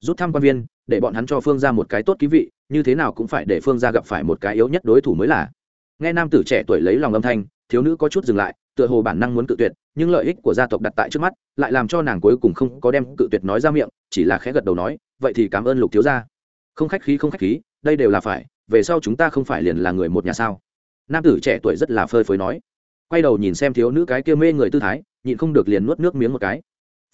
rút thăm quan viên, để bọn hắn cho phương ra một cái tốt ký vị, như thế nào cũng phải để phương ra gặp phải một cái yếu nhất đối thủ mới là. Nghe nam tử trẻ tuổi lấy lòng âm thanh, thiếu nữ có chút dừng lại, tựa hồ bản năng muốn cự tuyệt, nhưng lợi ích của gia tộc đặt tại trước mắt, lại làm cho nàng cuối cùng không có đem cự tuyệt nói ra miệng, chỉ là khẽ gật đầu nói, vậy thì cảm ơn lục thiếu gia. Không khách khí, không khách khí, đây đều là phải, về sau chúng ta không phải liền là người một nhà sao? Nam tử trẻ tuổi rất là phơi phới nói. Quay đầu nhìn xem thiếu nữ cái kia mê người tư thái, nhịn không được liền nuốt nước miếng một cái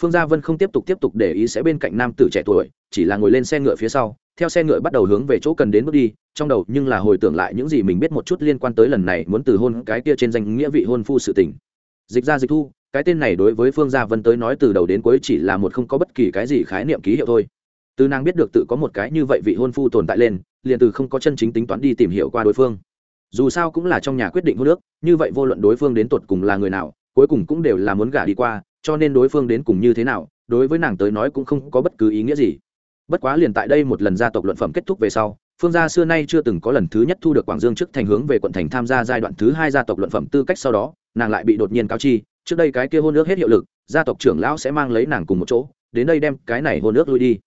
phương gia vân không tiếp tục tiếp tục để ý sẽ bên cạnh nam tử trẻ tuổi, chỉ là ngồi lên xe ngựa phía sau, theo xe ngựa bắt đầu hướng về chỗ cần đến bước đi, trong đầu nhưng là hồi tưởng lại những gì mình biết một chút liên quan tới lần này muốn từ hôn cái kia trên danh nghĩa vị hôn phu sự tình. Dịch ra dịch thu, cái tên này đối với phương gia vân tới nói từ đầu đến cuối chỉ là một không có bất kỳ cái gì khái niệm ký hiệu thôi. Từ nàng biết được tự có một cái như vậy vị hôn phu tồn tại lên, liền từ không có chân chính tính toán đi tìm hiểu qua đối phương. Dù sao cũng là trong nhà quyết định hôn nước như vậy vô luận đối phương đến tột cùng là người nào, cuối cùng cũng đều là muốn gả đi qua cho nên đối phương đến cùng như thế nào, đối với nàng tới nói cũng không có bất cứ ý nghĩa gì. Bất quá liền tại đây một lần gia tộc luận phẩm kết thúc về sau, phương gia xưa nay chưa từng có lần thứ nhất thu được quảng dương trước thành hướng về quận thành tham gia giai đoạn thứ hai gia tộc luận phẩm tư cách sau đó, nàng lại bị đột nhiên cáo chi, trước đây cái kia hôn ước hết hiệu lực, gia tộc trưởng lão sẽ mang lấy nàng cùng một chỗ, đến đây đem cái này hôn ước lui đi.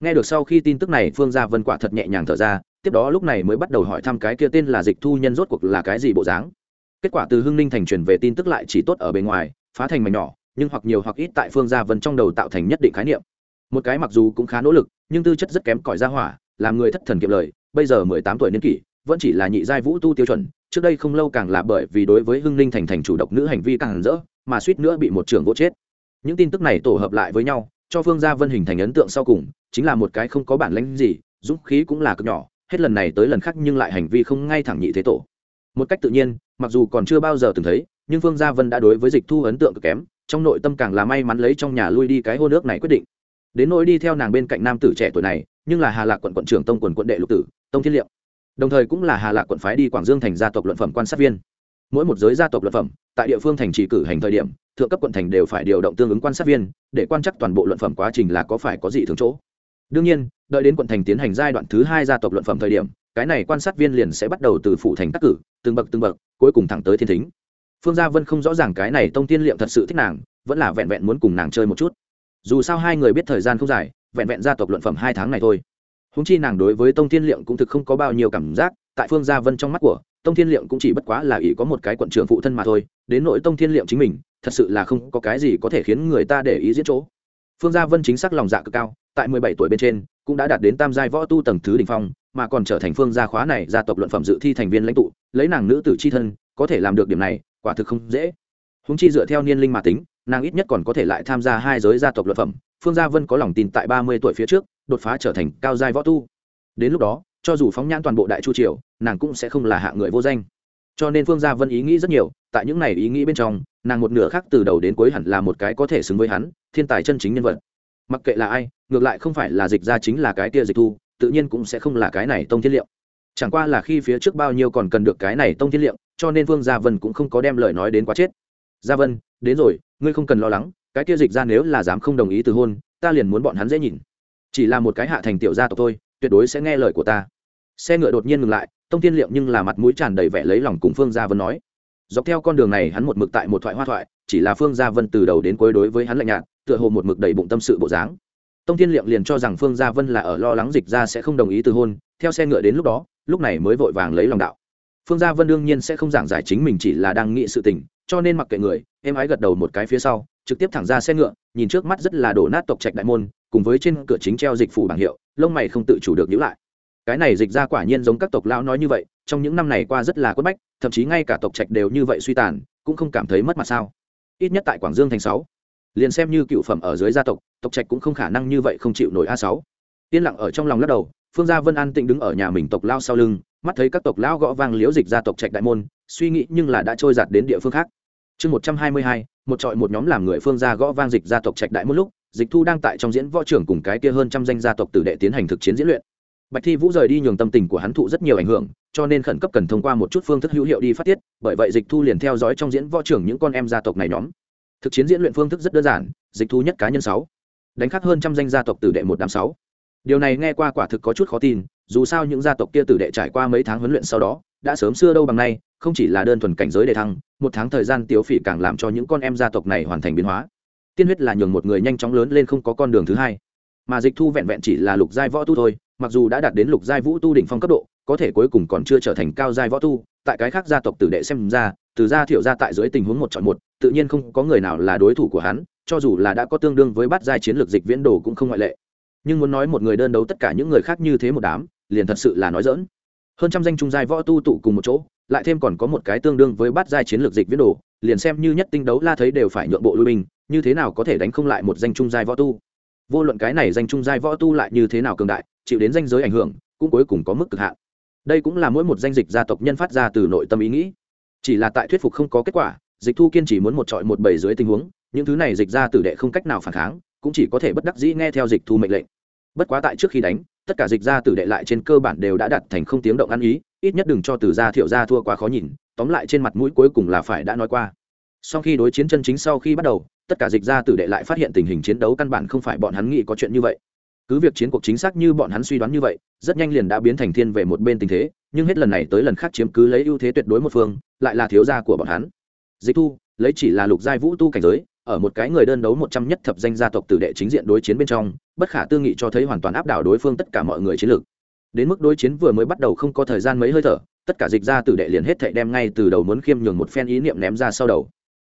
Nghe được sau khi tin tức này, phương gia vân quả thật nhẹ nhàng thở ra, tiếp đó lúc này mới bắt đầu hỏi thăm cái kia tên là dịch thu nhân rốt cuộc là cái gì bộ dáng. Kết quả từ hưng ninh thành truyền về tin tức lại chỉ tốt ở bề ngoài, phá thành mảnh nhỏ nhưng hoặc nhiều hoặc ít tại phương gia vân trong đầu tạo thành nhất định khái niệm. Một cái mặc dù cũng khá nỗ lực, nhưng tư chất rất kém cỏi ra hỏa, làm người thất thần kiệm lời, bây giờ mười tám tuổi niên kỷ, vẫn chỉ là nhị giai vũ tu tiêu chuẩn, trước đây không lâu càng là bởi vì đối với hưng ninh thành thành chủ độc nữ hành vi càng rỡ, mà suýt nữa bị một trường gỗ chết. Những tin tức này tổ hợp lại với nhau, cho phương gia vân hình thành ấn tượng sau cùng, chính là một cái không có bản lãnh gì, dũng khí cũng là cực nhỏ, hết lần này tới lần khác nhưng lại hành vi không ngay thẳng nhị thế tổ. Một cách tự nhiên, mặc dù còn chưa bao giờ từng thấy, nhưng phương gia vân đã đối với dịch thu ấn tượng cực kém trong nội tâm càng là may mắn lấy trong nhà lui đi cái hô nước này quyết định. Đến nỗi đi theo nàng bên cạnh nam tử trẻ tuổi này, nhưng là hà lạc quận quận trưởng tông quần quận đệ lục tử, tông thiên liệu. Đồng thời cũng là hà lạc quận phái đi quảng dương thành gia tộc luận phẩm quan sát viên. Mỗi một giới gia tộc luận phẩm, tại địa phương thành chỉ cử hành thời điểm, thượng cấp quận thành đều phải điều động tương ứng quan sát viên, để quan chắc toàn bộ luận phẩm quá trình là có phải có gì thường chỗ. Đương nhiên, đợi đến quận thành tiến hành giai đoạn thứ hai gia tộc luận phẩm thời điểm, cái này quan sát viên liền sẽ bắt đầu từ phủ thành các cử, từng bậc từng bậc, cuối cùng thẳng tới thiên thính phương gia vân không rõ ràng cái này tông tiên liệm thật sự thích nàng, vẫn là vẹn vẹn muốn cùng nàng chơi một chút. Dù sao hai người biết thời gian không dài, vẹn vẹn gia tộc luận phẩm hai tháng này thôi. Húng chi nàng đối với tông thiên liệm cũng thực không có bao nhiêu cảm giác, tại phương gia vân trong mắt của, tông thiên liệm cũng chỉ bất quá là ỷ có một cái quận trưởng phụ thân mà thôi, đến nỗi tông thiên liệm chính mình, thật sự là không có cái gì có thể khiến người ta để ý diễn chỗ. Phương gia vân chính xác lòng dạ cực cao, tại mười bảy tuổi bên trên, cũng đã đạt đến tam giai võ tu tầng thứ đ ỉ n h phong, mà còn trở thành phương gia khóa này gia tộc luận phẩm dự thi thành viên lãnh tụ, lấy nàng nữ tử c h i thân, có thể làm được điểm này quả thực không dễ. Húng chi dựa theo niên linh mà tính, nàng ít nhất còn có thể lại tham gia hai giới gia tộc luật phẩm, phương gia vân có lòng tin tại ba mươi tuổi phía trước, đột phá trở thành cao giai võ tu. Đến lúc đó, cho dù phóng nhãn toàn bộ đại chu triều, nàng cũng sẽ không là hạ người vô danh. Cho nên phương gia vân ý nghĩ rất nhiều, tại những này ý nghĩ bên trong, nàng một nửa khác từ đầu đến cuối hẳn là một cái có thể xứng với hắn, thiên tài chân chính nhân vật. Mặc kệ là ai, ngược lại không phải là dịch ra chính là cái kia dịch thu, tự nhiên cũng sẽ không là cái này tông thiên liệu. Chẳng qua là khi phía trước bao nhiêu còn cần được cái này tông thiên liệu cho nên vương gia vân cũng không có đem lời nói đến quá chết. Gia vân, đến rồi, ngươi không cần lo lắng, cái kia dịch ra nếu là dám không đồng ý từ hôn, ta liền muốn bọn hắn dễ nhìn. Chỉ là một cái hạ thành tiểu gia tộc thôi, tuyệt đối sẽ nghe lời của ta. Xe ngựa đột nhiên ngừng lại, tông thiên liệu nhưng là mặt mũi tràn đầy vẻ lấy lòng cùng phương gia vân nói. Dọc theo con đường này hắn một mực tại một thoại hoa thoại, chỉ là phương gia vân từ đầu đến cuối đối với hắn lạnh nhạt, tựa hồ một mực đầy bụng tâm sự bộ dáng. Tông thiên liệu liền cho rằng phương gia vân là ở lo lắng dịch ra sẽ không đồng ý từ hôn, theo xe ngựa đến lúc đó, lúc này mới vội vàng lấy lòng đạo phương gia vân đương nhiên sẽ không giảng giải chính mình chỉ là đang nghĩ sự tình, cho nên mặc kệ người, em ái gật đầu một cái phía sau, trực tiếp thẳng ra xe ngựa, nhìn trước mắt rất là đổ nát tộc trạch đại môn, cùng với trên cửa chính treo dịch phủ bảng hiệu, lông mày không tự chủ được nhữ lại. Cái này dịch ra quả nhiên giống các tộc lão nói như vậy, trong những năm này qua rất là quất bách, thậm chí ngay cả tộc trạch đều như vậy suy tàn, cũng không cảm thấy mất mặt sao. Ít nhất tại quảng dương thành sáu, liền xem như cựu phẩm ở dưới gia tộc tộc trạch cũng không khả năng như vậy không chịu nổi a sáu yên lặng ở trong lòng lắc đầu, phương gia vân an tĩnh đứng ở nhà mình tộc lao sau lưng, mắt thấy các tộc lao gõ vang liễu dịch gia tộc trạch đại môn, suy nghĩ nhưng là đã trôi giạt đến địa phương khác. Chương một trăm hai mươi hai, một trọi một nhóm làm người phương gia gõ vang dịch gia tộc trạch đại một lúc, dịch thu đang tại trong diễn võ trưởng cùng cái kia hơn trăm danh gia tộc tử đệ tiến hành thực chiến diễn luyện. Bạch thi vũ rời đi nhường tâm tình của hắn thụ rất nhiều ảnh hưởng, cho nên khẩn cấp cần thông qua một chút phương thức hữu hiệu đi phát tiết, bởi vậy dịch thu liền theo dõi trong diễn võ trưởng những con em gia tộc này nhóm. Thực chiến diễn luyện phương thức rất đơn giản, dịch thu nhất cá nhân sáu, đánh khắc hơn trăm danh gia tộc tử đệ một đám sáu điều này nghe qua quả thực có chút khó tin, dù sao những gia tộc kia tử đệ trải qua mấy tháng huấn luyện sau đó, đã sớm xưa đâu bằng nay, không chỉ là đơn thuần cảnh giới đề thăng, một tháng thời gian tiếu phỉ càng làm cho những con em gia tộc này hoàn thành biến hóa. Tiên huyết là nhường một người nhanh chóng lớn lên không có con đường thứ hai. Mà dịch thu vẹn vẹn chỉ là lục giai võ tu thôi, mặc dù đã đạt đến lục giai vũ tu đỉnh phong cấp độ, có thể cuối cùng còn chưa trở thành cao giai võ tu, tại cái khác gia tộc tử đệ xem ra, từ gia thiểu gia tại dưới tình huống một chọn một, tự nhiên không có người nào là đối thủ của hắn, cho dù là đã có tương đương với bát giai chiến lược dịch viễn đồ cũng không ngoại lệ nhưng muốn nói một người đơn đấu tất cả những người khác như thế một đám, liền thật sự là nói dỡn hơn trăm danh trung giai võ tu tụ cùng một chỗ, lại thêm còn có một cái tương đương với bát giai chiến lược dịch viễn đồ, liền xem như nhất tinh đấu la thấy đều phải nhượng bộ lui binh, như thế nào có thể đánh không lại một danh trung giai võ tu? Vô luận cái này danh trung giai võ tu lại như thế nào cường đại, chịu đến danh giới ảnh hưởng, cũng cuối cùng có mức cực hạn. Đây cũng là mỗi một danh dịch gia tộc nhân phát ra từ nội tâm ý nghĩ. Chỉ là tại thuyết phục không có kết quả, dịch thu kiên chỉ muốn một trọi một bầy dưới tình huống, những thứ này dịch ra tử đệ không cách nào phản kháng cũng chỉ có thể bất đắc dĩ nghe theo dịch thu mệnh lệnh. Bất quá tại trước khi đánh, tất cả dịch ra tử đệ lại trên cơ bản đều đã đặt thành không tiếng động ăn ý, ít nhất đừng cho từ gia thiệu gia thua quá khó nhìn, tóm lại trên mặt mũi cuối cùng là phải đã nói qua. Sau khi đối chiến chân chính sau khi bắt đầu, tất cả dịch ra tử đệ lại phát hiện tình hình chiến đấu căn bản không phải bọn hắn nghĩ có chuyện như vậy. Cứ việc chiến cuộc chính xác như bọn hắn suy đoán như vậy, rất nhanh liền đã biến thành thiên về một bên tình thế, nhưng hết lần này tới lần khác chiếm cứ lấy ưu thế tuyệt đối một phương, lại là thiếu gia của bọn hắn. Dịch thu, lấy chỉ là lục giai vũ tu cảnh giới ở một cái người đơn đấu một trăm nhất thập danh gia tộc tử đệ chính diện đối chiến bên trong, bất khả tư nghị cho thấy hoàn toàn áp đảo đối phương tất cả mọi người chiến lược. Đến mức đối chiến vừa mới bắt đầu không có thời gian mấy hơi thở, tất cả dịch gia tử đệ liền hết thệ đem ngay từ đầu muốn khiêm nhường một phen ý niệm ném ra sau đầu.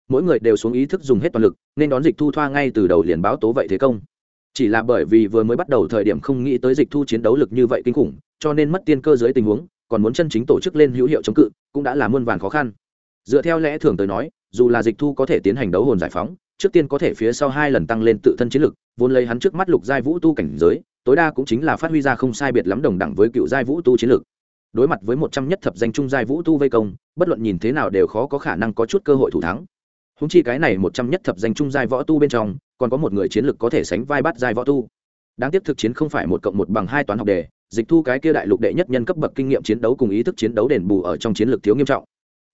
Mỗi người đều xuống ý thức dùng hết toàn lực, nên đón dịch thu thoa ngay từ đầu liền báo tố vậy thế công. Chỉ là bởi vì vừa mới bắt đầu thời điểm không nghĩ tới dịch thu chiến đấu lực như vậy kinh khủng, cho nên mất tiên cơ dưới tình huống, còn muốn chân chính tổ chức lên hữu hiệu chống cự, cũng đã là muôn vàn khó khăn. Dựa theo lẽ thường tới nói, dù là dịch thu có thể tiến hành đấu hồn giải phóng trước tiên có thể phía sau hai lần tăng lên tự thân chiến lực, vốn lấy hắn trước mắt lục giai vũ tu cảnh giới, tối đa cũng chính là phát huy ra không sai biệt lắm đồng đẳng với cựu giai vũ tu chiến lực. Đối mặt với một trăm nhất thập danh trung giai vũ tu vây công, bất luận nhìn thế nào đều khó có khả năng có chút cơ hội thủ thắng. Húng chi cái này một trăm nhất thập danh trung giai võ tu bên trong, còn có một người chiến lực có thể sánh vai bắt giai võ tu. Đáng tiếc thực chiến không phải một cộng một bằng hai toán học đề, dịch thu cái kia đại lục đệ nhất nhân cấp bậc kinh nghiệm chiến đấu cùng ý thức chiến đấu đền bù ở trong chiến lược thiếu nghiêm trọng.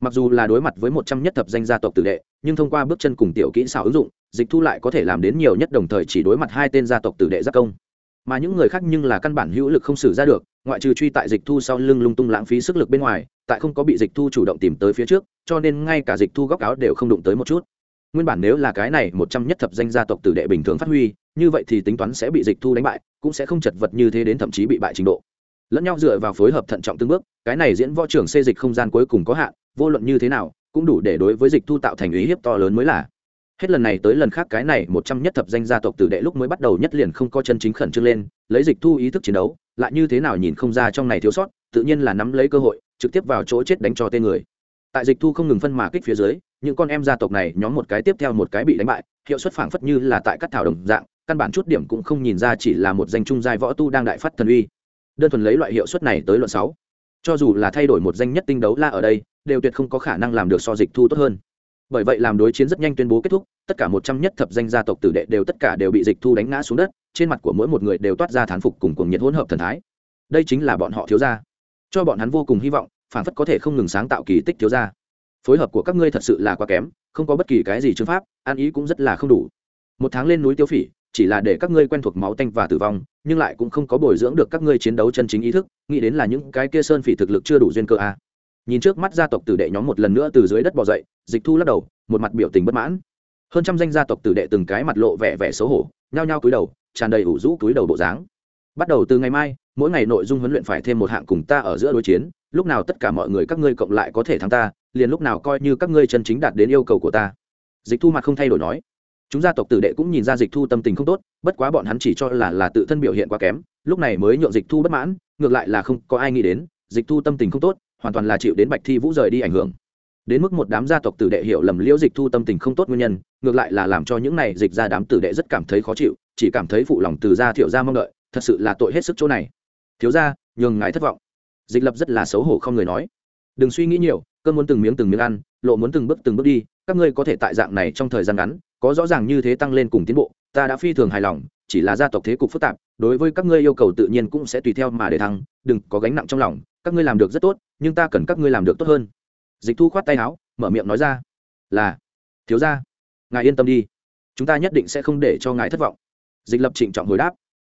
Mặc dù là đối mặt với một trăm nhất thập danh gia tộc tử đệ nhưng thông qua bước chân cùng tiểu kỹ xảo ứng dụng, dịch thu lại có thể làm đến nhiều nhất đồng thời chỉ đối mặt hai tên gia tộc tử đệ giác công. Mà những người khác nhưng là căn bản hữu lực không xử ra được, ngoại trừ truy tại dịch thu sau lưng lung tung lãng phí sức lực bên ngoài, tại không có bị dịch thu chủ động tìm tới phía trước, cho nên ngay cả dịch thu góc áo đều không đụng tới một chút. Nguyên bản nếu là cái này một trăm nhất thập danh gia tộc tử đệ bình thường phát huy, như vậy thì tính toán sẽ bị dịch thu đánh bại, cũng sẽ không chật vật như thế đến thậm chí bị bại trình độ. Lẫn nhau dựa vào phối hợp thận trọng từng bước, cái này diễn võ trưởng xê dịch không gian cuối cùng có hạn, vô luận như thế nào cũng đủ để đối với dịch thu tạo thành ý hiếp to lớn mới là. Hết lần này tới lần khác cái này một trăm nhất thập danh gia tộc tử đệ lúc mới bắt đầu nhất liền không có chân chính khẩn trương lên, lấy dịch thu ý thức chiến đấu, lại như thế nào nhìn không ra trong này thiếu sót, tự nhiên là nắm lấy cơ hội, trực tiếp vào chỗ chết đánh cho tên người. Tại dịch thu không ngừng phân mà kích phía dưới, những con em gia tộc này nhóm một cái tiếp theo một cái bị đánh bại, hiệu suất phảng phất như là tại các thảo đồng dạng, căn bản chút điểm cũng không nhìn ra chỉ là một danh trung giai võ tu đang đại phát thần uy. Đơn thuần lấy loại hiệu suất này tới luận sáu cho dù là thay đổi một danh nhất tinh đấu la ở đây, đều tuyệt không có khả năng làm được so dịch thu tốt hơn. Bởi vậy làm đối chiến rất nhanh tuyên bố kết thúc, tất cả một trăm nhất thập danh gia tộc tử đệ đều tất cả đều bị dịch thu đánh ngã xuống đất, trên mặt của mỗi một người đều toát ra thán phục cùng cuồng nhiệt hỗn hợp thần thái. Đây chính là bọn họ thiếu gia. Cho bọn hắn vô cùng hy vọng, phản phất có thể không ngừng sáng tạo kỳ tích thiếu gia. Phối hợp của các ngươi thật sự là quá kém, không có bất kỳ cái gì chứng pháp, ăn ý cũng rất là không đủ. Một tháng lên núi tiêu phỉ chỉ là để các ngươi quen thuộc máu tanh và tử vong, nhưng lại cũng không có bồi dưỡng được các ngươi chiến đấu chân chính ý thức, nghĩ đến là những cái kia sơn phỉ thực lực chưa đủ duyên cơ a à. nhìn trước mắt gia tộc tử đệ nhóm một lần nữa từ dưới đất bỏ dậy, dịch thu lắc đầu, một mặt biểu tình bất mãn. Hơn trăm danh gia tộc tử đệ từng cái mặt lộ vẻ vẻ xấu hổ, nhao nhao cúi đầu, tràn đầy ủ rũ cúi đầu bộ dáng. Bắt đầu từ ngày mai, mỗi ngày nội dung huấn luyện phải thêm một hạng cùng ta ở giữa đối chiến, lúc nào tất cả mọi người các ngươi cộng lại có thể thắng ta, liền lúc nào coi như các ngươi chân chính đạt đến yêu cầu của ta. Dịch thu mặt không thay đổi nói chúng gia tộc tử đệ cũng nhìn ra dịch thu tâm tình không tốt, bất quá bọn hắn chỉ cho là là tự thân biểu hiện quá kém, lúc này mới nhượng dịch thu bất mãn, ngược lại là không có ai nghĩ đến, dịch thu tâm tình không tốt, hoàn toàn là chịu đến bạch thi vũ rời đi ảnh hưởng. Đến mức một đám gia tộc tử đệ hiểu lầm liễu dịch thu tâm tình không tốt nguyên nhân, ngược lại là làm cho những này dịch ra đám tử đệ rất cảm thấy khó chịu, chỉ cảm thấy phụ lòng từ gia thiệu gia mong đợi, thật sự là tội hết sức chỗ này. Thiếu gia, nhường ngài thất vọng. Dịch lập rất là xấu hổ không người nói. Đừng suy nghĩ nhiều cơn muốn từng miếng từng miếng ăn, lộ muốn từng bước từng bước đi, các ngươi có thể tại dạng này trong thời gian ngắn có rõ ràng như thế tăng lên cùng tiến bộ, ta đã phi thường hài lòng, chỉ là gia tộc thế cục phức tạp, đối với các ngươi yêu cầu tự nhiên cũng sẽ tùy theo mà để thăng, đừng có gánh nặng trong lòng, các ngươi làm được rất tốt, nhưng ta cần các ngươi làm được tốt hơn. Dịch thu khoát tay áo, mở miệng nói ra, là, thiếu ra ngài yên tâm đi, chúng ta nhất định sẽ không để cho ngài thất vọng. Dịch lập trịnh trọng hồi đáp.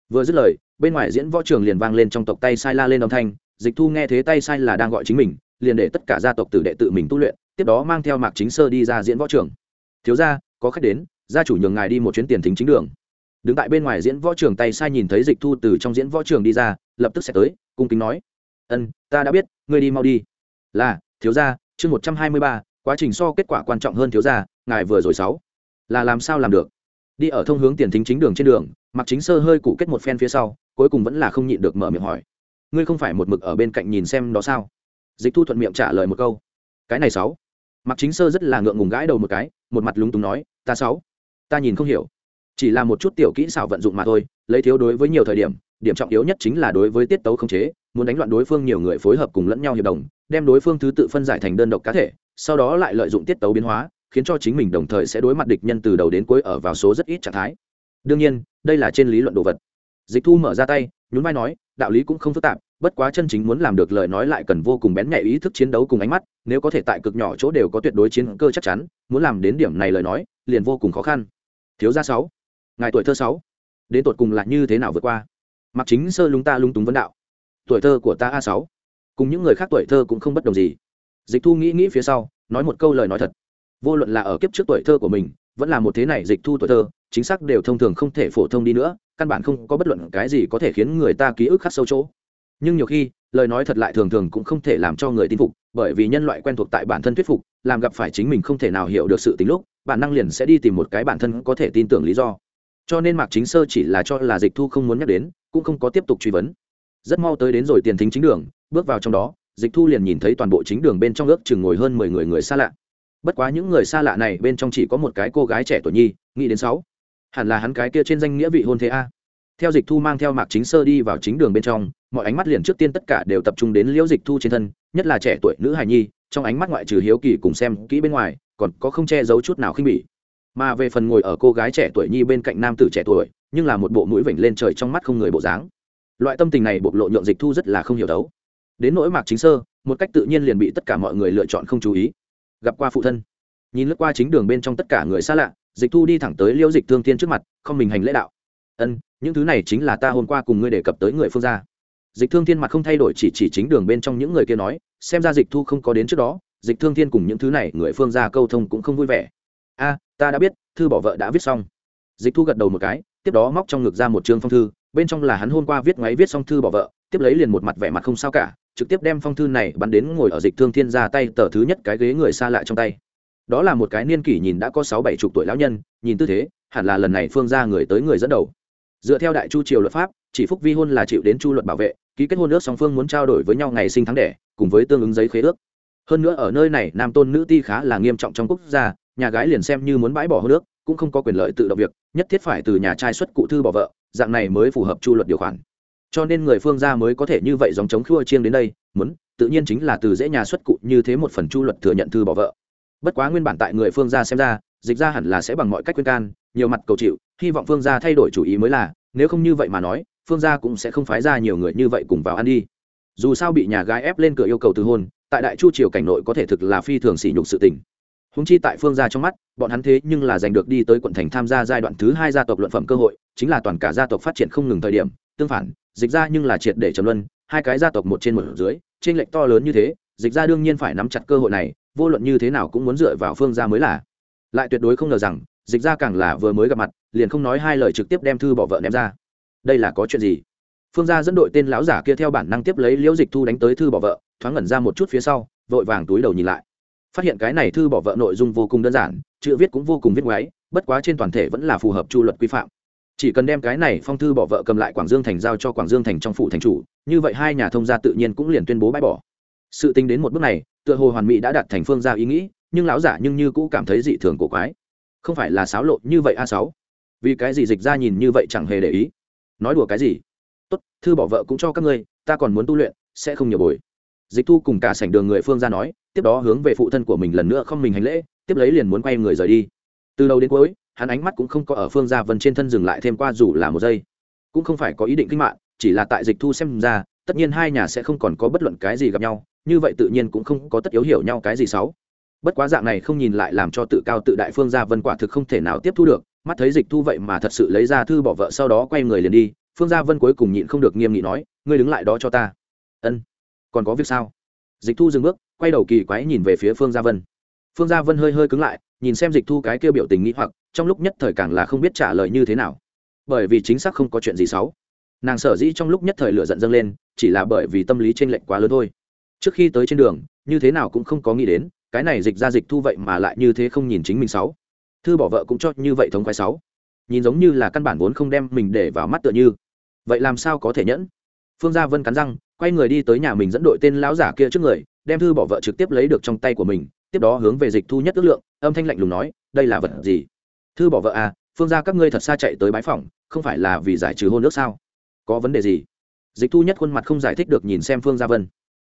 Vừa dứt lời, bên ngoài diễn võ trường liền vang lên trong tộc tay sai la lên âm thanh, dịch thu nghe thế tay sai là đang gọi chính mình, liền để tất cả gia tộc tử đệ tự mình tu luyện, tiếp đó mang theo mạc chính sơ đi ra diễn võ trường. Thiếu gia có khách đến, gia chủ nhường ngài đi một chuyến tiền thính chính đường. Đứng tại bên ngoài diễn võ trường tay sai nhìn thấy dịch thu từ trong diễn võ trường đi ra, lập tức sẽ tới, cung kính nói. Ân, ta đã biết, ngươi đi mau đi. Là, thiếu gia, chương một trăm hai mươi ba, quá trình so kết quả quan trọng hơn thiếu gia, ngài vừa rồi sáu. Là làm sao làm được? Đi ở thông hướng tiền thính chính đường trên đường, mặc chính sơ hơi cụ kết một phen phía sau, cuối cùng vẫn là không nhịn được mở miệng hỏi. Ngươi không phải một mực ở bên cạnh nhìn xem đó sao? Dịch thu thuận miệng trả lời một câu. Cái này sáu. Mặc chính sơ rất là ngượng ngùng gãi đầu một cái, một mặt lúng túng nói ta sáu. Ta nhìn không hiểu. Chỉ là một chút tiểu kỹ xảo vận dụng mà thôi, lấy thiếu đối với nhiều thời điểm điểm trọng yếu nhất chính là đối với tiết tấu khống chế, muốn đánh loạn đối phương nhiều người phối hợp cùng lẫn nhau hiệp đồng, đem đối phương thứ tự phân giải thành đơn độc cá thể, sau đó lại lợi dụng tiết tấu biến hóa, khiến cho chính mình đồng thời sẽ đối mặt địch nhân từ đầu đến cuối ở vào số rất ít trạng thái. Đương nhiên, đây là trên lý luận đồ vật. Dịch thu mở ra tay, nhún vai nói, đạo lý cũng không phức tạp, bất quá chân chính muốn làm được lời nói lại cần vô cùng bén nhạy ý thức chiến đấu cùng ánh mắt, nếu có thể tại cực nhỏ chỗ đều có tuyệt đối chiến cơ chắc chắn, muốn làm đến điểm này lời nói liền vô cùng khó khăn. Thiếu gia sáu, ngài tuổi thơ sáu, đến tột cùng là như thế nào vượt qua? Mặc chính sơ lúng ta lung túng vấn đạo. Tuổi thơ của ta a sáu, cùng những người khác tuổi thơ cũng không bất đồng gì. Dịch thu nghĩ nghĩ phía sau, nói một câu lời nói thật. Vô luận là ở kiếp trước tuổi thơ của mình, vẫn là một thế này dịch thu tuổi thơ, chính xác đều thông thường không thể phổ thông đi nữa, căn bản không có bất luận cái gì có thể khiến người ta ký ức khắc sâu chỗ. Nhưng nhiều khi, lời nói thật lại thường thường cũng không thể làm cho người tin phục, bởi vì nhân loại quen thuộc tại bản thân thuyết phục, làm gặp phải chính mình không thể nào hiểu được sự tính lúc bản năng liền sẽ đi tìm một cái bản thân có thể tin tưởng lý do. Cho nên mạc chính sơ chỉ là cho là dịch thu không muốn nhắc đến, cũng không có tiếp tục truy vấn. Rất mau tới đến rồi tiền thính chính đường, bước vào trong đó, dịch thu liền nhìn thấy toàn bộ chính đường bên trong ước chừng ngồi hơn mười người người xa lạ. Bất quá những người xa lạ này bên trong chỉ có một cái cô gái trẻ tuổi nhi, nghĩ đến sáu. Hẳn là hắn cái kia trên danh nghĩa vị hôn thế a. Theo dịch thu mang theo mạc chính sơ đi vào chính đường bên trong, mọi ánh mắt liền trước tiên tất cả đều tập trung đến liễu dịch thu trên thân, nhất là trẻ tuổi nữ hài nhi, trong ánh mắt ngoại trừ hiếu kỳ cùng xem kỹ bên ngoài còn có không che giấu chút nào khinh bỉ. Mà về phần ngồi ở cô gái trẻ tuổi nhi bên cạnh nam tử trẻ tuổi, nhưng là một bộ mũi vểnh lên trời trong mắt không người bộ dáng. Loại tâm tình này bộc lộ nhượng dịch thu rất là không hiểu đấu. Đến nỗi mạc chính sơ, một cách tự nhiên liền bị tất cả mọi người lựa chọn không chú ý. Gặp qua phụ thân. Nhìn lướt qua chính đường bên trong tất cả người xa lạ, dịch thu đi thẳng tới liễu dịch thương thiên trước mặt, không mình hành lễ đạo. Ân, những thứ này chính là ta hôm qua cùng ngươi đề cập tới người phương gia. Dịch thương thiên mặt không thay đổi chỉ chỉ chính đường bên trong những người kia nói, xem ra dịch thu không có đến trước đó dịch thương thiên cùng những thứ này, người phương gia câu thông cũng không vui vẻ. A, ta đã biết, thư bỏ vợ đã viết xong. Dịch thu gật đầu một cái, tiếp đó móc trong ngực ra một chương phong thư, bên trong là hắn hôm qua viết ngoáy viết xong thư bỏ vợ, tiếp lấy liền một mặt vẻ mặt không sao cả, trực tiếp đem phong thư này bắn đến ngồi ở dịch thương thiên ra tay tờ thứ nhất cái ghế người xa lạ trong tay. Đó là một cái niên kỷ nhìn đã có sáu bảy chục tuổi lão nhân, nhìn tư thế, hẳn là lần này phương ra người tới người dẫn đầu. Dựa theo đại chu triều luật pháp, chỉ phúc vi hôn là chịu đến chu luật bảo vệ, ký kết hôn ước song phương muốn trao đổi với nhau ngày sinh tháng đẻ, cùng với tương ứng giấy khế ước hơn nữa ở nơi này, nam tôn nữ ti khá là nghiêm trọng trong quốc gia, nhà gái liền xem như muốn bãi bỏ hôn ước cũng không có quyền lợi tự động việc, nhất thiết phải từ nhà trai xuất cụ thư bỏ vợ, dạng này mới phù hợp chu luật điều khoản. Cho nên người phương gia mới có thể như vậy dòng chống khua chiêng đến đây, muốn, tự nhiên chính là từ dễ nhà xuất cụ như thế một phần chu luật thừa nhận thư bỏ vợ. Bất quá nguyên bản tại người phương gia xem ra, dịch ra hẳn là sẽ bằng mọi cách khuyên can, nhiều mặt cầu chịu, hy vọng phương gia thay đổi chủ ý mới là, nếu không như vậy mà nói, phương gia cũng sẽ không phái ra nhiều người như vậy cùng vào ăn đi. Dù sao bị nhà gái ép lên cửa yêu cầu từ hôn tại đại chu triều cảnh nội có thể thực là phi thường sỉ nhục sự tình. Húng chi tại phương gia trong mắt, bọn hắn thế nhưng là giành được đi tới quận thành tham gia giai đoạn thứ hai gia tộc luận phẩm cơ hội, chính là toàn cả gia tộc phát triển không ngừng thời điểm, tương phản, dịch ra nhưng là triệt để trầm luân, hai cái gia tộc một trên một dưới trên lệnh to lớn như thế, dịch ra đương nhiên phải nắm chặt cơ hội này, vô luận như thế nào cũng muốn dựa vào phương gia mới là. Lại tuyệt đối không ngờ rằng, dịch ra càng là vừa mới gặp mặt, liền không nói hai lời trực tiếp đem thư bỏ vợ ném ra. Đây là có chuyện gì? Phương gia dẫn đội tên lão giả kia theo bản năng tiếp lấy liễu dịch thu đánh tới thư bỏ vợ thoáng ngẩn ra một chút phía sau, vội vàng túi đầu nhìn lại. Phát hiện cái này thư bỏ vợ nội dung vô cùng đơn giản, chữ viết cũng vô cùng viết ngoáy, bất quá trên toàn thể vẫn là phù hợp chu luật quy phạm. Chỉ cần đem cái này phong thư bỏ vợ cầm lại quảng dương thành giao cho quảng dương thành trong phủ thành chủ, như vậy hai nhà thông gia tự nhiên cũng liền tuyên bố bãi bỏ. Sự tính đến một bước này, tựa hồ hoàn mỹ đã đặt thành phương ra ý nghĩ, nhưng lão giả nhưng như cũ cảm thấy dị thường cổ quái. Không phải là xáo lộ như vậy a sáu? Vì cái gì dịch ra nhìn như vậy chẳng hề để ý? Nói đùa cái gì? Tốt, thư bỏ vợ cũng cho các ngươi, ta còn muốn tu luyện, sẽ không nhiều bồi dịch thu cùng cả sảnh đường người phương ra nói, tiếp đó hướng về phụ thân của mình lần nữa không mình hành lễ, tiếp lấy liền muốn quay người rời đi. Từ đầu đến cuối, hắn ánh mắt cũng không có ở phương gia vân trên thân dừng lại thêm qua dù là một giây. Cũng không phải có ý định kinh mạng, chỉ là tại dịch thu xem ra, tất nhiên hai nhà sẽ không còn có bất luận cái gì gặp nhau, như vậy tự nhiên cũng không có tất yếu hiểu nhau cái gì xấu. Bất quá dạng này không nhìn lại làm cho tự cao tự đại phương gia vân quả thực không thể nào tiếp thu được, mắt thấy dịch thu vậy mà thật sự lấy ra thư bỏ vợ sau đó quay người liền đi, phương gia vân cuối cùng nhịn không được nghiêm nghị nói, ngươi đứng lại đó cho ta. Ân còn có việc sao? Dịch thu dừng bước, quay đầu kỳ quái nhìn về phía phương gia vân. Phương gia vân hơi hơi cứng lại, nhìn xem dịch thu cái kêu biểu tình nghĩ hoặc, trong lúc nhất thời càng là không biết trả lời như thế nào. Bởi vì chính xác không có chuyện gì xấu. Nàng sở dĩ trong lúc nhất thời lửa giận dâng lên, chỉ là bởi vì tâm lý t r ê n lệch quá lớn thôi. Trước khi tới trên đường, như thế nào cũng không có nghĩ đến, cái này dịch ra dịch thu vậy mà lại như thế không nhìn chính mình sáu thư bỏ vợ cũng cho như vậy thống khoái sáu nhìn giống như là căn bản vốn không đem mình để vào mắt tựa như. Vậy làm sao có thể nhẫn? Phương gia vân cắn răng, quay người đi tới nhà mình dẫn đội tên lão giả kia trước người, đem thư bỏ vợ trực tiếp lấy được trong tay của mình, tiếp đó hướng về dịch thu nhất ước lượng, âm thanh lạnh lùng nói, đây là vật gì? Thư bỏ vợ à phương ra các ngươi thật xa chạy tới bãi phòng không phải là vì giải trừ hôn nước sao? Có vấn đề gì? Dịch thu nhất khuôn mặt không giải thích được nhìn xem phương gia vân.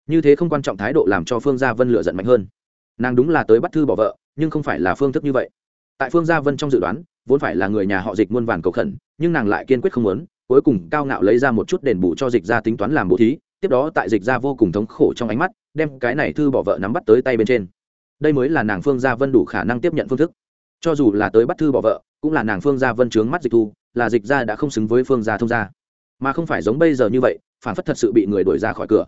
Như thế không quan trọng thái độ làm cho phương gia vân lựa giận mạnh hơn. Nàng đúng là tới bắt thư bỏ vợ, nhưng không phải là phương thức như vậy. Tại phương gia vân trong dự đoán, vốn phải là người nhà họ dịch muôn vàn cầu khẩn, nhưng nàng lại kiên quyết không muốn cuối cùng cao ngạo lấy ra một chút đền bù cho dịch ra tính toán làm bố thí, tiếp đó tại dịch ra vô cùng thống khổ trong ánh mắt, đem cái này thư bỏ vợ nắm bắt tới tay bên trên. Đây mới là nàng phương gia vân đủ khả năng tiếp nhận phương thức. Cho dù là tới bắt thư bỏ vợ, cũng là nàng phương gia vân trướng mắt dịch thu, là dịch ra đã không xứng với phương gia thông gia. Mà không phải giống bây giờ như vậy, phản phất thật sự bị người đuổi ra khỏi cửa.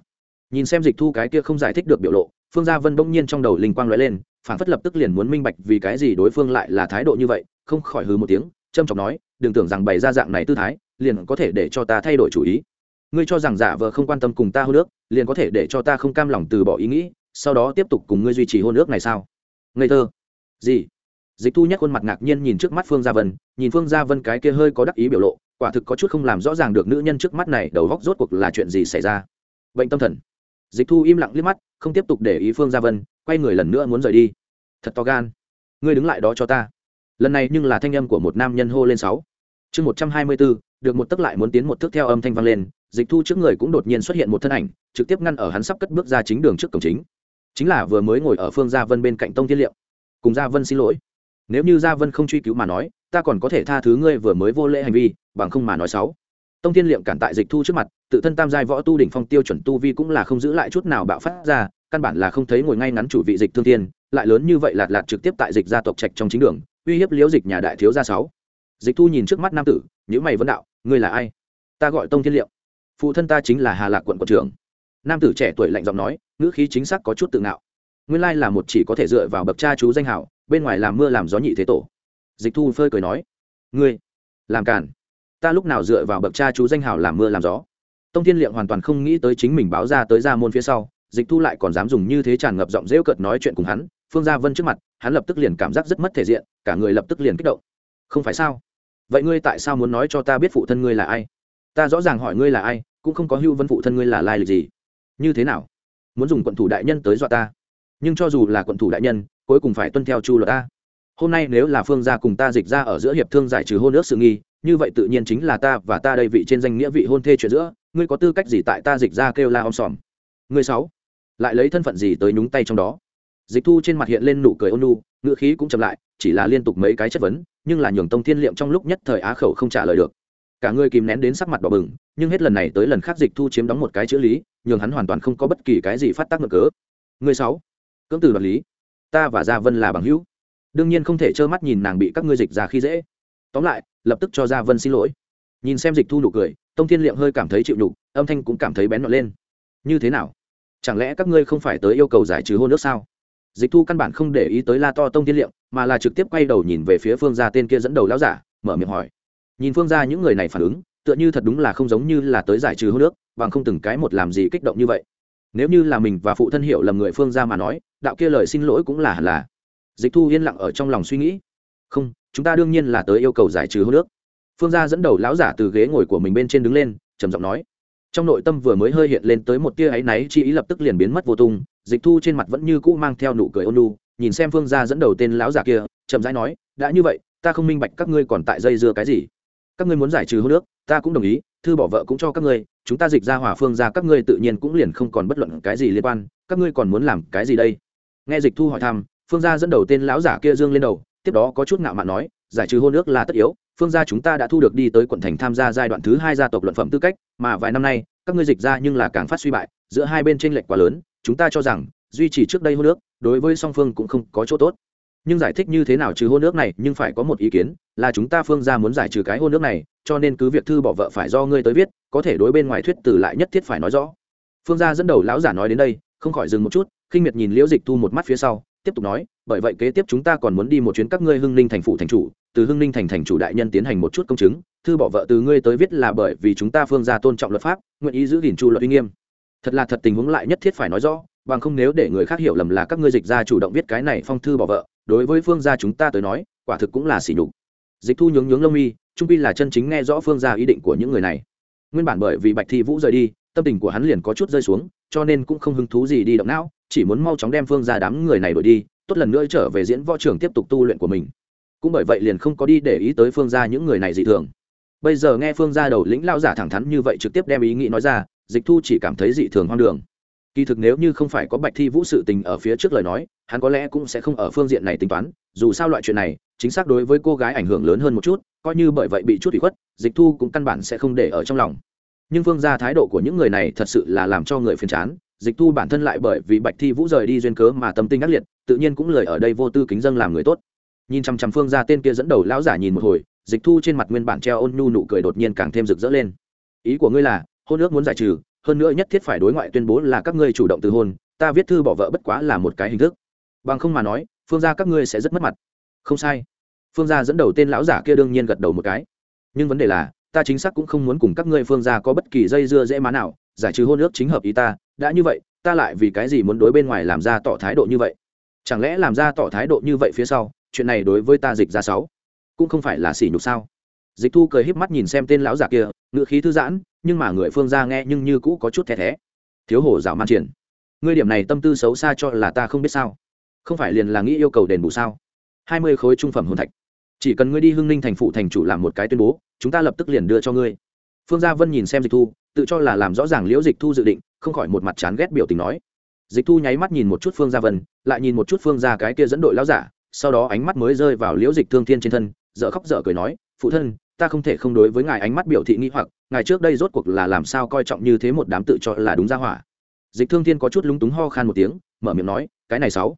Nhìn xem dịch thu cái kia không giải thích được biểu lộ, phương gia vân bỗng nhiên trong đầu linh quang lóe lên, phản phất lập tức liền muốn minh bạch vì cái gì đối phương lại là thái độ như vậy, không khỏi hứ một tiếng trâm trọng nói đừng tưởng rằng bày ra dạng này tư thái, liền có thể để cho ta thay đổi chủ ý. Ngươi cho rằng giả vờ không quan tâm cùng ta hôn nước liền có thể để cho ta không cam lòng từ bỏ ý nghĩ, sau đó tiếp tục cùng ngươi duy trì hôn ước này sao? Ngây thơ. Gì? Dịch thu nhắc khuôn mặt ngạc nhiên nhìn trước mắt phương gia vân, nhìn phương gia vân cái kia hơi có đắc ý biểu lộ, quả thực có chút không làm rõ ràng được nữ nhân trước mắt này đầu góc rốt cuộc là chuyện gì xảy ra. Bệnh tâm thần. Dịch thu im lặng liếc mắt, không tiếp tục để ý phương gia vân, quay người lần nữa muốn rời đi. Thật to gan. Ngươi đứng lại đó cho ta. Lần này nhưng là thanh âm của một nam nhân hô lên sáu chương một trăm hai mươi bốn, được một tức lại muốn tiến một thước theo âm thanh vang lên, dịch thu trước người cũng đột nhiên xuất hiện một thân ảnh, trực tiếp ngăn ở hắn sắp cất bước ra chính đường trước cổng chính. Chính là vừa mới ngồi ở phương gia vân bên cạnh tông thiên liệu cùng gia vân xin lỗi. Nếu như gia vân không truy cứu mà nói, ta còn có thể tha thứ ngươi vừa mới vô lễ hành vi, bằng không mà nói xấu. Tông thiên liệm cản tại dịch thu trước mặt, tự thân tam giai võ tu đỉnh phong tiêu chuẩn tu vi cũng là không giữ lại chút nào bạo phát ra, căn bản là không thấy ngồi ngay ngắn chủ vị dịch thương thiên, lại lớn như vậy lạt lạt trực tiếp tại dịch gia tộc trạch trong chính đường, uy hiếp liễu dịch nhà đại thiếu gia sáu dịch thu nhìn trước mắt nam tử nhữ mày vấn đạo, ngươi là ai? Ta gọi tông thiên liệm. Phụ thân ta chính là hà lạc quận quận trưởng. Nam tử trẻ tuổi lạnh giọng nói, ngữ khí chính xác có chút tự ngạo. Nguyên lai là một chỉ có thể dựa vào bậc cha chú danh hảo bên ngoài làm mưa làm gió nhị thế tổ. Dịch thu phơi cười nói, ngươi, làm cản ta lúc nào dựa vào bậc cha chú danh hảo làm mưa làm gió? Tông thiên liệm hoàn toàn không nghĩ tới chính mình báo ra tới ra môn phía sau, dịch thu lại còn dám dùng như thế tràn ngập giọng rêu cợt nói chuyện cùng hắn. Phương gia vân trước mặt, hắn lập tức liền cảm giác rất mất thể diện, cả người lập tức liền kích động. Không phải sao? Vậy ngươi tại sao muốn nói cho ta biết phụ thân ngươi là ai? Ta rõ ràng hỏi ngươi là ai, cũng không có hưu vân phụ thân ngươi là lai lịch gì. Như thế nào? Muốn dùng quận thủ đại nhân tới dọa ta? Nhưng cho dù là quận thủ đại nhân, cuối cùng phải tuân theo chu luật ta. Hôm nay nếu là phương gia cùng ta dịch ra ở giữa hiệp thương giải trừ hôn ước sự nghi, như vậy tự nhiên chính là ta và ta đây vị trên danh nghĩa vị hôn thê chuyện giữa, ngươi có tư cách gì tại ta dịch ra kêu la om sòm? Ngươi sáu, lại lấy thân phận gì tới nhúng tay trong đó? Dịch thu trên mặt hiện lên nụ cười ôn nu ngựa khí cũng chậm lại chỉ là liên tục mấy cái chất vấn, nhưng là nhường tông thiên liệm trong lúc nhất thời á khẩu không trả lời được. Cả người kìm nén đến sắc mặt đỏ bừng, nhưng hết lần này tới lần khác dịch thu chiếm đóng một cái chữ lý, nhường hắn hoàn toàn không có bất kỳ cái gì phát tác ngược cớ. Người sáu, cưỡng từ đoạt lý. Ta và gia vân là bằng hữu. Đương nhiên không thể trơ mắt nhìn nàng bị các ngươi dịch ra khi dễ. Tóm lại, lập tức cho gia vân xin lỗi. Nhìn xem dịch thu nụ cười, tông thiên liệm hơi cảm thấy chịu nhục, âm thanh cũng cảm thấy bén nhọn lên. Như thế nào? Chẳng lẽ các ngươi không phải tới yêu cầu giải trừ hôn nước sao? Dịch thu căn bản không để ý tới la to tông thiên liệm, mà là trực tiếp quay đầu nhìn về phía phương gia tên kia dẫn đầu lão giả, mở miệng hỏi. Nhìn phương gia những người này phản ứng, tựa như thật đúng là không giống như là tới giải trừ hô nước bằng không từng cái một làm gì kích động như vậy. Nếu như là mình và phụ thân hiểu lầm người phương gia mà nói, đạo kia lời xin lỗi cũng là hẳn là. Dịch thu yên lặng ở trong lòng suy nghĩ. Không, chúng ta đương nhiên là tới yêu cầu giải trừ hô nước phương gia dẫn đầu lão giả từ ghế ngồi của mình bên trên đứng lên, trầm giọng nói. Trong nội tâm vừa mới hơi hiện lên tới một tia áy náy, chi ý lập tức liền biến mất vô tung dịch thu trên mặt vẫn như cũ mang theo nụ cười ôn lu nhìn xem phương gia dẫn đầu tên lão già kia, chậm rãi nói, đã như vậy, ta không minh bạch các ngươi còn tại dây dưa cái gì. Các ngươi muốn giải trừ hôn nước ta cũng đồng ý, thư bỏ vợ cũng cho các ngươi, chúng ta dịch ra hỏa phương ra các ngươi tự nhiên cũng liền không còn bất luận cái gì liên quan, các ngươi còn muốn làm cái gì đây? Nghe dịch thu hỏi thăm, phương gia dẫn đầu tên lão giả kia dương lên đầu, tiếp đó có chút ngạo mạn nói, giải trừ hôn ước là tất yếu, phương gia chúng ta đã thu được đi tới quận thành tham gia giai đoạn thứ hai gia tộc luận phẩm tư cách, mà vài năm nay, các ngươi dịch ra nhưng là càng phát suy bại, giữa hai bên tranh lệch quá lớn chúng ta cho rằng, duy trì trước đây hôn ước, đối với song phương cũng không có chỗ tốt. Nhưng giải thích như thế nào trừ hôn ước này, nhưng phải có một ý kiến, là chúng ta phương gia muốn giải trừ cái hôn ước này, cho nên cứ việc thư bỏ vợ phải do ngươi tới viết, có thể đối bên ngoài thuyết từ lại nhất thiết phải nói rõ. Phương gia dẫn đầu lão giả nói đến đây, không khỏi dừng một chút, khinh miệt nhìn liễu dịch thu một mắt phía sau, tiếp tiếp tục nói, bởi vậy kế tiếp chúng ta còn muốn đi một chuyến các ngươi hưng ninh thành phủ thành chủ, từ hưng ninh thành thành chủ đại nhân tiến hành một chút công chứng, thư bỏ vợ từ ngươi tới viết là bởi vì chúng ta phương ra tôn trọng luật pháp, nguyện ý giữ gìn chu luật uy nghiêm thật là thật tình huống lại nhất thiết phải nói rõ, bằng không nếu để người khác hiểu lầm là các ngươi dịch ra chủ động viết cái này phong thư bỏ vợ, đối với phương gia chúng ta tới nói, quả thực cũng là xỉ nhục. Dịch thu nhướng nhướng lông mi, trung pi là chân chính nghe rõ phương gia ý định của những người này. Nguyên bản bởi vì bạch thi vũ rời đi, tâm tình của hắn liền có chút rơi xuống, cho nên cũng không hứng thú gì đi động não, chỉ muốn mau chóng đem phương gia đám người này đổi đi, tốt lần nữa trở về diễn võ trường tiếp tục tu luyện của mình. Cũng bởi vậy liền không có đi để ý tới phương gia những người này dị thường. Bây giờ nghe phương gia đầu lĩnh lao giả thẳng thắn như vậy trực tiếp đem ý nghĩ nói ra dịch thu chỉ cảm thấy dị thường hoang đường. Kỳ thực nếu như không phải có bạch thi vũ sự tình ở phía trước lời nói, hắn có lẽ cũng sẽ không ở phương diện này tính toán, dù sao loại chuyện này, chính xác đối với cô gái ảnh hưởng lớn hơn một chút, coi như bởi vậy bị chút bị khuất, dịch thu cũng căn bản sẽ không để ở trong lòng. Nhưng phương ra thái độ của những người này thật sự là làm cho người phiền chán, dịch thu bản thân lại bởi vì bạch thi vũ rời đi duyên cớ mà tâm tinh ác liệt, tự nhiên cũng lời ở đây vô tư kính dân làm người tốt. Nhìn chăm chăm phương ra tên kia dẫn đầu lão giả nhìn một hồi, dịch thu trên mặt nguyên bản treo ôn nhu nụ cười đột nhiên càng thêm rực rỡ lên. Ý của ngươi là hôn ước muốn giải trừ, hơn nữa nhất thiết phải đối ngoại tuyên bố là các ngươi chủ động từ hôn, ta viết thư bỏ vợ bất quá là một cái hình thức. Bằng không mà nói, phương gia các ngươi sẽ rất mất mặt. Không sai. Phương gia dẫn đầu tên lão giả kia đương nhiên gật đầu một cái. Nhưng vấn đề là, ta chính xác cũng không muốn cùng các ngươi phương gia có bất kỳ dây dưa dễ má nào, giải trừ hôn ước chính hợp ý ta, đã như vậy, ta lại vì cái gì muốn đối bên ngoài làm ra tỏ thái độ như vậy? Chẳng lẽ làm ra tỏ thái độ như vậy phía sau, chuyện này đối với ta dịch ra sáu, cũng không phải là sỉ nhục sao? Dịch thu cười híp mắt nhìn xem tên lão giả kia ngựa khí thư giãn nhưng mà người phương ra nghe nhưng như cũ có chút thẻ thé. Thiếu hổ rào man triển. Ngươi điểm này tâm tư xấu xa cho là ta không biết sao. Không phải liền là nghĩ yêu cầu đền bù sao? Hai mươi khối trung phẩm hồn thạch. Chỉ cần ngươi đi hưng ninh thành phụ thành chủ làm một cái tuyên bố, chúng ta lập tức liền đưa cho ngươi. Phương gia vân nhìn xem dịch thu, tự cho là làm rõ ràng liễu dịch thu dự định, không khỏi một mặt chán ghét biểu tình nói. Dịch thu nháy mắt nhìn một chút phương gia vân, lại nhìn một chút phương gia cái kia dẫn đội lão giả, sau đó ánh mắt mới rơi vào liễu dịch thương thiên trên thân dợ khóc dợ cười nói, phụ thân ta không thể không đối với ngài ánh mắt biểu thị nghi hoặc, ngài trước đây rốt cuộc là làm sao coi trọng như thế một đám tự cho là đúng ra hỏa. Dịch thương thiên có chút lúng túng ho khan một tiếng, mở miệng nói, cái này sáu.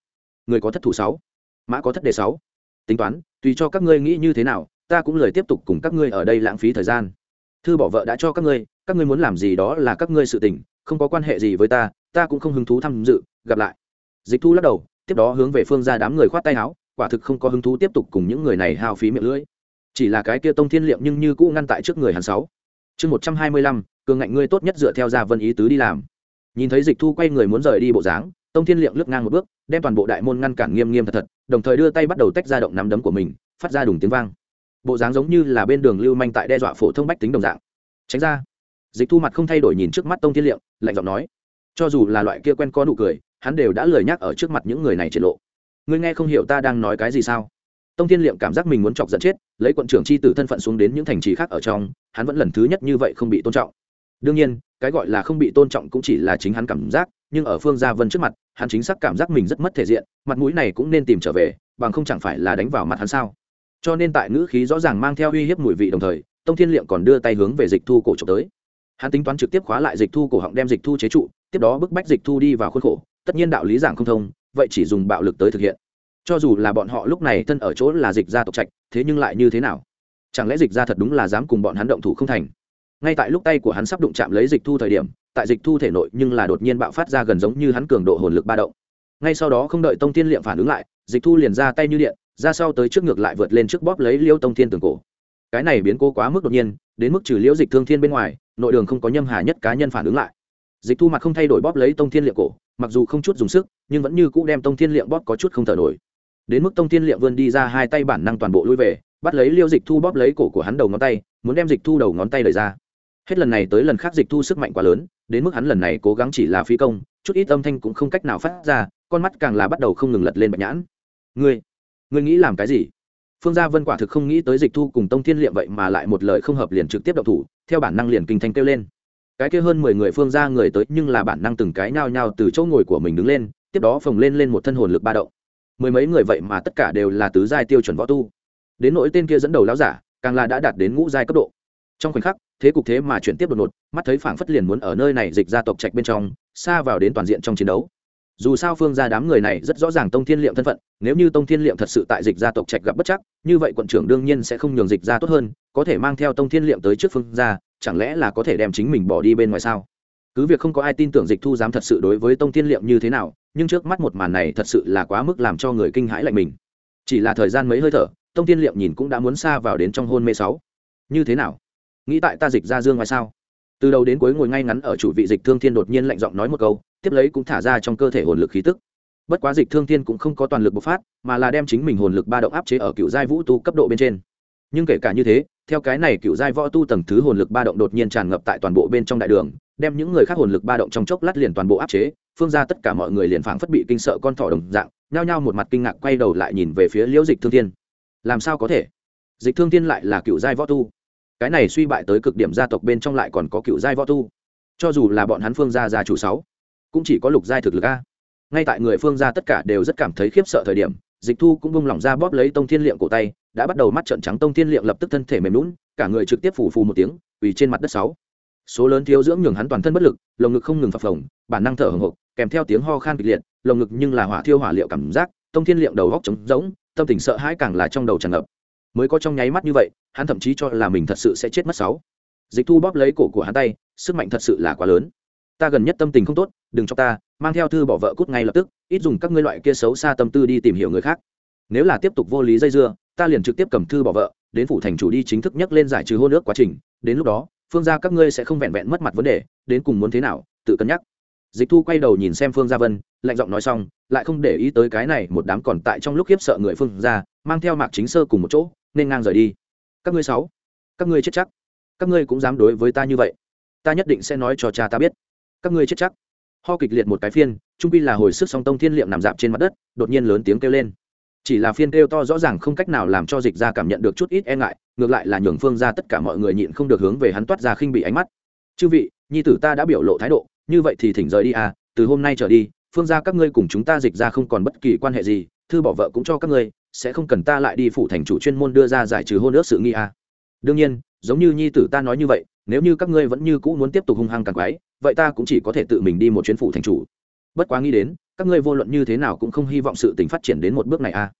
Người có thất thủ sáu. Mã có thất đề sáu. Tính toán, tùy cho các ngươi nghĩ như thế nào, ta cũng lời tiếp tục cùng các ngươi ở đây lãng phí thời gian. Thư bỏ vợ đã cho các ngươi các ngươi muốn làm gì đó là các ngươi sự tình, không có quan hệ gì với ta ta cũng không hứng thú tham dự, gặp lại. Dịch thu lắc đầu, tiếp đó hướng về phương ra đám người khoát tay áo, quả thực không có hứng thú tiếp tục cùng những người này hao phí miệng lưỡi chỉ là cái kia tông thiên liệm nhưng như cũ ngăn tại trước người hắn sáu. Chương một trăm hai mươi lăm, cường ngạnh ngươi tốt nhất dựa theo gia vân ý tứ đi làm. Nhìn thấy dịch thu quay người muốn rời đi bộ dáng, tông thiên liệm lướt ngang một bước, đem toàn bộ đại môn ngăn cản nghiêm nghiêm thật thật, đồng thời đưa tay bắt đầu tách ra động nắm đấm của mình, phát ra đùng tiếng vang. Bộ dáng giống như là bên đường lưu manh tại đe dọa phổ thông bách tính đồng dạng. Tránh ra. Dịch thu mặt không thay đổi nhìn trước mắt tông thiên liệm, lạnh giọng nói. Cho dù là loại kia quen có nụ cười, hắn đều đã lời nhắc ở trước mặt những người này triệt lộ. Ngươi nghe không hiểu ta đang nói cái gì sao? Tông thiên liệm cảm giác mình muốn chọc giận chết, lấy quận trưởng c h i tử thân phận xuống đến những thành trì khác ở trong, hắn vẫn lần thứ nhất như vậy không bị tôn trọng. Đương nhiên, cái gọi là không bị tôn trọng cũng chỉ là chính hắn cảm giác, nhưng ở phương gia vân trước mặt, hắn chính xác cảm giác mình rất mất thể diện, mặt mũi này cũng nên tìm trở về, bằng không chẳng phải là đánh vào mặt hắn sao? Cho nên tại ngữ khí rõ ràng mang theo uy hiếp mùi vị đồng thời, tông thiên liệm còn đưa tay hướng về dịch thu cổ trộm tới. Hắn tính toán trực tiếp khóa lại dịch thu cổ họng đem dịch thu chế trụ, tiếp đó bức bách dịch thu đi vào khuôn khổ, tất nhiên đạo lý giảng không thông, vậy chỉ dùng bạo lực tới thực hiện cho dù là bọn họ lúc này thân ở chỗ là dịch gia tộc trạch, thế nhưng lại như thế nào? Chẳng lẽ dịch gia thật đúng là dám cùng bọn hắn động thủ không thành? Ngay tại lúc tay của hắn sắp đụng chạm lấy dịch thu thời điểm, tại dịch thu thể nội nhưng là đột nhiên bạo phát ra gần giống như hắn cường độ hồn lực ba động. Ngay sau đó không đợi tông tiên liệm phản ứng lại, dịch thu liền ra tay như điện, ra sau tới trước ngược lại vượt lên trước bóp lấy liêu tông thiên tường cổ. Cái này biến cố quá mức đột nhiên, đến mức trừ liễu dịch thương thiên bên ngoài, nội đường không có nhâm hà nhất cá nhân phản ứng lại. Dịch thu mặt không thay đổi bóp lấy tông thiên liệm cổ, mặc dù không chút dùng sức, nhưng vẫn như cũ đem tông thiên liệm bóp có chút không thở nổi đến mức tông thiên liệm vươn đi ra hai tay bản năng toàn bộ lui về, bắt lấy liêu dịch thu bóp lấy cổ của hắn đầu ngón tay, muốn đem dịch thu đầu ngón tay đẩy ra. Hết lần này tới lần khác dịch thu sức mạnh quá lớn, đến mức hắn lần này cố gắng chỉ là phi công, chút ít âm thanh cũng không cách nào phát ra, con mắt càng là bắt đầu không ngừng lật lên bạch nhãn. Ngươi ngươi nghĩ làm cái gì? Phương gia vân quả thực không nghĩ tới dịch thu cùng tông thiên liệm vậy mà lại một lời không hợp liền trực tiếp đậu thủ, theo bản năng liền kinh thanh kêu lên. Cái kia hơn mười người phương gia người tới nhưng là bản năng từng cái nhao nhao từ chỗ ngồi của mình đứng lên, tiếp đó phồng lên lên một thân hồn lực ba động mười mấy người vậy mà tất cả đều là tứ giai tiêu chuẩn võ tu. Đến nỗi tên kia dẫn đầu lão giả, càng là đã đạt đến ngũ giai cấp độ. Trong khoảnh khắc, thế cục thế mà chuyển tiếp đột ngột, mắt thấy phảng phất liền muốn ở nơi này dịch ra tộc trạch bên trong, xa vào đến toàn diện trong chiến đấu. Dù sao phương gia đám người này rất rõ ràng tông thiên liệm thân phận, nếu như tông thiên liệm thật sự tại dịch gia tộc trạch gặp bất chắc, như vậy quận trưởng đương nhiên sẽ không nhường dịch ra tốt hơn, có thể mang theo tông thiên liệm tới trước phương gia, chẳng lẽ là có thể đem chính mình bỏ đi bên ngoài sao? Cứ việc không có ai tin tưởng dịch thu dám thật sự đối với tông tiên liệm như thế nào, nhưng trước mắt một màn này thật sự là quá mức làm cho người kinh hãi lạnh mình. Chỉ là thời gian mấy hơi thở, tông tiên liệm nhìn cũng đã muốn xa vào đến trong hôn mê sáu. Như thế nào? Nghĩ tại ta dịch ra dương ngoài sao? Từ đầu đến cuối ngồi ngay ngắn ở chủ vị dịch thương thiên đột nhiên lạnh giọng nói một câu, tiếp lấy cũng thả ra trong cơ thể hồn lực khí tức. Bất quá dịch thương thiên cũng không có toàn lực bộc phát, mà là đem chính mình hồn lực ba động áp chế ở cựu giai vũ tu cấp độ bên trên. Nhưng kể cả như thế, theo cái này cựu giai võ tu tầng thứ hồn lực ba động đột nhiên tràn ngập tại toàn bộ bên trong đại đường đem những người khác hồn lực ba động trong chốc lát liền toàn bộ áp chế, phương ra tất cả mọi người liền phảng phất bị kinh sợ con thỏ đồng dạng, nhao nhao một mặt kinh ngạc quay đầu lại nhìn về phía liễu dịch thương thiên. Làm sao có thể? Dịch thương thiên lại là cựu giai võ tu. Cái này suy bại tới cực điểm gia tộc bên trong lại còn có cựu giai võ tu. Cho dù là bọn hắn phương gia gia chủ sáu, cũng chỉ có lục giai thực lực a. Ngay tại người phương gia tất cả đều rất cảm thấy khiếp sợ thời điểm, dịch thu cũng bung lỏng ra bóp lấy tông thiên liệm cổ tay, đã bắt đầu mắt trận trắng tông thiên liệm lập tức thân thể mềm lún cả người trực tiếp phù phù một tiếng ủy trên mặt đất sáu số lớn thiếu dưỡng nhường hắn toàn thân bất lực, lồng ngực không ngừng phập phồng, bản năng thở hồng hộc, kèm theo tiếng ho khan kịch liệt, lồng ngực nhưng là hỏa thiêu hỏa liệu cảm giác, tông thiên liệu đầu góc trống rỗng, tâm tình sợ hãi càng là trong đầu tràn ngập. Mới có trong nháy mắt như vậy, hắn thậm chí cho là mình thật sự sẽ chết mất sáu. Dịch thu bóp lấy cổ của hắn tay, sức mạnh thật sự là quá lớn. Ta gần nhất tâm tình không tốt, đừng cho ta, mang theo thư bỏ vợ cút ngay lập tức, ít dùng các ngươi loại kia xấu xa tâm tư đi tìm hiểu người khác. Nếu là tiếp tục vô lý dây dưa, ta liền trực tiếp cầm thư bỏ vợ, đến phủ thành chủ đi chính thức nhắc lên giải trừ hôn ước quá trình, đến lúc đó phương gia các ngươi sẽ không vẹn vẹn mất mặt vấn đề, đến cùng muốn thế nào, tự cân nhắc. Dịch thu quay đầu nhìn xem phương gia vân, lạnh giọng nói xong, lại không để ý tới cái này một đám còn tại trong lúc khiếp sợ người phương gia, mang theo mạc chính sơ cùng một chỗ, nên ngang rời đi. Các ngươi sáu, các ngươi chết chắc. Các ngươi cũng dám đối với ta như vậy. Ta nhất định sẽ nói cho cha ta biết. Các ngươi chết chắc. Ho kịch liệt một cái phiên, trung pi là hồi sức song tông thiên liệm nằm dạp trên mặt đất, đột nhiên lớn tiếng kêu lên chỉ là phiên kêu to rõ ràng không cách nào làm cho dịch ra cảm nhận được chút ít e ngại, ngược lại là nhường phương ra tất cả mọi người nhịn không được hướng về hắn toát ra khinh bị ánh mắt chư vị, nhi tử ta đã biểu lộ thái độ, như vậy thì thỉnh rời đi à từ hôm nay trở đi, phương ra các ngươi cùng chúng ta dịch ra không còn bất kỳ quan hệ gì, thư bỏ vợ cũng cho các ngươi, sẽ không cần ta lại đi phủ thành chủ chuyên môn đưa ra giải trừ hôn ước sự nghi à. đương nhiên, giống như nhi tử ta nói như vậy, nếu như các ngươi vẫn như cũ muốn tiếp tục hung hăng càng quái, vậy ta cũng chỉ có thể tự mình đi một chuyến phủ thành chủ bất quá nghĩ đến các ngươi vô luận như thế nào cũng không hy vọng sự tình phát triển đến một bước này à.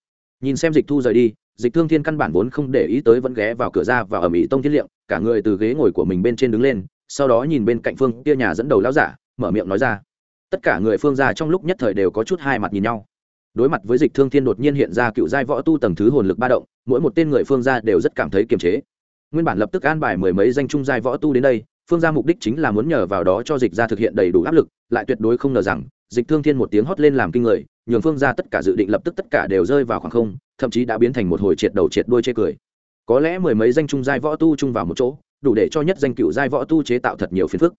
Nhìn xem dịch thu rời đi, dịch thương thiên căn bản vốn không để ý tới vẫn ghé vào cửa ra và ở mỹ tông thiết liệm, cả người từ ghế ngồi của mình bên trên đứng lên, sau đó nhìn bên cạnh phương kia nhà dẫn đầu lão giả, mở miệng nói ra. Tất cả người phương ra trong lúc nhất thời đều có chút hai mặt nhìn nhau. Đối mặt với dịch thương thiên đột nhiên hiện ra cựu giai võ tu tầng thứ hồn lực ba động, mỗi một tên người phương ra đều rất cảm thấy kiềm chế. Nguyên bản lập tức an bài mười mấy danh trung giai võ tu đến đây, phương ra mục đích chính là muốn nhờ vào đó cho dịch ra thực hiện đầy đủ áp lực, lại tuyệt đối không ngờ rằng dịch thương thiên một tiếng hót lên làm kinh người, nhường phương ra tất cả dự định lập tức tất cả đều rơi vào khoảng không, thậm chí đã biến thành một hồi triệt đầu triệt đuôi chê cười. Có lẽ mười mấy danh trung giai võ tu chung vào một chỗ, đủ để cho nhất danh cựu giai võ tu chế tạo thật nhiều phiền phức.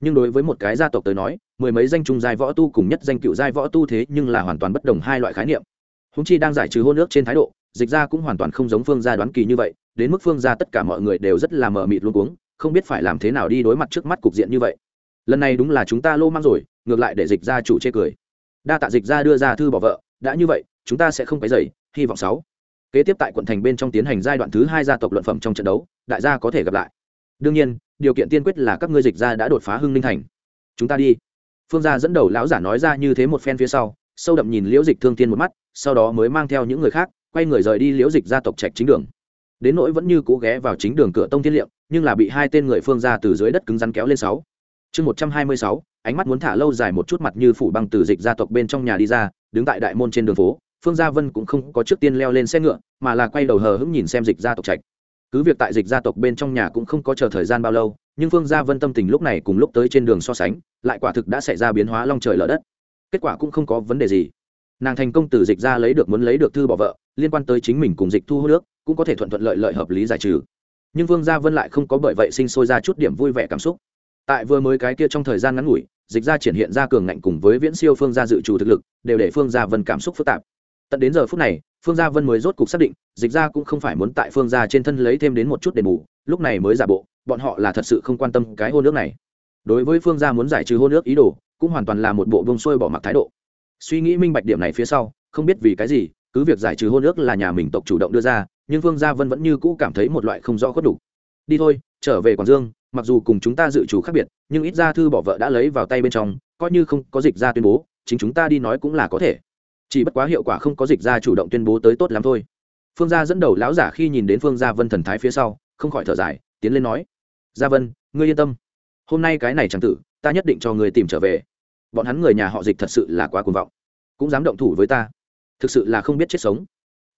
Nhưng đối với một cái gia tộc tới nói, mười mấy danh trung giai võ tu cùng nhất danh cựu giai võ tu thế nhưng là hoàn toàn bất đồng hai loại khái niệm. Húng chi đang giải trừ hôn ước trên thái độ, dịch ra cũng hoàn toàn không giống phương gia đoán kỳ như vậy, đến mức phương gia tất cả mọi người đều rất là mờ mịt luôn cuống, không biết phải làm thế nào đi đối mặt trước mắt cục diện như vậy. Lần này đúng là chúng ta lô mang rồi ngược lại để dịch ra chủ chê cười. Đa tạ dịch ra đưa ra thư bỏ vợ, đã như vậy, chúng ta sẽ không cái dày hy vọng sáu. Kế tiếp tại quận thành bên trong tiến hành giai đoạn thứ hai gia tộc luận phẩm trong trận đấu, đại gia có thể gặp lại. Đương nhiên, điều kiện tiên quyết là các ngươi dịch ra đã đột phá hưng ninh thành. Chúng ta đi. Phương gia dẫn đầu lão giả nói ra như thế một phen phía sau, sâu đậm nhìn liễu dịch thương tiên một mắt, sau đó mới mang theo những người khác, quay người rời đi liễu dịch gia tộc trạch chính đường. Đến nỗi vẫn như cố ghé vào chính đường cửa tông thiên liệm, nhưng là bị hai tên người phương ra từ dưới đất cứng rắn kéo lên sáu. Chương một trăm hai mươi sáu ánh mắt muốn thả lâu dài một chút mặt như phủ băng từ dịch gia tộc bên trong nhà đi ra, đứng tại đại môn trên đường phố, phương gia vân cũng không có trước tiên leo lên xe ngựa, mà là quay đầu hờ hững nhìn xem dịch gia tộc trạch. Cứ việc tại dịch gia tộc bên trong nhà cũng không có chờ thời gian bao lâu, nhưng phương gia vân tâm tình lúc này cùng lúc tới trên đường so sánh, lại quả thực đã xảy ra biến hóa long trời lở đất. Kết quả cũng không có vấn đề gì. Nàng thành công từ dịch ra lấy được muốn lấy được thư bỏ vợ, liên quan tới chính mình cùng dịch thu hút nước, cũng có thể thuận thuận lợi lợi hợp lý giải trừ. Nhưng vương gia vân lại không có bởi vậy sinh sôi ra chút điểm vui vẻ cảm xúc tại vừa mới cái kia trong thời gian ngắn ngủi, dịch ra triển hiện ra cường ngạnh cùng với viễn siêu phương gia dự trù thực lực, đều để phương gia vân cảm xúc phức tạp. Tận đến giờ phút này, phương gia vân mới rốt cục xác định, dịch ra cũng không phải muốn tại phương gia trên thân lấy thêm đến một chút đền bù, lúc này mới giả bộ, bọn họ là thật sự không quan tâm cái hôn nước này. Đối với phương gia muốn giải trừ hôn nước ý đồ, cũng hoàn toàn là một bộ bông xuôi bỏ mặc thái độ. Suy nghĩ minh bạch điểm này phía sau, không biết vì cái gì, cứ việc giải trừ hôn ước là nhà mình tộc chủ động đưa ra, nhưng phương gia vân vẫn như cũ cảm thấy một loại không rõ khuất đủ. Đi thôi, trở về quảng dương mặc dù cùng chúng ta dự chủ khác biệt, nhưng ít ra thư bỏ vợ đã lấy vào tay bên trong, coi như không có dịch ra tuyên bố, chính chúng ta đi nói cũng là có thể. Chỉ bất quá hiệu quả không có dịch ra chủ động tuyên bố tới tốt lắm thôi. Phương gia dẫn đầu lão giả khi nhìn đến phương gia vân thần thái phía sau, không khỏi thở dài, tiến lên nói, gia vân, ngươi yên tâm. Hôm nay cái này chẳng tử, ta nhất định cho người tìm trở về. Bọn hắn người nhà họ dịch thật sự là quá cuồng vọng, cũng dám động thủ với ta. Thực sự là không biết chết sống.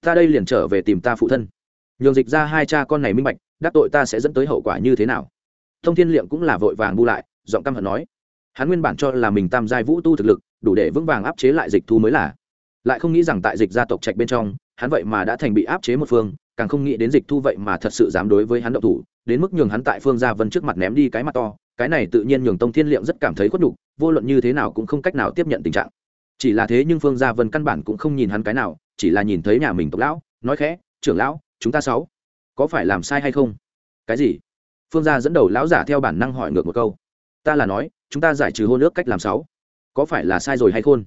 Ta đây liền trở về tìm ta phụ thân. Nhường dịch ra hai cha con này minh bạch, đắc tội ta sẽ dẫn tới hậu quả như thế nào thông thiên liệm cũng là vội vàng bu lại, giọng căm hận nói, hắn nguyên bản cho là mình tam giai vũ tu thực lực, đủ để vững vàng áp chế lại dịch thu mới là. Lại không nghĩ rằng tại dịch gia tộc trạch bên trong, hắn vậy mà đã thành bị áp chế một phương, càng không nghĩ đến dịch thu vậy mà thật sự dám đối với hắn động thủ, đến mức nhường hắn tại phương gia vân trước mặt ném đi cái mặt to, cái này tự nhiên nhường tông thiên liệm rất cảm thấy khuất nhục, vô luận như thế nào cũng không cách nào tiếp nhận tình trạng. Chỉ là thế nhưng phương gia vân căn bản cũng không nhìn hắn cái nào, chỉ là nhìn thấy nhà mình tộc lão, nói khẽ, trưởng lão, chúng ta sáu, có phải làm sai hay không? Cái gì? Phương gia dẫn đầu lão giả theo bản năng hỏi ngược một câu. Ta là nói, chúng ta giải trừ hôn ước cách làm sáu. Có phải là sai rồi hay khôn?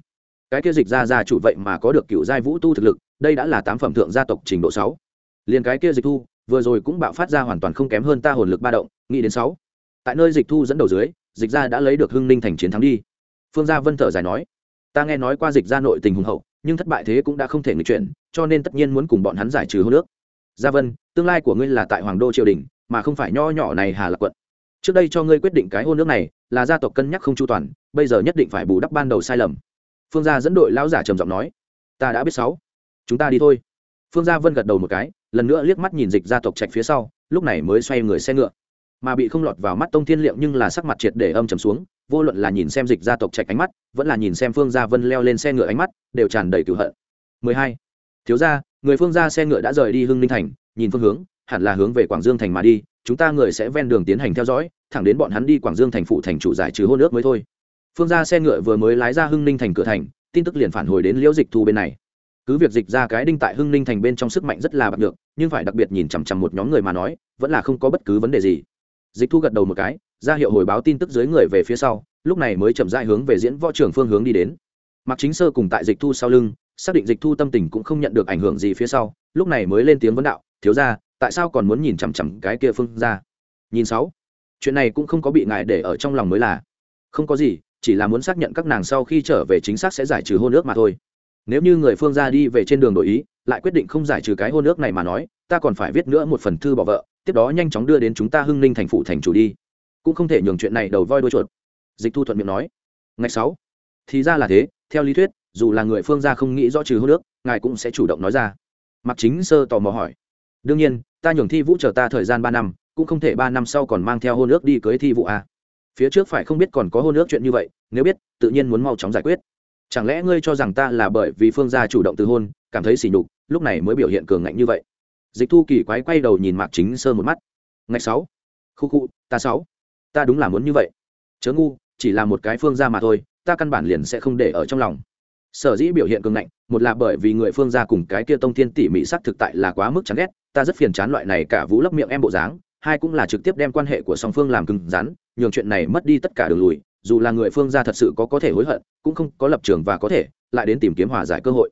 Cái kia dịch ra gia chủ vậy mà có được cựu giai vũ tu thực lực, đây đã là tám phẩm thượng gia tộc trình độ sáu. Liền cái kia dịch thu, vừa rồi cũng bạo phát ra hoàn toàn không kém hơn ta hồn lực ba động, nghĩ đến sáu. Tại nơi dịch thu dẫn đầu dưới, dịch gia đã lấy được hưng ninh thành chiến thắng đi. Phương gia vân thở dài nói, ta nghe nói qua dịch gia nội tình hùng hậu, nhưng thất bại thế cũng đã không thể nghịch chuyển, cho nên tất nhiên muốn cùng bọn hắn giải trừ hôn nước gia vân, tương lai của ngươi là tại hoàng đô triều đình mà không phải nho nhỏ này hà lạc quận. Trước đây cho ngươi quyết định cái hôn nước này là gia tộc cân nhắc không chu toàn, bây giờ nhất định phải bù đắp ban đầu sai lầm. Phương gia dẫn đội lão giả trầm giọng nói, ta đã biết sáu, chúng ta đi thôi. Phương gia vân gật đầu một cái, lần nữa liếc mắt nhìn dịch gia tộc trạch phía sau, lúc này mới xoay người xe ngựa. Mà bị không lọt vào mắt tông thiên liệu nhưng là sắc mặt triệt để âm trầm xuống, vô luận là nhìn xem dịch gia tộc trạch ánh mắt, vẫn là nhìn xem phương gia vân leo lên xe ngựa ánh mắt, đều tràn đầy cửu hận. 12. thiếu gia, người phương gia xe ngựa đã rời đi hưng ninh thành, nhìn phương hướng hẳn là hướng về quảng dương thành mà đi, chúng ta người sẽ ven đường tiến hành theo dõi, thẳng đến bọn hắn đi quảng dương thành phụ thành chủ giải trừ hôn ước mới thôi. Phương gia xe ngựa vừa mới lái ra hưng ninh thành cửa thành, tin tức liền phản hồi đến liễu dịch thu bên này. Cứ việc dịch ra cái đinh tại hưng ninh thành bên trong sức mạnh rất là bạc được nhưng phải đặc biệt nhìn chằm chằm một nhóm người mà nói, vẫn là không có bất cứ vấn đề gì. Dịch thu gật đầu một cái, ra hiệu hồi báo tin tức dưới người về phía sau, lúc này mới chậm dại hướng về diễn võ trưởng phương hướng đi đến. Mặc chính sơ cùng tại dịch thu sau lưng, xác định dịch thu tâm tình cũng không nhận được ảnh hưởng gì phía sau, lúc này mới lên tiếng vấn đạo, thiếu ra tại sao còn muốn nhìn chằm chằm cái kia phương ra? Nhìn sáu. Chuyện này cũng không có bị ngại để ở trong lòng mới là. Không có gì, chỉ là muốn xác nhận các nàng sau khi trở về chính xác sẽ giải trừ hôn ước mà thôi. Nếu như người phương ra đi về trên đường đổi ý, lại quyết định không giải trừ cái hôn ước này mà nói, ta còn phải viết nữa một phần thư bỏ vợ, tiếp đó nhanh chóng đưa đến chúng ta hưng ninh thành phụ thành chủ đi. Cũng không thể nhường chuyện này đầu voi đuôi chuột. Dịch thu thuận miệng nói. Ngày sáu. Thì ra là thế, theo lý thuyết, dù là người phương gia không nghĩ rõ trừ hôn ước, ngài cũng sẽ chủ động nói ra. Mặc chính sơ tò mò hỏi. Đương nhiên ta nhường thi vũ chờ ta thời gian ba năm, cũng không thể ba năm sau còn mang theo hôn ước đi cưới thi vụ à. phía trước phải không biết còn có hôn ước chuyện như vậy, nếu biết, tự nhiên muốn mau chóng giải quyết. Chẳng lẽ ngươi cho rằng ta là bởi vì phương gia chủ động từ hôn, cảm thấy xỉ nhục, lúc này mới biểu hiện cường ngạnh như vậy? Dịch thu kỳ quái quay đầu nhìn mạc chính sơ một mắt. Ngày sáu. Khu khu, ta sáu. Ta đúng là muốn như vậy. Chớ ngu, chỉ là một cái phương gia mà thôi, ta căn bản liền sẽ không để ở trong lòng. Sở dĩ biểu hiện cường ngạnh, một là bởi vì người phương gia cùng cái kia tông thiên tỉ mỉ sắc thực tại là quá mức chán ghét ta rất phiền chán loại này cả vũ lấp miệng em bộ dáng, hai cũng là trực tiếp đem quan hệ của song phương làm cứng rắn, nhường chuyện này mất đi tất cả đường lùi, dù là người phương gia thật sự có có thể hối hận, cũng không có lập trường và có thể lại đến tìm kiếm hòa giải cơ hội.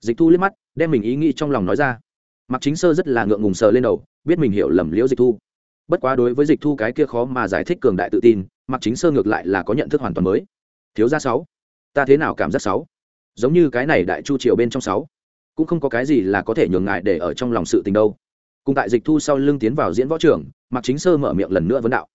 Dịch thu liếc mắt, đem mình ý nghĩ trong lòng nói ra. Mặc chính sơ rất là ngượng ngùng sờ lên đầu, biết mình hiểu lầm liễu dịch thu. Bất quá đối với dịch thu cái kia khó mà giải thích cường đại tự tin mặc chính sơ ngược lại là có nhận thức hoàn toàn mới. Thiếu gia sáu, ta thế nào cảm giác sáu? Giống như cái này đại chu triều bên trong sáu, cũng không có cái gì là có thể nhường ngại để ở trong lòng sự tình đâu cùng tại dịch thu sau lưng tiến vào diễn võ trường, mạc chính sơ mở miệng lần nữa vấn đạo.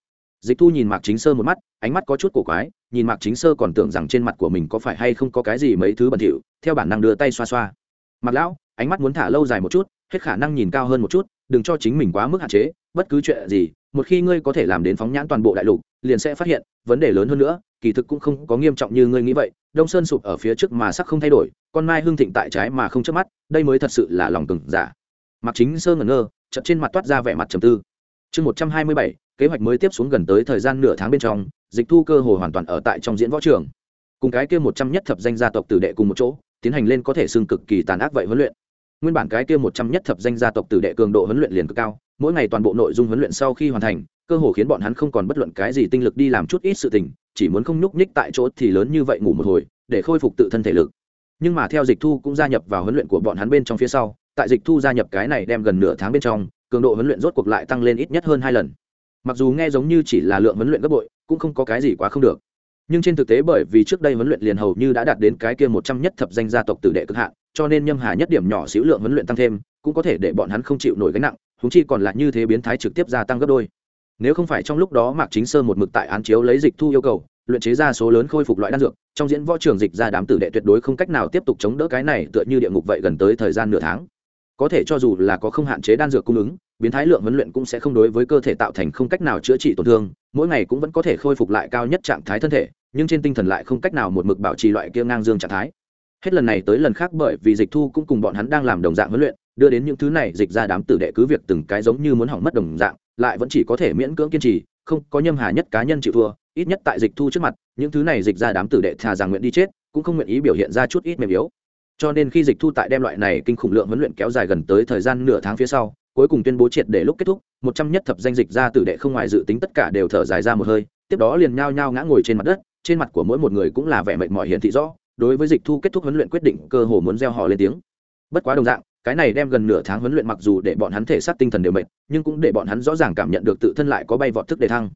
Dịch thu nhìn mạc chính sơ một mắt, ánh mắt có chút cổ quái, nhìn mạc chính sơ còn tưởng rằng trên mặt của mình có phải hay không có cái gì mấy thứ bẩn thỉu, theo bản năng đưa tay xoa xoa. Mặt lão, ánh mắt muốn thả lâu dài một chút, hết khả năng nhìn cao hơn một chút, đừng cho chính mình quá mức hạn chế, bất cứ chuyện gì, một khi ngươi có thể làm đến phóng nhãn toàn bộ đại lục, liền sẽ phát hiện, vấn đề lớn hơn nữa, kỳ thực cũng không có nghiêm trọng như ngươi nghĩ vậy, đông sơn sụp ở phía trước mà sắc không thay đổi, con mai hương thịnh tại trái mà không chớp mắt, đây mới thật sự là lòng cừng giả. Mạc chính sơ ngẩn ngơ, chợt trên mặt toát ra vẻ mặt trầm tư. Chương một trăm hai mươi bảy, kế hoạch mới tiếp xuống gần tới thời gian nửa tháng bên trong, dịch thu cơ hồ hoàn toàn ở tại trong diễn võ trường. Cùng cái kia một trăm nhất thập danh gia tộc tử đệ cùng một chỗ, tiến hành lên có thể xưng cực kỳ tàn ác vậy huấn luyện. Nguyên bản cái kia một trăm nhất thập danh gia tộc tử đệ cường độ huấn luyện liền cực cao, mỗi ngày toàn bộ nội dung huấn luyện sau khi hoàn thành, cơ hồ khiến bọn hắn không còn bất luận cái gì tinh lực đi làm chút ít sự tình, chỉ muốn không nhúc nhích tại chỗ thì lớn như vậy ngủ một hồi, để khôi phục tự thân thể lực. Nhưng mà theo dịch thu cũng gia nhập vào huấn luyện của bọn hắn bên trong phía sau tại dịch thu gia nhập cái này đem gần nửa tháng bên trong, cường độ huấn luyện rốt cuộc lại tăng lên ít nhất hơn hai lần. Mặc dù nghe giống như chỉ là lượng huấn luyện gấp bội, cũng không có cái gì quá không được. Nhưng trên thực tế bởi vì trước đây huấn luyện liền hầu như đã đạt đến cái kia một trăm nhất thập danh gia tộc tử đệ cực hạn, cho nên nhâm hà nhất điểm nhỏ xíu lượng huấn luyện tăng thêm, cũng có thể để bọn hắn không chịu nổi gánh nặng húng chi còn là như thế biến thái trực tiếp gia tăng gấp đôi. Nếu không phải trong lúc đó mạc chính sơ một mực tại án chiếu lấy dịch thu yêu cầu, luyện chế ra số lớn khôi phục loại đan dược, trong diễn võ trường dịch ra đám tử đệ tuyệt đối không cách nào tiếp tục chống đỡ cái này tựa như địa ngục vậy gần tới thời gian nửa tháng có thể cho dù là có không hạn chế đan dược cung ứng, biến thái lượng huấn luyện cũng sẽ không đối với cơ thể tạo thành không cách nào chữa trị tổn thương, mỗi ngày cũng vẫn có thể khôi phục lại cao nhất trạng thái thân thể, nhưng trên tinh thần lại không cách nào một mực bảo trì loại kia ngang dương trạng thái. Hết lần này tới lần khác bởi vì dịch thu cũng cùng bọn hắn đang làm đồng dạng huấn luyện, đưa đến những thứ này dịch ra đám tử đệ cứ việc từng cái giống như muốn hỏng mất đồng dạng, lại vẫn chỉ có thể miễn cưỡng kiên trì, không có nhâm hà nhất cá nhân chịu thua, ít nhất tại dịch thu trước mặt, những thứ này dịch ra đám tử đệ thà rằng nguyện đi chết, cũng không nguyện ý biểu hiện ra chút ít mềm yếu cho nên khi dịch thu tại đem loại này kinh khủng lượng huấn luyện kéo dài gần tới thời gian nửa tháng phía sau, cuối cùng tuyên bố triệt để lúc kết thúc, một trăm nhất thập danh dịch ra tử đệ không ngoài dự tính tất cả đều thở dài ra một hơi, tiếp đó liền nhao nhao ngã ngồi trên mặt đất, trên mặt của mỗi một người cũng là vẻ mệt mỏi hiển thị rõ, đối với dịch thu kết thúc huấn luyện quyết định cơ hồ muốn gieo họ lên tiếng. Bất quá đồng dạng, cái này đem gần nửa tháng huấn luyện mặc dù để bọn hắn thể xác tinh thần đều mệt, nhưng cũng để bọn hắn rõ ràng cảm nhận được tự thân lại có bay vọt thức đề thăng.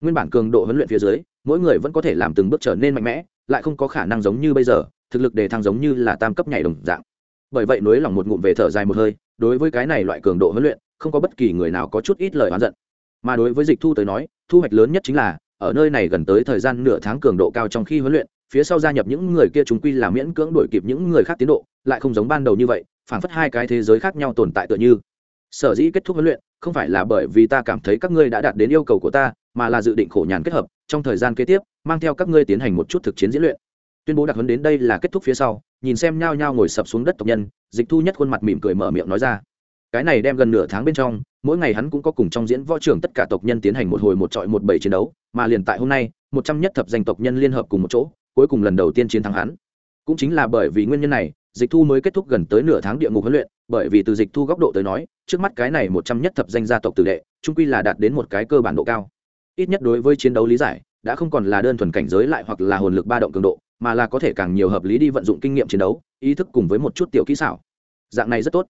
Nguyên bản cường độ huấn luyện phía dưới, mỗi người vẫn có thể làm từng bước trở nên mạnh mẽ, lại không có khả năng giống như bây giờ thực lực đề thăng giống như là tam cấp nhảy đồng dạng. Bởi vậy nối lòng một ngụm về thở dài một hơi, đối với cái này loại cường độ huấn luyện, không có bất kỳ người nào có chút ít lời oán giận. Mà đối với dịch thu tới nói, thu hoạch lớn nhất chính là, ở nơi này gần tới thời gian nửa tháng cường độ cao trong khi huấn luyện, phía sau gia nhập những người kia chúng quy là miễn cưỡng đổi kịp những người khác tiến độ, lại không giống ban đầu như vậy phảng phất hai cái thế giới khác nhau tồn tại tựa như. Sở dĩ kết thúc huấn luyện, không phải là bởi vì ta cảm thấy các ngươi đã đạt đến yêu cầu của ta, mà là dự định khổ nhàn kết hợp, trong thời gian kế tiếp, mang theo các ngươi tiến hành một chút thực chiến diễn luyện tuyên bố đặc huấn đến đây là kết thúc phía sau, nhìn xem nhao nhao ngồi sập xuống đất tộc nhân, dịch thu nhất khuôn mặt mỉm cười mở miệng nói ra. Cái này đem gần nửa tháng bên trong, mỗi ngày hắn cũng có cùng trong diễn võ trưởng tất cả tộc nhân tiến hành một hồi một trọi một bảy chiến đấu, mà liền tại hôm nay, một trăm nhất thập danh tộc nhân liên hợp cùng một chỗ, cuối cùng lần đầu tiên chiến thắng hắn. Cũng chính là bởi vì nguyên nhân này, dịch thu mới kết thúc gần tới nửa tháng địa ngục huấn luyện, bởi vì từ dịch thu góc độ tới nói, trước mắt cái này một trăm nhất thập danh gia tộc tử đệ, trung quy là đạt đến một cái cơ bản độ cao. Ít nhất đối với chiến đấu lý giải, đã không còn là đơn thuần cảnh giới lại hoặc là hồn lực ba động cường độ mà là có thể càng nhiều hợp lý đi vận dụng kinh nghiệm chiến đấu, ý thức cùng với một chút tiểu kỹ xảo. Dạng này rất tốt.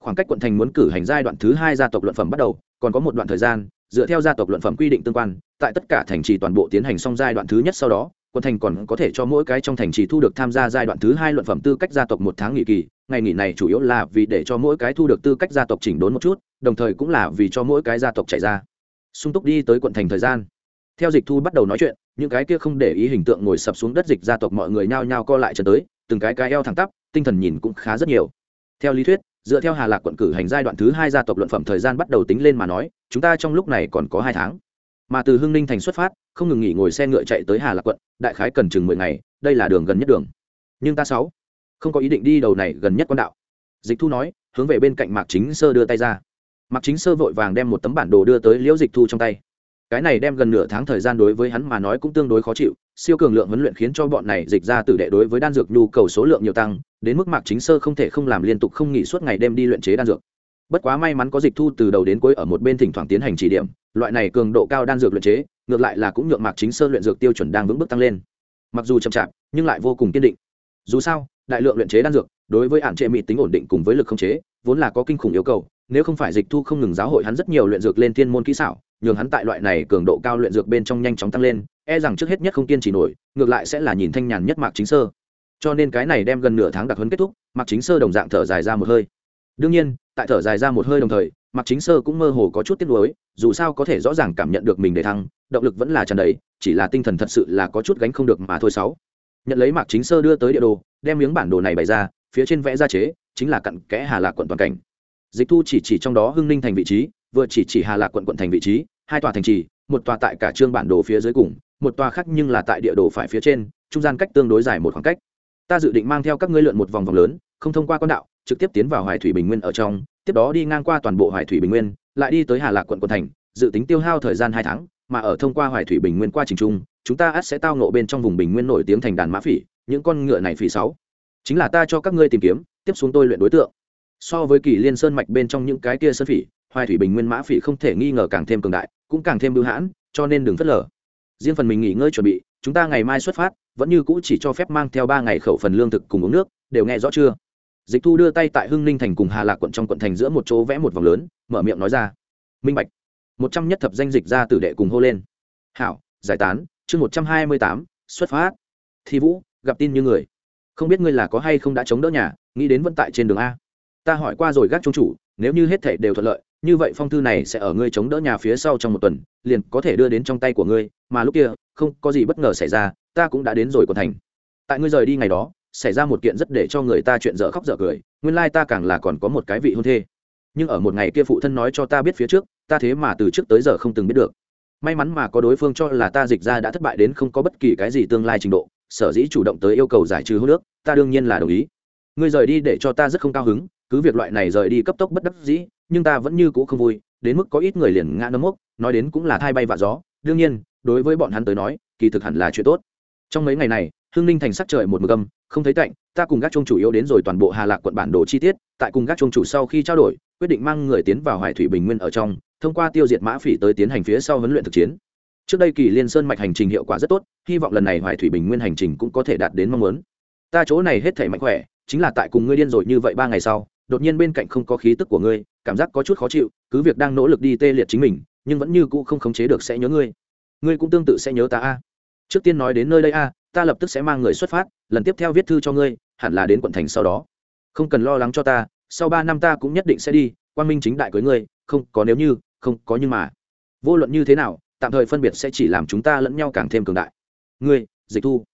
Khoảng cách quận thành muốn cử hành giai đoạn thứ hai gia tộc luận phẩm bắt đầu, còn có một đoạn thời gian, dựa theo gia tộc luận phẩm quy định tương quan, tại tất cả thành trì toàn bộ tiến hành xong giai đoạn thứ nhất sau đó, quận thành còn có thể cho mỗi cái trong thành trì thu được tham gia giai đoạn thứ hai luận phẩm tư cách gia tộc một tháng nghỉ kỳ. Ngày nghỉ này chủ yếu là vì để cho mỗi cái thu được tư cách gia tộc chỉnh đốn một chút, đồng thời cũng là vì cho mỗi cái gia tộc chạy ra. Sung túc đi tới quận thành thời gian theo dịch thu bắt đầu nói chuyện, những cái kia không để ý hình tượng ngồi sập xuống đất dịch gia tộc mọi người nhao nhao co lại chân tới, từng cái cái eo thẳng tắp, tinh thần nhìn cũng khá rất nhiều. Theo lý thuyết, dựa theo hà lạc quận cử hành giai đoạn thứ hai gia tộc luận phẩm thời gian bắt đầu tính lên mà nói, chúng ta trong lúc này còn có hai tháng. Mà từ hưng ninh thành xuất phát, không ngừng nghỉ ngồi xe ngựa chạy tới hà lạc quận, đại khái cần chừng mười ngày, đây là đường gần nhất đường. Nhưng ta sáu, không có ý định đi đầu này gần nhất con đạo. Dịch thu nói, hướng về bên cạnh mạc chính sơ đưa tay ra. Mạc chính sơ vội vàng đem một tấm bản đồ đưa tới liễu dịch thu trong tay cái này đem gần nửa tháng thời gian đối với hắn mà nói cũng tương đối khó chịu, siêu cường lượng huấn luyện khiến cho bọn này dịch ra tử đệ đối với đan dược nhu cầu số lượng nhiều tăng, đến mức mạc chính sơ không thể không làm liên tục không nghỉ suốt ngày đêm đi luyện chế đan dược. Bất quá may mắn có dịch thu từ đầu đến cuối ở một bên thỉnh thoảng tiến hành chỉ điểm, loại này cường độ cao đan dược luyện chế, ngược lại là cũng nhượng mạc chính sơ luyện dược tiêu chuẩn đang vững bước tăng lên. Mặc dù chậm chạp, nhưng lại vô cùng kiên định. Dù sao, đại lượng luyện chế đan dược, đối với hạn chế mỹ tính ổn định cùng với lực không chế, vốn là có kinh khủng yêu cầu, nếu không phải dịch thu không ngừng giáo hội hắn rất nhiều luyện dược lên thiên môn kỹ xảo nhường hắn tại loại này cường độ cao luyện dược bên trong nhanh chóng tăng lên e rằng trước hết nhất không kiên trì nổi, ngược lại sẽ là nhìn thanh nhàn nhất mạc chính sơ. Cho nên cái này đem gần nửa tháng đặc huấn kết thúc, mạc chính sơ đồng dạng thở dài ra một hơi. Đương nhiên, tại thở dài ra một hơi đồng thời, mạc chính sơ cũng mơ hồ có chút tiếc nuối, dù sao có thể rõ ràng cảm nhận được mình để thăng, động lực vẫn là tràn đầy, chỉ là tinh thần thật sự là có chút gánh không được mà thôi sáu. Nhận lấy mạc chính sơ đưa tới địa đồ, đem miếng bản đồ này bày ra, phía trên vẽ ra chế, chính là cặn kẽ hà lạc quận toàn cảnh. Dịch thu chỉ chỉ trong đó hưng ninh thành vị trí, vừa chỉ chỉ hà lạc quận quận thành vị trí hai tòa thành trì, một tòa tại cả trương bản đồ phía dưới cùng, một tòa khác nhưng là tại địa đồ phải phía trên, trung gian cách tương đối dài một khoảng cách. Ta dự định mang theo các ngươi lượn một vòng vòng lớn, không thông qua con đạo, trực tiếp tiến vào hoài thủy bình nguyên ở trong, tiếp đó đi ngang qua toàn bộ hoài thủy bình nguyên, lại đi tới hà lạc quận quận thành, dự tính tiêu hao thời gian hai tháng, mà ở thông qua hoài thủy bình nguyên qua trình trung, chúng ta ắt sẽ tao nộ bên trong vùng bình nguyên nổi tiếng thành đàn mã phỉ, những con ngựa này phỉ sáu. Chính là ta cho các ngươi tìm kiếm, tiếp xuống tôi luyện đối tượng. So với kỳ liên sơn mạch bên trong những cái kia sơn phỉ, hoài thủy bình nguyên mã phỉ không thể nghi ngờ càng thêm cường đại cũng càng thêm bưu hãn, cho nên đừng phớt lờ. Riêng phần mình nghỉ ngơi chuẩn bị, chúng ta ngày mai xuất phát, vẫn như cũ chỉ cho phép mang theo ba ngày khẩu phần lương thực cùng uống nước, đều nghe rõ chưa? Dịch thu đưa tay tại hưng ninh thành cùng hà lạc quận trong quận thành giữa một chỗ vẽ một vòng lớn, mở miệng nói ra. Minh bạch. Một trăm nhất thập danh dịch ra tử đệ cùng hô lên. Hảo, giải tán, chương một trăm hai mươi tám, xuất phát. Thi vũ, gặp tin như người. Không biết ngươi là có hay không đã chống đỡ nhà, nghĩ đến vận tại trên đường a. Ta hỏi qua rồi gác trung chủ nếu như hết thảy đều thuận lợi, như vậy phong thư này sẽ ở ngươi chống đỡ nhà phía sau trong một tuần, liền có thể đưa đến trong tay của ngươi, mà lúc kia, không có gì bất ngờ xảy ra, ta cũng đã đến rồi còn thành. Tại ngươi rời đi ngày đó, xảy ra một kiện rất để cho người ta chuyện dở khóc dở cười, nguyên lai ta càng là còn có một cái vị hôn thê. Nhưng ở một ngày kia phụ thân nói cho ta biết phía trước, ta thế mà từ trước tới giờ không từng biết được. May mắn mà có đối phương cho là ta dịch ra đã thất bại đến không có bất kỳ cái gì tương lai trình độ, sở dĩ chủ động tới yêu cầu giải trừ hôn nước ta đương nhiên là đồng ý. Ngươi rời đi để cho ta rất không cao hứng cứ việc loại này rời đi cấp tốc bất đắc dĩ, nhưng ta vẫn như cũ không vui, đến mức có ít người liền ngã nấm mốc, nói đến cũng là thai bay vạ gió. Đương nhiên, đối với bọn hắn tới nói, kỳ thực hẳn là chuyện tốt. Trong mấy ngày này, hương ninh thành sắc trời một mực âm, không thấy tạnh, ta cùng gác trung chủ yếu đến rồi toàn bộ hà lạc quận bản đồ chi tiết, tại cùng gác trung chủ sau khi trao đổi, quyết định mang người tiến vào hoài thủy bình nguyên ở trong, thông qua tiêu diệt mã phỉ tới tiến hành phía sau huấn luyện thực chiến. Trước đây kỳ liên sơn mạch hành trình hiệu quả rất tốt, hy vọng lần này hoài thủy bình nguyên hành trình cũng có thể đạt đến mong muốn. Ta chỗ này hết thể mạnh khỏe, chính là tại cùng ngươi điên rồi như vậy ba ngày sau đột nhiên bên cạnh không có khí tức của ngươi, cảm giác có chút khó chịu, cứ việc đang nỗ lực đi tê liệt chính mình, nhưng vẫn như cũ không khống chế được sẽ nhớ ngươi. Ngươi cũng tương tự sẽ nhớ ta a. Trước tiên nói đến nơi đây a, ta lập tức sẽ mang người xuất phát, lần tiếp theo viết thư cho ngươi, hẳn là đến quận thành sau đó. Không cần lo lắng cho ta, sau ba năm ta cũng nhất định sẽ đi quan minh chính đại cưới ngươi, không, có nếu như, không, có nhưng mà. Vô luận như thế nào, tạm thời phân biệt sẽ chỉ làm chúng ta lẫn nhau càng thêm cường đại. Ngươi, dịch thu.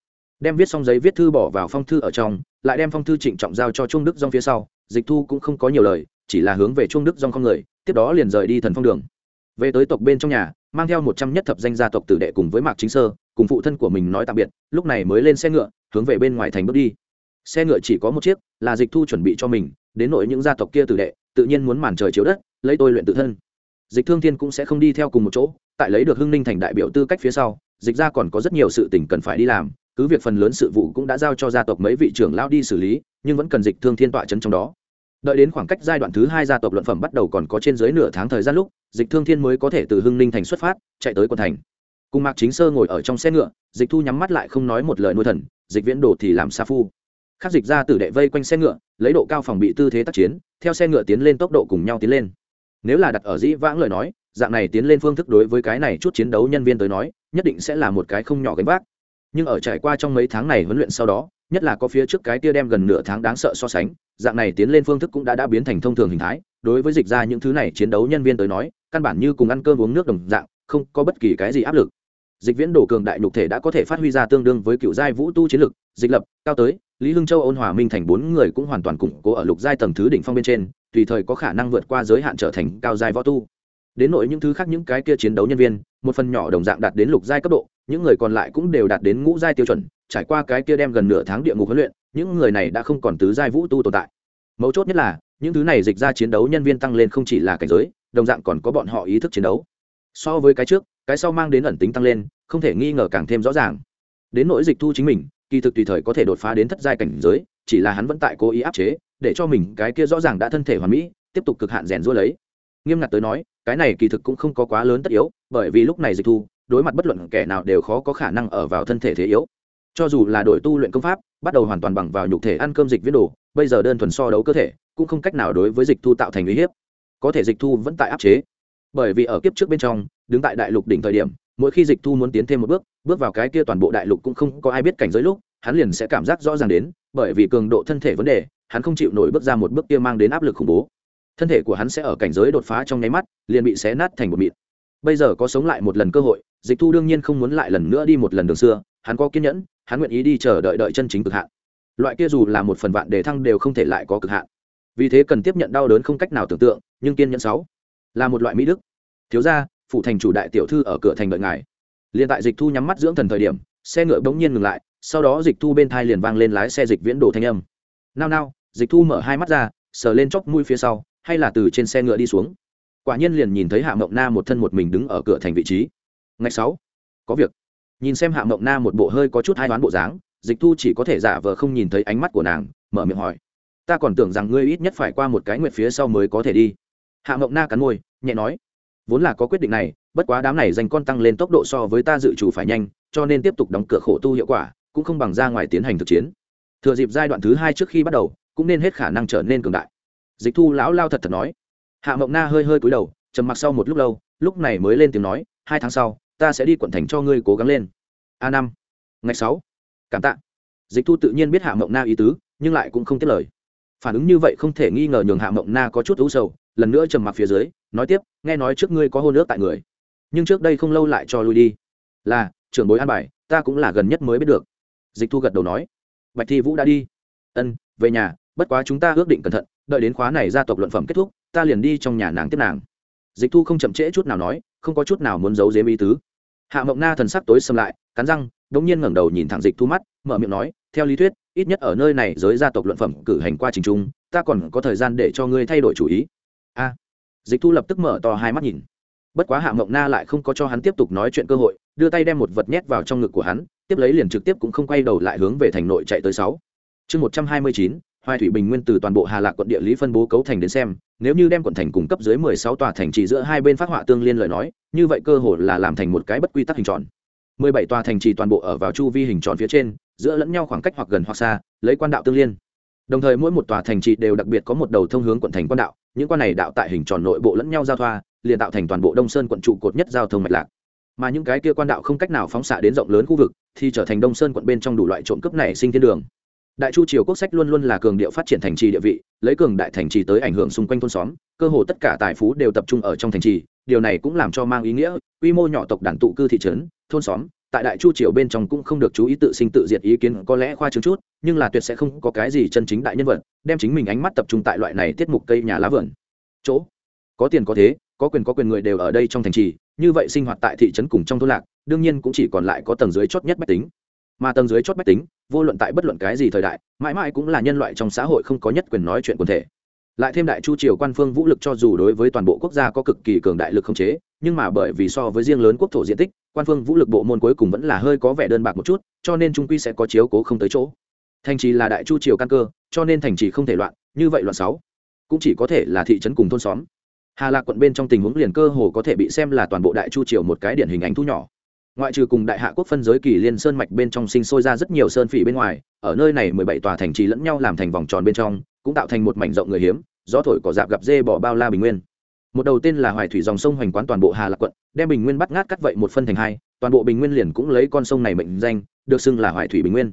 Đem viết xong giấy viết thư bỏ vào phong thư ở trong, lại đem phong thư trịnh trọng giao cho trung đức dong phía sau dịch thu cũng không có nhiều lời, chỉ là hướng về trung đức dong không người, tiếp đó liền rời đi thần phong đường. Về tới tộc bên trong nhà, mang theo một trăm nhất thập danh gia tộc tử đệ cùng với mạc chính sơ, cùng phụ thân của mình nói tạm biệt, lúc này mới lên xe ngựa, hướng về bên ngoài thành bước đi. Xe ngựa chỉ có một chiếc, là dịch thu chuẩn bị cho mình, đến nội những gia tộc kia tử đệ, tự nhiên muốn màn trời chiếu đất, lấy tôi luyện tự thân. Dịch thương thiên cũng sẽ không đi theo cùng một chỗ, tại lấy được hưng ninh thành đại biểu tư cách phía sau, dịch ra còn có rất nhiều sự tình cần phải đi làm, cứ việc phần lớn sự vụ cũng đã giao cho gia tộc mấy vị trưởng lao đi xử lý nhưng vẫn cần dịch thương thiên tọa chấn trong đó. Đợi đến khoảng cách giai đoạn thứ hai gia tộc luận phẩm bắt đầu còn có trên dưới nửa tháng thời gian lúc, dịch thương thiên mới có thể từ hưng ninh thành xuất phát, chạy tới quận thành. Cùng mạc chính sơ ngồi ở trong xe ngựa, dịch thu nhắm mắt lại không nói một lời nuôi thần, dịch viễn đồ thì làm sa phu. Khắc dịch ra tử đệ vây quanh xe ngựa, lấy độ cao phòng bị tư thế tác chiến, theo xe ngựa tiến lên tốc độ cùng nhau tiến lên. Nếu là đặt ở dĩ vãng lời nói, dạng này tiến lên phương thức đối với cái này chút chiến đấu nhân viên tới nói, nhất định sẽ là một cái không nhỏ gánh vác nhưng ở trải qua trong mấy tháng này huấn luyện sau đó, nhất là có phía trước cái tia đem gần nửa tháng đáng sợ so sánh, dạng này tiến lên phương thức cũng đã đã biến thành thông thường hình thái. Đối với dịch ra những thứ này chiến đấu nhân viên tới nói, căn bản như cùng ăn cơm uống nước đồng dạng, không có bất kỳ cái gì áp lực. Dịch viễn đồ cường đại nhục thể đã có thể phát huy ra tương đương với cựu giai vũ tu chiến lực, dịch lập, cao tới, lý hưng châu ôn hòa minh thành bốn người cũng hoàn toàn củng cố ở lục giai tầng thứ đỉnh phong bên trên, tùy thời có khả năng vượt qua giới hạn trở thành cao giai võ tu. Đến nội những thứ khác những cái kia chiến đấu nhân viên, một phần nhỏ đồng dạng đạt đến lục giai cấp độ những người còn lại cũng đều đạt đến ngũ giai tiêu chuẩn, trải qua cái kia đem gần nửa tháng địa ngục huấn luyện, những người này đã không còn tứ giai vũ tu tồn tại. Mấu chốt nhất là, những thứ này dịch ra chiến đấu nhân viên tăng lên không chỉ là cảnh giới, đồng dạng còn có bọn họ ý thức chiến đấu. So với cái trước, cái sau mang đến ẩn tính tăng lên, không thể nghi ngờ càng thêm rõ ràng. Đến nỗi dịch thu chính mình, kỳ thực tùy thời có thể đột phá đến thất giai cảnh giới, chỉ là hắn vẫn tại cố ý áp chế, để cho mình cái kia rõ ràng đã thân thể hoàn mỹ, tiếp tục cực hạn rèn rũa lấy. Nghiêm ngặt tới nói, cái này kỳ thực cũng không có quá lớn tất yếu, bởi vì lúc này dịch thu đối mặt bất luận kẻ nào đều khó có khả năng ở vào thân thể thế yếu. Cho dù là đội tu luyện công pháp, bắt đầu hoàn toàn bằng vào nhục thể ăn cơm dịch viết đồ, bây giờ đơn thuần so đấu cơ thể, cũng không cách nào đối với dịch thu tạo thành uy hiếp. Có thể dịch thu vẫn tại áp chế. Bởi vì ở kiếp trước bên trong, đứng tại đại lục đỉnh thời điểm, mỗi khi dịch thu muốn tiến thêm một bước bước vào cái kia toàn bộ đại lục cũng không có ai biết cảnh giới lúc, hắn liền sẽ cảm giác rõ ràng đến, bởi vì cường độ thân thể vấn đề, hắn không chịu nổi bước ra một bước kia mang đến áp lực khủng bố. Thân thể của hắn sẽ ở cảnh giới đột phá trong nháy mắt, liền bị xé nát thành một mịn. Bây giờ có sống lại một lần cơ hội dịch thu đương nhiên không muốn lại lần nữa đi một lần đường xưa, hắn có kiên nhẫn, hắn nguyện ý đi chờ đợi đợi chân chính cực hạn. Loại kia dù là một phần vạn đề thăng đều không thể lại có cực hạn. Vì thế cần tiếp nhận đau đớn không cách nào tưởng tượng, nhưng kiên nhẫn sáu, là một loại mỹ đức. Thiếu gia, phụ thành chủ đại tiểu thư ở cửa thành đợi ngài. Liền tại dịch thu nhắm mắt dưỡng thần thời điểm, xe ngựa bỗng nhiên ngừng lại, sau đó dịch thu bên thai liền vang lên lái xe dịch viễn đồ thanh âm. Nao nao, dịch thu mở hai mắt ra, sờ lên chóc mũi phía sau, hay là từ trên xe ngựa đi xuống. Quả nhiên liền nhìn thấy hạ mộng na một thân một mình đứng ở cửa thành vị trí ngày sáu. Có việc. Nhìn xem hạ mộng na một bộ hơi có chút hai đoán bộ dáng, dịch thu chỉ có thể giả vờ không nhìn thấy ánh mắt của nàng, mở miệng hỏi. Ta còn tưởng rằng ngươi ít nhất phải qua một cái nguyệt phía sau mới có thể đi. Hạ mộng na cắn môi, nhẹ nói. Vốn là có quyết định này, bất quá đám này dành con tăng lên tốc độ so với ta dự trù phải nhanh, cho nên tiếp tục đóng cửa khổ tu hiệu quả, cũng không bằng ra ngoài tiến hành thực chiến. Thừa dịp giai đoạn thứ hai trước khi bắt đầu, cũng nên hết khả năng trở nên cường đại. Dịch thu lão lao thật thật nói. Hạ mộng na hơi hơi cúi đầu, trầm mặc sau một lúc lâu, lúc này mới lên tiếng nói, hai tháng sau ta sẽ đi quận thành cho ngươi cố gắng lên. A năm. Ngày sáu. Cảm tạ. Dịch thu tự nhiên biết hạ mộng na ý tứ, nhưng lại cũng không tiết lời. Phản ứng như vậy không thể nghi ngờ nhường hạ mộng na có chút ưu sầu, lần nữa trầm mặc phía dưới, nói tiếp, nghe nói trước ngươi có hôn ước tại người. Nhưng trước đây không lâu lại cho lui đi. Là, trưởng bối an bài, ta cũng là gần nhất mới biết được. Dịch thu gật đầu nói. Bạch thi vũ đã đi. Ân, về nhà, bất quá chúng ta ước định cẩn thận, đợi đến khóa này gia tộc luận phẩm kết thúc, ta liền đi trong nhà nàng tiếp nàng. Dịch thu không chậm trễ chút nào nói, không có chút nào muốn giấu dếm ý tứ hạ mộng na thần sắc tối xâm lại, cắn răng đ ỗ n g nhiên ngẩng đầu nhìn thẳng dịch thu mắt, mở miệng nói, theo lý thuyết, ít nhất ở nơi này giới gia tộc luận phẩm cử hành qua trình trung, ta còn có thời gian để cho ngươi thay đổi chủ ý. A. Dịch thu lập tức mở to hai mắt nhìn. Bất quá hạ mộng na lại không có cho hắn tiếp tục nói chuyện cơ hội, đưa tay đem một vật nhét vào trong ngực của hắn, tiếp lấy liền trực tiếp cũng không quay đầu lại hướng về thành nội chạy tới sáu. Chương một trăm hai mươi chín hoài thủy bình nguyên từ toàn bộ hà lạc quận địa lý phân bố cấu thành đến xem, nếu như đem quận thành cung cấp dưới mười sáu tòa thành trì giữa hai bên phát họa tương liên lời nói, như vậy cơ hội là làm thành một cái bất quy tắc hình tròn. mười bảy tòa thành trì toàn bộ ở vào chu vi hình tròn phía trên, giữa lẫn nhau khoảng cách hoặc gần hoặc xa, lấy quan đạo tương liên. Đồng thời mỗi một tòa thành trì đều đặc biệt có một đầu thông hướng quận thành quan đạo, những quan này đạo tại hình tròn nội bộ lẫn nhau giao thoa, liền tạo thành toàn bộ đông sơn quận trụ cột nhất giao thông mạch lạc. Mà những cái kia quan đạo không cách nào phóng xạ đến rộng lớn khu vực, thì trở thành đông sơn quận bên trong đủ loại trộm cướp này sinh thiên đường đại chu triều quốc sách luôn luôn là cường điệu phát triển thành trì địa vị, lấy cường đại thành trì tới ảnh hưởng xung quanh thôn xóm, cơ hồ tất cả tài phú đều tập trung ở trong thành trì, điều này cũng làm cho mang ý nghĩa, quy mô nhỏ tộc đàn tụ cư thị trấn, thôn xóm, tại đại chu triều bên trong cũng không được chú ý tự sinh tự diệt ý kiến, có lẽ khoa chứng chút, nhưng là tuyệt sẽ không có cái gì chân chính đại nhân vật, đem chính mình ánh mắt tập trung tại loại này tiết mục cây nhà lá vườn. Chỗ, có tiền có thế, có quyền có quyền người đều ở đây trong thành trì, như vậy sinh hoạt tại thị trấn cùng trong thôn lạc, đương nhiên cũng chỉ còn lại có tầng dưới chót nhất bách tính. Mà tầng dưới chót bách tính vô luận tại bất luận cái gì thời đại, mãi mãi cũng là nhân loại trong xã hội không có nhất quyền nói chuyện quần thể. Lại thêm đại chu triều quan phương vũ lực cho dù đối với toàn bộ quốc gia có cực kỳ cường đại lực không chế, nhưng mà bởi vì so với riêng lớn quốc thổ diện tích, quan phương vũ lực bộ môn cuối cùng vẫn là hơi có vẻ đơn bạc một chút, cho nên trung quy sẽ có chiếu cố không tới chỗ. Thành trì là đại chu triều căn cơ, cho nên thành trì không thể loạn, như vậy loạn sáu, cũng chỉ có thể là thị trấn cùng thôn xóm. Hà lạc quận bên trong tình huống liền cơ hồ có thể bị xem là toàn bộ đại chu triều một cái điển hình ảnh thu nhỏ ngoại trừ cùng đại hạ quốc phân giới kỳ liên sơn mạch bên trong sinh sôi ra rất nhiều sơn phỉ bên ngoài, ở nơi này mười bảy tòa thành trì lẫn nhau làm thành vòng tròn bên trong, cũng tạo thành một mảnh rộng người hiếm, gió thổi cỏ dạp gặp dê bỏ bao la bình nguyên. Một đầu tên là hoài thủy dòng sông hoành quán toàn bộ hà lạc quận, đem bình nguyên bắt ngát cắt vậy một phân thành hai, toàn bộ bình nguyên liền cũng lấy con sông này mệnh danh, được xưng là hoài thủy bình nguyên.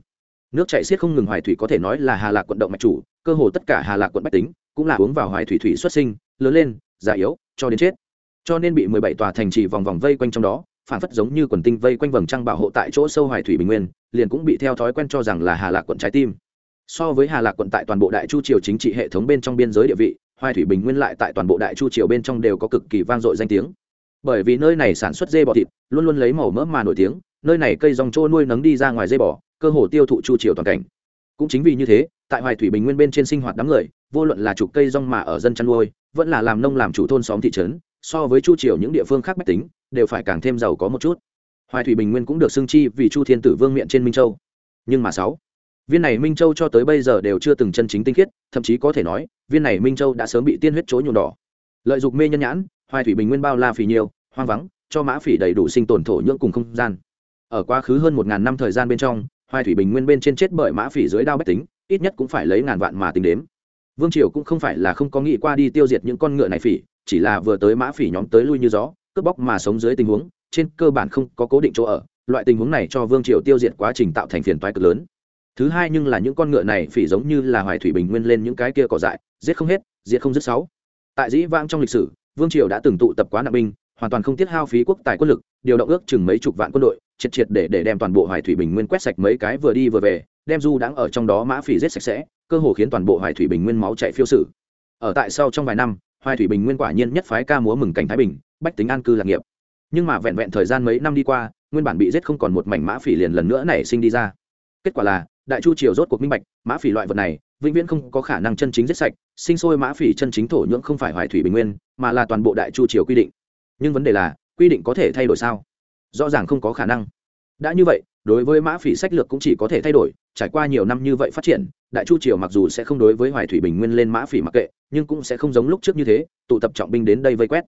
Nước chảy xiết không ngừng hoài thủy có thể nói là hà lạc quận động mạch chủ, cơ hồ tất cả hà lạc quận bách tính cũng là uống vào hoài thủy thủy xuất sinh, lớn lên, già yếu, cho đến chết. Cho nên bị mười bảy tòa thành trì vòng vòng vây quanh trong đó phản phất giống như quần tinh vây quanh vầng trăng bảo hộ tại chỗ sâu hoài thủy bình nguyên, liền cũng bị theo thói quen cho rằng là hà lạc quận trái tim. So với hà lạc quận tại toàn bộ đại chu triều chính trị hệ thống bên trong biên giới địa vị, hoài thủy bình nguyên lại tại toàn bộ đại chu triều bên trong đều có cực kỳ vang dội danh tiếng. Bởi vì nơi này sản xuất dê bò thịt, luôn luôn lấy màu mỡ mà nổi tiếng, nơi này cây dòng trô nuôi nấng đi ra ngoài dê bò, cơ hồ tiêu thụ chu triều toàn cảnh. Cũng chính vì như thế, tại hoài thủy bình nguyên bên trên sinh hoạt đám người, vô luận là trục cây rong mà ở dân chăn nuôi, vẫn là làm nông làm chủ thôn xóm thị trấn so với chu triều những địa phương khác bách tính, đều phải càng thêm giàu có một chút. Hoài thủy bình nguyên cũng được xưng chi vì chu thiên tử vương miện trên minh châu. Nhưng mà sáu, viên này minh châu cho tới bây giờ đều chưa từng chân chính tinh khiết, thậm chí có thể nói, viên này minh châu đã sớm bị tiên huyết chối nhuộm đỏ. Lợi dụng mê nhân nhãn, hoài thủy bình nguyên bao la phì nhiều, hoang vắng, cho mã phỉ đầy đủ sinh tồn thổ nhưỡng cùng không gian. Ở quá khứ hơn một ngàn năm thời gian bên trong, hoài thủy bình nguyên bên trên chết bởi mã phỉ dưới đao bách tính, ít nhất cũng phải lấy ngàn vạn mà tính đếm. Vương triều cũng không phải là không có nghĩ qua đi tiêu diệt những con ngựa này phỉ chỉ là vừa tới mã phỉ nhóm tới lui như gió, cướp bóc mà sống dưới tình huống, trên cơ bản không có cố định chỗ ở, loại tình huống này cho vương triều tiêu diệt quá trình tạo thành phiền toái cực lớn. Thứ hai nhưng là những con ngựa này phỉ giống như là hoài thủy bình nguyên lên những cái kia cỏ dại, giết không hết diệt không dứt sáu. Tại dĩ vãng trong lịch sử, vương triều đã từng tụ tập quá nặng binh, hoàn toàn không tiết hao phí quốc tài quân lực, điều động ước chừng mấy chục vạn quân đội, triệt triệt để để đem toàn bộ hoài thủy bình nguyên quét sạch mấy cái vừa đi vừa về, đem du đãng ở trong đó mã phỉ giết sạch sẽ, cơ hồ khiến toàn bộ hoài thủy bình nguyên máu chạy phiêu sử. Ở tại sau trong vài năm hoài thủy bình nguyên quả nhiên nhất phái ca múa mừng cảnh thái bình, bách tính an cư lạc nghiệp. Nhưng mà vẹn vẹn thời gian mấy năm đi qua, nguyên bản bị giết không còn một mảnh mã phỉ liền lần nữa nảy sinh đi ra. Kết quả là, đại chu triều rốt cuộc minh bạch, mã phỉ loại vật này, vĩnh viễn không có khả năng chân chính giết sạch, sinh sôi mã phỉ chân chính thổ nhưỡng không phải hoài thủy bình nguyên, mà là toàn bộ đại chu triều quy định. Nhưng vấn đề là, quy định có thể thay đổi sao? Rõ ràng không có khả năng. Đã như vậy, đối với mã phỉ sách lược cũng chỉ có thể thay đổi trải qua nhiều năm như vậy phát triển, đại chu triều mặc dù sẽ không đối với hoài thủy bình nguyên lên mã phỉ mặc kệ, nhưng cũng sẽ không giống lúc trước như thế, tụ tập trọng binh đến đây vây quét.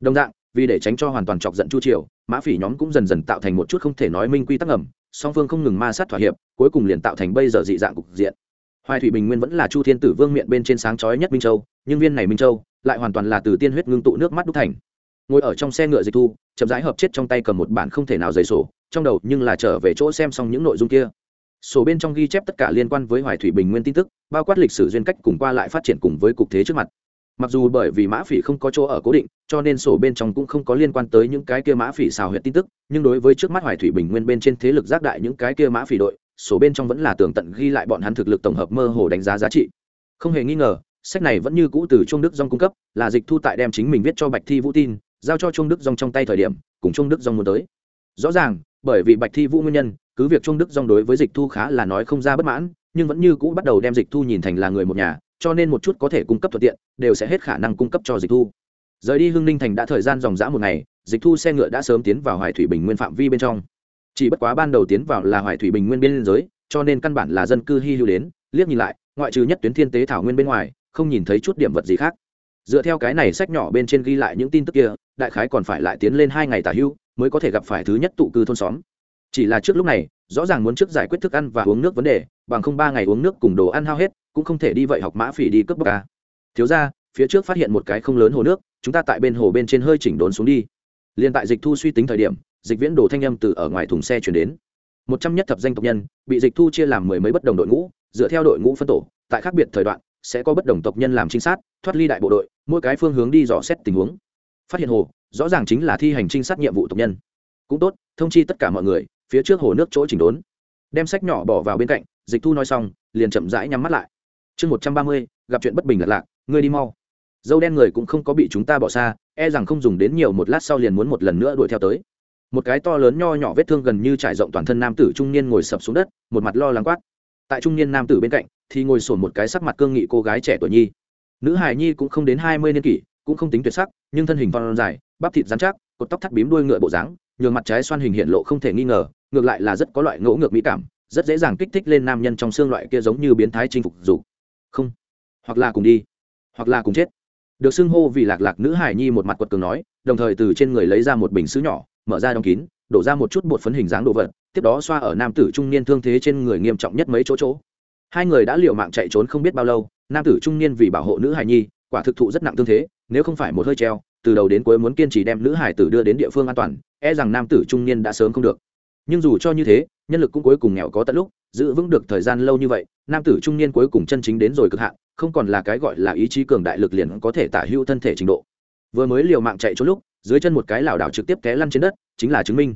Đồng dạng, vì để tránh cho hoàn toàn chọc giận chu triều, mã phỉ nhóm cũng dần dần tạo thành một chút không thể nói minh quy tắc ẩm. song phương không ngừng ma sát thỏa hiệp, cuối cùng liền tạo thành bây giờ dị dạng cục diện. Hoài thủy bình nguyên vẫn là chu thiên tử vương miện bên trên sáng chói nhất minh châu, nhưng viên này minh châu lại hoàn toàn là từ tiên huyết ngưng tụ nước mắt đúc thành. Ngồi ở trong xe ngựa dịch thu, chậm rãi hợp chết trong tay cầm một bản không thể nào dày sổ, trong đầu nhưng là trở về chỗ xem xong những nội dung kia sổ bên trong ghi chép tất cả liên quan với hoài thủy bình nguyên tin tức, bao quát lịch sử duyên cách cùng qua lại phát triển cùng với cục thế trước mặt. Mặc dù bởi vì mã phỉ không có chỗ ở cố định, cho nên sổ bên trong cũng không có liên quan tới những cái kia mã phỉ xào huyệt tin tức, nhưng đối với trước mắt hoài thủy bình nguyên bên trên thế lực giác đại những cái kia mã phỉ đội, sổ bên trong vẫn là tường tận ghi lại bọn hắn thực lực tổng hợp mơ hồ đánh giá giá trị. Không hề nghi ngờ, sách này vẫn như cũ từ trung đức dong cung cấp, là dịch thu tại đem chính mình viết cho bạch thi vũ tin, giao cho trung đức dong trong tay thời điểm, cùng trung đức dong muốn tới. Rõ ràng, bởi vì bạch thi vũ nguyên nhân cứ việc trung đức dòng đối với dịch thu khá là nói không ra bất mãn, nhưng vẫn như cũ bắt đầu đem dịch thu nhìn thành là người một nhà, cho nên một chút có thể cung cấp thuận tiện, đều sẽ hết khả năng cung cấp cho dịch thu. Rời đi hưng ninh thành đã thời gian dòng dã một ngày, dịch thu xe ngựa đã sớm tiến vào hoài thủy bình nguyên phạm vi bên trong. Chỉ bất quá ban đầu tiến vào là hoài thủy bình nguyên biên giới, cho nên căn bản là dân cư hy hữu đến, liếc nhìn lại, ngoại trừ nhất tuyến thiên tế thảo nguyên bên ngoài, không nhìn thấy chút điểm vật gì khác. Dựa theo cái này sách nhỏ bên trên ghi lại những tin tức kia, đại khái còn phải lại tiến lên hai ngày tả hưu, mới có thể gặp phải thứ nhất tụ cư thôn xóm chỉ là trước lúc này, rõ ràng muốn trước giải quyết thức ăn và uống nước vấn đề, bằng không ba ngày uống nước cùng đồ ăn hao hết, cũng không thể đi vậy học mã phỉ đi cướp bóc ca thiếu ra phía trước phát hiện một cái không lớn hồ nước, chúng ta tại bên hồ bên trên hơi chỉnh đốn xuống đi. Liền tại dịch thu suy tính thời điểm, dịch viễn đồ thanh âm từ ở ngoài thùng xe chuyển đến. Một trăm nhất thập danh tộc nhân, bị dịch thu chia làm mười mấy bất đồng đội ngũ, dựa theo đội ngũ phân tổ, tại khác biệt thời đoạn, sẽ có bất đồng tộc nhân làm trinh sát, thoát ly đại bộ đội, mỗi cái phương hướng đi dò xét tình huống. Phát hiện hồ, rõ ràng chính là thi hành trinh sát nhiệm vụ tộc nhân. Cũng tốt, thông chi tất cả mọi người phía trước hồ nước chỗ chỉnh đốn. Đem sách nhỏ bỏ vào bên cạnh, dịch thu nói xong, liền chậm rãi nhắm mắt lại. Chương một trăm ba mươi, gặp chuyện bất bình lật lạc, ngươi đi mau. Dâu đen người cũng không có bị chúng ta bỏ xa e rằng không dùng đến nhiều một lát sau liền muốn một lần nữa đuổi theo tới. Một cái to lớn nho nhỏ vết thương gần như trải rộng toàn thân nam tử trung niên ngồi sập xuống đất, một mặt lo lắng quát. Tại trung niên nam tử bên cạnh, thì ngồi sổn một cái sắc mặt cương nghị cô gái trẻ tuổi nhi. Nữ hài nhi cũng không đến hai mươi niên kỷ, cũng không tính tuyệt sắc, nhưng thân hình phong dài, bắp thịt dán chắc, cột tóc thắt bím đuôi ngựa bộ dáng, nhường mặt trái xoan hình hiện lộ không thể nghi ngờ ngược lại là rất có loại ngỗ ngược mỹ cảm, rất dễ dàng kích thích lên nam nhân trong xương loại kia giống như biến thái chinh phục dục không. Hoặc là cùng đi. Hoặc là cùng chết. Được xưng hô vì lạc lạc nữ hải nhi một mặt quật cường nói, đồng thời từ trên người lấy ra một bình xứ nhỏ, mở ra đóng kín, đổ ra một chút bột phấn hình dáng đồ vật, tiếp đó xoa ở nam tử trung niên thương thế trên người nghiêm trọng nhất mấy chỗ chỗ. Hai người đã liều mạng chạy trốn không biết bao lâu, nam tử trung niên vì bảo hộ nữ hải nhi, quả thực thụ rất nặng thương thế, nếu không phải một hơi treo, từ đầu đến cuối muốn kiên trì đem nữ hải tử đưa đến địa phương an toàn e rằng nam tử trung niên đã sớm không được nhưng dù cho như thế, nhân lực cũng cuối cùng nghèo có tận lúc, giữ vững được thời gian lâu như vậy, nam tử trung niên cuối cùng chân chính đến rồi cực hạn, không còn là cái gọi là ý chí cường đại lực liền có thể tả hữu thân thể trình độ. Vừa mới liều mạng chạy trốn lúc, dưới chân một cái lảo đảo trực tiếp té lăn trên đất, chính là chứng minh.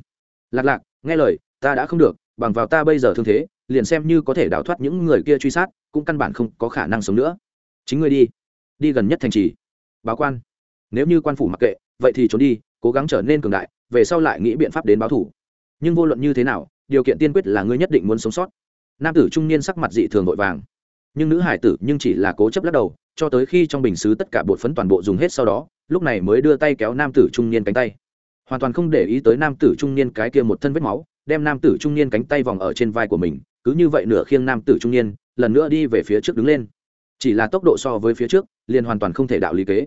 Lạc lạc, nghe lời, ta đã không được, bằng vào ta bây giờ thương thế, liền xem như có thể đào thoát những người kia truy sát, cũng căn bản không có khả năng sống nữa. Chính ngươi đi. Đi gần nhất thành trì. Báo quan. Nếu như quan phủ mặc kệ, vậy thì trốn đi, cố gắng trở nên cường đại, về sau lại nghĩ biện pháp đến báo thủ nhưng vô luận như thế nào, điều kiện tiên quyết là ngươi nhất định muốn sống sót. Nam tử trung niên sắc mặt dị thường vội vàng. Nhưng nữ hải tử nhưng chỉ là cố chấp lắc đầu, cho tới khi trong bình xứ tất cả bột phấn toàn bộ dùng hết sau đó, lúc này mới đưa tay kéo nam tử trung niên cánh tay. Hoàn toàn không để ý tới nam tử trung niên cái kia một thân vết máu, đem nam tử trung niên cánh tay vòng ở trên vai của mình, cứ như vậy nửa khiêng nam tử trung niên, lần nữa đi về phía trước đứng lên. Chỉ là tốc độ so với phía trước, liền hoàn toàn không thể đạo lý kế.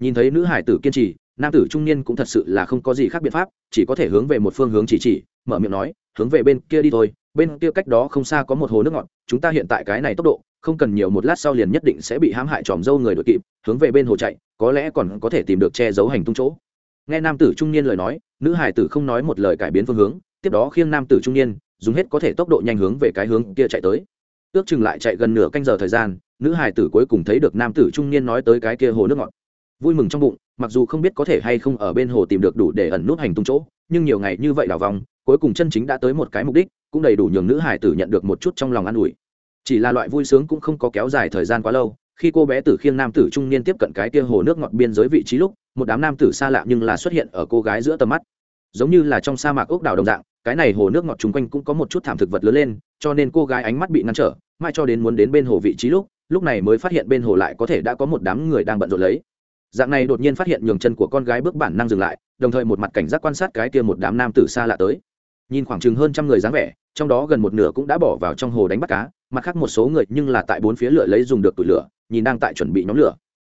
Nhìn thấy nữ hải tử kiên trì nam tử trung niên cũng thật sự là không có gì khác biện pháp, chỉ có thể hướng về một phương hướng chỉ chỉ, mở miệng nói, hướng về bên kia đi thôi, bên kia cách đó không xa có một hồ nước ngọt, chúng ta hiện tại cái này tốc độ, không cần nhiều một lát sau liền nhất định sẽ bị hãm hại tròm dâu người đội kịp, hướng về bên hồ chạy, có lẽ còn có thể tìm được che giấu hành tung chỗ. Nghe nam tử trung niên lời nói, nữ hải tử không nói một lời cải biến phương hướng, tiếp đó khiêng nam tử trung niên, dùng hết có thể tốc độ nhanh hướng về cái hướng kia chạy tới. Ước chừng lại chạy gần nửa canh giờ thời gian, nữ hải tử cuối cùng thấy được nam tử trung niên nói tới cái kia hồ nước ngọt. Vui mừng trong bụng mặc dù không biết có thể hay không ở bên hồ tìm được đủ để ẩn nút hành tung chỗ, nhưng nhiều ngày như vậy đào vòng, cuối cùng chân chính đã tới một cái mục đích, cũng đầy đủ nhường nữ hải tử nhận được một chút trong lòng an ủi. Chỉ là loại vui sướng cũng không có kéo dài thời gian quá lâu, khi cô bé tử khiêng nam tử trung niên tiếp cận cái kia hồ nước ngọt biên giới vị trí lúc, một đám nam tử xa lạ nhưng là xuất hiện ở cô gái giữa tầm mắt. Giống như là trong sa mạc ốc đảo đồng dạng, cái này hồ nước ngọt chung quanh cũng có một chút thảm thực vật lớn lên, cho nên cô gái ánh mắt bị ngăn trở mai cho đến muốn đến bên hồ vị trí lúc lúc này mới phát hiện bên hồ lại có thể đã có một đám người đang bận rộn lấy dạng này đột nhiên phát hiện nhường chân của con gái bước bản năng dừng lại, đồng thời một mặt cảnh giác quan sát cái kia một đám nam tử xa lạ tới. Nhìn khoảng chừng hơn trăm người dáng vẻ, trong đó gần một nửa cũng đã bỏ vào trong hồ đánh bắt cá, mặt khác một số người nhưng là tại bốn phía lửa lấy dùng được tủi lửa, nhìn đang tại chuẩn bị nhóm lửa.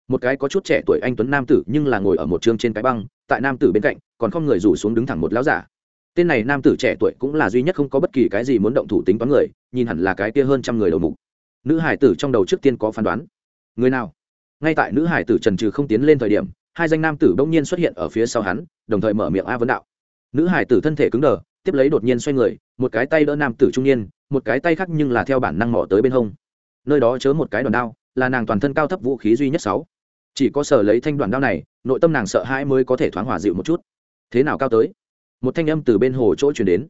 Một cái có chút trẻ tuổi anh tuấn nam tử nhưng là ngồi ở một chương trên cái băng, tại nam tử bên cạnh, còn không người rủ xuống đứng thẳng một lão giả. Tên này nam tử trẻ tuổi cũng là duy nhất không có bất kỳ cái gì muốn động thủ tính toán người, nhìn hẳn là cái kia hơn trăm người đầu mục. Nữ hải tử trong đầu trước tiên có phán đoán. Người nào? Ngay tại nữ hải tử trần trừ không tiến lên thời điểm, hai danh nam tử bỗng nhiên xuất hiện ở phía sau hắn, đồng thời mở miệng a vấn đạo. Nữ hải tử thân thể cứng đờ, tiếp lấy đột nhiên xoay người, một cái tay đỡ nam tử trung niên, một cái tay khác nhưng là theo bản năng mỏ tới bên hông. Nơi đó chớ một cái đòn đao, là nàng toàn thân cao thấp vũ khí duy nhất sáu. Chỉ có sở lấy thanh đoàn đao này, nội tâm nàng sợ hãi mới có thể thoáng hòa dịu một chút. Thế nào cao tới? Một thanh âm từ bên hồ chỗ chuyển đến.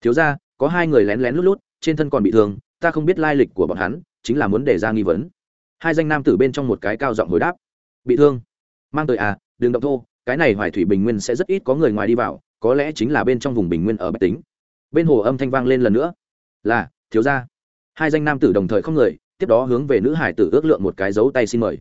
Thiếu ra có hai người lén lén lút lút, trên thân còn bị thương, ta không biết lai lịch của bọn hắn, chính là muốn để ra nghi vấn hai danh nam tử bên trong một cái cao giọng hồi đáp. Bị thương? Mang tới à đường động thô, cái này hoài thủy bình nguyên sẽ rất ít có người ngoài đi vào, có lẽ chính là bên trong vùng bình nguyên ở bách tính. Bên hồ âm thanh vang lên lần nữa. Là, thiếu gia. Hai danh nam tử đồng thời không người, tiếp đó hướng về nữ hải tử ước lượng một cái dấu tay xin mời.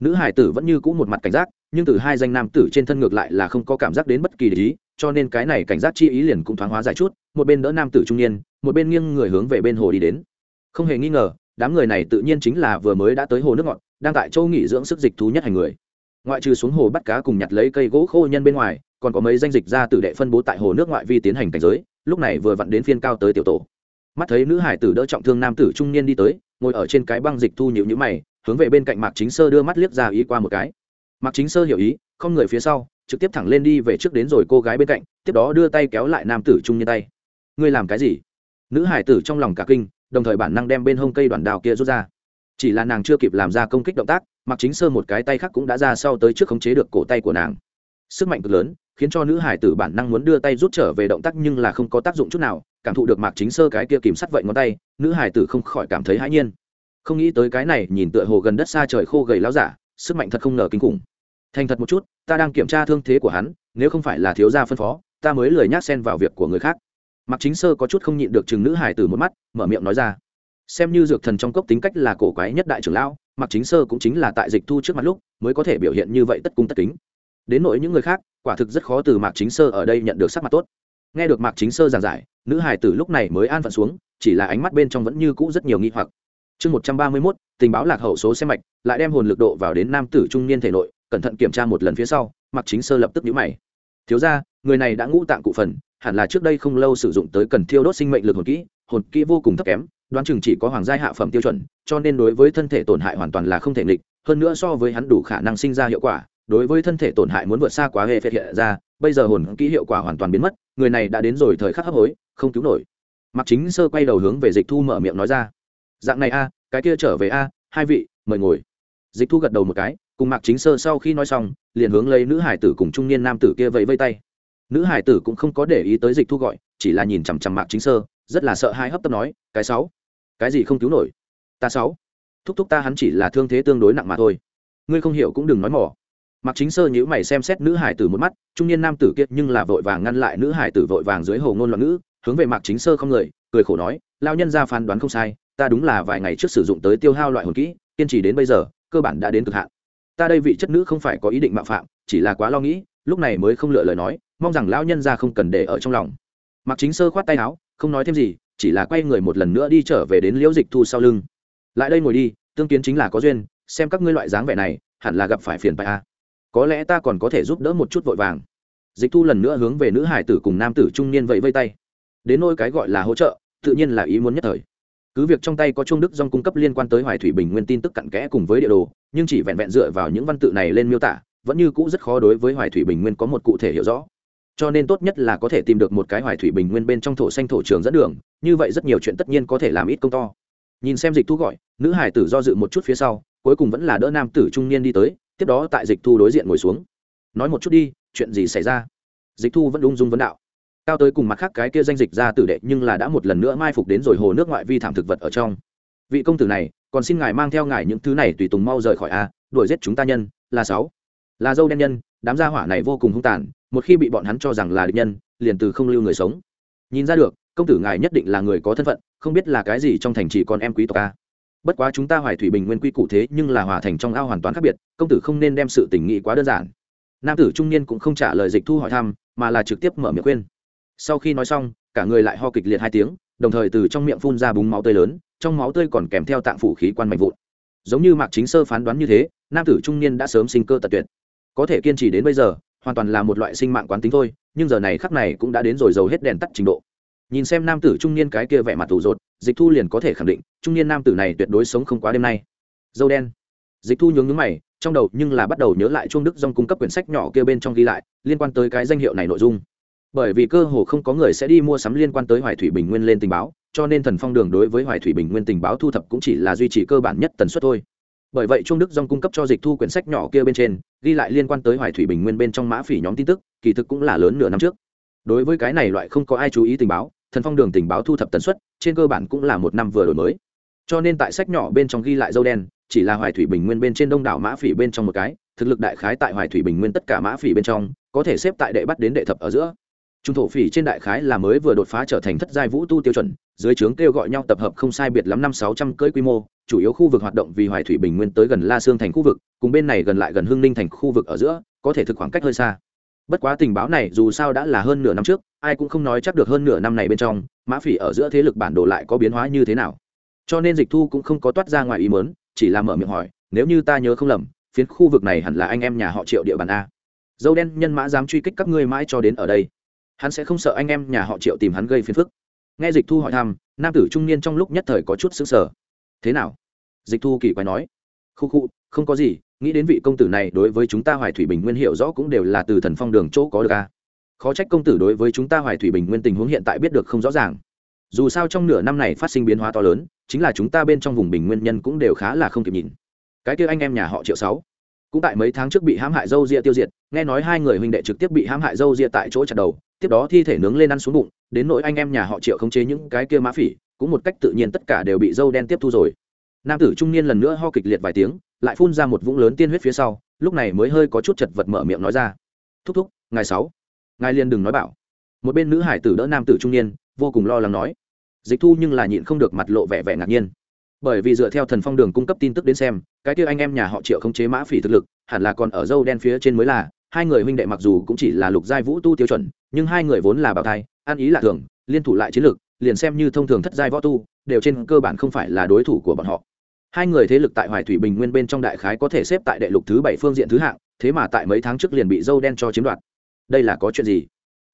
Nữ hải tử vẫn như cũ một mặt cảnh giác, nhưng từ hai danh nam tử trên thân ngược lại là không có cảm giác đến bất kỳ lý, cho nên cái này cảnh giác chi ý liền cũng thoáng hóa giải chút. Một bên đỡ nam tử trung niên, một bên nghiêng người hướng về bên hồ đi đến. Không hề nghi ngờ đám người này tự nhiên chính là vừa mới đã tới hồ nước ngọt, đang tại châu nghỉ dưỡng sức dịch thú nhất hành người. Ngoại trừ xuống hồ bắt cá cùng nhặt lấy cây gỗ khô nhân bên ngoài, còn có mấy danh dịch ra tử đệ phân bố tại hồ nước ngoại vi tiến hành cảnh giới, lúc này vừa vặn đến phiên cao tới tiểu tổ. Mắt thấy nữ hải tử đỡ trọng thương nam tử trung niên đi tới, ngồi ở trên cái băng dịch thu nhịu nhữ mày, hướng về bên cạnh mạc chính sơ đưa mắt liếc ra ý qua một cái. Mạc chính sơ hiểu ý, không người phía sau, trực tiếp thẳng lên đi về trước đến rồi cô gái bên cạnh, tiếp đó đưa tay kéo lại nam tử trung niên tay. Ngươi làm cái gì? Nữ hải tử trong lòng cả kinh đồng thời bản năng đem bên hông cây đoạn đào kia rút ra. Chỉ là nàng chưa kịp làm ra công kích động tác mặc chính sơ một cái tay khác cũng đã ra sau tới trước khống chế được cổ tay của nàng. Sức mạnh cực lớn, khiến cho nữ hải tử bản năng muốn đưa tay rút trở về động tác nhưng là không có tác dụng chút nào, cảm thụ được mạc chính sơ cái kia kìm sắt vậy ngón tay, nữ hải tử không khỏi cảm thấy hãi nhiên. Không nghĩ tới cái này, nhìn tựa hồ gần đất xa trời khô gầy láo giả, sức mạnh thật không ngờ kinh khủng. Thành thật một chút, ta đang kiểm tra thương thế của hắn, nếu không phải là thiếu gia phân phó, ta mới lười nhác xen vào việc của người khác mạc chính sơ có chút không nhịn được chừng nữ hải tử một mắt, mở miệng nói ra. Xem như dược thần trong cốc tính cách là cổ quái nhất đại trưởng lão, mạc chính sơ cũng chính là tại dịch thu trước mặt lúc mới có thể biểu hiện như vậy tất cung tất kính. Đến nỗi những người khác, quả thực rất khó từ mạc chính sơ ở đây nhận được sắc mặt tốt. Nghe được mạc chính sơ giảng giải, nữ hải tử lúc này mới an phận xuống, chỉ là ánh mắt bên trong vẫn như cũ rất nhiều nghi hoặc. Chương một trăm ba mươi mốt, tình báo lạc hậu số xe mạch, lại đem hồn lực độ vào đến nam tử trung niên thể nội, cẩn thận kiểm tra một lần phía sau, mạc chính sơ lập tức nhíu mày. Thiếu ra người này đã ngũ tạng cụ phần hẳn là trước đây không lâu sử dụng tới cần thiêu đốt sinh mệnh lực hồn kỹ hồn kỹ vô cùng thấp kém, đoán chừng chỉ có hoàng gia hạ phẩm tiêu chuẩn, cho nên đối với thân thể tổn hại hoàn toàn là không thể nghịch, hơn nữa so với hắn đủ khả năng sinh ra hiệu quả, đối với thân thể tổn hại muốn vượt xa quá hệ phết hiện ra, bây giờ hồn kỹ hiệu quả hoàn toàn biến mất, người này đã đến rồi thời khắc hấp hối, không cứu nổi. Mặc chính sơ quay đầu hướng về dịch thu mở miệng nói ra. Dạng này a, cái kia trở về a, hai vị, mời ngồi. Dịch thu gật đầu một cái, cùng mạc chính sơ sau khi nói xong, liền hướng lấy nữ hải tử cùng trung niên nam tử kia vẫy vây tay nữ hải tử cũng không có để ý tới dịch thu gọi, chỉ là nhìn chằm chằm mạc chính sơ, rất là sợ hai hấp tấp nói, cái sáu, cái gì không cứu nổi? Ta sáu. Thúc thúc ta hắn chỉ là thương thế tương đối nặng mà thôi. Ngươi không hiểu cũng đừng nói mỏ. Mạc chính sơ nhữ mày xem xét nữ hải tử một mắt, trung niên nam tử kiệt nhưng là vội vàng ngăn lại nữ hải tử vội vàng dưới hồ ngôn loạn ngữ, hướng về mạc chính sơ không người, cười khổ nói lao nhân ra phán đoán không sai, ta đúng là vài ngày trước sử dụng tới tiêu hao loại hồn kỹ, kiên trì đến bây giờ, cơ bản đã đến cực hạn. Ta đây vị chất nữ không phải có ý định mạo phạm, chỉ là quá lo nghĩ lúc này mới không lựa lời nói, mong rằng lão nhân ra không cần để ở trong lòng. Mặc chính sơ khoát tay áo, không nói thêm gì, chỉ là quay người một lần nữa đi trở về đến liễu dịch thu sau lưng. Lại đây ngồi đi, tương kiến chính là có duyên, xem các ngươi loại dáng vẻ này, hẳn là gặp phải phiền bài a. Có lẽ ta còn có thể giúp đỡ một chút vội vàng. Dịch thu lần nữa hướng về nữ hải tử cùng nam tử trung niên vẫy vây tay. Đến nôi cái gọi là hỗ trợ, tự nhiên là ý muốn nhất thời. Cứ việc trong tay có trung đức dong cung cấp liên quan tới hoài thủy bình nguyên tin tức cặn kẽ cùng với địa đồ, nhưng chỉ vẹn vẹn dựa vào những văn tự này lên miêu tả vẫn như cũ rất khó đối với hoài thủy bình nguyên có một cụ thể hiểu rõ. Cho nên tốt nhất là có thể tìm được một cái hoài thủy bình nguyên bên trong thổ xanh thổ trường dẫn đường, như vậy rất nhiều chuyện tất nhiên có thể làm ít công to. Nhìn xem dịch thu gọi, nữ hải tử do dự một chút phía sau, cuối cùng vẫn là đỡ nam tử trung niên đi tới, tiếp đó tại dịch thu đối diện ngồi xuống. Nói một chút đi, chuyện gì xảy ra? Dịch thu vẫn ung dung vấn đạo. Cao tới cùng mặt khác cái kia danh dịch ra tử đệ nhưng là đã một lần nữa mai phục đến rồi hồ nước ngoại vi thảm thực vật ở trong. Vị công tử này, còn xin ngài mang theo ngài những thứ này tùy tùng mau rời khỏi a, đuổi giết chúng ta nhân, là sáu là dâu đen nhân, đám gia hỏa này vô cùng hung tàn, một khi bị bọn hắn cho rằng là địch nhân, liền từ không lưu người sống. Nhìn ra được, công tử ngài nhất định là người có thân phận, không biết là cái gì trong thành chỉ còn em quý tộc a. Bất quá chúng ta hoài thủy bình nguyên quy cụ thế, nhưng là hòa thành trong ao hoàn toàn khác biệt, công tử không nên đem sự tình nghị quá đơn giản. Nam tử trung niên cũng không trả lời dịch thu hỏi thăm, mà là trực tiếp mở miệng khuyên. Sau khi nói xong, cả người lại ho kịch liệt hai tiếng, đồng thời từ trong miệng phun ra búng máu tươi lớn, trong máu tươi còn kèm theo tạng phủ khí quan mạnh vụn. Giống như mạc chính sơ phán đoán như thế, nam tử trung niên đã sớm sinh cơ tật tuyệt có thể kiên trì đến bây giờ, hoàn toàn là một loại sinh mạng quán tính thôi, nhưng giờ này khắc này cũng đã đến rồi dầu hết đèn tắt trình độ. Nhìn xem nam tử trung niên cái kia vẻ mặt tủ rột, dịch thu liền có thể khẳng định, trung niên nam tử này tuyệt đối sống không quá đêm nay. Dâu đen. Dịch thu nhướng nhướng mày, trong đầu nhưng là bắt đầu nhớ lại chuông đức dòng cung cấp quyển sách nhỏ kia bên trong ghi lại, liên quan tới cái danh hiệu này nội dung. Bởi vì cơ hồ không có người sẽ đi mua sắm liên quan tới hoài thủy bình nguyên lên tình báo, cho nên thần phong đường đối với hoài thủy bình nguyên tình báo thu thập cũng chỉ là duy trì cơ bản nhất tần suất thôi bởi vậy trung đức dòng cung cấp cho dịch thu quyển sách nhỏ kia bên trên, ghi lại liên quan tới hoài thủy bình nguyên bên trong mã phỉ nhóm tin tức, kỳ thực cũng là lớn nửa năm trước. Đối với cái này loại không có ai chú ý tình báo, thần phong đường tình báo thu thập tần suất, trên cơ bản cũng là một năm vừa đổi mới. Cho nên tại sách nhỏ bên trong ghi lại dâu đen, chỉ là hoài thủy bình nguyên bên trên đông đảo mã phỉ bên trong một cái, thực lực đại khái tại hoài thủy bình nguyên tất cả mã phỉ bên trong, có thể xếp tại đệ bắt đến đệ thập ở giữa trung thổ phỉ trên đại khái là mới vừa đột phá trở thành thất giai vũ tu tiêu chuẩn, dưới trướng kêu gọi nhau tập hợp không sai biệt lắm năm sáu trăm cưỡi quy mô, chủ yếu khu vực hoạt động vì hoài thủy bình nguyên tới gần la sương thành khu vực, cùng bên này gần lại gần hương ninh thành khu vực ở giữa, có thể thực khoảng cách hơi xa. Bất quá tình báo này dù sao đã là hơn nửa năm trước, ai cũng không nói chắc được hơn nửa năm này bên trong, mã phỉ ở giữa thế lực bản đồ lại có biến hóa như thế nào. Cho nên dịch thu cũng không có toát ra ngoài ý mớn chỉ là mở miệng hỏi, nếu như ta nhớ không lầm, phiến khu vực này hẳn là anh em nhà họ triệu địa bàn a. Dâu đen nhân mã dám truy kích các ngươi mãi cho đến ở đây hắn sẽ không sợ anh em nhà họ triệu tìm hắn gây phiền phức. Nghe dịch thu hỏi thăm, nam tử trung niên trong lúc nhất thời có chút xứng sở thế nào? Dịch thu kỳ quái nói. Khu khu, không có gì, nghĩ đến vị công tử này đối với chúng ta hoài thủy bình nguyên hiểu rõ cũng đều là từ thần phong đường chỗ có được a khó trách công tử đối với chúng ta hoài thủy bình nguyên tình huống hiện tại biết được không rõ ràng. Dù sao trong nửa năm này phát sinh biến hóa to lớn, chính là chúng ta bên trong vùng bình nguyên nhân cũng đều khá là không kịp nhìn. Cái kia anh em nhà họ triệu sáu cũng tại mấy tháng trước bị hãm hại dâu ria tiêu diệt, nghe nói hai người huynh đệ trực tiếp bị hãm hại dâu ria tại chỗ chặt đầu, tiếp đó thi thể nướng lên ăn xuống bụng, đến nỗi anh em nhà họ triệu khống chế những cái kia mã phỉ, cũng một cách tự nhiên tất cả đều bị dâu đen tiếp thu rồi. Nam tử trung niên lần nữa ho kịch liệt vài tiếng, lại phun ra một vũng lớn tiên huyết phía sau, lúc này mới hơi có chút chật vật mở miệng nói ra. Thúc thúc, ngài sáu, ngài liền đừng nói bảo. Một bên nữ hải tử đỡ nam tử trung niên, vô cùng lo lắng nói. Dịch thu nhưng là nhịn không được mặt lộ vẻ vẻ ngạc nhiên bởi vì dựa theo thần phong đường cung cấp tin tức đến xem, cái kia anh em nhà họ triệu không chế mã phỉ thực lực, hẳn là còn ở dâu đen phía trên mới là, hai người huynh đệ mặc dù cũng chỉ là lục giai vũ tu tiêu chuẩn, nhưng hai người vốn là bảo thai, ăn ý là thường, liên thủ lại chiến lược, liền xem như thông thường thất giai võ tu, đều trên cơ bản không phải là đối thủ của bọn họ. Hai người thế lực tại hoài thủy bình nguyên bên trong đại khái có thể xếp tại đệ lục thứ bảy phương diện thứ hạng, thế mà tại mấy tháng trước liền bị dâu đen cho chiếm đoạt. Đây là có chuyện gì?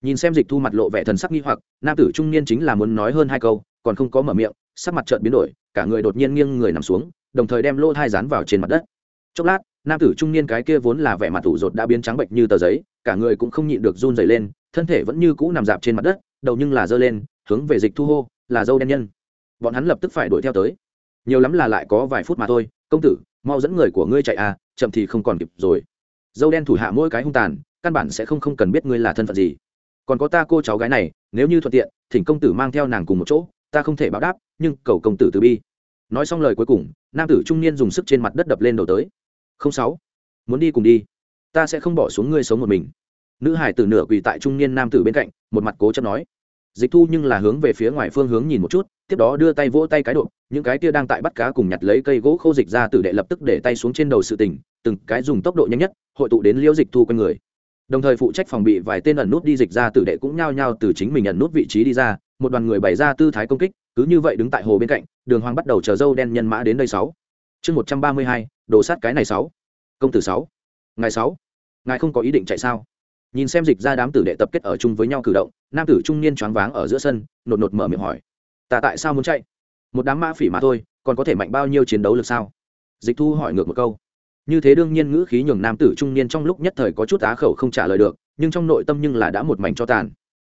Nhìn xem dịch thu mặt lộ vẻ thần sắc nghi hoặc, nam tử trung niên chính là muốn nói hơn hai câu, còn không có mở miệng sắc mặt trợn biến đổi, cả người đột nhiên nghiêng người nằm xuống, đồng thời đem lô thai rán vào trên mặt đất. Chốc lát, nam tử trung niên cái kia vốn là vẻ mặt tủ rột đã biến trắng bệnh như tờ giấy, cả người cũng không nhịn được run dày lên, thân thể vẫn như cũ nằm dạp trên mặt đất, đầu nhưng là giơ lên, hướng về dịch thu hô, là dâu đen nhân. Bọn hắn lập tức phải đuổi theo tới. Nhiều lắm là lại có vài phút mà thôi, công tử, mau dẫn người của ngươi chạy à chậm thì không còn kịp rồi. Dâu đen thủ hạ mỗi cái hung tàn, căn bản sẽ không không cần biết ngươi là thân phận gì. Còn có ta cô cháu gái này, nếu như thuận tiện, thỉnh công tử mang theo nàng cùng một chỗ, ta không thể báo đáp nhưng cầu công tử từ bi. Nói xong lời cuối cùng, nam tử trung niên dùng sức trên mặt đất đập lên đầu tới. Không sáu, muốn đi cùng đi. Ta sẽ không bỏ xuống ngươi sống một mình. Nữ hải tử nửa quỳ tại trung niên nam tử bên cạnh, một mặt cố chấp nói. Dịch thu nhưng là hướng về phía ngoài phương hướng nhìn một chút, tiếp đó đưa tay vỗ tay cái độ những cái kia đang tại bắt cá cùng nhặt lấy cây gỗ khô dịch ra tử đệ lập tức để tay xuống trên đầu sự tình, từng cái dùng tốc độ nhanh nhất, hội tụ đến liễu dịch thu quanh người. Đồng thời phụ trách phòng bị vài tên ẩn nút đi dịch ra tử đệ cũng nhao nhao từ chính mình ẩn nút vị trí đi ra, một đoàn người bày ra tư thái công kích cứ như vậy đứng tại hồ bên cạnh, đường hoàng bắt đầu chờ dâu đen nhân mã đến đây sáu. Chương một trăm ba mươi hai, đồ sát cái này sáu. Công tử sáu. Ngày sáu. Ngài không có ý định chạy sao? Nhìn xem dịch ra đám tử đệ tập kết ở chung với nhau cử động, nam tử trung niên choáng váng ở giữa sân, nột nột mở miệng hỏi. Ta tại sao muốn chạy? Một đám mã phỉ mà thôi, còn có thể mạnh bao nhiêu chiến đấu lực sao? Dịch thu hỏi ngược một câu. Như thế đương nhiên ngữ khí nhường nam tử trung niên trong lúc nhất thời có chút á khẩu không trả lời được, nhưng trong nội tâm nhưng là đã một mảnh cho tàn.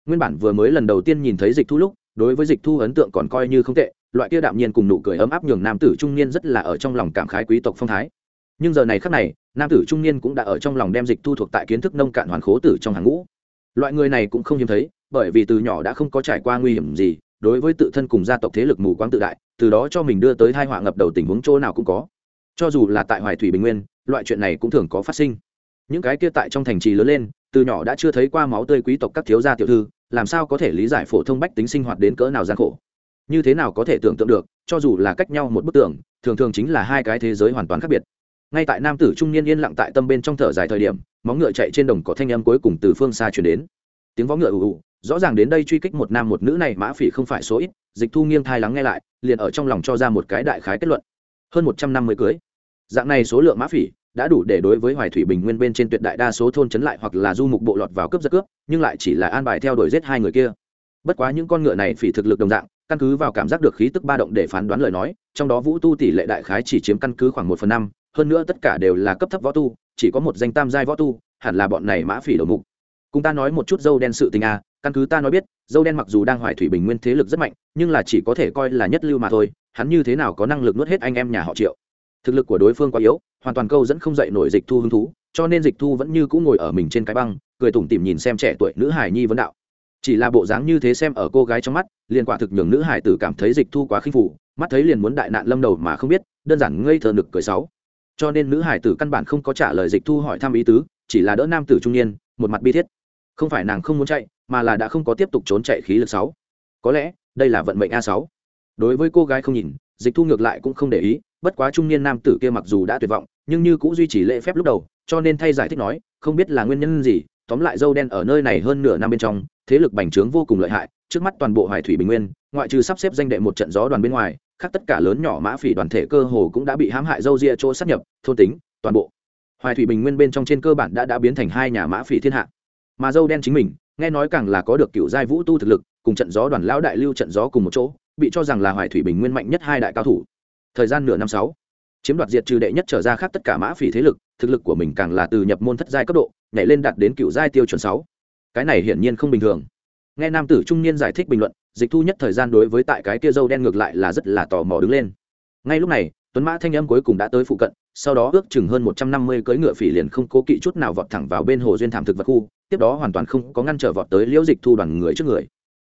Nguyên bản vừa mới lần đầu tiên nhìn thấy dịch thu lúc đối với dịch thu ấn tượng còn coi như không tệ, loại kia đạm nhiên cùng nụ cười ấm áp nhường nam tử trung niên rất là ở trong lòng cảm khái quý tộc phong thái. Nhưng giờ này khác này, nam tử trung niên cũng đã ở trong lòng đem dịch thu thuộc tại kiến thức nông cạn hoàn khố tử trong hàng ngũ. Loại người này cũng không hiếm thấy, bởi vì từ nhỏ đã không có trải qua nguy hiểm gì, đối với tự thân cùng gia tộc thế lực mù quáng tự đại, từ đó cho mình đưa tới hai họa ngập đầu tình huống chỗ nào cũng có. Cho dù là tại hoài thủy bình nguyên, loại chuyện này cũng thường có phát sinh. Những cái kia tại trong thành trì lớn lên, từ nhỏ đã chưa thấy qua máu tươi quý tộc các thiếu gia tiểu thư làm sao có thể lý giải phổ thông bách tính sinh hoạt đến cỡ nào gian khổ? Như thế nào có thể tưởng tượng được, cho dù là cách nhau một bức tường, thường thường chính là hai cái thế giới hoàn toàn khác biệt. Ngay tại nam tử trung niên yên lặng tại tâm bên trong thở dài thời điểm, móng ngựa chạy trên đồng có thanh âm cuối cùng từ phương xa chuyển đến. Tiếng vó ngựa ù ù, rõ ràng đến đây truy kích một nam một nữ này mã phỉ không phải số ít, dịch thu nghiêng thai lắng nghe lại, liền ở trong lòng cho ra một cái đại khái kết luận. Hơn một trăm năm mươi cưới. Dạng này số lượng mã phỉ đã đủ để đối với hoài thủy bình nguyên bên trên tuyệt đại đa số thôn chấn lại hoặc là du mục bộ lọt vào cướp giật cướp nhưng lại chỉ là an bài theo đuổi giết hai người kia. Bất quá những con ngựa này phỉ thực lực đồng dạng căn cứ vào cảm giác được khí tức ba động để phán đoán lời nói trong đó vũ tu tỷ lệ đại khái chỉ chiếm căn cứ khoảng một phần năm hơn nữa tất cả đều là cấp thấp võ tu chỉ có một danh tam giai võ tu hẳn là bọn này mã phỉ đầu mục. Cùng ta nói một chút dâu đen sự tình a à, căn cứ ta nói biết dâu đen mặc dù đang hoài thủy bình nguyên thế lực rất mạnh nhưng là chỉ có thể coi là nhất lưu mà thôi hắn như thế nào có năng lực nuốt hết anh em nhà họ triệu? Thực lực của đối phương quá yếu, hoàn toàn câu dẫn không dậy nổi dịch thu hứng thú, cho nên dịch thu vẫn như cũng ngồi ở mình trên cái băng, cười tủm tỉm nhìn xem trẻ tuổi nữ hải nhi vấn đạo. Chỉ là bộ dáng như thế xem ở cô gái trong mắt, liền quả thực nhường nữ hải tử cảm thấy dịch thu quá khinh phủ mắt thấy liền muốn đại nạn lâm đầu mà không biết, đơn giản ngây thờ nực cười sáu. Cho nên nữ hải tử căn bản không có trả lời dịch thu hỏi thăm ý tứ, chỉ là đỡ nam tử trung niên, một mặt bi thiết. Không phải nàng không muốn chạy, mà là đã không có tiếp tục trốn chạy khí lực sáu. Có lẽ, đây là vận mệnh a sáu. Đối với cô gái không nhìn, dịch thu ngược lại cũng không để ý bất quá trung niên nam tử kia mặc dù đã tuyệt vọng, nhưng như cũng duy trì lễ phép lúc đầu, cho nên thay giải thích nói, không biết là nguyên nhân gì, tóm lại dâu đen ở nơi này hơn nửa năm bên trong, thế lực bành trướng vô cùng lợi hại, trước mắt toàn bộ hoài thủy bình nguyên, ngoại trừ sắp xếp danh đệ một trận gió đoàn bên ngoài, khác tất cả lớn nhỏ mã phỉ đoàn thể cơ hồ cũng đã bị hãm hại dâu ria chỗ sát nhập, thôn tính, toàn bộ. Hoài thủy bình nguyên bên trong trên cơ bản đã đã biến thành hai nhà mã phỉ thiên hạ. Mà dâu đen chính mình, nghe nói càng là có được cựu giai vũ tu thực lực, cùng trận gió đoàn lão đại lưu trận gió cùng một chỗ, bị cho rằng là hoài thủy bình nguyên mạnh nhất hai đại cao thủ thời gian nửa năm sáu. Chiếm đoạt diệt trừ đệ nhất trở ra khác tất cả mã phỉ thế lực, thực lực của mình càng là từ nhập môn thất giai cấp độ, nhảy lên đạt đến cựu giai tiêu chuẩn sáu. Cái này hiển nhiên không bình thường. Nghe nam tử trung niên giải thích bình luận, dịch thu nhất thời gian đối với tại cái kia dâu đen ngược lại là rất là tò mò đứng lên. Ngay lúc này, tuấn mã thanh âm cuối cùng đã tới phụ cận, sau đó ước chừng hơn một trăm năm mươi cưỡi ngựa phỉ liền không cố kỵ chút nào vọt thẳng vào bên hồ duyên thảm thực vật khu, tiếp đó hoàn toàn không có ngăn trở vọt tới liễu dịch thu đoàn người trước người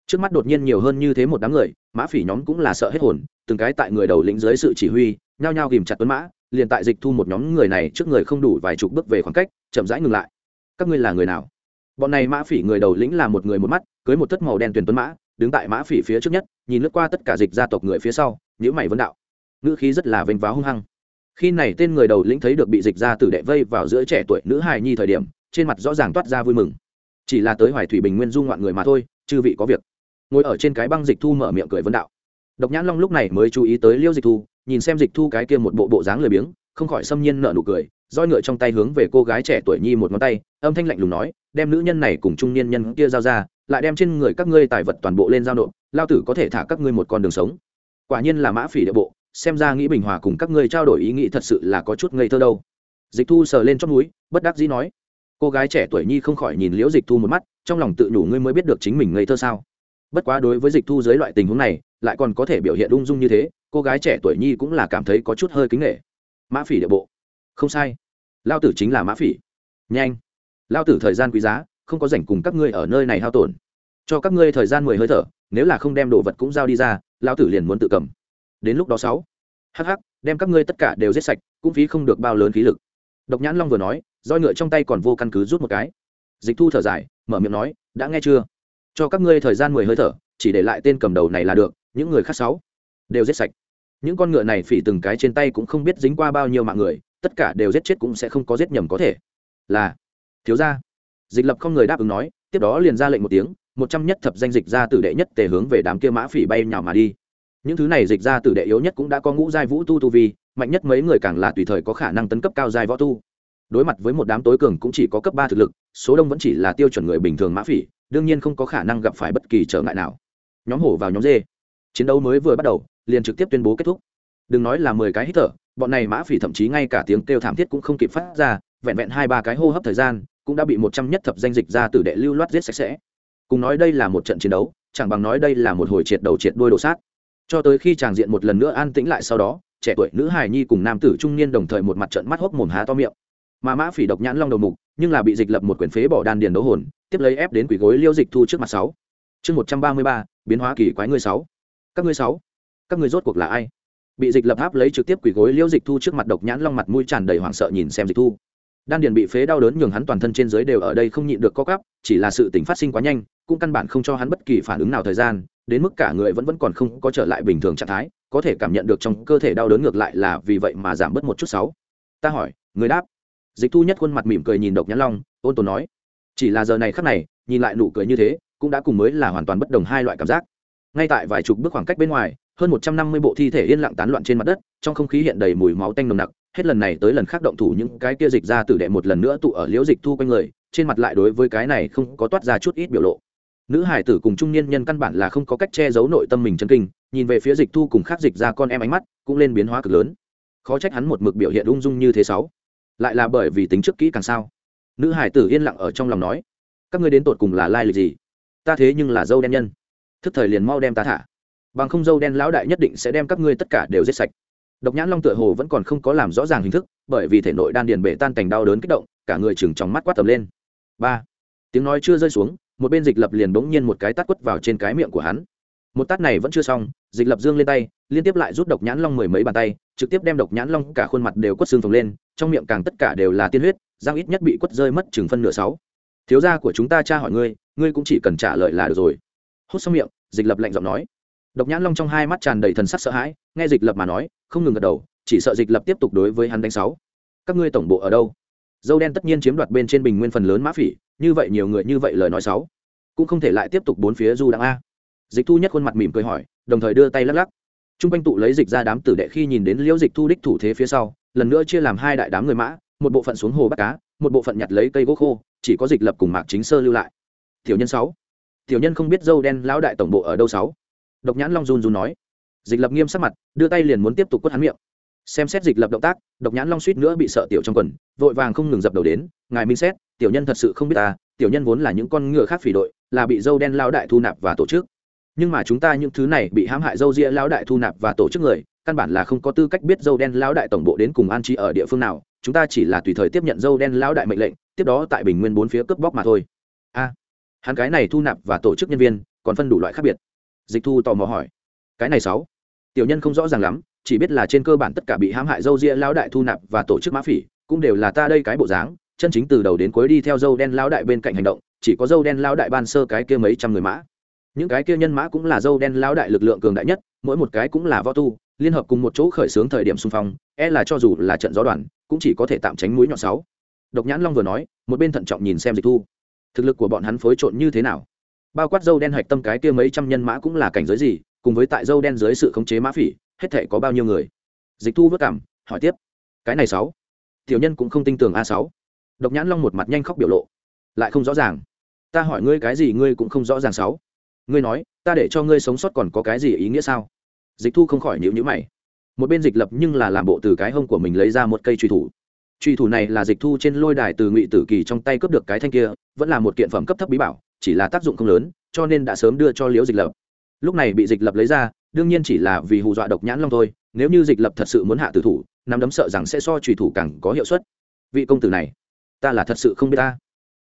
trước mắt đột nhiên nhiều hơn như thế một đám người, mã phỉ nhóm cũng là sợ hết hồn, từng cái tại người đầu lĩnh dưới sự chỉ huy, nhao nhao ghìm chặt tuấn mã, liền tại dịch thu một nhóm người này trước người không đủ vài chục bước về khoảng cách, chậm rãi ngừng lại. Các ngươi là người nào? Bọn này mã phỉ người đầu lĩnh là một người một mắt, cưới một tất màu đen tuyền tuấn mã, đứng tại mã phỉ phía trước nhất, nhìn lướt qua tất cả dịch gia tộc người phía sau nhữ mày vấn đạo. Ngữ khí rất là vênh váo hung hăng. Khi này tên người đầu lĩnh thấy được bị dịch gia tử đệ vây vào giữa trẻ tuổi nữ hài nhi thời điểm, trên mặt rõ ràng toát ra vui mừng. Chỉ là tới hoài thủy bình nguyên du ngoạn người mà thôi, chư vị có việc ngồi ở trên cái băng dịch thu mở miệng cười vấn đạo. Độc nhãn long lúc này mới chú ý tới liêu dịch thu, nhìn xem dịch thu cái kia một bộ bộ dáng lười biếng, không khỏi xâm nhiên nợ nụ cười, roi ngựa trong tay hướng về cô gái trẻ tuổi nhi một ngón tay, âm thanh lạnh lùng nói, đem nữ nhân này cùng trung niên nhân kia giao ra, lại đem trên người các ngươi tài vật toàn bộ lên giao nộp, lao tử có thể thả các ngươi một con đường sống. Quả nhiên là mã phỉ địa bộ, xem ra nghĩ bình hòa cùng các ngươi trao đổi ý nghĩ thật sự là có chút ngây thơ đâu. Dịch thu sờ lên trong núi bất đắc dĩ nói, cô gái trẻ tuổi nhi không khỏi nhìn liễu dịch thu một mắt, trong lòng tự đủ ngươi mới biết được chính mình ngây thơ sao bất quá đối với dịch thu dưới loại tình huống này, lại còn có thể biểu hiện ung dung như thế, cô gái trẻ tuổi nhi cũng là cảm thấy có chút hơi kính nghệ. Mã phỉ địa bộ. Không sai. Lao tử chính là mã phỉ. Nhanh. Lao tử thời gian quý giá, không có rảnh cùng các ngươi ở nơi này hao tổn. Cho các ngươi thời gian mười hơi thở, nếu là không đem đồ vật cũng giao đi ra, lao tử liền muốn tự cầm. Đến lúc đó sáu. Hh đem các ngươi tất cả đều giết sạch, cũng phí không được bao lớn khí lực. Độc nhãn long vừa nói, roi ngựa trong tay còn vô căn cứ rút một cái. Dịch thu thở dài, mở miệng nói, đã nghe chưa? Cho các ngươi thời gian mười hơi thở, chỉ để lại tên cầm đầu này là được, những người khác sáu đều giết sạch. Những con ngựa này phỉ từng cái trên tay cũng không biết dính qua bao nhiêu mạng người, tất cả đều giết chết cũng sẽ không có giết nhầm có thể. Là, thiếu gia. Dịch lập không người đáp ứng nói, tiếp đó liền ra lệnh một tiếng, một trăm nhất thập danh dịch ra tử đệ nhất tề hướng về đám kia mã phỉ bay nhào mà đi. Những thứ này dịch ra tử đệ yếu nhất cũng đã có ngũ giai vũ tu tu vi, mạnh nhất mấy người càng là tùy thời có khả năng tấn cấp cao giai võ tu đối mặt với một đám tối cường cũng chỉ có cấp ba thực lực, số đông vẫn chỉ là tiêu chuẩn người bình thường mã phỉ, đương nhiên không có khả năng gặp phải bất kỳ trở ngại nào. Nhóm hổ vào nhóm dê. Chiến đấu mới vừa bắt đầu, liền trực tiếp tuyên bố kết thúc. Đừng nói là mười cái hít thở, bọn này mã phỉ thậm chí ngay cả tiếng kêu thảm thiết cũng không kịp phát ra, vẹn vẹn hai ba cái hô hấp thời gian, cũng đã bị một trăm nhất thập danh dịch ra từ đệ lưu loát giết sạch sẽ. Cùng nói đây là một trận chiến đấu, chẳng bằng nói đây là một hồi triệt đầu triệt đuôi đổ sát. Cho tới khi tràng diện một lần nữa an tĩnh lại sau đó, trẻ tuổi nữ hài nhi cùng nam tử trung niên đồng thời một mặt trận mắt hốc mồm há to miệng mà mã phỉ độc nhãn long đầu mục, nhưng là bị dịch lập một quyển phế bỏ đan điền đấu hồn, tiếp lấy ép đến quỷ gối liêu dịch thu trước mặt sáu. Chương một trăm ba mươi ba, biến hóa kỳ quái ngươi sáu. Các ngươi sáu, các ngươi rốt cuộc là ai? Bị dịch lập áp lấy trực tiếp quỷ gối liêu dịch thu trước mặt độc nhãn long mặt mũi tràn đầy hoảng sợ nhìn xem dịch thu. Đan điền bị phế đau đớn nhường hắn toàn thân trên dưới đều ở đây không nhịn được co cắp chỉ là sự tỉnh phát sinh quá nhanh, cũng căn bản không cho hắn bất kỳ phản ứng nào thời gian, đến mức cả người vẫn vẫn còn không có trở lại bình thường trạng thái, có thể cảm nhận được trong cơ thể đau đớn ngược lại là vì vậy mà giảm bớt một chút sáu. Ta hỏi, người đáp dịch thu nhất khuôn mặt mỉm cười nhìn độc nhãn long, ôn tồn nói, chỉ là giờ này khắc này, nhìn lại nụ cười như thế, cũng đã cùng mới là hoàn toàn bất đồng hai loại cảm giác. Ngay tại vài chục bước khoảng cách bên ngoài, hơn một trăm năm mươi bộ thi thể yên lặng tán loạn trên mặt đất, trong không khí hiện đầy mùi máu tanh nồng nặc, hết lần này tới lần khác động thủ những cái kia dịch ra tử đệ một lần nữa tụ ở liễu dịch thu quanh người, trên mặt lại đối với cái này không có toát ra chút ít biểu lộ. Nữ hải tử cùng trung niên nhân căn bản là không có cách che giấu nội tâm mình chân kinh, nhìn về phía dịch thu cùng khác dịch ra con em ánh mắt, cũng lên biến hóa cực lớn. Khó trách hắn một mực biểu hiện ung dung như thế sáu lại là bởi vì tính trước kỹ càng sao? Nữ hải tử yên lặng ở trong lòng nói, các ngươi đến tột cùng là lai lịch gì? Ta thế nhưng là dâu đen nhân. Thức thời liền mau đem ta thả. Bằng không dâu đen lão đại nhất định sẽ đem các ngươi tất cả đều giết sạch. Độc nhãn long tựa hồ vẫn còn không có làm rõ ràng hình thức, bởi vì thể nội đan điền bể tan cành đau đớn kích động, cả người chừng trong mắt quát tầm lên. Ba. Tiếng nói chưa rơi xuống, một bên dịch lập liền bỗng nhiên một cái tát quất vào trên cái miệng của hắn. Một tát này vẫn chưa xong, dịch lập dương lên tay liên tiếp lại rút độc nhãn long mười mấy bàn tay, trực tiếp đem độc nhãn long cả khuôn mặt đều quất xương phồng lên, trong miệng càng tất cả đều là tiên huyết giang ít nhất bị quất rơi mất chừng phân nửa sáu. Thiếu gia của chúng ta tra hỏi ngươi ngươi cũng chỉ cần trả lời là được rồi. Hút xong miệng, dịch lập lạnh giọng nói. Độc nhãn long trong hai mắt tràn đầy thần sắc sợ hãi, nghe dịch lập mà nói, không ngừng gật đầu, chỉ sợ dịch lập tiếp tục đối với hắn đánh sáu. Các ngươi tổng bộ ở đâu? Dâu đen tất nhiên chiếm đoạt bên trên bình nguyên phần lớn mã phỉ, như vậy nhiều người như vậy lời nói sáu. Cũng không thể lại tiếp tục bốn phía du đặng a. Dịch thu nhất khuôn mặt mỉm cười hỏi, đồng thời đưa tay lắc lắc t r u n g quanh tụ lấy dịch ra đám tử đệ khi nhìn đến liễu dịch thu đích thủ thế phía sau, lần nữa chia làm hai đại đám người mã, một bộ phận xuống hồ bắt cá, một bộ phận nhặt lấy cây gỗ khô, chỉ có dịch lập cùng mạc chính sơ lưu lại. Tiểu nhân sáu. Tiểu nhân không biết dâu đen lão đại tổng bộ ở đâu sáu. Độc nhãn long run run nói. Dịch lập nghiêm sắc mặt, đưa tay liền muốn tiếp tục quất hắn miệng. Xem xét dịch lập động tác, độc nhãn long suýt nữa bị sợ tiểu trong quần, vội vàng không ngừng dập đầu đến, ngài minh xét, tiểu nhân thật sự không biết ta, tiểu nhân vốn là những con ngựa khác phỉ đội, là bị dâu đen lao đại thu nạp và tổ chức nhưng mà chúng ta những thứ này bị hãm hại dâu ria lão đại thu nạp và tổ chức người, căn bản là không có tư cách biết dâu đen lão đại tổng bộ đến cùng an trí ở địa phương nào. Chúng ta chỉ là tùy thời tiếp nhận dâu đen lão đại mệnh lệnh, tiếp đó tại bình nguyên bốn phía cướp bóc mà thôi. A, hắn cái này thu nạp và tổ chức nhân viên, còn phân đủ loại khác biệt. Dịch thu tò mò hỏi. Cái này sáu, tiểu nhân không rõ ràng lắm, chỉ biết là trên cơ bản tất cả bị hãm hại dâu ria lão đại thu nạp và tổ chức mã phỉ, cũng đều là ta đây cái bộ dáng, chân chính từ đầu đến cuối đi theo dâu đen lão đại bên cạnh hành động, chỉ có dâu đen lão đại ban sơ cái kia mấy trăm người mã những cái kia nhân mã cũng là dâu đen lão đại lực lượng cường đại nhất, mỗi một cái cũng là võ tu, liên hợp cùng một chỗ khởi xướng thời điểm xung phong e là cho dù là trận gió đoàn, cũng chỉ có thể tạm tránh mũi nhọn sáu. Độc nhãn long vừa nói, một bên thận trọng nhìn xem dịch thu. Thực lực của bọn hắn phối trộn như thế nào? Bao quát dâu đen hạch tâm cái kia mấy trăm nhân mã cũng là cảnh giới gì, cùng với tại dâu đen dưới sự khống chế mã phỉ, hết thể có bao nhiêu người? Dịch thu vất cảm, hỏi tiếp. Cái này sáu. Tiểu nhân cũng không tin tưởng a sáu. Độc nhãn long một mặt nhanh khóc biểu lộ. Lại không rõ ràng. Ta hỏi ngươi cái gì, ngươi cũng không rõ ràng sáu ngươi nói, ta để cho ngươi sống sót còn có cái gì ý nghĩa sao? Dịch thu không khỏi nhịu nhữ mày. Một bên dịch lập nhưng là làm bộ từ cái hông của mình lấy ra một cây truy thủ. Truy thủ này là dịch thu trên lôi đài từ ngụy tử kỳ trong tay cướp được cái thanh kia, vẫn là một kiện phẩm cấp thấp bí bảo, chỉ là tác dụng không lớn, cho nên đã sớm đưa cho liễu dịch lập. Lúc này bị dịch lập lấy ra, đương nhiên chỉ là vì hù dọa độc nhãn long thôi, nếu như dịch lập thật sự muốn hạ tử thủ, nắm đấm sợ rằng sẽ so truy thủ càng có hiệu suất. Vị công tử này, ta là thật sự không biết ta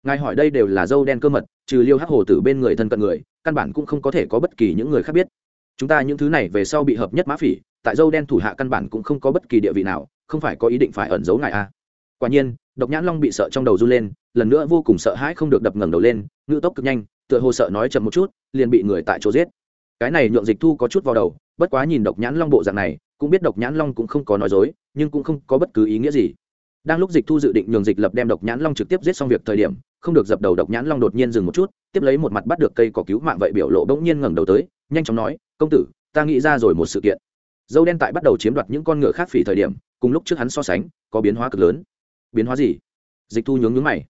ngài hỏi đây đều là dâu đen cơ mật, trừ liêu hắc hồ tử bên người thân cận người, căn bản cũng không có thể có bất kỳ những người khác biết. Chúng ta những thứ này về sau bị hợp nhất mã phỉ, tại dâu đen thủ hạ căn bản cũng không có bất kỳ địa vị nào, không phải có ý định phải ẩn giấu ngài a quả nhiên, độc nhãn long bị sợ trong đầu run lên, lần nữa vô cùng sợ hãi không được đập ngẩng đầu lên ngự tốc cực nhanh, tựa hồ sợ nói chậm một chút, liền bị người tại chỗ giết. Cái này nhượng dịch thu có chút vào đầu, bất quá nhìn độc nhãn long bộ dạng này, cũng biết độc nhãn long cũng không có nói dối, nhưng cũng không có bất cứ ý nghĩa gì. Đang lúc dịch thu dự định nhường dịch lập đem độc nhãn long trực tiếp giết xong việc thời điểm không được dập đầu độc nhãn long đột nhiên dừng một chút, tiếp lấy một mặt bắt được cây cỏ cứu mạng vậy biểu lộ bỗng nhiên ngẩng đầu tới, nhanh chóng nói, công tử, ta nghĩ ra rồi một sự kiện. Dâu đen tại bắt đầu chiếm đoạt những con ngựa khác phỉ thời điểm, cùng lúc trước hắn so sánh, có biến hóa cực lớn. Biến hóa gì? Dịch thu nhướng nhướng mày.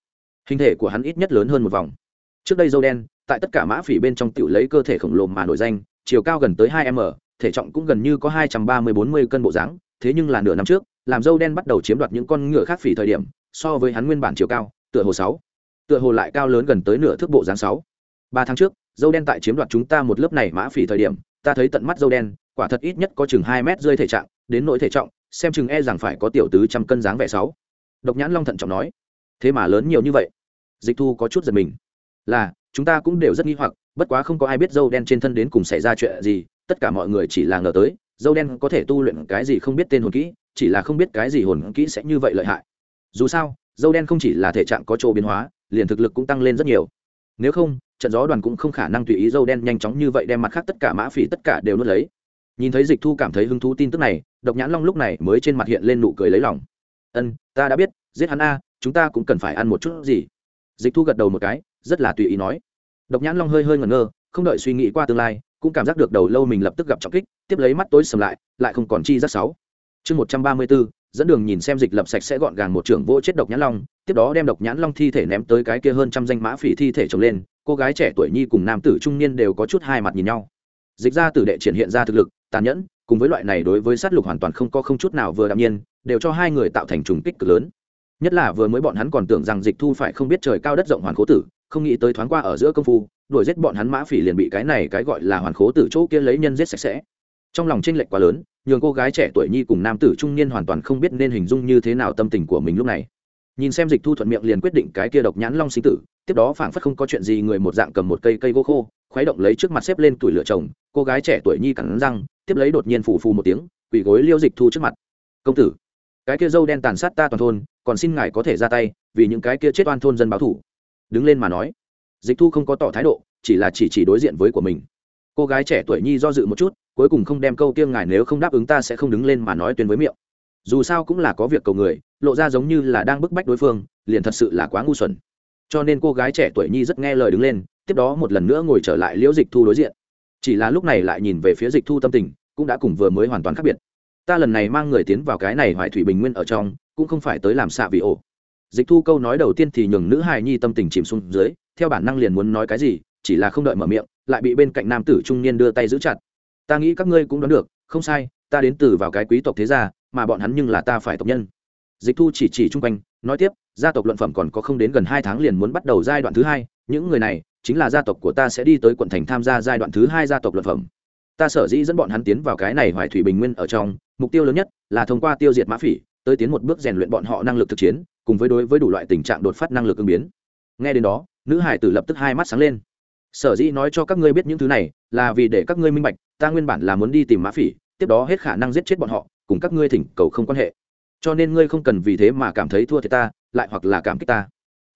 Hình thể của hắn ít nhất lớn hơn một vòng. Trước đây dâu đen, tại tất cả mã phỉ bên trong tựu lấy cơ thể khổng lồ mà nổi danh, chiều cao gần tới hai m, thể trọng cũng gần như có hai trăm ba mươi bốn mươi cân bộ dáng, thế nhưng là nửa năm trước, làm dâu đen bắt đầu chiếm đoạt những con ngựa khác phỉ thời điểm, so với hắn nguyên bản chiều cao, tựa hồ sáu tựa hồ lại cao lớn gần tới nửa thước bộ dáng sáu. Ba tháng trước, dâu đen tại chiếm đoạt chúng ta một lớp này mã phỉ thời điểm, ta thấy tận mắt dâu đen, quả thật ít nhất có chừng hai mét rơi thể trạng, đến nỗi thể trọng, xem chừng e rằng phải có tiểu tứ trăm cân dáng vẻ sáu. Độc nhãn long thận trọng nói. Thế mà lớn nhiều như vậy. Dịch thu có chút giật mình. Là, chúng ta cũng đều rất nghi hoặc, bất quá không có ai biết dâu đen trên thân đến cùng xảy ra chuyện gì, tất cả mọi người chỉ là ngờ tới, dâu đen có thể tu luyện cái gì không biết tên hồn kỹ, chỉ là không biết cái gì hồn kỹ sẽ như vậy lợi hại. Dù sao, dâu đen không chỉ là thể trạng có chỗ biến hóa liền thực lực cũng tăng lên rất nhiều. Nếu không, trận gió đoàn cũng không khả năng tùy ý dâu đen nhanh chóng như vậy đem mặt khác tất cả mã phỉ tất cả đều nuốt lấy. Nhìn thấy dịch thu cảm thấy hứng thú tin tức này, độc nhãn long lúc này mới trên mặt hiện lên nụ cười lấy lòng. Ân, ta đã biết, giết hắn a, chúng ta cũng cần phải ăn một chút gì. Dịch thu gật đầu một cái, rất là tùy ý nói. Độc nhãn long hơi hơi ngẩn ngơ, không đợi suy nghĩ qua tương lai, cũng cảm giác được đầu lâu mình lập tức gặp trọng kích, tiếp lấy mắt tối sầm lại lại không còn chi rất sáu. Chương một trăm ba mươi bốn dẫn đường nhìn xem dịch lập sạch sẽ gọn gàng một trưởng vô chết độc nhãn long, tiếp đó đem độc nhãn long thi thể ném tới cái kia hơn trăm danh mã phỉ thi thể trồng lên, cô gái trẻ tuổi nhi cùng nam tử trung niên đều có chút hai mặt nhìn nhau. Dịch ra tử đệ triển hiện ra thực lực, tàn nhẫn, cùng với loại này đối với sát lục hoàn toàn không có không chút nào vừa đạm nhiên, đều cho hai người tạo thành trùng kích cực lớn. Nhất là vừa mới bọn hắn còn tưởng rằng dịch thu phải không biết trời cao đất rộng hoàn cố tử, không nghĩ tới thoáng qua ở giữa công phu, đuổi giết bọn hắn mã phỉ liền bị cái này cái gọi là hoàn khố tử chỗ kia lấy nhân giết sạch sẽ. Trong lòng tranh lệch quá lớn nhường cô gái trẻ tuổi nhi cùng nam tử trung niên hoàn toàn không biết nên hình dung như thế nào tâm tình của mình lúc này. Nhìn xem dịch thu thuận miệng liền quyết định cái kia độc nhãn long sinh tử, tiếp đó phảng phất không có chuyện gì người một dạng cầm một cây cây gỗ khô, khuấy động lấy trước mặt xếp lên tuổi lửa chồng, cô gái trẻ tuổi nhi cắn răng, tiếp lấy đột nhiên phù phù một tiếng, quỳ gối liêu dịch thu trước mặt. Công tử, cái kia dâu đen tàn sát ta toàn thôn, còn xin ngài có thể ra tay, vì những cái kia chết oan thôn dân báo thủ. Đứng lên mà nói. Dịch thu không có tỏ thái độ, chỉ là chỉ chỉ đối diện với của mình. Cô gái trẻ tuổi nhi do dự một chút cuối cùng không đem câu kiêng ngài nếu không đáp ứng ta sẽ không đứng lên mà nói tuyên với miệng. Dù sao cũng là có việc cầu người, lộ ra giống như là đang bức bách đối phương, liền thật sự là quá ngu xuẩn. Cho nên cô gái trẻ tuổi nhi rất nghe lời đứng lên, tiếp đó một lần nữa ngồi trở lại liễu dịch thu đối diện. Chỉ là lúc này lại nhìn về phía dịch thu tâm tình, cũng đã cùng vừa mới hoàn toàn khác biệt. Ta lần này mang người tiến vào cái này hoài thủy bình nguyên ở trong, cũng không phải tới làm xạ vì ổ. Dịch thu câu nói đầu tiên thì nhường nữ hài nhi tâm tình chìm xuống dưới, theo bản năng liền muốn nói cái gì, chỉ là không đợi mở miệng, lại bị bên cạnh nam tử trung niên đưa tay giữ chặt ta nghĩ các ngươi cũng đoán được, không sai, ta đến từ vào cái quý tộc thế gia, mà bọn hắn nhưng là ta phải tộc nhân. Dịch thu chỉ chỉ chung quanh, nói tiếp, gia tộc luận phẩm còn có không đến gần hai tháng liền muốn bắt đầu giai đoạn thứ hai, những người này, chính là gia tộc của ta sẽ đi tới quận thành tham gia giai đoạn thứ hai gia tộc luận phẩm. Ta sở dĩ dẫn bọn hắn tiến vào cái này hoài thủy bình nguyên ở trong, mục tiêu lớn nhất là thông qua tiêu diệt mã phỉ, tới tiến một bước rèn luyện bọn họ năng lực thực chiến, cùng với đối với đủ loại tình trạng đột phát năng lực ứng biến. Nghe đến đó, nữ hải tử lập tức hai mắt sáng lên sở dĩ nói cho các ngươi biết những thứ này, là vì để các ngươi minh bạch, ta nguyên bản là muốn đi tìm mã phỉ, tiếp đó hết khả năng giết chết bọn họ, cùng các ngươi thỉnh cầu không quan hệ. Cho nên ngươi không cần vì thế mà cảm thấy thua thiệt ta, lại hoặc là cảm kích ta.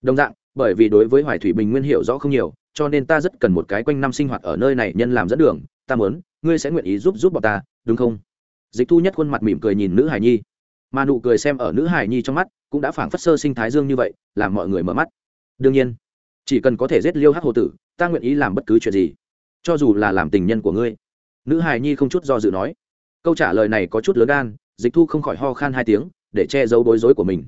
Đồng dạng, bởi vì đối với hoài thủy bình nguyên hiểu rõ không nhiều, cho nên ta rất cần một cái quanh năm sinh hoạt ở nơi này nhân làm dẫn đường, ta muốn, ngươi sẽ nguyện ý giúp giúp bọn ta, đúng không? Dịch thu nhất khuôn mặt mỉm cười nhìn nữ hải nhi, mà nụ cười xem ở nữ hải nhi trong mắt cũng đã phảng phất sơ sinh thái dương như vậy, làm mọi người mở mắt. Đương nhiên, chỉ cần có thể giết liêu hắc hồ tử ta nguyện ý làm bất cứ chuyện gì, cho dù là làm tình nhân của ngươi. Nữ hải nhi không chút do dự nói. Câu trả lời này có chút lớn gan, dịch thu không khỏi ho khan hai tiếng, để che giấu bối rối của mình.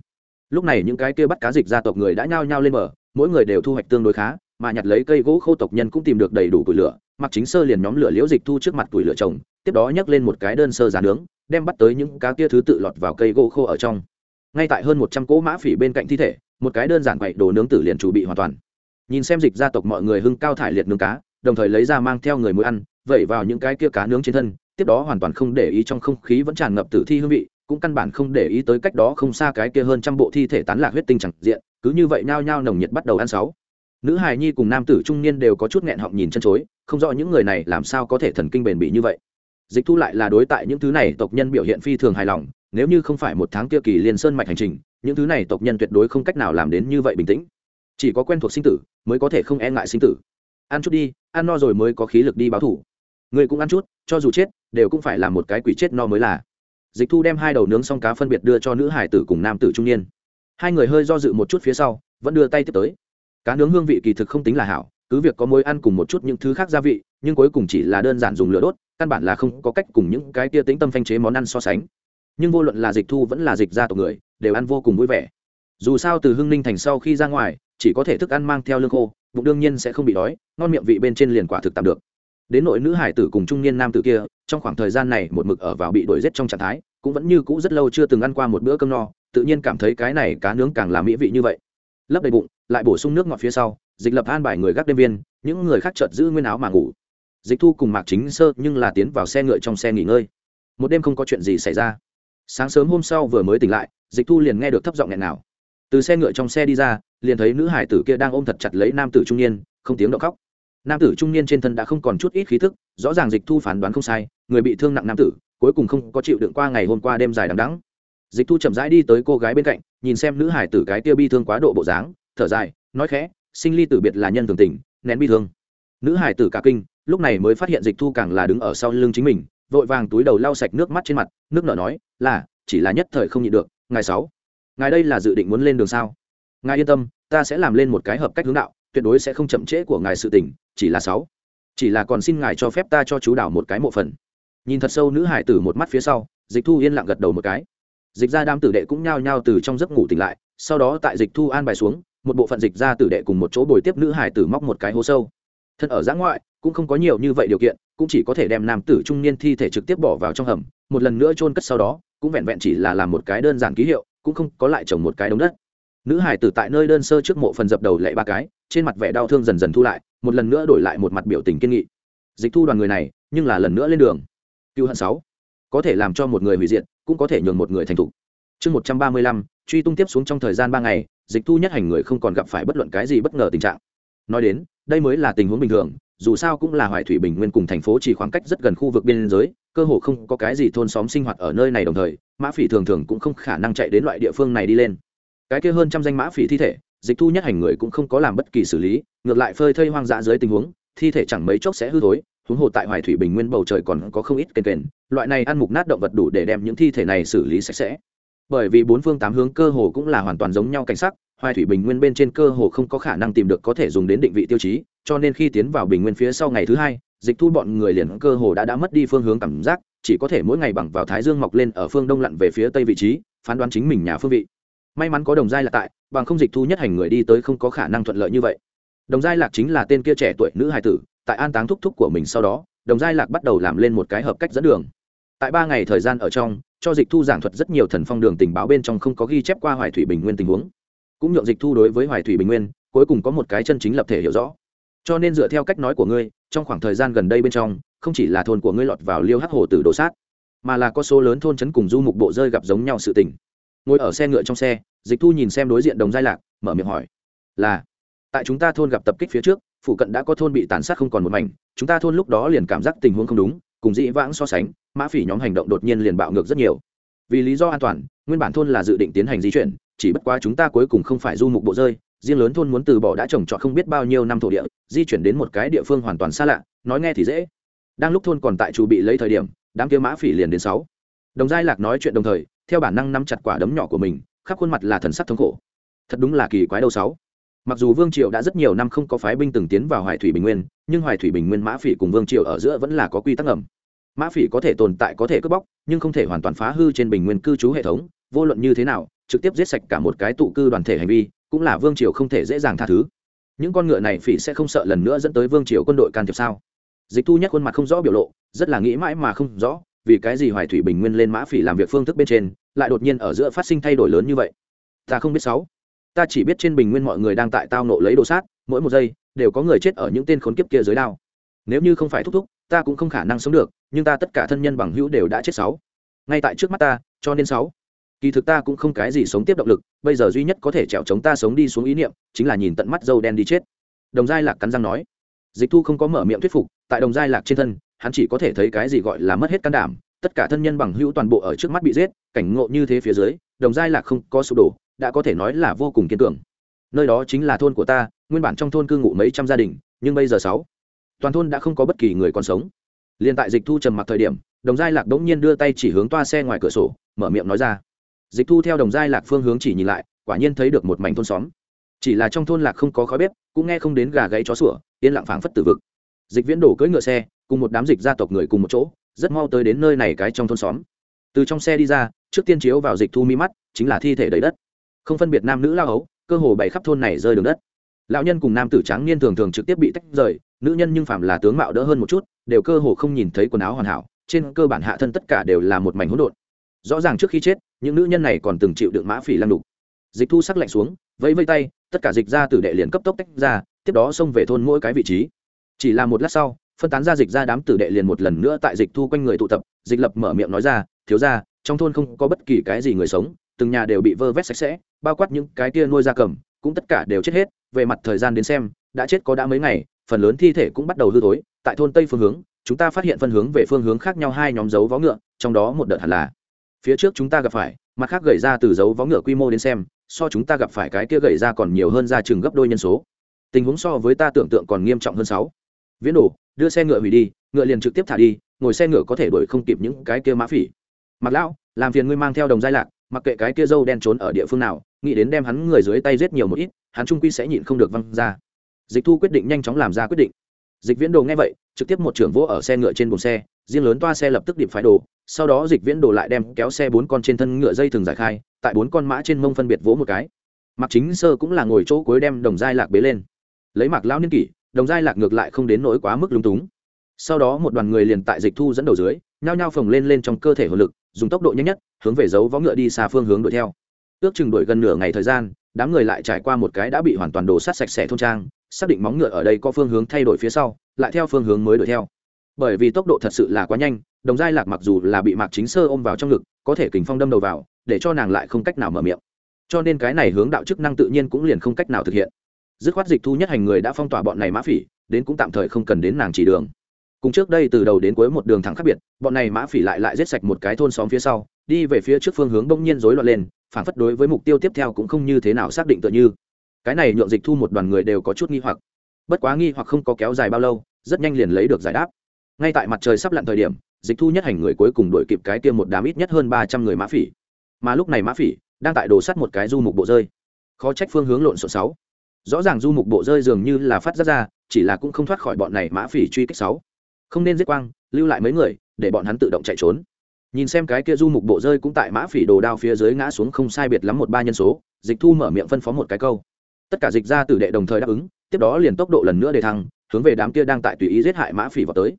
Lúc này những cái kia bắt cá dịch gia tộc người đã nhao nhao lên mở mỗi người đều thu hoạch tương đối khá, mà nhặt lấy cây gỗ khô tộc nhân cũng tìm được đầy đủ củi lửa, mặc chính sơ liền nhóm lửa liễu dịch thu trước mặt củi lửa trồng, tiếp đó nhấc lên một cái đơn sơ giá nướng, đem bắt tới những cá kia thứ tự lọt vào cây gỗ khô ở trong. Ngay tại hơn một trăm cỗ mã phỉ bên cạnh thi thể, một cái đơn giản quậy đồ nướng tử liền chuẩn bị hoàn toàn nhìn xem dịch gia tộc mọi người hưng cao thải liệt nướng cá, đồng thời lấy ra mang theo người mũi ăn, vẩy vào những cái kia cá nướng trên thân, tiếp đó hoàn toàn không để ý trong không khí vẫn tràn ngập tử thi hương vị, cũng căn bản không để ý tới cách đó không xa cái kia hơn trăm bộ thi thể tán lạc huyết tinh chẳng diện, cứ như vậy nhao nhao nồng nhiệt bắt đầu ăn sáu. Nữ hài nhi cùng nam tử trung niên đều có chút nghẹn họng nhìn chân chối, không rõ những người này làm sao có thể thần kinh bền bỉ như vậy. Dịch thu lại là đối tại những thứ này tộc nhân biểu hiện phi thường hài lòng, nếu như không phải một tháng kia kỳ liên sơn mạch hành trình, những thứ này tộc nhân tuyệt đối không cách nào làm đến như vậy bình tĩnh chỉ có quen thuộc sinh tử mới có thể không e ngại sinh tử. Ăn chút đi, ăn no rồi mới có khí lực đi báo thủ. Người cũng ăn chút, cho dù chết, đều cũng phải là một cái quỷ chết no mới là. Dịch thu đem hai đầu nướng xong cá phân biệt đưa cho nữ hải tử cùng nam tử trung niên. Hai người hơi do dự một chút phía sau, vẫn đưa tay tiếp tới. Cá nướng hương vị kỳ thực không tính là hảo, cứ việc có mối ăn cùng một chút những thứ khác gia vị, nhưng cuối cùng chỉ là đơn giản dùng lửa đốt, căn bản là không có cách cùng những cái kia tính tâm phanh chế món ăn so sánh. Nhưng vô luận là dịch thu vẫn là dịch ra tộc người, đều ăn vô cùng vui vẻ. Dù sao từ hưng ninh thành sau khi ra ngoài chỉ có thể thức ăn mang theo lương khô, bụng đương nhiên sẽ không bị đói, ngon miệng vị bên trên liền quả thực tạm được. Đến nội nữ hải tử cùng trung niên nam tử kia, trong khoảng thời gian này một mực ở vào bị đuổi giết trong trạng thái, cũng vẫn như cũ rất lâu chưa từng ăn qua một bữa cơm no, tự nhiên cảm thấy cái này cá nướng càng là mỹ vị như vậy. Lấp đầy bụng, lại bổ sung nước ngọt phía sau, dịch lập an bài người gác đêm viên, những người khác chợt giữ nguyên áo mà ngủ. Dịch thu cùng mạc chính sơ nhưng là tiến vào xe ngựa trong xe nghỉ ngơi. Một đêm không có chuyện gì xảy ra. Sáng sớm hôm sau vừa mới tỉnh lại, dịch thu liền nghe được thấp giọng nghẹn nào từ xe ngựa trong xe đi ra, liền thấy nữ hải tử kia đang ôm thật chặt lấy nam tử trung niên, không tiếng động khóc. Nam tử trung niên trên thân đã không còn chút ít khí thức, rõ ràng dịch thu phán đoán không sai, người bị thương nặng nam tử, cuối cùng không có chịu đựng qua ngày hôm qua đêm dài đằng đắng dịch thu chậm rãi đi tới cô gái bên cạnh, nhìn xem nữ hải tử cái kia bi thương quá độ bộ dáng, thở dài, nói khẽ, sinh ly tử biệt là nhân thường tình, nén bi thương. Nữ hải tử cả kinh, lúc này mới phát hiện dịch thu càng là đứng ở sau lưng chính mình, vội vàng túi đầu lau sạch nước mắt trên mặt, nước nở nói, là, chỉ là nhất thời không nhịn được, ngày sáu ngài đây là dự định muốn lên đường sao? Ngài yên tâm, ta sẽ làm lên một cái hợp cách hướng đạo, tuyệt đối sẽ không chậm trễ của ngài sự tình, chỉ là sáu. Chỉ là còn xin ngài cho phép ta cho chú đảo một cái mộ phần. Nhìn thật sâu nữ hải tử một mắt phía sau, dịch thu yên lặng gật đầu một cái. Dịch ra đám tử đệ cũng nhao nhao từ trong giấc ngủ tỉnh lại, sau đó tại dịch thu an bài xuống, một bộ phận dịch ra tử đệ cùng một chỗ bồi tiếp nữ hải tử móc một cái hố sâu. Thân ở giã ngoại, cũng không có nhiều như vậy điều kiện, cũng chỉ có thể đem nam tử trung niên thi thể trực tiếp bỏ vào trong hầm, một lần nữa chôn cất sau đó, cũng vẹn vẹn chỉ là làm một cái đơn giản ký hiệu cũng không có lại trồng một cái đống đất. Nữ hải tử tại nơi đơn sơ trước mộ phần dập đầu lệ ba cái, trên mặt vẻ đau thương dần dần thu lại, một lần nữa đổi lại một mặt biểu tình kiên nghị. Dịch thu đoàn người này, nhưng là lần nữa lên đường. Cựu hận sáu, có thể làm cho một người hủy diệt, cũng có thể nhường một người thành thục. Chương một trăm ba mươi lăm, truy tung tiếp xuống trong thời gian ba ngày, dịch thu nhất hành người không còn gặp phải bất luận cái gì bất ngờ tình trạng. Nói đến, đây mới là tình huống bình thường dù sao cũng là hoài thủy bình nguyên cùng thành phố chỉ khoảng cách rất gần khu vực biên giới, cơ hồ không có cái gì thôn xóm sinh hoạt ở nơi này đồng thời, mã phỉ thường thường cũng không khả năng chạy đến loại địa phương này đi lên. Cái kia hơn trăm danh mã phỉ thi thể, dịch thu nhất hành người cũng không có làm bất kỳ xử lý, ngược lại phơi thây hoang dã dưới tình huống, thi thể chẳng mấy chốc sẽ hư thối, huống hồ tại hoài thủy bình nguyên bầu trời còn có không ít kênh kền, loại này ăn mục nát động vật đủ để đem những thi thể này xử lý sạch sẽ. Bởi vì bốn phương tám hướng cơ hồ cũng là hoàn toàn giống nhau cảnh sắc hoài thủy bình nguyên bên trên cơ hồ không có khả năng tìm được có thể dùng đến định vị tiêu chí, cho nên khi tiến vào bình nguyên phía sau ngày thứ hai, dịch thu bọn người liền cơ hồ đã đã mất đi phương hướng cảm giác, chỉ có thể mỗi ngày bằng vào thái dương mọc lên ở phương đông lặn về phía tây vị trí, phán đoán chính mình nhà phương vị. May mắn có đồng giai là tại, bằng không dịch thu nhất hành người đi tới không có khả năng thuận lợi như vậy. Đồng giai lạc chính là tên kia trẻ tuổi nữ hài tử, tại an táng thúc thúc của mình sau đó, đồng giai lạc bắt đầu làm lên một cái hợp cách dẫn đường. Tại ba ngày thời gian ở trong, cho dịch thu giảng thuật rất nhiều thần phong đường tình báo bên trong không có ghi chép qua hoài thủy bình nguyên tình huống cũng nhượng dịch thu đối với hoài thủy bình nguyên, cuối cùng có một cái chân chính lập thể hiểu rõ. Cho nên dựa theo cách nói của ngươi, trong khoảng thời gian gần đây bên trong, không chỉ là thôn của ngươi lọt vào liêu hắc hồ tử đổ sát, mà là có số lớn thôn trấn cùng du mục bộ rơi gặp giống nhau sự tình. Ngồi ở xe ngựa trong xe, dịch thu nhìn xem đối diện đồng giai lạc, mở miệng hỏi, là, tại chúng ta thôn gặp tập kích phía trước, phụ cận đã có thôn bị tàn sát không còn một mảnh, chúng ta thôn lúc đó liền cảm giác tình huống không đúng, cùng dĩ vãng so sánh, mã phỉ nhóm hành động đột nhiên liền bạo ngược rất nhiều. Vì lý do an toàn, nguyên bản thôn là dự định tiến hành di chuyển chỉ bất quá chúng ta cuối cùng không phải du mục bộ rơi, riêng lớn thôn muốn từ bỏ đã trồng trọt không biết bao nhiêu năm thổ địa, di chuyển đến một cái địa phương hoàn toàn xa lạ, nói nghe thì dễ. Đang lúc thôn còn tại chủ bị lấy thời điểm, đám kia mã phỉ liền đến sáu. Đồng giai lạc nói chuyện đồng thời, theo bản năng nắm chặt quả đấm nhỏ của mình, khắp khuôn mặt là thần sắc thống khổ. Thật đúng là kỳ quái đâu sáu. Mặc dù vương triều đã rất nhiều năm không có phái binh từng tiến vào hoài thủy bình nguyên, nhưng hoài thủy bình nguyên mã phỉ cùng vương triều ở giữa vẫn là có quy tắc ngầm. Mã phỉ có thể tồn tại có thể cướp bóc, nhưng không thể hoàn toàn phá hư trên bình nguyên cư trú hệ thống, vô luận như thế nào trực tiếp giết sạch cả một cái tụ cư đoàn thể hành vi, cũng là vương triều không thể dễ dàng tha thứ. Những con ngựa này phỉ sẽ không sợ lần nữa dẫn tới vương triều quân đội can thiệp sao? Dịch thu nhắc khuôn mặt không rõ biểu lộ, rất là nghĩ mãi mà không rõ, vì cái gì hoài thủy bình nguyên lên mã phỉ làm việc phương thức bên trên, lại đột nhiên ở giữa phát sinh thay đổi lớn như vậy? Ta không biết sáu. Ta chỉ biết trên bình nguyên mọi người đang tại tao nộ lấy đồ sát, mỗi một giây, đều có người chết ở những tên khốn kiếp kia dưới đao. Nếu như không phải thúc thúc, ta cũng không khả năng sống được, nhưng ta tất cả thân nhân bằng hữu đều đã chết sáu. Ngay tại trước mắt ta, cho nên sáu kỳ thực ta cũng không cái gì sống tiếp động lực, bây giờ duy nhất có thể trèo chống ta sống đi xuống ý niệm, chính là nhìn tận mắt dâu đen đi chết. Đồng giai lạc cắn răng nói. Dịch thu không có mở miệng thuyết phục, tại đồng giai lạc trên thân, hắn chỉ có thể thấy cái gì gọi là mất hết can đảm, tất cả thân nhân bằng hữu toàn bộ ở trước mắt bị giết, cảnh ngộ như thế phía dưới, đồng giai lạc không có sụp đổ, đã có thể nói là vô cùng kiên cường. nơi đó chính là thôn của ta, nguyên bản trong thôn cư ngụ mấy trăm gia đình, nhưng bây giờ sáu, toàn thôn đã không có bất kỳ người còn sống. Liền tại dịch thu trầm mặc thời điểm, đồng giai lạc đống nhiên đưa tay chỉ hướng toa xe ngoài cửa sổ, mở miệng nói ra dịch thu theo đồng giai lạc phương hướng chỉ nhìn lại, quả nhiên thấy được một mảnh thôn xóm. Chỉ là trong thôn lạc không có khói bếp, cũng nghe không đến gà gáy chó sủa, yên lặng phảng phất tử vực. Dịch viễn đổ cưỡi ngựa xe, cùng một đám dịch gia tộc người cùng một chỗ, rất mau tới đến nơi này cái trong thôn xóm. Từ trong xe đi ra, trước tiên chiếu vào dịch thu mi mắt, chính là thi thể đầy đất. Không phân biệt nam nữ lao ấu cơ hồ bày khắp thôn này rơi đường đất. Lão nhân cùng nam tử tráng niên thường thường trực tiếp bị tách rời, nữ nhân nhưng phạm là tướng mạo đỡ hơn một chút, đều cơ hồ không nhìn thấy quần áo hoàn hảo, trên cơ bản hạ thân tất cả đều là một mảnh hỗn độn rõ ràng trước khi chết, những nữ nhân này còn từng chịu đựng mã phỉ lăng đục. Dịch thu sắc lạnh xuống, vẫy vây tay, tất cả dịch ra từ đệ liền cấp tốc tách ra, tiếp đó xông về thôn mỗi cái vị trí. Chỉ là một lát sau, phân tán ra dịch ra đám tử đệ liền một lần nữa tại dịch thu quanh người tụ tập, dịch lập mở miệng nói ra, thiếu ra trong thôn không có bất kỳ cái gì người sống, từng nhà đều bị vơ vét sạch sẽ, bao quát những cái kia nuôi da cầm, cũng tất cả đều chết hết, về mặt thời gian đến xem, đã chết có đã mấy ngày, phần lớn thi thể cũng bắt đầu hư thối, tại thôn tây phương hướng, chúng ta phát hiện phân hướng về phương hướng khác nhau hai nhóm dấu vó ngựa, trong đó một đợt hẳn là phía trước chúng ta gặp phải, mặt khác gầy ra từ dấu vó ngựa quy mô đến xem, so chúng ta gặp phải cái kia gầy ra còn nhiều hơn ra chừng gấp đôi nhân số. Tình huống so với ta tưởng tượng còn nghiêm trọng hơn sáu. Viễn đổ đưa xe ngựa hủy đi, ngựa liền trực tiếp thả đi, ngồi xe ngựa có thể đuổi không kịp những cái kia mã phỉ. Mặc lão, làm phiền ngươi mang theo đồng giai lạc, mặc kệ cái kia dâu đen trốn ở địa phương nào, nghĩ đến đem hắn người dưới tay giết nhiều một ít, hắn trung quy sẽ nhịn không được văng ra. Dịch thu quyết định nhanh chóng làm ra quyết định dịch viễn đồ nghe vậy, trực tiếp một trưởng vỗ ở xe ngựa trên bồn xe, riêng lớn toa xe lập tức điệp phái đồ, sau đó dịch viễn đồ lại đem kéo xe bốn con trên thân ngựa dây thường giải khai, tại bốn con mã trên mông phân biệt vỗ một cái. Mặc chính sơ cũng là ngồi chỗ cuối đem đồng giai lạc bế lên. Lấy mặc lão niên kỷ, đồng giai lạc ngược lại không đến nỗi quá mức lúng túng. Sau đó một đoàn người liền tại dịch thu dẫn đầu dưới, nhao nhao phồng lên lên trong cơ thể hồn lực, dùng tốc độ nhanh nhất, hướng về dấu vó ngựa đi xa phương hướng đuổi theo. Ước chừng đuổi gần nửa ngày thời gian, đám người lại trải qua một cái đã bị hoàn toàn đổ sát sạch sẽ thôn trang xác định móng ngựa ở đây có phương hướng thay đổi phía sau, lại theo phương hướng mới đuổi theo. Bởi vì tốc độ thật sự là quá nhanh, đồng giai lạc mặc dù là bị mạc chính sơ ôm vào trong ngực, có thể kình phong đâm đầu vào, để cho nàng lại không cách nào mở miệng. Cho nên cái này hướng đạo chức năng tự nhiên cũng liền không cách nào thực hiện. Dứt khoát dịch thu nhất hành người đã phong tỏa bọn này mã phỉ, đến cũng tạm thời không cần đến nàng chỉ đường. Cùng trước đây từ đầu đến cuối một đường thẳng khác biệt, bọn này mã phỉ lại lại giết sạch một cái thôn xóm phía sau, đi về phía trước phương hướng bỗng nhiên rối loạn lên, phản phất đối với mục tiêu tiếp theo cũng không như thế nào xác định tựa như cái này nhượng dịch thu một đoàn người đều có chút nghi hoặc. Bất quá nghi hoặc không có kéo dài bao lâu, rất nhanh liền lấy được giải đáp. Ngay tại mặt trời sắp lặn thời điểm, dịch thu nhất hành người cuối cùng đuổi kịp cái tiêm một đám ít nhất hơn ba trăm người mã phỉ. Mà lúc này mã phỉ đang tại đồ sắt một cái du mục bộ rơi. Khó trách phương hướng lộn xộn sáu. Rõ ràng du mục bộ rơi dường như là phát ra ra, chỉ là cũng không thoát khỏi bọn này mã phỉ truy kích sáu. Không nên giết quang, lưu lại mấy người, để bọn hắn tự động chạy trốn. Nhìn xem cái kia du mục bộ rơi cũng tại mã phỉ đồ đao phía dưới ngã xuống không sai biệt lắm một ba nhân số, dịch thu mở miệng phân phó một cái câu tất cả dịch ra tử đệ đồng thời đáp ứng, tiếp đó liền tốc độ lần nữa để thăng, hướng về đám kia đang tại tùy ý giết hại mã phỉ vào tới.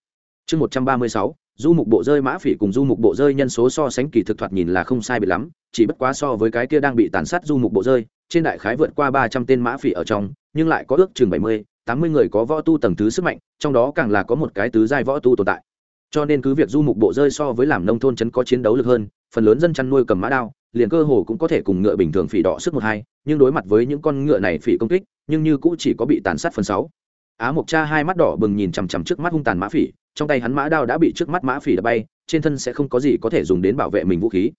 Chương một trăm ba mươi sáu, du mục bộ rơi mã phỉ cùng du mục bộ rơi nhân số so sánh kỳ thực thoạt nhìn là không sai bị lắm, chỉ bất quá so với cái kia đang bị tàn sát du mục bộ rơi, trên đại khái vượt qua ba trăm tên mã phỉ ở trong, nhưng lại có ước chừng bảy mươi, tám mươi người có võ tu tầng thứ sức mạnh, trong đó càng là có một cái tứ giai võ tu tồn tại. Cho nên cứ việc du mục bộ rơi so với làm nông thôn trấn có chiến đấu lực hơn, phần lớn dân chăn nuôi cầm mã đao liền cơ hồ cũng có thể cùng ngựa bình thường phỉ đỏ sức một hai, nhưng đối mặt với những con ngựa này phỉ công kích, nhưng như cũng chỉ có bị tàn sát phần sáu. Á mộc cha hai mắt đỏ bừng nhìn chằm chằm trước mắt hung tàn mã phỉ, trong tay hắn mã đao đã bị trước mắt mã phỉ đập bay, trên thân sẽ không có gì có thể dùng đến bảo vệ mình vũ khí.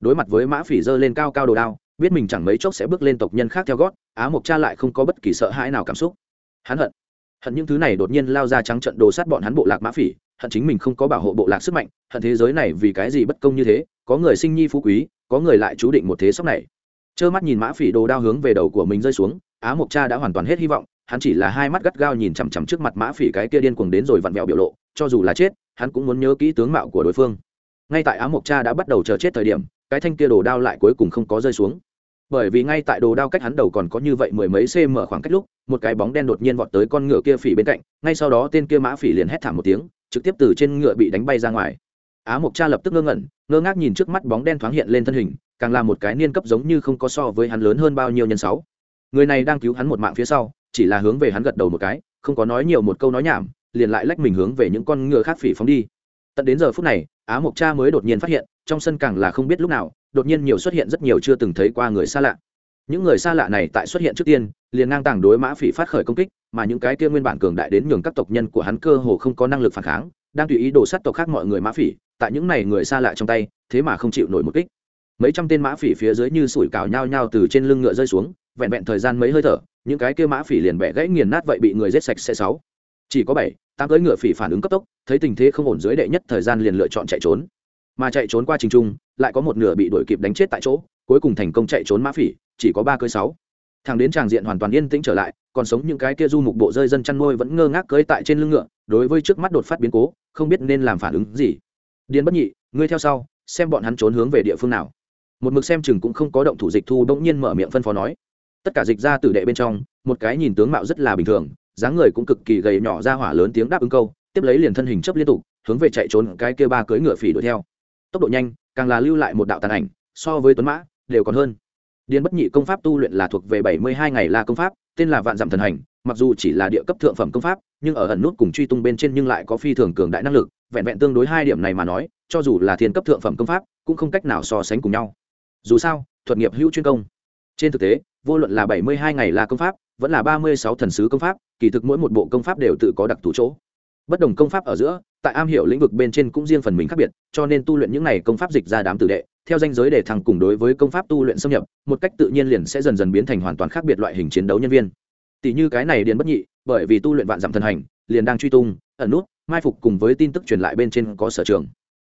Đối mặt với mã phỉ giơ lên cao cao đồ đao, biết mình chẳng mấy chốc sẽ bước lên tộc nhân khác theo gót, á mộc cha lại không có bất kỳ sợ hãi nào cảm xúc. Hắn hận hận những thứ này đột nhiên lao ra trắng trận đồ sát bọn hắn bộ lạc mã phỉ, hận chính mình không có bảo hộ bộ lạc sức mạnh, hận thế giới này vì cái gì bất công như thế, có người sinh nhi phú quý, có người lại chú định một thế sóc này. Trơ mắt nhìn mã phỉ đồ đao hướng về đầu của mình rơi xuống, á mộc cha đã hoàn toàn hết hy vọng, hắn chỉ là hai mắt gắt gao nhìn chằm chằm trước mặt mã phỉ cái kia điên cuồng đến rồi vặn vẹo biểu lộ, cho dù là chết, hắn cũng muốn nhớ kỹ tướng mạo của đối phương. Ngay tại á mộc cha đã bắt đầu chờ chết thời điểm, cái thanh kia đồ đao lại cuối cùng không có rơi xuống bởi vì ngay tại đồ đao cách hắn đầu còn có như vậy mười mấy cm khoảng cách lúc, một cái bóng đen đột nhiên vọt tới con ngựa kia phỉ bên cạnh, ngay sau đó tên kia mã phỉ liền hét thảm một tiếng, trực tiếp từ trên ngựa bị đánh bay ra ngoài. Á mộc cha lập tức ngơ ngẩn, ngơ ngác nhìn trước mắt bóng đen thoáng hiện lên thân hình, càng là một cái niên cấp giống như không có so với hắn lớn hơn bao nhiêu nhân sáu. Người này đang cứu hắn một mạng phía sau, chỉ là hướng về hắn gật đầu một cái, không có nói nhiều một câu nói nhảm, liền lại lách mình hướng về những con ngựa khác phỉ phóng đi. Tận đến giờ phút này á mộc cha mới đột nhiên phát hiện, trong sân càng là không biết lúc nào, đột nhiên nhiều xuất hiện rất nhiều chưa từng thấy qua người xa lạ. Những người xa lạ này tại xuất hiện trước tiên, liền ngang tàng đối mã phỉ phát khởi công kích, mà những cái kia nguyên bản cường đại đến nhường các tộc nhân của hắn cơ hồ không có năng lực phản kháng, đang tùy ý đổ sát tộc khác mọi người mã phỉ, tại những này người xa lạ trong tay, thế mà không chịu nổi một kích. Mấy trăm tên mã phỉ phía dưới như sủi cào nhau nhau từ trên lưng ngựa rơi xuống, vẹn vẹn thời gian mấy hơi thở, những cái kia mã phỉ liền bẻ gãy nghiền nát vậy bị người giết sạch xe sáu chỉ có bảy, tám cưỡi ngựa phỉ phản ứng cấp tốc, thấy tình thế không ổn dưới đệ nhất thời gian liền lựa chọn chạy trốn. Mà chạy trốn qua trình trung, lại có một nửa bị đuổi kịp đánh chết tại chỗ, cuối cùng thành công chạy trốn mã phỉ, chỉ có ba cưỡi sáu. Thằng đến tràng diện hoàn toàn yên tĩnh trở lại, còn sống những cái kia du mục bộ rơi dân chăn nuôi vẫn ngơ ngác cưỡi tại trên lưng ngựa, đối với trước mắt đột phát biến cố, không biết nên làm phản ứng gì. Điền bất nhị, ngươi theo sau, xem bọn hắn trốn hướng về địa phương nào. Một mực xem chừng cũng không có động thủ dịch thu bỗng nhiên mở miệng phân phó nói. Tất cả dịch ra từ đệ bên trong, một cái nhìn tướng mạo rất là bình thường dáng người cũng cực kỳ gầy nhỏ ra hỏa lớn tiếng đáp ứng câu, tiếp lấy liền thân hình chấp liên tục, hướng về chạy trốn cái kia ba cưỡi ngựa phỉ đuổi theo. Tốc độ nhanh, càng là lưu lại một đạo tàn ảnh, so với tuấn mã, đều còn hơn. Điền bất nhị công pháp tu luyện là thuộc về bảy mươi hai ngày la công pháp, tên là vạn dặm thần hành, mặc dù chỉ là địa cấp thượng phẩm công pháp, nhưng ở ẩn nút cùng truy tung bên trên nhưng lại có phi thường cường đại năng lực, vẹn vẹn tương đối hai điểm này mà nói, cho dù là thiên cấp thượng phẩm công pháp, cũng không cách nào so sánh cùng nhau. Dù sao, thuật nghiệp hữu chuyên công. Trên thực tế, vô luận là bảy mươi hai ngày la công pháp vẫn là ba mươi sáu thần sứ công pháp, kỳ thực mỗi một bộ công pháp đều tự có đặc thù chỗ. Bất đồng công pháp ở giữa, tại am hiểu lĩnh vực bên trên cũng riêng phần mình khác biệt, cho nên tu luyện những này công pháp dịch ra đám tử đệ, theo danh giới để thằng cùng đối với công pháp tu luyện xâm nhập, một cách tự nhiên liền sẽ dần dần biến thành hoàn toàn khác biệt loại hình chiến đấu nhân viên. Tỷ như cái này điền bất nhị, bởi vì tu luyện vạn dặm thần hành, liền đang truy tung, ẩn nút, mai phục cùng với tin tức truyền lại bên trên có sở trường.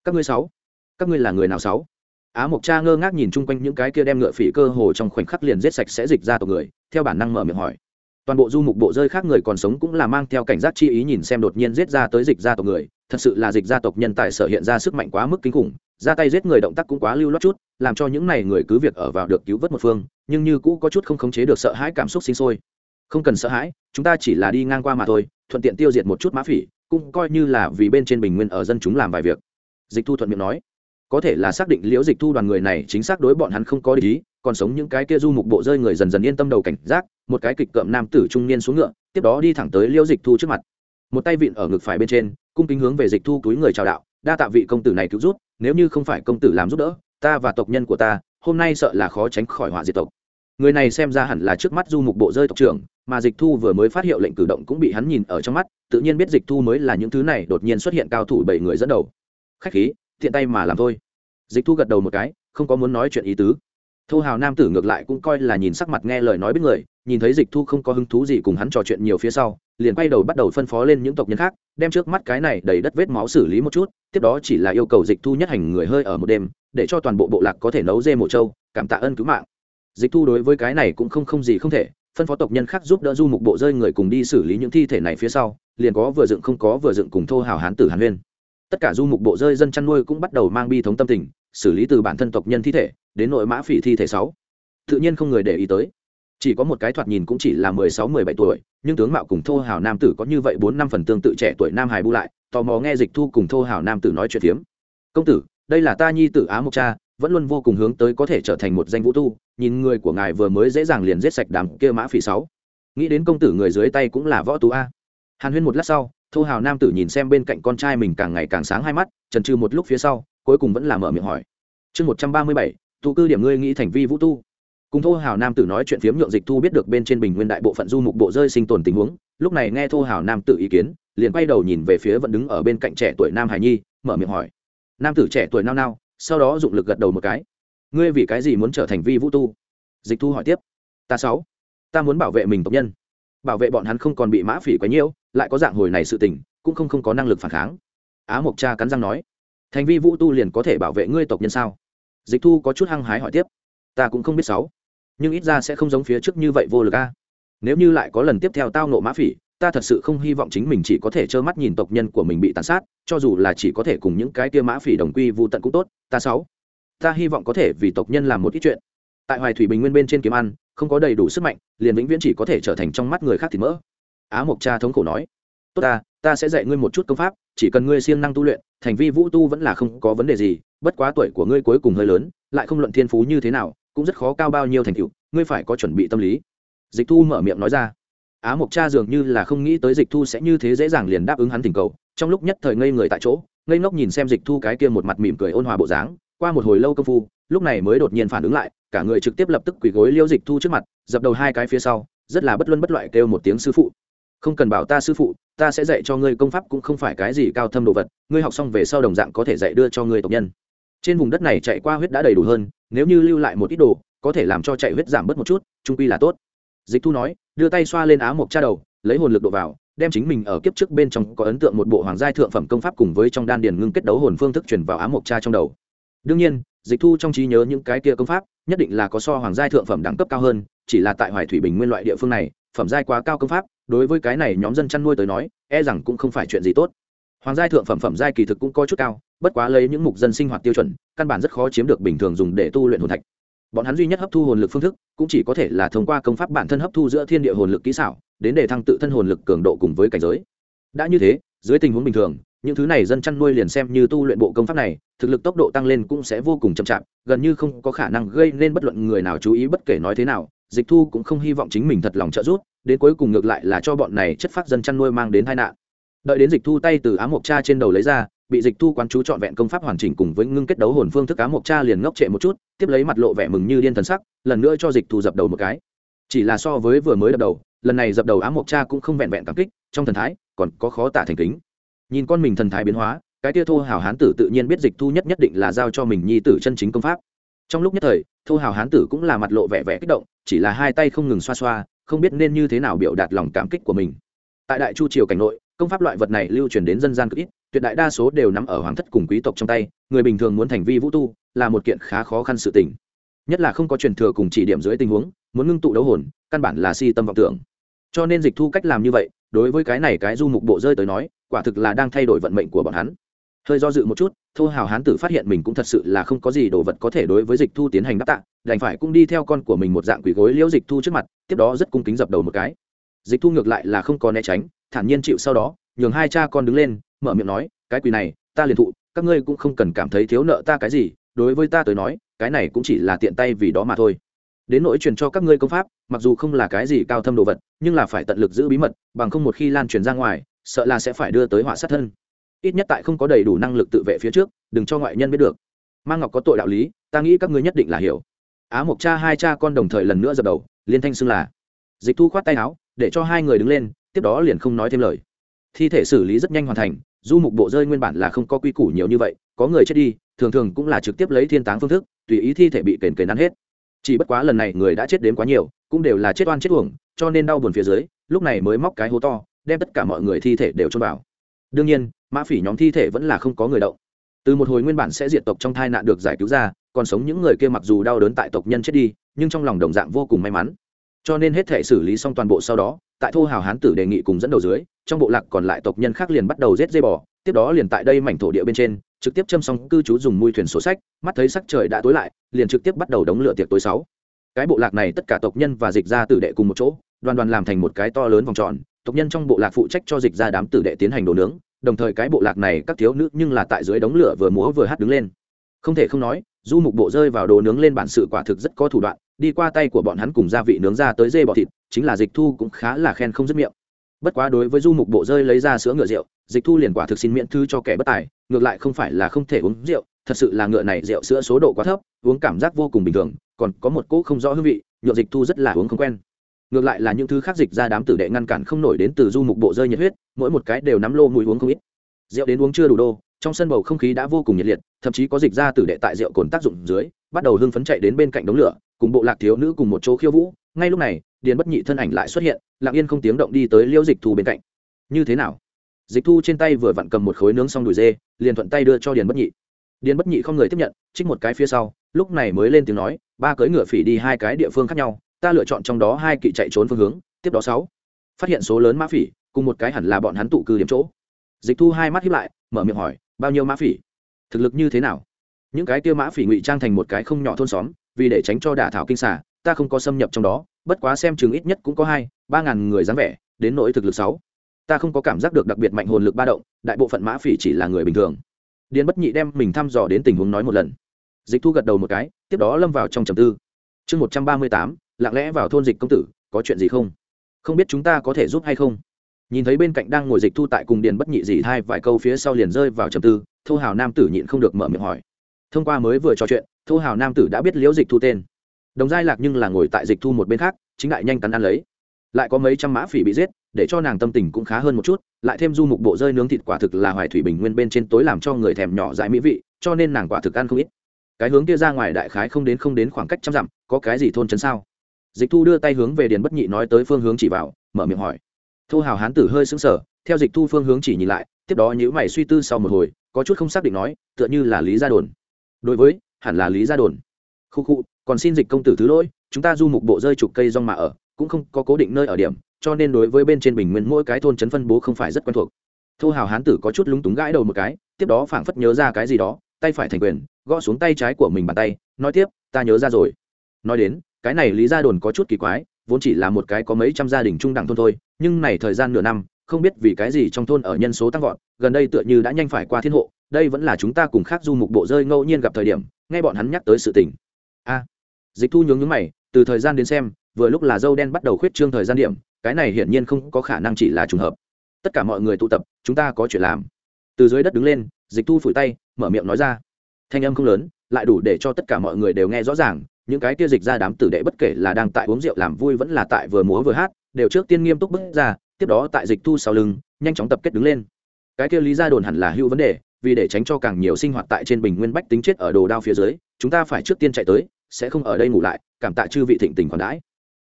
Các ngươi sáu, các ngươi là người nào sáu? Á mộc cha ngơ ngác nhìn chung quanh những cái kia đem ngựa phỉ cơ hồ trong khoảnh khắc liền giết sạch sẽ dịch ra tộc người, theo bản năng mở miệng hỏi. Toàn bộ du mục bộ rơi khác người còn sống cũng là mang theo cảnh giác chi ý nhìn xem đột nhiên giết ra tới dịch ra tộc người, thật sự là dịch gia tộc nhân tại sở hiện ra sức mạnh quá mức kinh khủng, ra tay giết người động tác cũng quá lưu loát chút, làm cho những này người cứ việc ở vào được cứu vớt một phương, nhưng như cũ có chút không khống chế được sợ hãi cảm xúc sinh sôi. Không cần sợ hãi, chúng ta chỉ là đi ngang qua mà thôi, thuận tiện tiêu diệt một chút mã phỉ, cũng coi như là vì bên trên bình nguyên ở dân chúng làm vài việc. Dịch thu thuận miệng nói có thể là xác định liễu dịch thu đoàn người này chính xác đối bọn hắn không có lý còn sống những cái kia du mục bộ rơi người dần dần yên tâm đầu cảnh giác, một cái kịch cợm nam tử trung niên xuống ngựa, tiếp đó đi thẳng tới liễu dịch thu trước mặt. Một tay vịn ở ngực phải bên trên, cung kính hướng về dịch thu túi người chào đạo, đa tạ vị công tử này cứu giúp, nếu như không phải công tử làm giúp đỡ, ta và tộc nhân của ta, hôm nay sợ là khó tránh khỏi họa diệt tộc. Người này xem ra hẳn là trước mắt du mục bộ rơi tộc trưởng, mà dịch thu vừa mới phát hiệu lệnh cử động cũng bị hắn nhìn ở trong mắt, tự nhiên biết dịch thu mới là những thứ này đột nhiên xuất hiện cao thủ bảy người dẫn đầu. Khách khí tiện tay mà làm thôi. Dịch thu gật đầu một cái, không có muốn nói chuyện ý tứ. Thô hào nam tử ngược lại cũng coi là nhìn sắc mặt nghe lời nói biết người, nhìn thấy dịch thu không có hứng thú gì cùng hắn trò chuyện nhiều phía sau, liền quay đầu bắt đầu phân phó lên những tộc nhân khác, đem trước mắt cái này đầy đất vết máu xử lý một chút, tiếp đó chỉ là yêu cầu dịch thu nhất hành người hơi ở một đêm, để cho toàn bộ bộ lạc có thể nấu dê mộ trâu, cảm tạ ơn cứu mạng. Dịch thu đối với cái này cũng không không gì không thể, phân phó tộc nhân khác giúp đỡ du mục bộ rơi người cùng đi xử lý những thi thể này phía sau, liền có vừa dựng không có vừa dựng cùng thô hào hán tử hàn huyên tất cả du mục bộ rơi dân chăn nuôi cũng bắt đầu mang bi thống tâm tình, xử lý từ bản thân tộc nhân thi thể, đến nội mã phỉ thi thể sáu. Tự nhiên không người để ý tới. Chỉ có một cái thoạt nhìn cũng chỉ là mười sáu, mười bảy tuổi, nhưng tướng mạo cùng thô hào nam tử có như vậy bốn năm phần tương tự trẻ tuổi nam hài bu lại, tò mò nghe dịch thu cùng thô hào nam tử nói chuyện phiếm. Công tử, đây là ta nhi tử á mộc cha, vẫn luôn vô cùng hướng tới có thể trở thành một danh vũ tu, nhìn người của ngài vừa mới dễ dàng liền giết sạch đám kia mã phỉ sáu. Nghĩ đến công tử người dưới tay cũng là võ tú a. Hàn huyên một lát sau thô hào nam tử nhìn xem bên cạnh con trai mình càng ngày càng sáng hai mắt trần trừ một lúc phía sau, cuối cùng vẫn là mở miệng hỏi. Chương một trăm ba mươi bảy, tụ cư điểm ngươi nghĩ thành vi vũ tu. Cùng thô hào nam tử nói chuyện phiếm nhượng dịch thu biết được bên trên bình nguyên đại bộ phận du mục bộ rơi sinh tồn tình huống, lúc này nghe thô hào nam tử ý kiến, liền quay đầu nhìn về phía vẫn đứng ở bên cạnh trẻ tuổi nam hải nhi, mở miệng hỏi. Nam tử trẻ tuổi nao nao, sau đó dụng lực gật đầu một cái. Ngươi vì cái gì muốn trở thành vi vũ tu? Dịch thu hỏi tiếp. Ta sáu. Ta muốn bảo vệ mình tộc nhân. Bảo vệ bọn hắn không còn bị mã phỉ quấy nhiễu lại có dạng hồi này sự tình, cũng không không có năng lực phản kháng. Á mộc cha cắn răng nói, thành vi vũ tu liền có thể bảo vệ ngươi tộc nhân sao? Dịch thu có chút hăng hái hỏi tiếp, ta cũng không biết sáu, nhưng ít ra sẽ không giống phía trước như vậy vô lực a. Nếu như lại có lần tiếp theo tao nộ mã phỉ, ta thật sự không hy vọng chính mình chỉ có thể trơ mắt nhìn tộc nhân của mình bị tàn sát, cho dù là chỉ có thể cùng những cái kia mã phỉ đồng quy vô tận cũng tốt, ta sáu, ta hy vọng có thể vì tộc nhân làm một ít chuyện. Tại hoài thủy bình nguyên bên trên kiếm ăn, không có đầy đủ sức mạnh, liền vĩnh viễn chỉ có thể trở thành trong mắt người khác thì mỡ á mộc cha thống khổ nói, tốt ta ta sẽ dạy ngươi một chút công pháp, chỉ cần ngươi siêng năng tu luyện, thành vi vũ tu vẫn là không có vấn đề gì, bất quá tuổi của ngươi cuối cùng hơi lớn, lại không luận thiên phú như thế nào, cũng rất khó cao bao nhiêu thành tựu, ngươi phải có chuẩn bị tâm lý. Dịch thu mở miệng nói ra, á mộc cha dường như là không nghĩ tới dịch thu sẽ như thế dễ dàng liền đáp ứng hắn tình cầu, trong lúc nhất thời ngây người tại chỗ, ngây ngốc nhìn xem dịch thu cái kia một mặt mỉm cười ôn hòa bộ dáng, qua một hồi lâu công phu, lúc này mới đột nhiên phản ứng lại, cả người trực tiếp lập tức quỳ gối liêu dịch thu trước mặt, dập đầu hai cái phía sau, rất là bất luân bất loại kêu một tiếng sư phụ không cần bảo ta sư phụ, ta sẽ dạy cho ngươi công pháp cũng không phải cái gì cao thâm đồ vật, ngươi học xong về sau đồng dạng có thể dạy đưa cho ngươi tộc nhân. Trên vùng đất này chạy qua huyết đã đầy đủ hơn, nếu như lưu lại một ít đồ, có thể làm cho chạy huyết giảm bớt một chút, trung quy là tốt. Dịch thu nói, đưa tay xoa lên á mộc cha đầu, lấy hồn lực độ vào, đem chính mình ở kiếp trước bên trong có ấn tượng một bộ hoàng giai thượng phẩm công pháp cùng với trong đan điền ngưng kết đấu hồn phương thức chuyển vào á mộc cha trong đầu. Đương nhiên, dịch thu trong trí nhớ những cái kia công pháp, nhất định là có so hoàng giai thượng phẩm đẳng cấp cao hơn, chỉ là tại hoài thủy bình nguyên loại địa phương này, phẩm giai quá cao công pháp đối với cái này nhóm dân chăn nuôi tới nói e rằng cũng không phải chuyện gì tốt. Hoàng giai thượng phẩm phẩm giai kỳ thực cũng có chút cao, bất quá lấy những mục dân sinh hoạt tiêu chuẩn, căn bản rất khó chiếm được bình thường dùng để tu luyện hồn thạch. Bọn hắn duy nhất hấp thu hồn lực phương thức, cũng chỉ có thể là thông qua công pháp bản thân hấp thu giữa thiên địa hồn lực kỹ xảo, đến để thăng tự thân hồn lực cường độ cùng với cảnh giới. Đã như thế, dưới tình huống bình thường, những thứ này dân chăn nuôi liền xem như tu luyện bộ công pháp này, thực lực tốc độ tăng lên cũng sẽ vô cùng chậm chạp, gần như không có khả năng gây nên bất luận người nào chú ý bất kể nói thế nào, dịch thu cũng không hy vọng chính mình thật lòng trợ giúp đến cuối cùng ngược lại là cho bọn này chất phát dân chăn nuôi mang đến tai nạn. Đợi đến dịch thu tay từ ám mộc cha trên đầu lấy ra, bị dịch thu quán chú trọn vẹn công pháp hoàn chỉnh cùng với ngưng kết đấu hồn phương thức ám mộc cha liền ngốc trệ một chút, tiếp lấy mặt lộ vẻ mừng như điên thần sắc, lần nữa cho dịch thu dập đầu một cái. Chỉ là so với vừa mới đập đầu, lần này dập đầu ám mộc cha cũng không vẹn vẹn cảm kích, trong thần thái còn có khó tả thành kính. Nhìn con mình thần thái biến hóa, cái tia thô hào hán tử tự nhiên biết dịch thu nhất nhất định là giao cho mình nhi tử chân chính công pháp. Trong lúc nhất thời, thô hào hán tử cũng là mặt lộ vẻ vẻ kích động, chỉ là hai tay không ngừng xoa xoa không biết nên như thế nào biểu đạt lòng cảm kích của mình. Tại đại chu triều cảnh nội, công pháp loại vật này lưu truyền đến dân gian cực ít, tuyệt đại đa số đều nằm ở hoàng thất cùng quý tộc trong tay, người bình thường muốn thành vi vũ tu, là một kiện khá khó khăn sự tình. Nhất là không có truyền thừa cùng chỉ điểm dưới tình huống, muốn ngưng tụ đấu hồn, căn bản là si tâm vọng tưởng. Cho nên dịch thu cách làm như vậy, đối với cái này cái du mục bộ rơi tới nói, quả thực là đang thay đổi vận mệnh của bọn hắn. Hơi do dự một chút thô hào hán tử phát hiện mình cũng thật sự là không có gì đồ vật có thể đối với dịch thu tiến hành đáp tạ, đành phải cũng đi theo con của mình một dạng quỷ gối liễu dịch thu trước mặt, tiếp đó rất cung kính dập đầu một cái. Dịch thu ngược lại là không có né tránh, thản nhiên chịu sau đó, nhường hai cha con đứng lên, mở miệng nói, cái quỷ này, ta liền thụ, các ngươi cũng không cần cảm thấy thiếu nợ ta cái gì, đối với ta tới nói, cái này cũng chỉ là tiện tay vì đó mà thôi. Đến nỗi truyền cho các ngươi công pháp, mặc dù không là cái gì cao thâm đồ vật, nhưng là phải tận lực giữ bí mật, bằng không một khi lan truyền ra ngoài, sợ là sẽ phải đưa tới họa sát thân ít nhất tại không có đầy đủ năng lực tự vệ phía trước, đừng cho ngoại nhân biết được. Mang ngọc có tội đạo lý, ta nghĩ các ngươi nhất định là hiểu. Á mộc cha hai cha con đồng thời lần nữa dập đầu, liên thanh xưng là. Dịch thu khoát tay áo, để cho hai người đứng lên, tiếp đó liền không nói thêm lời. Thi thể xử lý rất nhanh hoàn thành, du mục bộ rơi nguyên bản là không có quy củ nhiều như vậy, có người chết đi, thường thường cũng là trực tiếp lấy thiên táng phương thức, tùy ý thi thể bị kền kền ăn hết. Chỉ bất quá lần này người đã chết đến quá nhiều, cũng đều là chết oan chết uổng, cho nên đau buồn phía dưới, lúc này mới móc cái hố to, đem tất cả mọi người thi thể đều trôn vào. Đương nhiên mã phỉ nhóm thi thể vẫn là không có người động. Từ một hồi nguyên bản sẽ diệt tộc trong tai nạn được giải cứu ra, còn sống những người kia mặc dù đau đớn tại tộc nhân chết đi, nhưng trong lòng đồng dạng vô cùng may mắn. Cho nên hết thể xử lý xong toàn bộ sau đó, tại thô hào hán tử đề nghị cùng dẫn đầu dưới, trong bộ lạc còn lại tộc nhân khác liền bắt đầu rết dây bò, tiếp đó liền tại đây mảnh thổ địa bên trên, trực tiếp châm xong cư trú dùng mui thuyền sổ sách, mắt thấy sắc trời đã tối lại, liền trực tiếp bắt đầu đóng lửa tiệc tối sáu. Cái bộ lạc này tất cả tộc nhân và dịch ra tử đệ cùng một chỗ, đoàn đoàn làm thành một cái to lớn vòng tròn, tộc nhân trong bộ lạc phụ trách cho dịch ra đám tử đệ tiến hành đồ nướng đồng thời cái bộ lạc này các thiếu nữ nhưng là tại dưới đống lửa vừa múa vừa hát đứng lên. Không thể không nói, du mục bộ rơi vào đồ nướng lên bản sự quả thực rất có thủ đoạn, đi qua tay của bọn hắn cùng gia vị nướng ra tới dê bọ thịt, chính là dịch thu cũng khá là khen không dứt miệng. Bất quá đối với du mục bộ rơi lấy ra sữa ngựa rượu, dịch thu liền quả thực xin miễn thư cho kẻ bất tài, ngược lại không phải là không thể uống rượu, thật sự là ngựa này rượu sữa số độ quá thấp, uống cảm giác vô cùng bình thường, còn có một cỗ không rõ hương vị nhựa dịch thu rất là uống không quen ngược lại là những thứ khác dịch ra đám tử đệ ngăn cản không nổi đến từ du mục bộ rơi nhiệt huyết, mỗi một cái đều nắm lô mùi uống không ít. Rượu đến uống chưa đủ đô, trong sân bầu không khí đã vô cùng nhiệt liệt, thậm chí có dịch ra tử đệ tại rượu cồn tác dụng dưới, bắt đầu hưng phấn chạy đến bên cạnh đống lửa, cùng bộ lạc thiếu nữ cùng một chỗ khiêu vũ. Ngay lúc này, điền bất nhị thân ảnh lại xuất hiện, lặng yên không tiếng động đi tới liễu dịch thu bên cạnh. Như thế nào? Dịch thu trên tay vừa vặn cầm một khối nướng xong đùi dê, liền thuận tay đưa cho điền bất nhị. Điền bất nhị không người tiếp nhận trích một cái phía sau, lúc này mới lên tiếng nói, ba cưỡi ngựa phỉ đi hai cái địa phương khác nhau ta lựa chọn trong đó hai kỵ chạy trốn phương hướng, tiếp đó sáu. Phát hiện số lớn mã phỉ, cùng một cái hẳn là bọn hắn tụ cư điểm chỗ. Dịch thu hai mắt hiếp lại, mở miệng hỏi, bao nhiêu mã phỉ? Thực lực như thế nào? Những cái kia mã phỉ ngụy trang thành một cái không nhỏ thôn xóm, vì để tránh cho đả thảo kinh xả ta không có xâm nhập trong đó, bất quá xem chừng ít nhất cũng có hai, ba ngàn người dáng vẻ, đến nỗi thực lực sáu. Ta không có cảm giác được đặc biệt mạnh hồn lực ba động, đại bộ phận mã phỉ chỉ là người bình thường. Điền bất nhị đem mình thăm dò đến tình huống nói một lần. Dịch thu gật đầu một cái, tiếp đó lâm vào trong trầm tư. Chương một trăm ba mươi tám lặng lẽ vào thôn dịch công tử, có chuyện gì không? Không biết chúng ta có thể giúp hay không? Nhìn thấy bên cạnh đang ngồi dịch thu tại cùng điền bất nhị gì hai vài câu phía sau liền rơi vào trầm tư, thô hào nam tử nhịn không được mở miệng hỏi. Thông qua mới vừa trò chuyện, thô hào nam tử đã biết liễu dịch thu tên. Đồng giai lạc nhưng là ngồi tại dịch thu một bên khác, chính đại nhanh cắn ăn lấy. Lại có mấy trăm mã phỉ bị giết, để cho nàng tâm tình cũng khá hơn một chút, lại thêm du mục bộ rơi nướng thịt quả thực là hoài thủy bình nguyên bên trên tối làm cho người thèm nhỏ dãi mỹ vị, cho nên nàng quả thực ăn không ít. Cái hướng kia ra ngoài đại khái không đến không đến khoảng cách trăm dặm, có cái gì thôn trấn sao? Dịch thu đưa tay hướng về điền bất nhị nói tới phương hướng chỉ vào, mở miệng hỏi. Thu hào hán tử hơi sững sờ, theo dịch thu phương hướng chỉ nhìn lại, tiếp đó nhữ mày suy tư sau một hồi, có chút không xác định nói, tựa như là lý gia đồn. Đối với, hẳn là lý gia đồn. Khu khu, còn xin dịch công tử thứ lỗi, chúng ta du mục bộ rơi chục cây rong mà ở, cũng không có cố định nơi ở điểm, cho nên đối với bên trên bình nguyên mỗi cái thôn trấn phân bố không phải rất quen thuộc. Thu hào hán tử có chút lúng túng gãi đầu một cái, tiếp đó phảng phất nhớ ra cái gì đó, tay phải thành quyền, gõ xuống tay trái của mình bàn tay, nói tiếp, ta nhớ ra rồi. Nói đến cái này lý gia đồn có chút kỳ quái, vốn chỉ là một cái có mấy trăm gia đình trung đẳng thôn thôi, nhưng này thời gian nửa năm, không biết vì cái gì trong thôn ở nhân số tăng vọt, gần đây tựa như đã nhanh phải qua thiên hộ, đây vẫn là chúng ta cùng khác du mục bộ rơi ngẫu nhiên gặp thời điểm, nghe bọn hắn nhắc tới sự tình. A. Dịch thu nhướng nhướng mày, từ thời gian đến xem, vừa lúc là dâu đen bắt đầu khuyết trương thời gian điểm, cái này hiển nhiên không có khả năng chỉ là trùng hợp. Tất cả mọi người tụ tập, chúng ta có chuyện làm. Từ dưới đất đứng lên, dịch thu phủi tay, mở miệng nói ra. Thanh âm không lớn, lại đủ để cho tất cả mọi người đều nghe rõ ràng những cái kia dịch ra đám tử đệ bất kể là đang tại uống rượu làm vui vẫn là tại vừa múa vừa hát, đều trước tiên nghiêm túc bước ra, tiếp đó tại dịch thu sau lưng, nhanh chóng tập kết đứng lên. Cái kia lý ra đồn hẳn là hữu vấn đề, vì để tránh cho càng nhiều sinh hoạt tại trên bình nguyên bách tính chết ở đồ đao phía dưới, chúng ta phải trước tiên chạy tới, sẽ không ở đây ngủ lại, cảm tạ chư vị thịnh tình còn đãi.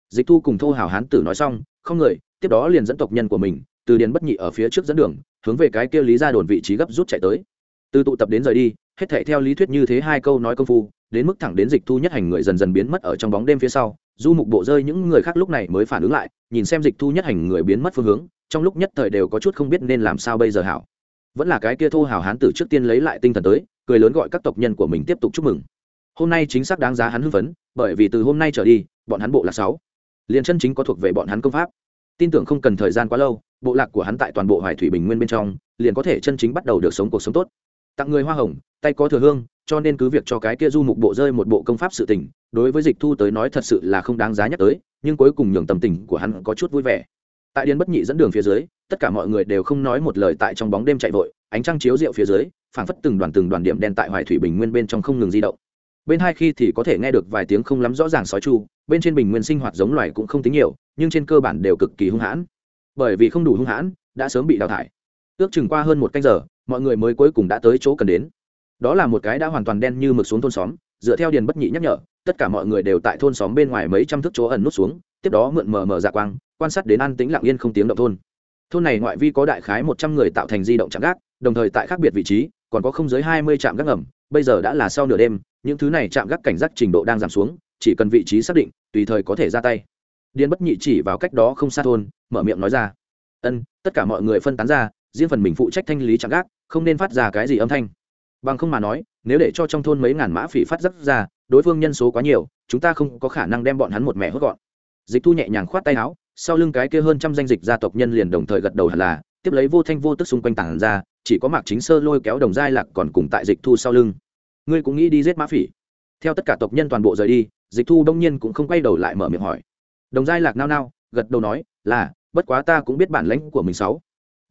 Dịch thu cùng thô hào hán tử nói xong, không người, tiếp đó liền dẫn tộc nhân của mình, từ điền bất nhị ở phía trước dẫn đường, hướng về cái kia lý ra đồn vị trí gấp rút chạy tới. Từ tụ tập đến rời đi, hết thể theo lý thuyết như thế hai câu nói công phu đến mức thẳng đến dịch thu nhất hành người dần dần biến mất ở trong bóng đêm phía sau, du mục bộ rơi những người khác lúc này mới phản ứng lại, nhìn xem dịch thu nhất hành người biến mất phương hướng, trong lúc nhất thời đều có chút không biết nên làm sao bây giờ hảo. Vẫn là cái kia thô hào hán tử trước tiên lấy lại tinh thần tới, cười lớn gọi các tộc nhân của mình tiếp tục chúc mừng. Hôm nay chính xác đáng giá hắn hưng phấn, bởi vì từ hôm nay trở đi, bọn hắn bộ là sáu liền chân chính có thuộc về bọn hắn công pháp. Tin tưởng không cần thời gian quá lâu, bộ lạc của hắn tại toàn bộ hoài thủy bình nguyên bên trong, liền có thể chân chính bắt đầu được sống cuộc sống tốt. Tặng người hoa hồng, tay có thừa hương cho nên cứ việc cho cái kia du mục bộ rơi một bộ công pháp sự tình, đối với dịch thu tới nói thật sự là không đáng giá nhắc tới, nhưng cuối cùng nhường tâm tình của hắn có chút vui vẻ. Tại điền bất nhị dẫn đường phía dưới, tất cả mọi người đều không nói một lời tại trong bóng đêm chạy vội, ánh trăng chiếu rượu phía dưới, phảng phất từng đoàn từng đoàn điểm đen tại hoài thủy bình nguyên bên trong không ngừng di động. Bên hai khi thì có thể nghe được vài tiếng không lắm rõ ràng sói chu, bên trên bình nguyên sinh hoạt giống loài cũng không tính nhiều, nhưng trên cơ bản đều cực kỳ hung hãn. Bởi vì không đủ hung hãn, đã sớm bị đào thải. Ước chừng qua hơn một canh giờ, mọi người mới cuối cùng đã tới chỗ cần đến đó là một cái đã hoàn toàn đen như mực xuống thôn xóm, dựa theo điền bất nhị nhắc nhở, tất cả mọi người đều tại thôn xóm bên ngoài mấy trăm thước chỗ ẩn nút xuống, tiếp đó mượn mờ mờ dạ quang, quan sát đến an tĩnh lặng yên không tiếng động thôn. Thôn này ngoại vi có đại khái một trăm người tạo thành di động trạm gác, đồng thời tại khác biệt vị trí, còn có không dưới hai mươi trạm gác ngầm. Bây giờ đã là sau nửa đêm, những thứ này trạm gác cảnh giác trình độ đang giảm xuống, chỉ cần vị trí xác định, tùy thời có thể ra tay. Điền bất nhị chỉ vào cách đó không xa thôn, mở miệng nói ra. Ân, tất cả mọi người phân tán ra, riêng phần mình phụ trách thanh lý trạm gác, không nên phát ra cái gì âm thanh bằng không mà nói, nếu để cho trong thôn mấy ngàn mã phỉ phát dắt ra, đối phương nhân số quá nhiều, chúng ta không có khả năng đem bọn hắn một mẹ hốt gọn. Dịch thu nhẹ nhàng khoát tay áo, sau lưng cái kia hơn trăm danh dịch gia tộc nhân liền đồng thời gật đầu hẳn là, tiếp lấy vô thanh vô tức xung quanh tảng ra, chỉ có mạc chính sơ lôi kéo đồng giai lạc còn cùng tại dịch thu sau lưng. Ngươi cũng nghĩ đi giết mã phỉ? Theo tất cả tộc nhân toàn bộ rời đi, dịch thu đông nhiên cũng không quay đầu lại mở miệng hỏi. Đồng giai lạc nao nao, gật đầu nói, là, bất quá ta cũng biết bản lãnh của mình sáu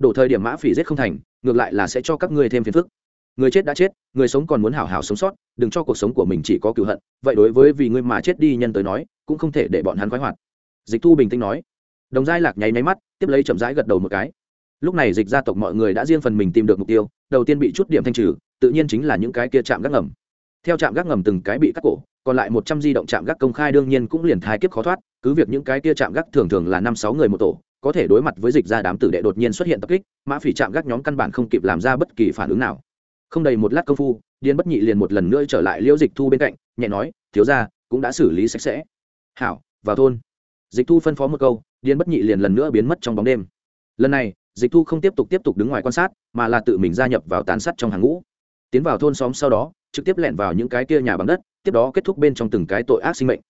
đổ thời điểm mã phỉ giết không thành, ngược lại là sẽ cho các ngươi thêm phiền phức người chết đã chết, người sống còn muốn hảo hảo sống sót, đừng cho cuộc sống của mình chỉ có cựu hận. Vậy đối với vì ngươi mà chết đi nhân tới nói, cũng không thể để bọn hắn khoái hoạt. Dịch thu bình tĩnh nói. Đồng giai lạc nháy nháy mắt, tiếp lấy chậm rãi gật đầu một cái. Lúc này dịch gia tộc mọi người đã riêng phần mình tìm được mục tiêu, đầu tiên bị chút điểm thanh trừ, tự nhiên chính là những cái kia chạm gác ngầm. Theo trạm gác ngầm từng cái bị cắt cổ, còn lại một trăm di động trạm gác công khai đương nhiên cũng liền thai kiếp khó thoát, cứ việc những cái kia trạm gác thường thường là năm sáu người một tổ, có thể đối mặt với dịch ra đám tử đệ đột nhiên xuất hiện tập kích, mã phỉ trạm gác nhóm căn bản không kịp làm ra bất kỳ phản ứng nào không đầy một lát công phu điên bất nhị liền một lần nữa trở lại liễu dịch thu bên cạnh, nhẹ nói, thiếu ra cũng đã xử lý sạch sẽ. Hảo, vào thôn. Dịch thu phân phó một câu điên bất nhị liền lần nữa biến mất trong bóng đêm. Lần này, dịch thu không tiếp tục tiếp tục đứng ngoài quan sát, mà là tự mình gia nhập vào tán sắt trong hàng ngũ. Tiến vào thôn xóm sau đó, trực tiếp lẻn vào những cái kia nhà bằng đất, tiếp đó kết thúc bên trong từng cái tội ác sinh mệnh.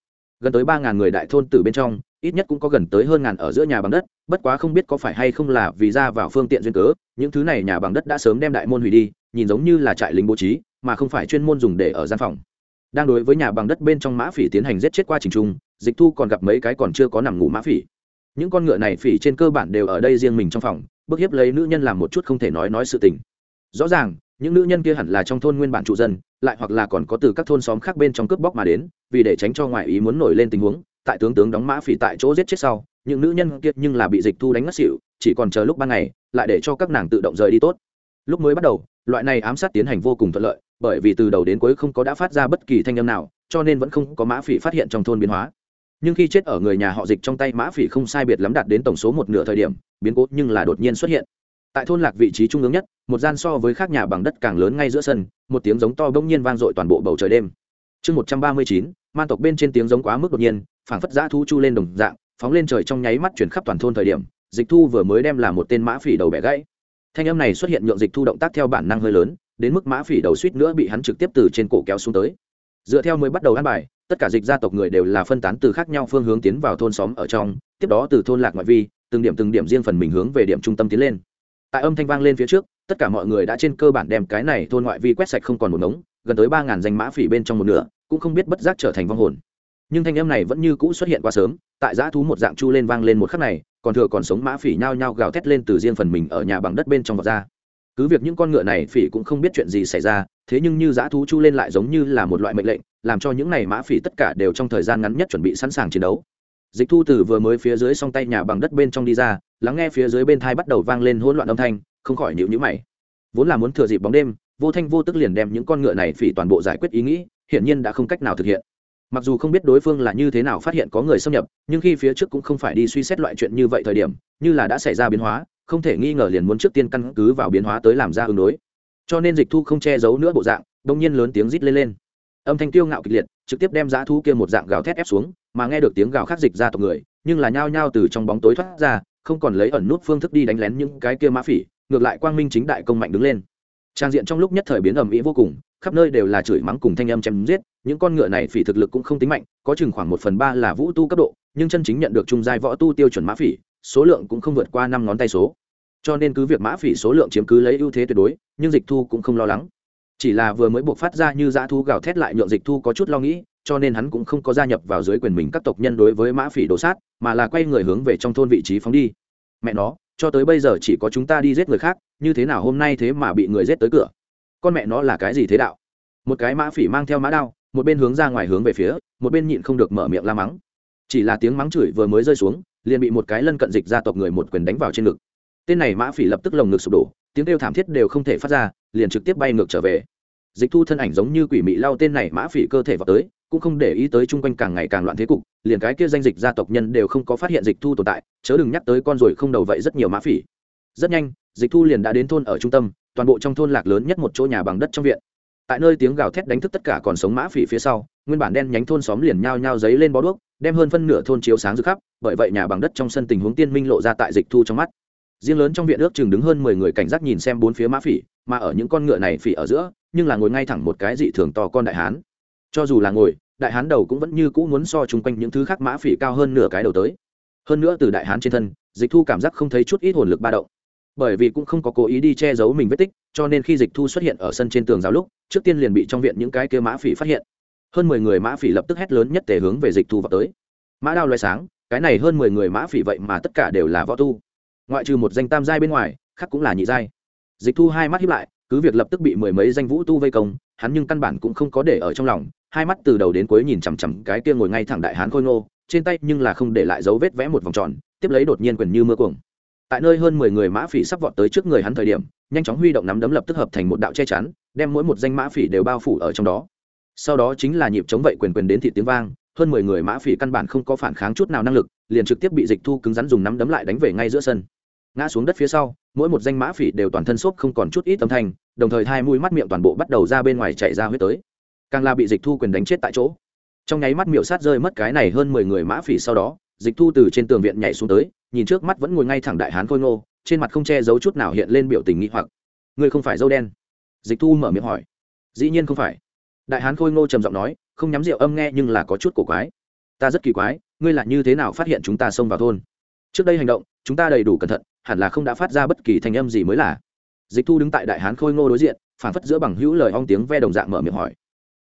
Gần tới ba ngàn người đại thôn từ bên trong, ít nhất cũng có gần tới hơn ngàn ở giữa nhà bằng đất, bất quá không biết có phải hay không là vì ra vào phương tiện duyên cớ, những thứ này nhà bằng đất đã sớm đem đại môn hủy đi nhìn giống như là trại lính bố trí, mà không phải chuyên môn dùng để ở gian phòng. Đang đối với nhà bằng đất bên trong mã phỉ tiến hành giết chết qua trình trung, dịch thu còn gặp mấy cái còn chưa có nằm ngủ mã phỉ. Những con ngựa này phỉ trên cơ bản đều ở đây riêng mình trong phòng, bức hiếp lấy nữ nhân làm một chút không thể nói nói sự tình. Rõ ràng, những nữ nhân kia hẳn là trong thôn nguyên bản trụ dân, lại hoặc là còn có từ các thôn xóm khác bên trong cướp bóc mà đến, vì để tránh cho ngoại ý muốn nổi lên tình huống, tại tướng tướng đóng mã phỉ tại chỗ giết chết sau, những nữ nhân kia nhưng là bị dịch thu đánh ngất xỉu, chỉ còn chờ lúc ban ngày, lại để cho các nàng tự động rời đi tốt. Lúc mới bắt đầu loại này ám sát tiến hành vô cùng thuận lợi, bởi vì từ đầu đến cuối không có đã phát ra bất kỳ thanh âm nào, cho nên vẫn không có mã phỉ phát hiện trong thôn biến hóa. Nhưng khi chết ở người nhà họ dịch trong tay, mã phỉ không sai biệt lắm đạt đến tổng số một nửa thời điểm, biến cố nhưng là đột nhiên xuất hiện. Tại thôn lạc vị trí trung ương nhất, một gian so với khác nhà bằng đất càng lớn ngay giữa sân, một tiếng giống to bỗng nhiên vang dội toàn bộ bầu trời đêm. Chương một trăm ba mươi chín man tộc bên trên tiếng giống quá mức đột nhiên, phảng phất giã thu chu lên đồng dạng, phóng lên trời trong nháy mắt chuyển khắp toàn thôn thời điểm, dịch thu vừa mới đem là một tên mã phỉ đầu bẻ gãy thanh âm này xuất hiện nhượng dịch thu động tác theo bản năng hơi lớn, đến mức mã phỉ đầu suýt nữa bị hắn trực tiếp từ trên cổ kéo xuống tới. Dựa theo mới bắt đầu ăn bài, tất cả dịch gia tộc người đều là phân tán từ khác nhau phương hướng tiến vào thôn xóm ở trong, tiếp đó từ thôn lạc ngoại vi, từng điểm từng điểm riêng phần mình hướng về điểm trung tâm tiến lên. Tại âm thanh vang lên phía trước, tất cả mọi người đã trên cơ bản đem cái này thôn ngoại vi quét sạch không còn một ngống, gần tới ba ngàn danh mã phỉ bên trong một nửa, cũng không biết bất giác trở thành vong hồn. Nhưng thanh âm này vẫn như cũ xuất hiện quá sớm tại giã thú một dạng chu lên vang lên một khắc này, còn thừa còn sống mã phỉ nhao nhao gào thét lên từ riêng phần mình ở nhà bằng đất bên trong vọt ra. Cứ việc những con ngựa này phỉ cũng không biết chuyện gì xảy ra, thế nhưng như giã thú chu lên lại giống như là một loại mệnh lệnh, làm cho những này mã phỉ tất cả đều trong thời gian ngắn nhất chuẩn bị sẵn sàng chiến đấu. Dịch thu từ vừa mới phía dưới song tay nhà bằng đất bên trong đi ra, lắng nghe phía dưới bên thai bắt đầu vang lên hỗn loạn âm thanh, không khỏi nhịu nhữ mày. Vốn là muốn thừa dịp bóng đêm, vô thanh vô tức liền đem những con ngựa này phỉ toàn bộ giải quyết ý nghĩ, hiển nhiên đã không cách nào thực hiện mặc dù không biết đối phương là như thế nào phát hiện có người xâm nhập, nhưng khi phía trước cũng không phải đi suy xét loại chuyện như vậy thời điểm, như là đã xảy ra biến hóa, không thể nghi ngờ liền muốn trước tiên căn cứ vào biến hóa tới làm ra ứng đối. Cho nên dịch thu không che giấu nữa bộ dạng, đông nhiên lớn tiếng rít lên lên. Âm thanh tiêu ngạo kịch liệt, trực tiếp đem giá thu kia một dạng gào thét ép xuống, mà nghe được tiếng gào khác dịch ra tộc người, nhưng là nhao nhao từ trong bóng tối thoát ra, không còn lấy ẩn nút phương thức đi đánh lén những cái kia mã phỉ, ngược lại quang minh chính đại công mạnh đứng lên. Trang diện trong lúc nhất thời biến ầm ĩ vô cùng khắp nơi đều là chửi mắng cùng thanh âm chém giết, những con ngựa này phỉ thực lực cũng không tính mạnh, có chừng khoảng một phần ba là vũ tu cấp độ, nhưng chân chính nhận được trung giai võ tu tiêu chuẩn mã phỉ, số lượng cũng không vượt qua năm ngón tay số. Cho nên cứ việc mã phỉ số lượng chiếm cứ lấy ưu thế tuyệt đối, nhưng dịch thu cũng không lo lắng. Chỉ là vừa mới buộc phát ra như dã thu gào thét lại nhượng dịch thu có chút lo nghĩ, cho nên hắn cũng không có gia nhập vào dưới quyền mình các tộc nhân đối với mã phỉ đổ sát, mà là quay người hướng về trong thôn vị trí phóng đi. Mẹ nó, cho tới bây giờ chỉ có chúng ta đi giết người khác, như thế nào hôm nay thế mà bị người giết tới cửa? Con mẹ nó là cái gì thế đạo? Một cái mã phỉ mang theo mã đao, một bên hướng ra ngoài hướng về phía, một bên nhịn không được mở miệng la mắng. Chỉ là tiếng mắng chửi vừa mới rơi xuống, liền bị một cái lân cận dịch gia tộc người một quyền đánh vào trên ngực. Tên này mã phỉ lập tức lồng ngực sụp đổ, tiếng kêu thảm thiết đều không thể phát ra, liền trực tiếp bay ngược trở về. Dịch thu thân ảnh giống như quỷ mị lao tên này mã phỉ cơ thể vào tới, cũng không để ý tới chung quanh càng ngày càng loạn thế cục, liền cái kia danh dịch gia tộc nhân đều không có phát hiện dịch thu tồn tại, chớ đừng nhắc tới con rồi không đầu vậy rất nhiều mã phỉ. Rất nhanh, dịch thu liền đã đến thôn ở trung tâm toàn bộ trong thôn lạc lớn nhất một chỗ nhà bằng đất trong viện. Tại nơi tiếng gào thét đánh thức tất cả còn sống mã phỉ phía sau, nguyên bản đen nhánh thôn xóm liền nhao nhao giấy lên bó đuốc, đem hơn phân nửa thôn chiếu sáng rực khắp, bởi vậy nhà bằng đất trong sân tình huống tiên minh lộ ra tại dịch thu trong mắt. Riêng lớn trong viện ước chừng đứng hơn mười người cảnh giác nhìn xem bốn phía mã phỉ, mà ở những con ngựa này phỉ ở giữa, nhưng là ngồi ngay thẳng một cái dị thường to con đại hán. Cho dù là ngồi, đại hán đầu cũng vẫn như cũ muốn so chung quanh những thứ khác mã phỉ cao hơn nửa cái đầu tới. Hơn nữa từ đại hán trên thân, dịch thu cảm giác không thấy chút ít hồn lực ba động bởi vì cũng không có cố ý đi che giấu mình vết tích, cho nên khi dịch thu xuất hiện ở sân trên tường giáo lúc, trước tiên liền bị trong viện những cái kia mã phỉ phát hiện. Hơn mười người mã phỉ lập tức hét lớn nhất tề hướng về dịch thu vào tới. Mã đao loay sáng, cái này hơn mười người mã phỉ vậy mà tất cả đều là võ tu. Ngoại trừ một danh tam giai bên ngoài, khác cũng là nhị giai. Dịch thu hai mắt hiếp lại, cứ việc lập tức bị mười mấy danh vũ tu vây công, hắn nhưng căn bản cũng không có để ở trong lòng, hai mắt từ đầu đến cuối nhìn chằm chằm cái kia ngồi ngay thẳng đại hán khôi ngô, trên tay nhưng là không để lại dấu vết vẽ một vòng tròn, tiếp lấy đột nhiên quyền như mưa cuồng tại nơi hơn mười người mã phỉ sắp vọt tới trước người hắn thời điểm, nhanh chóng huy động nắm đấm lập tức hợp thành một đạo che chắn, đem mỗi một danh mã phỉ đều bao phủ ở trong đó. Sau đó chính là nhịp chống vậy quyền quyền đến thị tiếng vang, hơn mười người mã phỉ căn bản không có phản kháng chút nào năng lực, liền trực tiếp bị dịch thu cứng rắn dùng nắm đấm lại đánh về ngay giữa sân. Ngã xuống đất phía sau, mỗi một danh mã phỉ đều toàn thân xốp không còn chút ít âm thanh, đồng thời hai mũi mắt miệng toàn bộ bắt đầu ra bên ngoài chạy ra huyết tới. Càng là bị dịch thu quyền đánh chết tại chỗ. Trong nháy mắt miệu sát rơi mất cái này hơn mười người mã phỉ sau đó dịch thu từ trên tường viện nhảy xuống tới, nhìn trước mắt vẫn ngồi ngay thẳng đại hán khôi ngô, trên mặt không che giấu chút nào hiện lên biểu tình nghĩ hoặc. Ngươi không phải dâu đen? Dịch thu mở miệng hỏi. Dĩ nhiên không phải. Đại hán khôi ngô trầm giọng nói, không nhắm rượu âm nghe nhưng là có chút cổ quái. Ta rất kỳ quái, ngươi là như thế nào phát hiện chúng ta xông vào thôn? Trước đây hành động, chúng ta đầy đủ cẩn thận, hẳn là không đã phát ra bất kỳ thanh âm gì mới là. Dịch thu đứng tại đại hán khôi ngô đối diện phản phất giữa bằng hữu lời ong tiếng ve đồng dạng mở miệng hỏi.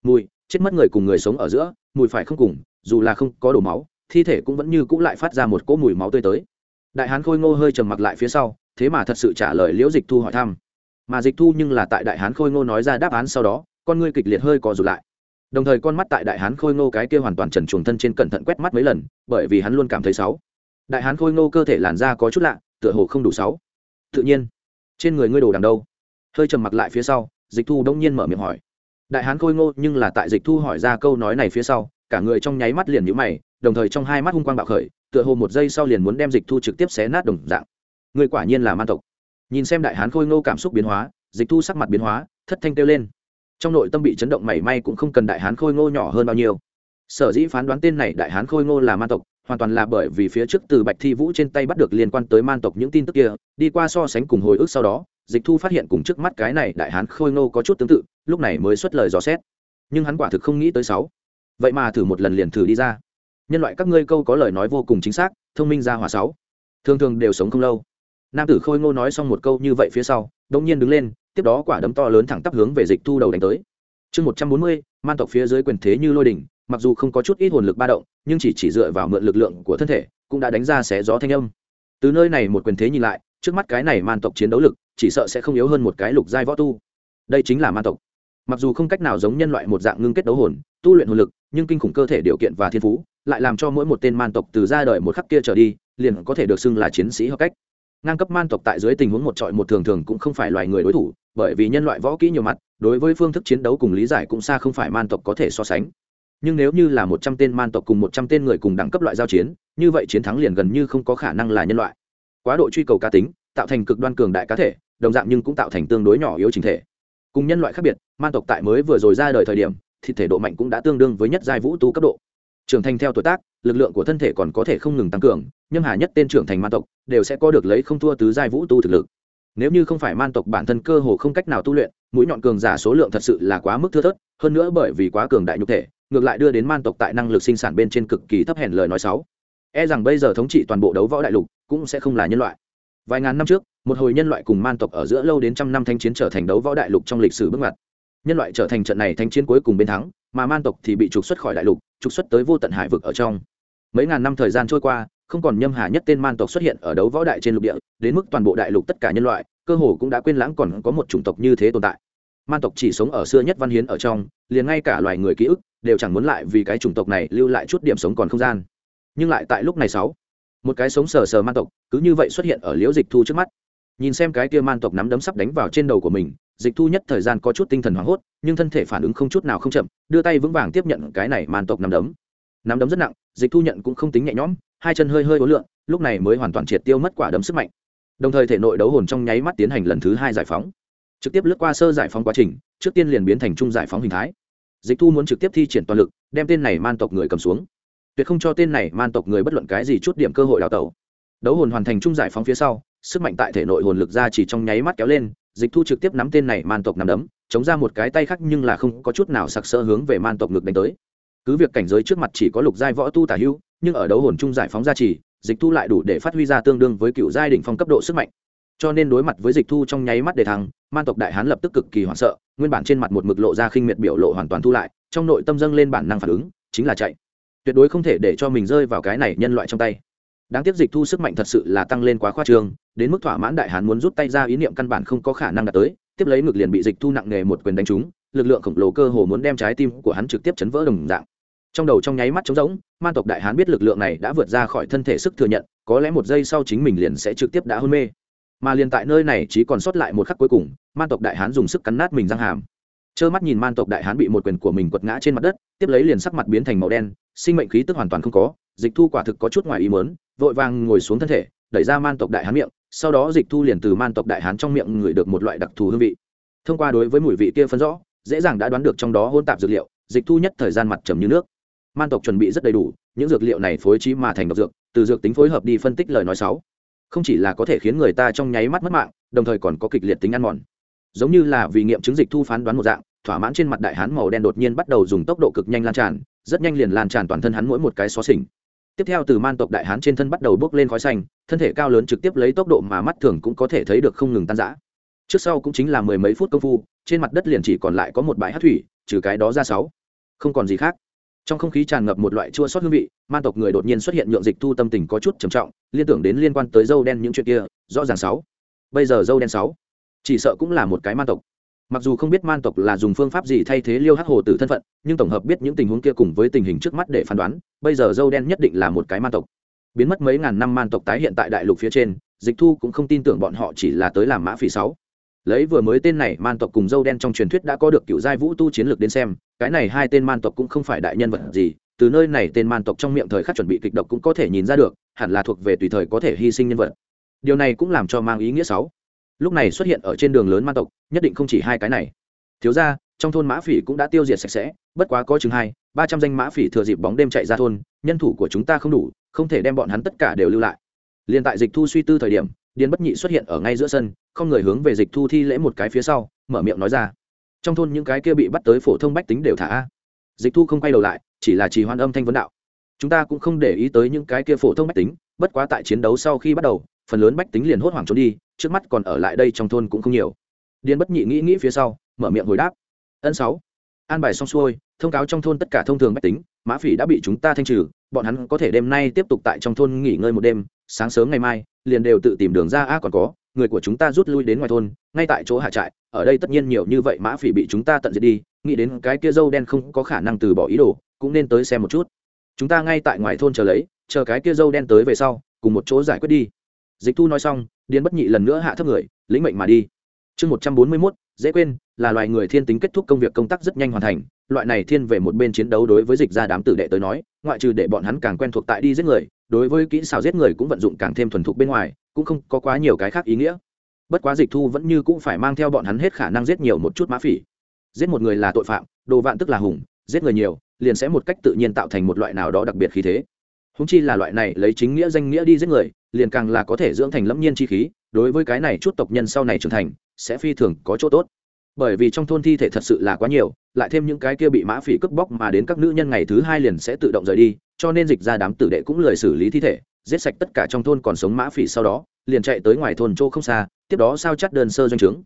Mùi, chết mất người cùng người sống ở giữa, mùi phải không cùng, dù là không có đổ máu thi thể cũng vẫn như cũng lại phát ra một cỗ mùi máu tươi tới. Đại hán khôi ngô hơi trầm mặc lại phía sau, thế mà thật sự trả lời liễu dịch thu hỏi thăm. Mà dịch thu nhưng là tại đại hán khôi ngô nói ra đáp án sau đó, con ngươi kịch liệt hơi co rụt lại. Đồng thời con mắt tại đại hán khôi ngô cái kia hoàn toàn trần chuồng thân trên cẩn thận quét mắt mấy lần, bởi vì hắn luôn cảm thấy sáu. Đại hán khôi ngô cơ thể làn da có chút lạ, tựa hồ không đủ sáu. Tự nhiên, trên người ngươi đồ đằng đâu? Hơi trầm mặc lại phía sau, dịch thu đông nhiên mở miệng hỏi. Đại hán khôi ngô nhưng là tại dịch thu hỏi ra câu nói này phía sau, cả người trong nháy mắt liền nhữ mày đồng thời trong hai mắt hung quang bạo khởi, tựa hồ một giây sau liền muốn đem dịch thu trực tiếp xé nát đồng dạng. Người quả nhiên là man tộc. Nhìn xem đại hán khôi ngô cảm xúc biến hóa, dịch thu sắc mặt biến hóa, thất thanh kêu lên. Trong nội tâm bị chấn động mảy may cũng không cần đại hán khôi ngô nhỏ hơn bao nhiêu. Sở dĩ phán đoán tên này đại hán khôi ngô là man tộc, hoàn toàn là bởi vì phía trước từ bạch thi vũ trên tay bắt được liên quan tới man tộc những tin tức kia, đi qua so sánh cùng hồi ức sau đó, dịch thu phát hiện cùng trước mắt cái này đại hán khôi ngô có chút tương tự, lúc này mới xuất lời dò xét. Nhưng hắn quả thực không nghĩ tới sáu. Vậy mà thử một lần liền thử đi ra nhân loại các ngươi câu có lời nói vô cùng chính xác, thông minh ra hòa sáu. Thường thường đều sống không lâu. Nam tử khôi ngô nói xong một câu như vậy phía sau đông nhiên đứng lên, tiếp đó quả đấm to lớn thẳng tắp hướng về dịch thu đầu đánh tới. Chương một trăm bốn mươi, man tộc phía dưới quyền thế như lôi đỉnh, mặc dù không có chút ít hồn lực ba động, nhưng chỉ chỉ dựa vào mượn lực lượng của thân thể, cũng đã đánh ra xé gió thanh âm. Từ nơi này một quyền thế nhìn lại, trước mắt cái này man tộc chiến đấu lực, chỉ sợ sẽ không yếu hơn một cái lục giai võ tu. Đây chính là man tộc. Mặc dù không cách nào giống nhân loại một dạng ngưng kết đấu hồn, tu luyện hồn lực, nhưng kinh khủng cơ thể điều kiện và thiên phú lại làm cho mỗi một tên man tộc từ ra đời một khắc kia trở đi, liền có thể được xưng là chiến sĩ hợp cách. Ngang cấp man tộc tại dưới tình huống một trọi một thường thường cũng không phải loài người đối thủ, bởi vì nhân loại võ kỹ nhiều mặt, đối với phương thức chiến đấu cùng lý giải cũng xa không phải man tộc có thể so sánh. Nhưng nếu như là một trăm tên man tộc cùng một trăm tên người cùng đẳng cấp loại giao chiến, như vậy chiến thắng liền gần như không có khả năng là nhân loại. Quá độ truy cầu cá tính, tạo thành cực đoan cường đại cá thể, đồng dạng nhưng cũng tạo thành tương đối nhỏ yếu trình thể. Cùng nhân loại khác biệt, man tộc tại mới vừa rồi ra đời thời điểm thì thể độ mạnh cũng đã tương đương với nhất giai vũ tu cấp độ trưởng thành theo tuổi tác, lực lượng của thân thể còn có thể không ngừng tăng cường nhưng hà nhất tên trưởng thành man tộc, đều sẽ có được lấy không thua tứ giai vũ tu thực lực. Nếu như không phải man tộc bản thân cơ hồ không cách nào tu luyện, mũi nhọn cường giả số lượng thật sự là quá mức thưa thớt, hơn nữa bởi vì quá cường đại nhục thể, ngược lại đưa đến man tộc tại năng lực sinh sản bên trên cực kỳ thấp hèn lời nói xấu. E rằng bây giờ thống trị toàn bộ đấu võ đại lục cũng sẽ không là nhân loại. Vài ngàn năm trước, một hồi nhân loại cùng man tộc ở giữa lâu đến trăm năm thanh chiến trở thành đấu võ đại lục trong lịch sử bước ngoặt. Nhân loại trở thành trận này thanh chiến cuối cùng bên thắng mà man tộc thì bị trục xuất khỏi đại lục, trục xuất tới vô tận hải vực ở trong. Mấy ngàn năm thời gian trôi qua, không còn nhâm hà nhất tên man tộc xuất hiện ở đấu võ đại trên lục địa, đến mức toàn bộ đại lục tất cả nhân loại, cơ hồ cũng đã quên lãng còn có một chủng tộc như thế tồn tại. Man tộc chỉ sống ở xưa nhất văn hiến ở trong, liền ngay cả loài người ký ức đều chẳng muốn lại vì cái chủng tộc này lưu lại chút điểm sống còn không gian. Nhưng lại tại lúc này sáu, một cái sống sờ sờ man tộc, cứ như vậy xuất hiện ở liễu dịch thu trước mắt nhìn xem cái kia man tộc nắm đấm sắp đánh vào trên đầu của mình, dịch thu nhất thời gian có chút tinh thần hoảng hốt, nhưng thân thể phản ứng không chút nào không chậm, đưa tay vững vàng tiếp nhận cái này man tộc nắm đấm. Nắm đấm rất nặng, dịch thu nhận cũng không tính nhẹ nhõm, hai chân hơi hơi ố lượn lúc này mới hoàn toàn triệt tiêu mất quả đấm sức mạnh. Đồng thời thể nội đấu hồn trong nháy mắt tiến hành lần thứ hai giải phóng. Trực tiếp lướt qua sơ giải phóng quá trình, trước tiên liền biến thành trung giải phóng hình thái. Dịch thu muốn trực tiếp thi triển toàn lực, đem tên này man tộc người cầm xuống. Tuyệt không cho tên này man tộc người bất luận cái gì chút điểm cơ hội đào tẩu. Đấu hồn hoàn thành trung giải phóng phía sau sức mạnh tại thể nội hồn lực ra chỉ trong nháy mắt kéo lên, dịch thu trực tiếp nắm tên này man tộc nằm đấm, chống ra một cái tay khác nhưng là không có chút nào sặc sỡ hướng về man tộc ngực đánh tới. Cứ việc cảnh giới trước mặt chỉ có lục giai võ tu tả hữu, nhưng ở đấu hồn trung giải phóng ra chỉ, dịch thu lại đủ để phát huy ra tương đương với cựu giai đỉnh phong cấp độ sức mạnh. Cho nên đối mặt với dịch thu trong nháy mắt để thắng, man tộc đại hán lập tức cực kỳ hoảng sợ, nguyên bản trên mặt một mực lộ ra khinh miệt biểu lộ hoàn toàn thu lại, trong nội tâm dâng lên bản năng phản ứng, chính là chạy. Tuyệt đối không thể để cho mình rơi vào cái này nhân loại trong tay đáng tiếc dịch thu sức mạnh thật sự là tăng lên quá khoa trương, đến mức thỏa mãn đại hán muốn rút tay ra ý niệm căn bản không có khả năng đạt tới, tiếp lấy ngực liền bị dịch thu nặng nề một quyền đánh trúng, lực lượng khổng lồ cơ hồ muốn đem trái tim của hắn trực tiếp chấn vỡ đồng dạng. Trong đầu trong nháy mắt trống rỗng, man tộc đại hán biết lực lượng này đã vượt ra khỏi thân thể sức thừa nhận, có lẽ một giây sau chính mình liền sẽ trực tiếp đã hôn mê. Mà liền tại nơi này chỉ còn sót lại một khắc cuối cùng, man tộc đại hán dùng sức cắn nát mình răng hàm. Trơ mắt nhìn man tộc đại hán bị một quyền của mình quật ngã trên mặt đất, tiếp lấy liền sắc mặt biến thành màu đen, sinh mệnh khí tức hoàn toàn không có dịch thu quả thực có chút ngoài ý mớn vội vàng ngồi xuống thân thể, đẩy ra man tộc đại hán miệng, sau đó dịch thu liền từ man tộc đại hán trong miệng ngửi được một loại đặc thù hương vị. Thông qua đối với mùi vị kia phân rõ, dễ dàng đã đoán được trong đó hôn tạp dược liệu, dịch thu nhất thời gian mặt trầm như nước. Man tộc chuẩn bị rất đầy đủ, những dược liệu này phối trí mà thành độc dược, từ dược tính phối hợp đi phân tích lời nói sáu. Không chỉ là có thể khiến người ta trong nháy mắt mất mạng, đồng thời còn có kịch liệt tính ăn mòn. Giống như là vì nghiệm chứng dịch thu phán đoán một dạng, thỏa mãn trên mặt đại hán màu đen đột nhiên bắt đầu dùng tốc độ cực nhanh lan tràn, rất nhanh liền lan tràn toàn thân hắn mỗi một cái xó xỉnh tiếp theo từ man tộc đại hán trên thân bắt đầu bốc lên khói xanh, thân thể cao lớn trực tiếp lấy tốc độ mà mắt thường cũng có thể thấy được không ngừng tan rã. Trước sau cũng chính là mười mấy phút công phu, trên mặt đất liền chỉ còn lại có một bãi hát thủy, trừ cái đó ra sáu. Không còn gì khác. Trong không khí tràn ngập một loại chua sót hương vị, man tộc người đột nhiên xuất hiện nhượng dịch thu tâm tình có chút trầm trọng, liên tưởng đến liên quan tới dâu đen những chuyện kia, rõ ràng sáu. Bây giờ dâu đen sáu, chỉ sợ cũng là một cái man tộc mặc dù không biết man tộc là dùng phương pháp gì thay thế liêu hắc hồ tử thân phận, nhưng tổng hợp biết những tình huống kia cùng với tình hình trước mắt để phán đoán, bây giờ dâu đen nhất định là một cái man tộc. Biến mất mấy ngàn năm man tộc tái hiện tại đại lục phía trên, dịch thu cũng không tin tưởng bọn họ chỉ là tới làm mã phỉ sáu. Lấy vừa mới tên này, man tộc cùng dâu đen trong truyền thuyết đã có được cựu giai vũ tu chiến lược đến xem, cái này hai tên man tộc cũng không phải đại nhân vật gì, từ nơi này tên man tộc trong miệng thời khắc chuẩn bị kịch độc cũng có thể nhìn ra được, hẳn là thuộc về tùy thời có thể hy sinh nhân vật. Điều này cũng làm cho mang ý nghĩa sáu lúc này xuất hiện ở trên đường lớn man tộc, nhất định không chỉ hai cái này. Thiếu ra trong thôn mã phỉ cũng đã tiêu diệt sạch sẽ, bất quá có chừng hai, ba trăm danh mã phỉ thừa dịp bóng đêm chạy ra thôn, nhân thủ của chúng ta không đủ, không thể đem bọn hắn tất cả đều lưu lại. Liền tại dịch thu suy tư thời điểm, điền bất nhị xuất hiện ở ngay giữa sân, không người hướng về dịch thu thi lễ một cái phía sau, mở miệng nói ra. Trong thôn những cái kia bị bắt tới phổ thông bách tính đều thả dịch thu không quay đầu lại, chỉ là trì hoan âm thanh vấn đạo. Chúng ta cũng không để ý tới những cái kia phổ thông bách tính, bất quá tại chiến đấu sau khi bắt đầu phần lớn bách tính liền hốt hoảng trốn đi, trước mắt còn ở lại đây trong thôn cũng không nhiều. Điền bất nhị nghĩ nghĩ phía sau, mở miệng hồi đáp. Ân sáu, an bài xong xuôi, thông cáo trong thôn tất cả thông thường bách tính, mã phỉ đã bị chúng ta thanh trừ, bọn hắn có thể đêm nay tiếp tục tại trong thôn nghỉ ngơi một đêm, sáng sớm ngày mai, liền đều tự tìm đường ra a, còn có, người của chúng ta rút lui đến ngoài thôn, ngay tại chỗ hạ trại, ở đây tất nhiên nhiều như vậy, mã phỉ bị chúng ta tận diệt đi, nghĩ đến cái kia dâu đen không có khả năng từ bỏ ý đồ, cũng nên tới xem một chút. Chúng ta ngay tại ngoài thôn chờ lấy, chờ cái kia dâu đen tới về sau, cùng một chỗ giải quyết đi dịch thu nói xong, điền bất nhị lần nữa hạ thấp người, lĩnh mệnh mà đi. Chương một trăm bốn mươi mốt, dễ quên, là loài người thiên tính kết thúc công việc công tác rất nhanh hoàn thành. Loại này thiên về một bên chiến đấu đối với dịch ra đám tử đệ tới nói, ngoại trừ để bọn hắn càng quen thuộc tại đi giết người, đối với kỹ xảo giết người cũng vận dụng càng thêm thuần thục bên ngoài, cũng không có quá nhiều cái khác ý nghĩa. Bất quá dịch thu vẫn như cũng phải mang theo bọn hắn hết khả năng giết nhiều một chút mã phỉ. Giết một người là tội phạm, đồ vạn tức là hùng, giết người nhiều, liền sẽ một cách tự nhiên tạo thành một loại nào đó đặc biệt khí thế. Húng chi là loại này lấy chính nghĩa danh nghĩa đi giết người liền càng là có thể dưỡng thành lâm nhiên chi khí, đối với cái này chút tộc nhân sau này trưởng thành, sẽ phi thường có chỗ tốt. Bởi vì trong thôn thi thể thật sự là quá nhiều, lại thêm những cái kia bị mã phỉ cướp bóc mà đến các nữ nhân ngày thứ hai liền sẽ tự động rời đi, cho nên dịch ra đám tử đệ cũng lười xử lý thi thể, giết sạch tất cả trong thôn còn sống mã phỉ sau đó, liền chạy tới ngoài thôn chỗ không xa, tiếp đó sao chắt đơn sơ doanh trướng.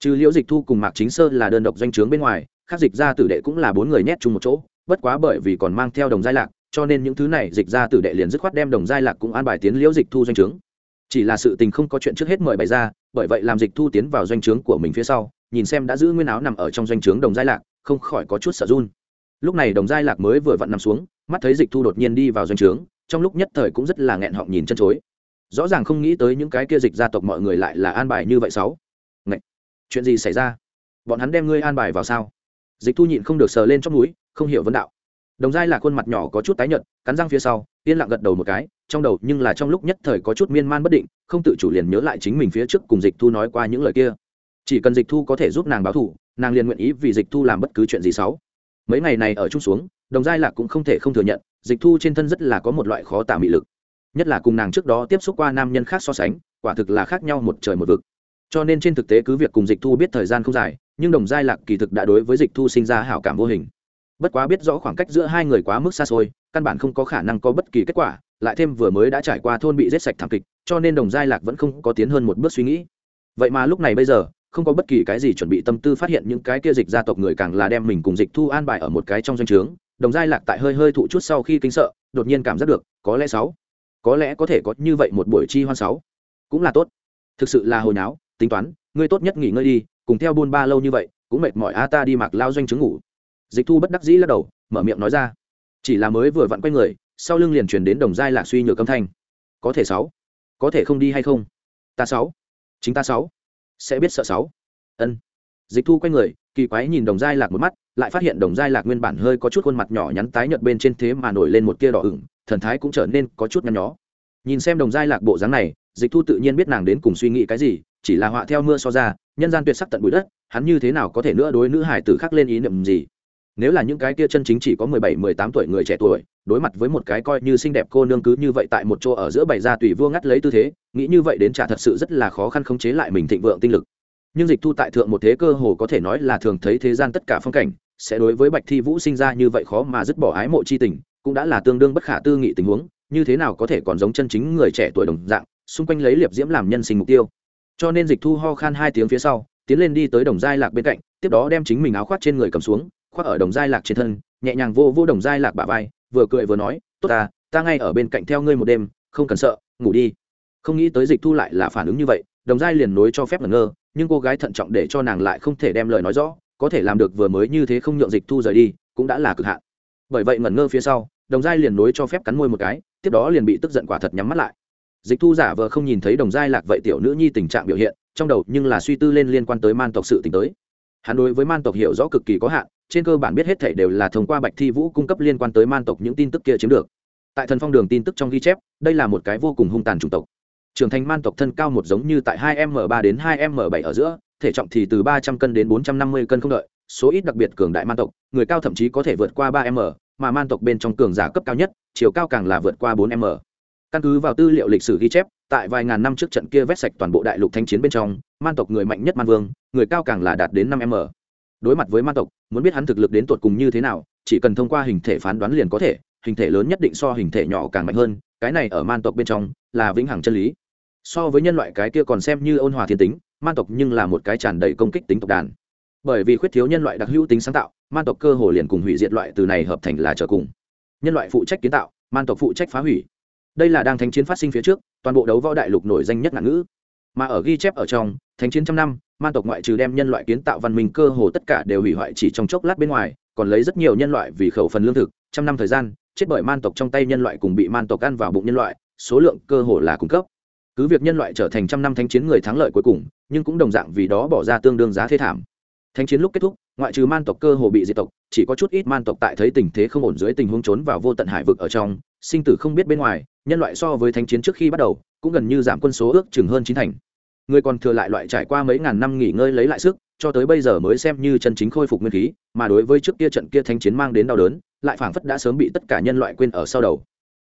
Trừ liễu dịch thu cùng mạc chính sơ là đơn độc doanh trướng bên ngoài, khác dịch ra tử đệ cũng là bốn người nhét chung một chỗ, bất quá bởi vì còn mang theo đồng giai lạc cho nên những thứ này dịch ra từ đệ liền dứt khoát đem đồng giai lạc cũng an bài tiến liễu dịch thu doanh trướng. Chỉ là sự tình không có chuyện trước hết mời bày ra, bởi vậy làm dịch thu tiến vào doanh trướng của mình phía sau, nhìn xem đã giữ nguyên áo nằm ở trong doanh trướng đồng giai lạc, không khỏi có chút sợ run. Lúc này đồng giai lạc mới vừa vặn nằm xuống, mắt thấy dịch thu đột nhiên đi vào doanh trướng, trong lúc nhất thời cũng rất là nghẹn họng nhìn chân chối. Rõ ràng không nghĩ tới những cái kia dịch gia tộc mọi người lại là an bài như vậy sáu. Ngậy! chuyện gì xảy ra? Bọn hắn đem ngươi an bài vào sao? Dịch thu nhịn không được sờ lên trong núi không hiểu vấn đạo đồng giai là khuôn mặt nhỏ có chút tái nhợt, cắn răng phía sau, yên lặng gật đầu một cái, trong đầu nhưng là trong lúc nhất thời có chút miên man bất định, không tự chủ liền nhớ lại chính mình phía trước cùng dịch thu nói qua những lời kia. Chỉ cần dịch thu có thể giúp nàng báo thù, nàng liền nguyện ý vì dịch thu làm bất cứ chuyện gì xấu. Mấy ngày này ở chung xuống, đồng giai lạc cũng không thể không thừa nhận, dịch thu trên thân rất là có một loại khó tả mị lực. Nhất là cùng nàng trước đó tiếp xúc qua nam nhân khác so sánh, quả thực là khác nhau một trời một vực. Cho nên trên thực tế cứ việc cùng dịch thu biết thời gian không dài, nhưng đồng giai lạc kỳ thực đã đối với dịch thu sinh ra hảo cảm vô hình bất quá biết rõ khoảng cách giữa hai người quá mức xa xôi, căn bản không có khả năng có bất kỳ kết quả, lại thêm vừa mới đã trải qua thôn bị rết sạch thảm kịch, cho nên đồng giai lạc vẫn không có tiến hơn một bước suy nghĩ. Vậy mà lúc này bây giờ, không có bất kỳ cái gì chuẩn bị tâm tư phát hiện những cái kia dịch gia tộc người càng là đem mình cùng dịch thu an bài ở một cái trong doanh trướng. Đồng giai lạc tại hơi hơi thụ chút sau khi kinh sợ, đột nhiên cảm giác được, có lẽ sáu, có lẽ có thể có như vậy một buổi chi hoan sáu. Cũng là tốt. Thực sự là hồi náo, tính toán, ngươi tốt nhất nghỉ ngơi đi, cùng theo buôn ba lâu như vậy, cũng mệt mỏi. A, ta đi mặc lao doanh trướng ngủ dịch thu bất đắc dĩ lắc đầu, mở miệng nói ra. Chỉ là mới vừa vặn quay người, sau lưng liền truyền đến đồng giai lạc suy nhược âm thanh. Có thể sáu. Có thể không đi hay không? Ta sáu. Chính ta sáu. Sẽ biết sợ sáu. Ân. Dịch thu quay người, kỳ quái nhìn đồng giai lạc một mắt, lại phát hiện đồng giai lạc nguyên bản hơi có chút khuôn mặt nhỏ nhắn tái nhợt bên trên thế mà nổi lên một tia đỏ ửng, thần thái cũng trở nên có chút nhăn nhó. Nhìn xem đồng giai lạc bộ dáng này, dịch thu tự nhiên biết nàng đến cùng suy nghĩ cái gì, chỉ là họa theo mưa so ra, nhân gian tuyệt sắc tận bụi đất, hắn như thế nào có thể nữa đối nữ hải tử khác lên ý niệm gì? Nếu là những cái kia chân chính chỉ có mười bảy, mười tám tuổi người trẻ tuổi, đối mặt với một cái coi như xinh đẹp cô nương cứ như vậy tại một chỗ ở giữa bày ra tùy vua ngắt lấy tư thế, nghĩ như vậy đến trả thật sự rất là khó khăn khống chế lại mình thịnh vượng tinh lực. Nhưng dịch thu tại thượng một thế cơ hồ có thể nói là thường thấy thế gian tất cả phong cảnh, sẽ đối với bạch thi vũ sinh ra như vậy khó mà dứt bỏ ái mộ c h i tình, cũng đã là tương đương bất khả tư nghị tình huống, như thế nào có thể còn giống chân chính người trẻ tuổi đồng dạng, xung quanh lấy liệp diễm làm nhân sinh mục tiêu. Cho nên dịch thu ho khan hai tiếng phía sau, tiến lên đi tới đồng giai lạc bên cạnh, tiếp đó đem chính mình áo khoác trên người cầm xuống khoác ở đồng giai lạc trên thân, nhẹ nhàng vô vô đồng giai lạc bả vai, vừa cười vừa nói, tốt ta ta ngay ở bên cạnh theo ngươi một đêm, không cần sợ, ngủ đi. Không nghĩ tới dịch thu lại là phản ứng như vậy, đồng giai liền nối cho phép ngẩn ngơ, nhưng cô gái thận trọng để cho nàng lại không thể đem lời nói rõ, có thể làm được vừa mới như thế không nhượng dịch thu rời đi, cũng đã là cực hạn. Bởi vậy ngẩn ngơ phía sau, đồng giai liền nối cho phép cắn môi một cái, tiếp đó liền bị tức giận quả thật nhắm mắt lại. Dịch thu giả vờ không nhìn thấy đồng giai lạc vậy tiểu nữ nhi tình trạng biểu hiện, trong đầu nhưng là suy tư lên liên quan tới man tộc sự t tới. Hắn đối với man tộc hiểu rõ cực kỳ có hạn trên cơ bản biết hết thảy đều là thông qua bạch thi vũ cung cấp liên quan tới man tộc những tin tức kia chiếm được. Tại thần phong đường tin tức trong ghi chép, đây là một cái vô cùng hung tàn chủng tộc. Trưởng thành man tộc thân cao một giống như tại 2 m 3 đến 2 m 7 ở giữa, thể trọng thì từ 300 cân đến 450 cân không đợi, số ít đặc biệt cường đại man tộc, người cao thậm chí có thể vượt qua 3 m, mà man tộc bên trong cường giả cấp cao nhất, chiều cao càng là vượt qua 4 m. Căn cứ vào tư liệu lịch sử ghi chép, tại vài ngàn năm trước trận kia vét sạch toàn bộ đại lục thanh chiến bên trong, man tộc người mạnh nhất man vương, người cao càng là đạt đến 5 m. Đối mặt với man tộc muốn biết hắn thực lực đến tột cùng như thế nào, chỉ cần thông qua hình thể phán đoán liền có thể, hình thể lớn nhất định so hình thể nhỏ càng mạnh hơn, cái này ở man tộc bên trong là vĩnh hằng chân lý. So với nhân loại cái kia còn xem như ôn hòa thiên tính, man tộc nhưng là một cái tràn đầy công kích tính tộc đàn. Bởi vì khuyết thiếu nhân loại đặc hữu tính sáng tạo, man tộc cơ hồ liền cùng hủy diệt loại từ này hợp thành là trở cùng. Nhân loại phụ trách kiến tạo, man tộc phụ trách phá hủy. Đây là đang thánh chiến phát sinh phía trước, toàn bộ đấu võ đại lục nổi danh nhất ngạn ngữ. Mà ở ghi chép ở trong thánh chiến trăm năm man tộc ngoại trừ đem nhân loại kiến tạo văn minh cơ hồ tất cả đều hủy hoại chỉ trong chốc lát bên ngoài, còn lấy rất nhiều nhân loại vì khẩu phần lương thực, trăm năm thời gian, chết bởi man tộc trong tay nhân loại cùng bị man tộc ăn vào bụng nhân loại, số lượng cơ hồ là cung cấp. Cứ việc nhân loại trở thành trăm năm thánh chiến người thắng lợi cuối cùng, nhưng cũng đồng dạng vì đó bỏ ra tương đương giá thế thảm. Thánh chiến lúc kết thúc, ngoại trừ man tộc cơ hồ bị diệt tộc, chỉ có chút ít man tộc tại thấy tình thế không ổn dưới tình huống trốn vào vô tận hải vực ở trong, sinh tử không biết bên ngoài, nhân loại so với thánh chiến trước khi bắt đầu, cũng gần như giảm quân số ước chừng hơn chín thành người còn thừa lại loại trải qua mấy ngàn năm nghỉ ngơi lấy lại sức, cho tới bây giờ mới xem như chân chính khôi phục nguyên khí, mà đối với trước kia trận kia thanh chiến mang đến đau đớn, lại phảng phất đã sớm bị tất cả nhân loại quên ở sau đầu.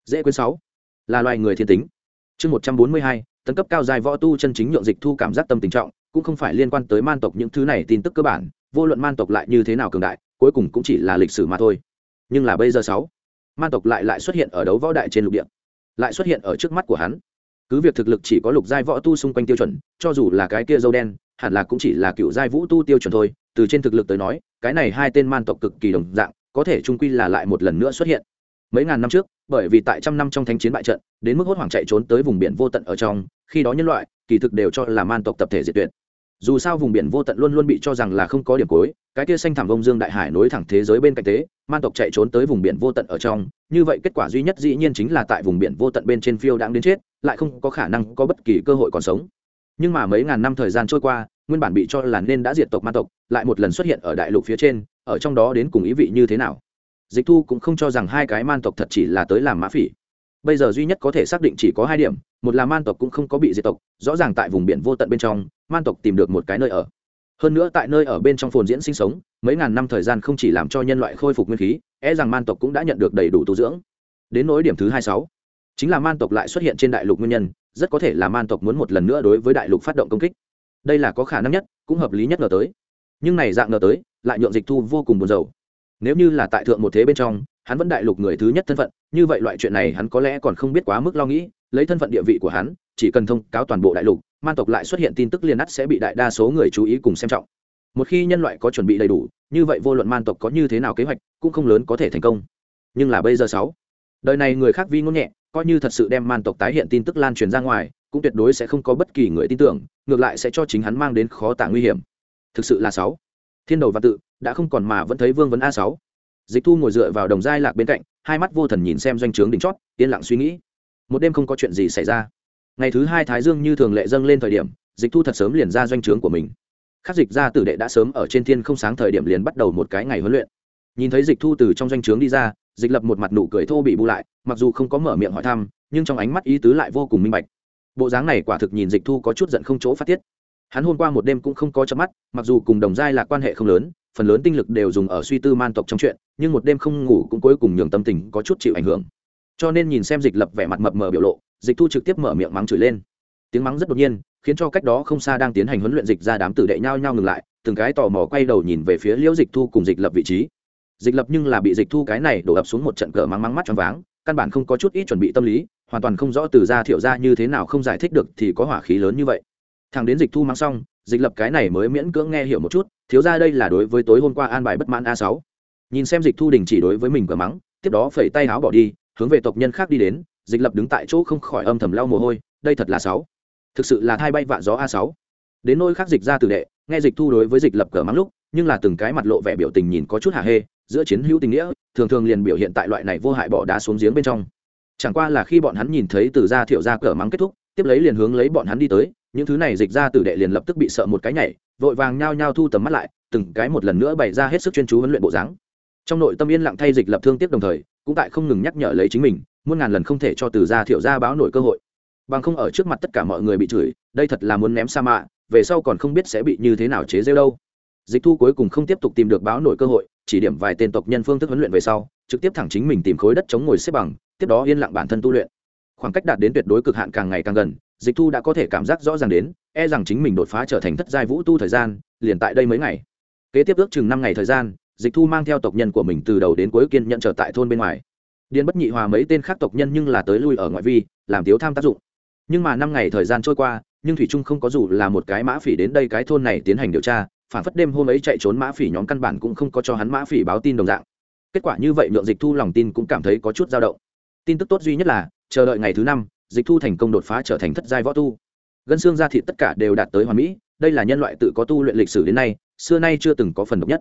Dễ quên sáu. Là loài người thiên tính. Chương một trăm bốn mươi hai, tấn cấp cao dài võ tu chân chính nhượng dịch thu cảm giác tâm tình trọng, cũng không phải liên quan tới man tộc những thứ này tin tức cơ bản, vô luận man tộc lại như thế nào cường đại, cuối cùng cũng chỉ là lịch sử mà thôi. Nhưng là bây giờ sáu, man tộc lại lại xuất hiện ở đấu võ đại trên lục địa, lại xuất hiện ở trước mắt của hắn cứ việc thực lực chỉ có lục giai võ tu xung quanh tiêu chuẩn, cho dù là cái kia dâu đen, hẳn là cũng chỉ là cựu giai vũ tu tiêu chuẩn thôi. Từ trên thực lực tới nói, cái này hai tên man tộc cực kỳ đồng dạng, có thể trung quy là lại một lần nữa xuất hiện. Mấy ngàn năm trước, bởi vì tại trăm năm trong thánh chiến bại trận, đến mức hốt hoảng chạy trốn tới vùng biển vô tận ở trong, khi đó nhân loại, kỳ thực đều cho là man tộc tập thể diệt tuyệt dù sao vùng biển vô tận luôn luôn bị cho rằng là không có điểm cuối, cái kia xanh thảm vông dương đại hải nối thẳng thế giới bên cạnh tế man tộc chạy trốn tới vùng biển vô tận ở trong, như vậy kết quả duy nhất dĩ nhiên chính là tại vùng biển vô tận bên trên phiêu đang đến chết, lại không có khả năng có bất kỳ cơ hội còn sống. Nhưng mà mấy ngàn năm thời gian trôi qua, nguyên bản bị cho là nên đã diệt tộc man tộc, lại một lần xuất hiện ở đại lục phía trên, ở trong đó đến cùng ý vị như thế nào? Dịch thu cũng không cho rằng hai cái man tộc thật chỉ là tới làm mã phỉ bây giờ duy nhất có thể xác định chỉ có hai điểm, một là man tộc cũng không có bị diệt tộc, rõ ràng tại vùng biển vô tận bên trong, man tộc tìm được một cái nơi ở. Hơn nữa tại nơi ở bên trong phồn diễn sinh sống, mấy ngàn năm thời gian không chỉ làm cho nhân loại khôi phục nguyên khí e rằng man tộc cũng đã nhận được đầy đủ tu dưỡng. Đến nỗi điểm thứ hai sáu, chính là man tộc lại xuất hiện trên đại lục nguyên nhân, rất có thể là man tộc muốn một lần nữa đối với đại lục phát động công kích. Đây là có khả năng nhất, cũng hợp lý nhất ngờ tới. Nhưng này dạng ngờ tới, lại nhượng dịch thu vô cùng buồn rầu. Nếu như là tại thượng một thế bên trong hắn vẫn đại lục người thứ nhất thân phận, như vậy loại chuyện này hắn có lẽ còn không biết quá mức lo nghĩ, lấy thân phận địa vị của hắn, chỉ cần thông cáo toàn bộ đại lục, man tộc lại xuất hiện tin tức liên ắt sẽ bị đại đa số người chú ý cùng xem trọng. Một khi nhân loại có chuẩn bị đầy đủ, như vậy vô luận man tộc có như thế nào kế hoạch, cũng không lớn có thể thành công. Nhưng là bây giờ sáu, đời này người khác vi ngôn nhẹ, coi như thật sự đem man tộc tái hiện tin tức lan truyền ra ngoài, cũng tuyệt đối sẽ không có bất kỳ người tin tưởng, ngược lại sẽ cho chính hắn mang đến khó tả nguy hiểm. Thực sự là sáu, thiên đầu và tự, đã không còn mà vẫn thấy vương vấn a sáu dịch thu ngồi dựa vào đồng giai lạc bên cạnh, hai mắt vô thần nhìn xem doanh trướng đỉnh chót, yên lặng suy nghĩ. Một đêm không có chuyện gì xảy ra. Ngày thứ hai thái dương như thường lệ dâng lên thời điểm, dịch thu thật sớm liền ra doanh trướng của mình. Khắc dịch ra tử đệ đã sớm ở trên thiên không sáng thời điểm liền bắt đầu một cái ngày huấn luyện. Nhìn thấy dịch thu từ trong doanh trướng đi ra, dịch lập một mặt nụ cười thô bị bu lại, mặc dù không có mở miệng hỏi thăm, nhưng trong ánh mắt ý tứ lại vô cùng minh bạch. Bộ dáng này quả thực nhìn dịch thu có chút giận không chỗ phát tiết. Hắn hôm qua một đêm cũng không có chớp mắt, mặc dù cùng đồng giai là quan hệ không lớn phần lớn tinh lực đều dùng ở suy tư man tộc trong chuyện, nhưng một đêm không ngủ cũng cuối cùng nhường tâm tình có chút chịu ảnh hưởng. Cho nên nhìn xem dịch lập vẻ mặt mập mờ biểu lộ, dịch thu trực tiếp mở miệng mắng chửi lên. Tiếng mắng rất đột nhiên, khiến cho cách đó không xa đang tiến hành huấn luyện dịch ra đám tử đệ nhau nhau ngừng lại, từng cái tò mò quay đầu nhìn về phía liễu dịch thu cùng dịch lập vị trí. Dịch lập nhưng là bị dịch thu cái này đổ ập xuống một trận cờ mắng mắng mắt cho váng, căn bản không có chút ít chuẩn bị tâm lý, hoàn toàn không rõ từ ra thiệu ra như thế nào không giải thích được thì có hỏa khí lớn như vậy. Thằng đến dịch thu mắng xong dịch lập cái này mới miễn cưỡng nghe hiểu một chút, thiếu ra đây là đối với tối hôm qua an bài bất mãn a sáu. Nhìn xem dịch thu đình chỉ đối với mình cờ mắng, tiếp đó phẩy tay áo bỏ đi, hướng về tộc nhân khác đi đến, dịch lập đứng tại chỗ không khỏi âm thầm lau mồ hôi, đây thật là sáu. Thực sự là thai bay vạ gió a sáu. Đến nôi khác dịch ra từ đệ, nghe dịch thu đối với dịch lập cờ mắng lúc, nhưng là từng cái mặt lộ vẻ biểu tình nhìn có chút hà hê, giữa chiến hữu tình nghĩa, thường thường liền biểu hiện tại loại này vô hại bỏ đá xuống giếng bên trong. Chẳng qua là khi bọn hắn nhìn thấy từ gia thiệu gia cờ mắng kết thúc, tiếp lấy liền hướng lấy bọn hắn đi tới những thứ này dịch ra từ đệ liền lập tức bị sợ một cái nhảy, vội vàng nhao nhao thu tầm mắt lại, từng cái một lần nữa bày ra hết sức chuyên chú huấn luyện bộ dáng. Trong nội tâm yên lặng thay dịch lập thương tiếc đồng thời, cũng tại không ngừng nhắc nhở lấy chính mình, muôn ngàn lần không thể cho từ gia thiệu gia báo nổi cơ hội. Bằng không ở trước mặt tất cả mọi người bị chửi, đây thật là muốn ném sa mạ, về sau còn không biết sẽ bị như thế nào chế rêu đâu. Dịch thu cuối cùng không tiếp tục tìm được báo nổi cơ hội, chỉ điểm vài tên tộc nhân phương thức huấn luyện về sau, trực tiếp thẳng chính mình tìm khối đất chống ngồi xếp bằng, tiếp đó yên lặng bản thân tu luyện. Khoảng cách đạt đến tuyệt đối cực hạn càng ngày càng gần dịch thu đã có thể cảm giác rõ ràng đến e rằng chính mình đột phá trở thành thất giai vũ tu thời gian, liền tại đây mấy ngày. Kế tiếp ước chừng năm ngày thời gian, dịch thu mang theo tộc nhân của mình từ đầu đến cuối kiên nhận trở tại thôn bên ngoài. Điền bất nhị hòa mấy tên khác tộc nhân nhưng là tới lui ở ngoại vi, làm thiếu tham tác dụng. Nhưng mà năm ngày thời gian trôi qua, nhưng thủy trung không có dù là một cái mã phỉ đến đây cái thôn này tiến hành điều tra, phản phất đêm hôm ấy chạy trốn mã phỉ nhóm căn bản cũng không có cho hắn mã phỉ báo tin đồng dạng. Kết quả như vậy nhượng dịch thu lòng tin cũng cảm thấy có chút dao động. Tin tức tốt duy nhất là, chờ đợi ngày thứ năm dịch thu thành công đột phá trở thành thất giai võ tu. Gân xương ra thịt tất cả đều đạt tới hoàn mỹ, đây là nhân loại tự có tu luyện lịch sử đến nay, xưa nay chưa từng có phần độc nhất.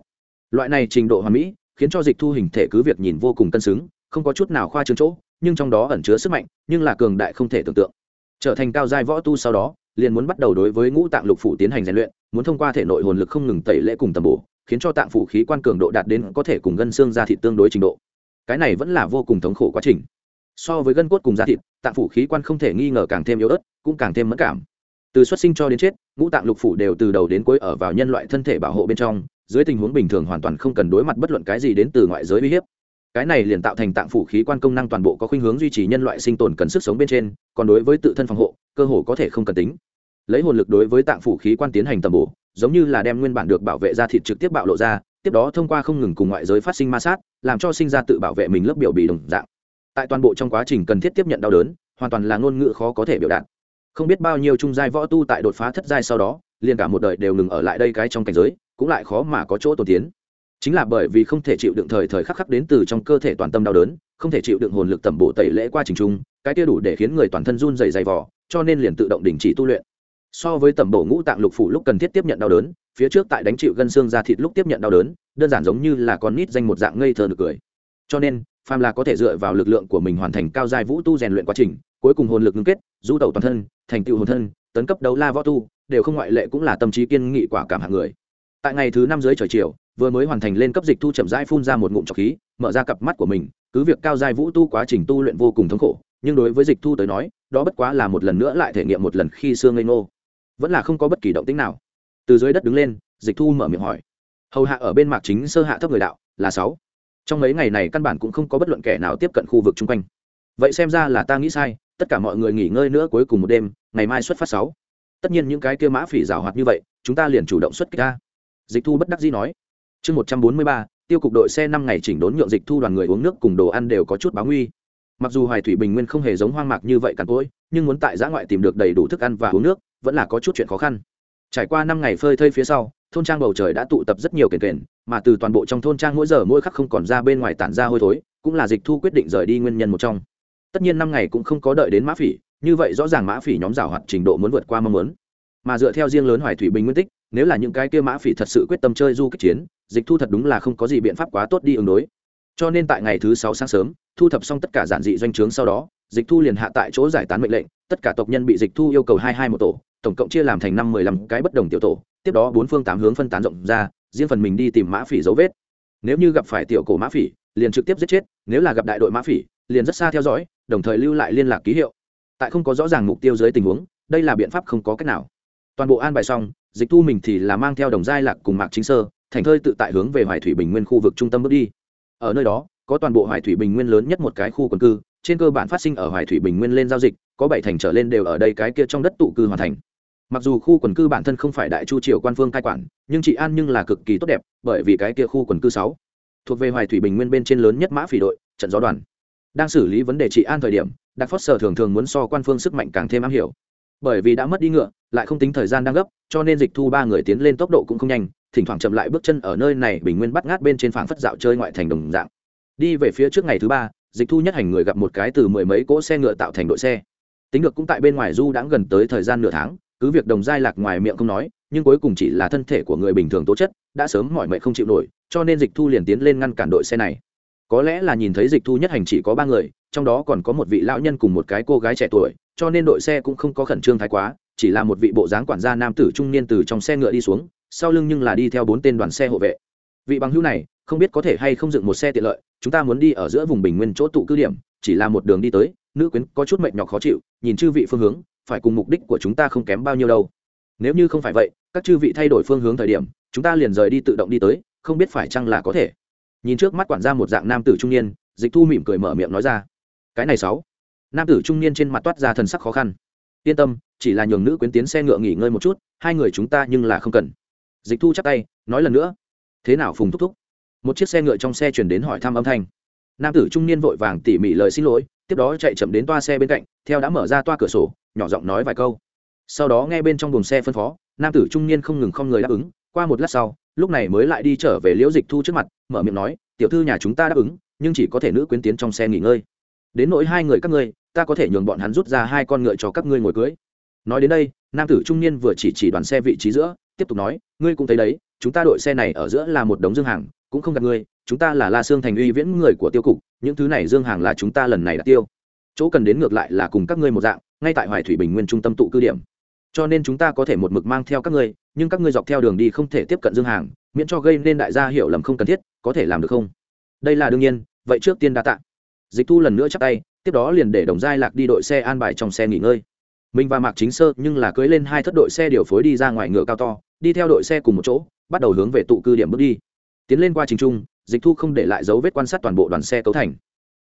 Loại này trình độ hoàn mỹ, khiến cho dịch thu hình thể cứ việc nhìn vô cùng cân xứng, không có chút nào khoa trương chỗ, nhưng trong đó ẩn chứa sức mạnh, nhưng là cường đại không thể tưởng tượng. Trở thành cao giai võ tu sau đó, liền muốn bắt đầu đối với ngũ tạng lục phủ tiến hành rèn luyện, muốn thông qua thể nội hồn lực không ngừng tẩy lễ cùng tầm bổ, khiến cho tạng phủ khí quan cường độ đạt đến có thể cùng gân xương da thịt tương đối trình độ. Cái này vẫn là vô cùng thống khổ quá trình. So với gân cốt cùng da thịt tạng phủ khí quan không thể nghi ngờ càng thêm yếu ớt, cũng càng thêm mất cảm. Từ xuất sinh cho đến chết, ngũ tạng lục phủ đều từ đầu đến cuối ở vào nhân loại thân thể bảo hộ bên trong, dưới tình huống bình thường hoàn toàn không cần đối mặt bất luận cái gì đến từ ngoại giới uy hiếp. Cái này liền tạo thành tạng phủ khí quan công năng toàn bộ có khuynh hướng duy trì nhân loại sinh tồn cần sức sống bên trên, còn đối với tự thân phòng hộ, cơ hồ có thể không cần tính. Lấy hồn lực đối với tạng phủ khí quan tiến hành tầm bổ, giống như là đem nguyên bản được bảo vệ ra thịt trực tiếp bạo lộ ra, tiếp đó thông qua không ngừng cùng ngoại giới phát sinh ma sát, làm cho sinh ra tự bảo vệ mình lớp biểu bì đồng dạng tại toàn bộ trong quá trình cần thiết tiếp nhận đau đớn, hoàn toàn là ngôn ngữ khó có thể biểu đạt. Không biết bao nhiêu trung giai võ tu tại đột phá thất giai sau đó, liền cả một đời đều ngừng ở lại đây cái trong cảnh giới, cũng lại khó mà có chỗ tổ tiến. Chính là bởi vì không thể chịu đựng thời thời khắc khắc đến từ trong cơ thể toàn tâm đau đớn, không thể chịu đựng hồn lực tẩm bổ tẩy lễ qua trình trung, cái kia đủ để khiến người toàn thân run dày dày vỏ cho nên liền tự động đình chỉ tu luyện. So với tẩm bổ ngũ tạng lục phủ lúc cần thiết tiếp nhận đau đớn, phía trước tại đánh chịu gân xương ra thịt lúc tiếp nhận đau đớn, đơn giản giống như là con nít danh một dạng ngây thơ được cười. Cho nên phàm là có thể dựa vào lực lượng của mình hoàn thành cao giai vũ tu rèn luyện quá trình, cuối cùng hồn lực ngưng kết, du tẩu toàn thân, thành tựu hồn thân, tấn cấp đấu la võ tu, đều không ngoại lệ cũng là tâm trí kiên nghị quả cảm hạng người. Tại ngày thứ năm dưới trời chiều, vừa mới hoàn thành lên cấp dịch thu chậm rãi phun ra một ngụm trọc khí, mở ra cặp mắt của mình, cứ việc cao giai vũ tu quá trình tu luyện vô cùng thống khổ, nhưng đối với dịch thu tới nói, đó bất quá là một lần nữa lại thể nghiệm một lần khi xương ngây ngô. Vẫn là không có bất kỳ động tĩnh nào. Từ dưới đất đứng lên, dịch thu mở miệng hỏi. Hầu hạ ở bên mạc chính sơ hạ thấp người đạo, là sáu trong mấy ngày này căn bản cũng không có bất luận kẻ nào tiếp cận khu vực chung quanh. Vậy xem ra là ta nghĩ sai, tất cả mọi người nghỉ ngơi nữa cuối cùng một đêm, ngày mai xuất phát sáu. Tất nhiên những cái kia mã phỉ rào hoạt như vậy, chúng ta liền chủ động xuất kích ra dịch thu bất đắc dĩ nói. Chương một trăm bốn mươi ba, tiêu cục đội xe năm ngày chỉnh đốn nhượng dịch thu đoàn người uống nước cùng đồ ăn đều có chút báo nguy. Mặc dù hoài thủy bình nguyên không hề giống hoang mạc như vậy cằn cỗi, nhưng muốn tại giã ngoại tìm được đầy đủ thức ăn và uống nước, vẫn là có chút chuyện khó khăn trải qua năm ngày phơi thây phía sau, thôn trang bầu trời đã tụ tập rất nhiều kền kền, mà từ toàn bộ trong thôn trang mỗi giờ mỗi khắc không còn ra bên ngoài tản ra hôi thối, cũng là dịch thu quyết định rời đi nguyên nhân một trong. Tất nhiên năm ngày cũng không có đợi đến mã phỉ, như vậy rõ ràng mã phỉ nhóm rào hoạt trình độ muốn vượt qua mong muốn. Mà dựa theo riêng lớn hoài thủy bình nguyên tích, nếu là những cái kia mã phỉ thật sự quyết tâm chơi du kích chiến, dịch thu thật đúng là không có gì biện pháp quá tốt đi ứng đối. Cho nên tại ngày thứ sáu sáng sớm, thu thập xong tất cả giản dị doanh trướng sau đó, dịch thu liền hạ tại chỗ giải tán mệnh lệnh, tất cả tộc nhân bị dịch thu yêu cầu hai hai một tổ tổng cộng chia làm thành năm mười lăm cái bất đồng tiểu tổ, tiếp đó bốn phương tám hướng phân tán rộng ra, riêng phần mình đi tìm mã phỉ dấu vết. Nếu như gặp phải tiểu cổ mã phỉ, liền trực tiếp giết chết, nếu là gặp đại đội mã phỉ, liền rất xa theo dõi, đồng thời lưu lại liên lạc ký hiệu. Tại không có rõ ràng mục tiêu dưới tình huống, đây là biện pháp không có cách nào. Toàn bộ an bài xong, dịch thu mình thì là mang theo đồng giai lạc cùng mạc chính sơ, thành thơi tự tại hướng về hoài thủy bình nguyên khu vực trung tâm bước đi. Ở nơi đó, có toàn bộ hoài thủy bình nguyên lớn nhất một cái khu quần cư, trên cơ bản phát sinh ở hoài thủy bình nguyên lên giao dịch, có bảy thành trở lên đều ở đây cái kia trong đất tụ cư hoàn thành mặc dù khu quần cư bản thân không phải đại chu triều quan phương cai quản, nhưng chị an nhưng là cực kỳ tốt đẹp, bởi vì cái kia khu quần cư sáu thuộc về hoài thủy bình nguyên bên trên lớn nhất mã phỉ đội, trận gió đoàn. Đang xử lý vấn đề trị an thời điểm đặc phót sở thường thường muốn so quan phương sức mạnh càng thêm am hiểu. Bởi vì đã mất đi ngựa, lại không tính thời gian đang gấp, cho nên dịch thu ba người tiến lên tốc độ cũng không nhanh, thỉnh thoảng chậm lại bước chân ở nơi này bình nguyên bắt ngát bên trên phảng phất dạo chơi ngoại thành đồng dạng. Đi về phía trước ngày thứ ba, dịch thu nhất hành người gặp một cái từ mười mấy cỗ xe ngựa tạo thành đội xe. Tính được cũng tại bên ngoài du đã gần tới thời gian nửa tháng cứ việc đồng giai lạc ngoài miệng không nói, nhưng cuối cùng chỉ là thân thể của người bình thường tố chất, đã sớm mọi mệnh không chịu nổi, cho nên dịch thu liền tiến lên ngăn cản đội xe này. Có lẽ là nhìn thấy dịch thu nhất hành chỉ có ba người, trong đó còn có một vị lão nhân cùng một cái cô gái trẻ tuổi, cho nên đội xe cũng không có khẩn trương thái quá, chỉ là một vị bộ dáng quản gia nam tử trung niên từ trong xe ngựa đi xuống, sau lưng nhưng là đi theo bốn tên đoàn xe hộ vệ. Vị bằng hữu này, không biết có thể hay không dựng một xe tiện lợi, chúng ta muốn đi ở giữa vùng bình nguyên chỗ tụ cư điểm, chỉ là một đường đi tới, nữ quyến có chút mệnh nhọc khó chịu, nhìn chư vị phương hướng phải cùng mục đích của chúng ta không kém bao nhiêu đâu. Nếu như không phải vậy, các chư vị thay đổi phương hướng thời điểm, chúng ta liền rời đi tự động đi tới, không biết phải chăng là có thể. Nhìn trước mắt quản gia một dạng nam tử trung niên, dịch thu mỉm cười mở miệng nói ra. Cái này sáu. Nam tử trung niên trên mặt toát ra thần sắc khó khăn. Yên tâm, chỉ là nhường nữ quyến tiến xe ngựa nghỉ ngơi một chút, hai người chúng ta nhưng là không cần. Dịch thu chắp tay, nói lần nữa. Thế nào phùng thúc thúc? Một chiếc xe ngựa trong xe chuyển đến hỏi thăm âm thanh. Nam tử trung niên vội vàng tỉ mỉ lời xin lỗi, tiếp đó chạy chậm đến toa xe bên cạnh, theo đã mở ra toa cửa sổ nhỏ giọng nói vài câu. Sau đó nghe bên trong buồng xe phân phó, nam tử trung niên không ngừng không người đáp ứng. Qua một lát sau, lúc này mới lại đi trở về liễu dịch thu trước mặt, mở miệng nói, tiểu thư nhà chúng ta đáp ứng, nhưng chỉ có thể nữ quyến tiến trong xe nghỉ ngơi. Đến nỗi hai người các ngươi, ta có thể nhường bọn hắn rút ra hai con ngựa cho các ngươi ngồi cưới. Nói đến đây, nam tử trung niên vừa chỉ chỉ đoàn xe vị trí giữa, tiếp tục nói, ngươi cũng thấy đấy, chúng ta đội xe này ở giữa là một đống dương hàng, cũng không gặp ngươi, chúng ta là la sương thành uy viễn người của tiêu cục, những thứ này dương hàng là chúng ta lần này đã tiêu. Chỗ cần đến ngược lại là cùng các ngươi một dạng ngay tại hoài thủy bình nguyên trung tâm tụ cư điểm. Cho nên chúng ta có thể một mực mang theo các ngươi, nhưng các ngươi dọc theo đường đi không thể tiếp cận dương hàng, miễn cho gây nên đại gia hiểu lầm không cần thiết, có thể làm được không? Đây là đương nhiên, vậy trước tiên đa tạ. Dịch thu lần nữa chắc tay, tiếp đó liền để đồng giai lạc đi đội xe an bài trong xe nghỉ ngơi. Mình và mạc chính sơ nhưng là cưới lên hai thất đội xe điều phối đi ra ngoài ngựa cao to, đi theo đội xe cùng một chỗ, bắt đầu hướng về tụ cư điểm bước đi. Tiến lên qua trình trung, dịch thu không để lại dấu vết quan sát toàn bộ đoàn xe cấu thành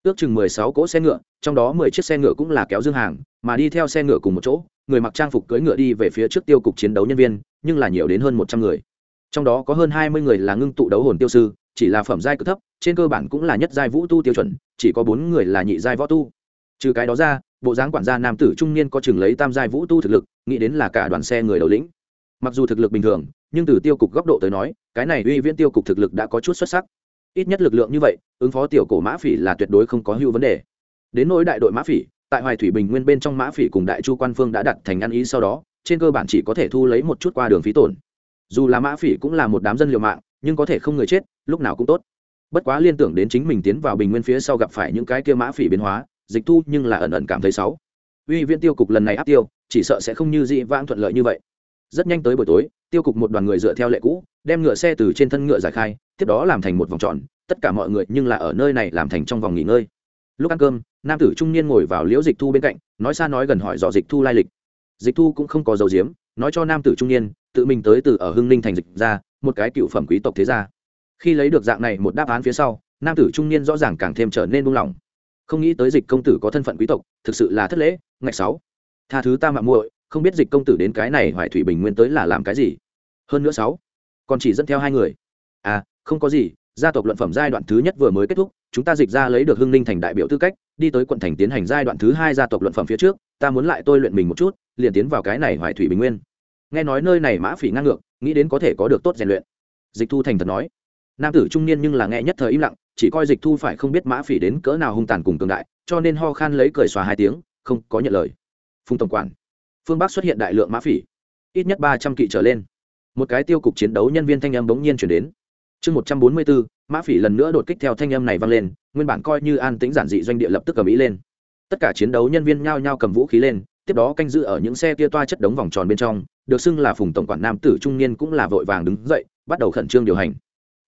ước chừng mười sáu cỗ xe ngựa, trong đó mười chiếc xe ngựa cũng là kéo dương hàng, mà đi theo xe ngựa cùng một chỗ, người mặc trang phục cưỡi ngựa đi về phía trước tiêu cục chiến đấu nhân viên, nhưng là nhiều đến hơn một trăm người. Trong đó có hơn hai mươi người là ngưng tụ đấu hồn tiêu sư, chỉ là phẩm giai cực thấp, trên cơ bản cũng là nhất giai vũ tu tiêu chuẩn, chỉ có bốn người là nhị giai võ tu. Trừ cái đó ra, bộ dáng quản gia nam tử trung niên có chừng lấy tam giai vũ tu thực lực, nghĩ đến là cả đoàn xe người đầu lĩnh. Mặc dù thực lực bình thường, nhưng từ tiêu cục góc độ tới nói, cái này uy viễn tiêu cục thực lực đã có chút xuất sắc ít nhất lực lượng như vậy, ứng phó tiểu cổ mã phỉ là tuyệt đối không có hưu vấn đề. Đến nỗi đại đội mã phỉ, tại hoài thủy bình nguyên bên trong mã phỉ cùng đại chu quan phương đã đặt thành ăn ý sau đó, trên cơ bản chỉ có thể thu lấy một chút qua đường phí tổn. Dù là mã phỉ cũng là một đám dân liều mạng, nhưng có thể không người chết, lúc nào cũng tốt. Bất quá liên tưởng đến chính mình tiến vào bình nguyên phía sau gặp phải những cái kia mã phỉ biến hóa, dịch thu nhưng là ẩn ẩn cảm thấy xấu. Uy viên tiêu cục lần này áp tiêu, chỉ sợ sẽ không như dị vãng thuận lợi như vậy. Rất nhanh tới buổi tối, tiêu cục một đoàn người dựa theo lệ cũ, đem ngựa xe từ trên thân ngựa giải khai tiếp đó làm thành một vòng tròn, tất cả mọi người nhưng là ở nơi này làm thành trong vòng nghỉ ngơi. Lúc ăn cơm, nam tử trung niên ngồi vào liễu dịch thu bên cạnh, nói xa nói gần hỏi dò dịch thu lai lịch. Dịch thu cũng không có dầu diếm nói cho nam tử trung niên, tự mình tới từ ở hưng ninh thành dịch ra, một cái cựu phẩm quý tộc thế gia. Khi lấy được dạng này một đáp án phía sau, nam tử trung niên rõ ràng càng thêm trở nên buông lỏng. Không nghĩ tới dịch công tử có thân phận quý tộc, thực sự là thất lễ, ngạch sáu. Tha thứ ta mạng muội, không biết dịch công tử đến cái này hoài thủy bình nguyên tới là làm cái gì. Hơn nữa sáu, còn chỉ dẫn theo hai người. À không có gì, gia tộc luận phẩm giai đoạn thứ nhất vừa mới kết thúc, chúng ta dịch ra lấy được hưng ninh thành đại biểu tư cách, đi tới quận thành tiến hành giai đoạn thứ hai gia tộc luận phẩm phía trước, ta muốn lại tôi luyện mình một chút, liền tiến vào cái này hoài thủy bình nguyên. Nghe nói nơi này mã phỉ ngang ngược, nghĩ đến có thể có được tốt rèn luyện. Dịch thu thành thật nói. Nam tử trung niên nhưng là nghe nhất thời im lặng, chỉ coi dịch thu phải không biết mã phỉ đến cỡ nào hung tàn cùng cường đại, cho nên ho khan lấy cười xòa hai tiếng, không có nhận lời. Phùng tổng quản. Phương bắc xuất hiện đại lượng mã phỉ. Ít nhất ba trăm kỵ trở lên. Một cái tiêu cục chiến đấu nhân viên thanh âm bỗng nhiên chuyển đến chương một trăm bốn mươi bốn, mã phỉ lần nữa đột kích theo thanh âm này vang lên, nguyên bản coi như an tĩnh giản dị doanh địa lập tức cầm ý lên. Tất cả chiến đấu nhân viên nhao nhao cầm vũ khí lên, tiếp đó canh giữ ở những xe kia toa chất đống vòng tròn bên trong, được xưng là phùng tổng quản nam tử trung niên cũng là vội vàng đứng dậy, bắt đầu khẩn trương điều hành.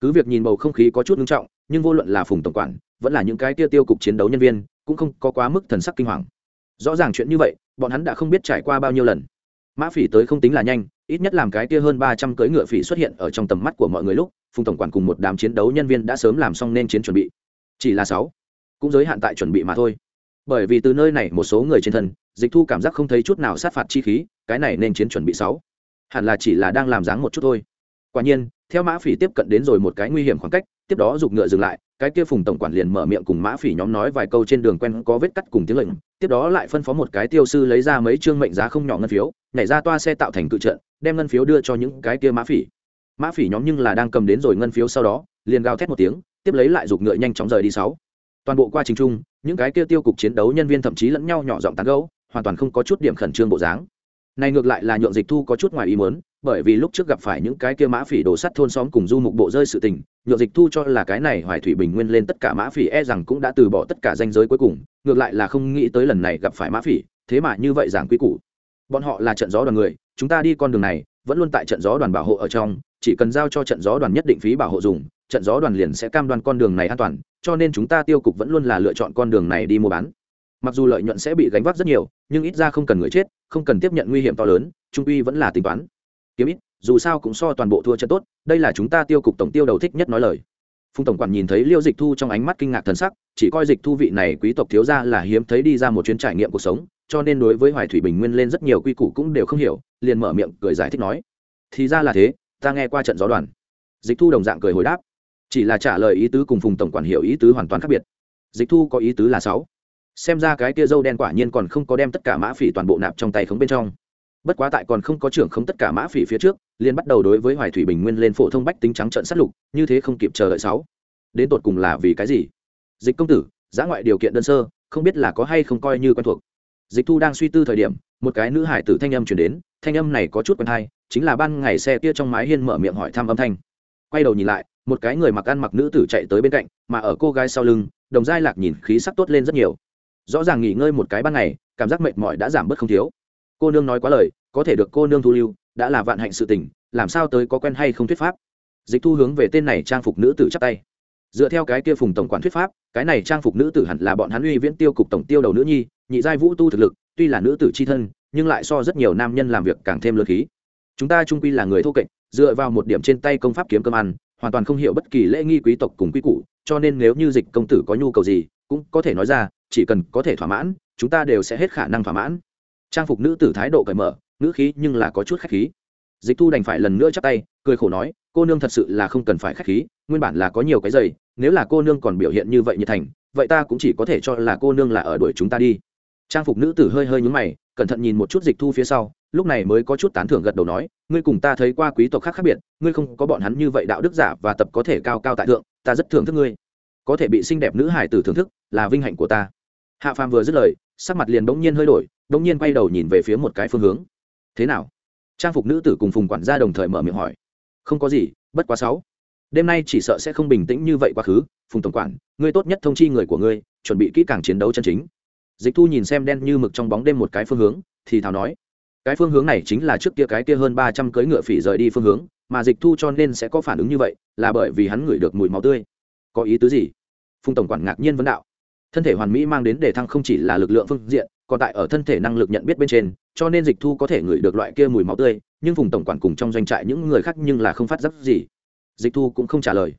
Cứ việc nhìn bầu không khí có chút nghiêm trọng, nhưng vô luận là phùng tổng quản, vẫn là những cái kia tiêu cục chiến đấu nhân viên, cũng không có quá mức thần sắc kinh hoàng. Rõ ràng chuyện như vậy, bọn hắn đã không biết trải qua bao nhiêu lần. Mã phỉ tới không tính là nhanh, ít nhất làm cái kia hơn ba trăm cưỡi ngựa phỉ xuất hiện ở trong tầm mắt của mọi người lúc phùng tổng quản cùng một đám chiến đấu nhân viên đã sớm làm xong nên chiến chuẩn bị. Chỉ là sáu, cũng giới hạn tại chuẩn bị mà thôi. Bởi vì từ nơi này một số người trên thân, dịch thu cảm giác không thấy chút nào sát phạt chi khí, cái này nên chiến chuẩn bị sáu. Hẳn là chỉ là đang làm dáng một chút thôi. Quả nhiên, theo mã phỉ tiếp cận đến rồi một cái nguy hiểm khoảng cách, tiếp đó giục ngựa dừng lại, cái kia phùng tổng quản liền mở miệng cùng mã phỉ nhóm nói vài câu trên đường quen có vết cắt cùng tiếng lệnh, tiếp đó lại phân phó một cái tiêu sư lấy ra mấy chương mệnh giá không nhỏ ngân phiếu, nhảy ra toa xe tạo thành cự trận, đem ngân phiếu đưa cho những cái kia mã phỉ mã phỉ nhóm nhưng là đang cầm đến rồi ngân phiếu sau đó, liền gào thét một tiếng, tiếp lấy lại giục ngựa nhanh chóng rời đi sáu. Toàn bộ qua trình chung, những cái kia tiêu cục chiến đấu nhân viên thậm chí lẫn nhau nhỏ giọng tán gấu hoàn toàn không có chút điểm khẩn trương bộ dáng. Này ngược lại là nhượng dịch thu có chút ngoài ý muốn, bởi vì lúc trước gặp phải những cái kia mã phỉ đổ sắt thôn xóm cùng du mục bộ rơi sự tình, nhượng dịch thu cho là cái này hoài thủy bình nguyên lên tất cả mã phỉ e rằng cũng đã từ bỏ tất cả danh giới cuối cùng, ngược lại là không nghĩ tới lần này gặp phải mã phỉ, thế mà như vậy giảng quy củ. Bọn họ là trận gió đoàn người, chúng ta đi con đường này, vẫn luôn tại trận gió đoàn bảo hộ ở trong chỉ cần giao cho trận gió đoàn nhất định phí bảo hộ dùng, trận gió đoàn liền sẽ cam đoan con đường này an toàn, cho nên chúng ta tiêu cục vẫn luôn là lựa chọn con đường này đi mua bán. Mặc dù lợi nhuận sẽ bị gánh vác rất nhiều, nhưng ít ra không cần người chết, không cần tiếp nhận nguy hiểm to lớn, trung uy vẫn là tính toán. Kiếm ít, dù sao cũng so toàn bộ thua trận tốt, đây là chúng ta tiêu cục tổng tiêu đầu thích nhất nói lời. Phùng tổng quản nhìn thấy liêu dịch thu trong ánh mắt kinh ngạc thần sắc, chỉ coi dịch thu vị này quý tộc thiếu ra là hiếm thấy đi ra một chuyến trải nghiệm cuộc sống, cho nên đối với hoài thủy bình nguyên lên rất nhiều quy củ cũng đều không hiểu, liền mở miệng cười giải thích nói. Thì ra là thế ta nghe qua trận gió đoàn. Dịch thu đồng dạng cười hồi đáp. Chỉ là trả lời ý tứ cùng phùng tổng quản hiểu ý tứ hoàn toàn khác biệt. Dịch thu có ý tứ là sáu. Xem ra cái kia dâu đen quả nhiên còn không có đem tất cả mã phỉ toàn bộ nạp trong tay khống bên trong. Bất quá tại còn không có trưởng không tất cả mã phỉ phía trước, liền bắt đầu đối với hoài thủy bình nguyên lên phổ thông bách tính trắng trận sát lục, như thế không kịp chờ đợi sáu. Đến tột cùng là vì cái gì? Dịch công tử giã ngoại điều kiện đơn sơ, không biết là có hay không coi như quen thuộc. Dịch thu đang suy tư thời điểm, một cái nữ hải tử thanh âm chuyển đến, thanh âm này có chút quen hay chính là ban ngày xe kia trong mái hiên mở miệng hỏi thăm âm thanh. Quay đầu nhìn lại, một cái người mặc ăn mặc nữ tử chạy tới bên cạnh, mà ở cô gái sau lưng, đồng giai lạc nhìn khí sắc tốt lên rất nhiều. Rõ ràng nghỉ ngơi một cái ban ngày, cảm giác mệt mỏi đã giảm bớt không thiếu. Cô nương nói quá lời, có thể được cô nương thu lưu, đã là vạn hạnh sự tình, làm sao tới có quen hay không thuyết pháp. Dịch thu hướng về tên này trang phục nữ tử chắp tay. Dựa theo cái kia phùng tổng quản thuyết pháp, cái này trang phục nữ tử hẳn là bọn hắn uy viễn tiêu cục tổng tiêu đầu nữ nhi, nhị giai vũ tu thực lực, tuy là nữ tử c h i thân, nhưng lại so rất nhiều nam nhân làm việc càng thêm lơ khí chúng ta trung quy là người thô kệch, dựa vào một điểm trên tay công pháp kiếm cơm ăn, hoàn toàn không hiểu bất kỳ lễ nghi quý tộc cùng quý củ cho nên nếu như dịch công tử có nhu cầu gì, cũng có thể nói ra, chỉ cần có thể thỏa mãn, chúng ta đều sẽ hết khả năng thỏa mãn. Trang phục nữ tử thái độ cởi mở, ngữ khí nhưng là có chút khách khí. Dịch thu đành phải lần nữa chắp tay, cười khổ nói, cô nương thật sự là không cần phải khách khí, nguyên bản là có nhiều cái giày, nếu là cô nương còn biểu hiện như vậy như thành, vậy ta cũng chỉ có thể cho là cô nương là ở đuổi chúng ta đi. Trang phục nữ tử hơi hơi nhúng mày cẩn thận nhìn một chút dịch thu phía sau, lúc này mới có chút tán thưởng gật đầu nói, ngươi cùng ta thấy qua quý tộc khác khác biệt, ngươi không có bọn hắn như vậy đạo đức giả và tập có thể cao cao tại thượng, ta rất thưởng thức ngươi. Có thể bị xinh đẹp nữ hải tử thưởng thức, là vinh hạnh của ta. Hạ phàm vừa dứt lời, sắc mặt liền bỗng nhiên hơi đổi, bỗng nhiên quay đầu nhìn về phía một cái phương hướng. Thế nào? Trang phục nữ tử cùng phùng quản gia đồng thời mở miệng hỏi. Không có gì, bất quá sáu. Đêm nay chỉ sợ sẽ không bình tĩnh như vậy quá khứ, phùng tổng quản, ngươi tốt nhất thông chi người của ngươi, chuẩn bị kỹ càng chiến đấu chân chính dịch thu nhìn xem đen như mực trong bóng đêm một cái phương hướng, thì Thảo nói, cái phương hướng này chính là trước kia cái kia hơn ba trăm cưỡi ngựa phỉ rời đi phương hướng, mà dịch thu cho nên sẽ có phản ứng như vậy, là bởi vì hắn ngửi được mùi máu tươi. Có ý tứ gì? Phùng tổng quản ngạc nhiên vấn đạo. Thân thể hoàn mỹ mang đến đề thăng không chỉ là lực lượng phương diện, còn tại ở thân thể năng lực nhận biết bên trên, cho nên dịch thu có thể ngửi được loại kia mùi máu tươi, nhưng phùng tổng quản cùng trong doanh trại những người khác nhưng là không phát giác gì. Dịch thu cũng không trả lời.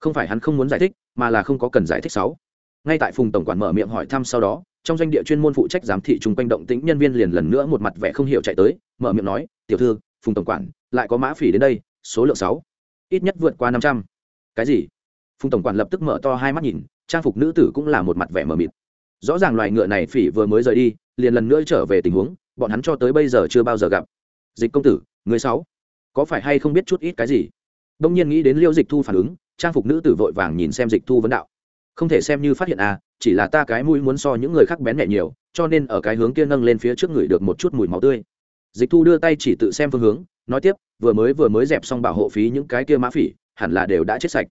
Không phải hắn không muốn giải thích, mà là không có cần giải thích sáu ngay tại phùng tổng quản mở miệng hỏi thăm sau đó trong doanh địa chuyên môn phụ trách giám thị chung quanh động tĩnh, nhân viên liền lần nữa một mặt vẻ không hiểu chạy tới, mở miệng nói, tiểu thư, phùng tổng quản, lại có mã phỉ đến đây, số lượng sáu, ít nhất vượt qua năm trăm. Cái gì? Phùng tổng quản lập tức mở to hai mắt nhìn, trang phục nữ tử cũng là một mặt vẻ mờ mịt. Rõ ràng loài ngựa này phỉ vừa mới rời đi, liền lần nữa trở về tình huống, bọn hắn cho tới bây giờ chưa bao giờ gặp. Dịch công tử, người sáu, có phải hay không biết chút ít cái gì? Đông nhiên nghĩ đến liêu dịch thu phản ứng, trang phục nữ tử vội vàng nhìn xem dịch thu vấn đạo. Không thể xem như phát hiện à chỉ là ta cái mũi muốn so những người khác bén nhẹ nhiều, cho nên ở cái hướng kia nâng lên phía trước người được một chút mùi máu tươi dịch thu đưa tay chỉ tự xem phương hướng, nói tiếp, vừa mới vừa mới dẹp xong bảo hộ phí những cái kia mã phỉ, hẳn là đều đã chết sạch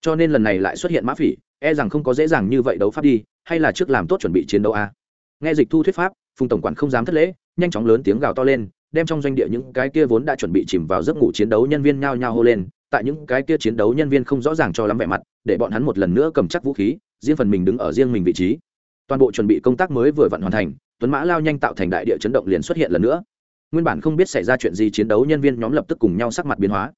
cho nên lần này lại xuất hiện mã phỉ e rằng không có dễ dàng như vậy đấu pháp đi, hay là trước làm tốt chuẩn bị chiến đấu à. nghe dịch thu thuyết pháp, phùng tổng quản không dám thất lễ, nhanh chóng lớn tiếng gào to lên, đem trong doanh địa những cái kia vốn đã chuẩn bị chìm vào giấc ngủ chiến đấu nhân viên nhao nhao hô lên, tại những cái kia chiến đấu nhân viên không rõ ràng cho lắm vẻ mặt, để bọn hắn một lần nữa cầm chắc vũ khí riêng phần mình đứng ở riêng mình vị trí. Toàn bộ chuẩn bị công tác mới vừa vặn hoàn thành, tuấn mã lao nhanh tạo thành đại địa chấn động liền xuất hiện lần nữa. Nguyên bản không biết xảy ra chuyện gì chiến đấu nhân viên nhóm lập tức cùng nhau sắc mặt biến hóa.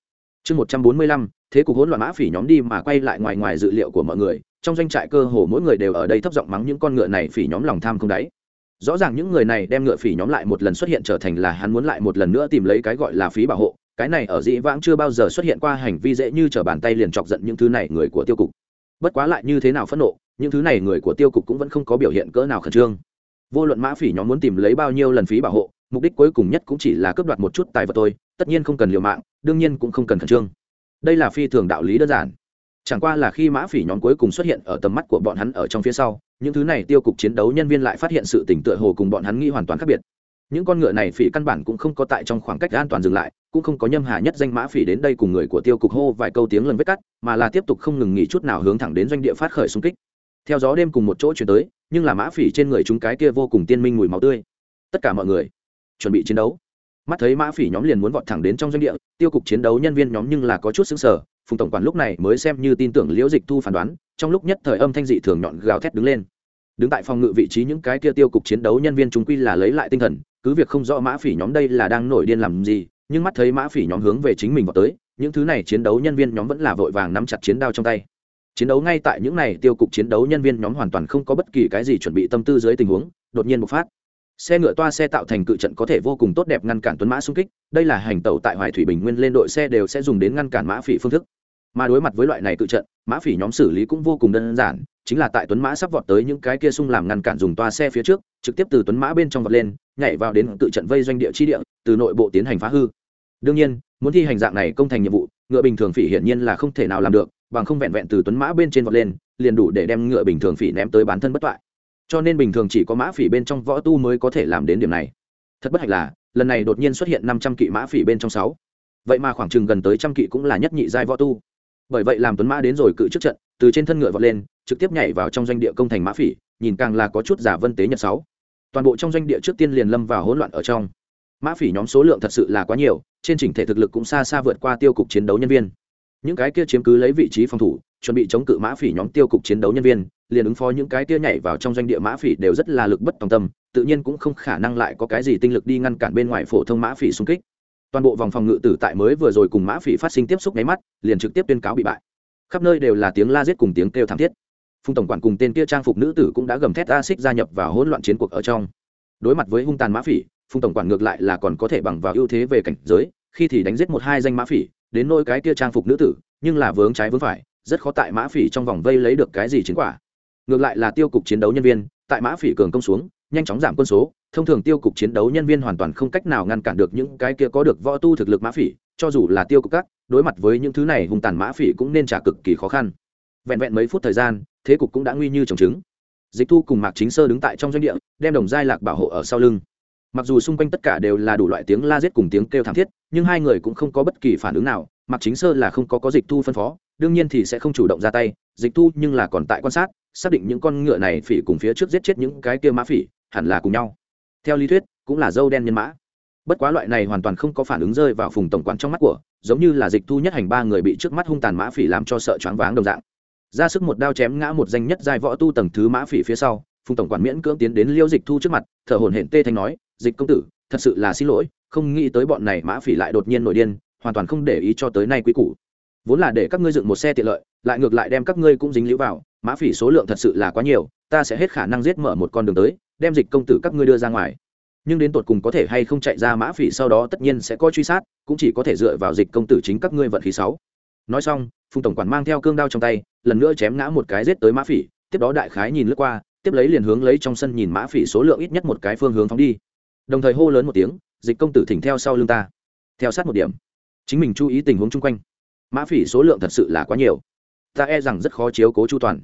Chương một trăm bốn mươi lăm, thế cục hỗn loạn mã phỉ nhóm đi mà quay lại ngoài ngoài dự liệu của mọi người, trong doanh trại cơ hồ mỗi người đều ở đây thấp giọng mắng những con ngựa này phỉ nhóm lòng tham không đáy. Rõ ràng những người này đem ngựa phỉ nhóm lại một lần xuất hiện trở thành là hắn muốn lại một lần nữa tìm lấy cái gọi là phí bảo hộ, cái này ở dĩ vãng chưa bao giờ xuất hiện qua hành vi dễ như t r ở bàn tay liền chọc giận những thứ này người của tiêu cục bất quá lại như thế nào phẫn nộ, những thứ này người của tiêu cục cũng vẫn không có biểu hiện cỡ nào khẩn trương. Vô luận mã phỉ nhóm muốn tìm lấy bao nhiêu lần phí bảo hộ, mục đích cuối cùng nhất cũng chỉ là cướp đoạt một chút tài vật tôi tất nhiên không cần liều mạng, đương nhiên cũng không cần khẩn trương. Đây là phi thường đạo lý đơn giản. Chẳng qua là khi mã phỉ nhóm cuối cùng xuất hiện ở tầm mắt của bọn hắn ở trong phía sau, những thứ này tiêu cục chiến đấu nhân viên lại phát hiện sự tỉnh tựa hồ cùng bọn hắn nghĩ hoàn toàn khác biệt những con ngựa này phỉ căn bản cũng không có tại trong khoảng cách an toàn dừng lại, cũng không có nhâm hà nhất danh mã phỉ đến đây cùng người của tiêu cục hô vài câu tiếng lần vết cắt, mà là tiếp tục không ngừng nghỉ chút nào hướng thẳng đến doanh địa phát khởi xung kích. Theo gió đêm cùng một chỗ chuyển tới, nhưng là mã phỉ trên người chúng cái kia vô cùng tiên minh mùi máu tươi. Tất cả mọi người chuẩn bị chiến đấu. Mắt thấy mã phỉ nhóm liền muốn vọt thẳng đến trong doanh địa, tiêu cục chiến đấu nhân viên nhóm nhưng là có chút xứng sở phùng tổng quản lúc này mới xem như tin tưởng liễu dịch thu phán đoán, trong lúc nhất thời âm thanh dị thường nhọn gào thét đứng lên. Đứng tại phòng ngự vị trí những cái kia tiêu cục chiến đấu nhân viên chúng quy là lấy lại tinh thần cứ việc không rõ mã phỉ nhóm đây là đang nổi điên làm gì, nhưng mắt thấy mã phỉ nhóm hướng về chính mình vào tới, những thứ này chiến đấu nhân viên nhóm vẫn là vội vàng nắm chặt chiến đao trong tay. Chiến đấu ngay tại những này tiêu cục chiến đấu nhân viên nhóm hoàn toàn không có bất kỳ cái gì chuẩn bị tâm tư dưới tình huống, đột nhiên bộc phát. Xe ngựa toa xe tạo thành cự trận có thể vô cùng tốt đẹp ngăn cản tuấn mã xung kích, đây là hành tàu tại hoài thủy bình nguyên lên đội xe đều sẽ dùng đến ngăn cản mã phỉ phương thức. Mà đối mặt với loại này cự trận mã phỉ nhóm xử lý cũng vô cùng đơn giản, chính là tại tuấn mã sắp vọt tới những cái kia sung làm ngăn cản dùng toa xe phía trước, trực tiếp từ tuấn mã bên trong vọt lên, nhảy vào đến tự trận vây doanh địa chi địa, từ nội bộ tiến hành phá hư. Đương nhiên, muốn thi hành dạng này công thành nhiệm vụ, ngựa bình thường phỉ hiển nhiên là không thể nào làm được, bằng không vẹn vẹn từ tuấn mã bên trên vọt lên, liền đủ để đem ngựa bình thường phỉ ném tới bán thân bất toại. Cho nên bình thường chỉ có mã phỉ bên trong võ tu mới có thể làm đến điểm này. Thật bất hạnh là, lần này đột nhiên xuất hiện năm trăm kỵ mã phỉ bên trong sáu. Vậy mà khoảng chừng gần tới trăm kỵ cũng là nhất nhị giai võ tu bởi vậy làm tuấn mã đến rồi cự trước trận, từ trên thân ngựa vọt lên, trực tiếp nhảy vào trong doanh địa công thành mã phỉ, nhìn càng là có chút giả vân tế nhật sáu. Toàn bộ trong doanh địa trước tiên liền lâm vào hỗn loạn ở trong. Mã phỉ nhóm số lượng thật sự là quá nhiều, trên chỉnh thể thực lực cũng xa xa vượt qua tiêu cục chiến đấu nhân viên. Những cái kia chiếm cứ lấy vị trí phòng thủ, chuẩn bị chống cự mã phỉ nhóm tiêu cục chiến đấu nhân viên, liền ứng phó những cái kia nhảy vào trong doanh địa mã phỉ đều rất là lực bất tòng tâm, tự nhiên cũng không khả năng lại có cái gì tinh lực đi ngăn cản bên ngoài phổ thông mã phỉ xung kích toàn bộ vòng phòng ngự tử tại mới vừa rồi cùng mã phỉ phát sinh tiếp xúc nháy mắt, liền trực tiếp tuyên cáo bị bại. Khắp nơi đều là tiếng la giết cùng tiếng kêu thảm thiết. Phùng tổng quản cùng tên kia trang phục nữ tử cũng đã gầm thét a xích gia nhập vào hỗn loạn chiến cuộc ở trong. Đối mặt với hung tàn mã phỉ, phùng tổng quản ngược lại là còn có thể bằng vào ưu thế về cảnh giới, khi thì đánh giết một hai danh mã phỉ, đến nôi cái kia trang phục nữ tử, nhưng là vướng trái vướng phải, rất khó tại mã phỉ trong vòng vây lấy được cái gì chiến quả. Ngược lại là tiêu cục chiến đấu nhân viên, tại mã phỉ cường công xuống nhanh chóng giảm quân số, thông thường tiêu cục chiến đấu nhân viên hoàn toàn không cách nào ngăn cản được những cái kia có được võ tu thực lực mã phỉ, cho dù là tiêu cục các, đối mặt với những thứ này hung tàn mã phỉ cũng nên trả cực kỳ khó khăn. Vẹn vẹn mấy phút thời gian, thế cục cũng đã nguy như trồng trứng. Dịch thu cùng mạc chính sơ đứng tại trong doanh địa, đem đồng giai lạc bảo hộ ở sau lưng. Mặc dù xung quanh tất cả đều là đủ loại tiếng la giết cùng tiếng kêu thảm thiết, nhưng hai người cũng không có bất kỳ phản ứng nào, mạc chính sơ là không có có dịch thu phân phó, đương nhiên thì sẽ không chủ động ra tay, dịch thu nhưng là còn tại quan sát, xác định những con ngựa này phỉ cùng phía trước giết chết những cái kia mã phỉ hẳn là cùng nhau. Theo lý thuyết, cũng là dâu đen nhân mã. Bất quá loại này hoàn toàn không có phản ứng rơi vào phùng tổng quản trong mắt của, giống như là dịch thu nhất hành ba người bị trước mắt hung tàn mã phỉ làm cho sợ choáng váng đồng dạng. Ra sức một đao chém ngã một danh nhất giai võ tu tầng thứ mã phỉ phía sau, phùng tổng quản miễn cưỡng tiến đến liêu dịch thu trước mặt, thở hổn hển tê thanh nói, dịch công tử, thật sự là xin lỗi, không nghĩ tới bọn này mã phỉ lại đột nhiên nổi điên, hoàn toàn không để ý cho tới nay quý củ. Vốn là để các ngươi dựng một xe tiện lợi, lại ngược lại đem các ngươi cũng dính líu vào mã phỉ số lượng thật sự là quá nhiều, ta sẽ hết khả năng giết mở một con đường tới, đem dịch công tử các ngươi đưa ra ngoài. Nhưng đến tột cùng có thể hay không chạy ra mã phỉ sau đó tất nhiên sẽ có truy sát, cũng chỉ có thể dựa vào dịch công tử chính các ngươi vận khí sáu. Nói xong, phùng tổng quản mang theo cương đao trong tay, lần nữa chém ngã một cái giết tới mã phỉ, tiếp đó đại khái nhìn lướt qua, tiếp lấy liền hướng lấy trong sân nhìn mã phỉ số lượng ít nhất một cái phương hướng phóng đi. Đồng thời hô lớn một tiếng, dịch công tử thỉnh theo sau lưng ta. Theo sát một điểm, chính mình chú ý tình huống chung quanh, mã phỉ số lượng thật sự là quá nhiều ta e rằng rất khó chiếu cố chu toàn.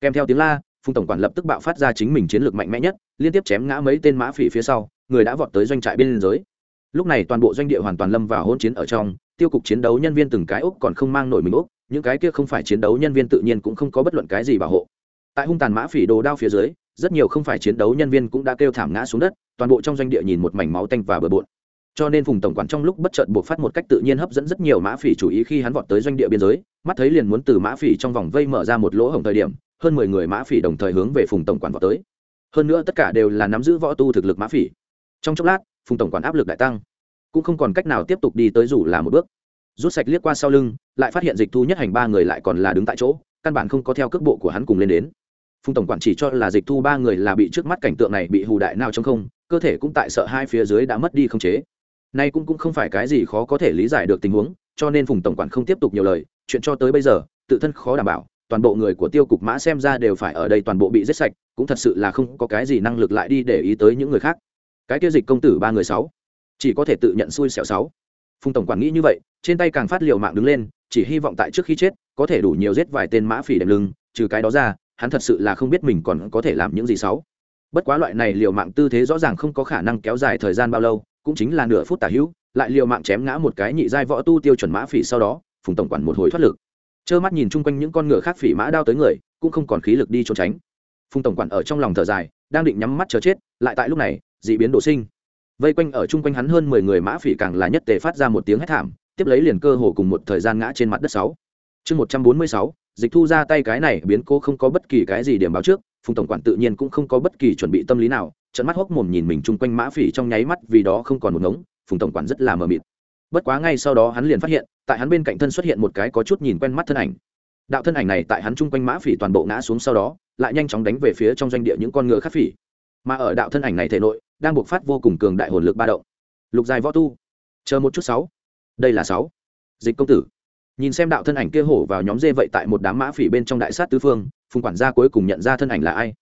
Kèm theo tiếng la, phùng tổng quản lập tức bạo phát ra chính mình chiến lược mạnh mẽ nhất, liên tiếp chém ngã mấy tên mã phỉ phía sau, người đã vọt tới doanh trại bên liên giới. Lúc này toàn bộ doanh địa hoàn toàn lâm vào hôn chiến ở trong, tiêu cục chiến đấu nhân viên từng cái úc còn không mang nổi mình úc những cái kia không phải chiến đấu nhân viên tự nhiên cũng không có bất luận cái gì bảo hộ. Tại hung tàn mã phỉ đồ đao phía dưới, rất nhiều không phải chiến đấu nhân viên cũng đã kêu thảm ngã xuống đất, toàn bộ trong doanh địa nhìn một mảnh máu tanh và bừa bộn cho nên phùng tổng quản trong lúc bất chợt buộc phát một cách tự nhiên hấp dẫn rất nhiều mã phỉ chủ ý khi hắn vọt tới doanh địa biên giới, mắt thấy liền muốn từ mã phỉ trong vòng vây mở ra một lỗ hổng thời điểm, hơn mười người mã phỉ đồng thời hướng về phùng tổng quản vọt tới. Hơn nữa tất cả đều là nắm giữ võ tu thực lực mã phỉ. Trong chốc lát, phùng tổng quản áp lực đại tăng, cũng không còn cách nào tiếp tục đi tới dù là một bước. Rút sạch liếc qua sau lưng, lại phát hiện dịch thu nhất hành ba người lại còn là đứng tại chỗ, căn bản không có theo cước bộ của hắn cùng lên đến. Phùng tổng quản chỉ cho là dịch thu ba người là bị trước mắt cảnh tượng này bị hù đại nào trong không, cơ thể cũng tại sợ hai phía dưới đã mất đi không chế nay cũng cũng không phải cái gì khó có thể lý giải được tình huống, cho nên phùng tổng quản không tiếp tục nhiều lời, chuyện cho tới bây giờ, tự thân khó đảm bảo, toàn bộ người của tiêu cục mã xem ra đều phải ở đây toàn bộ bị giết sạch, cũng thật sự là không có cái gì năng lực lại đi để ý tới những người khác. Cái tiêu dịch công tử ba người sáu, chỉ có thể tự nhận xui xẻo sáu. Phùng tổng quản nghĩ như vậy, trên tay càng phát liều mạng đứng lên, chỉ hy vọng tại trước khi chết, có thể đủ nhiều giết vài tên mã phỉ đệm lưng, trừ cái đó ra, hắn thật sự là không biết mình còn có thể làm những gì sáu. Bất quá loại này liều mạng tư thế rõ ràng không có khả năng kéo dài thời gian bao lâu cũng chính là nửa phút tả hữu, lại liều mạng chém ngã một cái nhị giai võ tu tiêu chuẩn mã phỉ sau đó, phùng tổng quản một hồi thoát lực. Trơ mắt nhìn chung quanh những con ngựa khác phỉ mã đao tới người, cũng không còn khí lực đi trốn tránh. Phùng tổng quản ở trong lòng thở dài, đang định nhắm mắt chờ chết, lại tại lúc này d ị biến đổ sinh. Vây quanh ở chung quanh hắn hơn mười người mã phỉ càng là nhất tề phát ra một tiếng hét thảm, tiếp lấy liền cơ hồ cùng một thời gian ngã trên mặt đất sáu. Chương một trăm bốn mươi sáu, dịch thu ra tay cái này biến cô không có bất kỳ cái gì điểm báo trước, phùng tổng quản tự nhiên cũng không có bất kỳ chuẩn bị tâm lý nào trận mắt hốc mồm nhìn mình chung quanh mã phỉ trong nháy mắt vì đó không còn một ngống, phùng tổng quản rất là mờ mịt. Bất quá ngay sau đó hắn liền phát hiện, tại hắn bên cạnh thân xuất hiện một cái có chút nhìn quen mắt thân ảnh. Đạo thân ảnh này tại hắn chung quanh mã phỉ toàn bộ ngã xuống sau đó, lại nhanh chóng đánh về phía trong doanh địa những con ngựa khắc phỉ. Mà ở đạo thân ảnh này thể nội, đang buộc phát vô cùng cường đại hồn lực ba động. Lục dài võ tu, chờ một chút sáu. Đây là sáu. Dịch công tử. Nhìn xem đạo thân ảnh kia hổ vào nhóm dê vậy tại một đám mã phỉ bên trong đại sát tứ phương, phùng quản gia cuối cùng nhận ra thân ảnh là ai?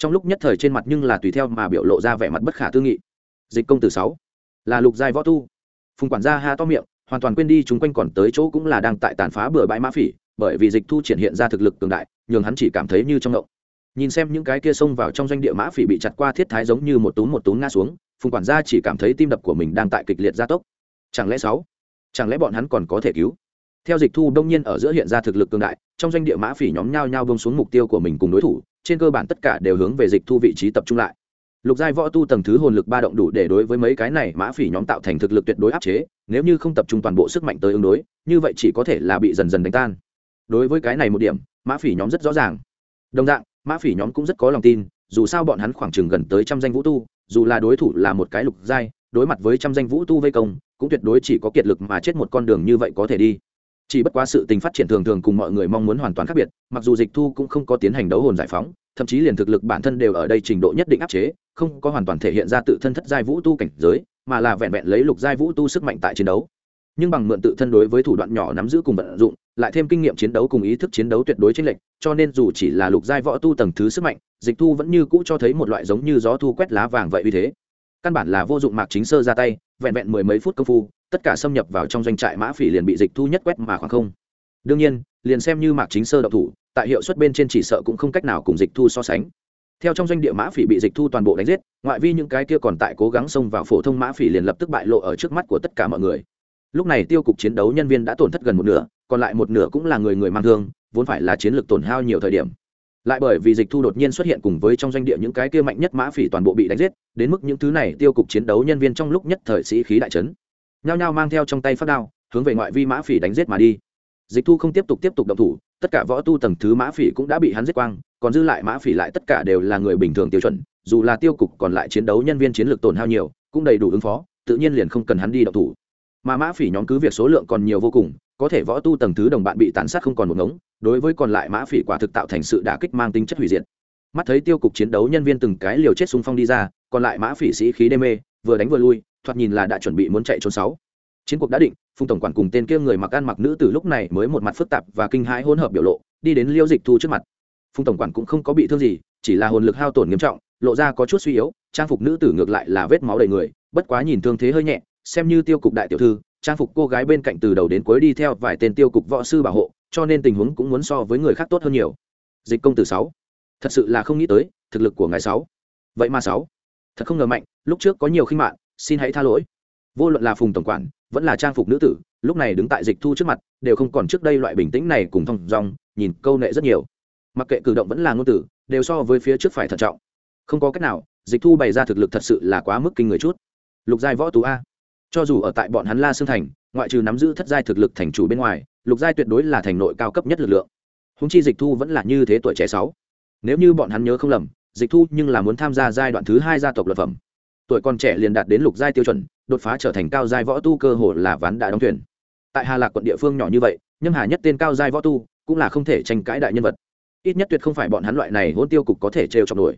Trong lúc nhất thời trên mặt nhưng là tùy theo mà biểu lộ ra vẻ mặt bất khả tư nghị. Dịch công tử sáu, là lục giai võ tu. Phùng quản gia ha to miệng, hoàn toàn quên đi chúng quanh còn tới chỗ cũng là đang tại tàn phá bừa bãi mã phỉ, bởi vì dịch thu triển hiện ra thực lực cường đại, nhường hắn chỉ cảm thấy như trong ngộng. Nhìn xem những cái kia xông vào trong doanh địa mã phỉ bị chặt qua thiết thái giống như một túm một túm ngã xuống, phùng quản gia chỉ cảm thấy tim đập của mình đang tại kịch liệt gia tốc. Chẳng lẽ sáu, chẳng lẽ bọn hắn còn có thể cứu? Theo dịch thu đông nhiên ở giữa hiện ra thực lực cường đại, trong doanh địa mã phỉ nhóm nhau nhau bông xuống mục tiêu của mình cùng đối thủ trên cơ bản tất cả đều hướng về dịch thu vị trí tập trung lại. Lục giai võ tu tầng thứ hồn lực ba động đủ để đối với mấy cái này mã phỉ nhóm tạo thành thực lực tuyệt đối áp chế, nếu như không tập trung toàn bộ sức mạnh tới ứng đối, như vậy chỉ có thể là bị dần dần đánh tan. Đối với cái này một điểm, mã phỉ nhóm rất rõ ràng. Đồng dạng, mã phỉ nhóm cũng rất có lòng tin, dù sao bọn hắn khoảng chừng gần tới trăm danh vũ tu, dù là đối thủ là một cái lục giai, đối mặt với trăm danh vũ tu vây công, cũng tuyệt đối chỉ có kiệt lực mà chết một con đường như vậy có thể đi chỉ bất quá sự tình phát triển thường thường cùng mọi người mong muốn hoàn toàn khác biệt, mặc dù dịch thu cũng không có tiến hành đấu hồn giải phóng, thậm chí liền thực lực bản thân đều ở đây trình độ nhất định áp chế, không có hoàn toàn thể hiện ra tự thân thất giai vũ tu cảnh giới, mà là vẹn vẹn lấy lục giai vũ tu sức mạnh tại chiến đấu. Nhưng bằng mượn tự thân đối với thủ đoạn nhỏ nắm giữ cùng vận dụng, lại thêm kinh nghiệm chiến đấu cùng ý thức chiến đấu tuyệt đối chênh lệch, cho nên dù chỉ là lục giai võ tu tầng thứ sức mạnh, dịch thu vẫn như cũ cho thấy một loại giống như gió thu quét lá vàng vậy uy thế. Căn bản là vô dụng mạc chính sơ ra tay, vẹn vẹn mười mấy phút công phu tất cả xâm nhập vào trong doanh trại mã phỉ liền bị dịch thu nhất quét mà khoảng không. Đương nhiên, liền xem như mạc chính sơ độc thủ, tại hiệu suất bên trên chỉ sợ cũng không cách nào cùng dịch thu so sánh. Theo trong doanh địa mã phỉ bị dịch thu toàn bộ đánh giết, ngoại vi những cái kia còn tại cố gắng xông vào phổ thông mã phỉ liền lập tức bại lộ ở trước mắt của tất cả mọi người. Lúc này tiêu cục chiến đấu nhân viên đã tổn thất gần một nửa, còn lại một nửa cũng là người người mang thương, vốn phải là chiến lược tổn hao nhiều thời điểm. Lại bởi vì dịch thu đột nhiên xuất hiện cùng với trong doanh địa những cái kia mạnh nhất mã phỉ toàn bộ bị đánh giết, đến mức những thứ này tiêu cục chiến đấu nhân viên trong lúc nhất thời sĩ khí đại trấn nhao nhao mang theo trong tay phát đao, hướng về ngoại vi mã phỉ đánh giết mà đi. Dịch thu không tiếp tục tiếp tục động thủ, tất cả võ tu tầng thứ mã phỉ cũng đã bị hắn giết quang, còn dư lại mã phỉ lại tất cả đều là người bình thường tiêu chuẩn, dù là tiêu cục còn lại chiến đấu nhân viên chiến lược tổn hao nhiều, cũng đầy đủ ứng phó, tự nhiên liền không cần hắn đi động thủ. Mà mã phỉ nhóm cứ việc số lượng còn nhiều vô cùng, có thể võ tu tầng thứ đồng bạn bị tàn sát không còn một ngống, đối với còn lại mã phỉ quả thực tạo thành sự đả kích mang tính chất hủy diệt. Mắt thấy tiêu cục chiến đấu nhân viên từng cái liều chết xung phong đi ra, còn lại mã phỉ sĩ khí đê mê, vừa đánh vừa lui thoạt nhìn là đã chuẩn bị muốn chạy trốn sáu. Chiến cuộc đã định, phùng tổng quản cùng tên kia người mặc ăn mặc nữ từ lúc này mới một mặt phức tạp và kinh hãi hỗn hợp biểu lộ, đi đến liêu dịch thu trước mặt. Phùng tổng quản cũng không có bị thương gì, chỉ là hồn lực hao tổn nghiêm trọng, lộ ra có chút suy yếu, trang phục nữ tử ngược lại là vết máu đầy người, bất quá nhìn thương thế hơi nhẹ, xem như tiêu cục đại tiểu thư, trang phục cô gái bên cạnh từ đầu đến cuối đi theo vài tên tiêu cục võ sư bảo hộ, cho nên tình huống cũng muốn so với người khác tốt hơn nhiều. Dịch công tử sáu, thật sự là không nghĩ tới, thực lực của ngài sáu. Vậy mà sáu, thật không ngờ mạnh, lúc trước có nhiều khinh mạng xin hãy tha lỗi. Vô luận là phùng tổng quản, vẫn là trang phục nữ tử, lúc này đứng tại dịch thu trước mặt, đều không còn trước đây loại bình tĩnh này cùng thong dong, nhìn câu nệ rất nhiều. Mặc kệ cử động vẫn là ngôn tử, đều so với phía trước phải thận trọng. Không có cách nào, dịch thu bày ra thực lực thật sự là quá mức kinh người chút. Lục giai võ tú a. Cho dù ở tại bọn hắn la xương thành, ngoại trừ nắm giữ thất giai thực lực thành chủ bên ngoài, lục giai tuyệt đối là thành nội cao cấp nhất lực lượng. Húng chi dịch thu vẫn là như thế tuổi trẻ sáu. Nếu như bọn hắn nhớ không lầm, dịch thu nhưng là muốn tham gia giai đoạn thứ hai gia tộc luật phẩm tuổi còn trẻ liền đạt đến lục giai tiêu chuẩn, đột phá trở thành cao giai võ tu cơ hồ là ván đại đóng thuyền. Tại hà lạc quận địa phương nhỏ như vậy, nhâm hà nhất tên cao giai võ tu cũng là không thể tranh cãi đại nhân vật. Ít nhất tuyệt không phải bọn hắn loại này hôn tiêu cục có thể trêu chọc nổi.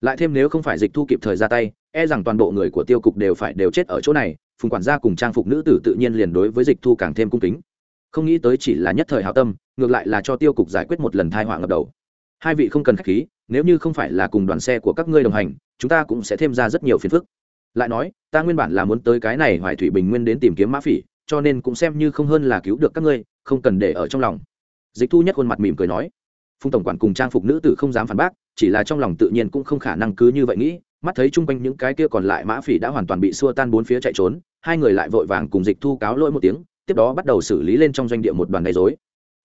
Lại thêm nếu không phải dịch thu kịp thời ra tay e rằng toàn bộ người của tiêu cục đều phải đều chết ở chỗ này, phùng quản gia cùng trang phục nữ tử tự nhiên liền đối với dịch thu càng thêm cung kính. Không nghĩ tới chỉ là nhất thời hảo tâm, ngược lại là cho tiêu cục giải quyết một lần thai họa ngập đầu. Hai vị không cần khách khí, nếu như không phải là cùng đoàn xe của các ngươi đồng hành, chúng ta cũng sẽ thêm ra rất nhiều phiền phức lại nói, ta nguyên bản là muốn tới cái này hoài thủy bình nguyên đến tìm kiếm mã phỉ, cho nên cũng xem như không hơn là cứu được các ngươi, không cần để ở trong lòng. Dịch thu nhất khuôn mặt mỉm cười nói. Phùng tổng quản cùng trang phục nữ tử không dám phản bác, chỉ là trong lòng tự nhiên cũng không khả năng cứ như vậy nghĩ, mắt thấy chung quanh những cái kia còn lại mã phỉ đã hoàn toàn bị xua tan bốn phía chạy trốn, hai người lại vội vàng cùng dịch thu cáo lỗi một tiếng, tiếp đó bắt đầu xử lý lên trong doanh địa một đoàn gây dối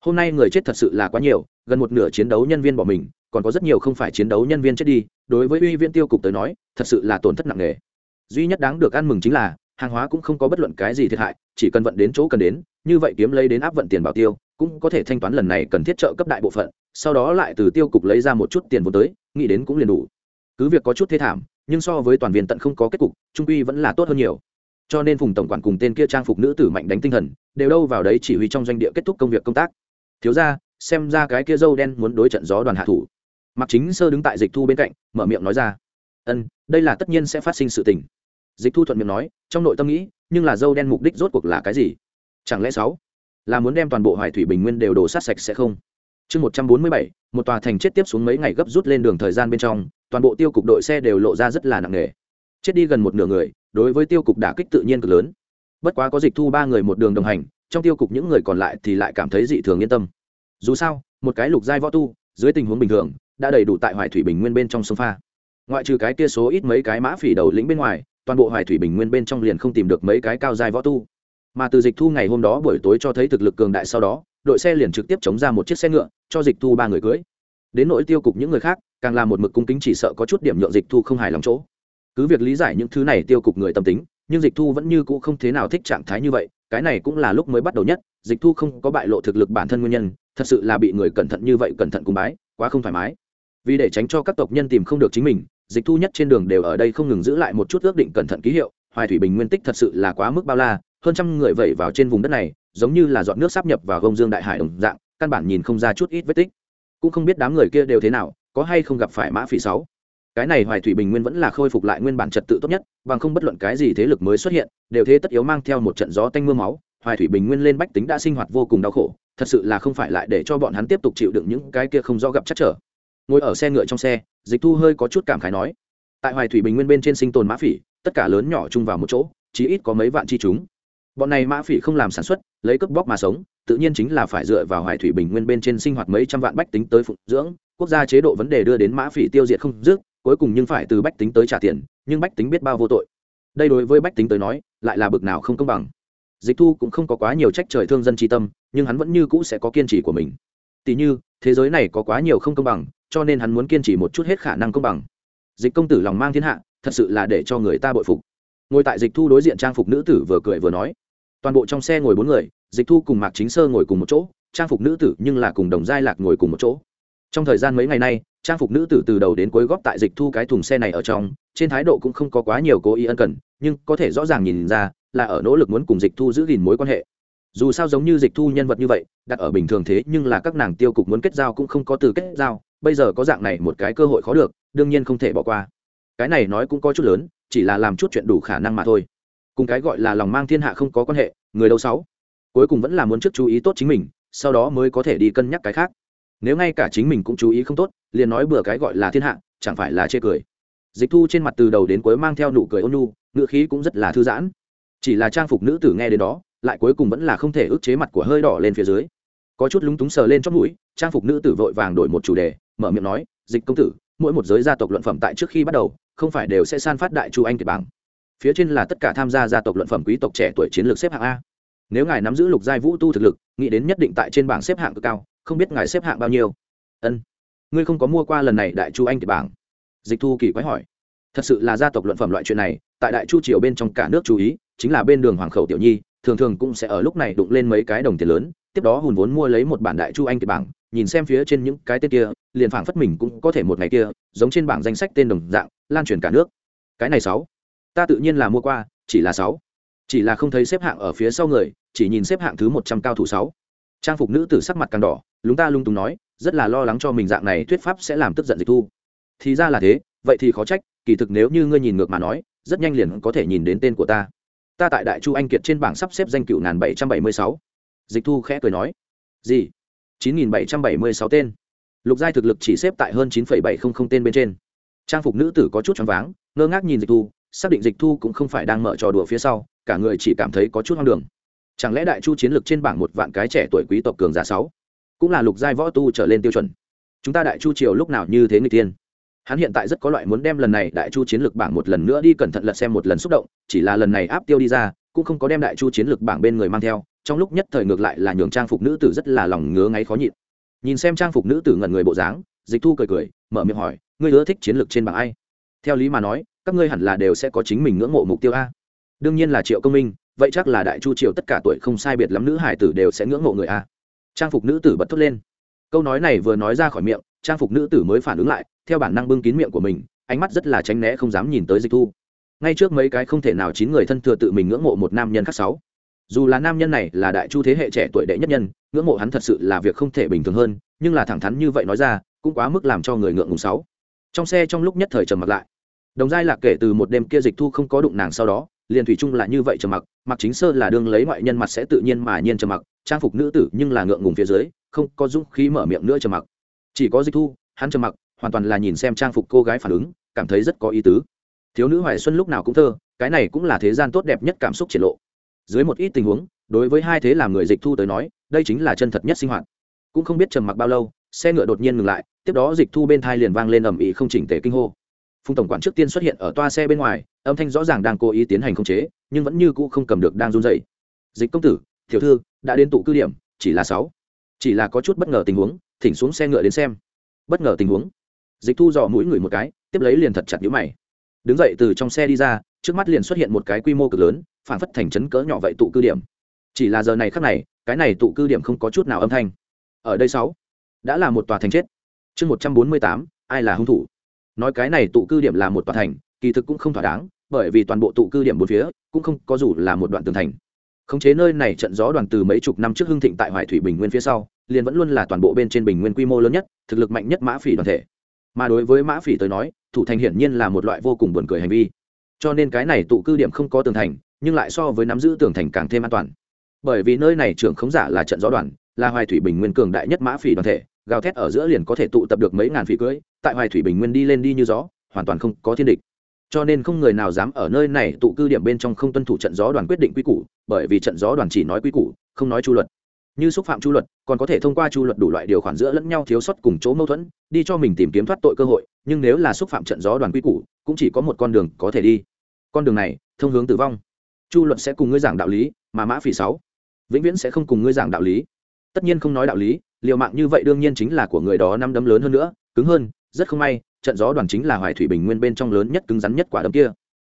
hôm nay người chết thật sự là quá nhiều, gần một nửa chiến đấu nhân viên bỏ mình, còn có rất nhiều không phải chiến đấu nhân viên chết đi, đối với uy viên tiêu cục tới nói, thật sự là tổn thất nặng nề duy nhất đáng được ăn mừng chính là, hàng hóa cũng không có bất luận cái gì thiệt hại, chỉ cần vận đến chỗ cần đến, như vậy kiếm lấy đến áp vận tiền bảo tiêu, cũng có thể thanh toán lần này cần thiết trợ cấp đại bộ phận, sau đó lại từ tiêu cục lấy ra một chút tiền vốn tới, nghĩ đến cũng liền đủ. Cứ việc có chút thế thảm, nhưng so với toàn viên tận không có kết cục, trung quy vẫn là tốt hơn nhiều. Cho nên phùng tổng quản cùng tên kia trang phục nữ tử mạnh đánh tinh thần, đều đâu vào đấy chỉ huy trong doanh địa kết thúc công việc công tác. Thiếu ra xem ra cái kia dâu đen muốn đối trận gió đoàn hạ thủ. Mặc chính sơ đứng tại dịch thu bên cạnh, mở miệng nói ra. Ân, đây là tất nhiên sẽ phát sinh sự tình dịch thu thuận miệng nói, trong nội tâm nghĩ, nhưng là dâu đen mục đích rốt cuộc là cái gì? Chẳng lẽ sáu là muốn đem toàn bộ hoài thủy bình nguyên đều đổ sát sạch sẽ không? Chương một trăm bốn mươi bảy, một tòa thành chết tiếp xuống mấy ngày gấp rút lên đường thời gian bên trong, toàn bộ tiêu cục đội xe đều lộ ra rất là nặng nề. Chết đi gần một nửa người, đối với tiêu cục đả kích tự nhiên cực lớn. Bất quá có dịch thu ba người một đường đồng hành, trong tiêu cục những người còn lại thì lại cảm thấy dị thường yên tâm. Dù sao, một cái lục giai võ tu, dưới tình huống bình thường, đã đầy đủ tại hoài thủy bình nguyên bên trong sông pha. Ngoại trừ cái kia số ít mấy cái mã phỉ đầu lĩnh bên ngoài toàn bộ hoài thủy bình nguyên bên trong liền không tìm được mấy cái cao dài võ tu. Mà từ dịch thu ngày hôm đó buổi tối cho thấy thực lực cường đại sau đó, đội xe liền trực tiếp chống ra một chiếc xe ngựa, cho dịch thu ba người cưới. Đến nỗi tiêu cục những người khác, càng là một mực cung kính chỉ sợ có chút điểm nhượng dịch thu không hài lòng chỗ. Cứ việc lý giải những thứ này tiêu cục người tâm tính, nhưng dịch thu vẫn như cũ không thế nào thích trạng thái như vậy, cái này cũng là lúc mới bắt đầu nhất, dịch thu không có bại lộ thực lực bản thân nguyên nhân, thật sự là bị người cẩn thận như vậy cẩn thận cùng bái, quá không thoải mái. Vì để tránh cho các tộc nhân tìm không được chính mình dịch thu nhất trên đường đều ở đây không ngừng giữ lại một chút ước định cẩn thận ký hiệu, hoài thủy bình nguyên tích thật sự là quá mức bao la, hơn trăm người vẩy vào trên vùng đất này, giống như là dọn nước sắp nhập vào gông dương đại hải đồng dạng, căn bản nhìn không ra chút ít vết tích. Cũng không biết đám người kia đều thế nào, có hay không gặp phải mã phỉ sáu. Cái này hoài thủy bình nguyên vẫn là khôi phục lại nguyên bản trật tự tốt nhất, bằng không bất luận cái gì thế lực mới xuất hiện, đều thế tất yếu mang theo một trận gió tanh mưa máu, hoài thủy bình nguyên lên bách tính đã sinh hoạt vô cùng đau khổ, thật sự là không phải lại để cho bọn hắn tiếp tục chịu đựng những cái kia không rõ gặp chắc trở ngồi ở xe ngựa trong xe, dịch thu hơi có chút cảm khái nói, tại hoài thủy bình nguyên bên trên sinh tồn mã phỉ, tất cả lớn nhỏ chung vào một chỗ, chí ít có mấy vạn chi chúng. Bọn này mã phỉ không làm sản xuất, lấy cướp bóc mà sống, tự nhiên chính là phải dựa vào hoài thủy bình nguyên bên trên sinh hoạt mấy trăm vạn bách tính tới phụng dưỡng. Quốc gia chế độ vấn đề đưa đến mã phỉ tiêu diệt không dứt, cuối cùng nhưng phải từ bách tính tới trả tiền, nhưng bách tính biết bao vô tội. Đây đối với bách tính tới nói, lại là bực nào không công bằng. Dịch thu cũng không có quá nhiều trách trời thương dân tri tâm, nhưng hắn vẫn như cũ sẽ có kiên trì của mình. Tỉ như, thế giới này có quá nhiều không công bằng cho nên hắn muốn kiên trì một chút hết khả năng công bằng. Dịch công tử lòng mang thiên hạ, thật sự là để cho người ta bội phục. Ngồi tại dịch thu đối diện trang phục nữ tử vừa cười vừa nói. Toàn bộ trong xe ngồi bốn người, dịch thu cùng mạc chính sơ ngồi cùng một chỗ, trang phục nữ tử nhưng là cùng đồng giai lạc ngồi cùng một chỗ. Trong thời gian mấy ngày nay, trang phục nữ tử từ đầu đến cuối góp tại dịch thu cái thùng xe này ở trong, trên thái độ cũng không có quá nhiều cố ý ân cần, nhưng có thể rõ ràng nhìn ra là ở nỗ lực muốn cùng dịch thu giữ gìn mối quan hệ. Dù sao giống như dịch thu nhân vật như vậy, đặt ở bình thường thế nhưng là các nàng tiêu cục muốn kết giao cũng không có từ kết giao bây giờ có dạng này một cái cơ hội khó được, đương nhiên không thể bỏ qua. Cái này nói cũng có chút lớn, chỉ là làm chút chuyện đủ khả năng mà thôi. Cùng cái gọi là lòng mang thiên hạ không có quan hệ, người đâu sáu. Cuối cùng vẫn là muốn trước chú ý tốt chính mình, sau đó mới có thể đi cân nhắc cái khác. Nếu ngay cả chính mình cũng chú ý không tốt, liền nói bừa cái gọi là thiên hạ, chẳng phải là chê cười. Dịch thu trên mặt từ đầu đến cuối mang theo nụ cười ôn nhu, ngựa khí cũng rất là thư giãn. Chỉ là trang phục nữ tử nghe đến đó, lại cuối cùng vẫn là không thể ức chế mặt của hơi đỏ lên phía dưới. Có chút lúng túng sờ lên chót mũi, trang phục nữ tử vội vàng đổi một chủ đề mở miệng nói, dịch công tử, mỗi một giới gia tộc luận phẩm tại trước khi bắt đầu, không phải đều sẽ san phát đại chu anh kiệt bảng. Phía trên là tất cả tham gia gia tộc luận phẩm quý tộc trẻ tuổi chiến lược xếp hạng a. Nếu ngài nắm giữ lục giai vũ tu thực lực, nghĩ đến nhất định tại trên bảng xếp hạng cực cao, không biết ngài xếp hạng bao nhiêu. Ân, ngươi không có mua qua lần này đại chu anh kiệt bảng? Dịch thu kỳ quái hỏi. Thật sự là gia tộc luận phẩm loại chuyện này, tại đại chu triều bên trong cả nước chú ý, chính là bên đường hoàng khẩu tiểu nhi, thường thường cũng sẽ ở lúc này đụng lên mấy cái đồng tiền lớn, tiếp đó hùn vốn mua lấy một bản đại chu anh kiệt bảng nhìn xem phía trên những cái tên kia, liền phảng phất mình cũng có thể một ngày kia, giống trên bảng danh sách tên đồng dạng, lan truyền cả nước. Cái này sáu. Ta tự nhiên là mua qua, chỉ là sáu. Chỉ là không thấy xếp hạng ở phía sau người, chỉ nhìn xếp hạng thứ một trăm cao thủ sáu. Trang phục nữ tử sắc mặt càng đỏ, lúng ta lung túng nói, rất là lo lắng cho mình dạng này thuyết pháp sẽ làm tức giận dịch thu. Thì ra là thế, vậy thì khó trách, kỳ thực nếu như ngươi nhìn ngược mà nói, rất nhanh liền có thể nhìn đến tên của ta. Ta tại đại chu anh kiệt trên bảng sắp xếp danh cựu ngàn bảy trăm bảy mươi sáu. Dịch thu khẽ cười nói. Gì? Chín nghìn bảy trăm bảy mươi sáu tên. Lục giai thực lực chỉ xếp tại hơn chín phẩy bảy không không tên bên trên. Trang phục nữ tử có chút choáng váng, ngơ ngác nhìn dịch thu, xác định dịch thu cũng không phải đang mở trò đùa phía sau, cả người chỉ cảm thấy có chút hoang đường. Chẳng lẽ đại chu chiến lược trên bảng một vạn cái trẻ tuổi quý tộc cường giả sáu cũng là lục giai võ tu trở lên tiêu chuẩn? Chúng ta đại chu triều lúc nào như thế người tiên hắn hiện tại rất có loại muốn đem lần này đại chu chiến lược bảng một lần nữa đi cẩn thận lật xem một lần xúc động, chỉ là lần này áp tiêu đi ra, cũng không có đem đại chu chiến lược bảng bên người mang theo trong lúc nhất thời ngược lại là nhường trang phục nữ tử rất là lòng ngứa ngáy khó nhịn. Nhìn xem trang phục nữ tử ngẩn người bộ dáng, dịch thu cười cười, mở miệng hỏi, ngươi ưa thích chiến lược trên bảng ai? Theo lý mà nói, các ngươi hẳn là đều sẽ có chính mình ngưỡng mộ mục tiêu a. Đương nhiên là triệu công minh, vậy chắc là đại chu triều tất cả tuổi không sai biệt lắm nữ hải tử đều sẽ ngưỡng mộ người a. Trang phục nữ tử bật thốt lên. Câu nói này vừa nói ra khỏi miệng, trang phục nữ tử mới phản ứng lại, theo bản năng bưng kín miệng của mình, ánh mắt rất là tránh né không dám nhìn tới dịch thu. Ngay trước mấy cái không thể nào chín người thân thừa tự mình ngưỡng mộ một nam nhân khác sáu dù là nam nhân này là đại chu thế hệ trẻ tuổi đệ nhất nhân, ngưỡng mộ hắn thật sự là việc không thể bình thường hơn, nhưng là thẳng thắn như vậy nói ra, cũng quá mức làm cho người ngượng ngùng sáu. Trong xe trong lúc nhất thời trầm mặc lại. Đồng giai lạc kể từ một đêm kia dịch thu không có đụng nàng sau đó, liền thủy chung là như vậy trầm mặc mặc chính sơ là đương lấy ngoại nhân mặt sẽ tự nhiên mà nhiên trầm mặc, trang phục nữ tử nhưng là ngượng ngùng phía dưới, không có dũng khí mở miệng nữa trầm mặc. Chỉ có dịch thu, hắn trầm mặc, hoàn toàn là nhìn xem trang phục cô gái phản ứng, cảm thấy rất có ý tứ. Thiếu nữ hoài xuân lúc nào cũng thơ, cái này cũng là thế gian tốt đẹp nhất cảm xúc triển lộ dưới một ít tình huống, đối với hai thế làm người dịch thu tới nói, đây chính là chân thật nhất sinh hoạt. Cũng không biết trầm mặc bao lâu, xe ngựa đột nhiên ngừng lại, tiếp đó dịch thu bên thai liền vang lên ầm ĩ không chỉnh tề kinh hô. Phùng tổng quản trước tiên xuất hiện ở toa xe bên ngoài, âm thanh rõ ràng đang cố ý tiến hành khống chế, nhưng vẫn như cũ không cầm được đang run dậy dịch công tử, tiểu thư, đã đến tụ cư điểm, chỉ là sáu. Chỉ là có chút bất ngờ tình huống, thỉnh xuống xe ngựa đến xem. Bất ngờ tình huống. Dịch thu dò mũi người một cái, tiếp lấy liền thật chặt nhũ mày. Đứng dậy từ trong xe đi ra trước mắt liền xuất hiện một cái quy mô cực lớn phản phất thành trấn cỡ nhỏ vậy tụ cư điểm. Chỉ là giờ này khác này, cái này tụ cư điểm không có chút nào âm thanh. Ở đây sáu, đã là một tòa thành chết. Chương một trăm bốn mươi tám, ai là hung thủ? Nói cái này tụ cư điểm là một tòa thành, kỳ thực cũng không thỏa đáng, bởi vì toàn bộ tụ cư điểm bốn phía, cũng không có dù là một đoạn tường thành. Khống chế nơi này trận gió đoàn từ mấy chục năm trước hưng thịnh tại hoài thủy bình nguyên phía sau, liền vẫn luôn là toàn bộ bên trên bình nguyên quy mô lớn nhất, thực lực mạnh nhất mã phỉ đoàn thể. Mà đối với mã phỉ tới nói, thủ thành hiển nhiên là một loại vô cùng buồn cười hành vi cho nên cái này tụ cư điểm không có tường thành, nhưng lại so với nắm giữ tường thành càng thêm an toàn. Bởi vì nơi này trưởng khống giả là trận gió đoàn, là hoài thủy bình nguyên cường đại nhất mã phỉ đoàn thể, gào thét ở giữa liền có thể tụ tập được mấy ngàn phỉ cưỡi, tại hoài thủy bình nguyên đi lên đi như gió, hoàn toàn không có thiên địch. Cho nên không người nào dám ở nơi này tụ cư điểm bên trong không tuân thủ trận gió đoàn quyết định quy củ, bởi vì trận gió đoàn chỉ nói quy củ, không nói chu luật. Như xúc phạm chu luật, còn có thể thông qua chu luật đủ loại điều khoản giữa lẫn nhau thiếu sót cùng chỗ mâu thuẫn, đi cho mình tìm kiếm thoát tội cơ hội, nhưng nếu là xúc phạm trận gió đoàn quy củ cũng chỉ có một con đường có thể đi. Con đường này, thông hướng tử vong. Chu luận sẽ cùng ngươi giảng đạo lý, mà mã phỉ sáu vĩnh viễn sẽ không cùng ngươi giảng đạo lý. Tất nhiên không nói đạo lý, liều mạng như vậy đương nhiên chính là của người đó năm đấm lớn hơn nữa, cứng hơn, rất không may, trận gió đoàn chính là hoài thủy bình nguyên bên trong lớn nhất cứng rắn nhất quả đấm kia.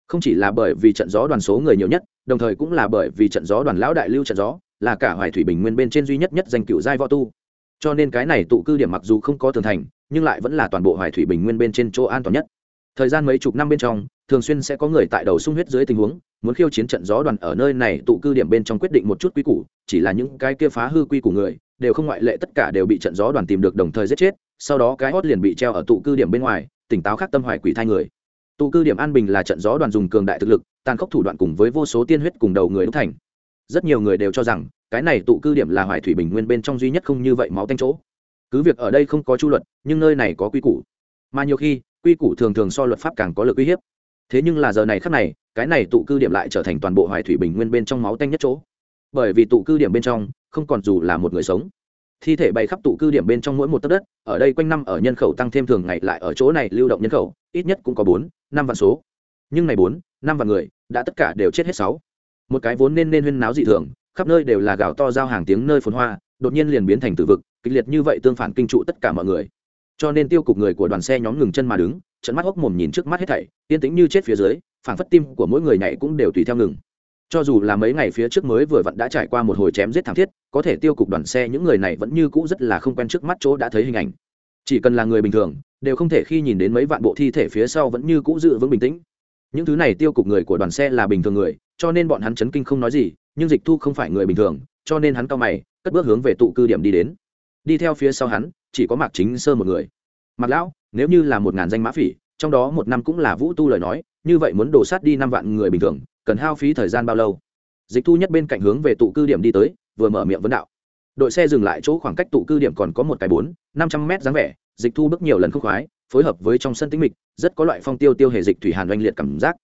Không chỉ là bởi vì trận gió đoàn số người nhiều nhất, đồng thời cũng là bởi vì trận gió đoàn lão đại lưu trận gió, là cả hoài thủy bình nguyên bên trên duy nhất nhất danh cựu giai võ tu. Cho nên cái này tụ cư điểm mặc dù không có tường thành, nhưng lại vẫn là toàn bộ hoài thủy bình nguyên bên trên chỗ an toàn nhất thời gian mấy chục năm bên trong, thường xuyên sẽ có người tại đầu sung huyết dưới tình huống, muốn khiêu chiến trận gió đoàn ở nơi này tụ cư điểm bên trong quyết định một chút quy củ, chỉ là những cái kia phá hư quy của người, đều không ngoại lệ tất cả đều bị trận gió đoàn tìm được đồng thời giết chết, sau đó cái hót liền bị treo ở tụ cư điểm bên ngoài, tỉnh táo khắc tâm hoài quỷ thai người. Tụ cư điểm an bình là trận gió đoàn dùng cường đại thực lực, tàn khốc thủ đoạn cùng với vô số tiên huyết cùng đầu người đúc thành. Rất nhiều người đều cho rằng, cái này tụ cư điểm là hoài thủy bình nguyên bên trong duy nhất không như vậy máu tanh chỗ. Cứ việc ở đây không có chu luật, nhưng nơi này có quy củ. Mà nhiều khi quy củ thường thường so luật pháp càng có lực uy hiếp. Thế nhưng là giờ này khắc này, cái này tụ cư điểm lại trở thành toàn bộ hoài thủy bình nguyên bên trong máu tanh nhất chỗ. Bởi vì tụ cư điểm bên trong, không còn dù là một người sống. Thi thể bay khắp tụ cư điểm bên trong mỗi một tấc đất, ở đây quanh năm ở nhân khẩu tăng thêm thường ngày lại ở chỗ này lưu động nhân khẩu, ít nhất cũng có bốn, năm vạn số. Nhưng này bốn, năm vạn người, đã tất cả đều chết hết sáu. Một cái vốn nên nên huyên náo dị thường, khắp nơi đều là gạo to giao hàng tiếng nơi phồn hoa, đột nhiên liền biến thành tử vực, kịch liệt như vậy tương phản kinh trụ tất cả mọi người cho nên tiêu cục người của đoàn xe nhóm ngừng chân mà đứng, trận mắt hốc mồm nhìn trước mắt hết thảy, yên tĩnh như chết phía dưới, phảng phất tim của mỗi người này cũng đều tùy theo ngừng. Cho dù là mấy ngày phía trước mới vừa vặn đã trải qua một hồi chém giết thảm thiết, có thể tiêu cục đoàn xe những người này vẫn như cũ rất là không quen trước mắt chỗ đã thấy hình ảnh. Chỉ cần là người bình thường, đều không thể khi nhìn đến mấy vạn bộ thi thể phía sau vẫn như cũ giữ vững bình tĩnh. Những thứ này tiêu cục người của đoàn xe là bình thường người, cho nên bọn hắn chấn kinh không nói gì, nhưng dịch thu không phải người bình thường, cho nên hắn cao mày, cất bước hướng về tụ cư điểm đi đến. Đi theo phía sau hắn chỉ có mạc chính sơ một người. Mặc lão, nếu như là một ngàn danh mã phỉ, trong đó một năm cũng là vũ tu lời nói, như vậy muốn đổ sát đi năm vạn người bình thường, cần hao phí thời gian bao lâu? Dịch thu nhất bên cạnh hướng về tụ cư điểm đi tới, vừa mở miệng vấn đạo. Đội xe dừng lại chỗ khoảng cách tụ cư điểm còn có một cái bốn, năm trăm mét dáng vẻ, dịch thu bước nhiều lần khúc khoái, phối hợp với trong sân tĩnh mịch, rất có loại phong tiêu tiêu hề dịch thủy hàn oanh liệt cảm giác.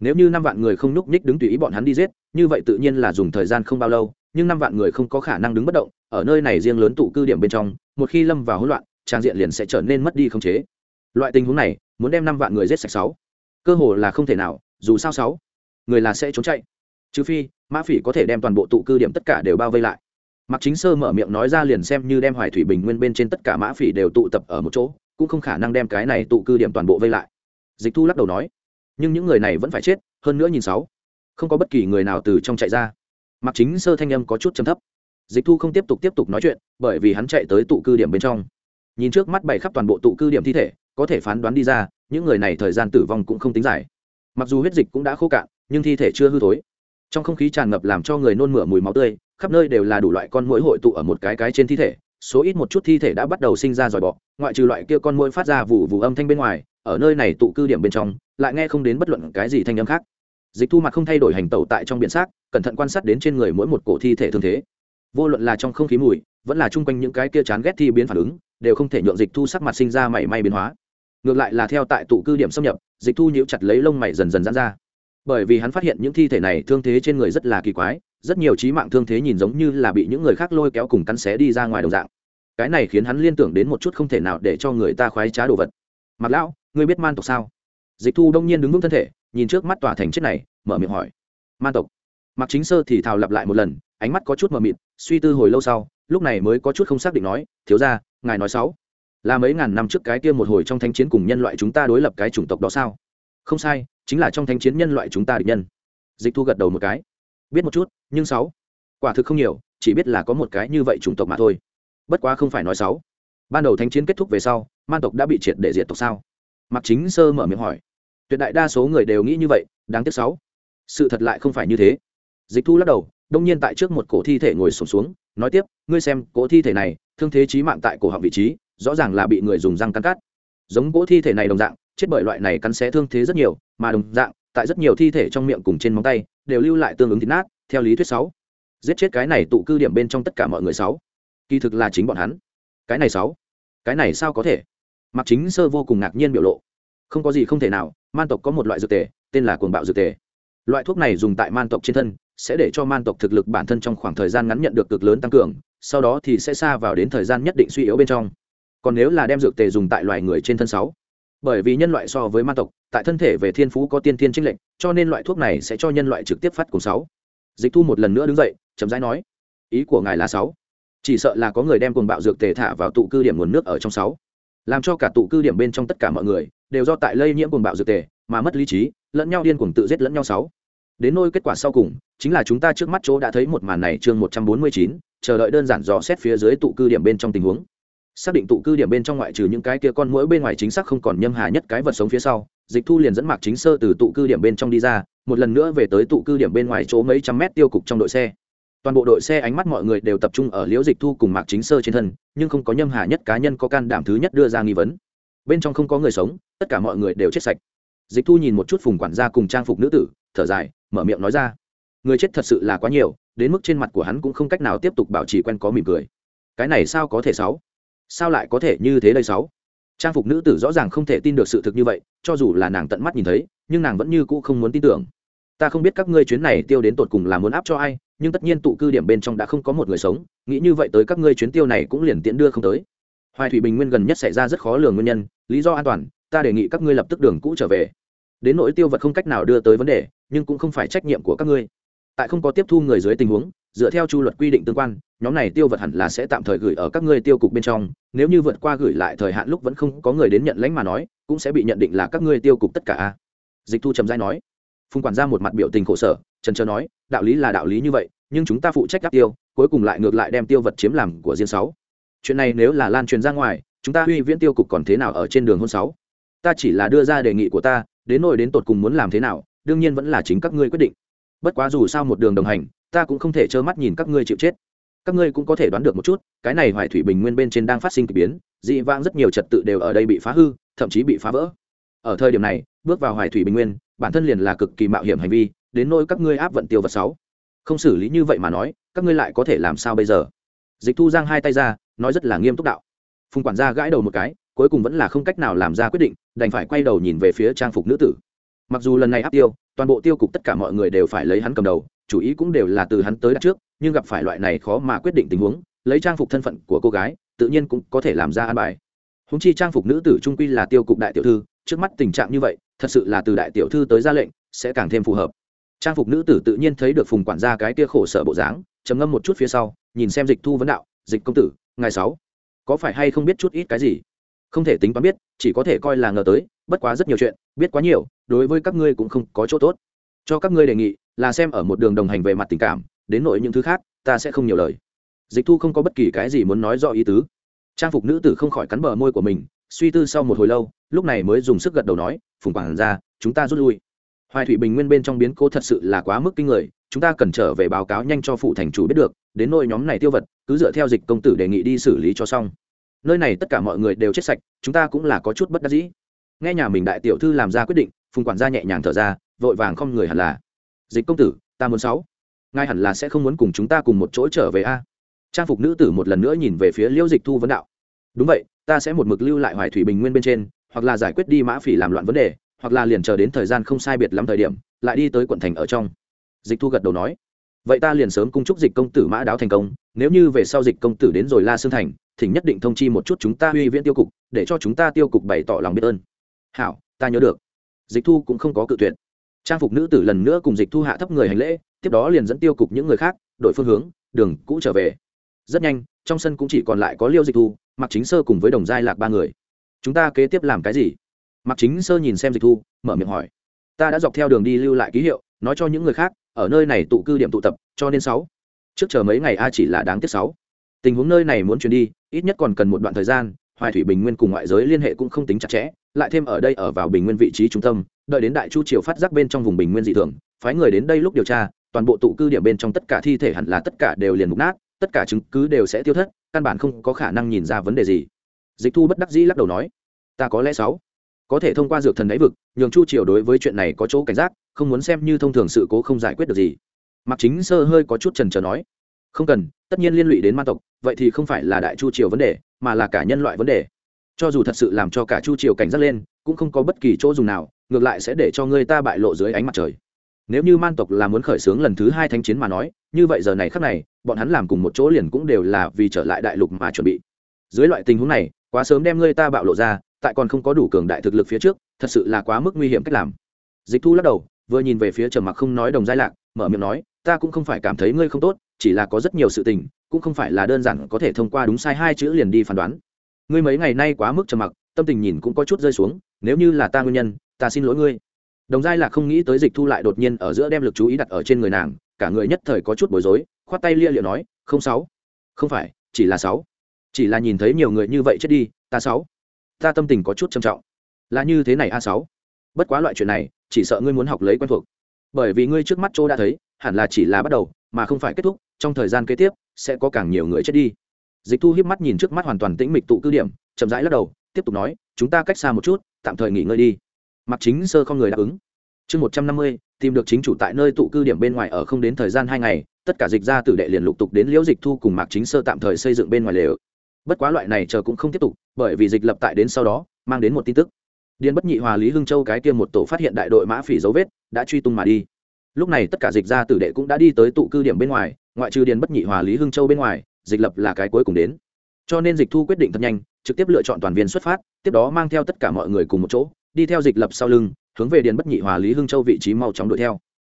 Nếu như năm vạn người không nhúc nhích đứng tùy ý bọn hắn đi giết, như vậy tự nhiên là dùng thời gian không bao lâu, nhưng năm vạn người không có khả năng đứng bất động, ở nơi này riêng lớn tụ cư điểm bên trong một khi lâm vào hỗn loạn, trang diện liền sẽ trở nên mất đi không chế. Loại tình huống này, muốn đem năm vạn người giết sạch sáu. Cơ hồ là không thể nào, dù sao sáu. Người là sẽ trốn chạy. Trừ phi, mã phỉ có thể đem toàn bộ tụ cư điểm tất cả đều bao vây lại. Mặc chính sơ mở miệng nói ra liền xem như đem hoài thủy bình nguyên bên trên tất cả mã phỉ đều tụ tập ở một chỗ, cũng không khả năng đem cái này tụ cư điểm toàn bộ vây lại. Dịch thu lắc đầu nói, nhưng những người này vẫn phải chết, hơn nữa nhìn sáu. Không có bất kỳ người nào từ trong chạy ra. Mặc chính sơ thanh âm có chút chấm thấp dịch thu không tiếp tục tiếp tục nói chuyện, bởi vì hắn chạy tới tụ cư điểm bên trong. Nhìn trước mắt bày khắp toàn bộ tụ cư điểm thi thể, có thể phán đoán đi ra, những người này thời gian tử vong cũng không tính dài. Mặc dù huyết dịch cũng đã khô cạn, nhưng thi thể chưa hư thối. Trong không khí tràn ngập làm cho người nôn mửa mùi máu tươi, khắp nơi đều là đủ loại con mũi hội tụ ở một cái cái trên thi thể, số ít một chút thi thể đã bắt đầu sinh ra dòi bọ, ngoại trừ loại kia con mũi phát ra vụ vụ âm thanh bên ngoài, ở nơi này tụ cư điểm bên trong, lại nghe không đến bất luận cái gì thanh âm khác. Dịch thu mặt không thay đổi hành tẩu tại trong biển xác, cẩn thận quan sát đến trên người mỗi một cổ thi thể thương thế vô luận là trong không khí mùi, vẫn là chung quanh những cái kia chán ghét thi biến phản ứng, đều không thể nhượng dịch thu sắc mặt sinh ra mảy may biến hóa. Ngược lại là theo tại tụ cư điểm xâm nhập, dịch thu nhíu chặt lấy lông mày dần dần dán ra. Bởi vì hắn phát hiện những thi thể này thương thế trên người rất là kỳ quái, rất nhiều trí mạng thương thế nhìn giống như là bị những người khác lôi kéo cùng cắn xé đi ra ngoài đồng dạng. Cái này khiến hắn liên tưởng đến một chút không thể nào để cho người ta khoái trá đồ vật. Mặt lão, ngươi biết man tộc sao? Dịch thu đông nhiên đứng vững thân thể, nhìn trước mắt tòa thành chết này, mở miệng hỏi. Man tộc. Mặc chính sơ thì thào lặp lại một lần, ánh mắt có chút mờ mịt suy tư hồi lâu sau, lúc này mới có chút không xác định nói, thiếu ra ngài nói sáu, là mấy ngàn năm trước cái kia một hồi trong thanh chiến cùng nhân loại chúng ta đối lập cái chủng tộc đó sao? Không sai, chính là trong thanh chiến nhân loại chúng ta địch nhân. Dịch thu gật đầu một cái. Biết một chút, nhưng sáu, quả thực không nhiều, chỉ biết là có một cái như vậy chủng tộc mà thôi. Bất quá không phải nói sáu. Ban đầu thanh chiến kết thúc về sau, man tộc đã bị triệt để diệt tộc sao? Mặc chính sơ mở miệng hỏi. Tuyệt đại đa số người đều nghĩ như vậy, đáng tiếc sáu. Sự thật lại không phải như thế. Dịch thu lắc đầu đông nhiên tại trước một cổ thi thể ngồi sụp xuống, xuống nói tiếp ngươi xem cổ thi thể này thương thế chí mạng tại cổ họng vị trí rõ ràng là bị người dùng răng cắn cắt. Giống cổ thi thể này đồng dạng chết bởi loại này cắn xé thương thế rất nhiều mà đồng dạng tại rất nhiều thi thể trong miệng cùng trên móng tay đều lưu lại tương ứng thịt nát theo lý thuyết sáu. Giết chết cái này tụ cư điểm bên trong tất cả mọi người sáu. Kỳ thực là chính bọn hắn. Cái này sáu. Cái này sao có thể? Mặc chính sơ vô cùng ngạc nhiên biểu lộ. Không có gì không thể nào man tộc có một loại dược tề tên là cuồng bạo dược tề loại thuốc này dùng tại man tộc trên thân, sẽ để cho man tộc thực lực bản thân trong khoảng thời gian ngắn nhận được cực lớn tăng cường, sau đó thì sẽ xa vào đến thời gian nhất định suy yếu bên trong. Còn nếu là đem dược tề dùng tại loài người trên thân sáu, bởi vì nhân loại so với man tộc, tại thân thể về thiên phú có tiên thiên trinh lệnh cho nên loại thuốc này sẽ cho nhân loại trực tiếp phát cùng sáu. Dịch thu một lần nữa đứng dậy, chậm rãi nói, ý của ngài là sáu. Chỉ sợ là có người đem cuồng bạo dược tề thả vào tụ cư điểm nguồn nước ở trong sáu. Làm cho cả tụ cư điểm bên trong tất cả mọi người, đều do tại lây nhiễm cuồng bạo dược tề, mà mất lý trí, lẫn nhau điên cuồng tự giết lẫn nhau sáu đến nôi kết quả sau cùng, chính là chúng ta trước mắt chỗ đã thấy một màn này chương một trăm bốn mươi chín, chờ đợi đơn giản dò xét phía dưới tụ cư điểm bên trong tình huống. Xác định tụ cư điểm bên trong ngoại trừ những cái kia con mũi bên ngoài chính xác không còn nhâm hà nhất cái vật sống phía sau, dịch thu liền dẫn mạc chính sơ từ tụ cư điểm bên trong đi ra, một lần nữa về tới tụ cư điểm bên ngoài chỗ mấy trăm mét tiêu cục trong đội xe. Toàn bộ đội xe ánh mắt mọi người đều tập trung ở liễu dịch thu cùng mạc chính sơ trên thân, nhưng không có nhâm hà nhất cá nhân có can đảm thứ nhất đưa ra nghi vấn. Bên trong không có người sống, tất cả mọi người đều chết sạch. Dịch thu nhìn một chút phùng quản gia cùng trang phục nữ tử, thở dài mở miệng nói ra. Người chết thật sự là quá nhiều, đến mức trên mặt của hắn cũng không cách nào tiếp tục bảo trì quen có mỉm cười. Cái này sao có thể sáu? Sao lại có thể như thế đây sáu? Trang phục nữ tử rõ ràng không thể tin được sự thực như vậy, cho dù là nàng tận mắt nhìn thấy, nhưng nàng vẫn như cũ không muốn tin tưởng. Ta không biết các ngươi chuyến này tiêu đến tột cùng là muốn áp cho ai, nhưng tất nhiên tụ cư điểm bên trong đã không có một người sống, nghĩ như vậy tới các ngươi chuyến tiêu này cũng liền tiễn đưa không tới. Hoài thủy bình nguyên gần nhất xảy ra rất khó lường nguyên nhân, lý do an toàn, ta đề nghị các ngươi lập tức đường cũ trở về. Đến nỗi tiêu vật không cách nào đưa tới vấn đề nhưng cũng không phải trách nhiệm của các ngươi. Tại không có tiếp thu người dưới tình huống, dựa theo chu luật quy định tương quan, nhóm này tiêu vật hẳn là sẽ tạm thời gửi ở các ngươi tiêu cục bên trong, nếu như vượt qua gửi lại thời hạn lúc vẫn không có người đến nhận lãnh mà nói, cũng sẽ bị nhận định là các ngươi tiêu cục tất cả dịch thu trầm giai nói. Phùng quản gia một mặt biểu tình khổ sở, trần trơ nói, đạo lý là đạo lý như vậy, nhưng chúng ta phụ trách các tiêu, cuối cùng lại ngược lại đem tiêu vật chiếm làm của riêng sáu. Chuyện này nếu là lan truyền ra ngoài, chúng ta huy viễn tiêu cục còn thế nào ở trên đường hôn sáu? Ta chỉ là đưa ra đề nghị của ta, đến nỗi đến tột cùng muốn làm thế nào đương nhiên vẫn là chính các ngươi quyết định. Bất quá dù sao một đường đồng hành, ta cũng không thể trơ mắt nhìn các ngươi chịu chết. Các ngươi cũng có thể đoán được một chút, cái này hoài thủy bình nguyên bên trên đang phát sinh k ỳ biến, dị vãng rất nhiều trật tự đều ở đây bị phá hư, thậm chí bị phá vỡ. Ở thời điểm này, bước vào hoài thủy bình nguyên, bản thân liền là cực kỳ mạo hiểm hành vi, đến nỗi các ngươi áp vận tiêu vật sáu. Không xử lý như vậy mà nói, các ngươi lại có thể làm sao bây giờ? Dịch thu giang hai tay ra, nói rất là nghiêm túc đạo. Phùng quản gia gãi đầu một cái, cuối cùng vẫn là không cách nào làm ra quyết định, đành phải quay đầu nhìn về phía trang phục nữ tử mặc dù lần này áp tiêu, toàn bộ tiêu cục tất cả mọi người đều phải lấy hắn cầm đầu, chủ ý cũng đều là từ hắn tới đặt trước, nhưng gặp phải loại này khó mà quyết định tình huống, lấy trang phục thân phận của cô gái, tự nhiên cũng có thể làm ra an bài. Húng chi trang phục nữ tử trung quy là tiêu cục đại tiểu thư, trước mắt tình trạng như vậy, thật sự là từ đại tiểu thư tới ra lệnh, sẽ càng thêm phù hợp. Trang phục nữ tử tự nhiên thấy được phùng quản gia cái kia khổ sở bộ dáng, trầm ngâm một chút phía sau, nhìn xem dịch thu vấn đạo, dịch công tử ngày sáu, có phải hay không biết chút ít cái gì? Không thể tính toán biết, chỉ có thể coi là ngờ tới, bất quá rất nhiều chuyện, biết quá nhiều, đối với các ngươi cũng không có chỗ tốt. Cho các ngươi đề nghị, là xem ở một đường đồng hành về mặt tình cảm, đến nội những thứ khác, ta sẽ không nhiều lời. Dịch thu không có bất kỳ cái gì muốn nói do ý tứ. Trang phục nữ tử không khỏi cắn bờ môi của mình, suy tư sau một hồi lâu, lúc này mới dùng sức gật đầu nói, phùng quản ra chúng ta rút lui. Hoài thủy bình nguyên bên trong biến cố thật sự là quá mức kinh người, chúng ta cần trở về báo cáo nhanh cho phụ thành chủ biết được, đến nội nhóm này tiêu vật, cứ dựa theo dịch công tử đề nghị đi xử lý cho xong nơi này tất cả mọi người đều chết sạch, chúng ta cũng là có chút bất đắc dĩ. Nghe nhà mình đại tiểu thư làm ra quyết định, phùng quản gia nhẹ nhàng thở ra, vội vàng không người hẳn là. Dịch công tử, ta muốn sáu. Ngay hẳn là sẽ không muốn cùng chúng ta cùng một chỗ trở về a? Trang phục nữ tử một lần nữa nhìn về phía liễu dịch thu vấn đạo. Đúng vậy, ta sẽ một mực lưu lại hoài thủy bình nguyên bên trên, hoặc là giải quyết đi mã phỉ làm loạn vấn đề, hoặc là liền chờ đến thời gian không sai biệt lắm thời điểm, lại đi tới quận thành ở trong. Dịch thu gật đầu nói vậy ta liền sớm cung chúc dịch công tử mã đáo thành công, nếu như về sau dịch công tử đến rồi la sương thành, thỉnh nhất định thông chi một chút chúng ta huy viễn tiêu cục, để cho chúng ta tiêu cục bày tỏ lòng biết ơn. Hảo, ta nhớ được. Dịch thu cũng không có cự tuyệt. Trang phục nữ tử lần nữa cùng dịch thu hạ thấp người hành lễ, tiếp đó liền dẫn tiêu cục những người khác, đổi phương hướng, đường cũ trở về. Rất nhanh, trong sân cũng chỉ còn lại có liêu dịch thu mặc chính sơ cùng với đồng giai lạc ba người. Chúng ta kế tiếp làm cái gì? Mặc chính sơ nhìn xem dịch thu, mở miệng hỏi. Ta đã dọc theo đường đi lưu lại ký hiệu, nói cho những người khác ở nơi này tụ cư điểm tụ tập, cho nên sáu. Trước chờ mấy ngày a chỉ là đáng tiếc sáu. Tình huống nơi này muốn chuyển đi, ít nhất còn cần một đoạn thời gian, hoài thủy bình nguyên cùng ngoại giới liên hệ cũng không tính chặt chẽ, lại thêm ở đây ở vào bình nguyên vị trí trung tâm, đợi đến đại chu triều phát giác bên trong vùng bình nguyên dị thường, phái người đến đây lúc điều tra, toàn bộ tụ cư điểm bên trong tất cả thi thể hẳn là tất cả đều liền mục nát, tất cả chứng cứ đều sẽ tiêu thất, căn bản không có khả năng nhìn ra vấn đề gì. Dịch thu bất đắc dĩ lắc đầu nói, ta có lẽ sáu có thể thông qua dược thần đáy vực, nhường chu triều đối với chuyện này có chỗ cảnh giác, không muốn xem như thông thường sự cố không giải quyết được gì. Mặc chính sơ hơi có chút trần trờ nói, không cần, tất nhiên liên lụy đến ma tộc, vậy thì không phải là đại chu triều vấn đề, mà là cả nhân loại vấn đề. Cho dù thật sự làm cho cả chu triều cảnh giác lên, cũng không có bất kỳ chỗ dùng nào, ngược lại sẽ để cho người ta bại lộ dưới ánh mặt trời. Nếu như man tộc là muốn khởi xướng lần thứ hai thánh chiến mà nói, như vậy giờ này khắc này, bọn hắn làm cùng một chỗ liền cũng đều là vì trở lại đại lục mà chuẩn bị. Dưới loại tình huống này, quá sớm đem ngươi ta bạo lộ ra tại còn không có đủ cường đại thực lực phía trước, thật sự là quá mức nguy hiểm cách làm. Dịch thu lắc đầu, vừa nhìn về phía trầm mặc không nói đồng giai lạc, mở miệng nói, ta cũng không phải cảm thấy ngươi không tốt, chỉ là có rất nhiều sự tình, cũng không phải là đơn giản có thể thông qua đúng sai hai chữ liền đi phán đoán. Ngươi mấy ngày nay quá mức trầm mặc, tâm tình nhìn cũng có chút rơi xuống, nếu như là ta nguyên nhân, ta xin lỗi ngươi. Đồng giai lạc không nghĩ tới dịch thu lại đột nhiên ở giữa đem lực chú ý đặt ở trên người nàng, cả người nhất thời có chút bối rối, khoát tay lia liệu nói, không sáu. Không phải, chỉ là sáu. Chỉ là nhìn thấy nhiều người như vậy chết đi, ta sáu ta tâm tình có chút trầm trọng. Là như thế này a sáu. Bất quá loại chuyện này, chỉ sợ ngươi muốn học lấy quen thuộc. Bởi vì ngươi trước mắt chỗ đã thấy, hẳn là chỉ là bắt đầu, mà không phải kết thúc, trong thời gian kế tiếp, sẽ có càng nhiều người chết đi. Dịch thu hiếp mắt nhìn trước mắt hoàn toàn tĩnh mịch tụ cư điểm, chậm rãi lắc đầu, tiếp tục nói, chúng ta cách xa một chút, tạm thời nghỉ ngơi đi. Mặc chính sơ không người đáp ứng. Chương một trăm năm mươi, tìm được chính chủ tại nơi tụ cư điểm bên ngoài ở không đến thời gian hai ngày, tất cả dịch ra tử đệ liền lục tục đến liễu dịch thu cùng mạc chính sơ tạm thời xây dựng bên ngoài lều bất quá loại này chờ cũng không tiếp tục, bởi vì dịch lập tại đến sau đó, mang đến một tin tức. Điền bất nhị hòa lý hưng châu cái kia một tổ phát hiện đại đội mã phỉ dấu vết, đã truy tung mà đi. Lúc này tất cả dịch ra tử đệ cũng đã đi tới tụ cư điểm bên ngoài, ngoại trừ điền bất nhị hòa lý hưng châu bên ngoài, dịch lập là cái cuối cùng đến. Cho nên dịch thu quyết định thật nhanh, trực tiếp lựa chọn toàn viên xuất phát, tiếp đó mang theo tất cả mọi người cùng một chỗ, đi theo dịch lập sau lưng, hướng về điền bất nhị hòa lý hưng châu vị trí mau chóng đuổi theo.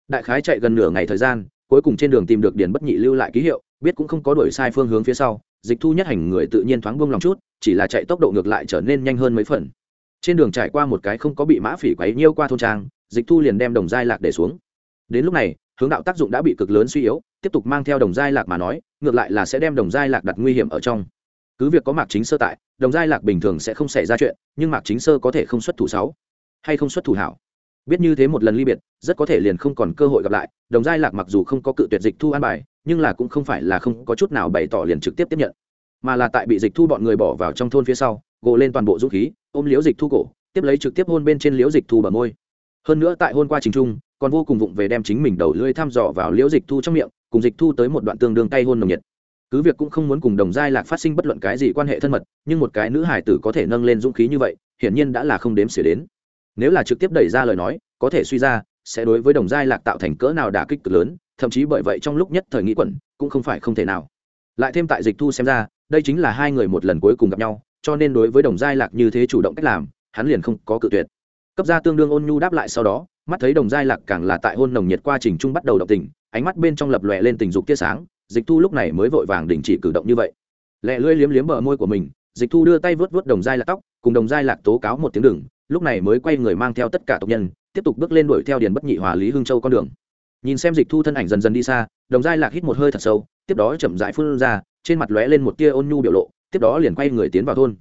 Đại khái chạy gần nửa ngày thời gian, cuối cùng trên đường tìm được điền bất nhị lưu lại ký hiệu, biết cũng không có đuổi sai phương hướng phía sau dịch thu nhất hành người tự nhiên thoáng bông lòng chút, chỉ là chạy tốc độ ngược lại trở nên nhanh hơn mấy phần. Trên đường trải qua một cái không có bị mã phỉ quấy nhiêu qua thôn trang, dịch thu liền đem đồng giai lạc để xuống. Đến lúc này, hướng đạo tác dụng đã bị cực lớn suy yếu, tiếp tục mang theo đồng giai lạc mà nói, ngược lại là sẽ đem đồng giai lạc đặt nguy hiểm ở trong. Cứ việc có mạc chính sơ tại, đồng giai lạc bình thường sẽ không xảy ra chuyện, nhưng mạc chính sơ có thể không xuất thủ sáu, hay không xuất thủ hảo. Biết như thế một lần ly biệt, rất có thể liền không còn cơ hội gặp lại, đồng giai lạc mặc dù không có cự tuyệt dịch thu an bài nhưng là cũng không phải là không có chút nào bày tỏ liền trực tiếp tiếp nhận, mà là tại bị dịch thu bọn người bỏ vào trong thôn phía sau gộ lên toàn bộ dũng khí, ôm liễu dịch thu cổ, tiếp lấy trực tiếp hôn bên trên liễu dịch thu bờ môi. Hơn nữa tại hôn qua trình trung, còn vô cùng vụng về đem chính mình đầu lưỡi thăm dò vào liễu dịch thu trong miệng, cùng dịch thu tới một đoạn tương đương tay hôn nồng nhiệt. Cứ việc cũng không muốn cùng đồng giai lạc phát sinh bất luận cái gì quan hệ thân mật, nhưng một cái nữ hải tử có thể nâng lên dũng khí như vậy, hiển nhiên đã là không đếm xỉa đến. Nếu là trực tiếp đẩy ra lời nói, có thể suy ra sẽ đối với đồng giai lạc tạo thành cỡ nào đả kích cực lớn, thậm chí bởi vậy trong lúc nhất thời nghĩ quẩn, cũng không phải không thể nào. Lại thêm tại dịch thu xem ra, đây chính là hai người một lần cuối cùng gặp nhau, cho nên đối với đồng giai lạc như thế chủ động cách làm, hắn liền không có cự tuyệt. Cấp gia tương đương ôn nhu đáp lại sau đó, mắt thấy đồng giai lạc càng là tại hôn nồng nhiệt qua trình trung bắt đầu động tình, ánh mắt bên trong lập lòe lên tình dục tia sáng, dịch thu lúc này mới vội vàng đình chỉ cử động như vậy. Lẹ lưỡi liếm liếm bờ môi của mình, dịch thu đưa tay vớt vớt đồng giai lạc tóc, cùng đồng giai lạc tố cáo một tiếng đừng, lúc này mới quay người mang theo tất cả tộc nhân tiếp tục bước lên đuổi theo điền bất nhị hòa lý hương châu con đường. Nhìn xem dịch thu thân ảnh dần dần đi xa, đồng giai lạc hít một hơi thật sâu, tiếp đó chậm dại phun ra, trên mặt lóe lên một tia ôn nhu biểu lộ, tiếp đó liền quay người tiến vào thôn.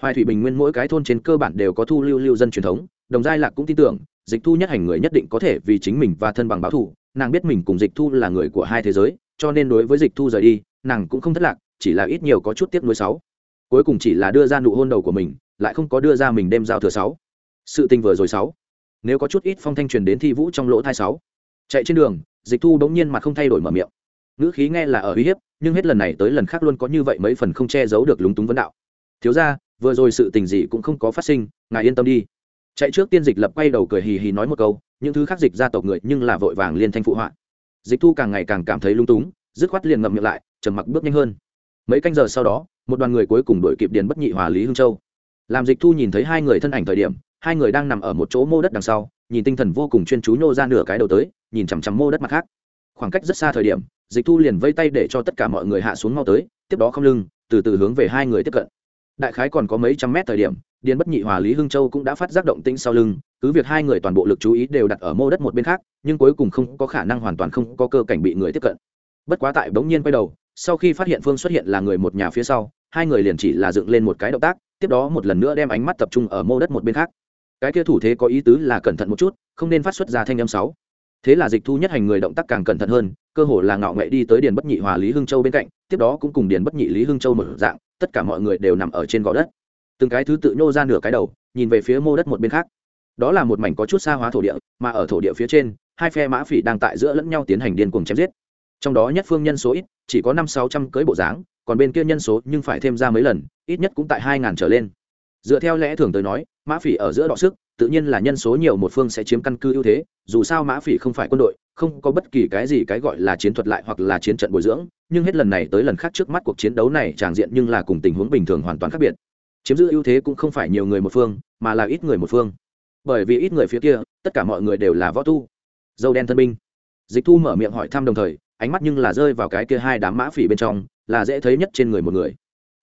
Hoài thủy bình nguyên mỗi cái thôn trên cơ bản đều có thu lưu lưu dân truyền thống, đồng giai lạc cũng tin tưởng, dịch thu nhất hành người nhất định có thể vì chính mình và thân bằng báo thù, nàng biết mình cùng dịch thu là người của hai thế giới, cho nên đối với dịch thu rời đi, nàng cũng không thất lạc, chỉ là ít nhiều có chút tiếc nuối sáu cuối cùng chỉ là đưa ra nụ hôn đầu của mình, lại không có đưa ra mình đem giao thừa sáu. Sự tình vừa rồi sáu nếu có chút ít phong thanh truyền đến thi vũ trong lỗ thai sáu. Chạy trên đường, dịch thu bỗng nhiên mà không thay đổi mở miệng. Ngữ khí nghe là ở uy hiếp, nhưng hết lần này tới lần khác luôn có như vậy mấy phần không che giấu được lúng túng vấn đạo. Thiếu ra vừa rồi sự tình gì cũng không có phát sinh, ngài yên tâm đi. Chạy trước tiên dịch lập quay đầu cười hì hì nói một câu, những thứ khác dịch ra tộc người nhưng là vội vàng liên thanh phụ họa. Dịch thu càng ngày càng cảm thấy lung túng, dứt khoát liền ngậm miệng lại, trầm mặc bước nhanh hơn. Mấy canh giờ sau đó, một đoàn người cuối cùng đổi kịp điền bất nhị hòa lý hương châu. Làm dịch thu nhìn thấy hai người thân ảnh thời điểm hai người đang nằm ở một chỗ mô đất đằng sau, nhìn tinh thần vô cùng chuyên chú nhô ra nửa cái đầu tới, nhìn chằm chằm mô đất mặt khác. Khoảng cách rất xa thời điểm, dịch thu liền vây tay để cho tất cả mọi người hạ xuống mau tới, tiếp đó không lưng, từ từ hướng về hai người tiếp cận. Đại khái còn có mấy trăm mét thời điểm, điền bất nhị hòa lý hưng châu cũng đã phát giác động tĩnh sau lưng, cứ việc hai người toàn bộ lực chú ý đều đặt ở mô đất một bên khác, nhưng cuối cùng không có khả năng hoàn toàn không có cơ cảnh bị người tiếp cận. Bất quá tại bỗng nhiên quay đầu, sau khi phát hiện phương xuất hiện là người một nhà phía sau, hai người liền chỉ là dựng lên một cái động tác, tiếp đó một lần nữa đem ánh mắt tập trung ở mô đất một bên khác cái kia thủ thế có ý tứ là cẩn thận một chút, không nên phát xuất ra thanh âm sáu. Thế là dịch thu nhất hành người động tác càng cẩn thận hơn, cơ hồ là ngạo nghệ đi tới điền bất nhị hòa lý hưng châu bên cạnh, tiếp đó cũng cùng điền bất nhị lý hưng châu một dạng, tất cả mọi người đều nằm ở trên gò đất. Từng cái thứ tự nhô ra nửa cái đầu, nhìn về phía mô đất một bên khác. Đó là một mảnh có chút xa hóa thổ địa, mà ở thổ địa phía trên, hai phe mã phỉ đang tại giữa lẫn nhau tiến hành điên cuồng chém giết. Trong đó nhất phương nhân số ít, chỉ có năm sáu trăm cưới bộ dáng, còn bên kia nhân số nhưng phải thêm ra mấy lần, ít nhất cũng tại hai ngàn trở lên dựa theo lẽ thường tới nói, mã phỉ ở giữa đọ sức, tự nhiên là nhân số nhiều một phương sẽ chiếm căn cứ ưu thế, dù sao mã phỉ không phải quân đội, không có bất kỳ cái gì cái gọi là chiến thuật lại hoặc là chiến trận bồi dưỡng, nhưng hết lần này tới lần khác trước mắt cuộc chiến đấu này tràng diện nhưng là cùng tình huống bình thường hoàn toàn khác biệt. Chiếm giữ ưu thế cũng không phải nhiều người một phương, mà là ít người một phương. Bởi vì ít người phía kia, tất cả mọi người đều là võ tu. Dâu đen thân binh. Dịch thu mở miệng hỏi thăm đồng thời, ánh mắt nhưng là rơi vào cái kia hai đám mã phỉ bên trong, là dễ thấy nhất trên người một người.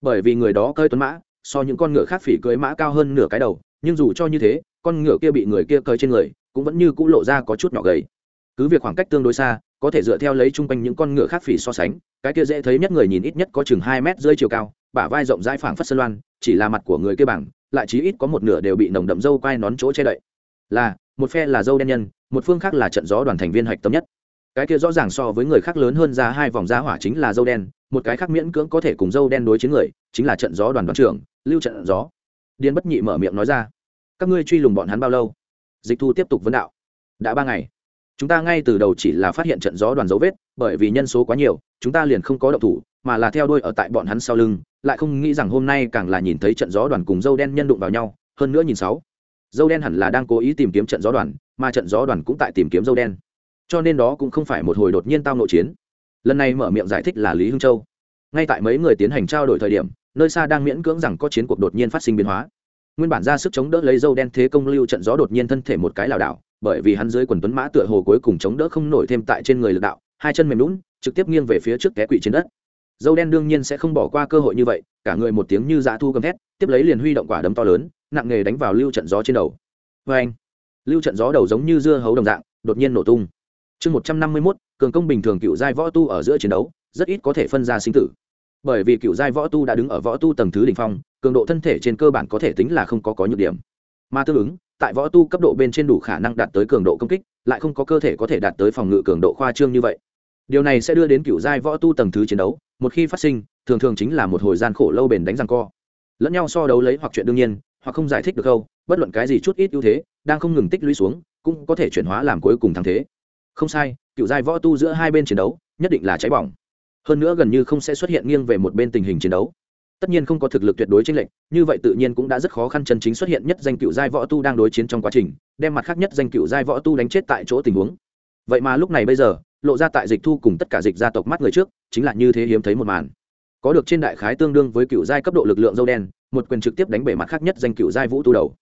Bởi vì người đó cơi tuấn mã so những con ngựa khác phỉ cưới mã cao hơn nửa cái đầu, nhưng dù cho như thế, con ngựa kia bị người kia cơi trên người, cũng vẫn như cũ lộ ra có chút nhỏ gầy. Cứ việc khoảng cách tương đối xa, có thể dựa theo lấy chung quanh những con ngựa khác phỉ so sánh, cái kia dễ thấy nhất người nhìn ít nhất có chừng hai mét rơi chiều cao, bả vai rộng rãi phảng phất sơn loan, chỉ là mặt của người kia bằng, lại chí ít có một nửa đều bị nồng đậm dâu quai nón chỗ che đậy. Là, một phe là dâu đen nhân, một phương khác là trận gió đoàn thành viên hạch tâm nhất. Cái kia rõ ràng so với người khác lớn hơn ra hai vòng giá hỏa chính là dâu đen một cái khác miễn cưỡng có thể cùng dâu đen đối chiến người, chính là trận gió đoàn đoàn trưởng, lưu trận gió. Điên bất nhị mở miệng nói ra, các ngươi truy lùng bọn hắn bao lâu? Dịch thu tiếp tục vấn đạo, đã ba ngày. Chúng ta ngay từ đầu chỉ là phát hiện trận gió đoàn dấu vết, bởi vì nhân số quá nhiều, chúng ta liền không có động thủ, mà là theo đuôi ở tại bọn hắn sau lưng, lại không nghĩ rằng hôm nay càng là nhìn thấy trận gió đoàn cùng dâu đen nhân đụng vào nhau, hơn nữa nhìn sáu. Dâu đen hẳn là đang cố ý tìm kiếm trận gió đoàn, mà trận gió đoàn cũng tại tìm kiếm dâu đen. Cho nên đó cũng không phải một hồi đột nhiên tao nội chiến lần này mở miệng giải thích là lý hưng châu. Ngay tại mấy người tiến hành trao đổi thời điểm, nơi xa đang miễn cưỡng rằng có chiến cuộc đột nhiên phát sinh biến hóa. Nguyên bản ra sức chống đỡ lấy dâu đen thế công lưu trận gió đột nhiên thân thể một cái lảo đảo, bởi vì hắn dưới quần tuấn mã tựa hồ cuối cùng chống đỡ không nổi thêm tại trên người lực đạo, hai chân mềm lún trực tiếp nghiêng về phía trước té quỵ trên đất. Dâu đen đương nhiên sẽ không bỏ qua cơ hội như vậy, cả người một tiếng như dã thu gầm thét, tiếp lấy liền huy động quả đấm to lớn, nặng nghề đánh vào lưu trận gió trên đầu. Vê anh lưu trận gió đầu giống như dưa hấu đồng dạng, đột nhiên nổ tung chương một trăm năm mươi mốt, cường công bình thường cựu giai võ tu ở giữa chiến đấu, rất ít có thể phân ra sinh tử. Bởi vì cựu giai võ tu đã đứng ở võ tu tầng thứ đ ỉ n h phong, cường độ thân thể trên cơ bản có thể tính là không có có nhược điểm. Mà tương ứng, tại võ tu cấp độ bên trên đủ khả năng đạt tới cường độ công kích, lại không có cơ thể có thể đạt tới phòng ngự cường độ khoa trương như vậy. Điều này sẽ đưa đến cựu giai võ tu tầng thứ chiến đấu, một khi phát sinh, thường thường chính là một hồi gian khổ lâu bền đánh răng co. Lẫn nhau so đấu lấy hoặc chuyện đương nhiên, hoặc không giải thích được đâu bất luận cái gì chút ít ưu thế, đang không ngừng tích lũy xuống, cũng có thể chuyển hóa làm cuối cùng thắng thế không sai, cựu giai võ tu giữa hai bên chiến đấu, nhất định là cháy bỏng. Hơn nữa gần như không sẽ xuất hiện nghiêng về một bên tình hình chiến đấu. Tất nhiên không có thực lực tuyệt đối trên lệnh như vậy tự nhiên cũng đã rất khó khăn chân chính xuất hiện nhất danh cựu giai võ tu đang đối chiến trong quá trình, đem mặt khác nhất danh cựu giai võ tu đánh chết tại chỗ tình huống. Vậy mà lúc này bây giờ, lộ ra tại dịch thu cùng tất cả dịch gia tộc mắt người trước, chính là như thế hiếm thấy một màn. Có được trên đại khái tương đương với cựu giai cấp độ lực lượng dâu đen, một quyền trực tiếp đánh bể mặt khác nhất danh cựu giai vũ tu đầu.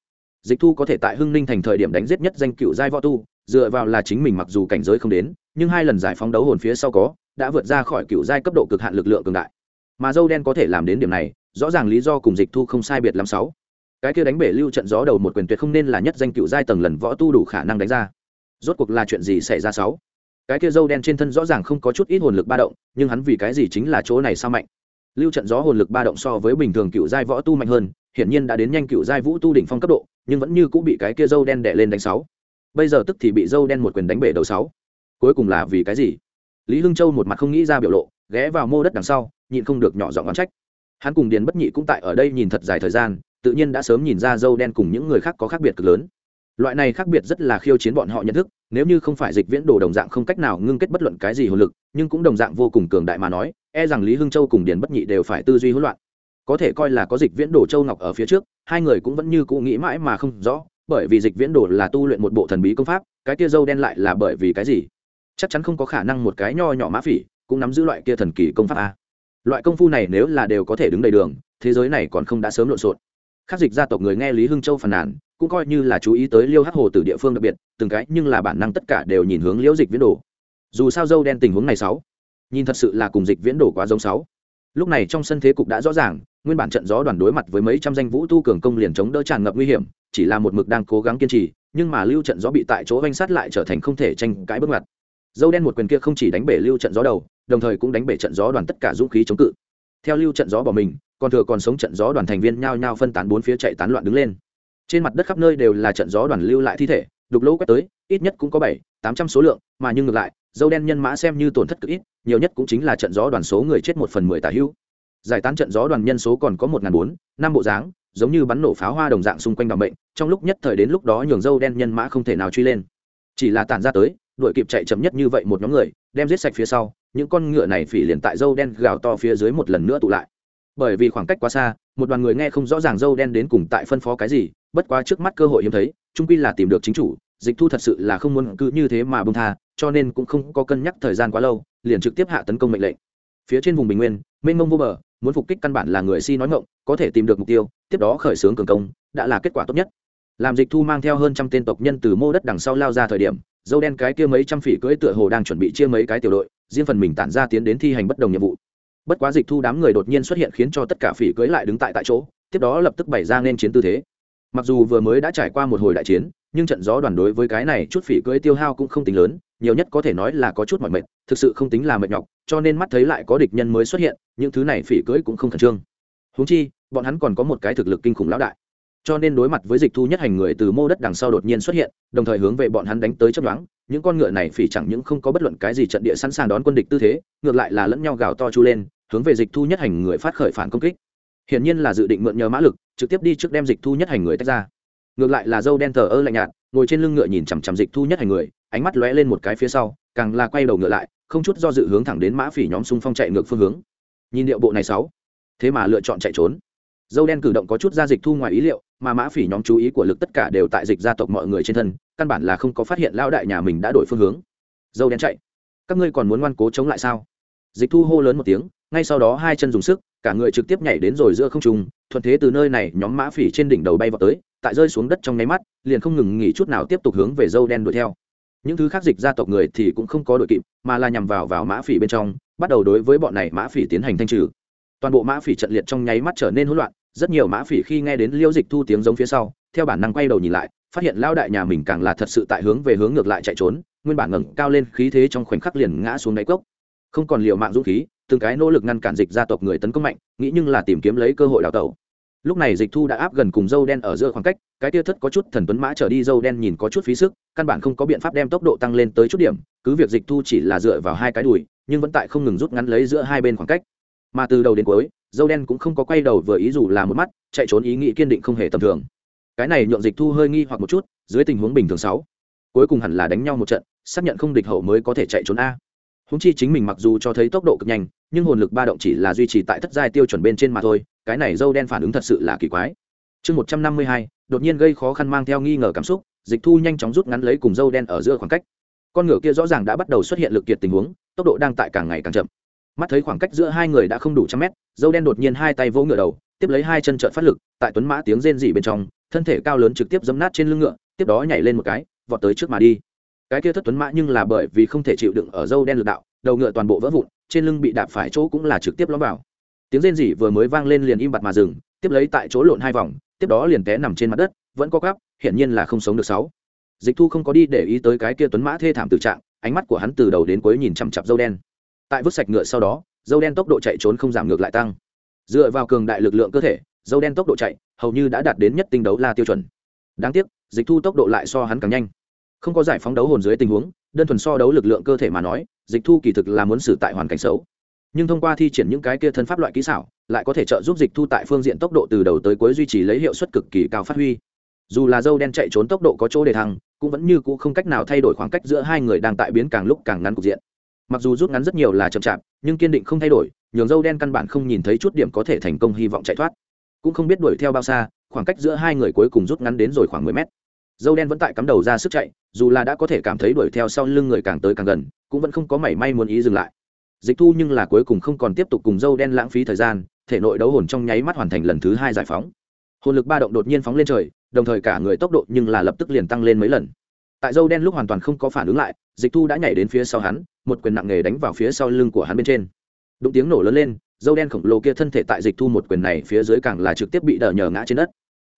Dịch thu có thể tại hưng ninh thành thời điểm đánh giết nhất danh cựu giai võ tu dựa vào là chính mình mặc dù cảnh giới không đến, nhưng hai lần giải phóng đấu hồn phía sau có, đã vượt ra khỏi cựu giai cấp độ cực hạn lực lượng cường đại. Mà dâu đen có thể làm đến điểm này, rõ ràng lý do cùng dịch thu không sai biệt lắm sáu. Cái kia đánh bể lưu trận gió đầu một quyền tuyệt không nên là nhất danh cựu giai tầng lần võ tu đủ khả năng đánh ra. Rốt cuộc là chuyện gì xảy ra sáu? Cái kia dâu đen trên thân rõ ràng không có chút ít hồn lực ba động, nhưng hắn vì cái gì chính là chỗ này sao mạnh? Lưu trận gió hồn lực ba động so với bình thường cựu giai võ tu mạnh hơn, hiển nhiên đã đến nhanh cựu giai vũ tu đỉnh phong cấp độ, nhưng vẫn như cũng bị cái kia dâu đen đẻ lên đánh sáu bây giờ tức thì bị dâu đen một quyền đánh bể đầu sáu. Cuối cùng là vì cái gì? Lý hưng châu một mặt không nghĩ ra biểu lộ, ghé vào mô đất đằng sau, nhịn không được nhỏ giọng oán trách. Hắn cùng điền bất nhị cũng tại ở đây nhìn thật dài thời gian, tự nhiên đã sớm nhìn ra dâu đen cùng những người khác có khác biệt cực lớn. Loại này khác biệt rất là khiêu chiến bọn họ nhận thức, nếu như không phải dịch viễn đồ đồng dạng không cách nào ngưng kết bất luận cái gì hồn lực, nhưng cũng đồng dạng vô cùng cường đại mà nói e rằng lý hưng châu cùng điền bất nhị đều phải tư duy hỗn loạn. Có thể coi là có dịch viễn đồ châu ngọc ở phía trước, hai người cũng vẫn như cũ nghĩ mãi mà không rõ bởi vì dịch viễn đồ là tu luyện một bộ thần bí công pháp, cái kia dâu đen lại là bởi vì cái gì? Chắc chắn không có khả năng một cái nho nhỏ mã phỉ cũng nắm giữ loại kia thần kỳ công pháp a. Loại công phu này nếu là đều có thể đứng đầy đường, thế giới này còn không đã sớm lộn xộn. Khắc dịch gia tộc người nghe lý hưng châu phàn nàn, cũng coi như là chú ý tới liêu hắc hồ từ địa phương đặc biệt, từng cái nhưng là bản năng tất cả đều nhìn hướng liễu dịch viễn đồ. Dù sao dâu đen tình huống này sáu, nhìn thật sự là cùng dịch viễn đồ quá giống sáu. Lúc này trong sân thế cục đã rõ ràng, nguyên bản trận gió đoàn đối mặt với mấy trăm danh vũ tu cường công liền chống đỡ tràn ngập nguy hiểm chỉ là một mực đang cố gắng kiên trì, nhưng mà lưu trận gió bị tại chỗ vanh sát lại trở thành không thể tranh cãi bước ngoặt. Dâu đen một quyền kia không chỉ đánh bể lưu trận gió đầu, đồng thời cũng đánh bể trận gió đoàn tất cả dũng khí chống cự. Theo lưu trận gió bỏ mình, còn thừa còn sống trận gió đoàn thành viên nhao nhao phân tán bốn phía chạy tán loạn đứng lên. Trên mặt đất khắp nơi đều là trận gió đoàn lưu lại thi thể, đục lỗ quét tới, ít nhất cũng có bảy, tám trăm số lượng, mà nhưng ngược lại, dâu đen nhân mã xem như tổn thất cực ít, nhiều nhất cũng chính là trận gió đoàn số người chết một phần mười tả hữu giải tán trận gió đoàn nhân số còn có một ngàn bốn, năm bộ dáng giống như bắn nổ pháo hoa đồng dạng xung quanh bằng bệnh trong lúc nhất thời đến lúc đó nhường dâu đen nhân mã không thể nào truy lên. Chỉ là tản ra tới, đuổi kịp chạy chậm nhất như vậy một nhóm người, đem giết sạch phía sau, những con ngựa này phỉ liền tại dâu đen gào to phía dưới một lần nữa tụ lại. Bởi vì khoảng cách quá xa, một đoàn người nghe không rõ ràng dâu đen đến cùng tại phân phó cái gì, bất quá trước mắt cơ hội hiếm thấy, trung quy là tìm được chính chủ, dịch thu thật sự là không muốn cứ như thế mà bông tha, cho nên cũng không có cân nhắc thời gian quá lâu, liền trực tiếp hạ tấn công mệnh lệnh. Phía trên vùng bình nguyên, mênh mông vô bờ muốn phục kích căn bản là người si nói ngộng có thể tìm được mục tiêu, tiếp đó khởi xướng cường công, đã là kết quả tốt nhất. Làm dịch thu mang theo hơn trăm tên tộc nhân từ mô đất đằng sau lao ra thời điểm, dâu đen cái kia mấy trăm phỉ cưỡi tựa hồ đang chuẩn bị chia mấy cái tiểu đội, riêng phần mình tản ra tiến đến thi hành bất đồng nhiệm vụ. Bất quá dịch thu đám người đột nhiên xuất hiện khiến cho tất cả phỉ cưỡi lại đứng tại tại chỗ, tiếp đó lập tức bày ra nên chiến tư thế mặc dù vừa mới đã trải qua một hồi đại chiến, nhưng trận gió đoàn đối với cái này chút phỉ cưỡi tiêu hao cũng không tính lớn, nhiều nhất có thể nói là có chút mọi mệt, thực sự không tính là mệt nhọc, cho nên mắt thấy lại có địch nhân mới xuất hiện, những thứ này phỉ cưỡi cũng không khẩn trương. Húng chi, bọn hắn còn có một cái thực lực kinh khủng lão đại. Cho nên đối mặt với dịch thu nhất hành người từ mô đất đằng sau đột nhiên xuất hiện, đồng thời hướng về bọn hắn đánh tới chấp đoán những con ngựa này phỉ chẳng những không có bất luận cái gì trận địa sẵn sàng đón quân địch tư thế, ngược lại là lẫn nhau gào to chu lên, hướng về dịch thu nhất hành người phát khởi phản công kích hiển nhiên là dự định mượn nhờ mã lực, trực tiếp đi trước đem dịch thu nhất hành người tách ra. Ngược lại là dâu đen thờ ơ lạnh nhạt, ngồi trên lưng ngựa nhìn chằm chằm dịch thu nhất hành người, ánh mắt lóe lên một cái phía sau, càng là quay đầu ngựa lại, không chút do dự hướng thẳng đến mã phỉ nhóm xung phong chạy ngược phương hướng. Nhìn điệu bộ này sáu, thế mà lựa chọn chạy trốn. Dâu đen cử động có chút ra dịch thu ngoài ý liệu, mà mã phỉ nhóm chú ý của lực tất cả đều tại dịch gia tộc mọi người trên thân, căn bản là không có phát hiện lao đại nhà mình đã đổi phương hướng. Dâu đen chạy, các ngươi còn muốn ngoan cố chống lại sao? Dịch thu hô lớn một tiếng ngay sau đó hai chân dùng sức, cả người trực tiếp nhảy đến rồi giữa không trung, thuận thế từ nơi này nhóm mã phỉ trên đỉnh đầu bay vào tới, tại rơi xuống đất trong nháy mắt, liền không ngừng nghỉ chút nào tiếp tục hướng về dâu đen đuổi theo. Những thứ khác dịch gia tộc người thì cũng không có đội kịp, mà là nhằm vào vào mã phỉ bên trong, bắt đầu đối với bọn này mã phỉ tiến hành thanh trừ. Toàn bộ mã phỉ trận liệt trong nháy mắt trở nên hỗn loạn, rất nhiều mã phỉ khi nghe đến liêu dịch thu tiếng giống phía sau, theo bản năng quay đầu nhìn lại, phát hiện lao đại nhà mình càng là thật sự tại hướng về hướng ngược lại chạy trốn, nguyên bản ngẩng cao lên khí thế trong khoảnh khắc liền ngã xuống đáy cốc. Không còn liệu mạng dũng khí từng cái nỗ lực ngăn cản dịch gia tộc người tấn công mạnh, nghĩ nhưng là tìm kiếm lấy cơ hội đào tẩu. Lúc này dịch thu đã áp gần cùng dâu đen ở giữa khoảng cách, cái tia thất có chút thần tuấn mã trở đi, dâu đen nhìn có chút phí sức, căn bản không có biện pháp đem tốc độ tăng lên tới chút điểm, cứ việc dịch thu chỉ là dựa vào hai cái đùi, nhưng vẫn tại không ngừng rút ngắn lấy giữa hai bên khoảng cách. Mà từ đầu đến cuối, dâu đen cũng không có quay đầu vừa ý dù là một mắt, chạy trốn ý nghĩ kiên định không hề tầm thường. Cái này nhượng dịch thu hơi nghi hoặc một chút, dưới tình huống bình thường sáu, cuối cùng hẳn là đánh nhau một trận, xác nhận không địch hậu mới có thể chạy trốn a húng chi chính mình mặc dù cho thấy tốc độ cực nhanh, nhưng hồn lực ba động chỉ là duy trì tại thất giai tiêu chuẩn bên trên mà thôi, cái này dâu đen phản ứng thật sự là kỳ quái. Chương một trăm năm mươi hai, đột nhiên gây khó khăn mang theo nghi ngờ cảm xúc, dịch thu nhanh chóng rút ngắn lấy cùng dâu đen ở giữa khoảng cách. Con ngựa kia rõ ràng đã bắt đầu xuất hiện lực kiệt tình huống, tốc độ đang tại càng ngày càng chậm. Mắt thấy khoảng cách giữa hai người đã không đủ trăm mét, dâu đen đột nhiên hai tay vỗ ngựa đầu, tiếp lấy hai chân trợn phát lực, tại tuấn mã tiếng rên rỉ bên trong, thân thể cao lớn trực tiếp dấm nát trên lưng ngựa, tiếp đó nhảy lên một cái, vọt tới trước mà đi cái kia thất tuấn mã nhưng là bởi vì không thể chịu đựng ở dâu đen lực đạo, đầu ngựa toàn bộ vỡ vụn, trên lưng bị đạp phải chỗ cũng là trực tiếp lõm vào. Tiếng rên rỉ vừa mới vang lên liền im bặt mà dừng, tiếp lấy tại chỗ lộn hai vòng, tiếp đó liền té nằm trên mặt đất, vẫn có gắp hiển nhiên là không sống được sáu. Dịch thu không có đi để ý tới cái kia tuấn mã thê thảm tự trạng, ánh mắt của hắn từ đầu đến cuối nhìn chằm chặp dâu đen. Tại vứt sạch ngựa sau đó, dâu đen tốc độ chạy trốn không giảm ngược lại tăng. Dựa vào cường đại lực lượng cơ thể, dâu đen tốc độ chạy, hầu như đã đạt đến nhất tinh đấu la tiêu chuẩn. Đáng tiếc, dịch thu tốc độ lại so hắn càng nhanh không có giải phóng đấu hồn dưới tình huống, đơn thuần so đấu lực lượng cơ thể mà nói, dịch thu kỳ thực là muốn xử tại hoàn cảnh xấu. Nhưng thông qua thi triển những cái kia thân pháp loại kỹ xảo, lại có thể trợ giúp dịch thu tại phương diện tốc độ từ đầu tới cuối duy trì lấy hiệu suất cực kỳ cao phát huy. Dù là dâu đen chạy trốn tốc độ có chỗ để thăng, cũng vẫn như cũ không cách nào thay đổi khoảng cách giữa hai người đang tại biến càng lúc càng ngắn cục diện. Mặc dù rút ngắn rất nhiều là chậm chạp, nhưng kiên định không thay đổi, nhường dâu đen căn bản không nhìn thấy chút điểm có thể thành công hy vọng chạy thoát. Cũng không biết đuổi theo bao xa, khoảng cách giữa hai người cuối cùng rút ngắn đến rồi khoảng mười mét dâu đen vẫn tại cắm đầu ra sức chạy, dù là đã có thể cảm thấy đuổi theo sau lưng người càng tới càng gần, cũng vẫn không có mảy may muốn ý dừng lại. Dịch thu nhưng là cuối cùng không còn tiếp tục cùng dâu đen lãng phí thời gian, thể nội đấu hồn trong nháy mắt hoàn thành lần thứ hai giải phóng. Hồn lực ba động đột nhiên phóng lên trời, đồng thời cả người tốc độ nhưng là lập tức liền tăng lên mấy lần. Tại dâu đen lúc hoàn toàn không có phản ứng lại, dịch thu đã nhảy đến phía sau hắn, một quyền nặng nghề đánh vào phía sau lưng của hắn bên trên. Đụng tiếng nổ lớn lên, dâu đen khổng lồ kia thân thể tại dịch thu một quyền này phía dưới càng là trực tiếp bị đờ nhờ ngã trên đất.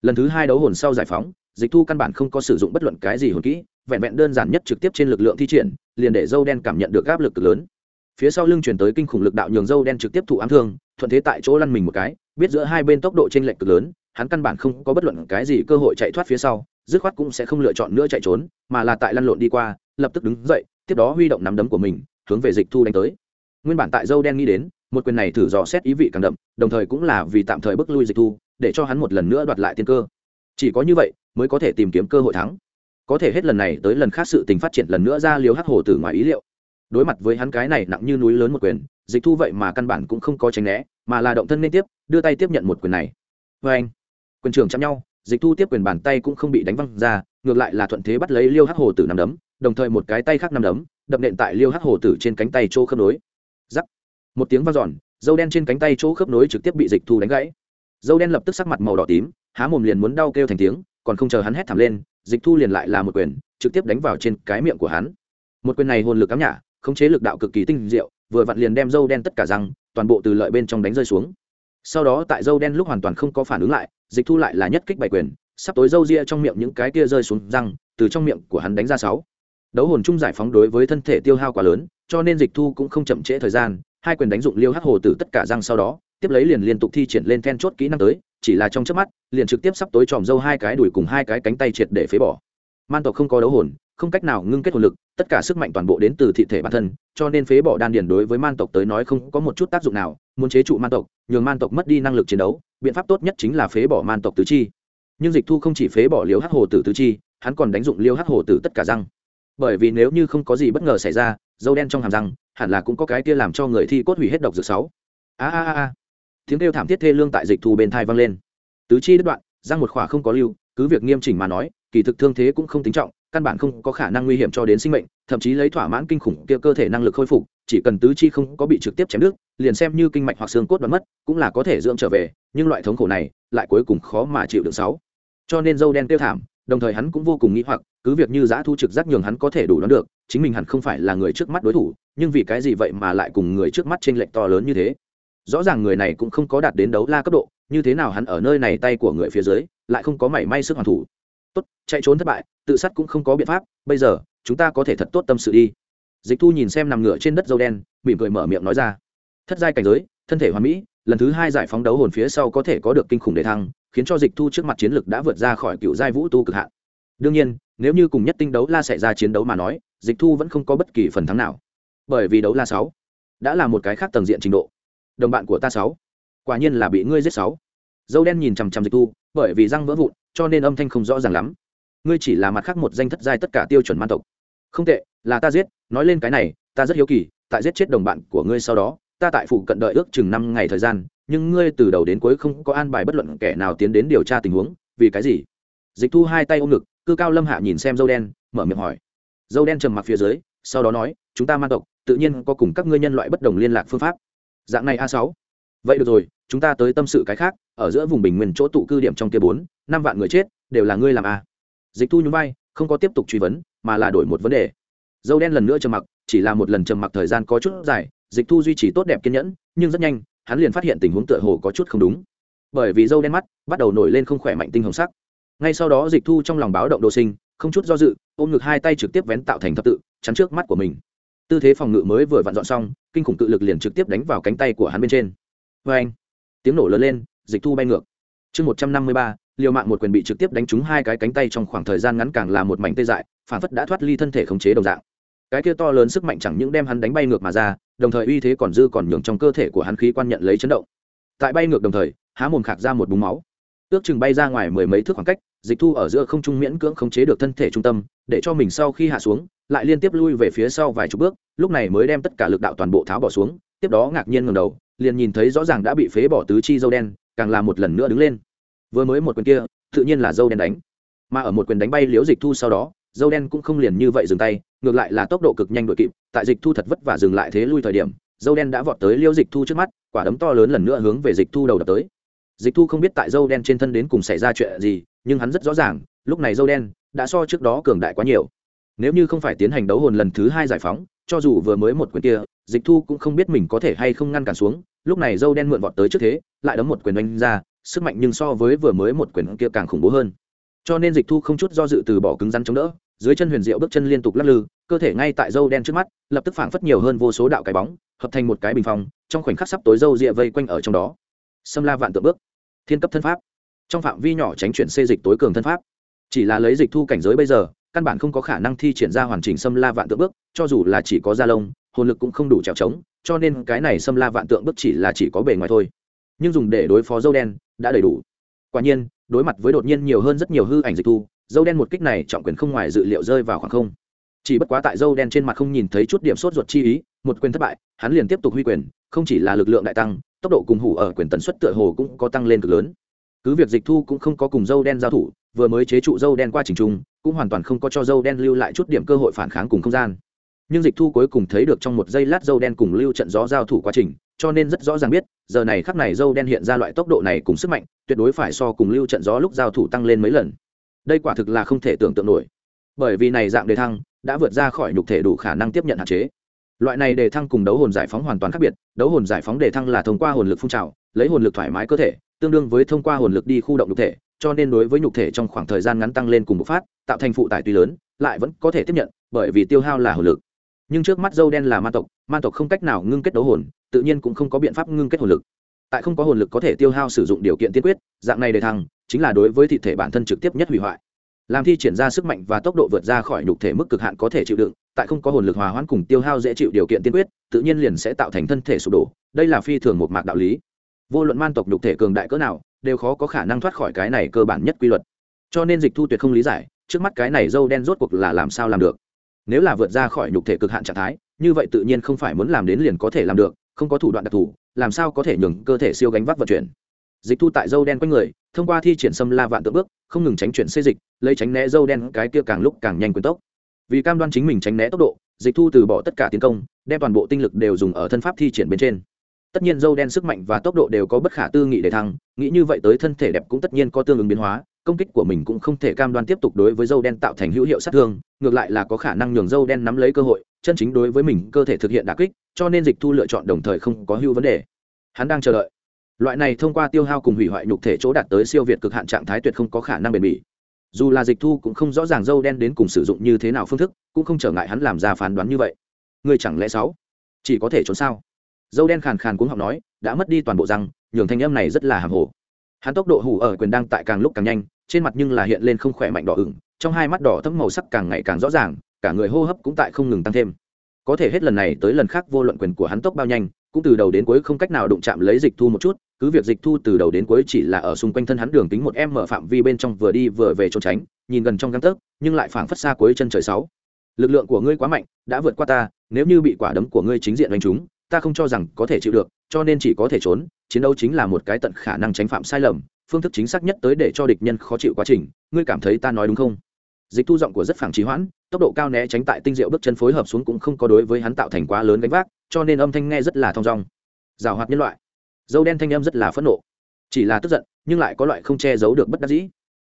Lần thứ hai đấu hồn sau giải phóng dịch thu căn bản không có sử dụng bất luận cái gì hồn kỹ, vẹn vẹn đơn giản nhất trực tiếp trên lực lượng thi triển, liền để dâu đen cảm nhận được áp lực cực lớn. Phía sau lưng chuyển tới kinh khủng lực đạo nhường dâu đen trực tiếp thụ ám thương, thuận thế tại chỗ lăn mình một cái, biết giữa hai bên tốc độ t r ê n lệch cực lớn, hắn căn bản không có bất luận cái gì cơ hội chạy thoát phía sau, dứt khoát cũng sẽ không lựa chọn nữa chạy trốn, mà là tại lăn lộn đi qua, lập tức đứng dậy, tiếp đó huy động nắm đấm của mình, hướng về dịch thu đánh tới. Nguyên bản tại dâu đen nghĩ đến, một quyền này thử dò xét ý vị càng đậm, đồng thời cũng là vì tạm thời bước lui dịch thu, để cho hắn một lần nữa đoạt lại tiên cơ chỉ có như vậy mới có thể tìm kiếm cơ hội thắng. Có thể hết lần này tới lần khác sự tình phát triển lần nữa ra liều hắc hồ tử ngoài ý liệu. Đối mặt với hắn cái này nặng như núi lớn một quyền, dịch thu vậy mà căn bản cũng không có tránh né, mà là động thân liên tiếp, đưa tay tiếp nhận một quyền này. Vê anh, quyền trưởng chạm nhau, dịch thu tiếp quyền bàn tay cũng không bị đánh văng ra, ngược lại là thuận thế bắt lấy liêu hắc hồ tử nằm đấm, đồng thời một cái tay khác nằm đấm, đập nện tại liêu hắc hồ tử trên cánh tay chỗ khớp nối. Giắc một tiếng vang dọn, dâu đen trên cánh tay chỗ khớp nối trực tiếp bị dịch thu đánh gãy. Dâu đen lập tức sắc mặt màu đỏ tím há mồm liền muốn đau kêu thành tiếng, còn không chờ hắn hét thảm lên, dịch thu liền lại là một quyền, trực tiếp đánh vào trên cái miệng của hắn. Một quyền này hồn lực cắm nhả khống chế lực đạo cực kỳ tinh diệu, vừa vặn liền đem dâu đen tất cả răng, toàn bộ từ lợi bên trong đánh rơi xuống. Sau đó tại dâu đen lúc hoàn toàn không có phản ứng lại, dịch thu lại là nhất kích bày quyền, sắp tối dâu ria trong miệng những cái kia rơi xuống răng, từ trong miệng của hắn đánh ra sáu. Đấu hồn chung giải phóng đối với thân thể tiêu hao quá lớn, cho nên dịch thu cũng không chậm trễ thời gian, hai quyền đánh dụng liêu hắc hồ từ tất cả răng sau đó tiếp lấy liền liên tục thi triển lên then chốt kỹ năng tới, chỉ là trong chớp mắt, liền trực tiếp sắp tối tròm dâu hai cái đùi cùng hai cái cánh tay triệt để phế bỏ. Man tộc không có đấu hồn, không cách nào ngưng kết hồn lực, tất cả sức mạnh toàn bộ đến từ thị thể bản thân, cho nên phế bỏ đan điền đối với man tộc tới nói không có một chút tác dụng nào, muốn chế trụ man tộc, nhường man tộc mất đi năng lực chiến đấu, biện pháp tốt nhất chính là phế bỏ man tộc tứ chi. Nhưng dịch thu không chỉ phế bỏ liếu hắc hồ tử tứ chi, hắn còn đánh dụng liêu hắc hồ tử tất cả răng. Bởi vì nếu như không có gì bất ngờ xảy ra, dâu đen trong hàm răng, hẳn là cũng có cái kia làm cho người thi cốt hủy hết độc dược sáu. A a a tiếng kêu thảm thiết thê lương tại dịch thu bên thai vang lên. Tứ chi đứt đoạn, răng một khỏa không có lưu, cứ việc nghiêm chỉnh mà nói, kỳ thực thương thế cũng không tính trọng, căn bản không có khả năng nguy hiểm cho đến sinh mệnh, thậm chí lấy thỏa mãn kinh khủng kia cơ thể năng lực khôi phục, chỉ cần tứ chi không có bị trực tiếp chém đứt, liền xem như kinh mạch hoặc xương cốt đoán mất, cũng là có thể dưỡng trở về, nhưng loại thống khổ này, lại cuối cùng khó mà chịu được sáu. Cho nên dâu đen tiêu thảm, đồng thời hắn cũng vô cùng nghĩ hoặc, cứ việc như giã thu trực giác nhường hắn có thể đủ đoán được, chính mình hẳn không phải là người trước mắt đối thủ, nhưng vì cái gì vậy mà lại cùng người trước mắt t r ê n lệch to lớn như thế? Rõ ràng người này cũng không có đạt đến đấu la cấp độ, như thế nào hắn ở nơi này tay của người phía dưới lại không có mảy may sức hoàn thủ. Tốt, chạy trốn thất bại, tự sát cũng không có biện pháp, bây giờ, chúng ta có thể thật tốt tâm sự đi. Dịch thu nhìn xem nằm ngửa trên đất dâu đen, mỉm cười mở miệng nói ra. Thất giai cảnh giới, thân thể hoàn mỹ, lần thứ hai giải phóng đấu hồn phía sau có thể có được kinh khủng đề thăng, khiến cho dịch thu trước mặt chiến lực đã vượt ra khỏi cựu giai vũ tu cực hạn. Đương nhiên, nếu như cùng nhất tinh đấu la xảy ra chiến đấu mà nói, dịch thu vẫn không có bất kỳ phần thắng nào. Bởi vì đấu la sáu đã là một cái khác tầng diện trình độ đồng bạn của ta sáu. Quả nhiên là bị ngươi giết sáu. Dâu đen nhìn chằm chằm dịch thu, bởi vì răng vỡ vụn, cho nên âm thanh không rõ ràng lắm. Ngươi chỉ là mặt khác một danh thất giai tất cả tiêu chuẩn man tộc. Không tệ, là ta giết, nói lên cái này, ta rất hiếu kỳ, tại giết chết đồng bạn của ngươi sau đó, ta tại phủ cận đợi ước chừng năm ngày thời gian, nhưng ngươi từ đầu đến cuối không có an bài bất luận kẻ nào tiến đến điều tra tình huống, vì cái gì? Dịch thu hai tay ôm ngực, cư cao lâm hạ nhìn xem dâu đen, mở miệng hỏi. Dâu đen trầm mặc phía dưới, sau đó nói, chúng ta man tộc, tự nhiên có cùng các ngươi nhân loại bất đồng liên lạc phương pháp dạng này a sáu. Vậy được rồi, chúng ta tới tâm sự cái khác, ở giữa vùng bình nguyên chỗ tụ cư điểm trong kia bốn, năm vạn người chết, đều là ngươi làm a. Dịch thu nhún vai, không có tiếp tục truy vấn, mà là đổi một vấn đề. Dâu đen lần nữa trầm mặc, chỉ là một lần trầm mặc thời gian có chút dài, dịch thu duy trì tốt đẹp kiên nhẫn, nhưng rất nhanh, hắn liền phát hiện tình huống tựa hồ có chút không đúng. Bởi vì dâu đen mắt, bắt đầu nổi lên không khỏe mạnh tinh hồng sắc. Ngay sau đó dịch thu trong lòng báo động đồ sinh, không chút do dự, ôm ngực hai tay trực tiếp vén tạo thành thập tự, chắn trước mắt của mình tư thế phòng ngự mới vừa vặn dọn xong, kinh khủng cự lực liền trực tiếp đánh vào cánh tay của hắn bên trên. Vê anh, tiếng nổ lớn lên, dịch thu bay ngược. Chương một trăm năm mươi ba, liều mạng một quyền bị trực tiếp đánh trúng hai cái cánh tay trong khoảng thời gian ngắn càng là một mảnh tê dại, phản phất đã thoát ly thân thể khống chế đồng dạng. Cái kia to lớn sức mạnh chẳng những đem hắn đánh bay ngược mà ra, đồng thời uy thế còn dư còn nhường trong cơ thể của hắn khí quan nhận lấy chấn động. Tại bay ngược đồng thời, há mồm khạc ra một búng máu. Ước chừng bay ra ngoài mười mấy thước khoảng cách, dịch thu ở giữa không trung miễn cưỡng khống chế được thân thể trung tâm, để cho mình sau khi hạ xuống lại liên tiếp lui về phía sau vài chục bước, lúc này mới đem tất cả lực đạo toàn bộ tháo bỏ xuống, tiếp đó ngạc nhiên ngầm đầu, liền nhìn thấy rõ ràng đã bị phế bỏ tứ chi dâu đen, càng là một lần nữa đứng lên. Vừa mới một quyền kia, tự nhiên là dâu đen đánh. Mà ở một quyền đánh bay liễu dịch thu sau đó, dâu đen cũng không liền như vậy dừng tay, ngược lại là tốc độ cực nhanh đội kịp, tại dịch thu thật vất vả dừng lại thế lui thời điểm, dâu đen đã vọt tới liễu dịch thu trước mắt, quả đấm to lớn lần nữa hướng về dịch thu đầu đập tới. Dịch thu không biết tại dâu đen trên thân đến cùng xảy ra chuyện gì, nhưng hắn rất rõ ràng, lúc này dâu đen đã so trước đó cường đại quá nhiều nếu như không phải tiến hành đấu hồn lần thứ hai giải phóng, cho dù vừa mới một quyền kia, dịch thu cũng không biết mình có thể hay không ngăn cản xuống. Lúc này dâu đen mượn vọt tới trước thế, lại đấm một quyền đánh ra, sức mạnh nhưng so với vừa mới một quyền kia càng khủng bố hơn. Cho nên dịch thu không chút do dự từ bỏ cứng rắn chống đỡ, dưới chân huyền diệu bước chân liên tục lắc lư, cơ thể ngay tại dâu đen trước mắt, lập tức phảng phất nhiều hơn vô số đạo cái bóng, hợp thành một cái bình phong, trong khoảnh khắc sắp tối dâu rịa vây quanh ở trong đó. Xâm la vạn tượng bước, thiên cấp thân pháp. Trong phạm vi nhỏ tránh chuyển xê dịch tối cường thân pháp. Chỉ là lấy dịch thu cảnh giới bây giờ căn bản không có khả năng thi triển ra hoàn chỉnh xâm la vạn tượng bước, cho dù là chỉ có da lông, hồn lực cũng không đủ trèo trống, cho nên cái này xâm la vạn tượng bước chỉ là chỉ có bề ngoài thôi. Nhưng dùng để đối phó dâu đen đã đầy đủ. Quả nhiên, đối mặt với đột nhiên nhiều hơn rất nhiều hư ảnh dịch thu, dâu đen một kích này trọng quyền không ngoài dự liệu rơi vào khoảng không. Chỉ bất quá tại dâu đen trên mặt không nhìn thấy chút điểm sốt ruột chi ý, một quyền thất bại, hắn liền tiếp tục huy quyền, không chỉ là lực lượng đại tăng, tốc độ cùng hủ ở quyền tần suất tựa hồ cũng có tăng lên cực lớn. Cứ việc dịch thu cũng không có cùng dâu đen giao thủ, vừa mới chế trụ dâu đen qua trình trung cũng hoàn toàn không có cho dâu đen lưu lại chút điểm cơ hội phản kháng cùng không gian. Nhưng dịch thu cuối cùng thấy được trong một giây lát dâu đen cùng lưu trận gió giao thủ quá trình, cho nên rất rõ ràng biết, giờ này khắc này dâu đen hiện ra loại tốc độ này cùng sức mạnh, tuyệt đối phải so cùng lưu trận gió lúc giao thủ tăng lên mấy lần. Đây quả thực là không thể tưởng tượng nổi. Bởi vì này dạng đề thăng đã vượt ra khỏi nhục thể đủ khả năng tiếp nhận hạn chế. Loại này đề thăng cùng đấu hồn giải phóng hoàn toàn khác biệt, đấu hồn giải phóng đề thăng là thông qua hồn lực phun trào, lấy hồn lực thoải mái cơ thể tương đương với thông qua hồn lực đi khu động nhục thể, cho nên đối với nhục thể trong khoảng thời gian ngắn tăng lên cùng bộc phát, tạo thành phụ tải tuy lớn, lại vẫn có thể tiếp nhận, bởi vì tiêu hao là hồn lực. Nhưng trước mắt dâu đen là ma tộc ma tộc không cách nào ngưng kết đấu hồn, tự nhiên cũng không có biện pháp ngưng kết hồn lực. Tại không có hồn lực có thể tiêu hao sử dụng điều kiện tiên quyết, dạng này để thăng, chính là đối với thị thể bản thân trực tiếp nhất hủy hoại. Làm thi triển ra sức mạnh và tốc độ vượt ra khỏi nhục thể mức cực hạn có thể chịu đựng, tại không có hồn lực hòa hoãn cùng tiêu hao dễ chịu điều kiện tiên quyết, tự nhiên liền sẽ tạo thành thân thể sụp đổ. Đây là phi thường một mạc đạo lý vô luận man tộc nhục thể cường đại cỡ nào, đều khó có khả năng thoát khỏi cái này cơ bản nhất quy luật. Cho nên dịch thu tuyệt không lý giải, trước mắt cái này dâu đen rốt cuộc là làm sao làm được? Nếu là vượt ra khỏi nhục thể cực hạn trạng thái, như vậy tự nhiên không phải muốn làm đến liền có thể làm được, không có thủ đoạn đặc thù, làm sao có thể nhường cơ thể siêu gánh vác vận chuyển? Dịch thu tại dâu đen quanh người, thông qua thi triển xâm la vạn tượng bước, không ngừng tránh chuyển xê dịch, lấy tránh né dâu đen cái kia càng lúc càng nhanh quyền tốc. Vì cam đoan chính mình tránh né tốc độ, dịch thu từ bỏ tất cả tiến công, đem toàn bộ tinh lực đều dùng ở thân pháp thi triển bên trên tất nhiên dâu đen sức mạnh và tốc độ đều có bất khả tư nghị để thăng, nghĩ như vậy tới thân thể đẹp cũng tất nhiên có tương ứng biến hóa, công kích của mình cũng không thể cam đoan tiếp tục đối với dâu đen tạo thành hữu hiệu sát thương, ngược lại là có khả năng nhường dâu đen nắm lấy cơ hội, chân chính đối với mình cơ thể thực hiện đà kích, cho nên dịch thu lựa chọn đồng thời không có hữu vấn đề. Hắn đang chờ đợi. Loại này thông qua tiêu hao cùng hủy hoại nhục thể chỗ đạt tới siêu việt cực hạn trạng thái tuyệt không có khả năng bền bỉ. Dù là dịch thu cũng không rõ ràng dâu đen đến cùng sử dụng như thế nào phương thức, cũng không trở ngại hắn làm ra phán đoán như vậy. Người chẳng lẽ sáu chỉ có thể trốn sao? Dâu đen khàn khàn cuống học nói, đã mất đi toàn bộ răng, nhường thanh âm này rất là hàm hồ. Hắn tốc độ hủ ở quyền đang tại càng lúc càng nhanh, trên mặt nhưng là hiện lên không khỏe mạnh đỏ ửng, trong hai mắt đỏ thấm màu sắc càng ngày càng rõ ràng, cả người hô hấp cũng tại không ngừng tăng thêm. Có thể hết lần này tới lần khác vô luận quyền của hắn tốc bao nhanh, cũng từ đầu đến cuối không cách nào đụng chạm lấy dịch thu một chút, cứ việc dịch thu từ đầu đến cuối chỉ là ở xung quanh thân hắn đường tính một em mở phạm vi bên trong vừa đi vừa về trốn tránh, nhìn gần trong găng tấc, nhưng lại phảng phất xa cuối chân trời sáu. Lực lượng của ngươi quá mạnh, đã vượt qua ta, nếu như bị quả đấm của ngươi chính diện đánh chúng ta không cho rằng có thể chịu được, cho nên chỉ có thể trốn, chiến đấu chính là một cái tận khả năng tránh phạm sai lầm, phương thức chính xác nhất tới để cho địch nhân khó chịu quá trình, ngươi cảm thấy ta nói đúng không? Dịch thu giọng của rất phản trí hoãn, tốc độ cao né tránh tại tinh diệu bước chân phối hợp xuống cũng không có đối với hắn tạo thành quá lớn gánh vác, cho nên âm thanh nghe rất là thong dong. Rào hoạt nhân loại. Dâu đen thanh âm rất là phẫn nộ. Chỉ là tức giận, nhưng lại có loại không che giấu được bất đắc dĩ.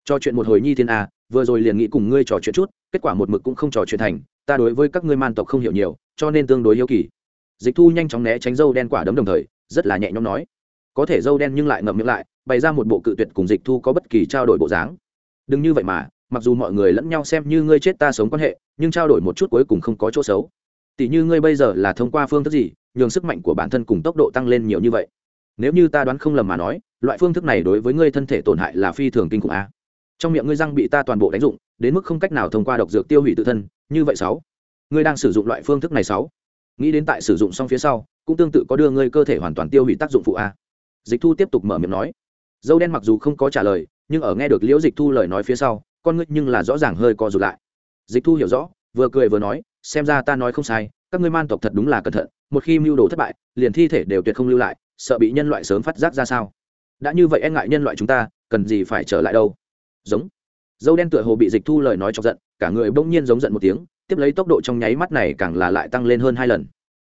Cho chuyện một hồi nhi thiên a vừa rồi liền nghĩ cùng ngươi trò chuyện chút, kết quả một mực cũng không trò chuyện thành, ta đối với các ngươi man tộc không hiểu nhiều, cho nên tương đối yêu kỳ dịch thu nhanh chóng né tránh dâu đen quả đấm đồng thời, rất là nhẹ nhõm nói. Có thể dâu đen nhưng lại ngậm miệng lại, bày ra một bộ cự tuyệt cùng dịch thu có bất kỳ trao đổi bộ dáng. Đừng như vậy mà, mặc dù mọi người lẫn nhau xem như ngươi chết ta sống quan hệ, nhưng trao đổi một chút cuối cùng không có chỗ xấu. Tỷ như ngươi bây giờ là thông qua phương thức gì, nhường sức mạnh của bản thân cùng tốc độ tăng lên nhiều như vậy? Nếu như ta đoán không lầm mà nói, loại phương thức này đối với ngươi thân thể tổn hại là phi thường kinh khủng a. Trong miệng ngươi răng bị ta toàn bộ đánh dụng, đến mức không cách nào thông qua độc dược tiêu hủy tự thân, như vậy sáu. Ngươi đang sử dụng loại phương thức này sáu nghĩ đến tại sử dụng xong phía sau, cũng tương tự có đưa ngươi cơ thể hoàn toàn tiêu hủy tác dụng phụ a. Dịch thu tiếp tục mở miệng nói. Dâu đen mặc dù không có trả lời, nhưng ở nghe được liễu dịch thu lời nói phía sau, con ngươi nhưng là rõ ràng hơi co rụt lại. Dịch thu hiểu rõ, vừa cười vừa nói, xem ra ta nói không sai, các ngươi man tộc thật đúng là cẩn thận, một khi mưu đồ thất bại, liền thi thể đều tuyệt không lưu lại, sợ bị nhân loại sớm phát giác ra sao? Đã như vậy e ngại nhân loại chúng ta, cần gì phải trở lại đâu? Giống. Dâu đen tựa hồ bị dịch thu lời nói chọc giận, cả người bỗng nhiên giống giận một tiếng tiếp lấy tốc độ trong nháy mắt này càng là lại tăng lên hơn hai lần.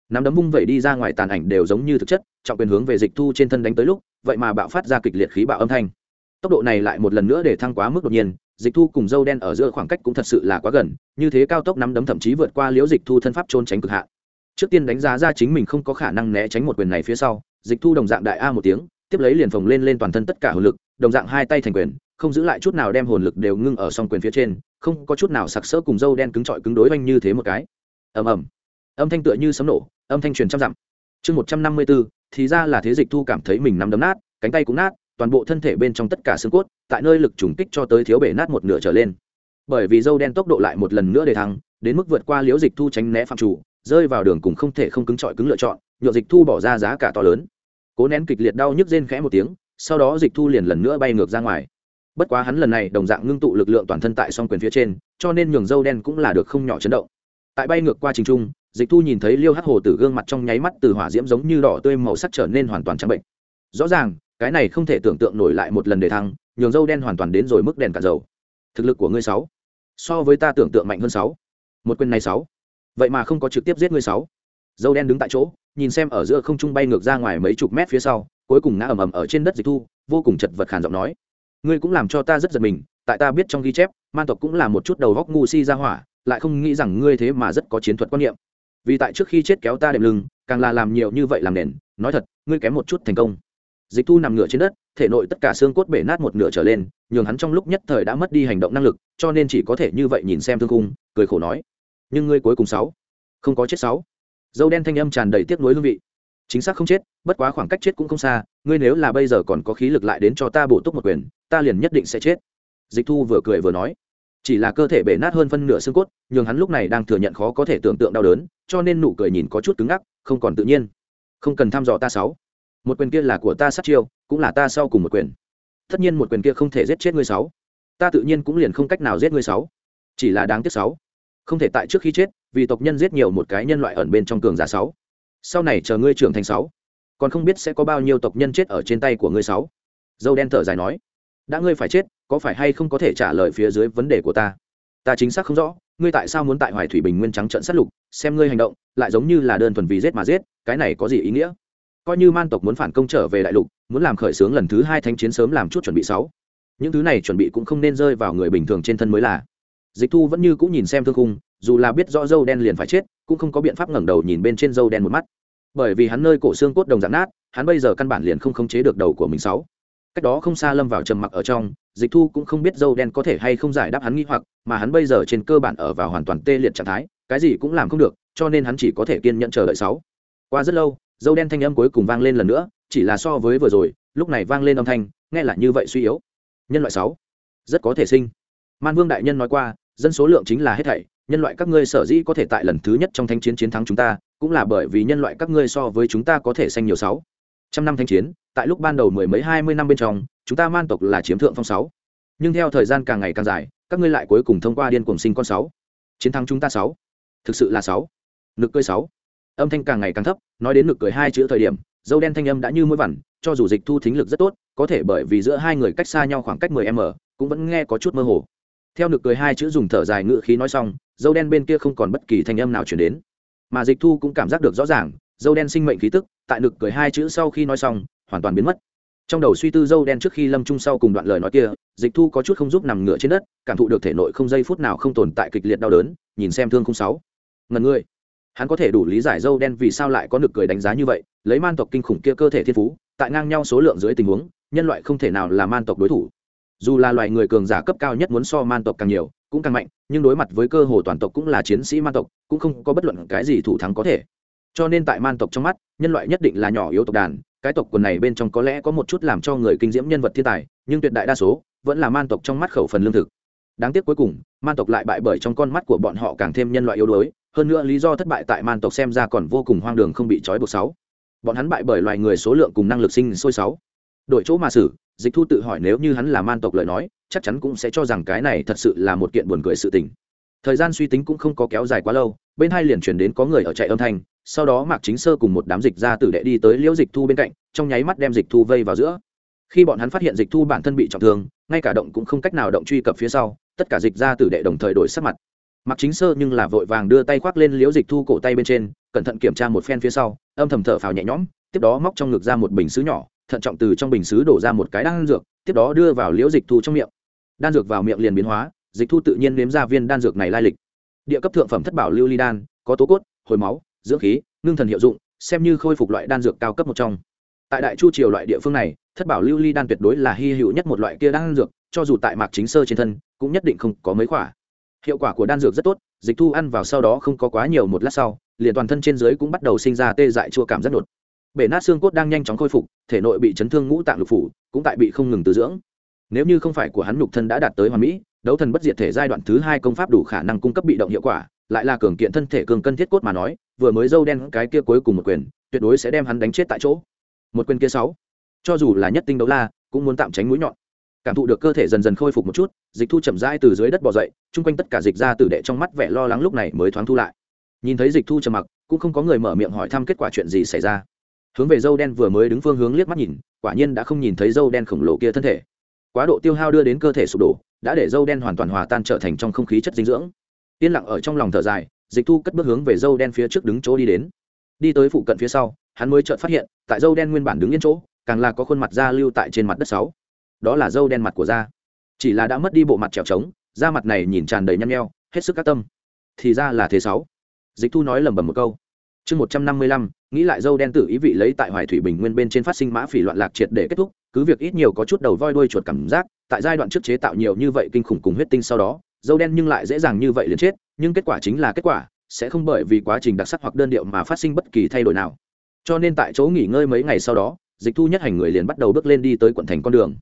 Nắm đấm vung vẩy đi ra ngoài tàn ảnh đều giống như thực chất, trọng quyền hướng về dịch thu trên thân đánh tới lúc, vậy mà bạo phát ra kịch liệt khí bạo âm thanh. Tốc độ này lại một lần nữa để thăng quá mức đột nhiên, dịch thu cùng dâu đen ở giữa khoảng cách cũng thật sự là quá gần, như thế cao tốc nắm đấm thậm chí vượt qua liễu dịch thu thân pháp trôn tránh cực hạn. Trước tiên đánh giá ra chính mình không có khả năng né tránh một quyền này phía sau, dịch thu đồng dạng đại a một tiếng, tiếp lấy liền phồng lên lên toàn thân tất cả hồn lực, đồng dạng hai tay thành quyền, không giữ lại chút nào đem hồn lực đều ngưng ở song quyền phía trên không có chút nào sặc sỡ cùng dâu đen cứng trọi cứng đối oanh như thế một cái. Ầm ầm. Âm thanh tựa như sấm nổ, âm thanh truyền trăm dặm. Chương một trăm năm mươi bốn thì ra là thế dịch thu cảm thấy mình nắm đấm nát, cánh tay cũng nát, toàn bộ thân thể bên trong tất cả xương cốt, tại nơi lực trùng kích cho tới thiếu bể nát một nửa trở lên. Bởi vì dâu đen tốc độ lại một lần nữa để thăng, đến mức vượt qua liễu dịch thu tránh né phạm chủ, rơi vào đường cùng không thể không cứng trọi cứng lựa chọn nhựa dịch thu bỏ ra giá cả to lớn. Cố nén kịch liệt đau nhức rên khẽ một tiếng, sau đó dịch thu liền lần nữa bay ngược ra ngoài bất quá hắn lần này đồng dạng ngưng tụ lực lượng toàn thân tại song quyền phía trên, cho nên nhường dâu đen cũng là được không nhỏ chấn động. Tại bay ngược qua trình trung, dịch thu nhìn thấy liêu hắc hồ tử gương mặt trong nháy mắt từ hỏa diễm giống như đỏ tươi màu sắc trở nên hoàn toàn trắng bệnh. Rõ ràng, cái này không thể tưởng tượng nổi lại một lần để thăng, nhường dâu đen hoàn toàn đến rồi mức đèn cả dầu. Thực lực của ngươi sáu, so với ta tưởng tượng mạnh hơn sáu. Một quyền này sáu, vậy mà không có trực tiếp giết ngươi sáu. Dâu đen đứng tại chỗ, nhìn xem ở giữa không trung bay ngược ra ngoài mấy chục mét phía sau, cuối cùng ngã ầm ầm ở trên đất dịch thu, vô cùng chật vật khàn giọng nói ngươi cũng làm cho ta rất giật mình, tại ta biết trong ghi chép, man tộc cũng là một chút đầu góc ngu si ra hỏa, lại không nghĩ rằng ngươi thế mà rất có chiến thuật quan niệm. Vì tại trước khi chết kéo ta đệm lưng, càng là làm nhiều như vậy làm nền, nói thật, ngươi kém một chút thành công. Dịch thu nằm ngửa trên đất, thể nội tất cả xương cốt bể nát một nửa trở lên, nhường hắn trong lúc nhất thời đã mất đi hành động năng lực, cho nên chỉ có thể như vậy nhìn xem thương cung cười khổ nói. Nhưng ngươi cuối cùng sáu, không có chết sáu. Dâu đen thanh âm tràn đầy tiếc nuối hương vị chính xác không chết, bất quá khoảng cách chết cũng không xa, ngươi nếu là bây giờ còn có khí lực lại đến cho ta bổ túc một quyền, ta liền nhất định sẽ chết. Dịch thu vừa cười vừa nói. Chỉ là cơ thể bể nát hơn phân nửa xương cốt, nhường hắn lúc này đang thừa nhận khó có thể tưởng tượng đau đớn, cho nên nụ cười nhìn có chút cứng ngắc, không còn tự nhiên. Không cần thăm dò ta sáu. Một quyền kia là của ta sát chiêu, cũng là ta sau cùng một quyền. Tất nhiên một quyền kia không thể giết chết ngươi sáu. Ta tự nhiên cũng liền không cách nào giết ngươi sáu. Chỉ là đáng tiếc sáu. Không thể tại trước khi chết, vì tộc nhân giết nhiều một cái nhân loại ẩn bên trong cường giả sáu sau này chờ ngươi trưởng thành sáu, còn không biết sẽ có bao nhiêu tộc nhân chết ở trên tay của ngươi sáu. Dâu đen thở dài nói. Đã ngươi phải chết, có phải hay không có thể trả lời phía dưới vấn đề của ta? Ta chính xác không rõ, ngươi tại sao muốn tại hoài thủy bình nguyên trắng trận sát lục, xem ngươi hành động, lại giống như là đơn thuần vì giết mà giết, cái này có gì ý nghĩa? Coi như man tộc muốn phản công trở về đại lục, muốn làm khởi xướng lần thứ hai thanh chiến sớm làm chút chuẩn bị sáu, những thứ này chuẩn bị cũng không nên rơi vào người bình thường trên thân mới là dịch thu vẫn như cũng nhìn xem thương khung, dù là biết rõ dâu đen liền phải chết, cũng không có biện pháp ngẩng đầu nhìn bên trên dâu đen một mắt. Bởi vì hắn nơi cổ xương cốt đồng dạng nát, hắn bây giờ căn bản liền không khống chế được đầu của mình sáu. Cách đó không xa lâm vào trầm mặc ở trong, dịch thu cũng không biết dâu đen có thể hay không giải đáp hắn nghi hoặc, mà hắn bây giờ trên cơ bản ở vào hoàn toàn tê liệt trạng thái, cái gì cũng làm không được, cho nên hắn chỉ có thể kiên nhẫn chờ đợi sáu. Qua rất lâu, dâu đen thanh âm cuối cùng vang lên lần nữa, chỉ là so với vừa rồi, lúc này vang lên âm thanh, nghe là như vậy suy yếu. Nhân loại sáu, rất có thể sinh. Man vương đại nhân nói qua dân số lượng chính là hết thảy, nhân loại các ngươi sở dĩ có thể tại lần thứ nhất trong thanh chiến chiến thắng chúng ta, cũng là bởi vì nhân loại các ngươi so với chúng ta có thể sanh nhiều sáu trăm năm thanh chiến, tại lúc ban đầu mười mấy hai mươi năm bên trong, chúng ta man tộc là chiếm thượng phong sáu nhưng theo thời gian càng ngày càng dài, các ngươi lại cuối cùng thông qua điên cuồng sinh con sáu chiến thắng chúng ta sáu thực sự là sáu nực cười sáu âm thanh càng ngày càng thấp, nói đến nực cười hai chữ thời điểm, dâu đen thanh âm đã như mũi vằn, cho dù dịch thu thính lực rất tốt, có thể bởi vì giữa hai người cách xa nhau khoảng cách mười m, cũng vẫn nghe có chút mơ hồ theo nực cười hai chữ dùng thở dài ngự khí nói xong, dâu đen bên kia không còn bất kỳ thanh âm nào chuyển đến. Mà dịch thu cũng cảm giác được rõ ràng, dâu đen sinh mệnh khí tức, tại nực cười hai chữ sau khi nói xong, hoàn toàn biến mất. Trong đầu suy tư dâu đen trước khi lâm trung sau cùng đoạn lời nói kia, dịch thu có chút không giúp nằm ngửa trên đất, cảm thụ được thể nội không giây phút nào không tồn tại kịch liệt đau đớn, nhìn xem thương không sáu. Ngần ngươi hắn có thể đủ lý giải dâu đen vì sao lại có nực cười đánh giá như vậy, lấy man tộc kinh khủng kia cơ thể thiên phú, tại ngang nhau số lượng dưới tình huống, nhân loại không thể nào là man tộc đối thủ dù là loài người cường giả cấp cao nhất muốn so man tộc càng nhiều, cũng càng mạnh, nhưng đối mặt với cơ hồ toàn tộc cũng là chiến sĩ man tộc, cũng không có bất luận cái gì thủ thắng có thể. Cho nên tại man tộc trong mắt, nhân loại nhất định là nhỏ yếu tộc đàn, cái tộc quần này bên trong có lẽ có một chút làm cho người kinh diễm nhân vật thiên tài, nhưng tuyệt đại đa số vẫn là man tộc trong mắt khẩu phần lương thực. Đáng tiếc cuối cùng, man tộc lại bại bởi trong con mắt của bọn họ càng thêm nhân loại yếu đuối, hơn nữa lý do thất bại tại man tộc xem ra còn vô cùng hoang đường không bị trói buộc sáu. Bọn hắn bại bởi loài người số lượng cùng năng lực sinh sôi sáu đổi chỗ mà xử, dịch thu tự hỏi nếu như hắn là man tộc lời nói, chắc chắn cũng sẽ cho rằng cái này thật sự là một kiện buồn cười sự tình. Thời gian suy tính cũng không có kéo dài quá lâu, bên hai liền chuyển đến có người ở chạy âm thanh, sau đó mạc chính sơ cùng một đám dịch ra tử đệ đi tới liễu dịch thu bên cạnh, trong nháy mắt đem dịch thu vây vào giữa. Khi bọn hắn phát hiện dịch thu bản thân bị trọng thương, ngay cả động cũng không cách nào động truy cập phía sau, tất cả dịch ra tử đệ đồng thời đổi sắc mặt. Mạc chính sơ nhưng là vội vàng đưa tay khoác lên liễu dịch thu cổ tay bên trên, cẩn thận kiểm tra một phen phía sau, âm thầm thở phào nhẹ nhõm, tiếp đó móc trong ngực ra một bình xứ nhỏ thận trọng từ trong bình xứ đổ ra một cái đan dược, tiếp đó đưa vào liễu dịch thu trong miệng. Đan dược vào miệng liền biến hóa, dịch thu tự nhiên nếm ra viên đan dược này lai lịch. Địa cấp thượng phẩm thất bảo lưu ly đan, có tố cốt, hồi máu, dưỡng khí, ngưng thần hiệu dụng, xem như khôi phục loại đan dược cao cấp một trong. Tại đại chu triều loại địa phương này, thất bảo lưu ly đan tuyệt đối là hy hữu nhất một loại kia đan dược, cho dù tại mạc chính sơ trên thân, cũng nhất định không có mấy quả. Hiệu quả của đan dược rất tốt, dịch thu ăn vào sau đó không có quá nhiều một lát sau, liền toàn thân trên dưới cũng bắt đầu sinh ra tê dại chua cảm rất đột bể nát xương cốt đang nhanh chóng khôi phục, thể nội bị chấn thương ngũ tạng lục phủ, cũng tại bị không ngừng từ dưỡng. Nếu như không phải của hắn nhục thân đã đạt tới hoàn mỹ, đấu thần bất diệt thể giai đoạn thứ hai công pháp đủ khả năng cung cấp bị động hiệu quả, lại là cường kiện thân thể cường cân thiết cốt mà nói, vừa mới dâu đen cái kia cuối cùng một quyền, tuyệt đối sẽ đem hắn đánh chết tại chỗ. Một quyền kia sáu, cho dù là nhất tinh đấu la, cũng muốn tạm tránh mũi nhọn. Cảm thụ được cơ thể dần dần khôi phục một chút, dịch thu chậm rãi từ dưới đất bò dậy, chung quanh tất cả dịch ra tử đệ trong mắt vẻ lo lắng lúc này mới thoáng thu lại. Nhìn thấy dịch thu trầm mặc, cũng không có người mở miệng hỏi thăm kết quả chuyện gì xảy ra hướng về dâu đen vừa mới đứng phương hướng liếc mắt nhìn, quả nhiên đã không nhìn thấy dâu đen khổng lồ kia thân thể. Quá độ tiêu hao đưa đến cơ thể sụp đổ, đã để dâu đen hoàn toàn hòa tan trở thành trong không khí chất dinh dưỡng. Yên lặng ở trong lòng thở dài, dịch thu cất bước hướng về dâu đen phía trước đứng chỗ đi đến. Đi tới phụ cận phía sau, hắn mới chợt phát hiện, tại dâu đen nguyên bản đứng yên chỗ, càng là có khuôn mặt da lưu tại trên mặt đất sáu. Đó là dâu đen mặt của da. Chỉ là đã mất đi bộ mặt trèo trống, da mặt này nhìn tràn đầy nhăn nheo, hết sức các tâm. Thì ra là thế sáu. Dịch thu nói lẩm bẩm một câu chương một trăm năm mươi lăm, nghĩ lại dâu đen tự ý vị lấy tại hoài thủy bình nguyên bên trên phát sinh mã phỉ loạn lạc triệt để kết thúc, cứ việc ít nhiều có chút đầu voi đuôi chuột cảm giác, tại giai đoạn trước chế tạo nhiều như vậy kinh khủng cùng huyết tinh sau đó, dâu đen nhưng lại dễ dàng như vậy liền chết, nhưng kết quả chính là kết quả, sẽ không bởi vì quá trình đặc sắc hoặc đơn điệu mà phát sinh bất kỳ thay đổi nào. Cho nên tại chỗ nghỉ ngơi mấy ngày sau đó, dịch thu nhất hành người liền bắt đầu bước lên đi tới quận thành con đường.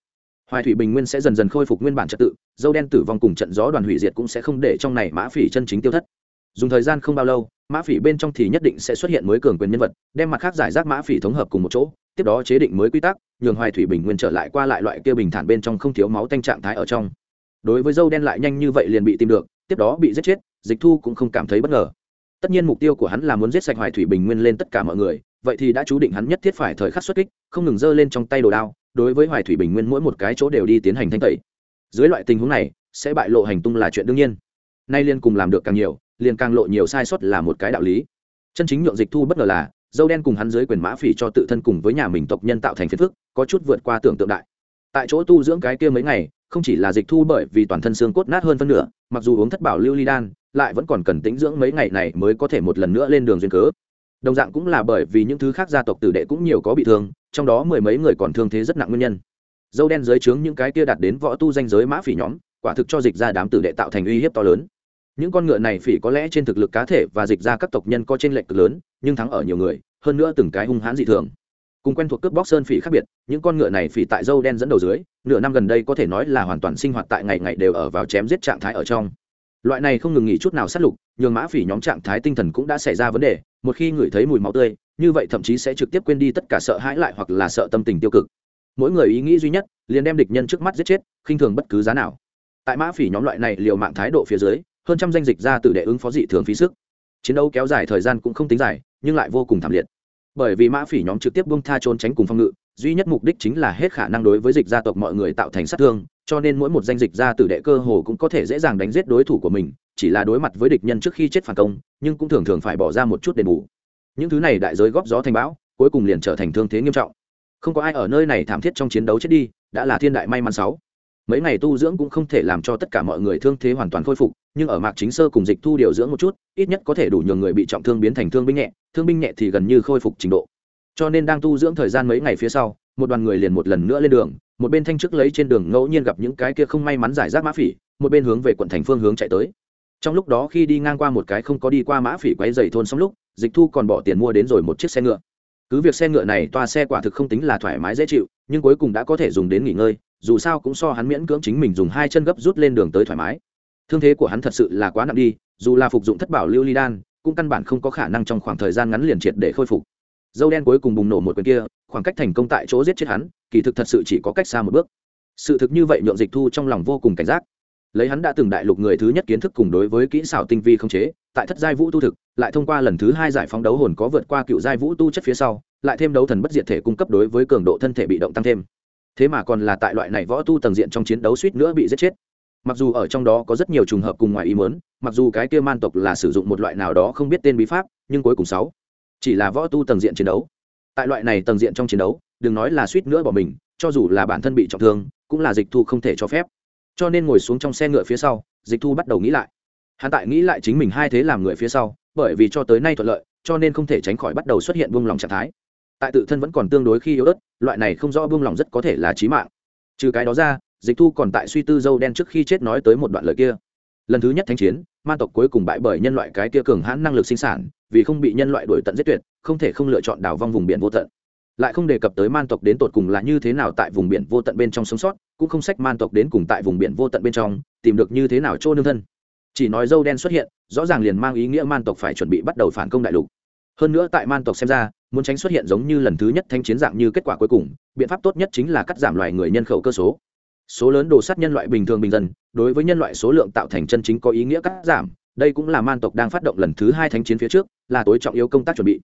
Hoài thủy bình nguyên sẽ dần dần khôi phục nguyên bản trật tự, dâu đen tử vong cùng trận gió đoàn hủy diệt cũng sẽ không để trong này mã phỉ chân chính tiêu thất dùng thời gian không bao lâu, mã phỉ bên trong thì nhất định sẽ xuất hiện mới cường quyền nhân vật, đem mặt khác giải rác mã phỉ thống hợp cùng một chỗ, tiếp đó chế định mới quy tắc, nhường hoài thủy bình nguyên trở lại qua lại loại kia bình thản bên trong không thiếu máu tanh trạng thái ở trong. Đối với dâu đen lại nhanh như vậy liền bị tìm được, tiếp đó bị giết chết, dịch thu cũng không cảm thấy bất ngờ. Tất nhiên mục tiêu của hắn là muốn giết sạch hoài thủy bình nguyên lên tất cả mọi người, vậy thì đã chú định hắn nhất thiết phải thời khắc xuất kích, không ngừng giơ lên trong tay đồ đao, đối với hoài thủy bình nguyên mỗi một cái chỗ đều đi tiến hành thanh tẩy. Dưới loại tình huống này, sẽ bại lộ hành tung là chuyện đương nhiên. Nay liên cùng làm được càng nhiều liền càng lộ nhiều sai sót là một cái đạo lý. Chân chính nhượng dịch thu bất ngờ là, dâu đen cùng hắn dưới quyền mã phỉ cho tự thân cùng với nhà mình tộc nhân tạo thành phiền phức, có chút vượt qua tưởng tượng đại. Tại chỗ tu dưỡng cái kia mấy ngày, không chỉ là dịch thu bởi vì toàn thân xương cốt nát hơn phân nửa, mặc dù uống thất bảo lưu ly đan, lại vẫn còn cần tính dưỡng mấy ngày này mới có thể một lần nữa lên đường duyên cớ. Đồng dạng cũng là bởi vì những thứ khác gia tộc tử đệ cũng nhiều có bị thương, trong đó mười mấy người còn thương thế rất nặng nguyên nhân. Dâu đen dưới trướng những cái kia đạt đến võ tu danh giới mã phỉ nhóm, quả thực cho dịch ra đám tử đệ tạo thành uy hiếp to lớn những con ngựa này phỉ có lẽ trên thực lực cá thể và dịch ra các tộc nhân có trên lệch cực lớn, nhưng thắng ở nhiều người, hơn nữa từng cái hung hãn dị thường. Cùng quen thuộc cướp bóc sơn phỉ khác biệt, những con ngựa này phỉ tại dâu đen dẫn đầu dưới, nửa năm gần đây có thể nói là hoàn toàn sinh hoạt tại ngày ngày đều ở vào chém giết trạng thái ở trong. Loại này không ngừng nghỉ chút nào sát lục, nhường mã phỉ nhóm trạng thái tinh thần cũng đã xảy ra vấn đề, một khi ngửi thấy mùi máu tươi, như vậy thậm chí sẽ trực tiếp quên đi tất cả sợ hãi lại hoặc là sợ tâm tình tiêu cực. Mỗi người ý nghĩ duy nhất, liền đem địch nhân trước mắt giết chết, khinh thường bất cứ giá nào. Tại mã phỉ nhóm loại này liều mạng thái độ phía dưới hơn trăm danh dịch ra từ đệ ứng phó dị thường phí sức. Chiến đấu kéo dài thời gian cũng không tính dài, nhưng lại vô cùng thảm liệt. Bởi vì mã phỉ nhóm trực tiếp bung tha trốn tránh cùng phong ngự, duy nhất mục đích chính là hết khả năng đối với dịch gia tộc mọi người tạo thành sát thương, cho nên mỗi một danh dịch gia tử đệ cơ hồ cũng có thể dễ dàng đánh giết đối thủ của mình, chỉ là đối mặt với địch nhân trước khi chết phản công, nhưng cũng thường thường phải bỏ ra một chút đền bù. Những thứ này đại giới góp gió thành bão, cuối cùng liền trở thành thương thế nghiêm trọng. Không có ai ở nơi này thảm thiết trong chiến đấu chết đi, đã là thiên đại may mắn sáu mấy ngày tu dưỡng cũng không thể làm cho tất cả mọi người thương thế hoàn toàn khôi phục, nhưng ở mạc chính sơ cùng dịch thu điều dưỡng một chút, ít nhất có thể đủ nhường người bị trọng thương biến thành thương binh nhẹ, thương binh nhẹ thì gần như khôi phục trình độ. Cho nên đang tu dưỡng thời gian mấy ngày phía sau, một đoàn người liền một lần nữa lên đường, một bên thanh chức lấy trên đường ngẫu nhiên gặp những cái kia không may mắn giải rác mã phỉ, một bên hướng về quận thành phương hướng chạy tới. Trong lúc đó khi đi ngang qua một cái không có đi qua mã phỉ quấy dày thôn xong lúc, dịch thu còn bỏ tiền mua đến rồi một chiếc xe ngựa cứ việc xe ngựa này toa xe quả thực không tính là thoải mái dễ chịu, nhưng cuối cùng đã có thể dùng đến nghỉ ngơi, dù sao cũng so hắn miễn cưỡng chính mình dùng hai chân gấp rút lên đường tới thoải mái. Thương thế của hắn thật sự là quá nặng đi, dù là phục dụng thất bảo lưu ly đan, cũng căn bản không có khả năng trong khoảng thời gian ngắn liền triệt để khôi phục. Dâu đen cuối cùng bùng nổ một quyền kia, khoảng cách thành công tại chỗ giết chết hắn, kỳ thực thật sự chỉ có cách xa một bước. Sự thực như vậy nhượng dịch thu trong lòng vô cùng cảnh giác lấy hắn đã từng đại lục người thứ nhất kiến thức cùng đối với kỹ xảo tinh vi không chế, tại thất giai vũ tu thực, lại thông qua lần thứ hai giải phóng đấu hồn có vượt qua cựu giai vũ tu chất phía sau, lại thêm đấu thần bất diệt thể cung cấp đối với cường độ thân thể bị động tăng thêm. Thế mà còn là tại loại này võ tu tầng diện trong chiến đấu suýt nữa bị giết chết. Mặc dù ở trong đó có rất nhiều trùng hợp cùng ngoài ý mớn mặc dù cái kia man tộc là sử dụng một loại nào đó không biết tên bí pháp, nhưng cuối cùng sáu, chỉ là võ tu tầng diện chiến đấu. Tại loại này tầng diện trong chiến đấu, đừng nói là suýt nữa bỏ mình, cho dù là bản thân bị trọng thương, cũng là dịch thu không thể cho phép cho nên ngồi xuống trong xe ngựa phía sau, dịch thu bắt đầu nghĩ lại. Hắn tại nghĩ lại chính mình hai thế làm người phía sau, bởi vì cho tới nay thuận lợi, cho nên không thể tránh khỏi bắt đầu xuất hiện buông lòng trạng thái. Tại tự thân vẫn còn tương đối khi yếu ớt, loại này không rõ buông lòng rất có thể là trí mạng. Trừ cái đó ra, dịch thu còn tại suy tư dâu đen trước khi chết nói tới một đoạn lời kia. Lần thứ nhất thánh chiến, ma tộc cuối cùng bại bởi nhân loại cái kia cường hãn năng lực sinh sản, vì không bị nhân loại đuổi tận giết tuyệt, không thể không lựa chọn đào vong vùng biển vô tận. Lại không đề cập tới man tộc đến tột cùng là như thế nào tại vùng biển vô tận bên trong sống sót cũng không sách man tộc đến cùng tại vùng biển vô tận bên trong, tìm được như thế nào chỗ nương thân. Chỉ nói dâu đen xuất hiện, rõ ràng liền mang ý nghĩa man tộc phải chuẩn bị bắt đầu phản công đại lục. Hơn nữa tại man tộc xem ra, muốn tránh xuất hiện giống như lần thứ nhất thanh chiến dạng như kết quả cuối cùng, biện pháp tốt nhất chính là cắt giảm loài người nhân khẩu cơ số. Số lớn đồ sát nhân loại bình thường bình dân, đối với nhân loại số lượng tạo thành chân chính có ý nghĩa cắt giảm, đây cũng là man tộc đang phát động lần thứ hai thánh chiến phía trước, là tối trọng yếu công tác chuẩn bị.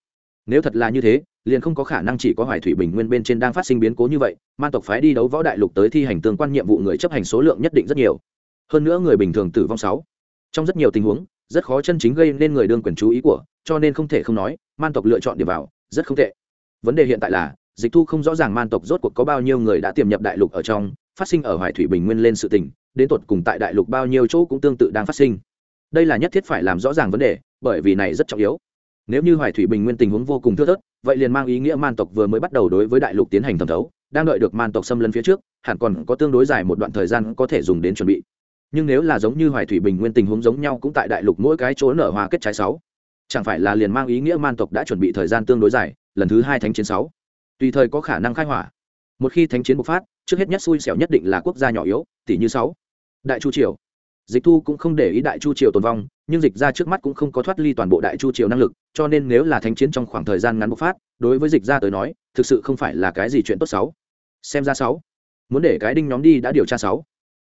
Nếu thật là như thế liền không có khả năng chỉ có hoài thủy bình nguyên bên trên đang phát sinh biến cố như vậy man tộc phái đi đấu võ đại lục tới thi hành tương quan nhiệm vụ người chấp hành số lượng nhất định rất nhiều. Hơn nữa người bình thường tử vong sáu. Trong rất nhiều tình huống, rất khó chân chính gây nên người đương quyền chú ý của, cho nên không thể không nói man tộc lựa chọn điểm vào, rất không tệ. Vấn đề hiện tại là, dịch thu không rõ ràng man tộc rốt cuộc có bao nhiêu người đã tiềm nhập đại lục ở trong, phát sinh ở hoài thủy bình nguyên lên sự tình, đến tột cùng tại đại lục bao nhiêu chỗ cũng tương tự đang phát sinh. Đây là nhất thiết phải làm rõ ràng vấn đề, bởi vì này rất trọng yếu nếu như hoài thủy bình nguyên tình huống vô cùng thưa thớt, vậy liền mang ý nghĩa man tộc vừa mới bắt đầu đối với đại lục tiến hành thẩm thấu, đang đợi được man tộc xâm lấn phía trước, hẳn còn có tương đối dài một đoạn thời gian có thể dùng đến chuẩn bị. Nhưng nếu là giống như hoài thủy bình nguyên tình huống giống nhau cũng tại đại lục mỗi cái chỗ nở hoa kết trái sáu, chẳng phải là liền mang ý nghĩa man tộc đã chuẩn bị thời gian tương đối dài, lần thứ hai thánh chiến sáu? Tùy thời có khả năng khai hỏa. Một khi thánh chiến bộc phát, trước hết nhất xui xẻo nhất định là quốc gia nhỏ yếu tỷ như sáu. Đại chu triều. Dịch thu cũng không để ý đại chu triều tồn vong nhưng dịch ra trước mắt cũng không có thoát ly toàn bộ đại chu triều năng lực, cho nên nếu là thánh chiến trong khoảng thời gian ngắn bộc phát, đối với dịch ra tới nói, thực sự không phải là cái gì chuyện tốt sáu xem ra sáu, muốn để cái đinh nhóm đi đã điều tra sáu.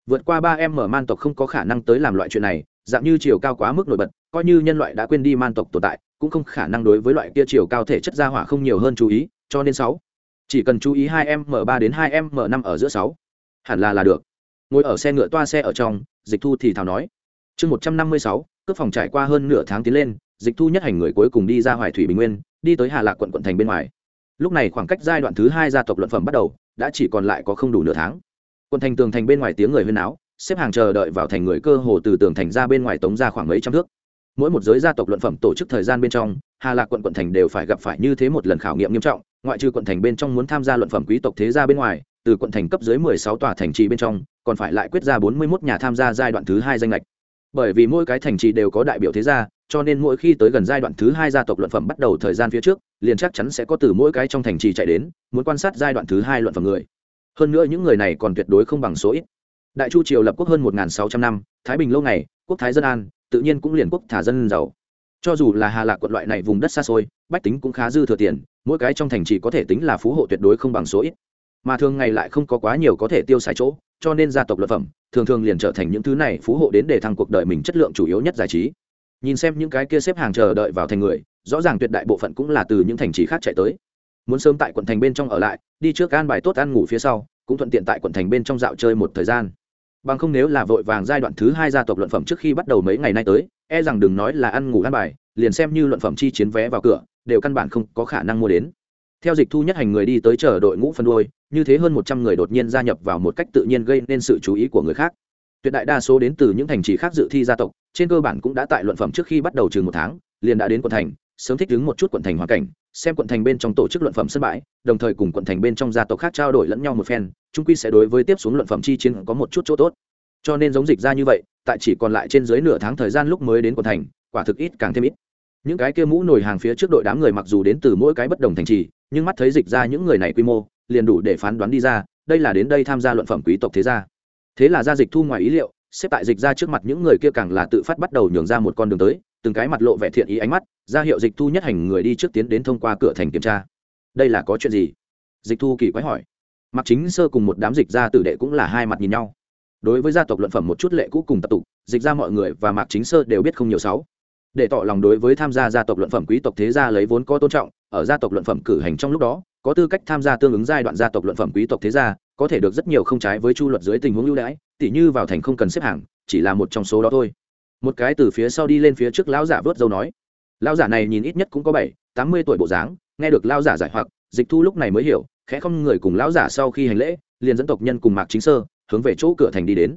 Vượt qua ba em mở man tộc không có khả năng tới làm loại chuyện này, dạng như chiều cao quá mức nổi bật, coi như nhân loại đã quên đi man tộc tồn tại, cũng không khả năng đối với loại kia chiều cao thể chất gia hỏa không nhiều hơn chú ý, cho nên sáu, chỉ cần chú ý hai m ba đến hai m năm ở giữa sáu, hẳn là là được. Ngồi ở xe ngựa toa xe ở trong, dịch thu thì thảo nói. Chương một trăm năm mươi sáu cướp phòng trải qua hơn nửa tháng tiến lên, dịch thu nhất hành người cuối cùng đi ra hoài thủy bình nguyên, đi tới hà lạc quận quận thành bên ngoài. Lúc này khoảng cách giai đoạn thứ hai gia tộc luận phẩm bắt đầu, đã chỉ còn lại có không đủ nửa tháng. Quận thành tường thành bên ngoài tiếng người huyên áo xếp hàng chờ đợi vào thành người cơ hồ từ tường thành ra bên ngoài tống ra khoảng mấy trăm thước. Mỗi một giới gia tộc luận phẩm tổ chức thời gian bên trong, hà lạc quận quận thành đều phải gặp phải như thế một lần khảo nghiệm nghiêm trọng, ngoại trừ quận thành bên trong muốn tham gia luận phẩm quý tộc thế gia bên ngoài, từ quận thành cấp dưới mười sáu tòa thành trì bên trong, còn phải lại quyết ra bốn mươi 41 nhà tham gia giai đoạn thứ hai danh lệch bởi vì mỗi cái thành trì đều có đại biểu thế gia, cho nên mỗi khi tới gần giai đoạn thứ hai gia tộc luận phẩm bắt đầu thời gian phía trước, liền chắc chắn sẽ có từ mỗi cái trong thành trì chạy đến, muốn quan sát giai đoạn thứ hai luận phẩm người. Hơn nữa những người này còn tuyệt đối không bằng số ít. Đại chu triều lập quốc hơn một sáu trăm năm, thái bình lâu ngày, quốc thái dân an, tự nhiên cũng liền quốc thả dân giàu. Cho dù là hà lạc quận loại này vùng đất xa xôi, bách tính cũng khá dư thừa tiền, mỗi cái trong thành trì có thể tính là phú hộ tuyệt đối không bằng số ít. Mà thường ngày lại không có quá nhiều có thể tiêu xài chỗ, cho nên gia tộc luật phẩm thường thường liền trở thành những thứ này phú hộ đến để thăng cuộc đời mình chất lượng chủ yếu nhất giải trí. Nhìn xem những cái kia xếp hàng chờ đợi vào thành người, rõ ràng tuyệt đại bộ phận cũng là từ những thành trì khác chạy tới. Muốn sớm tại quận thành bên trong ở lại, đi trước an bài tốt ăn ngủ phía sau, cũng thuận tiện tại quận thành bên trong dạo chơi một thời gian. Bằng không nếu là vội vàng giai đoạn thứ hai gia tộc luận phẩm trước khi bắt đầu mấy ngày nay tới e rằng đừng nói là ăn ngủ ăn bài, liền xem như luận phẩm chi chiến vé vào cửa, đều căn bản không có khả năng mua đến theo dịch thu nhất hành người đi tới chờ đội ngũ phân đôi, như thế hơn một trăm người đột nhiên gia nhập vào một cách tự nhiên gây nên sự chú ý của người khác. Tuyệt đại đa số đến từ những thành trì khác dự thi gia tộc, trên cơ bản cũng đã tại luận phẩm trước khi bắt đầu chừng một tháng, liền đã đến quận thành, sớm thích ứng một chút quận thành hoàn cảnh, xem quận thành bên trong tổ chức luận phẩm sân bãi, đồng thời cùng quận thành bên trong gia tộc khác trao đổi lẫn nhau một phen trung quy sẽ đối với tiếp xuống luận phẩm chi chiến có một chút chỗ tốt. Cho nên giống dịch ra như vậy, tại chỉ còn lại trên dưới nửa tháng thời gian lúc mới đến quận thành, quả thực ít càng thêm ít. Những cái kia mũ nổi hàng phía trước đội đám người mặc dù đến từ mỗi cái bất đồng thành trì nhưng mắt thấy dịch ra những người này quy mô, liền đủ để phán đoán đi ra, đây là đến đây tham gia luận phẩm quý tộc thế gia. Thế là gia dịch thu ngoài ý liệu, xếp tại dịch ra trước mặt những người kia càng là tự phát bắt đầu nhường ra một con đường tới, từng cái mặt lộ vẻ thiện ý ánh mắt, ra hiệu dịch thu nhất hành người đi trước tiến đến thông qua cửa thành kiểm tra. Đây là có chuyện gì? Dịch thu kỳ quái hỏi. Mặc chính sơ cùng một đám dịch ra tử đệ cũng là hai mặt nhìn nhau. Đối với gia tộc luận phẩm một chút lệ cũ cùng tập tục, dịch ra mọi người và mạc chính sơ đều biết không nhiều sáu. Để tỏ lòng đối với tham gia gia tộc luận phẩm quý tộc thế gia lấy vốn có tôn trọng ở gia tộc luận phẩm cử hành trong lúc đó, có tư cách tham gia tương ứng giai đoạn gia tộc luận phẩm quý tộc thế gia, có thể được rất nhiều không trái với chu luật dưới tình huống ưu đãi, tỉ như vào thành không cần xếp hàng, chỉ là một trong số đó thôi. Một cái từ phía sau đi lên phía trước lão giả vớt dâu nói, lão giả này nhìn ít nhất cũng có bảy, tám mươi tuổi bộ dáng, nghe được lão giả giải hoặc, dịch thu lúc này mới hiểu, khẽ không người cùng lão giả sau khi hành lễ, liền dẫn tộc nhân cùng mạc chính sơ, hướng về chỗ cửa thành đi đến.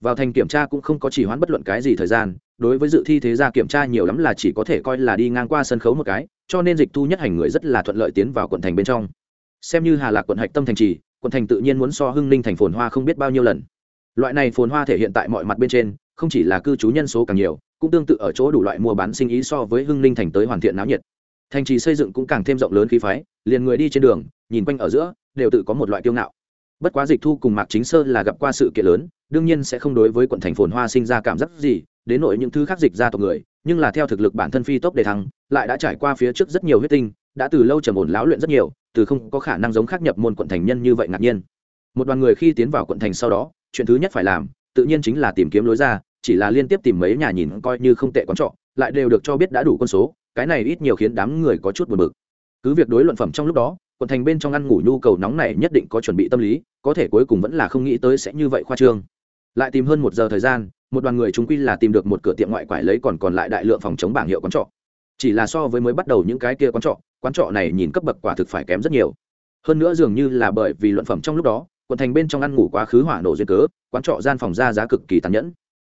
Vào thành kiểm tra cũng không có chỉ hoãn bất luận cái gì thời gian, đối với dự thi thế gia kiểm tra nhiều lắm là chỉ có thể coi là đi ngang qua sân khấu một cái cho nên dịch thu nhất hành người rất là thuận lợi tiến vào quận thành bên trong. Xem như hà lạc quận hạch tâm thành trì, quận thành tự nhiên muốn so hưng ninh thành phồn hoa không biết bao nhiêu lần. Loại này phồn hoa thể hiện tại mọi mặt bên trên, không chỉ là cư trú nhân số càng nhiều, cũng tương tự ở chỗ đủ loại mua bán sinh ý so với hưng ninh thành tới hoàn thiện náo nhiệt. Thành trì xây dựng cũng càng thêm rộng lớn khí phái, liền người đi trên đường, nhìn quanh ở giữa, đều tự có một loại kiêu ngạo. Bất quá dịch thu cùng mạc chính sơ là gặp qua sự kiện lớn, đương nhiên sẽ không đối với quận thành phồn hoa sinh ra cảm giác gì, đến nội những thứ khác dịch ra tộc người nhưng là theo thực lực bản thân phi tốc đề thăng, lại đã trải qua phía trước rất nhiều huyết tinh, đã từ lâu trầm ổn láo luyện rất nhiều, từ không có khả năng giống khác nhập môn quận thành nhân như vậy ngạc nhiên. Một đoàn người khi tiến vào quận thành sau đó, chuyện thứ nhất phải làm, tự nhiên chính là tìm kiếm lối ra, chỉ là liên tiếp tìm mấy nhà nhìn coi như không tệ quán trọ, lại đều được cho biết đã đủ con số, cái này ít nhiều khiến đám người có chút buồn bực. Cứ việc đối luận phẩm trong lúc đó, quận thành bên trong ăn ngủ nhu cầu nóng này nhất định có chuẩn bị tâm lý, có thể cuối cùng vẫn là không nghĩ tới sẽ như vậy khoa trương. Lại tìm hơn một giờ thời gian một đoàn người chúng quy là tìm được một cửa tiệm ngoại quải lấy còn còn lại đại lượng phòng chống bảng hiệu quán trọ. Chỉ là so với mới bắt đầu những cái kia quán trọ quán trọ này nhìn cấp bậc quả thực phải kém rất nhiều. Hơn nữa dường như là bởi vì luận phẩm trong lúc đó, quận thành bên trong ăn ngủ quá khứ hỏa nổ duyên cớ, quán trọ gian phòng ra giá cực kỳ tàn nhẫn.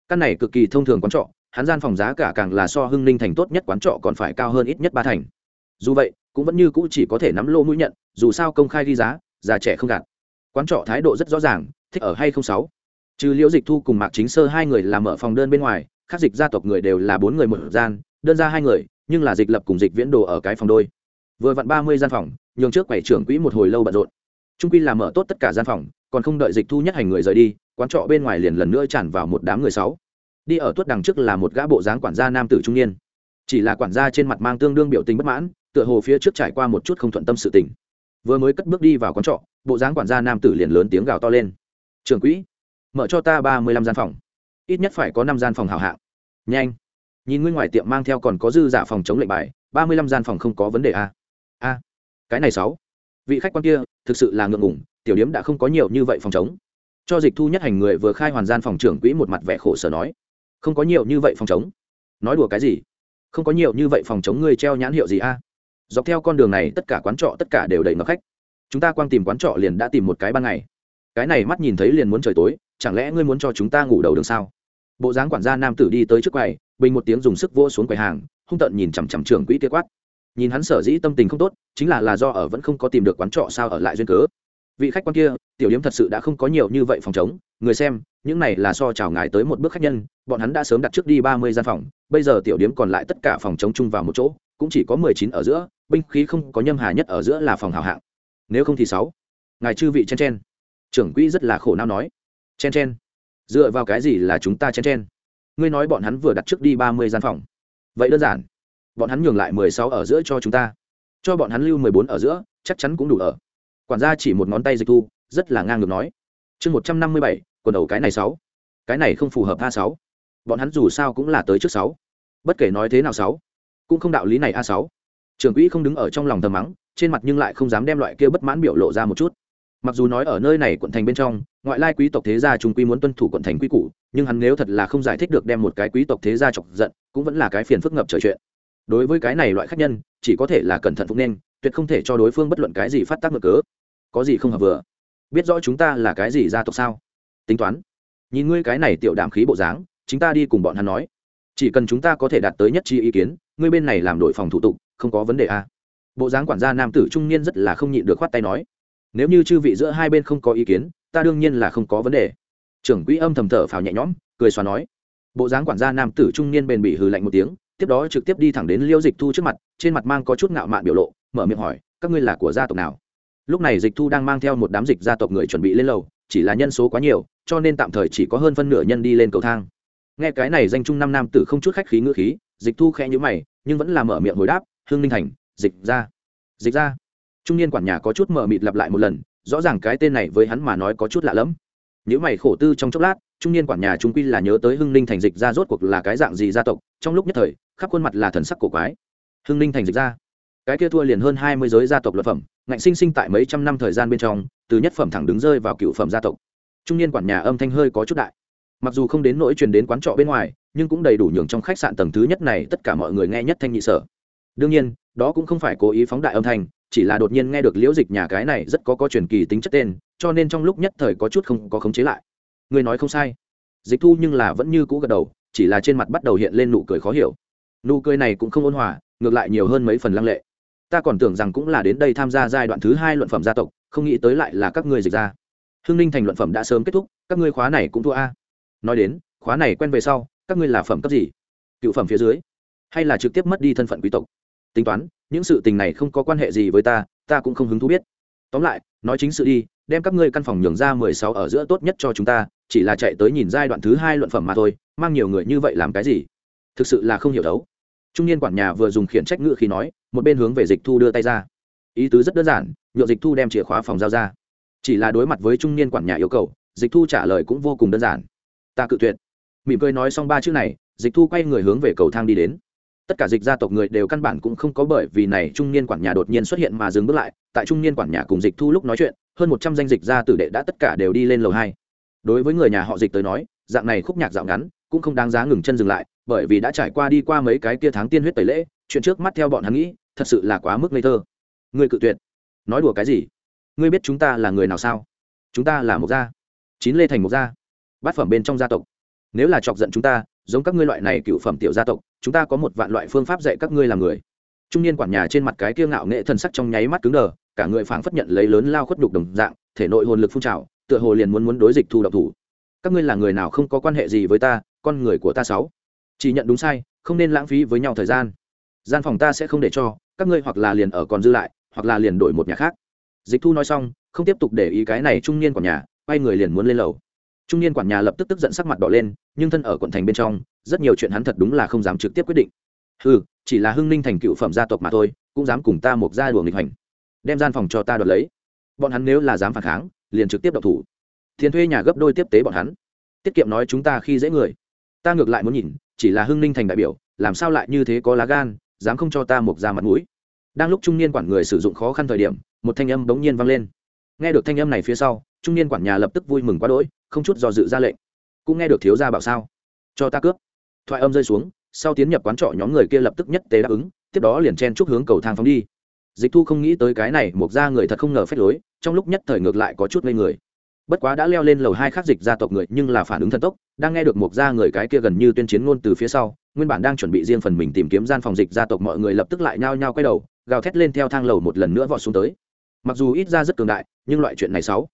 Căn này cực kỳ thông thường quán trọ, hắn gian phòng giá cả càng là so hưng ninh thành tốt nhất quán trọ còn phải cao hơn ít nhất ba thành. Dù vậy, cũng vẫn như cũ chỉ có thể nắm lô mũi nhận, dù sao công khai ghi giá, già trẻ không gạt. Quán trọ thái độ rất rõ ràng, thích ở hay không sáu trừ liễu dịch thu cùng mạc chính sơ hai người làm ở phòng đơn bên ngoài, khác dịch gia tộc người đều là bốn người một gian, đơn ra hai người, nhưng là dịch lập cùng dịch viễn đồ ở cái phòng đôi. Vừa vặn ba mươi gian phòng, nhường trước quầy trưởng quỹ một hồi lâu bận rộn. Trung quy làm mở tốt tất cả gian phòng, còn không đợi dịch thu nhất hành người rời đi, quán trọ bên ngoài liền lần nữa tràn vào một đám người sáu. Đi ở tuất đằng trước là một gã bộ dáng quản gia nam tử trung niên. Chỉ là quản gia trên mặt mang tương đương biểu tình bất mãn, tựa hồ phía trước trải qua một chút không thuận tâm sự tình. Vừa mới cất bước đi vào quán trọ, bộ dáng quản gia nam tử liền lớn tiếng gào to lên. Trưởng quỹ mở cho ta ba mươi lăm gian phòng. Ít nhất phải có năm gian phòng hảo hạng. Nhanh. Nhìn nguyên ngoài tiệm mang theo còn có dư giả phòng chống lệnh bài, ba mươi lăm gian phòng không có vấn đề a à? a cái này sáu. Vị khách quan kia, thực sự là ngượng ngủng tiểu điếm đã không có nhiều như vậy phòng chống. Cho dịch thu nhất hành người vừa khai hoàn gian phòng trưởng quỹ một mặt vẻ khổ sở nói. Không có nhiều như vậy phòng chống. Nói đùa cái gì? Không có nhiều như vậy phòng chống ngươi treo nhãn hiệu gì a dọc theo con đường này, tất cả quán trọ, tất cả đều đầy ngập khách. Chúng ta quang tìm quán trọ liền đã tìm một cái ban ngày. Cái này mắt nhìn thấy liền muốn trời tối chẳng lẽ ngươi muốn cho chúng ta ngủ đầu đường sao? Bộ dáng quản gia nam tử đi tới trước quầy, bình một tiếng dùng sức vô xuống quầy hàng, hung tợn nhìn chằm chằm trưởng quỹ kia quát. Nhìn hắn sở dĩ tâm tình không tốt, chính là là do ở vẫn không có tìm được quán trọ sao ở lại duyên cớ. Vị khách quan kia, tiểu điếm thật sự đã không có nhiều như vậy phòng chống người xem, những này là so chào ngài tới một bước khách nhân, bọn hắn đã sớm đặt trước đi ba mươi gian phòng, bây giờ tiểu điếm còn lại tất cả phòng chống chung vào một chỗ, cũng chỉ có mười chín ở giữa, binh khí không có nhâm hà nhất ở giữa là phòng hào hạng. Nếu không thì sáu. Ngài chư vị chen chen. Trưởng quỹ rất là khổ não nói chen chen. Dựa vào cái gì là chúng ta chen chen? Ngươi nói bọn hắn vừa đặt trước đi ba mươi gian phòng. Vậy đơn giản. Bọn hắn nhường lại mười sáu ở giữa cho chúng ta. Cho bọn hắn lưu mười bốn ở giữa, chắc chắn cũng đủ ở. Quản gia chỉ một ngón tay dịch thu, rất là ngang ngược nói. Chương một trăm năm mươi bảy, quần đầu cái này sáu. Cái này không phù hợp a sáu. Bọn hắn dù sao cũng là tới trước sáu. Bất kể nói thế nào sáu, cũng không đạo lý này a sáu. Trưởng quỹ không đứng ở trong lòng thầm mắng, trên mặt nhưng lại không dám đem loại kia bất mãn biểu lộ ra một chút mặc dù nói ở nơi này quận thành bên trong, ngoại lai quý tộc thế gia trung quy muốn tuân thủ quận thành quy củ, nhưng hắn nếu thật là không giải thích được đem một cái quý tộc thế gia chọc giận, cũng vẫn là cái phiền phức ngập trời chuyện. Đối với cái này loại khách nhân, chỉ có thể là cẩn thận phục nên, tuyệt không thể cho đối phương bất luận cái gì phát tác ngược cớ. Có gì không hợp vừa? Biết rõ chúng ta là cái gì gia tộc sao? Tính toán. Nhìn ngươi cái này tiểu đảm khí bộ dáng, chúng ta đi cùng bọn hắn nói. Chỉ cần chúng ta có thể đạt tới nhất chi ý kiến, ngươi bên này làm đội phòng thủ tục, không có vấn đề à. bộ dáng quản gia nam tử trung niên rất là không nhịn được khoát tay nói nếu như chư vị giữa hai bên không có ý kiến, ta đương nhiên là không có vấn đề. Trưởng quỹ âm thầm thở phào nhẹ nhõm, cười xóa nói. Bộ dáng quản gia nam tử trung niên bền bỉ hừ lạnh một tiếng, tiếp đó trực tiếp đi thẳng đến liêu dịch thu trước mặt, trên mặt mang có chút ngạo mạn biểu lộ, mở miệng hỏi, các ngươi là của gia tộc nào? Lúc này dịch thu đang mang theo một đám dịch gia tộc người chuẩn bị lên lầu, chỉ là nhân số quá nhiều, cho nên tạm thời chỉ có hơn phân nửa nhân đi lên cầu thang. Nghe cái này danh trung năm nam tử không chút khách khí ngữ khí, dịch thu khẽ nhữ mày, nhưng vẫn là mở miệng hồi đáp, hương ninh thành, dịch ra dịch ra trung niên quản nhà có chút mở mịt lặp lại một lần, rõ ràng cái tên này với hắn mà nói có chút lạ lẫm. Nếu mày khổ tư trong chốc lát, trung niên quản nhà trung quy là nhớ tới hưng ninh thành dịch ra rốt cuộc là cái dạng gì gia tộc, trong lúc nhất thời, khắp khuôn mặt là thần sắc cổ quái. Hưng ninh thành dịch ra. Cái kia thua liền hơn hai mươi giới gia tộc luật phẩm, ngạnh sinh sinh tại mấy trăm năm thời gian bên trong, từ nhất phẩm thẳng đứng rơi vào cựu phẩm gia tộc. Trung niên quản nhà âm thanh hơi có chút đại. Mặc dù không đến nỗi truyền đến quán trọ bên ngoài, nhưng cũng đầy đủ nhường trong khách sạn tầng thứ nhất này tất cả mọi người nghe nhất thanh nhị sở. Đương nhiên, đó cũng không phải cố ý phóng đại âm thanh chỉ là đột nhiên nghe được liễu dịch nhà cái này rất có có truyền kỳ tính chất tên, cho nên trong lúc nhất thời có chút không có khống chế lại. Người nói không sai. Dịch thu nhưng là vẫn như cũ gật đầu, chỉ là trên mặt bắt đầu hiện lên nụ cười khó hiểu. Nụ cười này cũng không ôn hòa, ngược lại nhiều hơn mấy phần lăng lệ. Ta còn tưởng rằng cũng là đến đây tham gia giai đoạn thứ hai luận phẩm gia tộc, không nghĩ tới lại là các ngươi dịch ra. Hương ninh thành luận phẩm đã sớm kết thúc, các ngươi khóa này cũng thua a. Nói đến, khóa này quen về sau, các ngươi là phẩm cấp gì? Cựu phẩm phía dưới, hay là trực tiếp mất đi thân phận quý tộc? Tính toán, những sự tình này không có quan hệ gì với ta ta cũng không hứng thú biết. Tóm lại, nói chính sự đi, đem các ngươi căn phòng nhường ra mười sáu ở giữa tốt nhất cho chúng ta, chỉ là chạy tới nhìn giai đoạn thứ hai luận phẩm mà thôi, mang nhiều người như vậy làm cái gì? Thực sự là không hiểu đấu. Trung niên quản nhà vừa dùng khiển trách ngự khi nói, một bên hướng về dịch thu đưa tay ra. Ý tứ rất đơn giản nhựa dịch thu đem chìa khóa phòng giao ra. Chỉ là đối mặt với trung niên quản nhà yêu cầu, dịch thu trả lời cũng vô cùng đơn giản. Ta cự tuyệt. Mỉm cười nói xong ba chữ này, dịch thu quay người hướng về cầu thang đi đến tất cả dịch gia tộc người đều căn bản cũng không có bởi vì này trung niên quản nhà đột nhiên xuất hiện mà dừng bước lại, tại trung niên quản nhà cùng dịch thu lúc nói chuyện, hơn một trăm danh dịch gia tử đệ đã tất cả đều đi lên lầu hai. Đối với người nhà họ dịch tới nói, dạng này khúc nhạc dạo ngắn, cũng không đáng giá ngừng chân dừng lại, bởi vì đã trải qua đi qua mấy cái kia tháng tiên huyết tẩy lễ, chuyện trước mắt theo bọn hắn nghĩ, thật sự là quá mức ngây thơ. Người cự tuyệt. Nói đùa cái gì? Ngươi biết chúng ta là người nào sao? Chúng ta là một gia. Chín lê thành một gia. Bát phẩm bên trong gia tộc. Nếu là chọc giận chúng ta giống các ngươi loại này cựu phẩm tiểu gia tộc, chúng ta có một vạn loại phương pháp dạy các ngươi làm người. Trung niên quản nhà trên mặt cái kia ngạo nghệ thần sắc trong nháy mắt cứng đờ, cả người phảng phất nhận lấy lớn lao khuất đục đồng dạng, thể nội hồn lực phun trào, tựa hồ liền muốn muốn đối dịch thu độc thủ. Các ngươi là người nào không có quan hệ gì với ta, con người của ta sáu? Chỉ nhận đúng sai, không nên lãng phí với nhau thời gian. Gian phòng ta sẽ không để cho, các ngươi hoặc là liền ở còn dư lại, hoặc là liền đổi một nhà khác. Dịch thu nói xong, không tiếp tục để ý cái này trung niên quản nhà, quay người liền muốn lên lầu trung niên quản nhà lập tức tức giận sắc mặt đỏ lên, nhưng thân ở quận thành bên trong, rất nhiều chuyện hắn thật đúng là không dám trực tiếp quyết định. Ừ chỉ là hưng ninh thành cựu phẩm gia tộc mà thôi, cũng dám cùng ta một gia đùa nghịch hành. Đem gian phòng cho ta đoạt lấy. Bọn hắn nếu là dám phản kháng, liền trực tiếp độc thủ. Tiền thuê nhà gấp đôi tiếp tế bọn hắn. Tiết kiệm nói chúng ta khi dễ người. Ta ngược lại muốn nhìn, chỉ là hưng ninh thành đại biểu, làm sao lại như thế có lá gan, dám không cho ta một ra mặt mũi. Đang lúc trung niên quản người sử dụng khó khăn thời điểm, một thanh âm bỗng nhiên vang lên. Nghe được thanh âm này phía sau trung niên quản nhà lập tức vui mừng quá đỗi, không chút do dự ra lệnh. Cũng nghe được thiếu gia bảo sao? Cho ta cướp. Thoại âm rơi xuống, sau tiến nhập quán trọ nhóm người kia lập tức nhất tế đáp ứng, tiếp đó liền chen chúc hướng cầu thang phóng đi. Dịch thu không nghĩ tới cái này, một ra người thật không ngờ phép lối, trong lúc nhất thời ngược lại có chút ngây người. Bất quá đã leo lên lầu hai khắc dịch gia tộc người, nhưng là phản ứng thần tốc, đang nghe được một gia người cái kia gần như tuyên chiến ngôn từ phía sau, nguyên bản đang chuẩn bị riêng phần mình tìm kiếm gian phòng dịch gia tộc mọi người lập tức lại nhao nhao quay đầu, gào thét lên theo thang lầu một lần nữa vọt xuống tới. Mặc dù ít ra rất cường đại, nhưng loại chuyện này sáu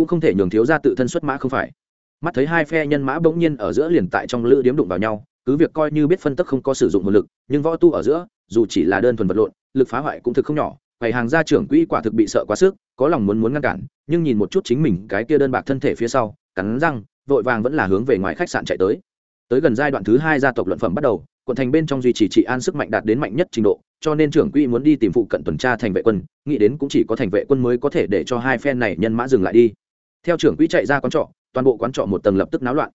cũng không thể nhường thiếu ra tự thân xuất mã không phải. Mắt thấy hai phe nhân mã bỗng nhiên ở giữa liền tại trong lữ điếm đụng vào nhau, cứ việc coi như biết phân tức không có sử dụng nguồn lực, nhưng võ tu ở giữa, dù chỉ là đơn thuần vật lộn, lực phá hoại cũng thực không nhỏ. Bày hàng gia trưởng quỹ quả thực bị sợ quá sức, có lòng muốn muốn ngăn cản, nhưng nhìn một chút chính mình cái kia đơn bạc thân thể phía sau, cắn răng, vội vàng vẫn là hướng về ngoài khách sạn chạy tới. Tới gần giai đoạn thứ hai gia tộc luận phẩm bắt đầu, quận thành bên trong duy trì trị an sức mạnh đạt đến mạnh nhất trình độ, cho nên trưởng quỹ muốn đi tìm phụ cận tuần tra thành vệ quân, nghĩ đến cũng chỉ có thành vệ quân mới có thể để cho hai phe này nhân mã dừng lại đi theo trưởng quỹ chạy ra quán trọ, toàn bộ quán trọ một tầng lập tức náo loạn.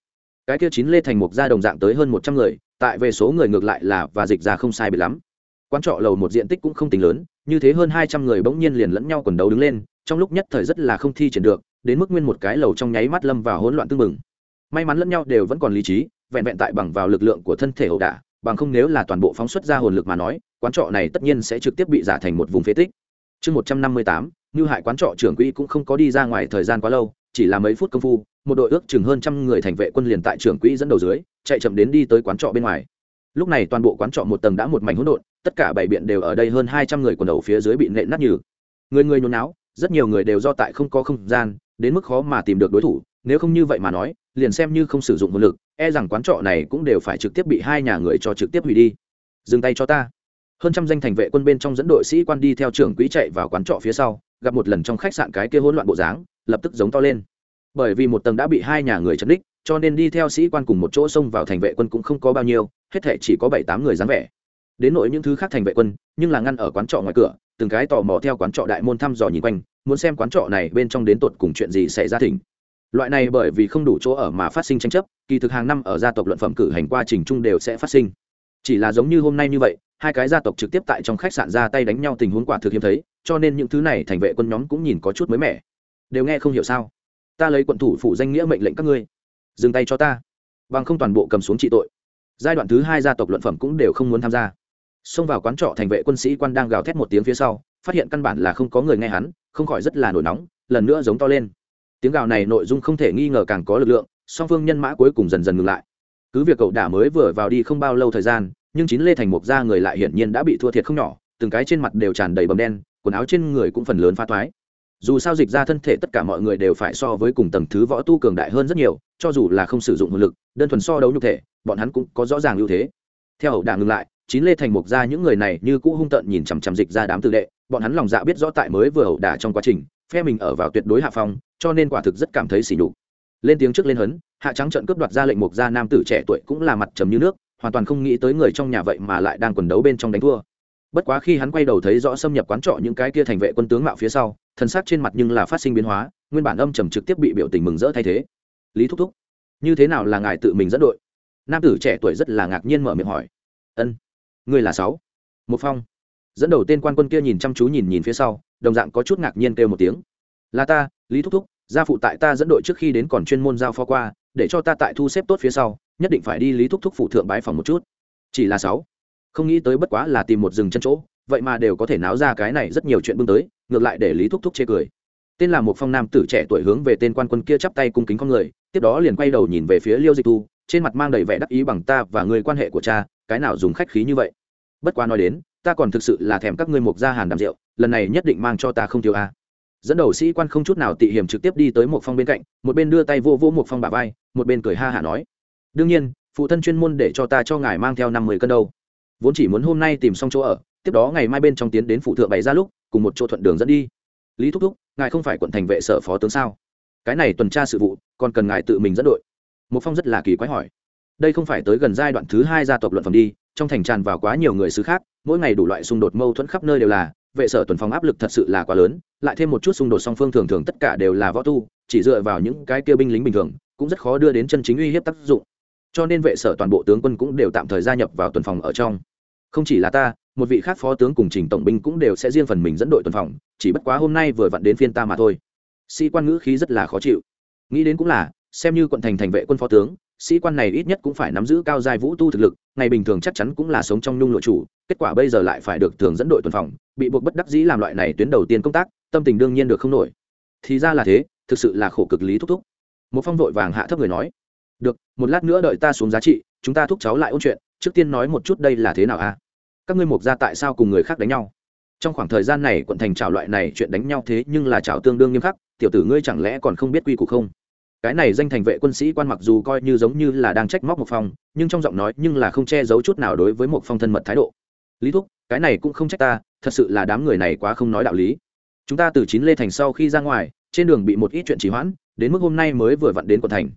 Cái kia chín lê thành mục ra đồng dạng tới hơn một trăm người, tại về số người ngược lại là và dịch ra không sai bị lắm. Quán trọ lầu một diện tích cũng không tính lớn, như thế hơn hai trăm người bỗng nhiên liền lẫn nhau quần đấu đứng lên, trong lúc nhất thời rất là không thi triển được, đến mức nguyên một cái lầu trong nháy mắt lâm vào hỗn loạn tương mừng may mắn lẫn nhau đều vẫn còn lý trí, vẹn vẹn tại bằng vào lực lượng của thân thể ẩu đả, bằng không nếu là toàn bộ phóng xuất ra hồn lực mà nói, quán trọ này tất nhiên sẽ trực tiếp bị giả thành một vùng phế tích. Chương một trăm năm mươi tám, như hại quán trọ trưởng quỹ cũng không có đi ra ngoài thời gian quá lâu chỉ là mấy phút công phu, một đội ước chừng hơn trăm người thành vệ quân liền tại trưởng quỹ dẫn đầu dưới, chạy chậm đến đi tới quán trọ bên ngoài. Lúc này toàn bộ quán trọ một tầng đã một mảnh hỗn độn, tất cả bảy biện đều ở đây hơn hai trăm người quần đầu phía dưới bị nện nát nhừ. Người người nhốn náo, rất nhiều người đều do tại không có không gian, đến mức khó mà tìm được đối thủ, nếu không như vậy mà nói, liền xem như không sử dụng nguồn lực e rằng quán trọ này cũng đều phải trực tiếp bị hai nhà người cho trực tiếp hủy đi. Dừng tay cho ta. Hơn trăm danh thành vệ quân bên trong dẫn đội sĩ quan đi theo trưởng quỹ chạy vào quán trọ phía sau, gặp một lần trong khách sạn cái kia hỗn loạn bộ dáng lập tức giống to lên. Bởi vì một tầng đã bị hai nhà người chấn đích, cho nên đi theo sĩ quan cùng một chỗ xông vào thành vệ quân cũng không có bao nhiêu, hết thể chỉ có bảy tám người dáng vẻ. Đến nỗi những thứ khác thành vệ quân, nhưng là ngăn ở quán trọ ngoài cửa, từng cái tò mò theo quán trọ đại môn thăm dò nhìn quanh, muốn xem quán trọ này bên trong đến tột cùng chuyện gì xảy ra thỉnh. Loại này bởi vì không đủ chỗ ở mà phát sinh tranh chấp, kỳ thực hàng năm ở gia tộc luận phẩm cử hành qua trình chung đều sẽ phát sinh. Chỉ là giống như hôm nay như vậy, hai cái gia tộc trực tiếp tại trong khách sạn ra tay đánh nhau tình huống quả thực hiếm thấy, cho nên những thứ này thành vệ quân nhóm cũng nhìn có chút mới mẻ đều nghe không hiểu sao? Ta lấy quận thủ phủ danh nghĩa mệnh lệnh các ngươi. Dừng tay cho ta. Bằng không toàn bộ cầm xuống trị tội. Giai đoạn thứ hai gia tộc luận phẩm cũng đều không muốn tham gia. Xông vào quán trọ thành vệ quân sĩ quan đang gào thét một tiếng phía sau, phát hiện căn bản là không có người nghe hắn, không khỏi rất là nổi nóng, lần nữa giống to lên. Tiếng gào này nội dung không thể nghi ngờ càng có lực lượng, song phương nhân mã cuối cùng dần dần ngừng lại. Cứ việc cậu đả mới vừa vào đi không bao lâu thời gian, nhưng chín lê thành mục ra người lại hiển nhiên đã bị thua thiệt không nhỏ, từng cái trên mặt đều tràn đầy bầm đen, quần áo trên người cũng phần lớn phá thoái dù sao dịch ra thân thể tất cả mọi người đều phải so với cùng tầng thứ võ tu cường đại hơn rất nhiều, cho dù là không sử dụng hồn lực, đơn thuần so đấu nhục thể, bọn hắn cũng có rõ ràng ưu thế. Theo hậu đà ngừng lại, chín lê thành mục ra những người này như cũ hung tợn nhìn chằm chằm dịch ra đám tự đệ, bọn hắn lòng dạ biết rõ tại mới vừa hậu đả trong quá trình, phe mình ở vào tuyệt đối hạ phong, cho nên quả thực rất cảm thấy xỉ nhục. Lên tiếng trước lên hấn, hạ trắng trận cướp đoạt ra lệnh mục gia nam tử trẻ tuổi cũng là mặt trầm như nước, hoàn toàn không nghĩ tới người trong nhà vậy mà lại đang quần đấu bên trong đánh thua. Bất quá khi hắn quay đầu thấy rõ xâm nhập quán trọ những cái kia thành vệ quân tướng mạo phía sau thần sắc trên mặt nhưng là phát sinh biến hóa, nguyên bản âm trầm trực tiếp bị biểu tình mừng rỡ thay thế. Lý thúc thúc, như thế nào là ngài tự mình dẫn đội? Nam tử trẻ tuổi rất là ngạc nhiên mở miệng hỏi. Ân ngươi là sáu. Một phong. Dẫn đầu tên quan quân kia nhìn chăm chú nhìn nhìn phía sau, đồng dạng có chút ngạc nhiên kêu một tiếng. Là ta, lý thúc thúc, gia phụ tại ta dẫn đội trước khi đến còn chuyên môn giao phó qua, để cho ta tại thu xếp tốt phía sau, nhất định phải đi lý thúc thúc phụ thượng bái phòng một chút. Chỉ là sáu. Không nghĩ tới bất quá là tìm một rừng chân chỗ, vậy mà đều có thể náo ra cái này rất nhiều chuyện bưng tới ngược lại để lý thúc thúc chê cười. Tên là một phong nam tử trẻ tuổi hướng về tên quan quân kia chắp tay cung kính con người, tiếp đó liền quay đầu nhìn về phía liêu dịch thu, trên mặt mang đầy vẻ đắc ý bằng ta và người quan hệ của cha, cái nào dùng khách khí như vậy? Bất quá nói đến, ta còn thực sự là thèm các ngươi mục gia hàn đàm rượu, lần này nhất định mang cho ta không thiếu a. Dẫn đầu sĩ quan không chút nào tị hiểm trực tiếp đi tới một phong bên cạnh, một bên đưa tay vô vô một phong bà vai, một bên cười ha hả nói. Đương nhiên, phụ thân chuyên môn để cho ta cho ngài mang theo năm mươi cân đâu. Vốn chỉ muốn hôm nay tìm xong chỗ ở tiếp đó ngày mai bên trong tiến đến phụ thượng bày ra lúc, cùng một chỗ thuận đường dẫn đi. Lý thúc thúc, ngài không phải quận thành vệ sở phó tướng sao? Cái này tuần tra sự vụ, còn cần ngài tự mình dẫn đội. Một phong rất là kỳ quái hỏi. Đây không phải tới gần giai đoạn thứ hai gia tộc luận phẩm đi, trong thành tràn vào quá nhiều người xứ khác, mỗi ngày đủ loại xung đột mâu thuẫn khắp nơi đều là, vệ sở tuần phòng áp lực thật sự là quá lớn, lại thêm một chút xung đột song phương thường thường tất cả đều là võ tu, chỉ dựa vào những cái kia binh lính bình thường, cũng rất khó đưa đến chân chính uy hiếp tác dụng. Cho nên vệ sở toàn bộ tướng quân cũng đều tạm thời gia nhập vào tuần phòng ở trong. Không chỉ là ta một vị khác phó tướng cùng trình tổng binh cũng đều sẽ riêng phần mình dẫn đội tuần phòng, chỉ bất quá hôm nay vừa vặn đến phiên ta mà thôi. Sĩ quan ngữ khí rất là khó chịu. Nghĩ đến cũng là, xem như quận thành thành vệ quân phó tướng, sĩ quan này ít nhất cũng phải nắm giữ cao giai vũ tu thực lực, ngày bình thường chắc chắn cũng là sống trong nhung lụa chủ, kết quả bây giờ lại phải được thường dẫn đội tuần phòng, bị buộc bất đắc dĩ làm loại này tuyến đầu tiên công tác, tâm tình đương nhiên được không nổi. Thì ra là thế, thực sự là khổ cực lý thúc thúc. Một phong vội vàng hạ thấp người nói, được, một lát nữa đợi ta xuống giá trị, chúng ta thúc cháu lại ôn chuyện, trước tiên nói một chút đây là thế nào a? Các ngươi mục ra tại sao cùng người khác đánh nhau? Trong khoảng thời gian này, quận thành trào loại này chuyện đánh nhau thế nhưng là trào tương đương nghiêm khắc, tiểu tử ngươi chẳng lẽ còn không biết quy củ không? Cái này danh thành vệ quân sĩ quan mặc dù coi như giống như là đang trách móc một phong nhưng trong giọng nói nhưng là không che giấu chút nào đối với một phong thân mật thái độ. Lý thúc, cái này cũng không trách ta, thật sự là đám người này quá không nói đạo lý. Chúng ta từ chín lê thành sau khi ra ngoài, trên đường bị một ít chuyện trì hoãn, đến mức hôm nay mới vừa vặn đến quận thành.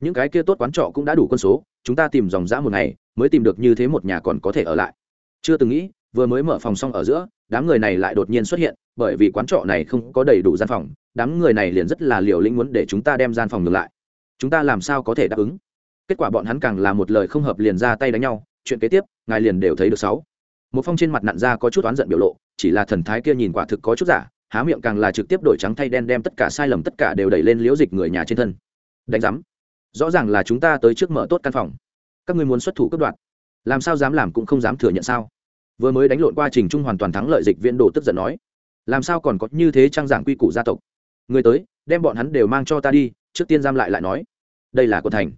Những cái kia tốt quán trọ cũng đã đủ quân số, chúng ta tìm dòng dã một ngày, mới tìm được như thế một nhà còn có thể ở lại chưa từng nghĩ, vừa mới mở phòng xong ở giữa, đám người này lại đột nhiên xuất hiện, bởi vì quán trọ này không có đầy đủ gian phòng, đám người này liền rất là liều lĩnh muốn để chúng ta đem gian phòng ngược lại. Chúng ta làm sao có thể đáp ứng? Kết quả bọn hắn càng là một lời không hợp liền ra tay đánh nhau, chuyện kế tiếp, ngài liền đều thấy được sáu. Một phong trên mặt nặn ra có chút oán giận biểu lộ, chỉ là thần thái kia nhìn quả thực có chút giả, há miệng càng là trực tiếp đổi trắng thay đen đem tất cả sai lầm tất cả đều đẩy lên liễu dịch người nhà trên thân. Đánh giám. Rõ ràng là chúng ta tới trước mở tốt căn phòng. Các ngươi muốn xuất thủ cấp đoạn làm sao dám làm cũng không dám thừa nhận sao? Vừa mới đánh lộn qua trình trung hoàn toàn thắng lợi dịch viễn đồ tức giận nói. Làm sao còn có như thế trang giảng quy củ gia tộc? Người tới, đem bọn hắn đều mang cho ta đi, trước tiên giam lại lại nói. Đây là quân thành.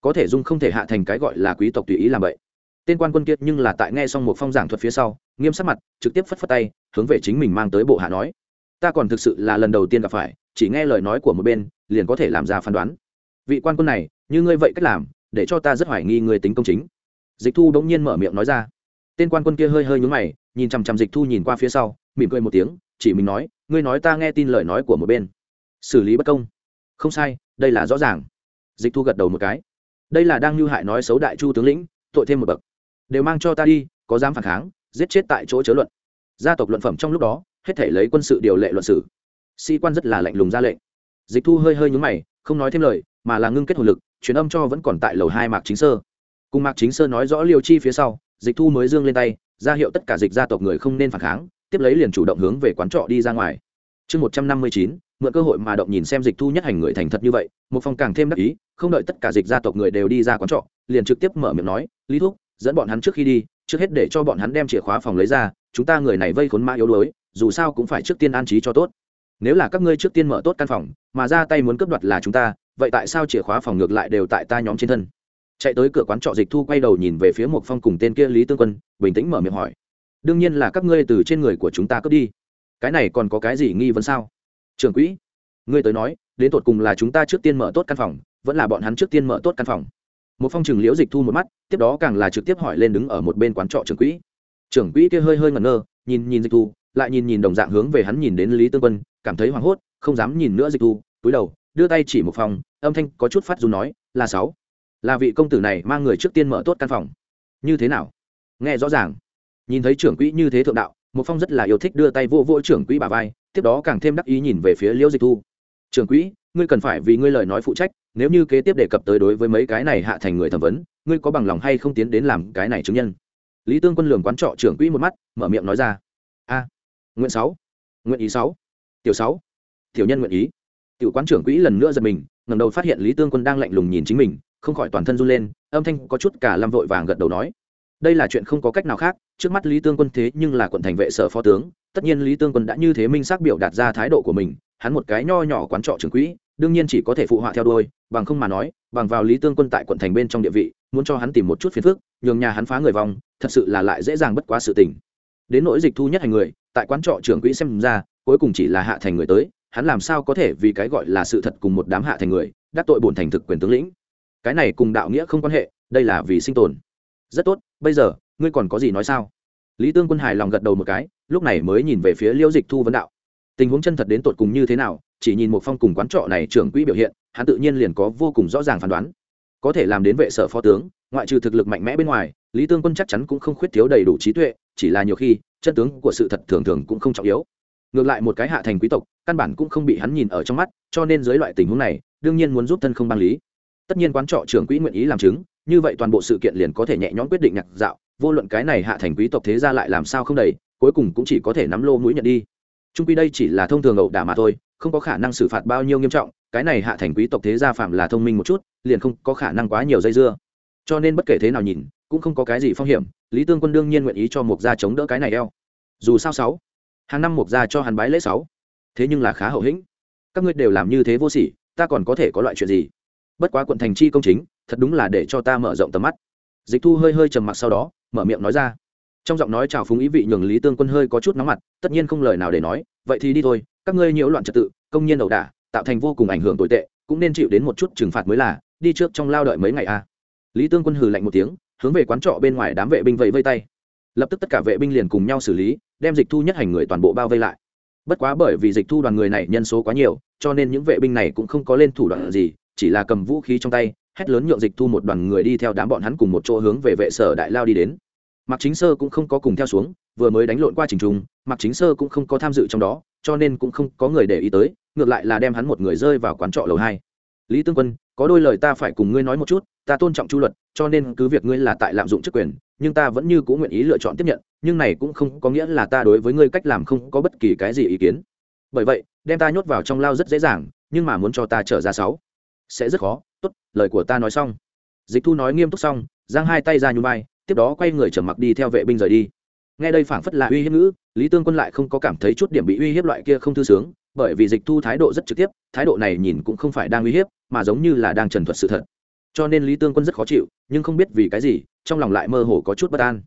Có thể dung không thể hạ thành cái gọi là quý tộc tùy ý làm vậy. Tên quan quân kiệt nhưng là tại nghe xong một phong giảng thuật phía sau, nghiêm sắc mặt, trực tiếp phất phất tay, hướng về chính mình mang tới bộ hạ nói. Ta còn thực sự là lần đầu tiên gặp phải, chỉ nghe lời nói của một bên, liền có thể làm ra phán đoán. Vị quan quân này, như ngươi vậy cách làm, để cho ta rất hoài nghi người tính công chính dịch thu bỗng nhiên mở miệng nói ra. Tên quan quân kia hơi hơi nhúng mày, nhìn chằm chằm dịch thu nhìn qua phía sau, mỉm cười một tiếng, chỉ mình nói, ngươi nói ta nghe tin lời nói của một bên. Xử lý bất công. Không sai, đây là rõ ràng. Dịch thu gật đầu một cái. Đây là đang lưu hại nói xấu đại chu tướng lĩnh, tội thêm một bậc. Đều mang cho ta đi, có dám phản kháng, giết chết tại chỗ chớ luận. Gia tộc luận phẩm trong lúc đó, hết thể lấy quân sự điều lệ luận sử. Sĩ quan rất là lạnh lùng ra lệnh. Dịch thu hơi hơi nhúng mày, không nói thêm lời, mà là ngưng kết hồn lực, truyền âm cho vẫn còn tại lầu hai mạc chính sơ cùng mạc chính sơ nói rõ liều chi phía sau, dịch thu mới dương lên tay, ra hiệu tất cả dịch gia tộc người không nên phản kháng, tiếp lấy liền chủ động hướng về quán trọ đi ra ngoài. Chương một trăm năm mươi chín, mượn cơ hội mà động nhìn xem dịch thu nhất hành người thành thật như vậy, một phong càng thêm đắc ý, không đợi tất cả dịch gia tộc người đều đi ra quán trọ, liền trực tiếp mở miệng nói, lý thúc, dẫn bọn hắn trước khi đi, trước hết để cho bọn hắn đem chìa khóa phòng lấy ra, chúng ta người này vây khốn mã yếu đuối, dù sao cũng phải trước tiên an trí cho tốt. Nếu là các ngươi trước tiên mở tốt căn phòng, mà ra tay muốn cướp đoạt là chúng ta, vậy tại sao chìa khóa phòng ngược lại đều tại ta nhóm trên thân? Chạy tới cửa quán trọ dịch thu quay đầu nhìn về phía một phong cùng tên kia lý tương quân, bình tĩnh mở miệng hỏi. Đương nhiên là các ngươi từ trên người của chúng ta cướp đi. Cái này còn có cái gì nghi vấn sao? Trưởng quỹ, ngươi tới nói, đến tột cùng là chúng ta trước tiên mở tốt căn phòng, vẫn là bọn hắn trước tiên mở tốt căn phòng? Một phong trừng liễu dịch thu một mắt, tiếp đó càng là trực tiếp hỏi lên đứng ở một bên quán trọ trưởng quỹ. Trưởng quỹ kia hơi hơi ngẩn ngơ, nhìn nhìn dịch thu, lại nhìn nhìn đồng dạng hướng về hắn nhìn đến lý tương quân, cảm thấy hoảng hốt, không dám nhìn nữa dịch thu túi đầu, đưa tay chỉ một phòng âm thanh có chút phát dù nói, là sáu là vị công tử này mang người trước tiên mở tốt căn phòng. Như thế nào? Nghe rõ ràng. Nhìn thấy trưởng quỹ như thế thượng đạo một phong rất là yêu thích đưa tay vô vô trưởng quỹ bà vai, tiếp đó càng thêm đắc ý nhìn về phía liễu dịch thu. Trưởng quỹ, ngươi cần phải vì ngươi lời nói phụ trách, nếu như kế tiếp đề cập tới đối với mấy cái này hạ thành người thẩm vấn, ngươi có bằng lòng hay không tiến đến làm cái này chứng nhân? Lý tương quân lường quán trọ trưởng quỹ một mắt, mở miệng nói ra. A nguyện sáu nguyện ý sáu, tiểu sáu, tiểu nhân nguyện ý. Tiểu quán trưởng quỹ lần nữa giật mình, ngẩng đầu phát hiện lý tương quân đang lạnh lùng nhìn chính mình không khỏi toàn thân run lên, âm thanh có chút cả lâm vội vàng gật đầu nói. Đây là chuyện không có cách nào khác, trước mắt lý tương quân thế nhưng là quận thành vệ sở phó tướng, tất nhiên lý tương quân đã như thế minh xác biểu đạt ra thái độ của mình, hắn một cái nho nhỏ quán trọ trưởng quỹ, đương nhiên chỉ có thể phụ họa theo đuôi, bằng không mà nói, bằng vào lý tương quân tại quận thành bên trong địa vị, muốn cho hắn tìm một chút phiền phức, nhường nhà hắn phá người vong, thật sự là lại dễ dàng bất quá sự tình. Đến nỗi dịch thu nhất hành người, tại quán trọ trưởng quỹ xem ra, cuối cùng chỉ là hạ thành người tới, hắn làm sao có thể vì cái gọi là sự thật cùng một đám hạ thành người, đắc tội bổn thành thực quyền tướng lĩnh cái này cùng đạo nghĩa không quan hệ, đây là vì sinh tồn. Rất tốt, bây giờ, ngươi còn có gì nói sao? Lý tương quân hài lòng gật đầu một cái, lúc này mới nhìn về phía liễu dịch thu vấn đạo. Tình huống chân thật đến tột cùng như thế nào, chỉ nhìn một phong cùng quán trọ này trưởng quỹ biểu hiện, hắn tự nhiên liền có vô cùng rõ ràng phán đoán. Có thể làm đến vệ sở phó tướng, ngoại trừ thực lực mạnh mẽ bên ngoài, lý tương quân chắc chắn cũng không khuyết thiếu đầy đủ trí tuệ, chỉ là nhiều khi, chân tướng của sự thật thường thường cũng không trọng yếu. Ngược lại một cái hạ thành quý tộc, căn bản cũng không bị hắn nhìn ở trong mắt, cho nên dưới loại tình huống này, đương nhiên muốn giúp thân không bang lý tất nhiên quán trọ trưởng quỹ nguyện ý làm chứng, như vậy toàn bộ sự kiện liền có thể nhẹ nhõm quyết định nhạc dạo, vô luận cái này hạ thành quý tộc thế ra lại làm sao không đầy, cuối cùng cũng chỉ có thể nắm lô mũi nhận đi. Trung quy đây chỉ là thông thường ẩu đả mà thôi, không có khả năng xử phạt bao nhiêu nghiêm trọng, cái này hạ thành quý tộc thế gia phạm là thông minh một chút, liền không có khả năng quá nhiều dây dưa. Cho nên bất kể thế nào nhìn, cũng không có cái gì phong hiểm, lý tương quân đương nhiên nguyện ý cho mục gia chống đỡ cái này eo. Dù sao sáu, hàng năm mục gia cho hắn bái lễ sáu. Thế nhưng là khá hậu hĩnh. Các ngươi đều làm như thế vô sỉ, ta còn có thể có loại chuyện gì? Bất quá quận thành chi công chính, thật đúng là để cho ta mở rộng tầm mắt. Dịch thu hơi hơi trầm mặc sau đó, mở miệng nói ra. Trong giọng nói chào phúng ý vị nhường lý tương quân hơi có chút nóng mặt, tất nhiên không lời nào để nói, vậy thì đi thôi, các ngươi nhiễu loạn trật tự, công nhiên ẩu đả, tạo thành vô cùng ảnh hưởng tồi tệ, cũng nên chịu đến một chút trừng phạt mới là, đi trước trong lao đợi mấy ngày a. À. lý tương quân hừ lạnh một tiếng, hướng về quán trọ bên ngoài đám vệ binh vẫy vây tay. Lập tức tất cả vệ binh liền cùng nhau xử lý, đem dịch thu nhất hành người toàn bộ bao vây lại. Bất quá bởi vì dịch thu đoàn người này nhân số quá nhiều, cho nên những vệ binh này cũng không có lên thủ đoạn gì chỉ là cầm vũ khí trong tay, hét lớn nhượng dịch thu một đoàn người đi theo đám bọn hắn cùng một chỗ hướng về vệ sở đại lao đi đến. Mạc chính sơ cũng không có cùng theo xuống, vừa mới đánh lộn qua trình trung mạc chính sơ cũng không có tham dự trong đó, cho nên cũng không có người để ý tới, ngược lại là đem hắn một người rơi vào quán trọ lầu hai. Lý tương quân, có đôi lời ta phải cùng ngươi nói một chút, ta tôn trọng chu luật, cho nên cứ việc ngươi là tại lạm dụng chức quyền, nhưng ta vẫn như cũng nguyện ý lựa chọn tiếp nhận, nhưng này cũng không có nghĩa là ta đối với ngươi cách làm không có bất kỳ cái gì ý kiến. Bởi vậy, đem ta nhốt vào trong lao rất dễ dàng, nhưng mà muốn cho ta trở ra sáu sẽ rất khó. Tốt, lời của ta nói xong. Dịch thu nói nghiêm túc xong, giang hai tay ra nhung vai, tiếp đó quay người trở mặc đi theo vệ binh rời đi. Nghe đây phảng phất là uy hiếp ngữ, lý tương quân lại không có cảm thấy chút điểm bị uy hiếp loại kia không thư sướng, bởi vì dịch thu thái độ rất trực tiếp, thái độ này nhìn cũng không phải đang uy hiếp, mà giống như là đang trần thuật sự thật. Cho nên lý tương quân rất khó chịu, nhưng không biết vì cái gì, trong lòng lại mơ hồ có chút bất an.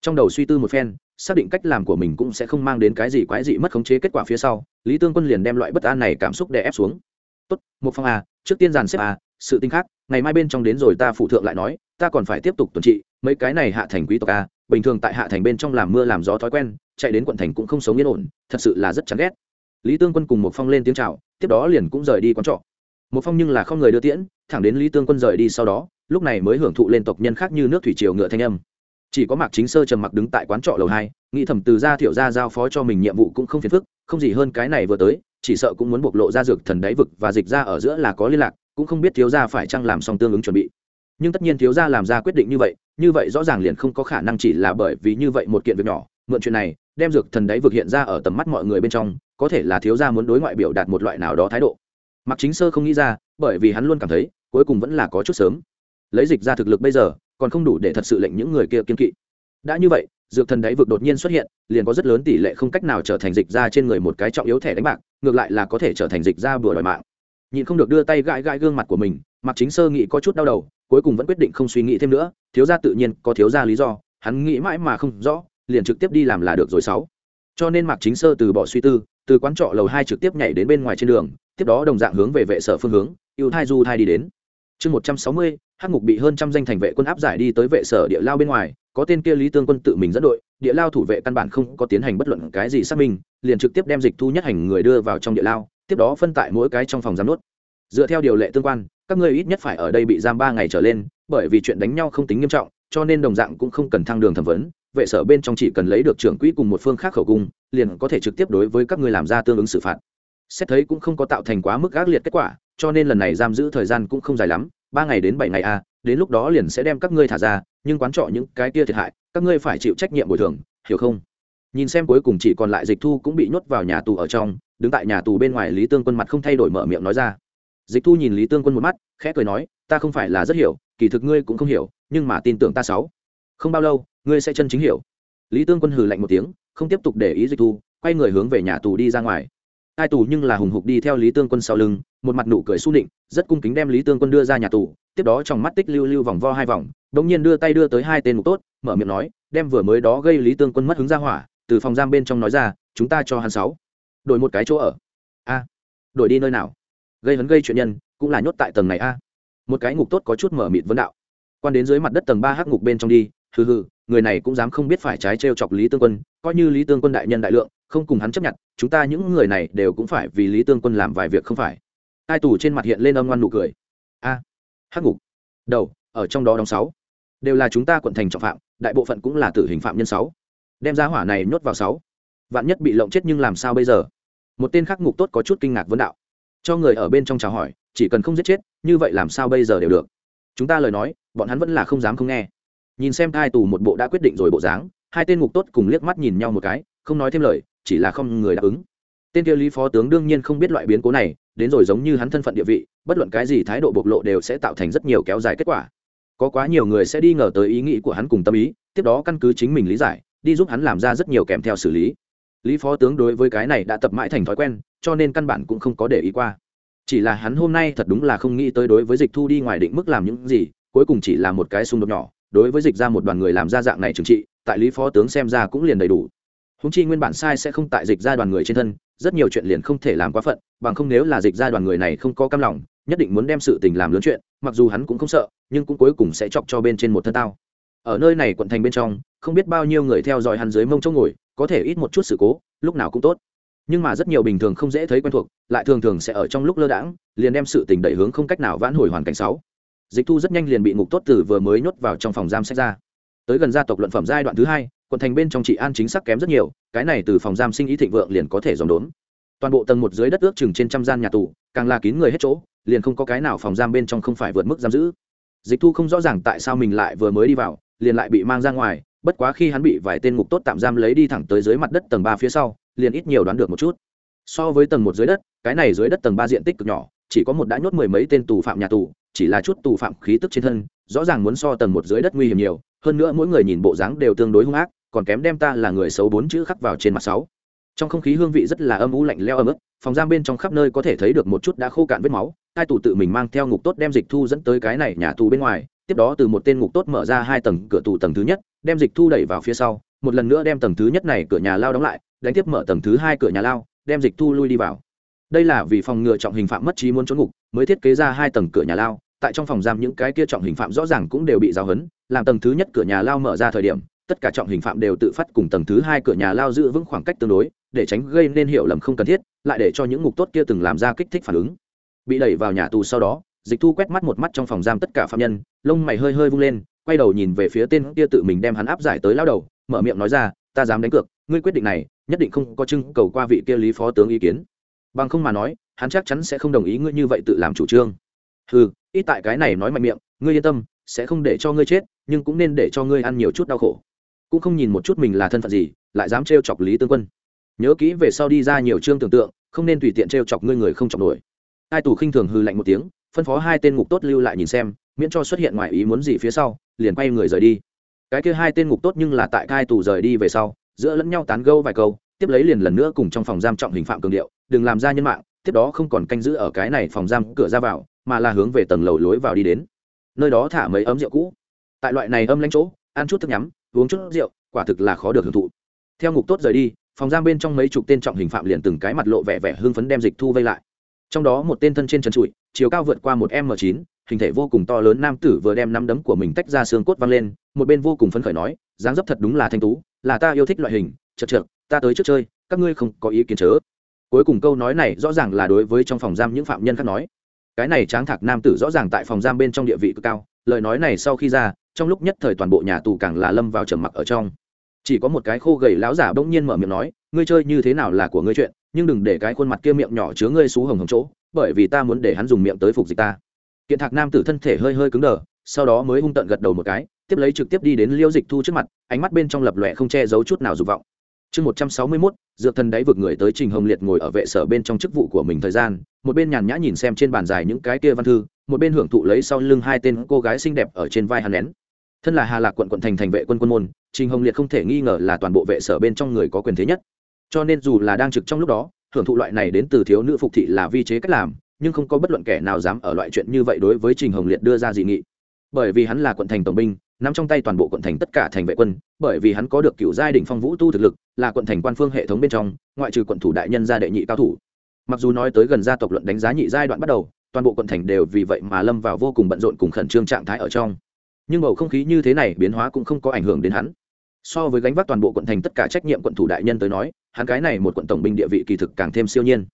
Trong đầu suy tư một phen, xác định cách làm của mình cũng sẽ không mang đến cái gì quái dị mất khống chế kết quả phía sau, lý tương quân liền đem loại bất an này cảm xúc đè ép xuống. Tốt một phong à trước tiên dàn xếp a sự tinh khác, ngày mai bên trong đến rồi ta phụ thượng lại nói, ta còn phải tiếp tục tuần trị, mấy cái này hạ thành quý tộc a bình thường tại hạ thành bên trong làm mưa làm gió thói quen, chạy đến quận thành cũng không sống yên ổn, thật sự là rất chán ghét. Lý tương quân cùng một phong lên tiếng chào, tiếp đó liền cũng rời đi quán trọ. Một phong nhưng là không người đưa tiễn, thẳng đến lý tương quân rời đi sau đó, lúc này mới hưởng thụ lên tộc nhân khác như nước thủy triều ngựa thanh âm chỉ có mạc chính sơ trầm mặc đứng tại quán trọ lầu hai, nghĩ thầm từ gia thiểu gia giao phó cho mình nhiệm vụ cũng không phiền phức, không gì hơn cái này vừa tới, chỉ sợ cũng muốn bộc lộ ra dược thần đáy vực và dịch ra ở giữa là có liên lạc, cũng không biết thiếu gia phải chăng làm xong tương ứng chuẩn bị. Nhưng tất nhiên thiếu gia làm ra quyết định như vậy như vậy rõ ràng liền không có khả năng chỉ là bởi vì như vậy một kiện việc nhỏ, mượn chuyện này, đem dược thần đáy vực hiện ra ở tầm mắt mọi người bên trong, có thể là thiếu gia muốn đối ngoại biểu đạt một loại nào đó thái độ. Mặc chính sơ không nghĩ ra, bởi vì hắn luôn cảm thấy, cuối cùng vẫn là có chút sớm. Lấy dịch ra thực lực bây giờ còn không đủ để thật sự lệnh những người kia kiên kỵ. Đã như vậy, dược thần đáy vực đột nhiên xuất hiện, liền có rất lớn tỷ lệ không cách nào trở thành dịch ra trên người một cái trọng yếu thẻ đánh bạc, ngược lại là có thể trở thành dịch ra bừa đòi mạng. Nhịn không được đưa tay gãi gãi gương mặt của mình mặc chính sơ nghĩ có chút đau đầu, cuối cùng vẫn quyết định không suy nghĩ thêm nữa, thiếu gia tự nhiên có thiếu gia lý do, hắn nghĩ mãi mà không rõ, liền trực tiếp đi làm là được rồi sáu. Cho nên mạc chính sơ từ bỏ suy tư, từ quán trọ lầu hai trực tiếp nhảy đến bên ngoài trên đường, tiếp đó đồng dạng hướng về vệ sở phương hướng ưu thai du thai đi đến chương một trăm sáu mươi, hắc ngục bị hơn trăm danh thành vệ quân áp giải đi tới vệ sở địa lao bên ngoài, có tên kia lý tương quân tự mình dẫn đội, địa lao thủ vệ căn bản không có tiến hành bất luận cái gì xác minh, liền trực tiếp đem dịch thu nhất hành người đưa vào trong địa lao, tiếp đó phân tại mỗi cái trong phòng giám nuốt dựa theo điều lệ tương quan, các ngươi ít nhất phải ở đây bị giam ba ngày trở lên, bởi vì chuyện đánh nhau không tính nghiêm trọng, cho nên đồng dạng cũng không cần thăng đường thẩm vấn, vệ sở bên trong chỉ cần lấy được trưởng quỹ cùng một phương khác khẩu cung, liền có thể trực tiếp đối với các ngươi làm ra tương ứng xử phạt. Xét thấy cũng không có tạo thành quá mức ác liệt kết quả cho nên lần này giam giữ thời gian cũng không dài lắm, ba ngày đến bảy ngày a đến lúc đó liền sẽ đem các ngươi thả ra, nhưng quán trọ những cái kia thiệt hại, các ngươi phải chịu trách nhiệm bồi thường, hiểu không? Nhìn xem cuối cùng chỉ còn lại dịch thu cũng bị nhốt vào nhà tù ở trong, đứng tại nhà tù bên ngoài lý tương quân mặt không thay đổi mở miệng nói ra. Dịch thu nhìn lý tương quân một mắt, khẽ cười nói, ta không phải là rất hiểu, kỳ thực ngươi cũng không hiểu, nhưng mà tin tưởng ta sáu. Không bao lâu, ngươi sẽ chân chính hiểu. Lý tương quân hừ lạnh một tiếng, không tiếp tục để ý dịch thu, quay người hướng về nhà tù đi ra ngoài. Hai tù nhưng là hùng hục đi theo lý tương quân sau lưng một mặt nụ cười su nịnh, rất cung kính đem lý tương quân đưa ra nhà tù, tiếp đó trong mắt tích lưu lưu vòng vo hai vòng đ ỗ n g nhiên đưa tay đưa tới hai tên mục tốt, mở miệng nói, đem vừa mới đó gây lý tương quân mất hứng ra hỏa, từ phòng giam bên trong nói ra, chúng ta cho hắn sáu. Đổi một cái chỗ ở. A. Đổi đi nơi nào? Gây hấn gây chuyện nhân, cũng là nhốt tại tầng này a. Một cái ngục tốt có chút mở mịt vấn đạo. Quan đến dưới mặt đất tầng ba hắc ngục bên trong đi, hừ hừ, người này cũng dám không biết phải trái t chọc lý tương quân, coi như lý tương quân đại nhân đại lượng, không cùng hắn chấp nhận, chúng ta những người này đều cũng phải vì lý tương quân làm vài việc không phải ai tù trên mặt hiện lên âm ngoan nụ cười. A, hắc ngục. Đầu, ở trong đó đóng sáu. Đều là chúng ta quận thành trọng phạm, đại bộ phận cũng là tử hình phạm nhân sáu. Đem giá hỏa này nhốt vào sáu. Vạn nhất bị lộng chết nhưng làm sao bây giờ? Một tên khắc ngục tốt có chút kinh ngạc vấn đạo. Cho người ở bên trong chào hỏi, chỉ cần không giết chết, như vậy làm sao bây giờ đều được? Chúng ta lời nói, bọn hắn vẫn là không dám không nghe. Nhìn xem hai tù một bộ đã quyết định rồi bộ dáng, hai tên ngục tốt cùng liếc mắt nhìn nhau một cái, không nói thêm lời, chỉ là không người đáp ứng tên kia lý phó tướng đương nhiên không biết loại biến cố này, đến rồi giống như hắn thân phận địa vị, bất luận cái gì thái độ bộc lộ đều sẽ tạo thành rất nhiều kéo dài kết quả. Có quá nhiều người sẽ đi ngờ tới ý nghĩ của hắn cùng tâm ý, tiếp đó căn cứ chính mình lý giải, đi giúp hắn làm ra rất nhiều kèm theo xử lý. Lý phó tướng đối với cái này đã tập mãi thành thói quen, cho nên căn bản cũng không có để ý qua. Chỉ là hắn hôm nay thật đúng là không nghĩ tới đối với dịch thu đi ngoài định mức làm những gì, cuối cùng chỉ là một cái xung đột nhỏ, đối với dịch ra một đoàn người làm ra dạng này trừng trị, tại lý phó tướng xem ra cũng liền đầy đủ. Húng chi nguyên bản sai sẽ không tại dịch ra đoàn người trên thân rất nhiều chuyện liền không thể làm quá phận, bằng không nếu là dịch ra đoàn người này không có cam lòng, nhất định muốn đem sự tình làm lớn chuyện, mặc dù hắn cũng không sợ, nhưng cũng cuối cùng sẽ chọc cho bên trên một thân tao. Ở nơi này quận thành bên trong, không biết bao nhiêu người theo dõi hắn dưới mông chỗ ngồi, có thể ít một chút sự cố, lúc nào cũng tốt. Nhưng mà rất nhiều bình thường không dễ thấy quen thuộc, lại thường thường sẽ ở trong lúc lơ đãng, liền đem sự tình đẩy hướng không cách nào vãn hồi hoàn cảnh sáu dịch thu rất nhanh liền bị ngục tốt tử vừa mới nhốt vào trong phòng giam sách ra. Tới gần gia tộc luận phẩm giai đoạn thứ hai quận thành bên trong trị an chính xác kém rất nhiều, cái này từ phòng giam sinh ý thịnh vượng liền có thể dòm đốn. Toàn bộ tầng một dưới đất ước chừng trên trăm gian nhà tù, càng là kín người hết chỗ, liền không có cái nào phòng giam bên trong không phải vượt mức giam giữ. Dịch thu không rõ ràng tại sao mình lại vừa mới đi vào, liền lại bị mang ra ngoài, bất quá khi hắn bị vài tên ngục tốt tạm giam lấy đi thẳng tới dưới mặt đất tầng ba phía sau, liền ít nhiều đoán được một chút. So với tầng một dưới đất, cái này dưới đất tầng ba diện tích cực nhỏ, chỉ có một đã nhốt mười mấy tên tù phạm nhà tù, chỉ là chút tù phạm khí tức trên thân, rõ ràng muốn so tầng một dưới đất nguy hiểm nhiều hơn nữa mỗi người nhìn bộ dáng đều tương đối hung ác, còn kém đem ta là người xấu bốn chữ khắc vào trên mặt sáu. Trong không khí hương vị rất là âm u lạnh leo ấm ức, phòng giam bên trong khắp nơi có thể thấy được một chút đã khô cạn vết máu, hai tù tự mình mang theo ngục tốt đem dịch thu dẫn tới cái này nhà tù bên ngoài, tiếp đó từ một tên ngục tốt mở ra hai tầng cửa tù tầng thứ nhất, đem dịch thu đẩy vào phía sau, một lần nữa đem tầng thứ nhất này cửa nhà lao đóng lại, đánh tiếp mở tầng thứ hai cửa nhà lao, đem dịch thu lui đi vào. Đây là vì phòng ngừa trọng hình phạm mất trí muốn trốn ngục, mới thiết kế ra hai tầng cửa nhà lao tại trong phòng giam những cái kia trọng hình phạm rõ ràng cũng đều bị giáo hấn làm tầng thứ nhất cửa nhà lao mở ra thời điểm, tất cả trọng hình phạm đều tự phát cùng tầng thứ hai cửa nhà lao giữ vững khoảng cách tương đối, để tránh gây nên hiểu lầm không cần thiết, lại để cho những ngục tốt kia từng làm ra kích thích phản ứng. Bị đẩy vào nhà tù sau đó, dịch thu quét mắt một mắt trong phòng giam tất cả phạm nhân, lông mày hơi hơi vung lên, quay đầu nhìn về phía tên kia tự mình đem hắn áp giải tới lao đầu, mở miệng nói ra, ta dám đánh cược, ngươi quyết định này, nhất định không có trưng cầu qua vị kia lý phó tướng ý kiến. Bằng không mà nói, hắn chắc chắn sẽ không đồng ý ngươi như vậy tự làm chủ trương ừ ít tại cái này nói mạnh miệng, ngươi yên tâm, sẽ không để cho ngươi chết, nhưng cũng nên để cho ngươi ăn nhiều chút đau khổ. Cũng không nhìn một chút mình là thân phận gì, lại dám trêu chọc lý tương quân. Nhớ kỹ về sau đi ra nhiều chương tưởng tượng, không nên tùy tiện trêu chọc ngươi người không chọc nổi. Hai tù khinh thường hư lạnh một tiếng, phân phó hai tên ngục tốt lưu lại nhìn xem, miễn cho xuất hiện ngoài ý muốn gì phía sau, liền quay người rời đi. Cái kia hai tên ngục tốt nhưng là tại cai tù rời đi về sau, giữa lẫn nhau tán gâu vài câu, tiếp lấy liền lần nữa cùng trong phòng giam trọng hình phạm cường điệu, đừng làm ra nhân mạng, tiếp đó không còn canh giữ ở cái này phòng giam, cửa ra vào mà là hướng về tầng lầu lối vào đi đến. Nơi đó thả mấy ấm rượu cũ. Tại loại này âm lãnh chỗ, ăn chút thức nhắm, uống chút rượu, quả thực là khó được hưởng thụ. Theo ngục tốt rời đi, phòng giam bên trong mấy chục tên trọng hình phạm liền từng cái mặt lộ vẻ vẻ hưng phấn đem dịch thu vây lại. Trong đó một tên thân trên trần trụi, chiều cao vượt qua một m chín, hình thể vô cùng to lớn nam tử vừa đem nắm đấm của mình tách ra xương cốt văng lên, một bên vô cùng phấn khởi nói, dáng dấp thật đúng là thanh tú, là ta yêu thích loại hình, chật chật ta tới trước chơi, các ngươi không có ý kiến chớ. Cuối cùng câu nói này rõ ràng là đối với trong phòng giam những phạm nhân khác nói cái này tráng thạc nam tử rõ ràng tại phòng giam bên trong địa vị cực cao, lời nói này sau khi ra, trong lúc nhất thời toàn bộ nhà tù càng là lâm vào trầm mặc ở trong. Chỉ có một cái khô gầy láo giả bỗng nhiên mở miệng nói, ngươi chơi như thế nào là của ngươi chuyện, nhưng đừng để cái khuôn mặt kia miệng nhỏ chứa ngươi xú hồng hồng chỗ, bởi vì ta muốn để hắn dùng miệng tới phục dịch ta. Kiện thạc nam tử thân thể hơi hơi cứng đờ, sau đó mới hung tận gật đầu một cái, tiếp lấy trực tiếp đi đến liêu dịch thu trước mặt, ánh mắt bên trong lập lòe không che giấu chút nào dục vọng chương một trăm sáu mươi mốt dược thần đáy vực người tới trình hồng liệt ngồi ở vệ sở bên trong chức vụ của mình thời gian, một bên nhàn nhã nhìn xem trên bàn dài những cái kia văn thư, một bên hưởng thụ lấy sau lưng hai tên cô gái xinh đẹp ở trên vai hắn nén. Thân là hà lạc quận quận thành thành vệ quân quân môn, trình hồng liệt không thể nghi ngờ là toàn bộ vệ sở bên trong người có quyền thế nhất. Cho nên dù là đang trực trong lúc đó, hưởng thụ loại này đến từ thiếu nữ phục thị là vi chế cách làm, nhưng không có bất luận kẻ nào dám ở loại chuyện như vậy đối với trình hồng liệt đưa ra dị nghị. Bởi vì hắn là quận thành tổng binh nắm trong tay toàn bộ quận thành tất cả thành vệ quân, bởi vì hắn có được cựu giai đỉnh phong vũ tu thực lực, là quận thành quan phương hệ thống bên trong, ngoại trừ quận thủ đại nhân gia đệ nhị cao thủ. Mặc dù nói tới gần gia tộc luận đánh giá nhị giai đoạn bắt đầu, toàn bộ quận thành đều vì vậy mà lâm vào vô cùng bận rộn cùng khẩn trương trạng thái ở trong. Nhưng bầu không khí như thế này biến hóa cũng không có ảnh hưởng đến hắn. So với gánh vác toàn bộ quận thành tất cả trách nhiệm quận thủ đại nhân tới nói, hắn cái này một quận tổng binh địa vị kỳ thực càng thêm siêu nhiên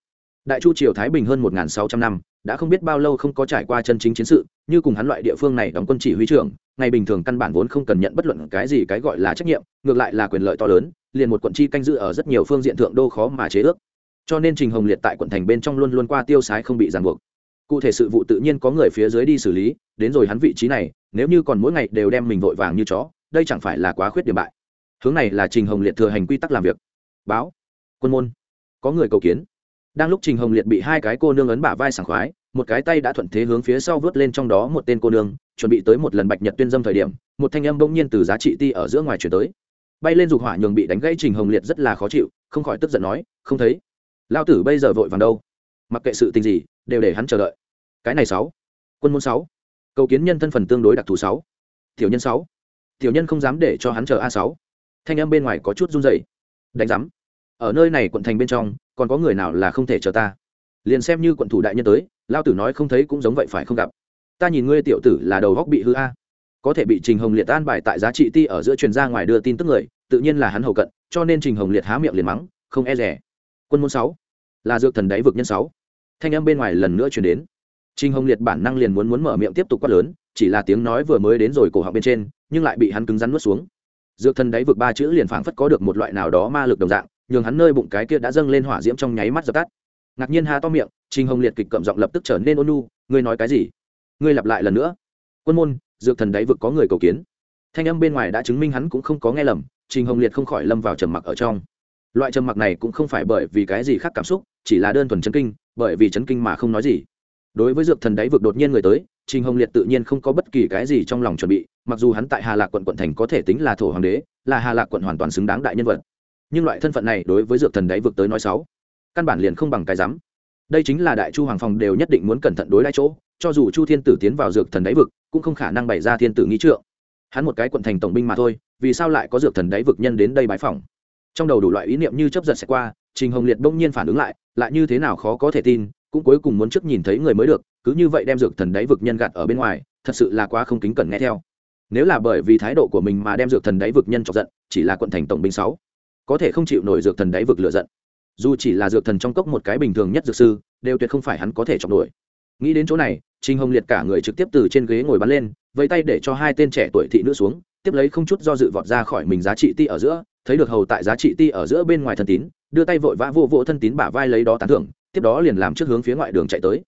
đại chu triều thái bình hơn một sáu trăm năm, đã không biết bao lâu không có trải qua chân chính chiến sự, như cùng hắn loại địa phương này đóng quân chỉ huy trưởng, ngày bình thường căn bản vốn không cần nhận bất luận cái gì cái gọi là trách nhiệm, ngược lại là quyền lợi to lớn, liền một quận chi canh dự ở rất nhiều phương diện thượng đô khó mà chế ước. Cho nên trình hồng liệt tại quận thành bên trong luôn luôn qua tiêu sái không bị ràng buộc. Cụ thể sự vụ tự nhiên có người phía dưới đi xử lý, đến rồi hắn vị trí này, nếu như còn mỗi ngày đều đem mình vội vàng như chó, đây chẳng phải là quá khuyết điểm bại. Hướng này là trình hồng liệt thừa hành quy tắc làm việc. Báo. Quân môn. Có người cầu kiến đang lúc trình hồng liệt bị hai cái cô nương ấn bả vai sảng khoái, một cái tay đã thuận thế hướng phía sau vớt lên trong đó một tên cô nương, chuẩn bị tới một lần bạch nhật tuyên dâm thời điểm, một thanh âm bỗng nhiên từ giá trị ti ở giữa ngoài chuyển tới. Bay lên dục hỏa nhường bị đánh gãy trình hồng liệt rất là khó chịu, không khỏi tức giận nói, không thấy. Lao tử bây giờ vội vàng đâu? Mặc kệ sự tình gì, đều để hắn chờ đợi. Cái này sáu. Quân môn sáu. Cầu kiến nhân thân phần tương đối đặc thù sáu. Tiểu nhân sáu. Tiểu nhân không dám để cho hắn chờ a sáu. Thanh âm bên ngoài có chút run rẩy. Đánh giám ở nơi này quận thành bên trong, còn có người nào là không thể chờ ta? Liền xem như quận thủ đại nhân tới, lao tử nói không thấy cũng giống vậy phải không gặp. Ta nhìn ngươi tiểu tử là đầu góc bị hư a. Có thể bị trình hồng liệt an bài tại giá trị ti ở giữa truyền ra ngoài đưa tin tức người, tự nhiên là hắn hầu cận, cho nên trình hồng liệt há miệng liền mắng, không e rẻ. Quân môn sáu, là dược thần đáy vực nhân sáu. Thanh âm bên ngoài lần nữa chuyển đến. Trình hồng liệt bản năng liền muốn muốn mở miệng tiếp tục quát lớn, chỉ là tiếng nói vừa mới đến rồi cổ họng bên trên, nhưng lại bị hắn cứng rắn nuốt xuống. Dược thần đáy vực ba chữ liền phảng phất có được một loại nào đó ma lực đồng dạng nhường hắn nơi bụng cái kia đã dâng lên hỏa diễm trong nháy mắt dập tắt. Ngạc nhiên ha to miệng, trình hồng liệt kịch cậm giọng lập tức trở nên ôn nu ngươi nói cái gì? Ngươi lặp lại lần nữa. Quân môn, dược thần đáy vực có người cầu kiến. Thanh âm bên ngoài đã chứng minh hắn cũng không có nghe lầm, trình hồng liệt không khỏi lâm vào trầm mặc ở trong. Loại trầm mặc này cũng không phải bởi vì cái gì khác cảm xúc, chỉ là đơn thuần chấn kinh, bởi vì chấn kinh mà không nói gì. Đối với dược thần đáy vực đột nhiên người tới, trình hồng liệt tự nhiên không có bất kỳ cái gì trong lòng chuẩn bị, mặc dù hắn tại hà lạc quận quận thành có thể tính là thổ hoàng đế, là hà lạc quận hoàn toàn xứng đáng đại nhân vật nhưng loại thân phận này đối với dược thần đáy vực tới nói sáu, căn bản liền không bằng cái rắm đây chính là đại chu hoàng phòng đều nhất định muốn cẩn thận đối đãi chỗ, cho dù chu thiên tử tiến vào dược thần đáy vực, cũng không khả năng bày ra thiên tử nghĩ trượng. Hắn một cái quận thành tổng binh mà thôi, vì sao lại có dược thần đáy vực nhân đến đây bãi phòng trong đầu đủ loại ý niệm như chấp giật sẽ qua, trình hồng liệt bỗng nhiên phản ứng lại lại như thế nào khó có thể tin, cũng cuối cùng muốn trước nhìn thấy người mới được, cứ như vậy đem dược thần đáy vực nhân gạt ở bên ngoài, thật sự là quá không kính cẩn nghe theo. Nếu là bởi vì thái độ của mình mà đem dược thần đáy vực nhân chọc giận, chỉ là quận thành tổng binh sáu có thể không chịu nổi dược thần đáy vực lựa giận. Dù chỉ là dược thần trong cốc một cái bình thường nhất dược sư, đều tuyệt không phải hắn có thể chọc nổi. Nghĩ đến chỗ này trinh hồng liệt cả người trực tiếp từ trên ghế ngồi bắn lên, vẫy tay để cho hai tên trẻ tuổi thị nữ xuống, tiếp lấy không chút do dự vọt ra khỏi mình giá trị ti ở giữa, thấy được hầu tại giá trị ti ở giữa bên ngoài thân tín, đưa tay vội vã vô vỗ thân tín bả vai lấy đó tán thưởng, tiếp đó liền làm trước hướng phía ngoại đường chạy tới.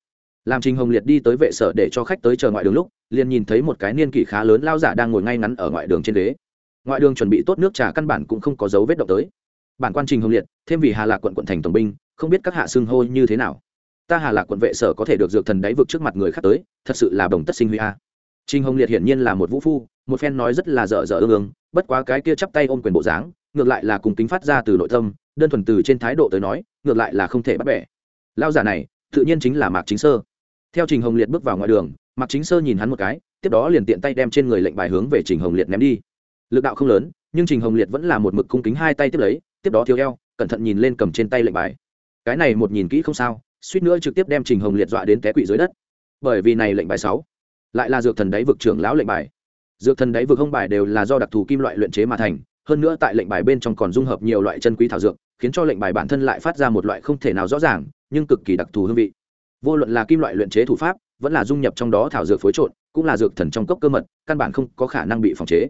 Làm trình hồng liệt đi tới vệ sở để cho khách tới chờ ngoại đường lúc, liền nhìn thấy một cái niên kỷ khá lớn lao giả đang ngồi ngay ngắn ở ngoại đường trên ghế ngoại đường chuẩn bị tốt nước trà căn bản cũng không có dấu vết động tới. Bản quan trình hồng liệt, thêm vì hà lạc quận quận thành tổng binh, không biết các hạ xưng hô như thế nào. Ta hà lạc quận vệ sở có thể được dược thần đáy vực trước mặt người khác tới, thật sự là đồng tất sinh huy a. Trình hồng liệt hiển nhiên là một vũ phu, một phen nói rất là dở dở ương ương, bất quá cái kia chắp tay ôm quyền bộ dáng, ngược lại là cùng kính phát ra từ nội tâm, đơn thuần từ trên thái độ tới nói, ngược lại là không thể bắt bẻ. Lao giả này, tự nhiên chính là mạc chính sơ. Theo trình hồng liệt bước vào ngoài đường, mạc chính sơ nhìn hắn một cái, tiếp đó liền tiện tay đem trên người lệnh bài hướng về trình hồng liệt ném đi lực đạo không lớn, nhưng trình hồng liệt vẫn là một mực cung kính hai tay tiếp lấy, tiếp đó thiếu eo, cẩn thận nhìn lên cầm trên tay lệnh bài. Cái này một nhìn kỹ không sao, suýt nữa trực tiếp đem trình hồng liệt dọa đến té quỵ dưới đất. Bởi vì này lệnh bài sáu, lại là dược thần đáy vực trưởng lão lệnh bài. Dược thần đáy vực không bài đều là do đặc thù kim loại luyện chế mà thành, hơn nữa tại lệnh bài bên trong còn dung hợp nhiều loại chân quý thảo dược, khiến cho lệnh bài bản thân lại phát ra một loại không thể nào rõ ràng, nhưng cực kỳ đặc thù hương vị. Vô luận là kim loại luyện chế thủ pháp, vẫn là dung nhập trong đó thảo dược phối trộn, cũng là dược thần trong cốc cơ mật, căn bản không có khả năng bị phòng chế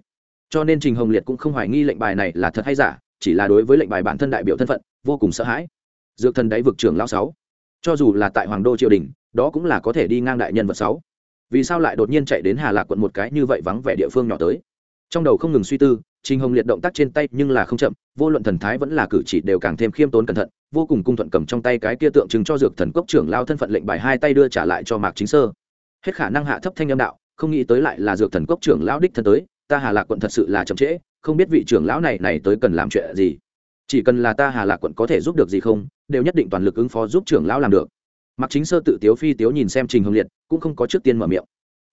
cho nên trình hồng liệt cũng không hoài nghi lệnh bài này là thật hay giả, chỉ là đối với lệnh bài bản thân đại biểu thân phận, vô cùng sợ hãi. Dược thần đáy vực trưởng lao sáu, cho dù là tại hoàng đô triều đình, đó cũng là có thể đi ngang đại nhân vật sáu. Vì sao lại đột nhiên chạy đến hà lạc quận một cái như vậy vắng vẻ địa phương nhỏ tới? Trong đầu không ngừng suy tư, trình hồng liệt động tác trên tay nhưng là không chậm, vô luận thần thái vẫn là cử chỉ đều càng thêm khiêm tốn cẩn thận, vô cùng cung thuận cầm trong tay cái kia tượng trưng cho dược thần cốc trưởng lao thân phận lệnh bài hai tay đưa trả lại cho mạc chính sơ. Hết khả năng hạ thấp thanh âm đạo, không nghĩ tới lại là dược thần cốc trưởng lão đích thân tới ta hà lạc quận thật sự là chậm trễ, không biết vị trưởng lão này này tới cần làm chuyện gì. Chỉ cần là ta hà lạc quận có thể giúp được gì không, đều nhất định toàn lực ứng phó giúp trưởng lão làm được. Mạc chính sơ tự tiếu phi tiếu nhìn xem trình hồng liệt, cũng không có trước tiên mở miệng.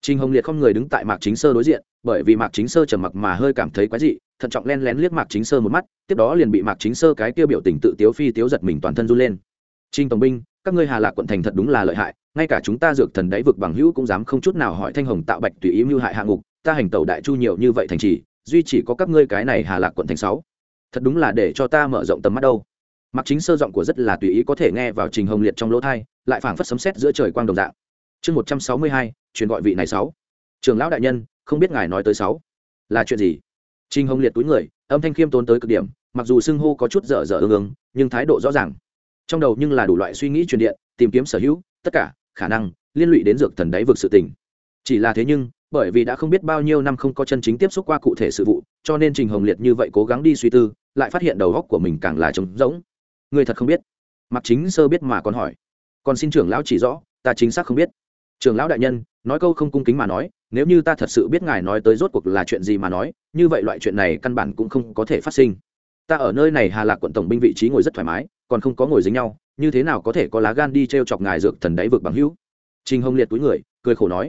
Trình hồng liệt không người đứng tại mạc chính sơ đối diện, bởi vì mạc chính sơ trầm mặc mà hơi cảm thấy quái dị, thận trọng len lén liếc mạc chính sơ một mắt, tiếp đó liền bị mạc chính sơ cái tiêu biểu tình tự tiếu phi tiếu giật mình toàn thân run lên. Trình tổng binh, các ngươi hà lạc quận thành thật đúng là lợi hại, ngay cả chúng ta dược thần đáy vực bằng hữu cũng dám không chút nào hỏi thanh hồng tạo bạch tùy ý mưu hại hạ ngục ta hành tẩu đại chu nhiều như vậy thành trì, duy chỉ có các ngươi cái này hà lạc quận thành sáu. Thật đúng là để cho ta mở rộng tầm mắt đâu. Mặc chính sơ giọng của rất là tùy ý có thể nghe vào trình hồng liệt trong lỗ thai, lại phảng phất sấm sét giữa trời quang đồng dạng. Chương một trăm sáu mươi hai, truyền gọi vị này sáu. Trường lão đại nhân, không biết ngài nói tới sáu là chuyện gì? Trình hồng liệt túi người, âm thanh khiêm tốn tới cực điểm, mặc dù xưng hô có chút dở dở ương ương, nhưng thái độ rõ ràng. Trong đầu nhưng là đủ loại suy nghĩ truyền điện, tìm kiếm sở hữu, tất cả khả năng liên lụy đến dược thần đáy vực sự tình. Chỉ là thế nhưng bởi vì đã không biết bao nhiêu năm không có chân chính tiếp xúc qua cụ thể sự vụ, cho nên trình hồng liệt như vậy cố gắng đi suy tư, lại phát hiện đầu góc của mình càng là trống rỗng. Người thật không biết. Mặc chính sơ biết mà còn hỏi. Còn xin trưởng lão chỉ rõ, ta chính xác không biết. Trưởng lão đại nhân, nói câu không cung kính mà nói, nếu như ta thật sự biết ngài nói tới rốt cuộc là chuyện gì mà nói, như vậy loại chuyện này căn bản cũng không có thể phát sinh. Ta ở nơi này hà lạc quận tổng binh vị trí ngồi rất thoải mái, còn không có ngồi dính nhau, như thế nào có thể có lá gan đi t r e o chọc ngài dược thần đáy vực bằng hữu? Trình hồng liệt túi người, cười khổ nói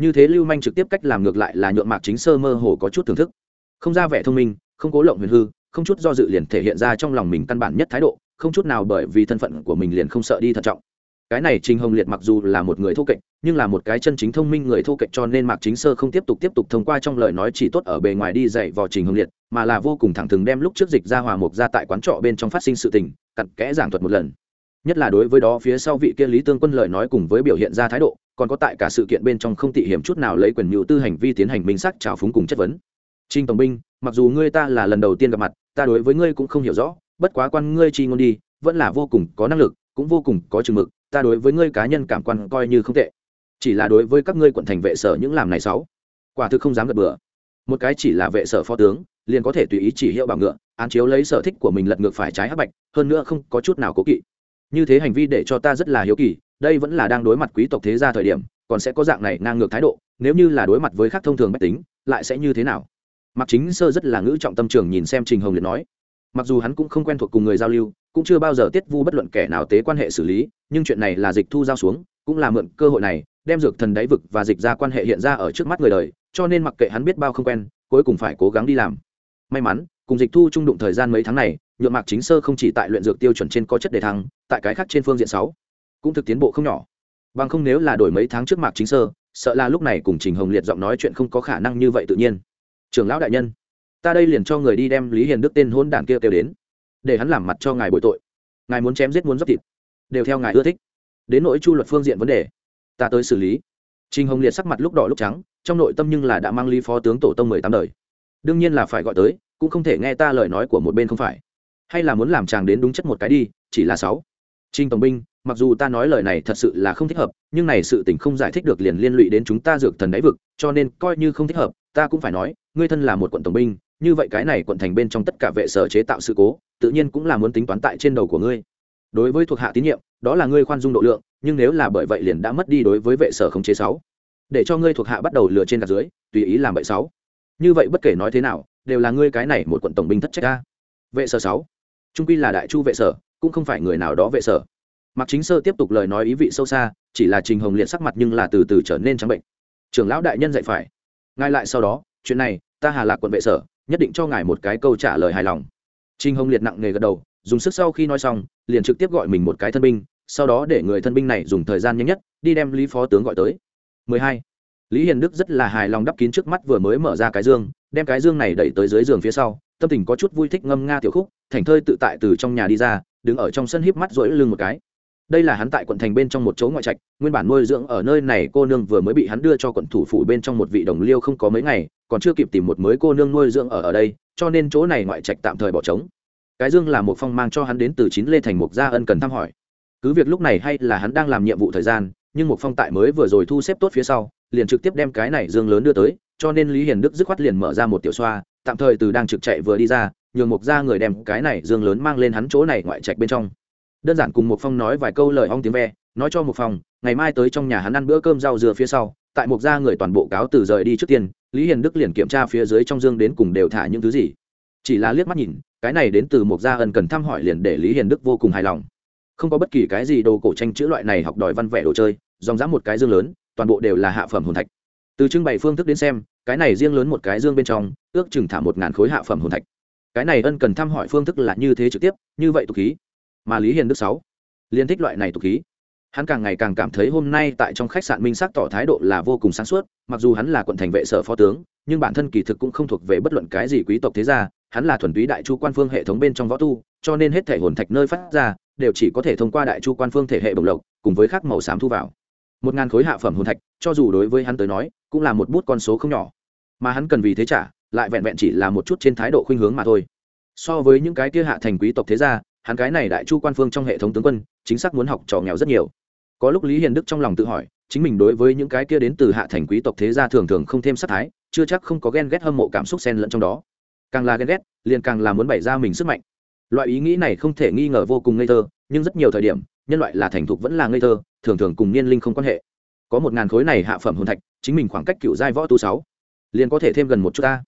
như thế lưu manh trực tiếp cách làm ngược lại là nhuộm mạc chính sơ mơ hồ có chút thưởng thức. Không ra vẻ thông minh, không cố lộng huyền hư, không chút do dự liền thể hiện ra trong lòng mình căn bản nhất thái độ, không chút nào bởi vì thân phận của mình liền không sợ đi thận trọng. Cái này trình hồng liệt mặc dù là một người thô kệch, nhưng là một cái chân chính thông minh người thô kệch cho nên mạc chính sơ không tiếp tục tiếp tục thông qua trong lời nói chỉ tốt ở bề ngoài đi dạy vào trình hồng liệt, mà là vô cùng thẳng thừng đem lúc trước dịch ra hòa mục ra tại quán trọ bên trong phát sinh sự tình, cặn kẽ giảng thuật một lần. Nhất là đối với đó phía sau vị kia lý tương quân lời nói cùng với biểu hiện ra thái độ còn có tại cả sự kiện bên trong không tị hiểm chút nào lấy quyền mưu tư hành vi tiến hành minh sắc trào phúng cùng chất vấn. Trinh tổng binh, mặc dù ngươi ta là lần đầu tiên gặp mặt, ta đối với ngươi cũng không hiểu rõ, bất quá quan ngươi chi ngôn đi, vẫn là vô cùng có năng lực, cũng vô cùng có chừng mực, ta đối với ngươi cá nhân cảm quan coi như không tệ. Chỉ là đối với các ngươi quận thành vệ sở những làm này sáu quả thực không dám gật bừa. Một cái chỉ là vệ sở phó tướng, liền có thể tùy ý chỉ hiệu bảo ngựa, án chiếu lấy sở thích của mình lật ngược phải trái hắc bạch, hơn nữa không có chút nào cố kỵ. Như thế hành vi để cho ta rất là hiếu kỳ đây vẫn là đang đối mặt quý tộc thế gia thời điểm, còn sẽ có dạng này ngang ngược thái độ, nếu như là đối mặt với khác thông thường bách tính, lại sẽ như thế nào? Mặc chính sơ rất là ngữ trọng tâm trường nhìn xem trình hồng liệt nói. Mặc dù hắn cũng không quen thuộc cùng người giao lưu, cũng chưa bao giờ tiết vu bất luận kẻ nào tế quan hệ xử lý, nhưng chuyện này là dịch thu giao xuống, cũng là mượn cơ hội này, đem dược thần đáy vực và dịch ra quan hệ hiện ra ở trước mắt người đời, cho nên mặc kệ hắn biết bao không quen, cuối cùng phải cố gắng đi làm. May mắn, cùng dịch thu trung đụng thời gian mấy tháng này nhuộm mạc chính sơ không chỉ tại luyện dược tiêu chuẩn trên có chất đề thăng, tại cái khác trên phương diện sáu cũng thực tiến bộ không nhỏ. Bằng không nếu là đổi mấy tháng trước mạc chính sơ, sợ là lúc này cùng trình hồng liệt giọng nói chuyện không có khả năng như vậy tự nhiên. Trưởng lão đại nhân, ta đây liền cho người đi đem lý hiền đức tên hôn đản kia kêu đến, để hắn làm mặt cho ngài bội tội. Ngài muốn chém giết muốn dốc thịt, đều theo ngài ưa thích. Đến nỗi chu luật phương diện vấn đề, ta tới xử lý. Trình hồng liệt sắc mặt lúc đỏ lúc trắng, trong nội tâm nhưng là đã mang lý phó tướng tổ tông mười tám đời. Đương nhiên là phải gọi tới, cũng không thể nghe ta lời nói của một bên không phải. Hay là muốn làm chàng đến đúng chất một cái đi, chỉ là sáu. Trinh tổng binh mặc dù ta nói lời này thật sự là không thích hợp, nhưng này sự tình không giải thích được liền liên lụy đến chúng ta dược thần đáy vực, cho nên coi như không thích hợp, ta cũng phải nói, ngươi thân là một quận tổng binh, như vậy cái này quận thành bên trong tất cả vệ sở chế tạo sự cố, tự nhiên cũng là muốn tính toán tại trên đầu của ngươi. Đối với thuộc hạ tín nhiệm, đó là ngươi khoan dung độ lượng, nhưng nếu là bởi vậy liền đã mất đi đối với vệ sở không chế sáu. Để cho ngươi thuộc hạ bắt đầu lừa trên gạt dưới, tùy ý làm bậy sáu. Như vậy bất kể nói thế nào, đều là ngươi cái này một quận tổng binh thất trách ta. Vệ sở sáu. Trung quy là đại chu vệ sở, cũng không phải người nào đó vệ sở mặc chính sơ tiếp tục lời nói ý vị sâu xa, chỉ là trình hồng liệt sắc mặt nhưng là từ từ trở nên trắng bệnh. Trưởng lão đại nhân dạy phải. Ngay lại sau đó, chuyện này, ta hà lạc quận vệ sở, nhất định cho ngài một cái câu trả lời hài lòng. Trình hồng liệt nặng nề gật đầu, dùng sức sau khi nói xong, liền trực tiếp gọi mình một cái thân binh, sau đó để người thân binh này dùng thời gian nhanh nhất, đi đem lý phó tướng gọi tới. 12. lý hiền đức rất là hài lòng đắp kín trước mắt vừa mới mở ra cái dương, đem cái dương này đẩy tới dưới giường phía sau, tâm tình có chút vui thích ngâm nga tiểu khúc, thành thơi tự tại từ trong nhà đi ra, đứng ở trong sân híp mắt rỗi lưng một cái đây là hắn tại quận thành bên trong một chỗ ngoại trạch, nguyên bản nuôi dưỡng ở nơi này cô nương vừa mới bị hắn đưa cho quận thủ phủ bên trong một vị đồng liêu không có mấy ngày, còn chưa kịp tìm một mới cô nương nuôi dưỡng ở ở đây, cho nên chỗ này ngoại trạch tạm thời bỏ trống. Cái dương là một phong mang cho hắn đến từ chín lê thành mục gia ân cần thăm hỏi. Cứ việc lúc này hay là hắn đang làm nhiệm vụ thời gian, nhưng một phong tại mới vừa rồi thu xếp tốt phía sau, liền trực tiếp đem cái này dương lớn đưa tới, cho nên lý hiền đức dứt khoát liền mở ra một tiểu xoa, tạm thời từ đang trực chạy vừa đi ra, nhường mục gia người đem cái này dương lớn mang lên hắn chỗ này ngoại trạch bên trong đơn giản cùng một phong nói vài câu lời ong tiếng ve, nói cho một phong, ngày mai tới trong nhà hắn ăn bữa cơm rau dừa phía sau, tại một gia người toàn bộ cáo từ rời đi trước tiên, lý hiền đức liền kiểm tra phía dưới trong dương đến cùng đều thả những thứ gì. Chỉ là liếc mắt nhìn, cái này đến từ một gia ân cần thăm hỏi liền để lý hiền đức vô cùng hài lòng. Không có bất kỳ cái gì đồ cổ tranh chữ loại này học đòi văn vẻ đồ chơi, dòng dã một cái dương lớn, toàn bộ đều là hạ phẩm hồn thạch. Từ trưng bày phương thức đến xem, cái này riêng lớn một cái dương bên trong, ước chừng thả một ngàn khối hạ phẩm hồn thạch. Cái này ân cần thăm hỏi phương thức là như thế trực tiếp, như vậy tục khí mà lý hiền đức sáu liên thích loại này tục khí. Hắn càng ngày càng cảm thấy hôm nay tại trong khách sạn minh sắc tỏ thái độ là vô cùng sáng suốt, mặc dù hắn là quận thành vệ sở phó tướng, nhưng bản thân kỳ thực cũng không thuộc về bất luận cái gì quý tộc thế gia, hắn là thuần túy đại chu quan phương hệ thống bên trong võ tu, cho nên hết thể hồn thạch nơi phát ra, đều chỉ có thể thông qua đại chu quan phương thể hệ bồng lộc, cùng với khác màu xám thu vào. Một ngàn khối hạ phẩm hồn thạch, cho dù đối với hắn tới nói, cũng là một bút con số không nhỏ. Mà hắn cần vì thế trả, lại vẹn vẹn chỉ là một chút trên thái độ khuynh hướng mà thôi. So với những cái kia hạ thành quý tộc thế gia hắn cái này đại chu quan phương trong hệ thống tướng quân, chính xác muốn học trò nghèo rất nhiều. Có lúc lý hiền đức trong lòng tự hỏi, chính mình đối với những cái kia đến từ hạ thành quý tộc thế gia thường thường không thêm sắc thái, chưa chắc không có ghen ghét hâm mộ cảm xúc xen lẫn trong đó. Càng là ghen ghét, liền càng là muốn bày ra mình sức mạnh. Loại ý nghĩ này không thể nghi ngờ vô cùng ngây thơ, nhưng rất nhiều thời điểm, nhân loại là thành thục vẫn là ngây thơ, thường thường cùng niên linh không quan hệ. Có một ngàn khối này hạ phẩm hồn thạch, chính mình khoảng cách cựu giai võ tu sáu, liền có thể thêm gần một chút ta.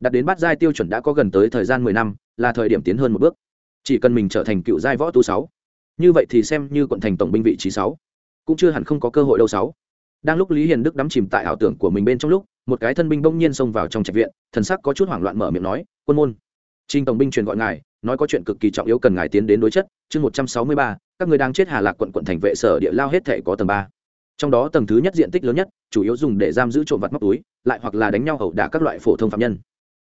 Đạt đến bát giai tiêu chuẩn đã có gần tới thời gian mười năm, là thời điểm tiến hơn một bước chỉ cần mình trở thành cựu giai võ tu sáu, như vậy thì xem như quận thành tổng binh vị trí sáu, cũng chưa hẳn không có cơ hội đâu sáu. Đang lúc lý hiền đức đắm chìm tại ảo tưởng của mình bên trong lúc, một cái thân binh bỗng nhiên xông vào trong trạch viện, thần sắc có chút hoảng loạn mở miệng nói, quân môn trinh tổng binh truyền gọi ngài, nói có chuyện cực kỳ trọng yếu cần ngài tiến đến đối chất, chương một trăm sáu mươi ba, các người đang chết hà lạc quận quận thành vệ sở địa lao hết thể có tầng ba. Trong đó tầng thứ nhất diện tích lớn nhất, chủ yếu dùng để giam giữ trộm vặt móc túi, lại hoặc là đánh nhau ẩu đả các loại phổ thông phạm nhân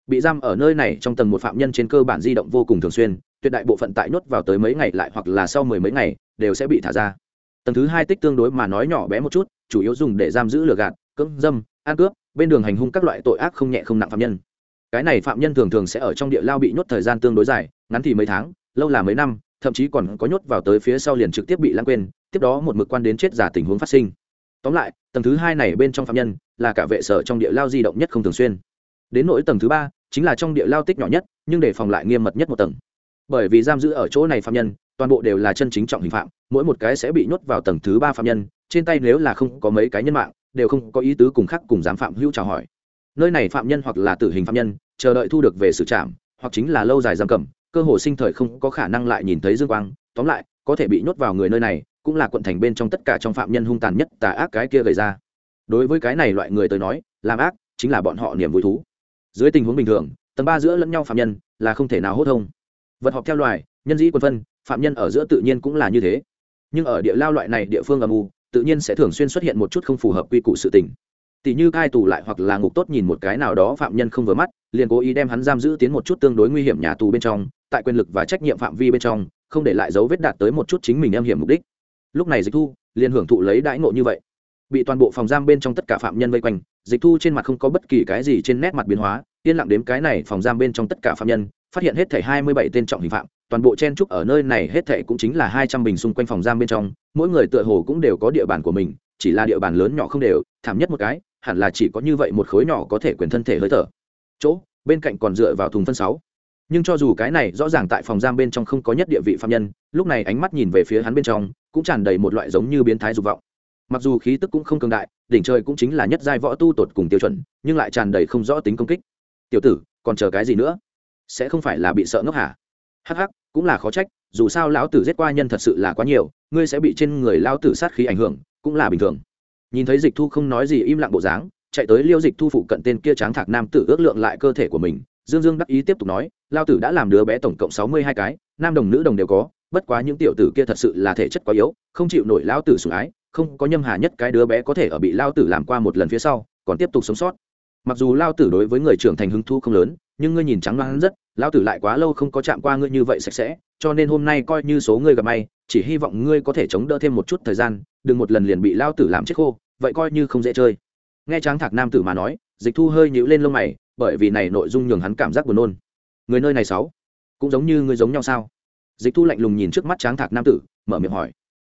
bị giam ở nơi này trong tầng một phạm nhân trên cơ bản di động vô cùng thường xuyên, tuyệt đại bộ phận tại nhốt vào tới mấy ngày lại hoặc là sau mười mấy ngày, đều sẽ bị thả ra. Tầng thứ hai tích tương đối mà nói nhỏ bé một chút, chủ yếu dùng để giam giữ lừa gạt, cưỡng dâm, ăn cướp, bên đường hành hung các loại tội ác không nhẹ không nặng phạm nhân. Cái này phạm nhân thường thường sẽ ở trong địa lao bị nhốt thời gian tương đối dài, ngắn thì mấy tháng, lâu là mấy năm, thậm chí còn có nhốt vào tới phía sau liền trực tiếp bị lãng quên, tiếp đó một mực quan đến chết giả tình huống phát sinh. Tóm lại, tầng thứ hai này bên trong phạm nhân là cả vệ sở trong địa lao di động nhất không thường xuyên đến nỗi tầng thứ ba chính là trong địa lao tích nhỏ nhất, nhưng để phòng lại nghiêm mật nhất một tầng. Bởi vì giam giữ ở chỗ này phạm nhân, toàn bộ đều là chân chính trọng hình phạm, mỗi một cái sẽ bị nhốt vào tầng thứ ba phạm nhân, trên tay nếu là không có mấy cái nhân mạng, đều không có ý tứ cùng khác cùng giám phạm hữu chào hỏi. Nơi này phạm nhân hoặc là tử hình phạm nhân, chờ đợi thu được về xử trảm, hoặc chính là lâu dài giam cầm, cơ hồ sinh thời không có khả năng lại nhìn thấy dương quang, tóm lại, có thể bị nhốt vào người nơi này, cũng là quận thành bên trong tất cả trong phạm nhân hung tàn nhất tà ác cái kia gây ra. Đối với cái này loại người tới nói, làm ác chính là bọn họ niềm vui thú dưới tình huống bình thường, tầng ba giữa lẫn nhau phạm nhân là không thể nào hốt thông. Vật họp theo loài, nhân dĩ quân phân, phạm nhân ở giữa tự nhiên cũng là như thế. Nhưng ở địa lao loại này địa phương âm u, tự nhiên sẽ thường xuyên xuất hiện một chút không phù hợp quy củ sự tình. Tỷ như cai tù lại hoặc là ngục tốt nhìn một cái nào đó phạm nhân không vừa mắt, liền cố ý đem hắn giam giữ tiến một chút tương đối nguy hiểm nhà tù bên trong, tại quyền lực và trách nhiệm phạm vi bên trong, không để lại dấu vết đạt tới một chút chính mình em hiểm mục đích. Lúc này dịch thu, liền hưởng thụ lấy đãi ngộ như vậy. Bị toàn bộ phòng giam bên trong tất cả phạm nhân vây quanh dịch thu trên mặt không có bất kỳ cái gì trên nét mặt biến hóa, yên lặng đếm cái này phòng giam bên trong tất cả phạm nhân, phát hiện hết thảy hai mươi bảy tên trọng hình phạm, toàn bộ chen trúc ở nơi này hết thảy cũng chính là hai trăm bình xung quanh phòng giam bên trong, mỗi người tựa hồ cũng đều có địa bàn của mình, chỉ là địa bàn lớn nhỏ không đều, thảm nhất một cái, hẳn là chỉ có như vậy một khối nhỏ có thể quyền thân thể hơi thở. Chỗ, bên cạnh còn dựa vào thùng phân sáu. Nhưng cho dù cái này rõ ràng tại phòng giam bên trong không có nhất địa vị phạm nhân, lúc này ánh mắt nhìn về phía hắn bên trong, cũng tràn đầy một loại giống như biến thái dục vọng mặc dù khí tức cũng không cường đại, đỉnh trời cũng chính là nhất giai võ tu tột cùng tiêu chuẩn, nhưng lại tràn đầy không rõ tính công kích. Tiểu tử, còn chờ cái gì nữa? Sẽ không phải là bị sợ ngốc hả? Hắc hắc, cũng là khó trách, dù sao lão tử giết qua nhân thật sự là quá nhiều, ngươi sẽ bị trên người lão tử sát khí ảnh hưởng, cũng là bình thường. Nhìn thấy dịch thu không nói gì im lặng bộ dáng, chạy tới liêu dịch thu phụ cận tên kia tráng thạc nam tử ước lượng lại cơ thể của mình, dương dương đắc ý tiếp tục nói lao tử đã làm đứa bé tổng cộng sáu mươi hai cái, nam đồng nữ đồng đều có, bất quá những tiểu tử kia thật sự là thể chất quá yếu, không chịu nổi lao tử sủng ái không có nhâm hà nhất cái đứa bé có thể ở bị lao tử làm qua một lần phía sau, còn tiếp tục sống sót. Mặc dù lao tử đối với người trưởng thành hứng thu không lớn, nhưng ngươi nhìn trắng loáng rất, lao tử lại quá lâu không có chạm qua ngươi như vậy sạch sẽ, cho nên hôm nay coi như số ngươi gặp may, chỉ hy vọng ngươi có thể chống đỡ thêm một chút thời gian, đừng một lần liền bị lao tử làm chết khô, vậy coi như không dễ chơi. Nghe tráng thạc nam tử mà nói, dịch thu hơi nhíu lên lông mày, bởi vì này nội dung nhường hắn cảm giác buồn nôn. Người nơi này sáu, cũng giống như ngươi giống nhau sao? Dịch thu lạnh lùng nhìn trước mắt tráng thạc nam tử, mở miệng hỏi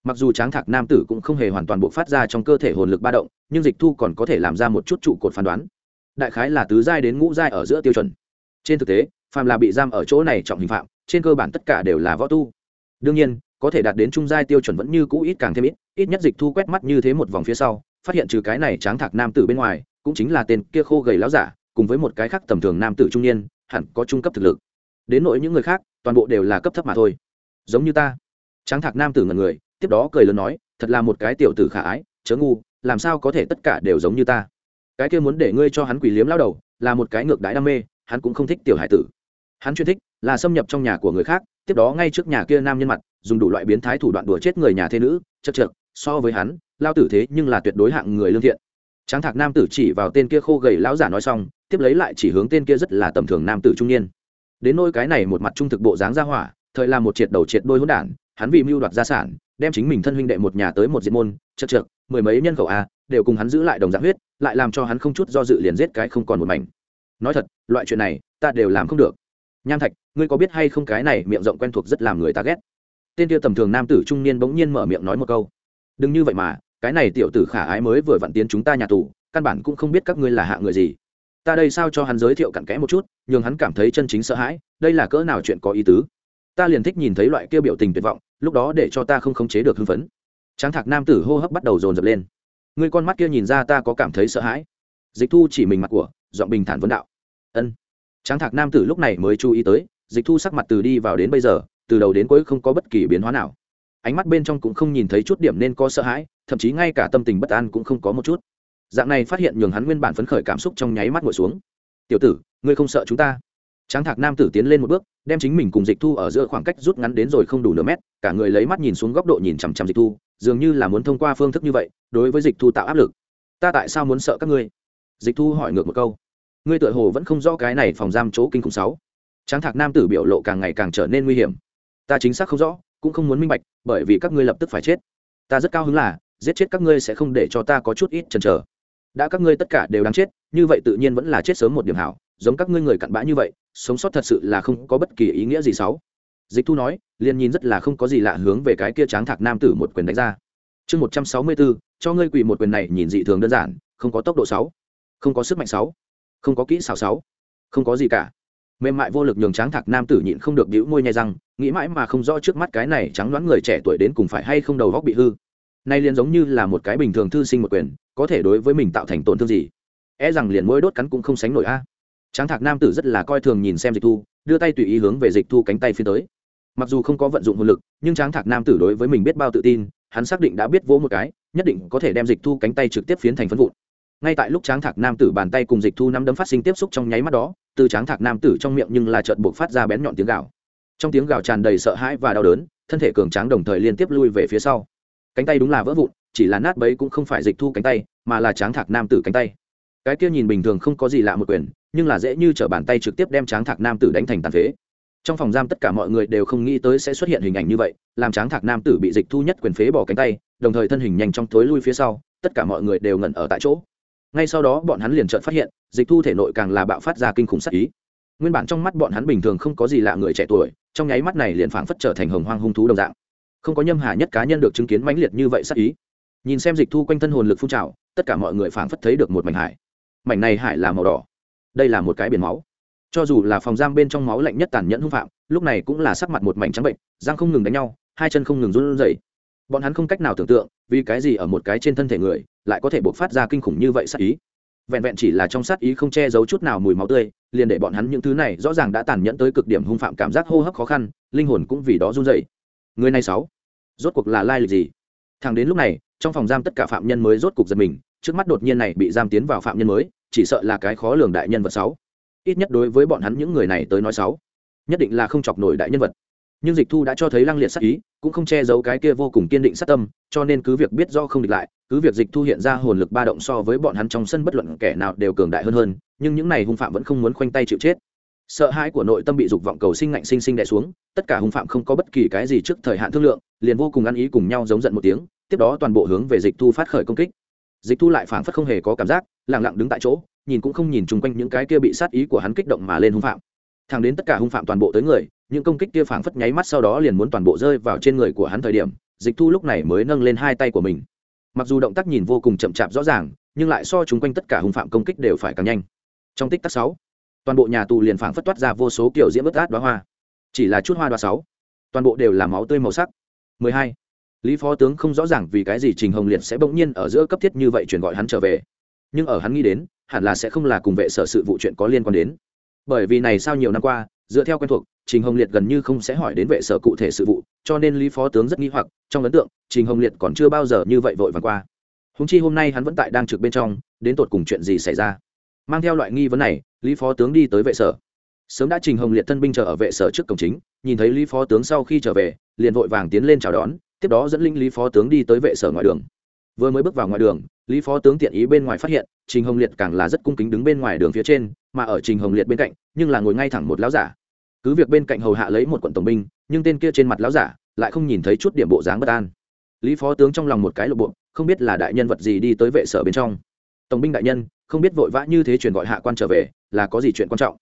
mặc dù tráng thạc nam tử cũng không hề hoàn toàn bộ phát ra trong cơ thể hồn lực ba động, nhưng dịch thu còn có thể làm ra một chút trụ cột phán đoán. Đại khái là tứ giai đến ngũ giai ở giữa tiêu chuẩn. Trên thực tế, phàm là bị giam ở chỗ này trọng hình phạm, trên cơ bản tất cả đều là võ tu. Đương nhiên, có thể đạt đến trung giai tiêu chuẩn vẫn như cũ ít càng thêm ít ít nhất dịch thu quét mắt như thế một vòng phía sau, phát hiện trừ cái này tráng thạc nam tử bên ngoài, cũng chính là tên kia khô gầy láo giả, cùng với một cái khác tầm thường nam tử trung niên, hẳn có trung cấp thực lực. Đến nỗi những người khác, toàn bộ đều là cấp thấp mà thôi. Giống như ta. Tráng thạc nam tử ngần người tiếp đó cười lớn nói, thật là một cái tiểu tử khả ái, chớ ngu, làm sao có thể tất cả đều giống như ta? Cái kia muốn để ngươi cho hắn quỷ liếm lao đầu, là một cái ngược đái đam mê, hắn cũng không thích tiểu hải tử. Hắn chuyên thích là xâm nhập trong nhà của người khác, tiếp đó ngay trước nhà kia nam nhân mặt, dùng đủ loại biến thái thủ đoạn đùa chết người nhà thế nữ, chật chật so với hắn, lao tử thế nhưng là tuyệt đối hạng người lương thiện. Tráng thạc nam tử chỉ vào tên kia khô gầy lão giả nói xong, tiếp lấy lại chỉ hướng tên kia rất là tầm thường nam tử trung niên. Đến nôi cái này một mặt trung thực bộ dáng ra hỏa, thời là một triệt đầu triệt đôi hỗn đản, hắn vì mưu đoạt gia sản đem chính mình thân huynh đệ một nhà tới một diện môn, chật chật mười mấy nhân khẩu a, đều cùng hắn giữ lại đồng dạng huyết, lại làm cho hắn không chút do dự liền giết cái không còn một mảnh. Nói thật, loại chuyện này, ta đều làm không được. Nham thạch, ngươi có biết hay không cái này miệng rộng quen thuộc rất làm người ta ghét? Tên tiêu tầm thường nam tử trung niên bỗng nhiên mở miệng nói một câu. Đừng như vậy mà, cái này tiểu tử khả ái mới vừa vặn tiến chúng ta nhà tù, căn bản cũng không biết các ngươi là hạ người gì. Ta đây sao cho hắn giới thiệu cặn kẽ một chút, nhường hắn cảm thấy chân chính sợ hãi, đây là cỡ nào chuyện có ý tứ? Ta liền thích nhìn thấy loại kia biểu tình tuyệt vọng, lúc đó để cho ta không khống chế được hưng phấn. Tráng thạc nam tử hô hấp bắt đầu dồn dập lên. Người con mắt kia nhìn ra ta có cảm thấy sợ hãi. Dịch thu chỉ mình mặt của, giọng bình thản vấn đạo. Ân. Tráng thạc nam tử lúc này mới chú ý tới, dịch thu sắc mặt từ đi vào đến bây giờ, từ đầu đến cuối không có bất kỳ biến hóa nào. Ánh mắt bên trong cũng không nhìn thấy chút điểm nên có sợ hãi, thậm chí ngay cả tâm tình bất an cũng không có một chút. Dạng này phát hiện nhường hắn nguyên bản phấn khởi cảm xúc trong nháy mắt ngồi xuống. Tiểu tử, ngươi không sợ chúng ta? Tráng thạc nam tử tiến lên một bước, đem chính mình cùng dịch thu ở giữa khoảng cách rút ngắn đến rồi không đủ nửa mét, cả người lấy mắt nhìn xuống góc độ nhìn chằm chằm dịch thu, dường như là muốn thông qua phương thức như vậy, đối với dịch thu tạo áp lực. Ta tại sao muốn sợ các ngươi? Dịch thu hỏi ngược một câu. Ngươi tựa hồ vẫn không rõ cái này phòng giam chỗ kinh khủng sáu. Tráng thạc nam tử biểu lộ càng ngày càng trở nên nguy hiểm. Ta chính xác không rõ, cũng không muốn minh bạch, bởi vì các ngươi lập tức phải chết. Ta rất cao hứng là, giết chết các ngươi sẽ không để cho ta có chút ít chần chờ. Đã các ngươi tất cả đều đáng chết, như vậy tự nhiên vẫn là chết sớm một điểm hảo giống các ngươi người cặn bã như vậy, sống sót thật sự là không có bất kỳ ý nghĩa gì sáu. dịch thu nói, liền nhìn rất là không có gì lạ hướng về cái kia tráng thạc nam tử một quyền đánh ra. Chương một trăm sáu mươi bốn, cho ngươi quỳ một quyền này nhìn dị thường đơn giản, không có tốc độ sáu. Không có sức mạnh sáu. Không có kỹ xảo sáu. Không có gì cả. Mềm mại vô lực nhường tráng thạc nam tử nhịn không được đĩu môi nhai răng, nghĩ mãi mà không rõ trước mắt cái này trắng đoán người trẻ tuổi đến cùng phải hay không đầu góc bị hư. Nay liền giống như là một cái bình thường thư sinh một quyền, có thể đối với mình tạo thành tổn thương gì? E rằng liền mỗi đốt cắn cũng không sánh nổi a tráng thạc nam tử rất là coi thường nhìn xem dịch thu, đưa tay tùy ý hướng về dịch thu cánh tay phía tới. Mặc dù không có vận dụng hồn lực, nhưng tráng thạc nam tử đối với mình biết bao tự tin, hắn xác định đã biết vỗ một cái, nhất định có thể đem dịch thu cánh tay trực tiếp phiến thành phân vụn. Ngay tại lúc tráng thạc nam tử bàn tay cùng dịch thu nắm đấm phát sinh tiếp xúc trong nháy mắt đó, từ tráng thạc nam tử trong miệng nhưng là trợn buộc phát ra bén nhọn tiếng gào. Trong tiếng gào tràn đầy sợ hãi và đau đớn, thân thể cường tráng đồng thời liên tiếp lui về phía sau. Cánh tay đúng là vỡ vụn, chỉ là nát bấy cũng không phải dịch thu cánh tay, mà là tráng thạc nam tử cánh tay. Cái kia nhìn bình thường không có gì lạ một quyền nhưng là dễ như t r ở bàn tay trực tiếp đem tráng thạc nam tử đánh thành tàn phế. Trong phòng giam tất cả mọi người đều không nghĩ tới sẽ xuất hiện hình ảnh như vậy, làm tráng thạc nam tử bị dịch thu nhất quyền phế bỏ cánh tay, đồng thời thân hình nhanh trong thối lui phía sau, tất cả mọi người đều ngẩn ở tại chỗ. Ngay sau đó bọn hắn liền trợn phát hiện, dịch thu thể nội càng là bạo phát ra kinh khủng sắc ý. Nguyên bản trong mắt bọn hắn bình thường không có gì lạ người trẻ tuổi, trong nháy mắt này liền phảng phất trở thành hồng hoang hung thú đồng dạng. Không có nhâm hà nhất cá nhân được chứng kiến mãnh liệt như vậy sắc ý. Nhìn xem dịch thu quanh thân hồn lực phun trào, tất cả mọi người phảng phất thấy được một mảnh hải. Mảnh này hải là màu đỏ đây là một cái biển máu. Cho dù là phòng giam bên trong máu lạnh nhất tàn nhẫn hung phạm, lúc này cũng là sắc mặt một mảnh trắng bệnh giang không ngừng đánh nhau, hai chân không ngừng run rẩy. Bọn hắn không cách nào tưởng tượng, vì cái gì ở một cái trên thân thể người, lại có thể bộc phát ra kinh khủng như vậy sát ý. Vẹn vẹn chỉ là trong sát ý không che giấu chút nào mùi máu tươi, liền để bọn hắn những thứ này rõ ràng đã tàn nhẫn tới cực điểm hung phạm cảm giác hô hấp khó khăn, linh hồn cũng vì đó run rẩy. Người này sáu, rốt cuộc là lai lịch gì? Thằng đến lúc này, trong phòng giam tất cả phạm nhân mới rốt cuộc giật mình trước mắt đột nhiên này bị giam tiến vào phạm nhân mới, chỉ sợ là cái khó lường đại nhân vật sáu. Ít nhất đối với bọn hắn những người này tới nói sáu, nhất định là không chọc nổi đại nhân vật. Nhưng dịch thu đã cho thấy lăng liệt sắc ý, cũng không che giấu cái kia vô cùng kiên định sát tâm, cho nên cứ việc biết do không địch lại, cứ việc dịch thu hiện ra hồn lực ba động so với bọn hắn trong sân bất luận kẻ nào đều cường đại hơn hơn, nhưng những này hung phạm vẫn không muốn khoanh tay chịu chết. Sợ hãi của nội tâm bị dục vọng cầu sinh ngạnh sinh sinh đè xuống, tất cả hung phạm không có bất kỳ cái gì trước thời hạn thương lượng, liền vô cùng ăn ý cùng nhau giống giận một tiếng, tiếp đó toàn bộ hướng về dịch thu phát khởi công kích dịch thu lại phảng phất không hề có cảm giác lẳng lặng đứng tại chỗ, nhìn cũng không nhìn chung quanh những cái kia bị sát ý của hắn kích động mà lên hung phạm. Thẳng đến tất cả hung phạm toàn bộ tới người, những công kích kia phảng phất nháy mắt sau đó liền muốn toàn bộ rơi vào trên người của hắn thời điểm, dịch thu lúc này mới nâng lên hai tay của mình. Mặc dù động tác nhìn vô cùng chậm chạp rõ ràng, nhưng lại so chung quanh tất cả hung phạm công kích đều phải càng nhanh. Trong tích tắc sáu, toàn bộ nhà tù liền phảng phất toát ra vô số kiểu diễm bất át đoá hoa. Chỉ là chút hoa đoá sáu, toàn bộ đều là máu tươi màu sắc. 12 lý phó tướng không rõ ràng vì cái gì trình hồng liệt sẽ bỗng nhiên ở giữa cấp thiết như vậy chuyển gọi hắn trở về. Nhưng ở hắn nghĩ đến, hẳn là sẽ không là cùng vệ sở sự vụ chuyện có liên quan đến. Bởi vì này sau nhiều năm qua, dựa theo quen thuộc, trình hồng liệt gần như không sẽ hỏi đến vệ sở cụ thể sự vụ, cho nên lý phó tướng rất nghi hoặc, trong ấn tượng, trình hồng liệt còn chưa bao giờ như vậy vội vàng qua. Húng chi hôm nay hắn vẫn tại đang trực bên trong, đến tột cùng chuyện gì xảy ra? Mang theo loại nghi vấn này, lý phó tướng đi tới vệ sở. Sớm đã trình hồng liệt thân binh chờ ở vệ sở trước cổng chính, nhìn thấy lý phó tướng sau khi trở về, liền vội vàng tiến lên chào đón tiếp đó dẫn linh lý phó tướng đi tới vệ sở ngoài đường. Vừa mới bước vào ngoài đường, lý phó tướng tiện ý bên ngoài phát hiện, trình hồng liệt càng là rất cung kính đứng bên ngoài đường phía trên, mà ở trình hồng liệt bên cạnh, nhưng là ngồi ngay thẳng một lão giả. Cứ việc bên cạnh hầu hạ lấy một quận tổng binh, nhưng tên kia trên mặt lão giả lại không nhìn thấy chút điểm bộ dáng bất an. Lý phó tướng trong lòng một cái lộp bộ không biết là đại nhân vật gì đi tới vệ sở bên trong. Tổng binh đại nhân, không biết vội vã như thế truyền gọi hạ quan trở về, là có gì chuyện quan trọng?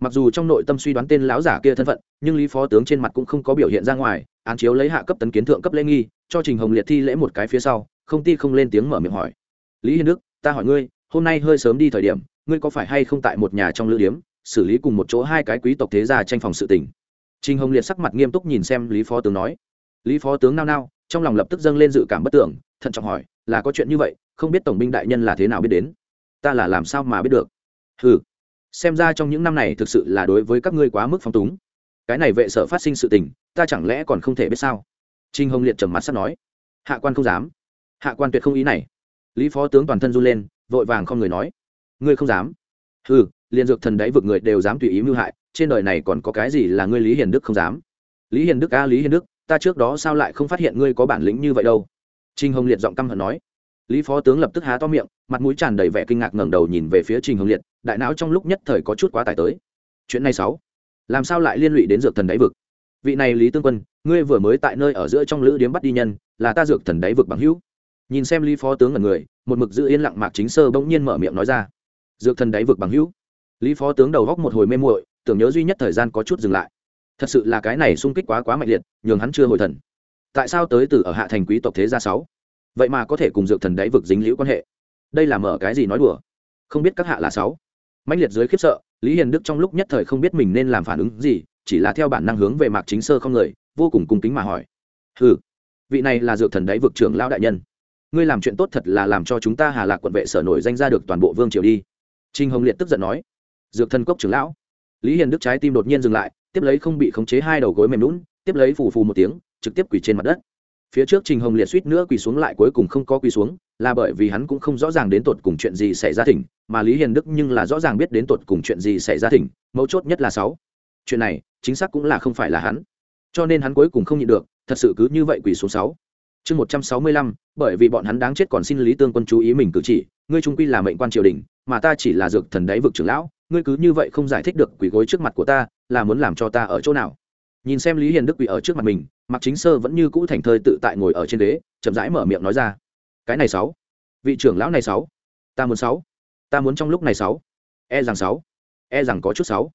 Mặc dù trong nội tâm suy đoán tên lão giả kia thân phận, nhưng lý phó tướng trên mặt cũng không có biểu hiện ra ngoài án chiếu lấy hạ cấp tấn kiến thượng cấp lễ nghi, cho trình hồng liệt thi lễ một cái phía sau, không ti không lên tiếng mở miệng hỏi. Lý Hiên đức, ta hỏi ngươi, hôm nay hơi sớm đi thời điểm, ngươi có phải hay không tại một nhà trong lữ điếm, xử lý cùng một chỗ hai cái quý tộc thế gia tranh phòng sự tình? Trình hồng liệt sắc mặt nghiêm túc nhìn xem lý phó tướng nói. Lý phó tướng nao nao, trong lòng lập tức dâng lên dự cảm bất tưởng, thận trọng hỏi, là có chuyện như vậy, không biết tổng binh đại nhân là thế nào biết đến? Ta là làm sao mà biết được? Ừ xem ra trong những năm này thực sự là đối với các ngươi quá mức phong túng. Cái này vệ sở phát sinh sự tình ta chẳng lẽ còn không thể biết sao? Trinh hồng liệt trầm mặt sắt nói. Hạ quan không dám. Hạ quan tuyệt không ý này. Lý phó tướng toàn thân run lên, vội vàng không người nói. Ngươi không dám? Ừ liền dược thần đáy vực người đều dám tùy ý mưu hại, trên đời này còn có cái gì là ngươi lý hiền đức không dám? Lý hiền đức a, lý hiền đức, ta trước đó sao lại không phát hiện ngươi có bản lĩnh như vậy đâu? Trinh hồng liệt giọng căm hận nói. Lý phó tướng lập tức há to miệng, mặt mũi tràn đầy vẻ kinh ngạc ngẩng đầu nhìn về phía trình hồng liệt, đại não trong lúc nhất thời có chút quá tải tới. Chuyện này sáu làm sao lại liên lụy đến dược thần đáy vực? Vị này lý tương quân, ngươi vừa mới tại nơi ở giữa trong lữ điếm bắt đi nhân, là ta dược thần đáy vực bằng hữu. Nhìn xem lý phó tướng là người, một mực giữ yên lặng mạc chính sơ bỗng nhiên mở miệng nói ra. Dược thần đáy vực bằng hữu. Lý phó tướng đầu góc một hồi mê muội, tưởng nhớ duy nhất thời gian có chút dừng lại. Thật sự là cái này sung kích quá quá mạnh liệt, nhường hắn chưa hồi thần. Tại sao tới từ ở hạ thành quý tộc thế gia sáu? Vậy mà có thể cùng dược thần đáy vực dính liễu quan hệ. Đây là mở cái gì nói đùa? Không biết các hạ là sáu. Mạnh liệt dưới khiếp sợ, lý hiền đức trong lúc nhất thời không biết mình nên làm phản ứng gì chỉ là theo bản năng hướng về mạc chính sơ không người, vô cùng cung kính mà hỏi. Ừ vị này là dược thần đáy vực trưởng lão đại nhân. Ngươi làm chuyện tốt thật là làm cho chúng ta hà lạc quận vệ sở nổi danh ra được toàn bộ vương triều đi. Trinh hồng liệt tức giận nói. Dược thần cốc trưởng lão. Lý hiền đức trái tim đột nhiên dừng lại, tiếp lấy không bị khống chế hai đầu gối mềm lún tiếp lấy phù phù một tiếng, trực tiếp quỳ trên mặt đất. Phía trước trình hồng liệt suýt nữa quỳ xuống lại cuối cùng không có quỳ xuống, là bởi vì hắn cũng không rõ ràng đến tột cùng chuyện gì xảy ra thỉnh, mà lý hiền đức nhưng là rõ ràng biết đến tột cùng chuyện gì xảy ra thỉnh, mấu chốt nhất là sáu chuyện này chính xác cũng là không phải là hắn. Cho nên hắn cuối cùng không nhịn được thật sự cứ như vậy quỷ số sáu. Chương một trăm sáu mươi lăm bởi vì bọn hắn đáng chết còn xin lý tương quân chú ý mình cử chỉ ngươi trung quy là mệnh quan triều đình mà ta chỉ là dược thần đáy vực trưởng lão ngươi cứ như vậy không giải thích được quỷ gối trước mặt của ta là muốn làm cho ta ở chỗ nào? Nhìn xem lý hiền đức quỷ ở trước mặt mình mặc chính sơ vẫn như cũ thành thơi tự tại ngồi ở trên đế, chậm rãi mở miệng nói ra. Cái này sáu. Vị trưởng lão này sáu. Ta muốn sáu. Ta muốn trong lúc này sáu. E rằng sáu. E rằng có chút sáu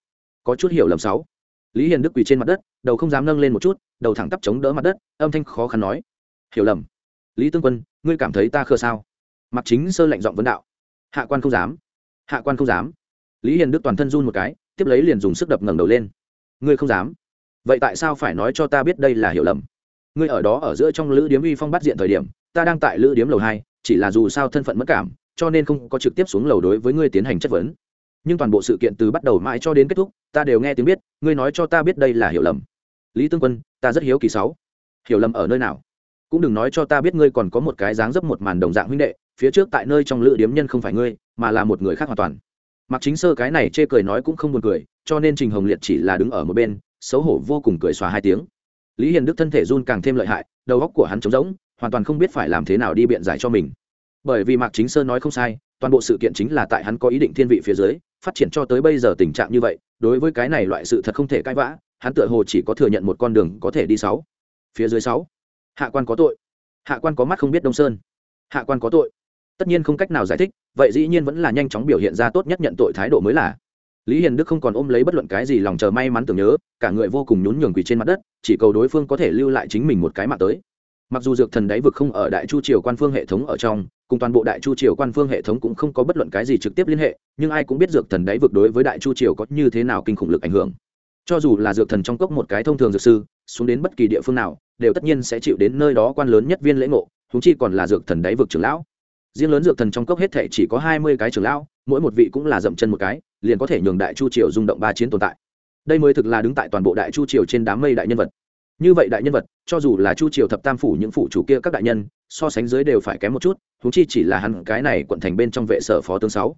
có chút hiểu lầm sáu. Lý hiền đức quỳ trên mặt đất, đầu không dám nâng lên một chút, đầu thẳng tắp chống đỡ mặt đất, âm thanh khó khăn nói. Hiểu lầm. Lý tương quân, ngươi cảm thấy ta khờ sao? Mặc chính sơ lạnh giọng vấn đạo. Hạ quan không dám. Hạ quan không dám. Lý hiền đức toàn thân run một cái, tiếp lấy liền dùng sức đập ngẩng đầu lên. Ngươi không dám. Vậy tại sao phải nói cho ta biết đây là hiểu lầm? Ngươi ở đó ở giữa trong lữ điếm uy phong bắt diện thời điểm, ta đang tại lữ điếm lầu hai, chỉ là dù sao thân phận mất cảm, cho nên không có trực tiếp xuống lầu đối với ngươi tiến hành chất vấn nhưng toàn bộ sự kiện từ bắt đầu mãi cho đến kết thúc, ta đều nghe tiếng biết, ngươi nói cho ta biết đây là hiểu lầm. Lý tương quân, ta rất hiếu kỳ sáu. Hiểu lầm ở nơi nào? Cũng đừng nói cho ta biết ngươi còn có một cái dáng dấp một màn đồng dạng huynh đệ, phía trước tại nơi trong lữ điếm nhân không phải ngươi, mà là một người khác hoàn toàn. Mặc chính sơ cái này chê cười nói cũng không buồn cười, cho nên trình hồng liệt chỉ là đứng ở một bên, xấu hổ vô cùng cười xòa hai tiếng. Lý hiền đức thân thể run càng thêm lợi hại, đầu óc của hắn trống rỗng, hoàn toàn không biết phải làm thế nào đi biện giải cho mình. Bởi vì mạc chính Sơ nói không sai toàn bộ sự kiện chính là tại hắn có ý định thiên vị phía dưới, phát triển cho tới bây giờ tình trạng như vậy, đối với cái này loại sự thật không thể cãi vã, hắn tựa hồ chỉ có thừa nhận một con đường có thể đi sáu. Phía dưới sáu. Hạ quan có tội. Hạ quan có mắt không biết đông sơn. Hạ quan có tội. Tất nhiên không cách nào giải thích, vậy dĩ nhiên vẫn là nhanh chóng biểu hiện ra tốt nhất nhận tội thái độ mới là. Lý hiền đức không còn ôm lấy bất luận cái gì lòng chờ may mắn tưởng nhớ, cả người vô cùng nhún nhường quỳ trên mặt đất, chỉ cầu đối phương có thể lưu lại chính mình một cái mạng tới mặc dù dược thần đáy vực không ở đại chu triều quan phương hệ thống ở trong, cùng toàn bộ đại chu triều quan phương hệ thống cũng không có bất luận cái gì trực tiếp liên hệ, nhưng ai cũng biết dược thần đáy vực đối với đại chu triều có như thế nào kinh khủng lực ảnh hưởng. Cho dù là dược thần trong cốc một cái thông thường dược sư, xuống đến bất kỳ địa phương nào, đều tất nhiên sẽ chịu đến nơi đó quan lớn nhất viên lễ ngộ thúng chi còn là dược thần đáy vực trưởng lão. Riêng lớn dược thần trong cốc hết thể chỉ có hai mươi cái trưởng lão, mỗi một vị cũng là dậm chân một cái, liền có thể nhường đại chu triều rung động ba chiến tồn tại. Đây mới thực là đứng tại toàn bộ đại chu triều trên đám mây đại nhân vật như vậy đại nhân vật, cho dù là chu triều thập tam phủ những phủ chủ kia các đại nhân, so sánh dưới đều phải kém một chút thú chi chỉ là hắn cái này quận thành bên trong vệ sở phó tướng sáu.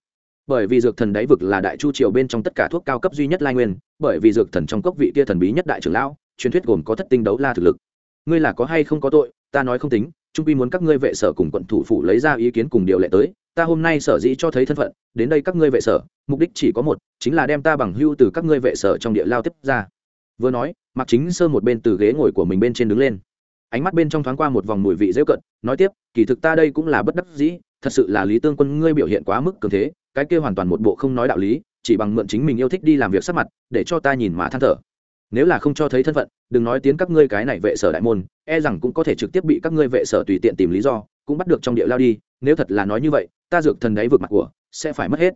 Bởi vì dược thần đáy vực là đại chu triều bên trong tất cả thuốc cao cấp duy nhất lai nguyên, bởi vì dược thần trong cốc vị kia thần bí nhất đại trưởng lão, truyền thuyết gồm có thất tinh đấu la thực lực. Ngươi là có hay không có tội, ta nói không tính, trung quy muốn các ngươi vệ sở cùng quận thủ phủ lấy ra ý kiến cùng điều lệ tới, ta hôm nay sở dĩ cho thấy thân phận, đến đây các ngươi vệ sở, mục đích chỉ có một, chính là đem ta bằng hưu từ các ngươi vệ sở trong địa lao tiếp ra vừa nói mặc chính sơ một bên từ ghế ngồi của mình bên trên đứng lên. Ánh mắt bên trong thoáng qua một vòng mùi vị dễ cận, nói tiếp, kỳ thực ta đây cũng là bất đắc dĩ, thật sự là lý tương quân ngươi biểu hiện quá mức cường thế, cái kia hoàn toàn một bộ không nói đạo lý, chỉ bằng mượn chính mình yêu thích đi làm việc sát mặt, để cho ta nhìn mà than thở. Nếu là không cho thấy thân phận, đừng nói tiến các ngươi cái này vệ sở đại môn e rằng cũng có thể trực tiếp bị các ngươi vệ sở tùy tiện tìm lý do, cũng bắt được trong địa lao đi, nếu thật là nói như vậy, ta dược thần đấy vượt mặt của, sẽ phải mất hết.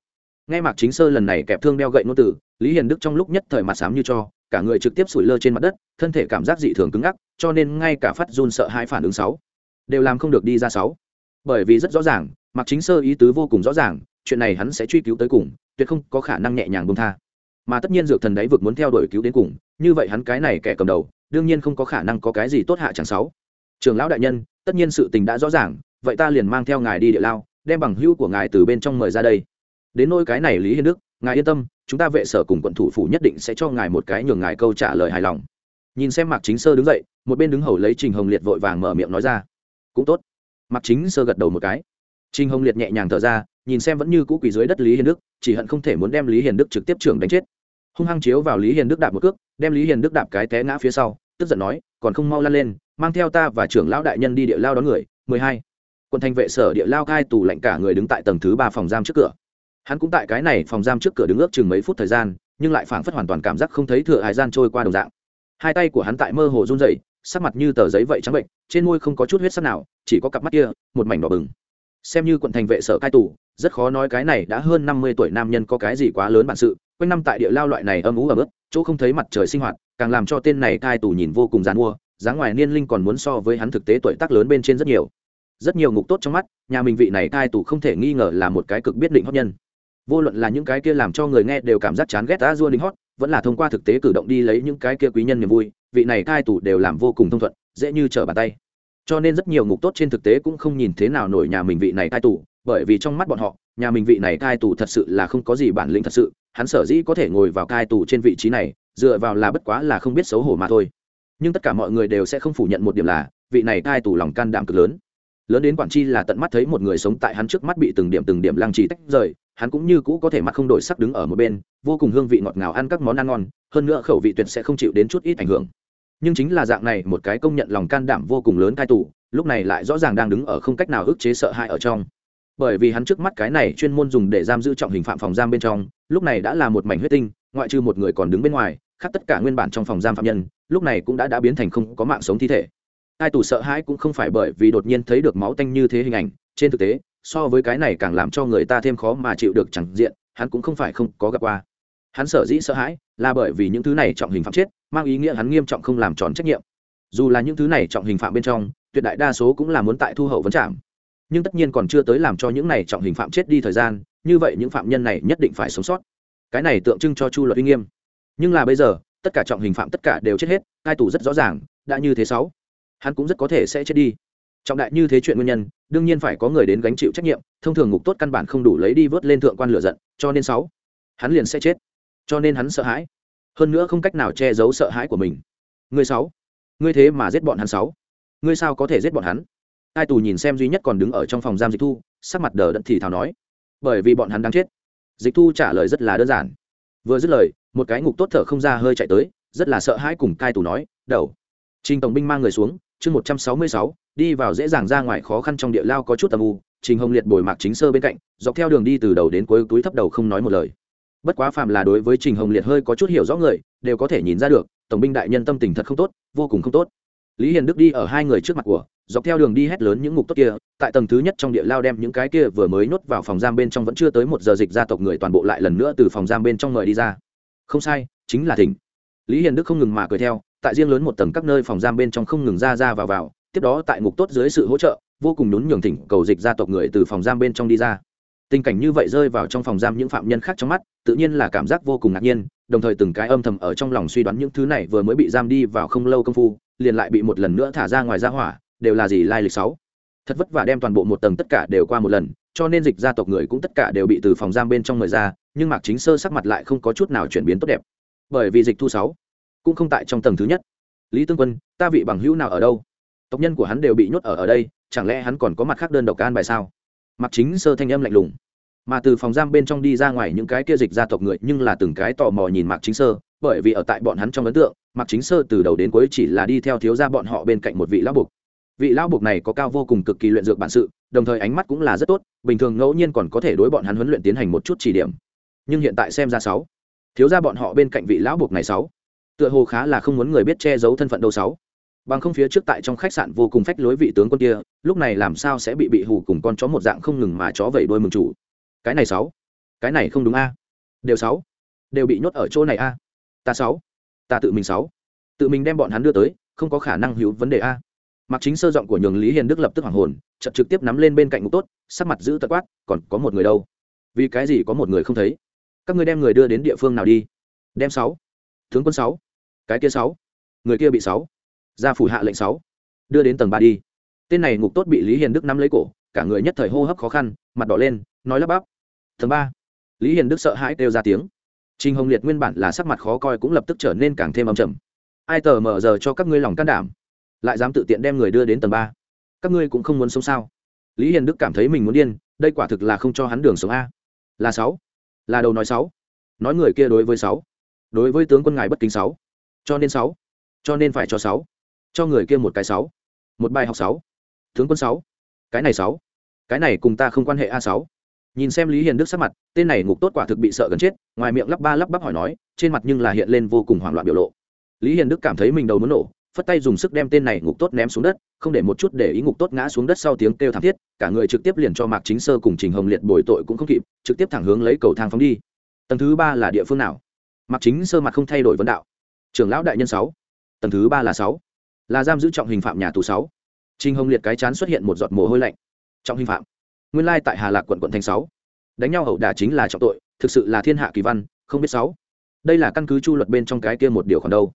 Nghe mạc chính sơ lần này kẹp thương đeo gậy ngôn tử lý hiền đức trong lúc nhất thời mặt sám như cho cả người trực tiếp sủi lơ trên mặt đất, thân thể cảm giác dị thường cứng ngắc, cho nên ngay cả phát run sợ hai phản ứng sáu đều làm không được đi ra sáu bởi vì rất rõ ràng mặc chính sơ ý tứ vô cùng rõ ràng, chuyện này hắn sẽ truy cứu tới cùng, tuyệt không có khả năng nhẹ nhàng bông tha. Mà tất nhiên dược thần đáy vực muốn theo đuổi cứu đến cùng, như vậy hắn cái này kẻ cầm đầu, đương nhiên không có khả năng có cái gì tốt hạ chẳng sáu trường lão đại nhân, tất nhiên sự tình đã rõ ràng, vậy ta liền mang theo ngài đi địa lao, đem bằng hữu của ngài từ bên trong mời ra đây. Đến nôi cái này lý hiên đức, ngài yên tâm chúng ta vệ sở cùng quận thủ phủ nhất định sẽ cho ngài một cái nhường ngài câu trả lời hài lòng. Nhìn xem mạc chính sơ đứng dậy, một bên đứng hầu lấy trình hồng liệt vội vàng mở miệng nói ra. Cũng tốt. Mạc chính sơ gật đầu một cái. Trình hồng liệt nhẹ nhàng thở ra, nhìn xem vẫn như cũ quỳ dưới đất lý hiền đức, chỉ hận không thể muốn đem lý hiền đức trực tiếp trưởng đánh chết. Hung hăng chiếu vào lý hiền đức đạp một cước, đem lý hiền đức đạp cái té ngã phía sau, tức giận nói, còn không mau lăn lên, mang theo ta và trưởng lão đại nhân đi địa lao đón người. Mười hai. Quân thành vệ sở địa lao cai tù lạnh cả người đứng tại tầng thứ ba phòng giam trước cửa hắn cũng tại cái này phòng giam trước cửa đứng ước chừng mấy phút thời gian, nhưng lại phảng phất hoàn toàn cảm giác không thấy thừa hải gian trôi qua đồng dạng. Hai tay của hắn tại mơ hồ run rẩy, sắc mặt như tờ giấy vậy trắng bệnh, trên môi không có chút huyết sắc nào, chỉ có cặp mắt kia, một mảnh đỏ bừng. Xem như quận thành vệ sở cai tù, rất khó nói cái này đã hơn năm mươi tuổi nam nhân có cái gì quá lớn bản sự, quanh năm tại địa lao loại này âm ú ấm ức chỗ không thấy mặt trời sinh hoạt, càng làm cho tên này cai tù nhìn vô cùng dàn mua, dáng ngoài niên linh còn muốn so với hắn thực tế tuổi tác lớn bên trên rất nhiều. Rất nhiều ngục tốt trong mắt, nhà mình vị này cai tù không thể nghi ngờ là một cái cực biết định hấp nhân vô luận là những cái kia làm cho người nghe đều cảm giác chán ghét a dua đính hót, vẫn là thông qua thực tế cử động đi lấy những cái kia quý nhân niềm vui, vị này cai tù đều làm vô cùng thông thuận, dễ như trở bàn tay. Cho nên rất nhiều ngục tốt trên thực tế cũng không nhìn thế nào nổi nhà mình vị này cai tù, bởi vì trong mắt bọn họ, nhà mình vị này cai tù thật sự là không có gì bản lĩnh thật sự, hắn sở dĩ có thể ngồi vào cai tù trên vị trí này, dựa vào là bất quá là không biết xấu hổ mà thôi. Nhưng tất cả mọi người đều sẽ không phủ nhận một điểm là, vị này cai tù lòng can đảm cực lớn lớn đến quản chi là tận mắt thấy một người sống tại hắn trước mắt bị từng điểm từng điểm lăng trì tách rời, hắn cũng như cũ có thể mặt không đổi sắc đứng ở một bên, vô cùng hương vị ngọt ngào ăn các món ăn ngon, hơn nữa khẩu vị tuyệt sẽ không chịu đến chút ít ảnh hưởng. Nhưng chính là dạng này, một cái công nhận lòng can đảm vô cùng lớn cai tù, lúc này lại rõ ràng đang đứng ở không cách nào ức chế sợ hãi ở trong. Bởi vì hắn trước mắt cái này chuyên môn dùng để giam giữ trọng hình phạm phòng giam bên trong, lúc này đã là một mảnh huyết tinh, ngoại trừ một người còn đứng bên ngoài, khác tất cả nguyên bản trong phòng giam phạm nhân, lúc này cũng đã đã biến thành không có mạng sống thi thể hai tù sợ hãi cũng không phải bởi vì đột nhiên thấy được máu tanh như thế hình ảnh, trên thực tế, so với cái này càng làm cho người ta thêm khó mà chịu được chẳng diện, hắn cũng không phải không có gặp qua. Hắn sở dĩ sợ hãi là bởi vì những thứ này trọng hình phạm chết, mang ý nghĩa hắn nghiêm trọng không làm tròn trách nhiệm. Dù là những thứ này trọng hình phạm bên trong, tuyệt đại đa số cũng là muốn tại thu hậu vấn trạm nhưng tất nhiên còn chưa tới làm cho những này trọng hình phạm chết đi thời gian, như vậy những phạm nhân này nhất định phải sống sót. Cái này tượng trưng cho chu luật uy nghiêm. Nhưng là bây giờ, tất cả trọng hình phạm tất cả đều chết hết, hai tù rất rõ ràng, đã như thế sáu hắn cũng rất có thể sẽ chết đi. Trọng đại như thế chuyện nguyên nhân, đương nhiên phải có người đến gánh chịu trách nhiệm, thông thường ngục tốt căn bản không đủ lấy đi vớt lên thượng quan lửa giận, cho nên sáu, hắn liền sẽ chết. Cho nên hắn sợ hãi. Hơn nữa không cách nào che giấu sợ hãi của mình. Người sáu, ngươi thế mà giết bọn hắn sáu. Ngươi sao có thể giết bọn hắn? Ai tù nhìn xem duy nhất còn đứng ở trong phòng giam dịch thu, sắc mặt đờ đẫn thì thào nói. Bởi vì bọn hắn đang chết. Dịch thu trả lời rất là đơn giản. Vừa dứt lời, một cái ngục tốt thở không ra hơi chạy tới, rất là sợ hãi cùng cai tù nói, đầu. Trình tổng binh mang người xuống chương một trăm sáu mươi sáu, đi vào dễ dàng ra ngoài khó khăn trong địa lao có chút tầm u, trình hồng liệt bồi mạc chính sơ bên cạnh, dọc theo đường đi từ đầu đến cuối túi thấp đầu không nói một lời. Bất quá phạm là đối với trình hồng liệt hơi có chút hiểu rõ người, đều có thể nhìn ra được, tổng binh đại nhân tâm tình thật không tốt, vô cùng không tốt. Lý hiền đức đi ở hai người trước mặt của, dọc theo đường đi hét lớn những ngục tốt kia, tại tầng thứ nhất trong địa lao đem những cái kia vừa mới nhốt vào phòng giam bên trong vẫn chưa tới một giờ dịch gia tộc người toàn bộ lại lần nữa từ phòng giam bên trong mời đi ra. Không sai, chính là thỉnh lý hiền đức không ngừng mà cười theo tại riêng lớn một tầng các nơi phòng giam bên trong không ngừng ra ra vào vào, tiếp đó tại ngục tốt dưới sự hỗ trợ, vô cùng nhún nhường thỉnh cầu dịch gia tộc người từ phòng giam bên trong đi ra. Tình cảnh như vậy rơi vào trong phòng giam những phạm nhân khác trong mắt, tự nhiên là cảm giác vô cùng ngạc nhiên, đồng thời từng cái âm thầm ở trong lòng suy đoán những thứ này vừa mới bị giam đi vào không lâu công phu, liền lại bị một lần nữa thả ra ngoài ra hỏa, đều là gì lai lịch sáu. Thật vất vả đem toàn bộ một tầng tất cả đều qua một lần, cho nên dịch gia tộc người cũng tất cả đều bị từ phòng giam bên trong mời ra, nhưng mạc chính sơ sắc mặt lại không có chút nào chuyển biến tốt đẹp. Bởi vì dịch thu sáu cũng không tại trong tầng thứ nhất. Lý tương quân, ta vị bằng hữu nào ở đâu? Tộc nhân của hắn đều bị nhốt ở ở đây, chẳng lẽ hắn còn có mặt khác đơn độc can bài sao? Mặc chính sơ thanh âm lạnh lùng. Mà từ phòng giam bên trong đi ra ngoài những cái kia dịch gia tộc người, nhưng là từng cái tò mò nhìn mạc chính sơ, bởi vì ở tại bọn hắn trong ấn tượng, mạc chính sơ từ đầu đến cuối chỉ là đi theo thiếu gia bọn họ bên cạnh một vị lão buộc. Vị lão buộc này có cao vô cùng cực kỳ luyện dược bản sự, đồng thời ánh mắt cũng là rất tốt, bình thường ngẫu nhiên còn có thể đối bọn hắn huấn luyện tiến hành một chút chỉ điểm. Nhưng hiện tại xem ra sáu. Thiếu gia bọn họ bên cạnh vị lão buộc này sáu tựa hồ khá là không muốn người biết che giấu thân phận đâu sáu. Bằng không phía trước tại trong khách sạn vô cùng phách lối vị tướng quân kia, lúc này làm sao sẽ bị bị hù cùng con chó một dạng không ngừng mà chó vẩy đôi mừng chủ. Cái này sáu. Cái này không đúng a. Đều sáu. Đều bị nhốt ở chỗ này a. Ta sáu. Ta tự mình sáu. Tự mình đem bọn hắn đưa tới, không có khả năng hữu vấn đề a. Mặc chính sơ giọng của nhường lý hiền đức lập tức hoàng hồn, chợt trực tiếp nắm lên bên cạnh ngục tốt, sắc mặt giữ tật quát, còn có một người đâu? Vì cái gì có một người không thấy? Các ngươi đem người đưa đến địa phương nào đi? Đem sáu. Tướng quân sáu cái kia sáu. Người kia bị sáu. Ra phủ hạ lệnh sáu. Đưa đến tầng ba đi. Tên này ngục tốt bị lý hiền đức nắm lấy cổ cả người nhất thời hô hấp khó khăn mặt đỏ lên nói lắp bắp. Tầng ba. Lý hiền đức sợ hãi kêu ra tiếng. Trình Hồng Liệt nguyên bản là sắc mặt khó coi cũng lập tức trở nên càng thêm âm trầm. Ai tờ mở giờ cho các ngươi lòng can đảm, lại dám tự tiện đem người đưa đến tầng ba, các ngươi cũng không muốn sống sao? Lý Hiền Đức cảm thấy mình muốn điên, đây quả thực là không cho hắn đường sống a. Là sáu, là đầu nói sáu, nói người kia đối với sáu, đối với tướng quân ngài bất kính sáu, cho nên sáu, cho nên phải cho sáu, cho người kia một cái sáu, một bài học sáu, tướng quân sáu, cái này sáu, cái này cùng ta không quan hệ a sáu. Nhìn xem lý hiền đức sắc mặt tên này ngục tốt quả thực bị sợ gần chết ngoài miệng lắp ba lắp bắp hỏi nói trên mặt nhưng là hiện lên vô cùng hoảng loạn biểu lộ. Lý hiền đức cảm thấy mình đầu muốn nổ phất tay dùng sức đem tên này ngục tốt ném xuống đất không để một chút để ý ngục tốt ngã xuống đất sau tiếng kêu thảm thiết cả người trực tiếp liền cho mạc chính sơ cùng trình hồng liệt bồi tội cũng không kịp trực tiếp thẳng hướng lấy cầu thang phóng đi. Tầng thứ ba là địa phương nào? Mạc chính sơ mặt không thay đổi vấn đạo trưởng lão đại nhân sáu, tầng thứ ba là sáu, là giam giữ trọng hình phạm nhà tù sáu. Trình hồng liệt cái chán xuất hiện một giọt mồ hôi lạnh. Trọng hình phạm, nguyên lai tại hà lạc quận quận thành sáu. Đánh nhau hậu đả chính là trọng tội, thực sự là thiên hạ kỳ văn, không biết sáu. Đây là căn cứ chu luật bên trong cái kia một điều khoản đâu.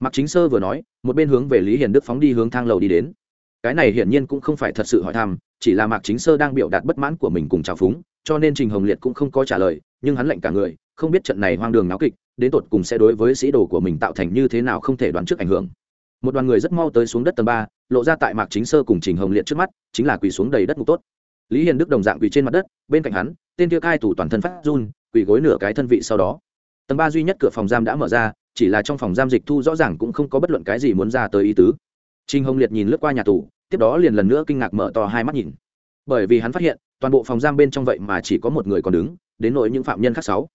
Mặc chính sơ vừa nói, một bên hướng về lý hiền đức phóng đi hướng thang lầu đi đến. Cái này hiển nhiên cũng không phải thật sự hỏi thăm, chỉ là mạc chính sơ đang biểu đạt bất mãn của mình cùng trào phúng, cho nên trình hồng liệt cũng không có trả lời, nhưng hắn lệnh cả người không biết trận này hoang đường náo kịch, đến tột cùng sẽ đối với sĩ đồ của mình tạo thành như thế nào không thể đoán trước ảnh hưởng. Một đoàn người rất mau tới xuống đất tầng ba, lộ ra tại mạc chính sơ cùng trình hồng liệt trước mắt, chính là quỳ xuống đầy đất ngục tốt. Lý hiền đức đồng dạng quỳ trên mặt đất, bên cạnh hắn, tên kia cai tủ toàn thân phát run, quỳ gối nửa cái thân vị sau đó. Tầng ba duy nhất cửa phòng giam đã mở ra, chỉ là trong phòng giam dịch thu rõ ràng cũng không có bất luận cái gì muốn ra tới ý tứ. Trình hồng liệt nhìn lướt qua nhà tù, tiếp đó liền lần nữa kinh ngạc mở to hai mắt nhìn. Bởi vì hắn phát hiện, toàn bộ phòng giam bên trong vậy mà chỉ có một người còn đứng, đến nỗi những phạm nhân khác sáu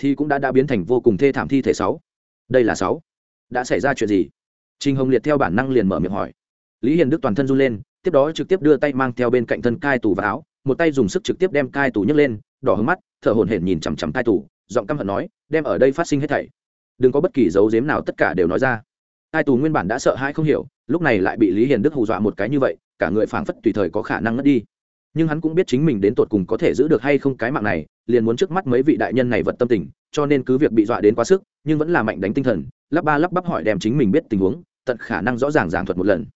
thì cũng đã đã biến thành vô cùng thê thảm thi thể sáu. Đây là sáu. Đã xảy ra chuyện gì? Trinh hồng liệt theo bản năng liền mở miệng hỏi. Lý hiền đức toàn thân run lên, tiếp đó trực tiếp đưa tay mang theo bên cạnh thân cai tù và áo, một tay dùng sức trực tiếp đem cai tù nhấc lên, đỏ hướng mắt, thở hổn hển nhìn chằm chằm cai tù, giọng căm hận nói, đem ở đây phát sinh hết thảy. Đừng có bất kỳ dấu giếm nào tất cả đều nói ra. Cai tù nguyên bản đã sợ hãi không hiểu, lúc này lại bị lý hiền đức hù dọa một cái như vậy, cả người phảng phất tùy thời có khả năng ngất đi nhưng hắn cũng biết chính mình đến tột cùng có thể giữ được hay không cái mạng này, liền muốn trước mắt mấy vị đại nhân này vật tâm tình, cho nên cứ việc bị dọa đến quá sức, nhưng vẫn là mạnh đánh tinh thần, lắp ba lắp bắp hỏi đem chính mình biết tình huống, tận khả năng rõ ràng giảng thuật một lần.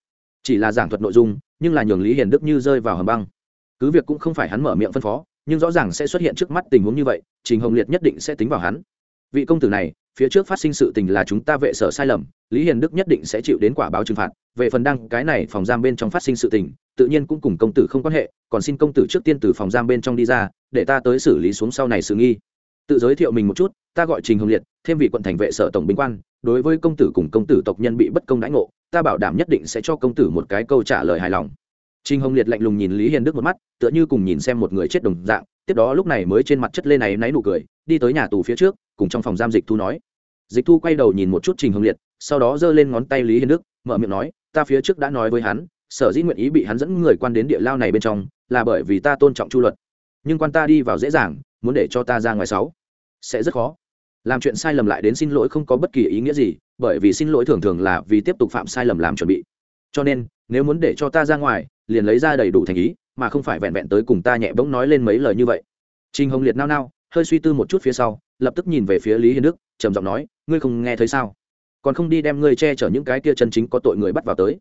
Chỉ là giảng thuật nội dung, nhưng là nhường lý hiền đức như rơi vào hầm băng. Cứ việc cũng không phải hắn mở miệng phân phó, nhưng rõ ràng sẽ xuất hiện trước mắt tình huống như vậy, trình hồng liệt nhất định sẽ tính vào hắn vị công tử này phía trước phát sinh sự tình là chúng ta vệ sở sai lầm lý hiền đức nhất định sẽ chịu đến quả báo trừng phạt. Về phần đăng cái này phòng giam bên trong phát sinh sự tình tự nhiên cũng cùng công tử không quan hệ còn xin công tử trước tiên từ phòng giam bên trong đi ra để ta tới xử lý xuống sau này sự nghi. Tự giới thiệu mình một chút ta gọi trình hồng liệt thêm vị quận thành vệ sở tổng binh quan đối với công tử cùng công tử tộc nhân bị bất công đãi ngộ ta bảo đảm nhất định sẽ cho công tử một cái câu trả lời hài lòng. Trình Hồng Liệt lạnh lùng nhìn Lý Hiền Đức một mắt, tựa như cùng nhìn xem một người chết đồng dạng, tiếp đó lúc này mới trên mặt chất lên này náy nụ cười, đi tới nhà tù phía trước, cùng trong phòng giam Dịch Thu nói. Dịch Thu quay đầu nhìn một chút Trình hưng Liệt, sau đó giơ lên ngón tay Lý Hiền Đức, mở miệng nói, ta phía trước đã nói với hắn, sở dĩ nguyện ý bị hắn dẫn người quan đến địa lao này bên trong là bởi vì ta tôn trọng chu luật. Nhưng quan ta đi vào dễ dàng muốn để cho ta ra ngoài sáu sẽ rất khó. Làm chuyện sai lầm lại đến xin lỗi không có bất kỳ ý nghĩa gì bởi vì xin lỗi thường thường là vì tiếp tục phạm sai lầm làm chuẩn bị. Cho nên nếu muốn để cho ta ra ngoài liền lấy ra đầy đủ thành ý mà không phải vẹn vẹn tới cùng ta nhẹ bỗng nói lên mấy lời như vậy Trình Hồng Liệt nao nao, hơi suy tư một chút phía sau, lập tức nhìn về phía Lý Hiền Đức, trầm giọng nói, ngươi không nghe thấy sao? Còn không đi đem ngươi che chở những cái kia chân chính có tội người bắt vào tới.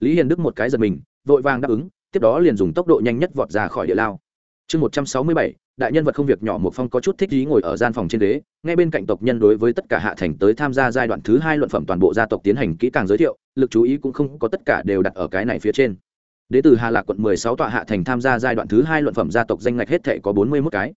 Lý Hiền Đức một cái giật mình, vội vàng đáp ứng, tiếp đó liền dùng tốc độ nhanh nhất vọt ra khỏi địa lao. Chương một trăm sáu mươi bảy, đại nhân vật không việc nhỏ một phong có chút thích ý ngồi ở gian phòng trên đế, ngay bên cạnh tộc nhân đối với tất cả hạ thành tới tham gia giai đoạn thứ hai luận phẩm toàn bộ gia tộc tiến hành kỹ càng giới thiệu, lực chú ý cũng không có tất cả đều đặt ở cái này phía trên. Đế từ Hà Lạc quận mười sáu tọa hạ thành tham gia giai đoạn thứ hai luận phẩm gia tộc danh ngạch hết thảy có bốn mươi 41 cái.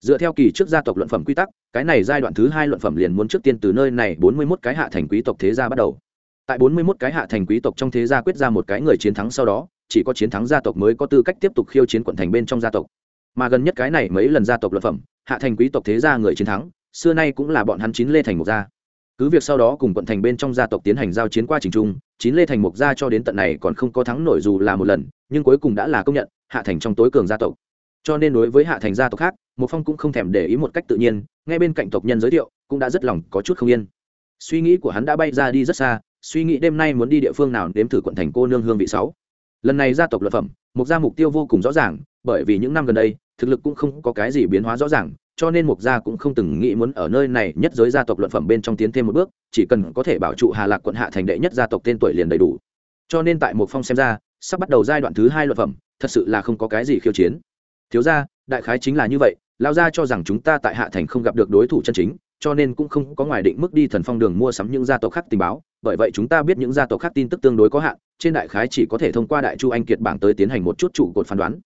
Dựa theo kỳ trước gia tộc luận phẩm quy tắc, cái này giai đoạn thứ hai luận phẩm liền muốn trước tiên từ nơi này bốn mươi mốt cái hạ thành quý tộc thế gia bắt đầu. Tại bốn mươi mốt cái hạ thành quý tộc trong thế gia quyết ra một cái người chiến thắng sau đó, chỉ có chiến thắng gia tộc mới có tư cách tiếp tục khiêu chiến quận thành bên trong gia tộc. Mà gần nhất cái này mấy lần gia tộc luận phẩm, hạ thành quý tộc thế gia người chiến thắng, xưa nay cũng là bọn hắn chín lê thành một gia cứ việc sau đó cùng quận thành bên trong gia tộc tiến hành giao chiến qua trình trung, chín lê thành mục gia cho đến tận này còn không có thắng nổi dù là một lần, nhưng cuối cùng đã là công nhận, hạ thành trong tối cường gia tộc. Cho nên đối với hạ thành gia tộc khác một phong cũng không thèm để ý một cách tự nhiên ngay bên cạnh tộc nhân giới thiệu, cũng đã rất lòng có chút không yên. Suy nghĩ của hắn đã bay ra đi rất xa, suy nghĩ đêm nay muốn đi địa phương nào nếm thử quận thành cô nương hương vị sáu. Lần này gia tộc luật phẩm, mục gia mục tiêu vô cùng rõ ràng, bởi vì những năm gần đây, thực lực cũng không có cái gì biến hóa rõ ràng cho nên mục gia cũng không từng nghĩ muốn ở nơi này nhất giới gia tộc luận phẩm bên trong tiến thêm một bước, chỉ cần có thể bảo trụ hà lạc quận hạ thành đệ nhất gia tộc tên tuổi liền đầy đủ. Cho nên tại một phong xem ra, sắp bắt đầu giai đoạn thứ hai luận phẩm, thật sự là không có cái gì khiêu chiến. Thiếu gia, đại khái chính là như vậy lao gia cho rằng chúng ta tại hạ thành không gặp được đối thủ chân chính, cho nên cũng không có ngoài định mức đi thần phong đường mua sắm những gia tộc khác tình báo, bởi vậy chúng ta biết những gia tộc khác tin tức tương đối có hạn, trên đại khái chỉ có thể thông qua đại chu anh kiệt bảng tới tiến hành một chút trụ cột phán đoán.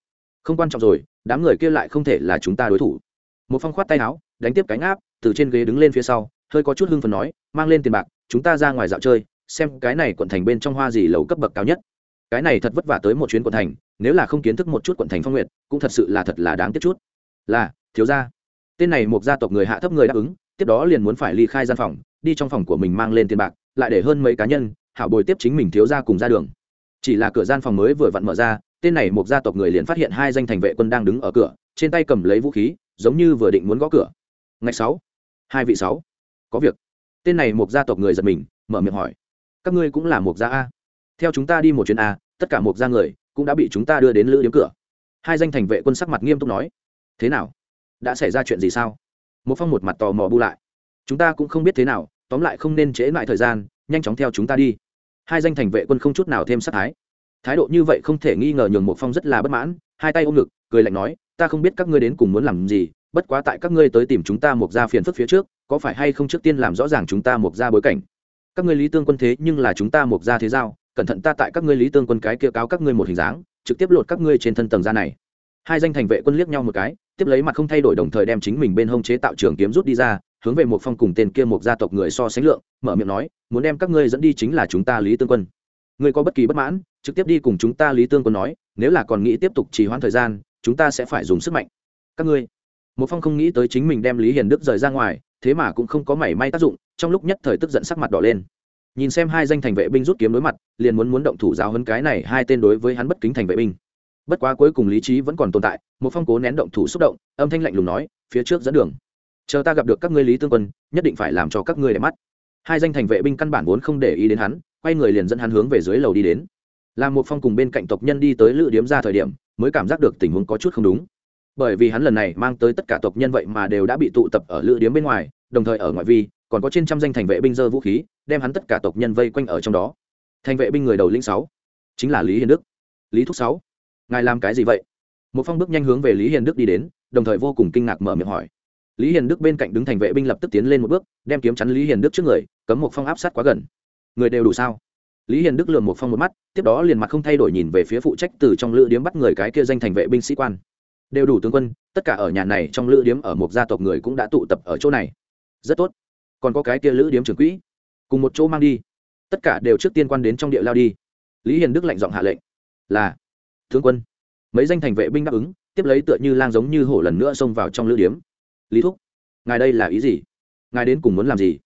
Không quan trọng rồi, đám người kia lại không thể là chúng ta đối thủ một phong khoát tay áo, đánh tiếp cánh áp từ trên ghế đứng lên phía sau, hơi có chút hưng phần nói, mang lên tiền bạc, chúng ta ra ngoài dạo chơi, xem cái này quận thành bên trong hoa gì lầu cấp bậc cao nhất. Cái này thật vất vả tới một chuyến quận thành, nếu là không kiến thức một chút quận thành phong nguyện cũng thật sự là thật là đáng tiếc chút. Là, thiếu gia. Tên này một gia tộc người hạ thấp người đáp ứng, tiếp đó liền muốn phải ly khai gian phòng, đi trong phòng của mình mang lên tiền bạc, lại để hơn mấy cá nhân, hảo bồi tiếp chính mình thiếu gia cùng ra đường. Chỉ là cửa gian phòng mới vừa vặn mở ra, tên này một gia tộc người liền phát hiện hai danh thành vệ quân đang đứng ở cửa, trên tay cầm lấy vũ khí giống như vừa định muốn gõ cửa. Ngày sáu, hai vị sáu. Có việc. Tên này một gia tộc người giật mình, mở miệng hỏi. Các ngươi cũng là một gia a. Theo chúng ta đi một chuyến a, tất cả một gia người cũng đã bị chúng ta đưa đến lữ điếm cửa. Hai danh thành vệ quân sắc mặt nghiêm túc nói. Thế nào? Đã xảy ra chuyện gì sao? Một phong một mặt tò mò bu lại. Chúng ta cũng không biết thế nào, tóm lại không nên trễ lại thời gian, nhanh chóng theo chúng ta đi. Hai danh thành vệ quân không chút nào thêm sát thái. Thái độ như vậy không thể nghi ngờ nhường một phong rất là bất mãn, hai tay ôm ngực, cười lạnh nói ta không biết các ngươi đến cùng muốn làm gì, bất quá tại các ngươi tới tìm chúng ta mục ra phiền phức phía trước, có phải hay không trước tiên làm rõ ràng chúng ta mục ra bối cảnh? Các ngươi lý tương quân thế nhưng là chúng ta mục ra thế giao, cẩn thận ta tại các ngươi lý tương quân cái kia cáo các ngươi một hình dáng, trực tiếp lột các ngươi trên thân tầng da này. Hai danh thành vệ quân liếc nhau một cái, tiếp lấy mặt không thay đổi đồng thời đem chính mình bên hông chế tạo trường kiếm rút đi ra, hướng về một phong cùng tên kia một gia tộc người so sánh lượng, mở miệng nói, muốn đem các ngươi dẫn đi chính là chúng ta lý tương quân. Người có bất kỳ bất mãn, trực tiếp đi cùng chúng ta lý tương quân nói, nếu là còn nghĩ tiếp tục trì hoãn thời gian chúng ta sẽ phải dùng sức mạnh. Các ngươi. Một phong không nghĩ tới chính mình đem lý hiền đức rời ra ngoài, thế mà cũng không có mảy may tác dụng, trong lúc nhất thời tức giận sắc mặt đỏ lên. Nhìn xem hai danh thành vệ binh rút kiếm đối mặt, liền muốn muốn động thủ giáo hấn cái này hai tên đối với hắn bất kính thành vệ binh. Bất quá cuối cùng lý trí vẫn còn tồn tại một phong cố nén động thủ xúc động, âm thanh lạnh lùng nói, phía trước dẫn đường. Chờ ta gặp được các ngươi lý tương quân, nhất định phải làm cho các ngươi để mắt. Hai danh thành vệ binh căn bản vốn không để ý đến hắn, quay người liền dẫn hắn hướng về dưới lầu đi đến. Làm một phong cùng bên cạnh tộc nhân đi tới lữ điếm ra thời điểm mới cảm giác được tình huống có chút không đúng. Bởi vì hắn lần này mang tới tất cả tộc nhân vậy mà đều đã bị tụ tập ở lữ điếm bên ngoài, đồng thời ở ngoại vi, còn có trên trăm danh thành vệ binh dơ vũ khí, đem hắn tất cả tộc nhân vây quanh ở trong đó. Thành vệ binh người đầu lĩnh sáu, chính là lý hiền đức. Lý thúc sáu, ngài làm cái gì vậy? Một phong bước nhanh hướng về lý hiền đức đi đến, đồng thời vô cùng kinh ngạc mở miệng hỏi. Lý hiền đức bên cạnh đứng thành vệ binh lập tức tiến lên một bước, đem kiếm chắn lý hiền đức trước người, cấm một phong áp sát quá gần. Người đều đủ sao? Lý hiền đức lườm một phong một mắt, tiếp đó liền mặt không thay đổi nhìn về phía phụ trách từ trong lữ điếm bắt người cái kia danh thành vệ binh sĩ quan. Đều đủ tướng quân, tất cả ở nhà này trong lữ điếm ở một gia tộc người cũng đã tụ tập ở chỗ này. Rất tốt. Còn có cái kia lữ điếm trưởng quỹ. Cùng một chỗ mang đi. Tất cả đều trước tiên quan đến trong địa lao đi. Lý hiền đức lạnh giọng hạ lệnh. Là, tướng quân. Mấy danh thành vệ binh đáp ứng, tiếp lấy tựa như lang giống như hổ lần nữa xông vào trong lữ điếm. Lý thúc, ngài đây là ý gì? Ngài đến cùng muốn làm gì?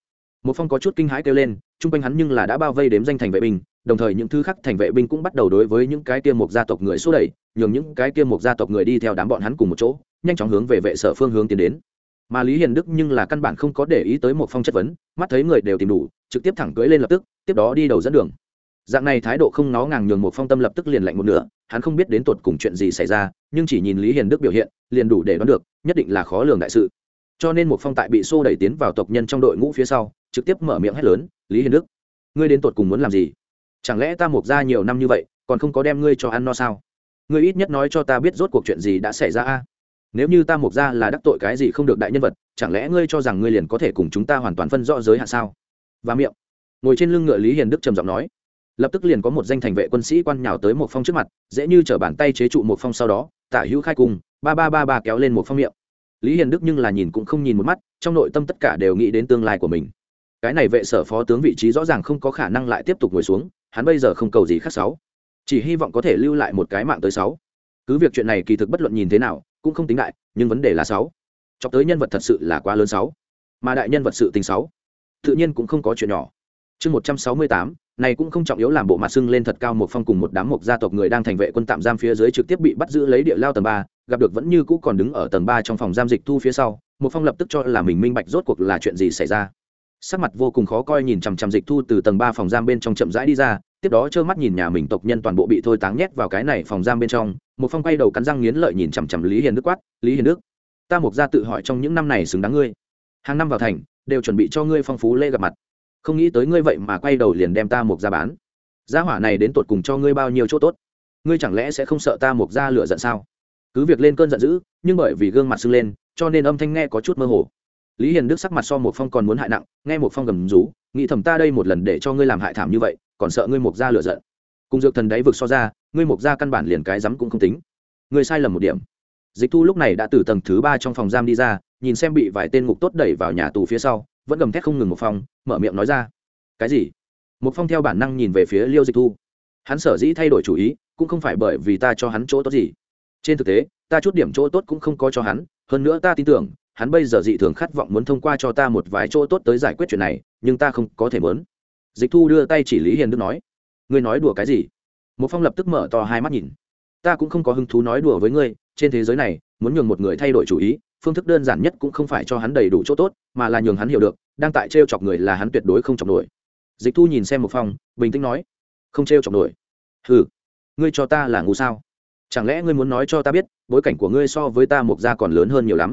Một phong có chút kinh hãi kêu lên chung quanh hắn nhưng là đã bao vây đếm danh thành vệ binh, đồng thời những thứ khác thành vệ binh cũng bắt đầu đối với những cái kia một gia tộc người xô đẩy, nhường những cái kia một gia tộc người đi theo đám bọn hắn cùng một chỗ, nhanh chóng hướng về vệ sở phương hướng tiến đến. Mà lý hiền đức nhưng là căn bản không có để ý tới một phong chất vấn, mắt thấy người đều tìm đủ, trực tiếp thẳng cưỡi lên lập tức, tiếp đó đi đầu dẫn đường. Dạng này thái độ không nó ngàng nhường một phong tâm lập tức liền lạnh một nửa, hắn không biết đến tột cùng chuyện gì xảy ra, nhưng chỉ nhìn lý hiền đức biểu hiện, liền đủ để đoán được, nhất định là khó lường đại sự. Cho nên một phong tại bị xô đẩy tiến vào tộc nhân trong đội ngũ phía sau trực tiếp mở miệng hét lớn, lý hiền đức, ngươi đến tột cùng muốn làm gì? Chẳng lẽ ta mục ra nhiều năm như vậy, còn không có đem ngươi cho ăn no sao? Ngươi ít nhất nói cho ta biết rốt cuộc chuyện gì đã xảy ra a. Nếu như ta mục ra là đắc tội cái gì không được đại nhân vật, chẳng lẽ ngươi cho rằng ngươi liền có thể cùng chúng ta hoàn toàn phân rõ giới hạn sao? Và miệng, ngồi trên lưng ngựa lý hiền đức trầm giọng nói. Lập tức liền có một danh thành vệ quân sĩ quan nhào tới một phong trước mặt, dễ như chở bàn tay chế trụ một phong sau đó, tả hữu khai cùng ba ba ba ba kéo lên một phong miệng. Lý hiền đức nhưng là nhìn cũng không nhìn một mắt, trong nội tâm tất cả đều nghĩ đến tương lai của mình cái này vệ sở phó tướng vị trí rõ ràng không có khả năng lại tiếp tục ngồi xuống, hắn bây giờ không cầu gì khác sáu. Chỉ hy vọng có thể lưu lại một cái mạng tới sáu. Cứ việc chuyện này kỳ thực bất luận nhìn thế nào, cũng không tính đại, nhưng vấn đề là sáu. Chọc tới nhân vật thật sự là quá lớn sáu. Mà đại nhân vật sự tình sáu, tự nhiên cũng không có chuyện nhỏ. Chương một trăm sáu mươi tám, này cũng không trọng yếu làm bộ mặt sưng lên thật cao một phong cùng một đám một gia tộc người đang thành vệ quân tạm giam phía dưới trực tiếp bị bắt giữ lấy địa lao tầng ba, gặp được vẫn như cũ còn đứng ở tầng ba trong phòng giam dịch thu phía sau, một phong lập tức cho là mình minh bạch rốt cuộc là chuyện gì xảy ra sắc mặt vô cùng khó coi nhìn chằm chằm dịch thu từ tầng ba phòng giam bên trong chậm rãi đi ra, tiếp đó trơ mắt nhìn nhà mình tộc nhân toàn bộ bị thôi táng nhét vào cái này phòng giam bên trong. Một phong quay đầu cắn răng nghiến lợi nhìn chằm chằm lý hiền đức quát, lý hiền đức, ta mục gia tự hỏi trong những năm này xứng đáng ngươi. Hàng năm vào thành, đều chuẩn bị cho ngươi phong phú lễ gặp mặt. Không nghĩ tới ngươi vậy mà quay đầu liền đem ta mục gia bán. Gia hỏa này đến tột cùng cho ngươi bao nhiêu chỗ tốt? Ngươi chẳng lẽ sẽ không sợ ta mục gia lửa giận sao? Cứ việc lên cơn giận dữ, nhưng bởi vì gương mặt sưng lên, cho nên âm thanh nghe có chút mơ hồ lý hiền đức sắc mặt so một phong còn muốn hại nặng, nghe một phong gầm rú, nghĩ thầm ta đây một lần để cho ngươi làm hại thảm như vậy, còn sợ ngươi mục gia lựa giận. Cùng dược thần đáy vực so ra, ngươi mục gia căn bản liền cái rắm cũng không tính. Ngươi sai lầm một điểm. Dịch thu lúc này đã từ tầng thứ ba trong phòng giam đi ra, nhìn xem bị vài tên ngục tốt đẩy vào nhà tù phía sau, vẫn gầm thét không ngừng một phong, mở miệng nói ra. Cái gì? Một phong theo bản năng nhìn về phía liêu dịch thu. Hắn sở dĩ thay đổi chủ ý, cũng không phải bởi vì ta cho hắn chỗ tốt gì. Trên thực tế, ta chút điểm chỗ tốt cũng không có cho hắn, hơn nữa ta tin tưởng hắn bây giờ dị thường khát vọng muốn thông qua cho ta một vài chỗ tốt tới giải quyết chuyện này, nhưng ta không có thể mớn dịch thu đưa tay chỉ lý hiền đức nói, ngươi nói đùa cái gì? Một phong lập tức mở to hai mắt nhìn. Ta cũng không có hứng thú nói đùa với ngươi, trên thế giới này, muốn nhường một người thay đổi chủ ý, phương thức đơn giản nhất cũng không phải cho hắn đầy đủ chỗ tốt, mà là nhường hắn hiểu được, đang tại t r e o chọc người là hắn tuyệt đối không chọc nổi. Dịch thu nhìn xem một phong, bình tĩnh nói, không t r e o chọc nổi. Ừ ngươi cho ta là ngu sao? Chẳng lẽ ngươi muốn nói cho ta biết, bối cảnh của ngươi so với ta mục gia còn lớn hơn nhiều lắm?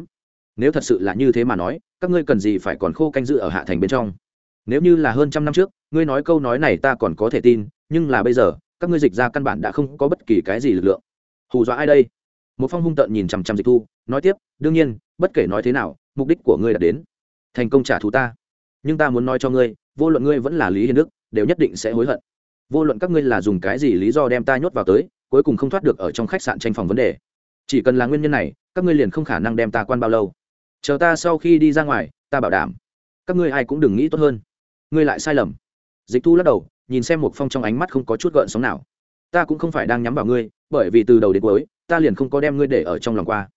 Nếu thật sự là như thế mà nói, các ngươi cần gì phải còn khô canh dự ở hạ thành bên trong? Nếu như là hơn trăm năm trước, ngươi nói câu nói này ta còn có thể tin, nhưng là bây giờ, các ngươi dịch ra căn bản đã không có bất kỳ cái gì lực lượng. Hù dọa ai đây? Một phong hung tợn nhìn chằm chằm dịch thu, nói tiếp, đương nhiên, bất kể nói thế nào, mục đích của ngươi đã đến. Thành công trả thù ta. Nhưng ta muốn nói cho ngươi, vô luận ngươi vẫn là lý hiền đức, đều nhất định sẽ hối hận. Vô luận các ngươi là dùng cái gì lý do đem ta nhốt vào tới, cuối cùng không thoát được ở trong khách sạn tranh phòng vấn đề. Chỉ cần là nguyên nhân này, các ngươi liền không khả năng đem ta quan bao lâu chờ ta sau khi đi ra ngoài, ta bảo đảm. Các ngươi ai cũng đừng nghĩ tốt hơn. Ngươi lại sai lầm. Dịch thu lắc đầu, nhìn xem một phong trong ánh mắt không có chút gợn sóng nào. Ta cũng không phải đang nhắm vào ngươi, bởi vì từ đầu đến cuối, ta liền không có đem ngươi để ở trong lòng qua.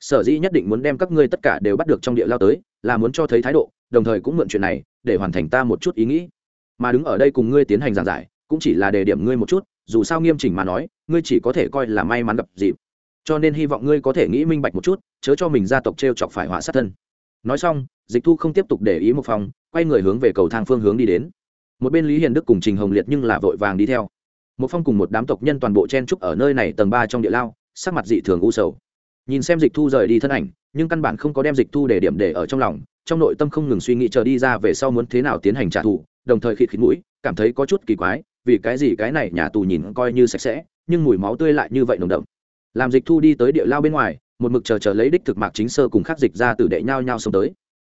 Sở dĩ nhất định muốn đem các ngươi tất cả đều bắt được trong địa lao tới, là muốn cho thấy thái độ, đồng thời cũng mượn chuyện này, để hoàn thành ta một chút ý nghĩ. Mà đứng ở đây cùng ngươi tiến hành giảng giải, cũng chỉ là đề điểm ngươi một chút, dù sao nghiêm chỉnh mà nói, ngươi chỉ có thể coi là may mắn gặp dịp cho nên hy vọng ngươi có thể nghĩ minh bạch một chút, chớ cho mình gia tộc t r e o chọc phải hỏa sát thân. Nói xong, dịch thu không tiếp tục để ý một phòng quay người hướng về cầu thang phương hướng đi đến. Một bên lý hiền đức cùng trình hồng liệt nhưng là vội vàng đi theo. Một phong cùng một đám tộc nhân toàn bộ chen trúc ở nơi này tầng ba trong địa lao, sắc mặt dị thường u sầu. Nhìn xem dịch thu rời đi thân ảnh, nhưng căn bản không có đem dịch thu để điểm để ở trong lòng, trong nội tâm không ngừng suy nghĩ chờ đi ra về sau muốn thế nào tiến hành trả thù, đồng thời khịt khịt mũi, cảm thấy có chút kỳ quái, vì cái gì cái này nhà tù nhìn coi như sạch sẽ, nhưng mùi máu tươi lại như vậy nồng đậm làm dịch thu đi tới địa lao bên ngoài, một mực chờ chờ lấy đích thực mạc chính sơ cùng khắc dịch ra từ đệ nhau nhau xông tới.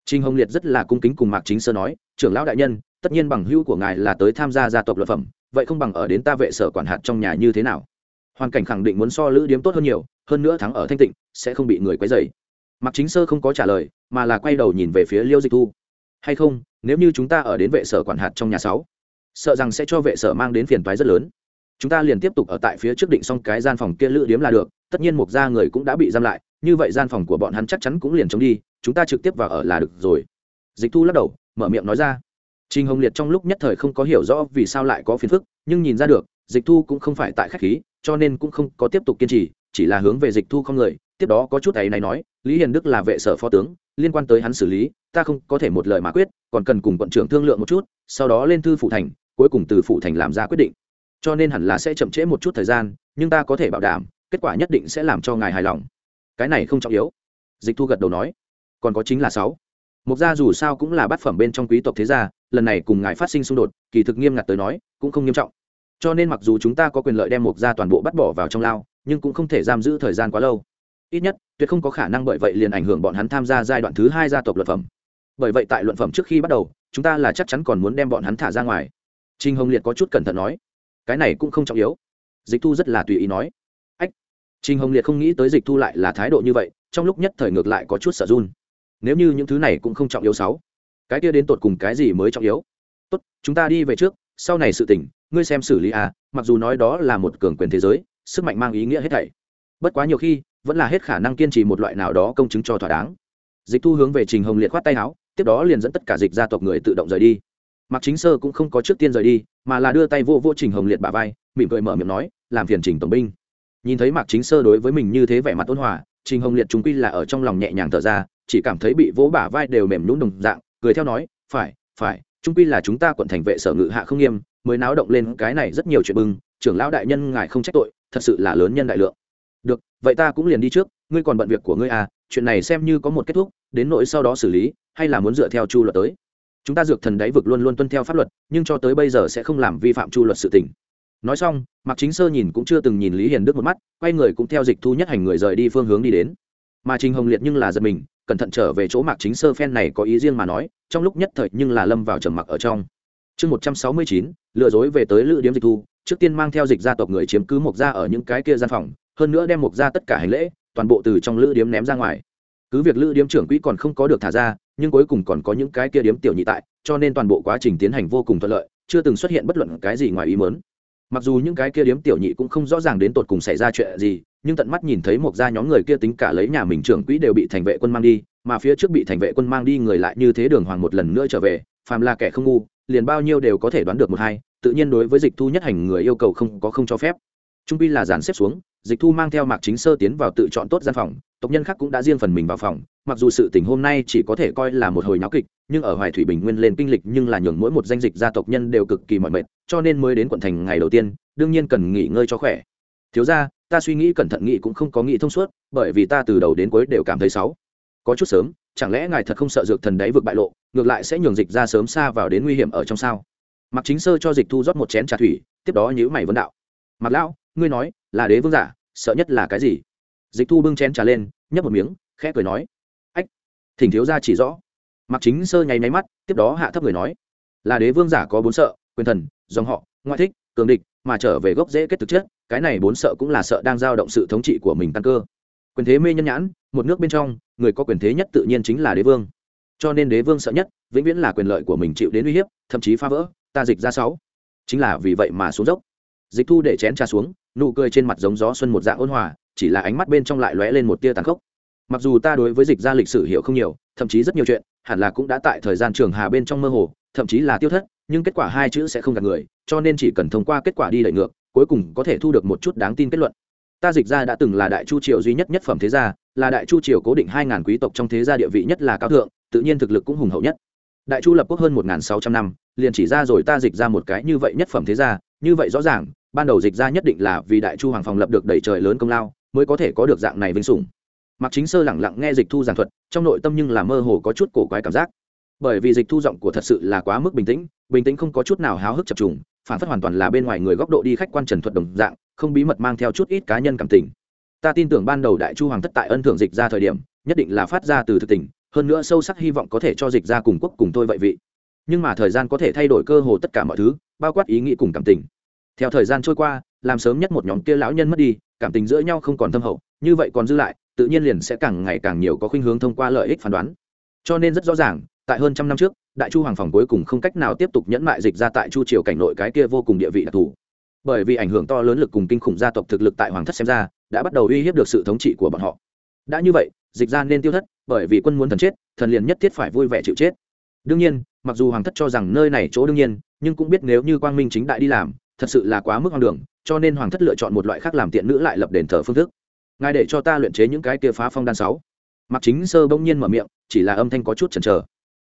Trinh hồng liệt rất là cung kính cùng mạc chính sơ nói, trưởng lão đại nhân, tất nhiên bằng hữu của ngài là tới tham gia gia tộc luật phẩm, vậy không bằng ở đến ta vệ sở quản hạt trong nhà như thế nào? Hoàn cảnh khẳng định muốn so lữ điếm tốt hơn nhiều, hơn nữa thắng ở thanh tịnh, sẽ không bị người quấy dày mặc chính sơ không có trả lời, mà là quay đầu nhìn về phía liêu dịch thu. Hay không, nếu như chúng ta ở đến vệ sở quản hạt trong nhà sáu, sợ rằng sẽ cho vệ sở mang đến phiền toái rất lớn chúng ta liền tiếp tục ở tại phía trước định xong cái gian phòng kia lữ điếm là được tất nhiên một gia người cũng đã bị giam lại như vậy gian phòng của bọn hắn chắc chắn cũng liền chống đi chúng ta trực tiếp vào ở là được rồi dịch thu lắc đầu mở miệng nói ra Trình Hồng Liệt trong lúc nhất thời không có hiểu rõ vì sao lại có phiền phức, nhưng nhìn ra được, Dịch Thu cũng không phải tại khách khí, cho nên cũng không có tiếp tục kiên trì, chỉ là hướng về Dịch Thu không người, tiếp đó có chút ấy này nói, Lý Hiền Đức là vệ sở phó tướng, liên quan tới hắn xử lý, ta không có thể một lời mà quyết, còn cần cùng quận trưởng thương lượng một chút, sau đó lên thư phụ thành, cuối cùng từ phụ thành làm ra quyết định. Cho nên hẳn là sẽ chậm trễ một chút thời gian, nhưng ta có thể bảo đảm, kết quả nhất định sẽ làm cho ngài hài lòng. Cái này không trọng yếu. Dịch Thu gật đầu nói, còn có chính là sáu Mục gia dù sao cũng là bát phẩm bên trong quý tộc thế gia, lần này cùng ngài phát sinh xung đột, kỳ thực nghiêm ngặt tới nói, cũng không nghiêm trọng. Cho nên mặc dù chúng ta có quyền lợi đem mục gia toàn bộ bắt bỏ vào trong lao, nhưng cũng không thể giam giữ thời gian quá lâu. Ít nhất, tuyệt không có khả năng bởi vậy liền ảnh hưởng bọn hắn tham gia giai đoạn thứ hai gia tộc luận phẩm. Bởi vậy tại luận phẩm trước khi bắt đầu, chúng ta là chắc chắn còn muốn đem bọn hắn thả ra ngoài. Trình Hồng Liệt có chút cẩn thận nói, cái này cũng không trọng yếu. Dịch Thu rất là tùy ý nói. Ách. Trình Hồng Liệt không nghĩ tới Dịch Thu lại là thái độ như vậy, trong lúc nhất thời ngược lại có chút sợ run nếu như những thứ này cũng không trọng yếu sáu cái kia đến tột cùng cái gì mới trọng yếu tốt chúng ta đi về trước sau này sự tỉnh ngươi xem xử lý à mặc dù nói đó là một cường quyền thế giới sức mạnh mang ý nghĩa hết thảy bất quá nhiều khi vẫn là hết khả năng kiên trì một loại nào đó công chứng cho thỏa đáng dịch thu hướng về trình hồng liệt khoát tay áo tiếp đó liền dẫn tất cả dịch gia tộc người tự động rời đi Mạc chính sơ cũng không có trước tiên rời đi, mà là đưa tay vô vô trình hồng liệt bà vai, mỉm cười mở miệng nói, làm phiền trình tổng binh. Nhìn thấy mạc chính sơ đối với mình như thế vẻ mặt ôn hòa, trình hồng liệt chúng quy là ở trong lòng nhẹ nhàng thở ra, chỉ cảm thấy bị vỗ bả vai đều mềm nhún đồng dạng, cười theo nói, phải phải, trung quy là chúng ta quận thành vệ sở ngự hạ không nghiêm, mới náo động lên cái này rất nhiều chuyện bưng trưởng lão đại nhân ngài không trách tội, thật sự là lớn nhân đại lượng. Được, vậy ta cũng liền đi trước, ngươi còn bận việc của ngươi à chuyện này xem như có một kết thúc, đến nỗi sau đó xử lý, hay là muốn dựa theo chu luật tới? Chúng ta dược thần đáy vực luôn luôn tuân theo pháp luật, nhưng cho tới bây giờ sẽ không làm vi phạm chu luật sự tình. Nói xong, mạc chính sơ nhìn cũng chưa từng nhìn lý hiền đức một mắt, quay người cũng theo dịch thu nhất hành người rời đi phương hướng đi đến. Mà trình hồng liệt nhưng là giật mình, cẩn thận trở về chỗ mạc chính sơ phen này có ý riêng mà nói, trong lúc nhất thời nhưng là lâm vào trầm mặc ở trong. Chương một trăm sáu mươi chín, lừa dối về tới lữ điếm dịch thu, trước tiên mang theo dịch gia tộc người chiếm cứ mộc gia ở những cái kia gian phòng, hơn nữa đem mộc gia tất cả hành lễ, toàn bộ từ trong lữ điếm ném ra ngoài. Cứ việc lữ điếm trưởng quỹ còn không có được thả ra nhưng cuối cùng còn có những cái kia điếm tiểu nhị tại, cho nên toàn bộ quá trình tiến hành vô cùng thuận lợi, chưa từng xuất hiện bất luận cái gì ngoài ý mớn mặc dù những cái kia điếm tiểu nhị cũng không rõ ràng đến tột cùng xảy ra chuyện gì, nhưng tận mắt nhìn thấy một gia nhóm người kia tính cả lấy nhà mình trưởng quỹ đều bị thành vệ quân mang đi, mà phía trước bị thành vệ quân mang đi người lại như thế đường hoàng một lần nữa trở về, phàm là kẻ không ngu, liền bao nhiêu đều có thể đoán được một hai, tự nhiên đối với dịch thu nhất hành người yêu cầu không có không cho phép. Trung pi là dàn xếp xuống, dịch thu mang theo mạc chính sơ tiến vào tự chọn tốt gian phòng tộc nhân khác cũng đã riêng phần mình vào phòng, mặc dù sự tình hôm nay chỉ có thể coi là một hồi nháo kịch, nhưng ở hoài thủy bình nguyên lên kinh lịch nhưng là nhường mỗi một danh dịch gia tộc nhân đều cực kỳ mọi mệt, cho nên mới đến quận thành ngày đầu tiên, đương nhiên cần nghỉ ngơi cho khỏe. Thiếu ra ta suy nghĩ cẩn thận nghĩ cũng không có nghĩ thông suốt, bởi vì ta từ đầu đến cuối đều cảm thấy xấu. Có chút sớm, chẳng lẽ ngài thật không sợ dược thần đấy vượt bại lộ, ngược lại sẽ nhường dịch ra sớm xa vào đến nguy hiểm ở trong sao? Mặc chính sơ cho dịch thu rót một chén trà thủy, tiếp đó nhữ mày vấn đạo. Mặc lão, ngươi nói, là đế vương giả, sợ nhất là cái gì? Dịch thu bưng chén trà lên, nhấp một miếng, khẽ cười nói, ách, thỉnh thiếu ra chỉ rõ. Mặc chính sơ nháy máy mắt, tiếp đó hạ thấp người nói, là đế vương giả có bốn sợ, quyền thần, dòng họ, ngoại thích, cường địch, mà trở về gốc dễ kết thực chất, cái này bốn sợ cũng là sợ đang giao động sự thống trị của mình tăng cơ. Quyền thế mê nhân nhãn, một nước bên trong, người có quyền thế nhất tự nhiên chính là đế vương. Cho nên đế vương sợ nhất, vĩnh viễn là quyền lợi của mình chịu đến uy hiếp, thậm chí phá vỡ, ta dịch ra sáu. Chính là vì vậy mà xuống dốc. Dịch thu để chén trà xuống, nụ cười trên mặt giống gió xuân một dạng ôn hòa chỉ là ánh mắt bên trong lại lóe lên một tia tàn khốc. Mặc dù ta đối với dịch ra lịch sử hiểu không nhiều, thậm chí rất nhiều chuyện, hẳn là cũng đã tại thời gian trường hà bên trong mơ hồ, thậm chí là tiêu thất, nhưng kết quả hai chữ sẽ không gạt người, cho nên chỉ cần thông qua kết quả đi đẩy ngược, cuối cùng có thể thu được một chút đáng tin kết luận. Ta dịch ra đã từng là đại chu triều duy nhất nhất phẩm thế gia, là đại chu triều cố định hai ngàn quý tộc trong thế gia địa vị nhất là cao thượng, tự nhiên thực lực cũng hùng hậu nhất. Đại chu lập quốc hơn một sáu trăm năm, liền chỉ ra rồi ta dịch ra một cái như vậy nhất phẩm thế gia, như vậy rõ ràng, ban đầu dịch ra nhất định là vì đại chu hoàng phòng lập được đầy trời lớn công lao mới có thể có được dạng này vinh sủng. Mặc chính sơ lẳng lặng nghe dịch thu giảng thuật, trong nội tâm nhưng là mơ hồ có chút cổ quái cảm giác. Bởi vì dịch thu giọng của thật sự là quá mức bình tĩnh bình tĩnh không có chút nào háo hức chập trùng, phản phất hoàn toàn là bên ngoài người góc độ đi khách quan trần thuật đồng dạng, không bí mật mang theo chút ít cá nhân cảm tình. Ta tin tưởng ban đầu đại chu hoàng thất tại ân thưởng dịch ra thời điểm, nhất định là phát ra từ thực tình, hơn nữa sâu sắc hy vọng có thể cho dịch ra cùng quốc cùng tôi vậy vị. Nhưng mà thời gian có thể thay đổi cơ hồ tất cả mọi thứ, bao quát ý nghĩ cùng cảm tình. Theo thời gian trôi qua, làm sớm nhất một nhóm kia lão nhân mất đi cảm tình giữa nhau không còn thâm hậu, như vậy còn dư lại, tự nhiên liền sẽ càng ngày càng nhiều có khuynh hướng thông qua lợi ích phán đoán. Cho nên rất rõ ràng, tại hơn trăm năm trước, đại chu hoàng phòng cuối cùng không cách nào tiếp tục nhẫn mại dịch ra tại chu triều cảnh nội cái kia vô cùng địa vị đặc thù. Bởi vì ảnh hưởng to lớn lực cùng kinh khủng gia tộc thực lực tại hoàng thất xem ra, đã bắt đầu uy hiếp được sự thống trị của bọn họ. Đã như vậy, dịch ra nên tiêu thất, bởi vì quân muốn thần chết, thần liền nhất thiết phải vui vẻ chịu chết. Đương nhiên, mặc dù hoàng thất cho rằng nơi này chỗ đương nhiên, nhưng cũng biết nếu như quang minh chính đại đi làm, thật sự là quá mức hoang đường cho nên hoàng thất lựa chọn một loại khác làm tiện nữ lại lập đền thờ phương thức. Ngài để cho ta luyện chế những cái kia phá phong đan sáu. Mặc chính sơ bỗng nhiên mở miệng, chỉ là âm thanh có chút chần chờ.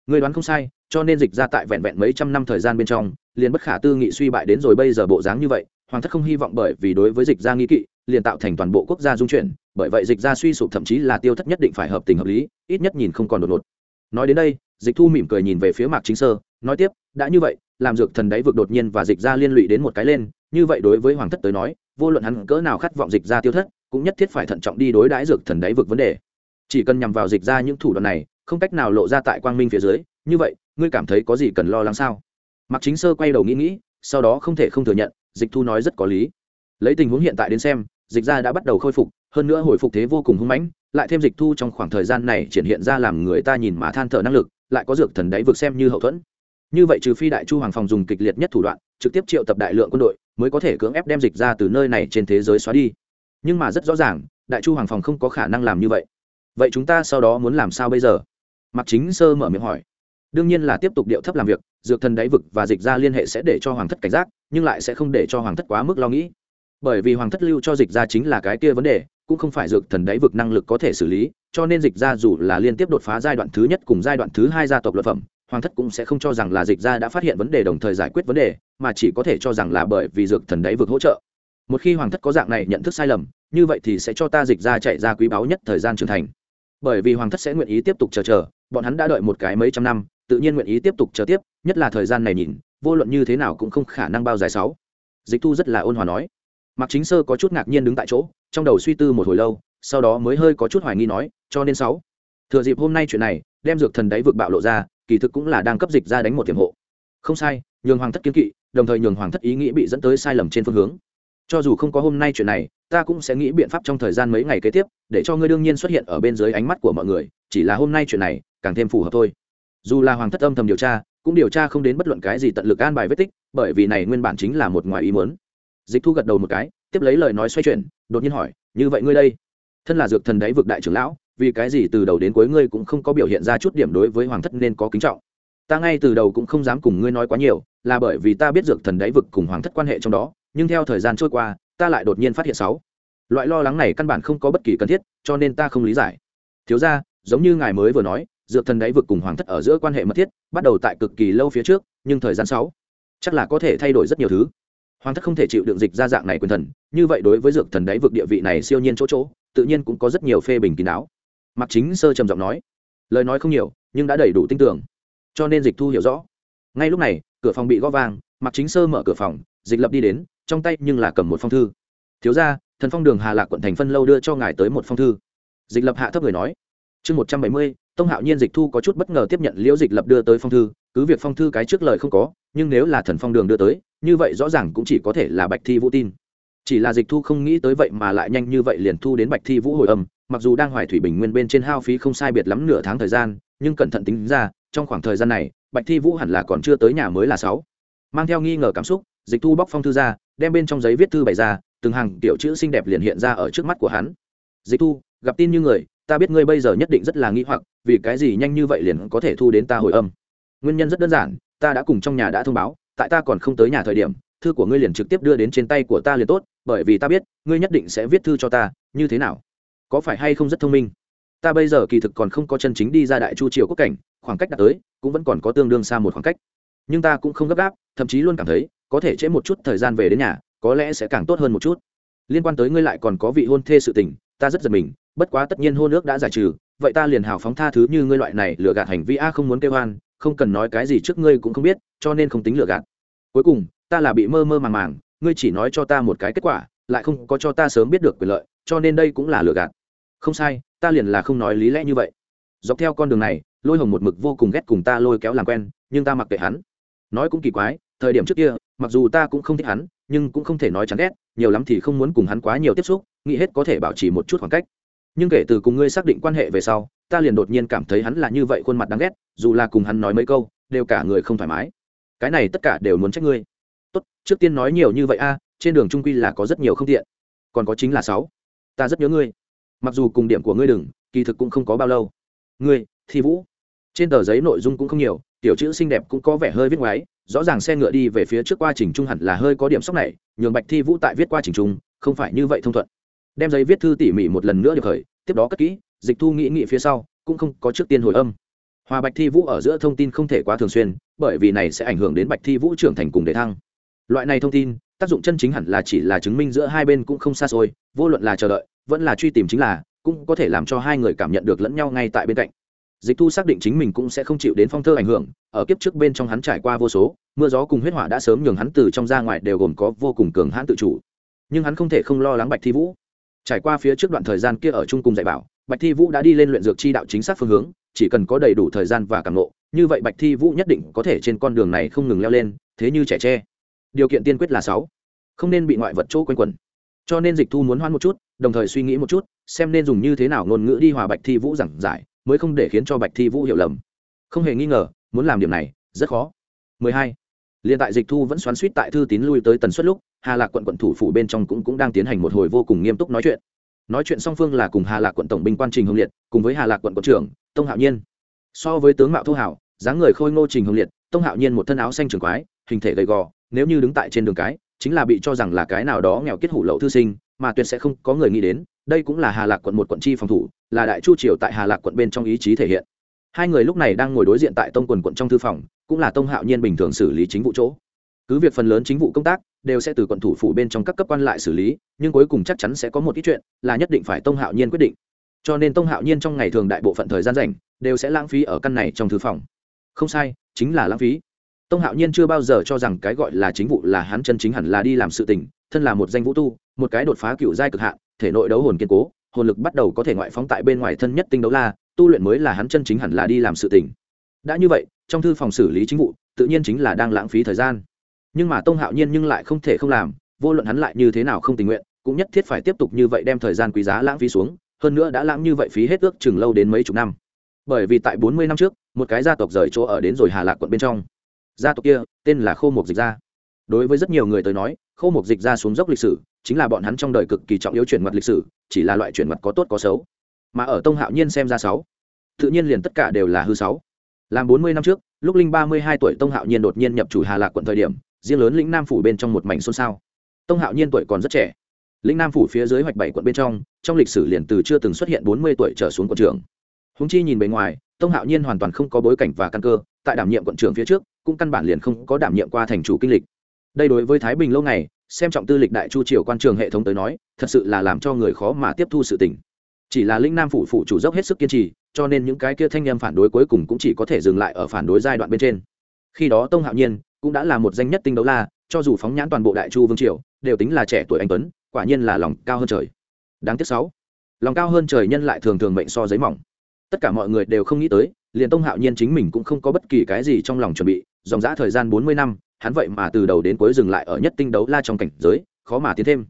Người đoán không sai, cho nên dịch ra tại vẹn vẹn mấy trăm năm thời gian bên trong, liền bất khả tư nghị suy bại đến rồi bây giờ bộ dáng như vậy, hoàng thất không hy vọng bởi vì đối với dịch ra nghi kỵ, liền tạo thành toàn bộ quốc gia dung chuyển, bởi vậy dịch ra suy sụp thậm chí là tiêu thất nhất định phải hợp tình hợp lý, ít nhất nhìn không còn đột ngột. Nói đến đây, dịch thu mỉm cười nhìn về phía mạc chính sơ nói tiếp, đã như vậy, làm dược thần đáy vực đột nhiên và dịch ra liên lụy đến một cái lên, như vậy đối với hoàng thất tới nói, vô luận hắn cỡ nào khát vọng dịch ra tiêu thất, cũng nhất thiết phải thận trọng đi đối đãi dược thần đáy vực vấn đề. Chỉ cần nhằm vào dịch ra những thủ đoạn này, không cách nào lộ ra tại quang minh phía dưới, như vậy, ngươi cảm thấy có gì cần lo lắng sao? Mặc chính sơ quay đầu nghĩ nghĩ, sau đó không thể không thừa nhận, dịch thu nói rất có lý. Lấy tình huống hiện tại đến xem, dịch ra đã bắt đầu khôi phục, hơn nữa hồi phục thế vô cùng hung mãnh, lại thêm dịch thu trong khoảng thời gian này triển hiện ra làm người ta nhìn mà than thở năng lực, lại có dược thần đáy vực xem như hậu thuẫn như vậy trừ phi đại chu hoàng phòng dùng kịch liệt nhất thủ đoạn, trực tiếp triệu tập đại lượng quân đội, mới có thể cưỡng ép đem dịch ra từ nơi này trên thế giới xóa đi. Nhưng mà rất rõ ràng, đại chu hoàng phòng không có khả năng làm như vậy. Vậy chúng ta sau đó muốn làm sao bây giờ? Mặc chính sơ mở miệng hỏi. Đương nhiên là tiếp tục điệu thấp làm việc, dược thần đáy vực và dịch ra liên hệ sẽ để cho hoàng thất cảnh giác, nhưng lại sẽ không để cho hoàng thất quá mức lo nghĩ. Bởi vì hoàng thất lưu cho dịch ra chính là cái kia vấn đề, cũng không phải dược thần đáy vực năng lực có thể xử lý, cho nên dịch ra dù là liên tiếp đột phá giai đoạn thứ nhất cùng giai đoạn thứ hai gia tộc luật phẩm hoàng thất cũng sẽ không cho rằng là dịch ra đã phát hiện vấn đề đồng thời giải quyết vấn đề, mà chỉ có thể cho rằng là bởi vì dược thần đáy vực hỗ trợ. Một khi hoàng thất có dạng này nhận thức sai lầm, như vậy thì sẽ cho ta dịch ra chạy ra quý báu nhất thời gian trưởng thành. Bởi vì hoàng thất sẽ nguyện ý tiếp tục chờ chờ, bọn hắn đã đợi một cái mấy trăm năm, tự nhiên nguyện ý tiếp tục chờ tiếp, nhất là thời gian này nhìn, vô luận như thế nào cũng không khả năng bao dài sáu. Dịch thu rất là ôn hòa nói. Mạc chính sơ có chút ngạc nhiên đứng tại chỗ, trong đầu suy tư một hồi lâu, sau đó mới hơi có chút hoài nghi nói, cho nên sáu. Thừa dịp hôm nay chuyện này, đem dược thần đáy vực bạo lộ ra kỳ thực cũng là đang cấp dịch ra đánh một tiềm hộ. Không sai, nhường hoàng thất kiến kỵ, đồng thời nhường hoàng thất ý nghĩ bị dẫn tới sai lầm trên phương hướng. Cho dù không có hôm nay chuyện này, ta cũng sẽ nghĩ biện pháp trong thời gian mấy ngày kế tiếp, để cho ngươi đương nhiên xuất hiện ở bên dưới ánh mắt của mọi người, chỉ là hôm nay chuyện này, càng thêm phù hợp thôi. Dù là hoàng thất âm thầm điều tra, cũng điều tra không đến bất luận cái gì tận lực an bài vết tích, bởi vì này nguyên bản chính là một ngoài ý muốn. Dịch thu gật đầu một cái, tiếp lấy lời nói xoay chuyển, đột nhiên hỏi, như vậy ngươi đây? Thân là dược thần đáy vực đại trưởng lão vì cái gì từ đầu đến cuối ngươi cũng không có biểu hiện ra chút điểm đối với hoàng thất nên có kính trọng. Ta ngay từ đầu cũng không dám cùng ngươi nói quá nhiều, là bởi vì ta biết dược thần đáy vực cùng hoàng thất quan hệ trong đó, nhưng theo thời gian trôi qua, ta lại đột nhiên phát hiện sáu. Loại lo lắng này căn bản không có bất kỳ cần thiết, cho nên ta không lý giải. Thiếu ra giống như ngài mới vừa nói, dược thần đáy vực cùng hoàng thất ở giữa quan hệ mật thiết, bắt đầu tại cực kỳ lâu phía trước, nhưng thời gian sáu, chắc là có thể thay đổi rất nhiều thứ. Hoàng thất không thể chịu đựng dịch ra dạng này quyền thần, như vậy đối với dược thần đáy vực địa vị này siêu nhiên chỗ chỗ, tự nhiên cũng có rất nhiều phê bình kín đáo mặc chính sơ trầm giọng nói, lời nói không nhiều, nhưng đã đầy đủ tin tưởng, cho nên dịch thu hiểu rõ. Ngay lúc này, cửa phòng bị gõ vang mặc chính sơ mở cửa phòng, dịch lập đi đến, trong tay nhưng là cầm một phong thư. Thiếu ra thần phong đường hà lạc quận thành phân lâu đưa cho ngài tới một phong thư. Dịch lập hạ thấp người nói. Chương một trăm bảy mươi, tông hạo nhiên dịch thu có chút bất ngờ tiếp nhận liễu dịch lập đưa tới phong thư, cứ việc phong thư cái trước lời không có, nhưng nếu là thần phong đường đưa tới, như vậy rõ ràng cũng chỉ có thể là bạch thi vũ tin. Chỉ là dịch thu không nghĩ tới vậy mà lại nhanh như vậy liền thu đến bạch thi vũ hồi âm mặc dù đang hoài thủy bình nguyên bên trên hao phí không sai biệt lắm nửa tháng thời gian, nhưng cẩn thận tính ra, trong khoảng thời gian này, bạch thi vũ hẳn là còn chưa tới nhà mới là sáu. Mang theo nghi ngờ cảm xúc, dịch thu bóc phong thư ra, đem bên trong giấy viết thư bày ra, từng hàng tiểu chữ xinh đẹp liền hiện ra ở trước mắt của hắn. Dịch thu, gặp tin như người, ta biết ngươi bây giờ nhất định rất là nghi hoặc, vì cái gì nhanh như vậy liền có thể thu đến ta hồi âm? Nguyên nhân rất đơn giản, ta đã cùng trong nhà đã thông báo, tại ta còn không tới nhà thời điểm, thư của ngươi liền trực tiếp đưa đến trên tay của ta liền tốt, bởi vì ta biết, ngươi nhất định sẽ viết thư cho ta, như thế nào? Có phải hay không rất thông minh? Ta bây giờ kỳ thực còn không có chân chính đi ra đại chu triều quốc cảnh, khoảng cách đã tới, cũng vẫn còn có tương đương xa một khoảng cách. Nhưng ta cũng không gấp gáp, thậm chí luôn cảm thấy, có thể trễ một chút thời gian về đến nhà, có lẽ sẽ càng tốt hơn một chút. Liên quan tới ngươi lại còn có vị hôn thê sự tình, ta rất giật mình, bất quá tất nhiên hôn ước đã giải trừ, vậy ta liền hào phóng tha thứ như ngươi loại này lừa gạt hành vi a không muốn kêu hoan không cần nói cái gì trước ngươi cũng không biết, cho nên không tính lừa gạt. Cuối cùng, ta là bị mơ mơ màng màng, ngươi chỉ nói cho ta một cái kết quả, lại không có cho ta sớm biết được quyền lợi, cho nên đây cũng là lừa gạt không sai, ta liền là không nói lý lẽ như vậy. Dọc theo con đường này, lôi hồng một mực vô cùng ghét cùng ta lôi kéo làm quen, nhưng ta mặc kệ hắn. Nói cũng kỳ quái, thời điểm trước kia, mặc dù ta cũng không thích hắn, nhưng cũng không thể nói chán ghét, nhiều lắm thì không muốn cùng hắn quá nhiều tiếp xúc, nghĩ hết có thể bảo trì một chút khoảng cách. Nhưng kể từ cùng ngươi xác định quan hệ về sau, ta liền đột nhiên cảm thấy hắn là như vậy khuôn mặt đáng ghét, dù là cùng hắn nói mấy câu, đều cả người không thoải mái. Cái này tất cả đều muốn trách ngươi. Tốt, trước tiên nói nhiều như vậy a, trên đường trung quy là có rất nhiều không tiện. Còn có chính là sáu. Ta rất nhớ ngươi mặc dù cùng điểm của ngươi đừng, kỳ thực cũng không có bao lâu. Ngươi, thi vũ. Trên tờ giấy nội dung cũng không nhiều, tiểu chữ xinh đẹp cũng có vẻ hơi viết ngoái, rõ ràng xe ngựa đi về phía trước qua trình trung hẳn là hơi có điểm sốc này, nhường bạch thi vũ tại viết qua trình trung, không phải như vậy thông thuận. Đem giấy viết thư tỉ mỉ một lần nữa được khởi, tiếp đó cất kỹ, dịch thu nghĩ nghĩ phía sau, cũng không có trước tiên hồi âm. Hòa bạch thi vũ ở giữa thông tin không thể quá thường xuyên, bởi vì này sẽ ảnh hưởng đến bạch thi vũ trưởng thành cùng đề thăng. Loại này thông tin, tác dụng chân chính hẳn là chỉ là chứng minh giữa hai bên cũng không xa xôi, vô luận là chờ đợi vẫn là truy tìm chính là, cũng có thể làm cho hai người cảm nhận được lẫn nhau ngay tại bên cạnh. Dịch thu xác định chính mình cũng sẽ không chịu đến phong thơ ảnh hưởng, ở kiếp trước bên trong hắn trải qua vô số, mưa gió cùng huyết hỏa đã sớm nhường hắn từ trong ra ngoài đều gồm có vô cùng cường hãn tự chủ. Nhưng hắn không thể không lo lắng bạch thi vũ. Trải qua phía trước đoạn thời gian kia ở chung cùng dạy bảo, bạch thi vũ đã đi lên luyện dược chi đạo chính xác phương hướng, chỉ cần có đầy đủ thời gian và cảm ngộ, như vậy bạch thi vũ nhất định có thể trên con đường này không ngừng leo lên, thế như trẻ tre. Điều kiện tiên quyết là sáu. Không nên bị ngoại vật chỗ quanh quẩn. Cho nên dịch thu muốn hoan một chút đồng thời suy nghĩ một chút, xem nên dùng như thế nào ngôn ngữ đi hòa bạch thi vũ giảng giải, mới không để khiến cho bạch thi vũ hiểu lầm. Không hề nghi ngờ, muốn làm điểm này, rất khó. 12. Liên tại dịch thu vẫn xoắn suýt tại thư tín lui tới tần suất lúc, hà lạc quận quận thủ phủ bên trong cũng cũng đang tiến hành một hồi vô cùng nghiêm túc nói chuyện. Nói chuyện song phương là cùng hà lạc quận tổng binh quan trình hồng liệt, cùng với hà lạc quận quận trưởng, tông hạo nhiên. So với tướng mạo thu hảo, dáng người khôi ngô trình hồng liệt, tông hạo nhiên một thân áo xanh trường quái, hình thể gầy gò, nếu như đứng tại trên đường cái, chính là bị cho rằng là cái nào đó nghèo kết hủ lậu thư sinh mà tuyệt sẽ không có người nghĩ đến, đây cũng là hà lạc quận một quận chi phòng thủ, là đại chu triều tại hà lạc quận bên trong ý chí thể hiện. Hai người lúc này đang ngồi đối diện tại tông quần quận trong thư phòng, cũng là tông hạo nhiên bình thường xử lý chính vụ chỗ. Cứ việc phần lớn chính vụ công tác đều sẽ từ quận thủ phủ bên trong các cấp quan lại xử lý, nhưng cuối cùng chắc chắn sẽ có một ít chuyện là nhất định phải tông hạo nhiên quyết định. Cho nên tông hạo nhiên trong ngày thường đại bộ phận thời gian rảnh đều sẽ lãng phí ở căn này trong thư phòng. Không sai, chính là lãng phí tông hạo nhiên chưa bao giờ cho rằng cái gọi là chính vụ là hắn chân chính hẳn là đi làm sự tình, thân là một danh vũ tu, một cái đột phá cựu giai cực hạn, thể nội đấu hồn kiên cố, hồn lực bắt đầu có thể ngoại phóng tại bên ngoài thân nhất tinh đấu la, tu luyện mới là hắn chân chính hẳn là đi làm sự tình. Đã như vậy, trong thư phòng xử lý chính vụ, tự nhiên chính là đang lãng phí thời gian. Nhưng mà tông hạo nhiên nhưng lại không thể không làm, vô luận hắn lại như thế nào không tình nguyện, cũng nhất thiết phải tiếp tục như vậy đem thời gian quý giá lãng phí xuống, hơn nữa đã lãng như vậy phí hết ước chừng lâu đến mấy chục năm. Bởi vì tại bốn mươi năm trước, một cái gia tộc rời chỗ ở đến rồi hà lạc quận bên trong gia tộc kia, tên là khô mục dịch gia. Đối với rất nhiều người tới nói, khô mục dịch gia xuống dốc lịch sử, chính là bọn hắn trong đời cực kỳ trọng yếu chuyển mặt lịch sử, chỉ là loại chuyển mặt có tốt có xấu. Mà ở tông hạo nhiên xem ra sáu, tự nhiên liền tất cả đều là hư sáu. Làm bốn mươi năm trước, lúc linh ba mươi hai tuổi tông hạo nhiên đột nhiên nhập chủ hà lạc quận thời điểm, riêng lớn lĩnh nam phủ bên trong một mảnh xôn xao. Tông hạo nhiên tuổi còn rất trẻ. Lĩnh nam phủ phía dưới hoạch bảy quận bên trong trong lịch sử liền từ chưa từng xuất hiện bốn mươi tuổi trở xuống quận trưởng. Húng chi nhìn bề ngoài, tông hạo nhiên hoàn toàn không có bối cảnh và căn cơ, tại đảm nhiệm quận trưởng phía trước cũng căn bản liền không có đảm nhiệm qua thành chủ kinh lịch. Đây đối với thái bình lâu ngày, xem trọng tư lịch đại chu triều quan trường hệ thống tới nói, thật sự là làm cho người khó mà tiếp thu sự tình. Chỉ là linh nam phủ phụ chủ dốc hết sức kiên trì, cho nên những cái kia thanh em phản đối cuối cùng cũng chỉ có thể dừng lại ở phản đối giai đoạn bên trên. Khi đó tông hạo nhiên cũng đã là một danh nhất tinh đấu la, cho dù phóng nhãn toàn bộ đại chu vương triều, đều tính là trẻ tuổi anh tuấn, quả nhiên là lòng cao hơn trời. Đáng tiếc sáu, lòng cao hơn trời nhân lại thường thường mệnh so giấy mỏng. Tất cả mọi người đều không nghĩ tới, liền tông hạo nhiên chính mình cũng không có bất kỳ cái gì trong lòng chuẩn bị dòng dã thời gian bốn mươi năm, hắn vậy mà từ đầu đến cuối dừng lại ở nhất tinh đấu la trong cảnh giới, khó mà tiến thêm.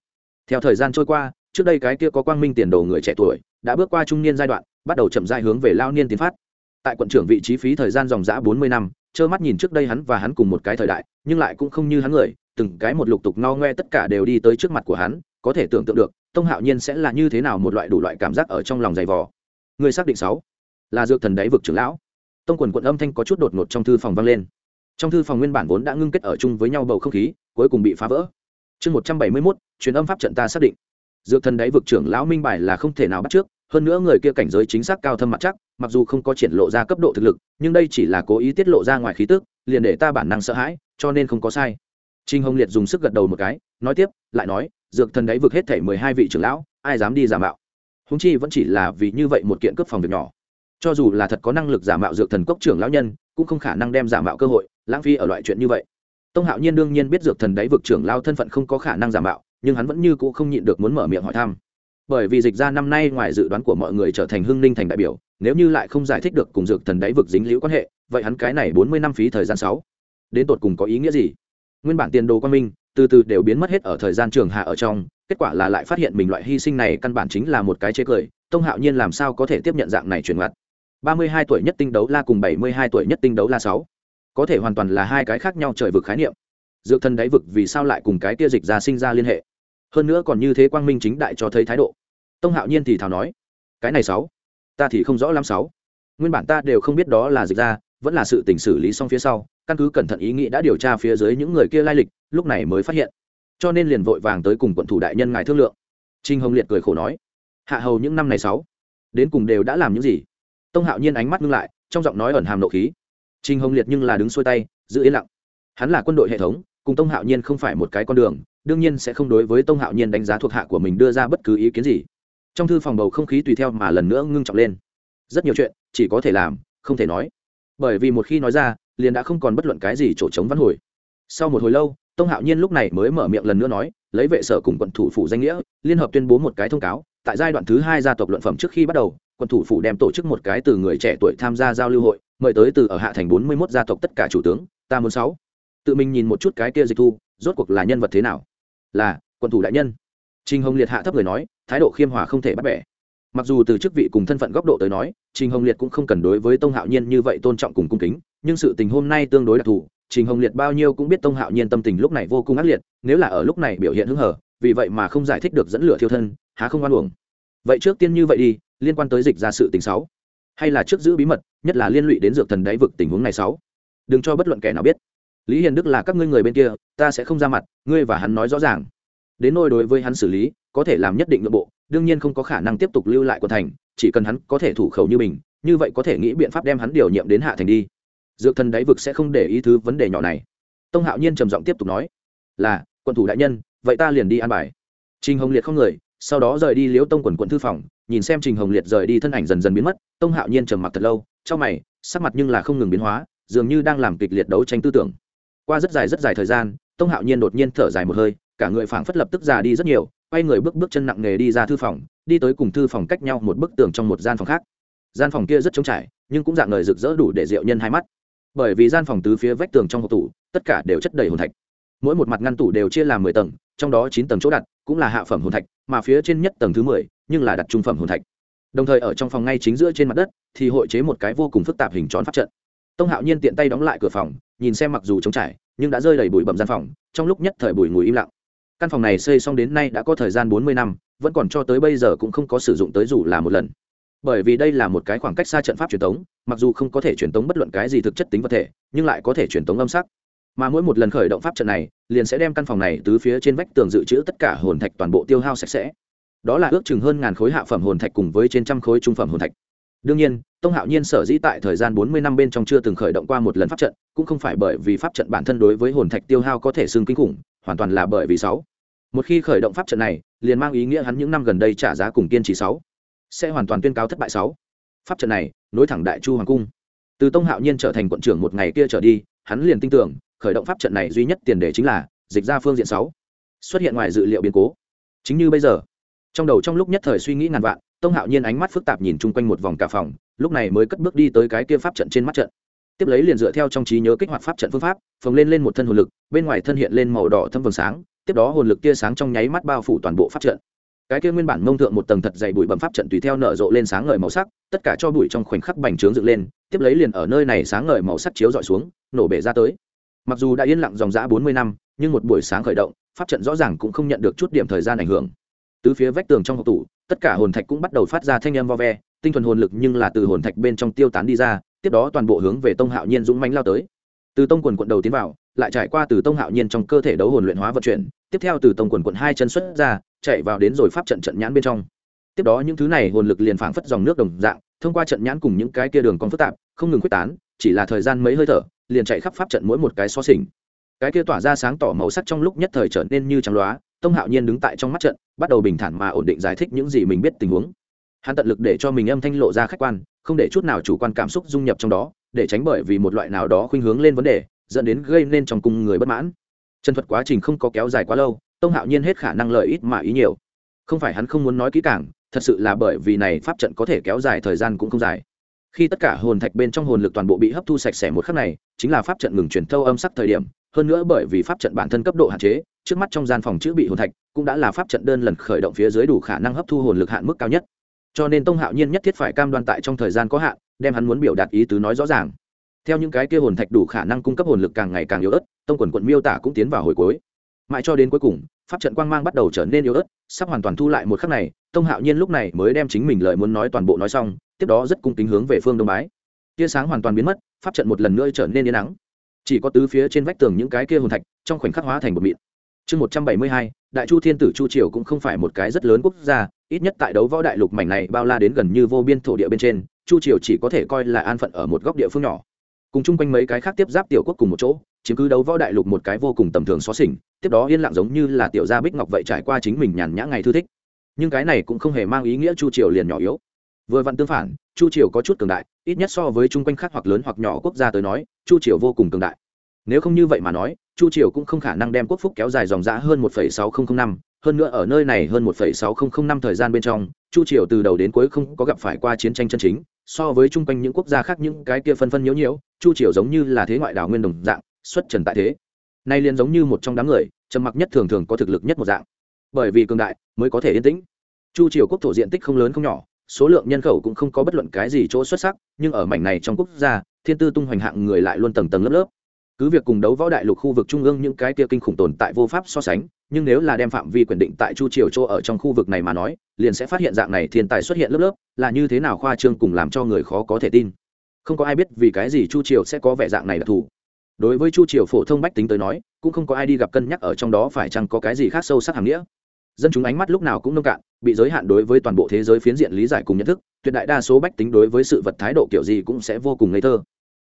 Theo thời gian trôi qua, trước đây cái kia có quang minh tiền đồ người trẻ tuổi, đã bước qua trung niên giai đoạn, bắt đầu chậm dại hướng về lao niên tiến phát. Tại quận trưởng vị trí phí thời gian dòng dã bốn mươi năm, trơ mắt nhìn trước đây hắn và hắn cùng một cái thời đại, nhưng lại cũng không như hắn người, từng cái một lục tục no ngoe tất cả đều đi tới trước mặt của hắn, có thể tưởng tượng được, tông hạo nhiên sẽ là như thế nào một loại đủ loại cảm giác ở trong lòng dày vò. Người xác định sáu, là dược thần đáy vực trưởng lão. Tông quần quận âm thanh có chút đột ngột trong thư phòng vang lên trong thư phòng nguyên bản vốn đã ngưng kết ở chung với nhau bầu không khí, cuối cùng bị phá vỡ. Chương một trăm bảy mươi mốt, truyền âm pháp trận ta xác định. Dược thần đáy vực trưởng lão minh bài là không thể nào bắt trước, hơn nữa người kia cảnh giới chính xác cao thâm mặt chắc, mặc dù không có triển lộ ra cấp độ thực lực, nhưng đây chỉ là cố ý tiết lộ ra ngoài khí tức, liền để ta bản năng sợ hãi, cho nên không có sai. Trinh hồng liệt dùng sức gật đầu một cái, nói tiếp, lại nói, dược thần đáy vực hết thể mười hai vị trưởng lão, ai dám đi giả mạo? Húng chi vẫn chỉ là vì như vậy một kiện cướp phòng việc nhỏ. Cho dù là thật có năng lực giả mạo dược thần cốc trưởng lão nhân, cũng không khả năng đem giả mạo cơ hội lãng phí ở loại chuyện như vậy. Tông hạo nhiên đương nhiên biết dược thần đáy vực trưởng lao thân phận không có khả năng giả mạo, nhưng hắn vẫn như cũ không nhịn được muốn mở miệng hỏi thăm. Bởi vì dịch ra năm nay ngoài dự đoán của mọi người trở thành hưng ninh thành đại biểu, nếu như lại không giải thích được cùng dược thần đáy vực dính liễu quan hệ, vậy hắn cái này bốn mươi năm phí thời gian sáu. Đến tột cùng có ý nghĩa gì? Nguyên bản tiền đồ quan minh, từ từ đều biến mất hết ở thời gian trường hạ ở trong, kết quả là lại phát hiện mình loại hy sinh này căn bản chính là một cái chế cười, tông hạo nhiên làm sao có thể tiếp nhận dạng này chuyển mặt? ba mươi hai tuổi nhất tinh đấu la cùng bảy mươi hai tuổi nhất tinh đấu la sáu có thể hoàn toàn là hai cái khác nhau trời vực khái niệm. Dược thần đáy vực vì sao lại cùng cái kia dịch ra sinh ra liên hệ? Hơn nữa còn như thế quang minh chính đại cho thấy thái độ. Tông hạo nhiên thì thào nói, cái này sáu, ta thì không rõ lắm sáu. Nguyên bản ta đều không biết đó là dịch ra, vẫn là sự tình xử lý xong phía sau, căn cứ cẩn thận ý nghĩ đã điều tra phía dưới những người kia lai lịch, lúc này mới phát hiện. Cho nên liền vội vàng tới cùng quận thủ đại nhân ngài thương lượng. Trinh hồng liệt cười khổ nói, hạ hầu những năm này sáu, đến cùng đều đã làm những gì? Tông hạo nhiên ánh mắt ngưng lại, trong giọng nói ẩn hàm nộ khí Trình hồng liệt nhưng là đứng xuôi tay, giữ yên lặng. Hắn là quân đội hệ thống, cùng tông hạo nhiên không phải một cái con đường, đương nhiên sẽ không đối với tông hạo nhiên đánh giá thuộc hạ của mình đưa ra bất cứ ý kiến gì. Trong thư phòng bầu không khí tùy theo mà lần nữa ngưng trọng lên. Rất nhiều chuyện, chỉ có thể làm, không thể nói. Bởi vì một khi nói ra, liền đã không còn bất luận cái gì chỗ trống văn hồi. Sau một hồi lâu, tông hạo nhiên lúc này mới mở miệng lần nữa nói, lấy vệ sở cùng quận thủ phủ danh nghĩa, liên hợp tuyên bố một cái thông cáo, tại giai đoạn thứ hai gia tộc luận phẩm trước khi bắt đầu, quận thủ phủ đem tổ chức một cái từ người trẻ tuổi tham gia giao lưu hội mời tới từ ở hạ thành bốn mươi 41 gia tộc tất cả chủ tướng, ta muốn sáu. Tự mình nhìn một chút cái kia dịch thu, rốt cuộc là nhân vật thế nào? Là quân thủ đại nhân. Trình hồng liệt hạ thấp người nói, thái độ khiêm hòa không thể bắt bẻ. Mặc dù từ chức vị cùng thân phận góc độ tới nói, trình hồng liệt cũng không cần đối với tông hạo nhiên như vậy tôn trọng cùng cung kính, nhưng sự tình hôm nay tương đối đặc thù, trình hồng liệt bao nhiêu cũng biết tông hạo nhiên tâm tình lúc này vô cùng ác liệt, nếu là ở lúc này biểu hiện hứng hở, vì vậy mà không giải thích được dẫn lửa thiêu thân, há không oan uổng. Vậy trước tiên như vậy đi, liên quan tới dịch ra sự tình sáu hay là trước giữ bí mật, nhất là liên lụy đến dược thần đáy vực tình huống này sáu. Đừng cho bất luận kẻ nào biết. Lý hiền đức là các ngươi người bên kia, ta sẽ không ra mặt, ngươi và hắn nói rõ ràng. Đến nôi đối với hắn xử lý, có thể làm nhất định nội bộ, đương nhiên không có khả năng tiếp tục lưu lại quận thành, chỉ cần hắn có thể thủ khẩu như mình, như vậy có thể nghĩ biện pháp đem hắn điều nhiệm đến hạ thành đi. Dược thần đáy vực sẽ không để ý thứ vấn đề nhỏ này. Tông hạo nhiên trầm giọng tiếp tục nói, là, quận thủ đại nhân, vậy ta liền đi an bài. Trình hồng liệt không người, sau đó rời đi liễu tông quần quận thư phòng nhìn xem trình hồng liệt rời đi thân ảnh dần dần biến mất, tông hạo nhiên trầm mặc thật lâu trong mày, sắc mặt nhưng là không ngừng biến hóa, dường như đang làm kịch liệt đấu tranh tư tưởng. Qua rất dài rất dài thời gian, tông hạo nhiên đột nhiên thở dài một hơi, cả người phảng phất lập tức già đi rất nhiều, quay người bước bước chân nặng nề đi ra thư phòng, đi tới cùng thư phòng cách nhau một bức tường trong một gian phòng khác. Gian phòng kia rất trống trải, nhưng cũng dạng người rực rỡ đủ để rượu nhân hai mắt. Bởi vì gian phòng tứ phía vách tường trong hộp tủ, tất cả đều chất đầy hồn thạch. Mỗi một mặt ngăn tủ đều chia làm mười tầng, trong đó chín tầng chỗ đặt cũng là hạ phẩm hồn thạch, mà phía trên nhất tầng thứ mười nhưng là đặt trung phẩm hồn thạch. Đồng thời ở trong phòng ngay chính giữa trên mặt đất, thì hội chế một cái vô cùng phức tạp hình tròn pháp trận. Tông hạo nhiên tiện tay đóng lại cửa phòng, nhìn xem mặc dù trống trải, nhưng đã rơi đầy bụi bậm gian phòng, trong lúc nhất thời bụi ngùi im lặng. Căn phòng này xây xong đến nay đã có thời gian bốn mươi năm, vẫn còn cho tới bây giờ cũng không có sử dụng tới dù là một lần. Bởi vì đây là một cái khoảng cách xa trận pháp truyền thống mặc dù không có thể truyền thống bất luận cái gì thực chất tính vật thể, nhưng lại có thể truyền thống âm sắc. Mà mỗi một lần khởi động pháp trận này, liền sẽ đem căn phòng này từ phía trên vách tường dự trữ tất cả hồn thạch toàn bộ tiêu hao sạch sẽ đó là ước chừng hơn ngàn khối hạ phẩm hồn thạch cùng với trên trăm khối trung phẩm hồn thạch. Đương nhiên, tông hạo nhiên sở dĩ tại thời gian bốn mươi năm bên trong chưa từng khởi động qua một lần pháp trận, cũng không phải bởi vì pháp trận bản thân đối với hồn thạch tiêu hao có thể xương kinh khủng, hoàn toàn là bởi vì sáu. Một khi khởi động pháp trận này, liền mang ý nghĩa hắn những năm gần đây trả giá cùng kiên trì sáu. Sẽ hoàn toàn tuyên cáo thất bại sáu. Pháp trận này, nối thẳng đại chu hoàng cung. Từ tông hạo nhiên trở thành quận trưởng một ngày kia trở đi, hắn liền tin tưởng, khởi động pháp trận này duy nhất tiền đề chính là, dịch ra phương diện sáu. Xuất hiện ngoài dự liệu biến cố. Chính như bây giờ trong đầu trong lúc nhất thời suy nghĩ ngàn vạn, tông hạo nhiên ánh mắt phức tạp nhìn chung quanh một vòng cả phòng, lúc này mới cất bước đi tới cái kia pháp trận trên mắt trận. Tiếp lấy liền dựa theo trong trí nhớ kích hoạt pháp trận phương pháp, phồng lên lên một thân hồn lực, bên ngoài thân hiện lên màu đỏ thâm vầng sáng, tiếp đó hồn lực tia sáng trong nháy mắt bao phủ toàn bộ pháp trận. Cái kia nguyên bản mông thượng một tầng thật dày bụi bẩm pháp trận tùy theo nở rộ lên sáng ngời màu sắc, tất cả cho bụi trong khoảnh khắc bành trướng dựng lên, tiếp lấy liền ở nơi này sáng ngời màu sắc chiếu dọi xuống, nổ bể ra tới. Mặc dù đã yên lặng dòng dã bốn mươi năm, nhưng một buổi sáng khởi động, pháp trận rõ ràng cũng không nhận được chút điểm thời gian ảnh hưởng từ phía vách tường trong hộp tủ, tất cả hồn thạch cũng bắt đầu phát ra thanh âm vo ve, tinh thuần hồn lực nhưng là từ hồn thạch bên trong tiêu tán đi ra, tiếp đó toàn bộ hướng về tông hạo nhiên dũng mánh lao tới. Từ tông quần quận đầu tiến vào, lại trải qua từ tông hạo nhiên trong cơ thể đấu hồn luyện hóa vận chuyển, tiếp theo từ tông quần quận hai chân xuất ra, chạy vào đến rồi pháp trận trận nhãn bên trong. Tiếp đó những thứ này hồn lực liền phảng phất dòng nước đồng dạng, thông qua trận nhãn cùng những cái kia đường còn phức tạp, không ngừng quyết tán, chỉ là thời gian mấy hơi thở, liền chạy khắp pháp trận mỗi một cái xó xỉnh. Cái kia tỏa ra sáng tỏ màu sắc trong lúc nhất thời trở nên như trắng loá tông hạo nhiên đứng tại trong mắt trận, bắt đầu bình thản mà ổn định giải thích những gì mình biết tình huống. Hắn tận lực để cho mình âm thanh lộ ra khách quan, không để chút nào chủ quan cảm xúc dung nhập trong đó, để tránh bởi vì một loại nào đó khuynh hướng lên vấn đề, dẫn đến gây nên trong cung người bất mãn. Chân thuật quá trình không có kéo dài quá lâu, tông hạo nhiên hết khả năng lợi ít mà ý nhiều. Không phải hắn không muốn nói kỹ càng, thật sự là bởi vì này pháp trận có thể kéo dài thời gian cũng không dài. Khi tất cả hồn thạch bên trong hồn lực toàn bộ bị hấp thu sạch sẽ một khắc này, chính là pháp trận ngừng truyền thâu âm sắc thời điểm, hơn nữa bởi vì pháp trận bản thân cấp độ hạn chế trước mắt trong gian phòng chữ bị hồn thạch cũng đã là pháp trận đơn lần khởi động phía dưới đủ khả năng hấp thu hồn lực hạn mức cao nhất. Cho nên tông hạo nhiên nhất thiết phải cam đoan tại trong thời gian có hạn, đem hắn muốn biểu đạt ý tứ nói rõ ràng. Theo những cái kia hồn thạch đủ khả năng cung cấp hồn lực càng ngày càng yếu ớt, tông quần quận miêu tả cũng tiến vào hồi cuối. Mãi cho đến cuối cùng, pháp trận quang mang bắt đầu trở nên yếu ớt, sắp hoàn toàn thu lại một khắc này, tông hạo nhiên lúc này mới đem chính mình lời muốn nói toàn bộ nói xong, tiếp đó rất cung kính hướng về phương đông bái. Tia sáng hoàn toàn biến mất, pháp trận một lần nữa trở nên yên nắng chỉ có tứ phía trên vách tường những cái kia hồn thạch, trong khoảnh khắc hóa thành một mịn chương một trăm bảy mươi hai, đại chu thiên tử chu triều cũng không phải một cái rất lớn quốc gia, ít nhất tại đấu võ đại lục mảnh này bao la đến gần như vô biên thổ địa bên trên, chu triều chỉ có thể coi là an phận ở một góc địa phương nhỏ. Cùng chung quanh mấy cái khác tiếp giáp tiểu quốc cùng một chỗ, chiếm cứ đấu võ đại lục một cái vô cùng tầm thường xó xỉnh, tiếp đó yên lặng giống như là tiểu gia bích ngọc vậy trải qua chính mình nhàn nhã ngày thư thích. Nhưng cái này cũng không hề mang ý nghĩa chu triều liền nhỏ yếu. Vừa vặn tương phản, chu triều có chút cường đại, ít nhất so với chung quanh khác hoặc lớn hoặc nhỏ quốc gia tới nói, chu triều vô cùng cường đại. Nếu không như vậy mà nói chu triều cũng không khả năng đem quốc phúc kéo dài dòng dã hơn một sáu nghìn năm, hơn nữa ở nơi này hơn một sáu nghìn năm thời gian bên trong, chu triều từ đầu đến cuối không có gặp phải qua chiến tranh chân chính, so với chung quanh những quốc gia khác những cái kia phân phân nhiễu nhiễu, chu triều giống như là thế ngoại đảo nguyên đồng dạng, xuất trần tại thế. Nay liền giống như một trong đám người, trầm mặc nhất thường thường có thực lực nhất một dạng. Bởi vì cường đại mới có thể yên tĩnh. Chu triều quốc thổ diện tích không lớn không nhỏ, số lượng nhân khẩu cũng không có bất luận cái gì chỗ xuất sắc, nhưng ở mảnh này trong quốc gia, thiên tư tung hoành hạng người lại luôn tầng tầng lớp lớp cứ việc cùng đấu võ đại lục khu vực trung ương những cái kia kinh khủng tồn tại vô pháp so sánh, nhưng nếu là đem phạm vi quyền định tại chu triều chỗ ở trong khu vực này mà nói, liền sẽ phát hiện dạng này thiên tài xuất hiện lớp lớp, là như thế nào khoa trương cùng làm cho người khó có thể tin. Không có ai biết vì cái gì chu triều sẽ có vẻ dạng này đặc thù đối với chu triều phổ thông bách tính tới nói, cũng không có ai đi gặp cân nhắc ở trong đó phải chăng có cái gì khác sâu sắc hàm nghĩa. Dân chúng ánh mắt lúc nào cũng nông cạn, bị giới hạn đối với toàn bộ thế giới phiến diện lý giải cùng nhận thức, tuyệt đại đa số bách tính đối với sự vật thái độ kiểu gì cũng sẽ vô cùng ngây thơ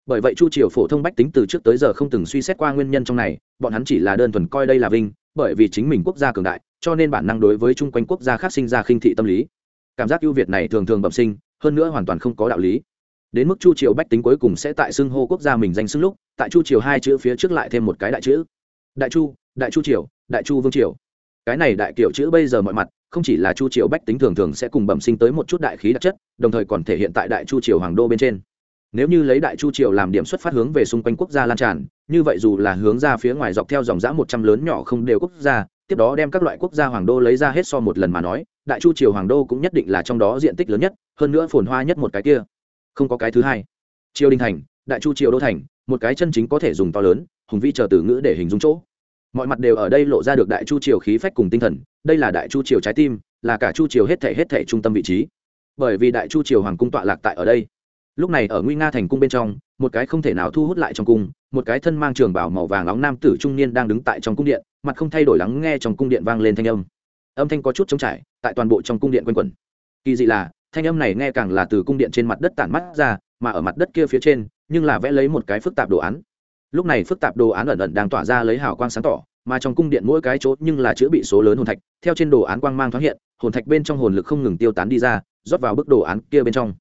bởi vậy chu triều phổ thông bách tính từ trước tới giờ không từng suy xét qua nguyên nhân trong này, bọn hắn chỉ là đơn thuần coi đây là vinh, bởi vì chính mình quốc gia cường đại, cho nên bản năng đối với chung quanh quốc gia khác sinh ra khinh thị tâm lý. Cảm giác ưu việt này thường thường bẩm sinh, hơn nữa hoàn toàn không có đạo lý. Đến mức chu triều bách tính cuối cùng sẽ tại xưng hô quốc gia mình danh xưng lúc, tại chu triều hai chữ phía trước lại thêm một cái đại chữ. Đại chu đại chu triều, đại chu vương triều. Cái này đại kiểu chữ bây giờ mọi mặt, không chỉ là chu triều bách tính thường thường sẽ cùng bẩm sinh tới một chút đại khí đặc chất, đồng thời còn thể hiện tại đại chu triều hoàng đô bên trên nếu như lấy đại chu triều làm điểm xuất phát hướng về xung quanh quốc gia lan tràn, như vậy dù là hướng ra phía ngoài dọc theo dòng giã một trăm lớn nhỏ không đều quốc gia, tiếp đó đem các loại quốc gia hoàng đô lấy ra hết so một lần mà nói, đại chu triều hoàng đô cũng nhất định là trong đó diện tích lớn nhất, hơn nữa phồn hoa nhất một cái kia. Không có cái thứ hai. Triều đình thành, đại chu triều đô thành, một cái chân chính có thể dùng to lớn, hùng vĩ chờ từ ngữ để hình dung chỗ. Mọi mặt đều ở đây lộ ra được đại chu triều khí phách cùng tinh thần, đây là đại chu triều trái tim, là cả chu triều hết thể hết thể trung tâm vị trí. Bởi vì đại chu triều hoàng cung tọa lạc tại ở đây lúc này ở nguy nga thành cung bên trong, một cái không thể nào thu hút lại trong cung, một cái thân mang trường bảo màu vàng nóng nam tử trung niên đang đứng tại trong cung điện, mặt không thay đổi lắng nghe trong cung điện vang lên thanh âm. Âm thanh có chút trống trải, tại toàn bộ trong cung điện quanh quẩn. Kỳ dị là, thanh âm này nghe càng là từ cung điện trên mặt đất tản mắt ra, mà ở mặt đất kia phía trên, nhưng là vẽ lấy một cái phức tạp đồ án. Lúc này phức tạp đồ án ẩn ẩn đang tỏa ra lấy hào quang sáng tỏ, mà trong cung điện mỗi cái chốt nhưng là chữ bị số lớn hồn thạch, theo trên đồ án quang mang thoáng hiện, hồn thạch bên trong hồn lực không ngừng tiêu tán đi ra, rót vào bức đồ án kia bên trong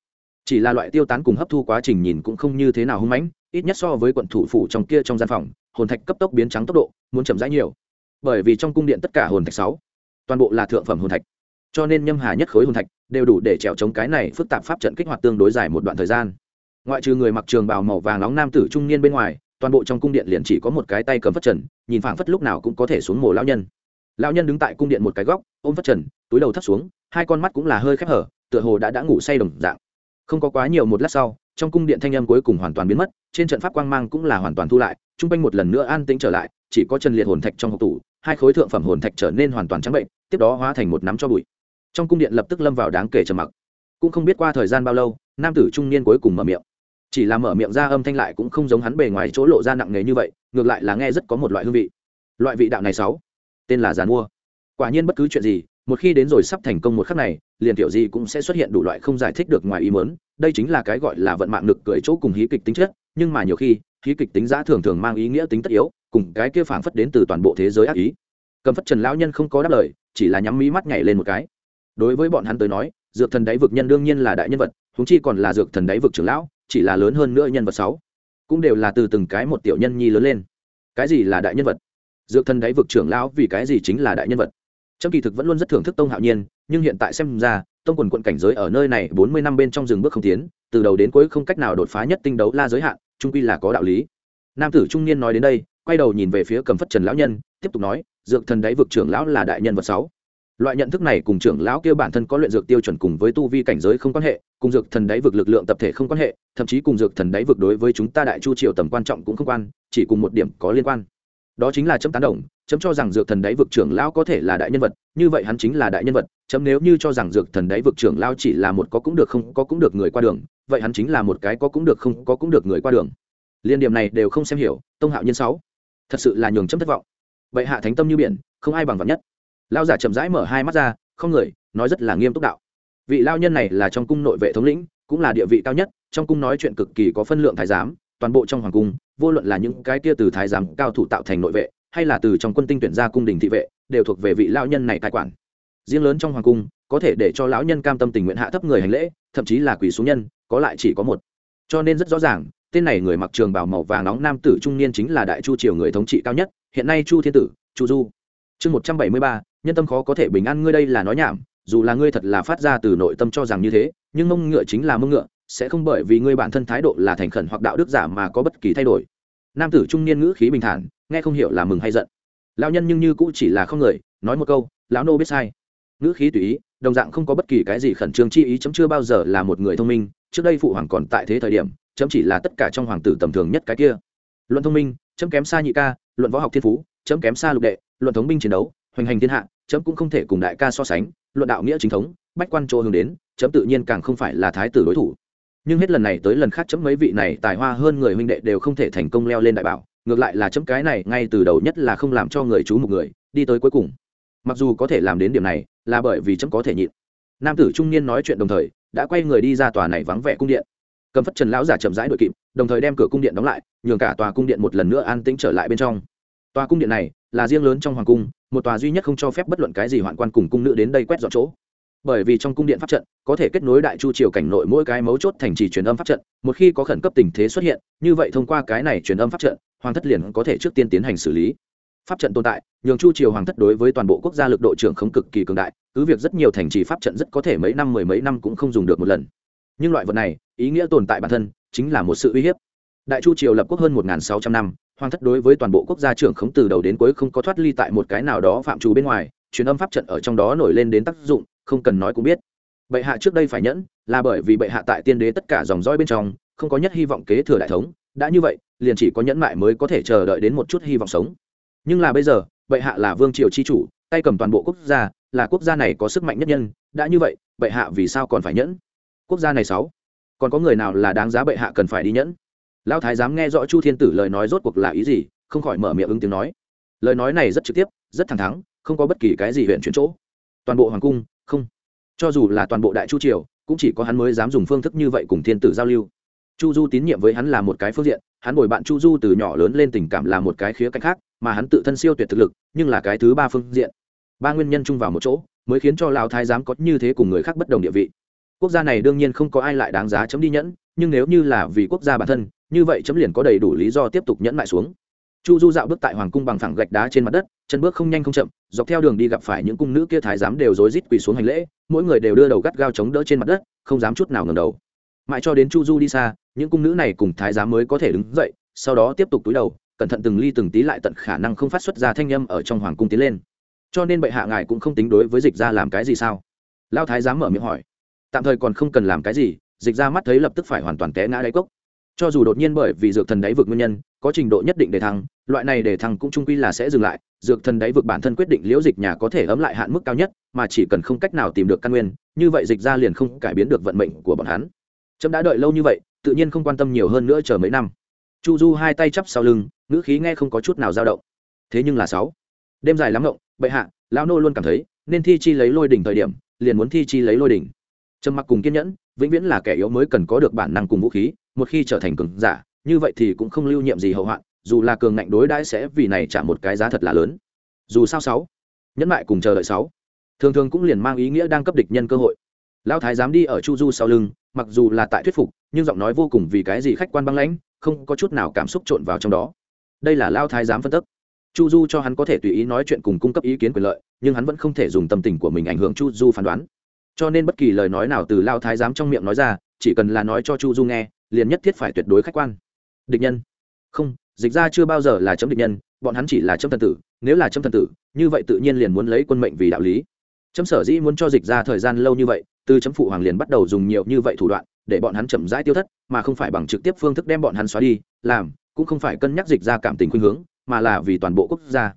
chỉ là loại tiêu tán cùng hấp thu quá trình nhìn cũng không như thế nào hung mãnh, ít nhất so với quận thủ phủ trong kia trong gian phòng, hồn thạch cấp tốc biến trắng tốc độ, muốn chậm rãi nhiều. Bởi vì trong cung điện tất cả hồn thạch sáu, toàn bộ là thượng phẩm hồn thạch. Cho nên nhâm hà nhất khối hồn thạch đều đủ để trèo chống cái này phức tạp pháp trận kích hoạt tương đối dài một đoạn thời gian. Ngoại trừ người mặc trường bào màu vàng nóng nam tử trung niên bên ngoài, toàn bộ trong cung điện liền chỉ có một cái tay cầm phất trần, nhìn phảng phất lúc nào cũng có thể xuống mồ lão nhân. Lão nhân đứng tại cung điện một cái góc, ôm phất trần, túi đầu thấp xuống, hai con mắt cũng là hơi khép hở, tựa hồ đã đã ngủ say đồng dạng không có quá nhiều một lát sau, trong cung điện thanh âm cuối cùng hoàn toàn biến mất, trên trận pháp quang mang cũng là hoàn toàn thu lại t r u n g quanh một lần nữa an tĩnh trở lại, chỉ có chân liệt hồn thạch trong hộp tủ, hai khối thượng phẩm hồn thạch trở nên hoàn toàn trắng bệnh, tiếp đó hóa thành một nắm cho bụi. Trong cung điện lập tức lâm vào đáng kể trầm mặc. Cũng không biết qua thời gian bao lâu, nam tử trung niên cuối cùng mở miệng. Chỉ là mở miệng ra âm thanh lại cũng không giống hắn bề ngoài chỗ lộ ra nặng nề như vậy, ngược lại là nghe rất có một loại hương vị. Loại vị đạo này sáu, tên là giàn mua. Quả nhiên bất cứ chuyện gì một khi đến rồi sắp thành công một khắc này, liền kiểu gì cũng sẽ xuất hiện đủ loại không giải thích được ngoài ý mớn đây chính là cái gọi là vận mạng nực cười chỗ cùng hí kịch tính chất, nhưng mà nhiều khi, hí kịch tính giá thường thường mang ý nghĩa tính tất yếu, cùng cái kia phảng phất đến từ toàn bộ thế giới ác ý. Cầm phất trần lão nhân không có đáp lời, chỉ là nhắm mí mắt nhảy lên một cái. Đối với bọn hắn tới nói, dược thần đáy vực nhân đương nhiên là đại nhân vật húng chi còn là dược thần đáy vực trưởng lão, chỉ là lớn hơn nữa nhân vật sáu. Cũng đều là từ từng cái một tiểu nhân nhi lớn lên. Cái gì là đại nhân vật? Dược thần đáy vực trưởng lão vì cái gì chính là đại nhân vật? Trâm kỳ thực vẫn luôn rất thưởng thức tông hạo nhiên, nhưng hiện tại xem ra, tông quần quận cảnh giới ở nơi này bốn mươi năm bên trong rừng bước không tiến, từ đầu đến cuối không cách nào đột phá nhất tinh đấu la giới hạn, trung quy là có đạo lý. Nam tử trung niên nói đến đây, quay đầu nhìn về phía cầm phất trần lão nhân, tiếp tục nói, dược thần đáy vực trưởng lão là đại nhân vật sáu. Loại nhận thức này cùng trưởng lão kia bản thân có luyện dược tiêu chuẩn cùng với tu vi cảnh giới không quan hệ, cùng dược thần đáy vực lực lượng tập thể không quan hệ, thậm chí cùng dược thần đáy vực đối với chúng ta đại chu triều tầm quan trọng cũng không quan, chỉ cùng một điểm có liên quan đó chính là chấm tán đồng, chấm cho rằng dược thần đáy vực trưởng lão có thể là đại nhân vật, như vậy hắn chính là đại nhân vật, chấm nếu như cho rằng dược thần đáy vực trưởng lão chỉ là một có cũng được không có cũng được người qua đường, vậy hắn chính là một cái có cũng được không có cũng được người qua đường. Liên điểm này đều không xem hiểu, tông hạo nhân sáu. Thật sự là nhường chấm thất vọng. Vậy hạ thánh tâm như biển, không ai bằng vạn nhất. Lao giả chậm rãi mở hai mắt ra, không người, nói rất là nghiêm túc đạo. Vị lao nhân này là trong cung nội vệ thống lĩnh, cũng là địa vị cao nhất, trong cung nói chuyện cực kỳ có phân lượng thái giám toàn bộ trong hoàng cung, vô luận là những cái kia từ thái giám cao thủ tạo thành nội vệ, hay là từ trong quân tinh tuyển ra cung đình thị vệ, đều thuộc về vị lao nhân này tài quản. Riêng lớn trong hoàng cung, có thể để cho lão nhân cam tâm tình nguyện hạ thấp người hành lễ, thậm chí là quỷ xuống nhân, có lại chỉ có một. Cho nên rất rõ ràng, tên này người mặc trường bào màu vàng nóng nam tử trung niên chính là đại chu triều người thống trị cao nhất, hiện nay chu thiên tử, chu du. Chương một trăm bảy mươi ba, nhân tâm khó có thể bình an, ngươi đây là nói nhảm, dù là ngươi thật là phát ra từ nội tâm cho rằng như thế, nhưng mông ngựa chính là mông ngựa sẽ không bởi vì ngươi bản thân thái độ là thành khẩn hoặc đạo đức giả mà có bất kỳ thay đổi. Nam tử trung niên ngữ khí bình thản, nghe không hiểu là mừng hay giận. Lão nhân nhưng như cũng chỉ là không người, nói một câu, lão nô biết sai. Ngữ khí tùy ý, đồng dạng không có bất kỳ cái gì khẩn trương chi ý, chấm chưa bao giờ là một người thông minh, trước đây phụ hoàng còn tại thế thời điểm, chấm chỉ là tất cả trong hoàng tử tầm thường nhất cái kia. Luận thông minh, chấm kém xa nhị ca, luận võ học thiên phú, chấm kém xa lục đệ, luận thống binh chiến đấu, hoành hành thiên hạ, chấm cũng không thể cùng đại ca so sánh, luận đạo nghĩa chính thống, bách quan chỗ hướng đến, chấm tự nhiên càng không phải là thái tử đối thủ nhưng hết lần này tới lần khác chấm mấy vị này tài hoa hơn người huynh đệ đều không thể thành công leo lên đại bảo, ngược lại là chấm cái này ngay từ đầu nhất là không làm cho người chú một người, đi tới cuối cùng. Mặc dù có thể làm đến điểm này, là bởi vì chấm có thể nhịn. Nam tử trung niên nói chuyện đồng thời, đã quay người đi ra tòa này vắng vẻ cung điện. Cầm phất trần lão giả chậm rãi đội kịp, đồng thời đem cửa cung điện đóng lại, nhường cả tòa cung điện một lần nữa an tĩnh trở lại bên trong. Tòa cung điện này là riêng lớn trong hoàng cung, một tòa duy nhất không cho phép bất luận cái gì hoạn quan cùng cung nữ đến đây quét dọn chỗ bởi vì trong cung điện pháp trận có thể kết nối đại chu triều cảnh nội mỗi cái mấu chốt thành trì truyền âm pháp trận, một khi có khẩn cấp tình thế xuất hiện, như vậy thông qua cái này truyền âm pháp trận, hoàng thất liền có thể trước tiên tiến hành xử lý. Pháp trận tồn tại, nhường chu triều hoàng thất đối với toàn bộ quốc gia lực độ trưởng không cực kỳ cường đại, cứ việc rất nhiều thành trì pháp trận rất có thể mấy năm, mười mấy năm cũng không dùng được một lần. Nhưng loại vật này, ý nghĩa tồn tại bản thân, chính là một sự uy hiếp. Đại chu triều lập quốc hơn một sáu trăm năm, hoàng thất đối với toàn bộ quốc gia trưởng khống từ đầu đến cuối không có thoát ly tại một cái nào đó phạm trù bên ngoài, truyền âm pháp trận ở trong đó nổi lên đến tác dụng không cần nói cũng biết. Bệ hạ trước đây phải nhẫn, là bởi vì bệ hạ tại tiên đế tất cả dòng dõi bên trong, không có nhất hy vọng kế thừa đại thống, đã như vậy, liền chỉ có nhẫn mại mới có thể chờ đợi đến một chút hy vọng sống. Nhưng là bây giờ, bệ hạ là vương triều chi chủ, tay cầm toàn bộ quốc gia, là quốc gia này có sức mạnh nhất nhân, đã như vậy, bệ hạ vì sao còn phải nhẫn? Quốc gia này sáu, còn có người nào là đáng giá bệ hạ cần phải đi nhẫn? Lão thái dám nghe rõ chu thiên tử lời nói rốt cuộc là ý gì, không khỏi mở miệng ứng tiếng nói. Lời nói này rất trực tiếp, rất thẳng thắn, không có bất kỳ cái gì huyện chuyển chỗ. Toàn bộ hoàng cung không. Cho dù là toàn bộ đại chu triều, cũng chỉ có hắn mới dám dùng phương thức như vậy cùng thiên tử giao lưu. Chu du tín nhiệm với hắn là một cái phương diện, hắn bồi bạn chu du từ nhỏ lớn lên tình cảm là một cái khía cạnh khác, mà hắn tự thân siêu tuyệt thực lực, nhưng là cái thứ ba phương diện. Ba nguyên nhân chung vào một chỗ, mới khiến cho lão thái giám có như thế cùng người khác bất đồng địa vị. Quốc gia này đương nhiên không có ai lại đáng giá chấm đi nhẫn, nhưng nếu như là vì quốc gia bản thân, như vậy chấm liền có đầy đủ lý do tiếp tục nhẫn lại xuống chu du dạo bước tại hoàng cung bằng phẳng gạch đá trên mặt đất, chân bước không nhanh không chậm, dọc theo đường đi gặp phải những cung nữ kia thái giám đều rối rít quỳ xuống hành lễ, mỗi người đều đưa đầu gắt gao chống đỡ trên mặt đất, không dám chút nào ngẩng đầu. Mãi cho đến chu du đi xa, những cung nữ này cùng thái giám mới có thể đứng dậy, sau đó tiếp tục túi đầu, cẩn thận từng ly từng tí lại tận khả năng không phát xuất ra thanh â ở trong hoàng cung tiến lên. Cho nên bệ hạ ngài cũng không tính đối với dịch ra làm cái gì sao? Lao thái giám mở miệng hỏi. Tạm thời còn không cần làm cái gì, dịch ra mắt thấy lập tức phải hoàn toàn té ngã đáy cốc cho dù đột nhiên bởi vì dược thần đáy vực nguyên nhân, có trình độ nhất định để thăng, loại này để thăng cũng trung quy là sẽ dừng lại, dược thần đáy vực bản thân quyết định liễu dịch nhà có thể ấm lại hạn mức cao nhất, mà chỉ cần không cách nào tìm được căn nguyên, như vậy dịch ra liền không cải biến được vận mệnh của bọn hắn. Trâm đã đợi lâu như vậy, tự nhiên không quan tâm nhiều hơn nữa chờ mấy năm. Chu du hai tay chắp sau lưng, ngữ khí nghe không có chút nào dao động. Thế nhưng là sáu. Đêm dài lắm ngộng, bệ hạ, lão nô luôn cảm thấy, nên thi chi lấy lôi đỉnh thời điểm, liền muốn thi chi lấy lôi đỉnh. Trầm mặc cùng kiên nhẫn, vĩnh viễn là kẻ yếu mới cần có được bản năng cùng vũ khí một khi trở thành cường giả, như vậy thì cũng không lưu nhiệm gì hậu hoạn, dù là cường ngạnh đối đãi sẽ vì này trả một cái giá thật là lớn. Dù sao sáu, nhẫn lại cùng chờ đợi sáu. Thường thường cũng liền mang ý nghĩa đang cấp địch nhân cơ hội. Lão thái dám đi ở chu du sau lưng, mặc dù là tại thuyết phục, nhưng giọng nói vô cùng vì cái gì khách quan băng lãnh, không có chút nào cảm xúc trộn vào trong đó. Đây là lao thái giám phân tích. Chu du cho hắn có thể tùy ý nói chuyện cùng cung cấp ý kiến quyền lợi, nhưng hắn vẫn không thể dùng tâm tình của mình ảnh hưởng chu du phán đoán. Cho nên bất kỳ lời nói nào từ lao thái giám trong miệng nói ra, chỉ cần là nói cho chu du nghe liền nhất thiết phải tuyệt đối khách quan. Địch nhân. Không, dịch ra chưa bao giờ là chấm địch nhân, bọn hắn chỉ là chấm thần tử, nếu là chấm thần tử, như vậy tự nhiên liền muốn lấy quân mệnh vì đạo lý. Chấm sở dĩ muốn cho dịch ra thời gian lâu như vậy, từ chấm phụ hoàng liền bắt đầu dùng nhiều như vậy thủ đoạn, để bọn hắn chậm rãi tiêu thất, mà không phải bằng trực tiếp phương thức đem bọn hắn xóa đi, làm, cũng không phải cân nhắc dịch ra cảm tình khuynh hướng, mà là vì toàn bộ quốc gia.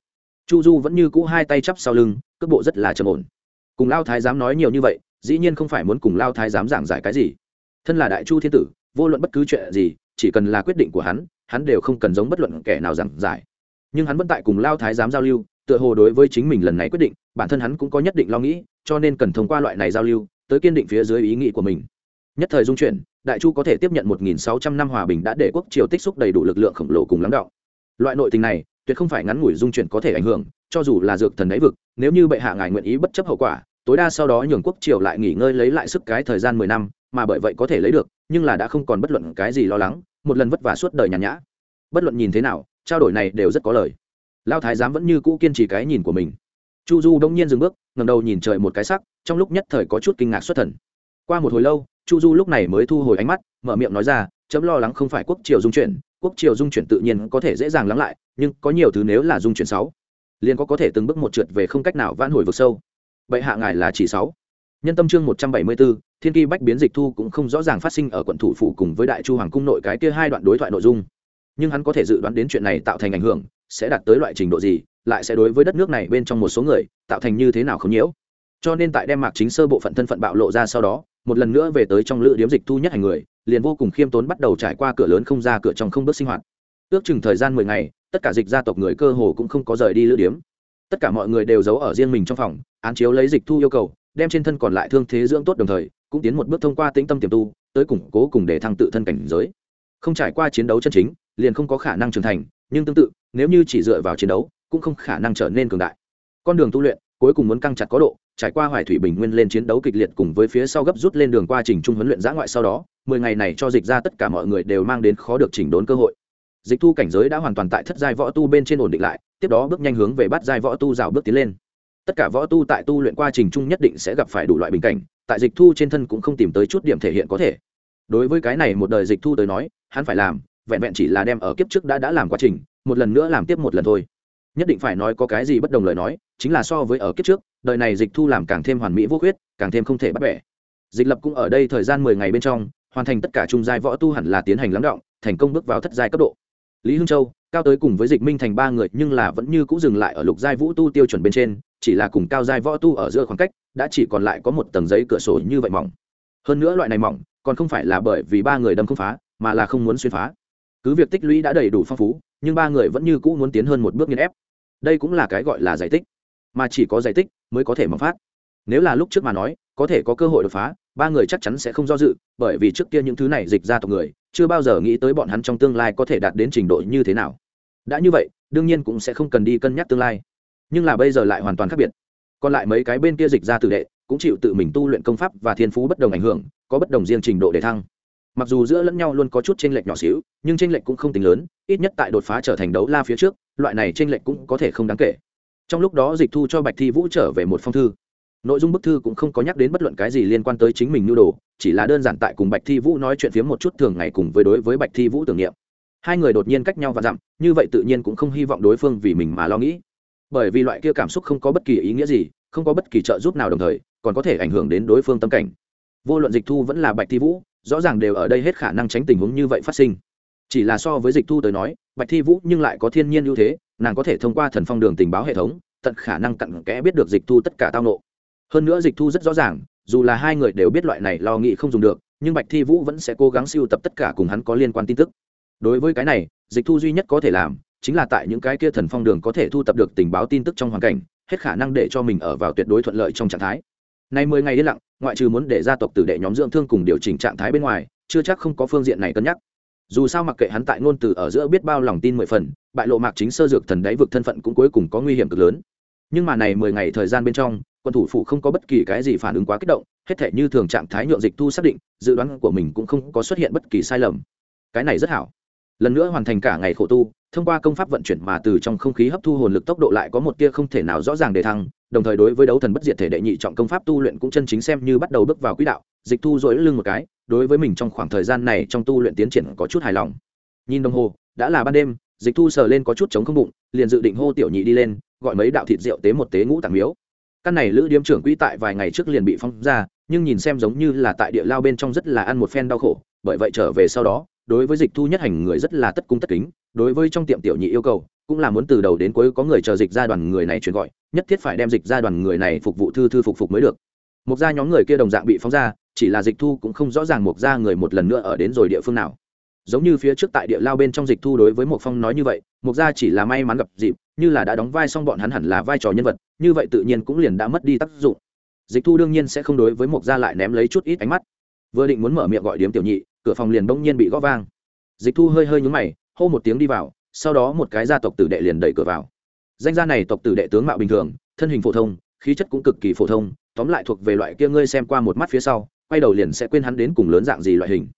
Chu du vẫn như cũ hai tay chắp sau lưng, cước bộ rất là trầm ổn. Cùng lao thái giám nói nhiều như vậy, dĩ nhiên không phải muốn cùng lao thái giám giảng giải cái gì. Thân là đại chu thiên tử vô luận bất cứ chuyện gì, chỉ cần là quyết định của hắn hắn đều không cần giống bất luận kẻ nào giảng giải nhưng hắn vẫn tại cùng lao thái giám giao lưu, tựa hồ đối với chính mình lần này quyết định, bản thân hắn cũng có nhất định lo nghĩ, cho nên cần thông qua loại này giao lưu, tới kiên định phía dưới ý nghĩ của mình nhất thời dung chuyển, đại chu có thể tiếp nhận 1.600 năm hòa bình đã để quốc triều tích xúc đầy đủ lực lượng khổng lồ cùng lắng đọng. loại nội tình này, tuyệt không phải ngắn ngủi dung chuyển có thể ảnh hưởng, cho dù là dược thần đáy vực, nếu như bệ hạ ngài nguyện ý bất chấp hậu quả, tối đa sau đó nhường quốc triều lại nghỉ ngơi lấy lại sức cái thời gian mười năm, mà bởi vậy có thể lấy được nhưng là đã không còn bất luận cái gì lo lắng, một lần vất vả suốt đời nhàn nhã. Bất luận nhìn thế nào, trao đổi này đều rất có lời. Lao thái giám vẫn như cũ kiên trì cái nhìn của mình. Chu du đông nhiên dừng bước ngầm đầu nhìn trời một cái sắc, trong lúc nhất thời có chút kinh ngạc xuất thần. Qua một hồi lâu, chu du lúc này mới thu hồi ánh mắt, mở miệng nói ra, chấm lo lắng không phải quốc triều dung chuyển, quốc triều dung chuyển tự nhiên có thể dễ dàng lắng lại, nhưng có nhiều thứ nếu là dung chuyển sáu, liền có có thể từng bước một trượt về không cách nào vãn hồi vực sâu. Vậy hạ ngài là chỉ sáu nhân tâm chương một trăm bảy mươi 174, thiên kỳ bách biến dịch thu cũng không rõ ràng phát sinh ở quận thủ phủ cùng với đại chu hoàng cung nội cái kia hai đoạn đối thoại nội dung. Nhưng hắn có thể dự đoán đến chuyện này tạo thành ảnh hưởng sẽ đạt tới loại trình độ gì lại sẽ đối với đất nước này bên trong một số người tạo thành như thế nào không nhiễu. Cho nên tại đem mạc chính sơ bộ phận thân phận bạo lộ ra sau đó một lần nữa về tới trong lữ điếm dịch thu nhất hành người liền vô cùng khiêm tốn bắt đầu trải qua cửa lớn không ra cửa trong không bước sinh hoạt. Ước chừng thời gian mười ngày tất cả dịch gia tộc người cơ hồ cũng không có rời đi lữ điếm. Tất cả mọi người đều giấu ở riêng mình trong phòng án chiếu lấy dịch thu yêu cầu đem trên thân còn lại thương thế dưỡng tốt đồng thời, cũng tiến một bước thông qua tĩnh tâm tiềm tu, tới củng cố cùng để thăng tự thân cảnh giới. Không trải qua chiến đấu chân chính, liền không có khả năng trưởng thành, nhưng tương tự, nếu như chỉ dựa vào chiến đấu, cũng không khả năng trở nên cường đại. Con đường tu luyện, cuối cùng muốn căng chặt có độ, trải qua hoài thủy bình nguyên lên chiến đấu kịch liệt cùng với phía sau gấp rút lên đường qua trình trung huấn luyện giã ngoại sau đó, mười ngày này cho dịch ra tất cả mọi người đều mang đến khó được chỉnh đốn cơ hội. Dịch thu cảnh giới đã hoàn toàn tại thất giai võ tu bên trên ổn định lại, tiếp đó bước nhanh hướng về bắt giai võ tu rào bước tiến lên tất cả võ tu tại tu luyện qua trình chung nhất định sẽ gặp phải đủ loại bình cảnh, tại dịch thu trên thân cũng không tìm tới chút điểm thể hiện có thể. Đối với cái này một đời dịch thu tới nói, hắn phải làm, vẹn vẹn chỉ là đem ở kiếp trước đã đã làm quá trình, một lần nữa làm tiếp một lần thôi. Nhất định phải nói có cái gì bất đồng lời nói, chính là so với ở kiếp trước, đời này dịch thu làm càng thêm hoàn mỹ vô khuyết, càng thêm không thể bắt bẻ. Dịch lập cũng ở đây thời gian mười ngày bên trong, hoàn thành tất cả trung giai võ tu hẳn là tiến hành lắng động, thành công bước vào thất giai cấp độ lý hưng châu, cao tới cùng với dịch minh thành ba người nhưng là vẫn như cũng dừng lại ở lục giai vũ tu tiêu chuẩn bên trên, chỉ là cùng cao giai võ tu ở giữa khoảng cách, đã chỉ còn lại có một tầng giấy cửa sổ như vậy mỏng. Hơn nữa loại này mỏng, còn không phải là bởi vì ba người đâm không phá, mà là không muốn xuyên phá. Cứ việc tích lũy đã đầy đủ phong phú, nhưng ba người vẫn như cũ muốn tiến hơn một bước nghiên ép. Đây cũng là cái gọi là giải tích. Mà chỉ có giải tích mới có thể mở phát. Nếu là lúc trước mà nói, có thể có cơ hội đột phá, ba người chắc chắn sẽ không do dự, bởi vì trước kia những thứ này dịch ra tộc người chưa bao giờ nghĩ tới bọn hắn trong tương lai có thể đạt đến trình độ như thế nào. Đã như vậy, đương nhiên cũng sẽ không cần đi cân nhắc tương lai. Nhưng là bây giờ lại hoàn toàn khác biệt. Còn lại mấy cái bên kia dịch ra tử đệ, cũng chịu tự mình tu luyện công pháp và thiên phú bất đồng ảnh hưởng, có bất đồng riêng trình độ để thăng. Mặc dù giữa lẫn nhau luôn có chút tranh lệch nhỏ xíu, nhưng tranh lệch cũng không tính lớn, ít nhất tại đột phá trở thành đấu la phía trước, loại này tranh lệch cũng có thể không đáng kể. Trong lúc đó dịch thu cho bạch thi vũ trở về một phong thư nội dung bức thư cũng không có nhắc đến bất luận cái gì liên quan tới chính mình nhu đồ, chỉ là đơn giản tại cùng bạch thi vũ nói chuyện phiếm một chút thường ngày cùng với đối với bạch thi vũ tưởng niệm. Hai người đột nhiên cách nhau và dặm, như vậy tự nhiên cũng không hy vọng đối phương vì mình mà lo nghĩ. Bởi vì loại kia cảm xúc không có bất kỳ ý nghĩa gì, không có bất kỳ trợ giúp nào đồng thời, còn có thể ảnh hưởng đến đối phương tâm cảnh. Vô luận dịch thu vẫn là bạch thi vũ, rõ ràng đều ở đây hết khả năng tránh tình huống như vậy phát sinh. Chỉ là so với dịch thu tới nói, bạch thi vũ nhưng lại có thiên nhiên ưu thế, nàng có thể thông qua thần phong đường tình báo hệ thống, tận khả năng cặn kẽ biết được dịch thu tất cả tao nộ hơn nữa dịch thu rất rõ ràng, dù là hai người đều biết loại này lo nghĩ không dùng được, nhưng bạch thi vũ vẫn sẽ cố gắng siêu tập tất cả cùng hắn có liên quan tin tức. Đối với cái này, dịch thu duy nhất có thể làm, chính là tại những cái kia thần phong đường có thể thu tập được tình báo tin tức trong hoàn cảnh, hết khả năng để cho mình ở vào tuyệt đối thuận lợi trong trạng thái. Nay mười ngày yên lặng, ngoại trừ muốn để gia tộc tử đệ nhóm dưỡng thương cùng điều chỉnh trạng thái bên ngoài, chưa chắc không có phương diện này cân nhắc. Dù sao mặc kệ hắn tại ngôn từ ở giữa biết bao lòng tin mười phần, bại lộ mạc chính sơ dược thần đáy vực thân phận cũng cuối cùng có nguy hiểm cực lớn. Nhưng mà này mười ngày thời gian bên trong quân thủ phụ không có bất kỳ cái gì phản ứng quá kích động, hết thể như thường trạng thái nhượng dịch thu xác định, dự đoán của mình cũng không có xuất hiện bất kỳ sai lầm. Cái này rất hảo. Lần nữa hoàn thành cả ngày khổ tu, thông qua công pháp vận chuyển mà từ trong không khí hấp thu hồn lực tốc độ lại có một tia không thể nào rõ ràng để thăng, đồng thời đối với đấu thần bất diệt thể đệ nhị trọng công pháp tu luyện cũng chân chính xem như bắt đầu bước vào quỹ đạo, dịch thu dỗi lưng một cái, đối với mình trong khoảng thời gian này trong tu luyện tiến triển có chút hài lòng. Nhìn đồng hồ, đã là ban đêm, dịch thu sờ lên có chút chống không bụng, liền dự định hô tiểu nhị đi lên, gọi mấy đạo thịt rượu tế một tế ngũ tàng miếu căn này lữ điếm trưởng quỹ tại vài ngày trước liền bị phong ra, nhưng nhìn xem giống như là tại địa lao bên trong rất là ăn một phen đau khổ, bởi vậy trở về sau đó, đối với dịch thu nhất hành người rất là tất cung tất kính, đối với trong tiệm tiểu nhị yêu cầu, cũng là muốn từ đầu đến cuối có người chờ dịch ra đoàn người này chuyển gọi, nhất thiết phải đem dịch ra đoàn người này phục vụ thư thư phục phục mới được. Một gia nhóm người kia đồng dạng bị phóng ra, chỉ là dịch thu cũng không rõ ràng một gia người một lần nữa ở đến rồi địa phương nào giống như phía trước tại địa lao bên trong dịch thu đối với một phong nói như vậy mục gia chỉ là may mắn gặp dịp, như là đã đóng vai xong bọn hắn hẳn là vai trò nhân vật, như vậy tự nhiên cũng liền đã mất đi tác dụng. Dịch thu đương nhiên sẽ không đối với mục gia lại ném lấy chút ít ánh mắt. Vừa định muốn mở miệng gọi điếm tiểu nhị, cửa phòng liền bỗng nhiên bị gõ vang. Dịch thu hơi hơi nhúng mày, hô một tiếng đi vào, sau đó một cái gia tộc tử đệ liền đẩy cửa vào. Danh gia này tộc tử đệ tướng mạo bình thường, thân hình phổ thông, khí chất cũng cực kỳ phổ thông, tóm lại thuộc về loại kia ngươi xem qua một mắt phía sau, quay đầu liền sẽ quên hắn đến cùng lớn dạng gì loại hình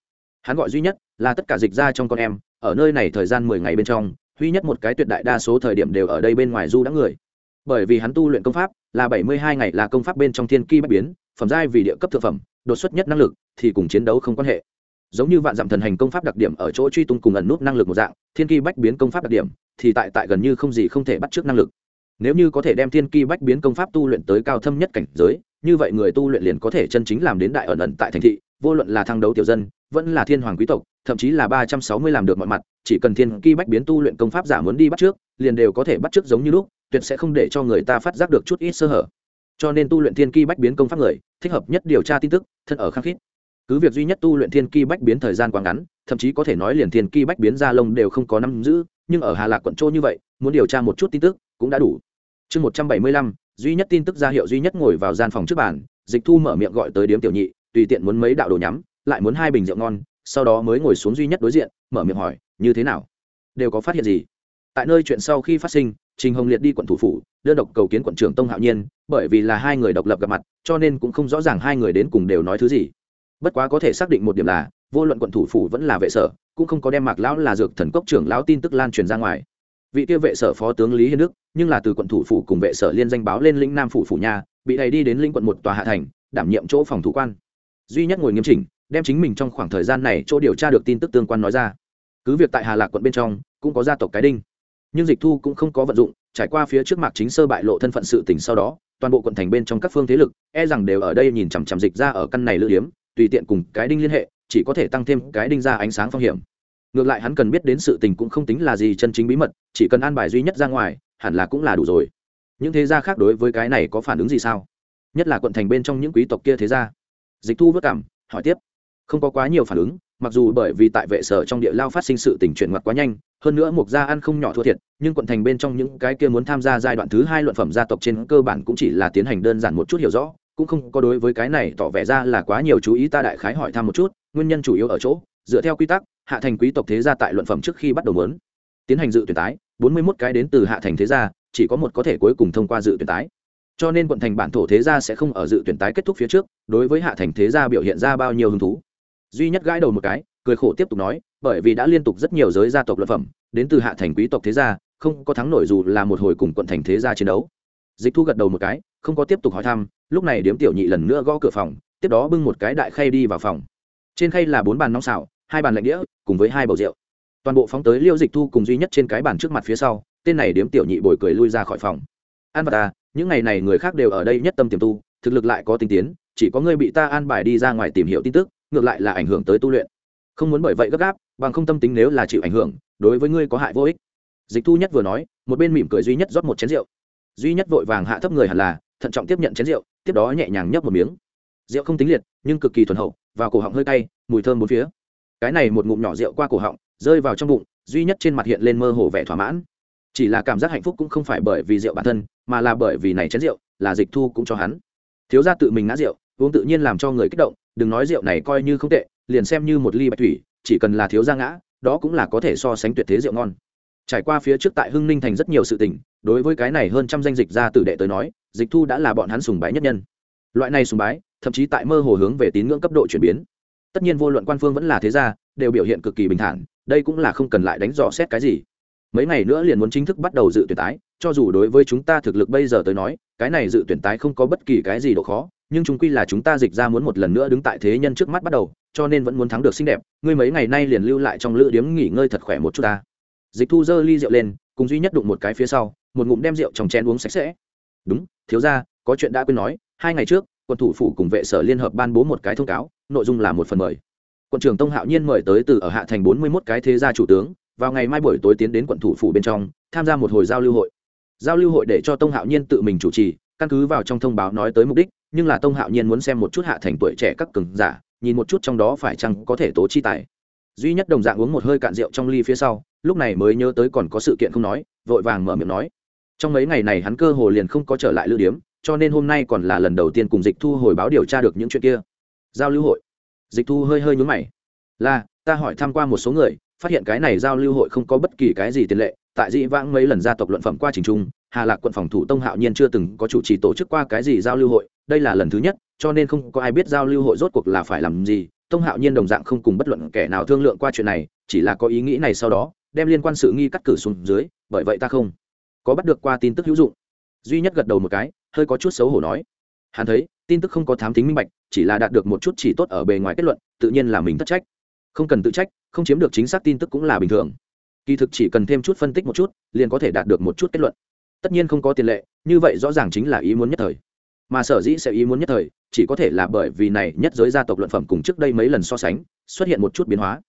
hắn gọi duy nhất là tất cả dịch ra trong con em, ở nơi này thời gian mười ngày bên trong, duy nhất một cái tuyệt đại đa số thời điểm đều ở đây bên ngoài du đã người. Bởi vì hắn tu luyện công pháp là bảy mươi hai ngày là công pháp bên trong thiên ki bách biến, phẩm giai vì địa cấp thực phẩm, đột xuất nhất năng lực thì cùng chiến đấu không quan hệ. Giống như vạn dặm thần hành công pháp đặc điểm ở chỗ truy tung cùng ẩn nút năng lực một dạng, thiên ki bách biến công pháp đặc điểm thì tại tại gần như không gì không thể bắt trước năng lực. Nếu như có thể đem thiên ki bách biến công pháp tu luyện tới cao thâm nhất cảnh giới, như vậy người tu luyện liền có thể chân chính làm đến đại ẩn ẩn tại thành thị, vô luận là thăng đấu tiểu dân vẫn là thiên hoàng quý tộc, thậm chí là ba trăm sáu mươi làm được mọi mặt, chỉ cần thiên ki bách biến tu luyện công pháp giả muốn đi bắt trước, liền đều có thể bắt trước giống như lúc, tuyệt sẽ không để cho người ta phát giác được chút ít sơ hở. Cho nên tu luyện thiên ki bách biến công pháp người, thích hợp nhất điều tra tin tức, thân ở khắc khít. Cứ việc duy nhất tu luyện thiên ki bách biến thời gian quá ngắn, thậm chí có thể nói liền thiên ki bách biến ra lông đều không có năm giữ, nhưng ở hà lạc quận châu như vậy, muốn điều tra một chút tin tức, cũng đã đủ. Chương một trăm bảy mươi lăm, duy nhất tin tức ra hiệu duy nhất ngồi vào gian phòng trước bàn, dịch thu mở miệng gọi tới điếm tiểu nhị, tùy tiện muốn mấy đạo đồ nhắm lại muốn hai bình rượu ngon, sau đó mới ngồi xuống duy nhất đối diện, mở miệng hỏi, như thế nào? Đều có phát hiện gì? Tại nơi chuyện sau khi phát sinh, trình hồng liệt đi quận thủ phủ, đơn độc cầu kiến quận trưởng tông hạo nhiên, bởi vì là hai người độc lập gặp mặt, cho nên cũng không rõ ràng hai người đến cùng đều nói thứ gì. Bất quá có thể xác định một điểm là, vô luận quận thủ phủ vẫn là vệ sở, cũng không có đem mạc lão là dược thần cốc trưởng lão tin tức lan truyền ra ngoài. Vị kia vệ sở phó tướng lý hiên đức, nhưng là từ quận thủ phủ cùng vệ sở liên danh báo lên lĩnh nam phủ phủ nhà bị đầy đi đến lĩnh quận một tòa hạ thành, đảm nhiệm chỗ phòng thủ quan. Duy nhất ngồi nghiêm chỉnh đem chính mình trong khoảng thời gian này chỗ điều tra được tin tức tương quan nói ra. Cứ việc tại hà lạc quận bên trong, cũng có gia tộc cái đinh. Nhưng dịch thu cũng không có vận dụng, trải qua phía trước mạc chính sơ bại lộ thân phận sự tỉnh sau đó, toàn bộ quận thành bên trong các phương thế lực e rằng đều ở đây nhìn chằm chằm dịch ra ở căn này lữ điếm, tùy tiện cùng cái đinh liên hệ, chỉ có thể tăng thêm cái đinh ra ánh sáng phong hiểm. Ngược lại hắn cần biết đến sự tình cũng không tính là gì chân chính bí mật, chỉ cần an bài duy nhất ra ngoài, hẳn là cũng là đủ rồi. Những thế gia khác đối với cái này có phản ứng gì sao? Nhất là quận thành bên trong những quý tộc kia thế gia. Dịch thu vất cảm, hỏi tiếp không có quá nhiều phản ứng, mặc dù bởi vì tại vệ sở trong địa lao phát sinh sự tình chuyển ngoặt quá nhanh, hơn nữa mục gia ăn không nhỏ thua thiệt, nhưng quận thành bên trong những cái kia muốn tham gia giai đoạn thứ hai luận phẩm gia tộc trên cơ bản cũng chỉ là tiến hành đơn giản một chút hiểu rõ, cũng không có đối với cái này tỏ vẻ ra là quá nhiều chú ý ta đại khái hỏi thăm một chút, nguyên nhân chủ yếu ở chỗ, dựa theo quy tắc, hạ thành quý tộc thế gia tại luận phẩm trước khi bắt đầu mớn tiến hành dự tuyển tái, bốn mươi 41 cái đến từ hạ thành thế gia, chỉ có một có thể cuối cùng thông qua dự tuyển tái. Cho nên quận thành bản thổ thế gia sẽ không ở dự tuyển tái kết thúc phía trước, đối với hạ thành thế gia biểu hiện ra bao nhiêu hứng thú duy nhất gãi đầu một cái, cười khổ tiếp tục nói, bởi vì đã liên tục rất nhiều giới gia tộc luận phẩm, đến từ hạ thành quý tộc thế gia, không có thắng nổi dù là một hồi cùng quận thành thế gia chiến đấu. Dịch thu gật đầu một cái, không có tiếp tục hỏi thăm, lúc này điếm tiểu nhị lần nữa gõ cửa phòng, tiếp đó bưng một cái đại khay đi vào phòng. Trên khay là bốn bàn nóng xào, hai bàn lạnh đĩa, cùng với hai bầu rượu. Toàn bộ phóng tới liêu dịch thu cùng duy nhất trên cái bàn trước mặt phía sau, tên này điếm tiểu nhị bồi cười lui ra khỏi phòng. An và ta những ngày này người khác đều ở đây nhất tâm tiềm tu, thực lực lại có tinh tiến, chỉ có ngươi bị ta an bài đi ra ngoài tìm hiểu tin tức ngược lại là ảnh hưởng tới tu luyện. Không muốn bởi vậy gấp gáp, bằng không tâm tính nếu là chịu ảnh hưởng, đối với ngươi có hại vô ích. Dịch thu nhất vừa nói, một bên mỉm cười duy nhất rót một chén rượu. Duy nhất vội vàng hạ thấp người hẳn là, thận trọng tiếp nhận chén rượu, tiếp đó nhẹ nhàng nhấp một miếng. Rượu không tính liệt, nhưng cực kỳ thuần hậu và cổ họng hơi cay, mùi thơm bốn phía. Cái này một ngụm nhỏ rượu qua cổ họng, rơi vào trong bụng, duy nhất trên mặt hiện lên mơ hồ vẻ thỏa mãn. Chỉ là cảm giác hạnh phúc cũng không phải bởi vì rượu bản thân, mà là bởi vì này chén rượu, là dịch thu cũng cho hắn. Thiếu ra tự mình ngã rượu uống tự nhiên làm cho người kích động, đừng nói rượu này coi như không tệ, liền xem như một ly bạch thủy, chỉ cần là thiếu ra ngã, đó cũng là có thể so sánh tuyệt thế rượu ngon. Trải qua phía trước tại hưng ninh thành rất nhiều sự tình, đối với cái này hơn trăm danh dịch ra tử đệ tới nói, dịch thu đã là bọn hắn sùng bái nhất nhân. Loại này sùng bái, thậm chí tại mơ hồ hướng về tín ngưỡng cấp độ chuyển biến. Tất nhiên vô luận quan phương vẫn là thế gia, đều biểu hiện cực kỳ bình thản, đây cũng là không cần lại đánh dò xét cái gì. Mấy ngày nữa liền muốn chính thức bắt đầu dự tuyển tái, cho dù đối với chúng ta thực lực bây giờ tới nói, cái này dự tuyển tái không có bất kỳ cái gì độ khó nhưng chúng quy là chúng ta dịch ra muốn một lần nữa đứng tại thế nhân trước mắt bắt đầu, cho nên vẫn muốn thắng được xinh đẹp. Ngươi mấy ngày nay liền lưu lại trong lữ điếm nghỉ ngơi thật khỏe một chút ta. Dịch thu dơ ly rượu lên, cùng duy nhất đụng một cái phía sau, một ngụm đem rượu trong chén uống sạch sẽ. Đúng, thiếu ra có chuyện đã quên nói, hai ngày trước, quân thủ phủ cùng vệ sở liên hợp ban bố một cái thông cáo, nội dung là một phần mời quận trưởng tông hạo nhiên mời tới từ ở hạ thành bốn mươi một cái thế gia chủ tướng, vào ngày mai buổi tối tiến đến quận thủ phủ bên trong, tham gia một hồi giao lưu hội. Giao lưu hội để cho tông hạo nhiên tự mình chủ trì, căn cứ vào trong thông báo nói tới mục đích nhưng là tông hạo nhiên muốn xem một chút hạ thành tuổi trẻ các cường giả, nhìn một chút trong đó phải chăng có thể tố chi tài. Duy nhất đồng dạng uống một hơi cạn rượu trong ly phía sau, lúc này mới nhớ tới còn có sự kiện không nói, vội vàng mở miệng nói. Trong mấy ngày này hắn cơ hồ liền không có trở lại lưu điếm, cho nên hôm nay còn là lần đầu tiên cùng dịch thu hồi báo điều tra được những chuyện kia. Giao lưu hội. Dịch thu hơi hơi nhún mày. Là, ta hỏi tham q u a một số người, phát hiện cái này giao lưu hội không có bất kỳ cái gì tiền lệ, tại dĩ vãng mấy lần gia tộc luận phẩm qua trình trung hà lạc quận phòng thủ tông hạo nhiên chưa từng có chủ trì tổ chức qua cái gì giao lưu hội, đây là lần thứ nhất, cho nên không có ai biết giao lưu hội rốt cuộc là phải làm gì. Tông hạo nhiên đồng dạng không cùng bất luận kẻ nào thương lượng qua chuyện này, chỉ là có ý nghĩ này sau đó, đem liên quan sự nghi cắt cử xuống dưới, bởi vậy ta không có bắt được qua tin tức hữu dụng. Duy nhất gật đầu một cái, hơi có chút xấu hổ nói. Hắn thấy, tin tức không có thám tính minh bạch, chỉ là đạt được một chút chỉ tốt ở bề ngoài kết luận, tự nhiên là mình thất trách. Không cần tự trách, không chiếm được chính xác tin tức cũng là bình thường. Kỳ thực chỉ cần thêm chút phân tích một chút, liền có thể đạt được một chút kết luận tất nhiên không có tiền lệ, như vậy rõ ràng chính là ý muốn nhất thời. Mà sở dĩ sẽ ý muốn nhất thời, chỉ có thể là bởi vì này nhất giới gia tộc luận phẩm cùng trước đây mấy lần so sánh, xuất hiện một chút biến hóa.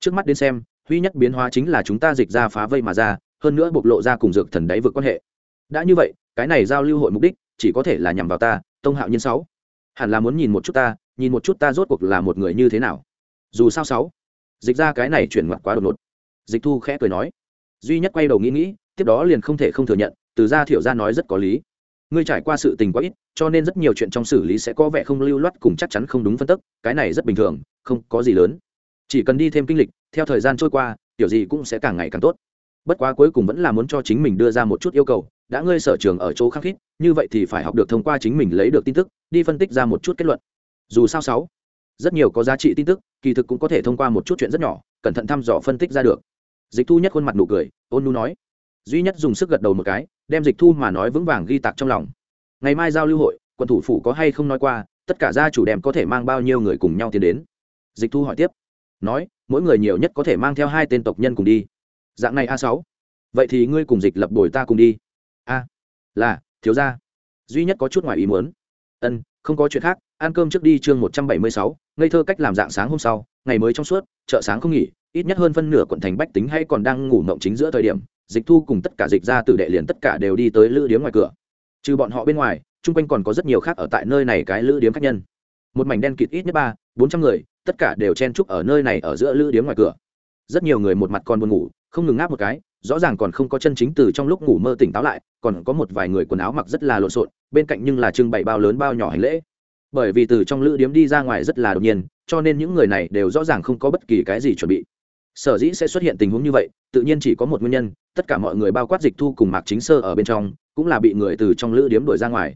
Trước mắt đến xem huy nhất biến hóa chính là chúng ta dịch ra phá vây mà ra, hơn nữa bộc lộ ra cùng dược thần đáy vượt quan hệ. Đã như vậy, cái này giao lưu hội mục đích, chỉ có thể là nhằm vào ta, tông hạo nhân sáu. Hẳn là muốn nhìn một chút ta, nhìn một chút ta rốt cuộc là một người như thế nào. Dù sao sáu. Dịch ra cái này chuyển ngoặt quá đột ngột. Dịch thu khẽ cười nói. Duy nhất quay đầu nghĩ nghĩ, tiếp đó liền không thể không thừa nhận từ gia thiểu gia nói rất có lý. Ngươi trải qua sự tình quá ít, cho nên rất nhiều chuyện trong xử lý sẽ có vẻ không lưu loát cùng chắc chắn không đúng phân tức, cái này rất bình thường, không có gì lớn. Chỉ cần đi thêm kinh lịch, theo thời gian trôi qua, kiểu gì cũng sẽ càng ngày càng tốt. Bất quá cuối cùng vẫn là muốn cho chính mình đưa ra một chút yêu cầu, đã ngươi sở trường ở chỗ khắc khít, như vậy thì phải học được thông qua chính mình lấy được tin tức, đi phân tích ra một chút kết luận. Dù sao sáu, rất nhiều có giá trị tin tức, kỳ thực cũng có thể thông qua một chút chuyện rất nhỏ, cẩn thận thăm dò phân tích ra được. Dịch thu nhất khuôn mặt nụ cười, ôn nu nói duy nhất dùng sức gật đầu một cái, đem dịch thu mà nói vững vàng ghi tạc trong lòng. Ngày mai giao lưu hội, quận thủ phủ có hay không nói qua, tất cả gia chủ đem có thể mang bao nhiêu người cùng nhau tiến đến. Dịch thu hỏi tiếp. Nói, mỗi người nhiều nhất có thể mang theo hai tên tộc nhân cùng đi. Dạng này a sáu. Vậy thì ngươi cùng dịch lập bồi ta cùng đi. A. Là, thiếu gia. Duy nhất có chút ngoài ý muốn. Ân, không có chuyện khác, ăn cơm trước đi chương một trăm bảy mươi sáu, ngây thơ cách làm dạng sáng hôm sau, ngày mới trong suốt, chợ sáng không nghỉ, ít nhất hơn phân nửa quận thành bách tính hay còn đang ngủ mộng chính giữa thời điểm dịch thu cùng tất cả dịch ra từ đệ liền tất cả đều đi tới lữ điếm ngoài cửa. Trừ bọn họ bên ngoài, chung quanh còn có rất nhiều khác ở tại nơi này cái lữ điếm khách nhân. Một mảnh đen kịt ít nhất ba, bốn trăm người, tất cả đều chen trúc ở nơi này ở giữa lữ điếm ngoài cửa. Rất nhiều người một mặt còn buồn ngủ, không ngừng ngáp một cái, rõ ràng còn không có chân chính từ trong lúc ngủ mơ tỉnh táo lại, còn có một vài người quần áo mặc rất là lộn xộn, bên cạnh nhưng là trưng bày bao lớn bao nhỏ hành lễ. Bởi vì từ trong lữ điếm đi ra ngoài rất là đột nhiên, cho nên những người này đều rõ ràng không có bất kỳ cái gì chuẩn bị sở dĩ sẽ xuất hiện tình huống như vậy, tự nhiên chỉ có một nguyên nhân, tất cả mọi người bao quát dịch thu cùng mạc chính sơ ở bên trong, cũng là bị người từ trong lữ điếm đuổi ra ngoài.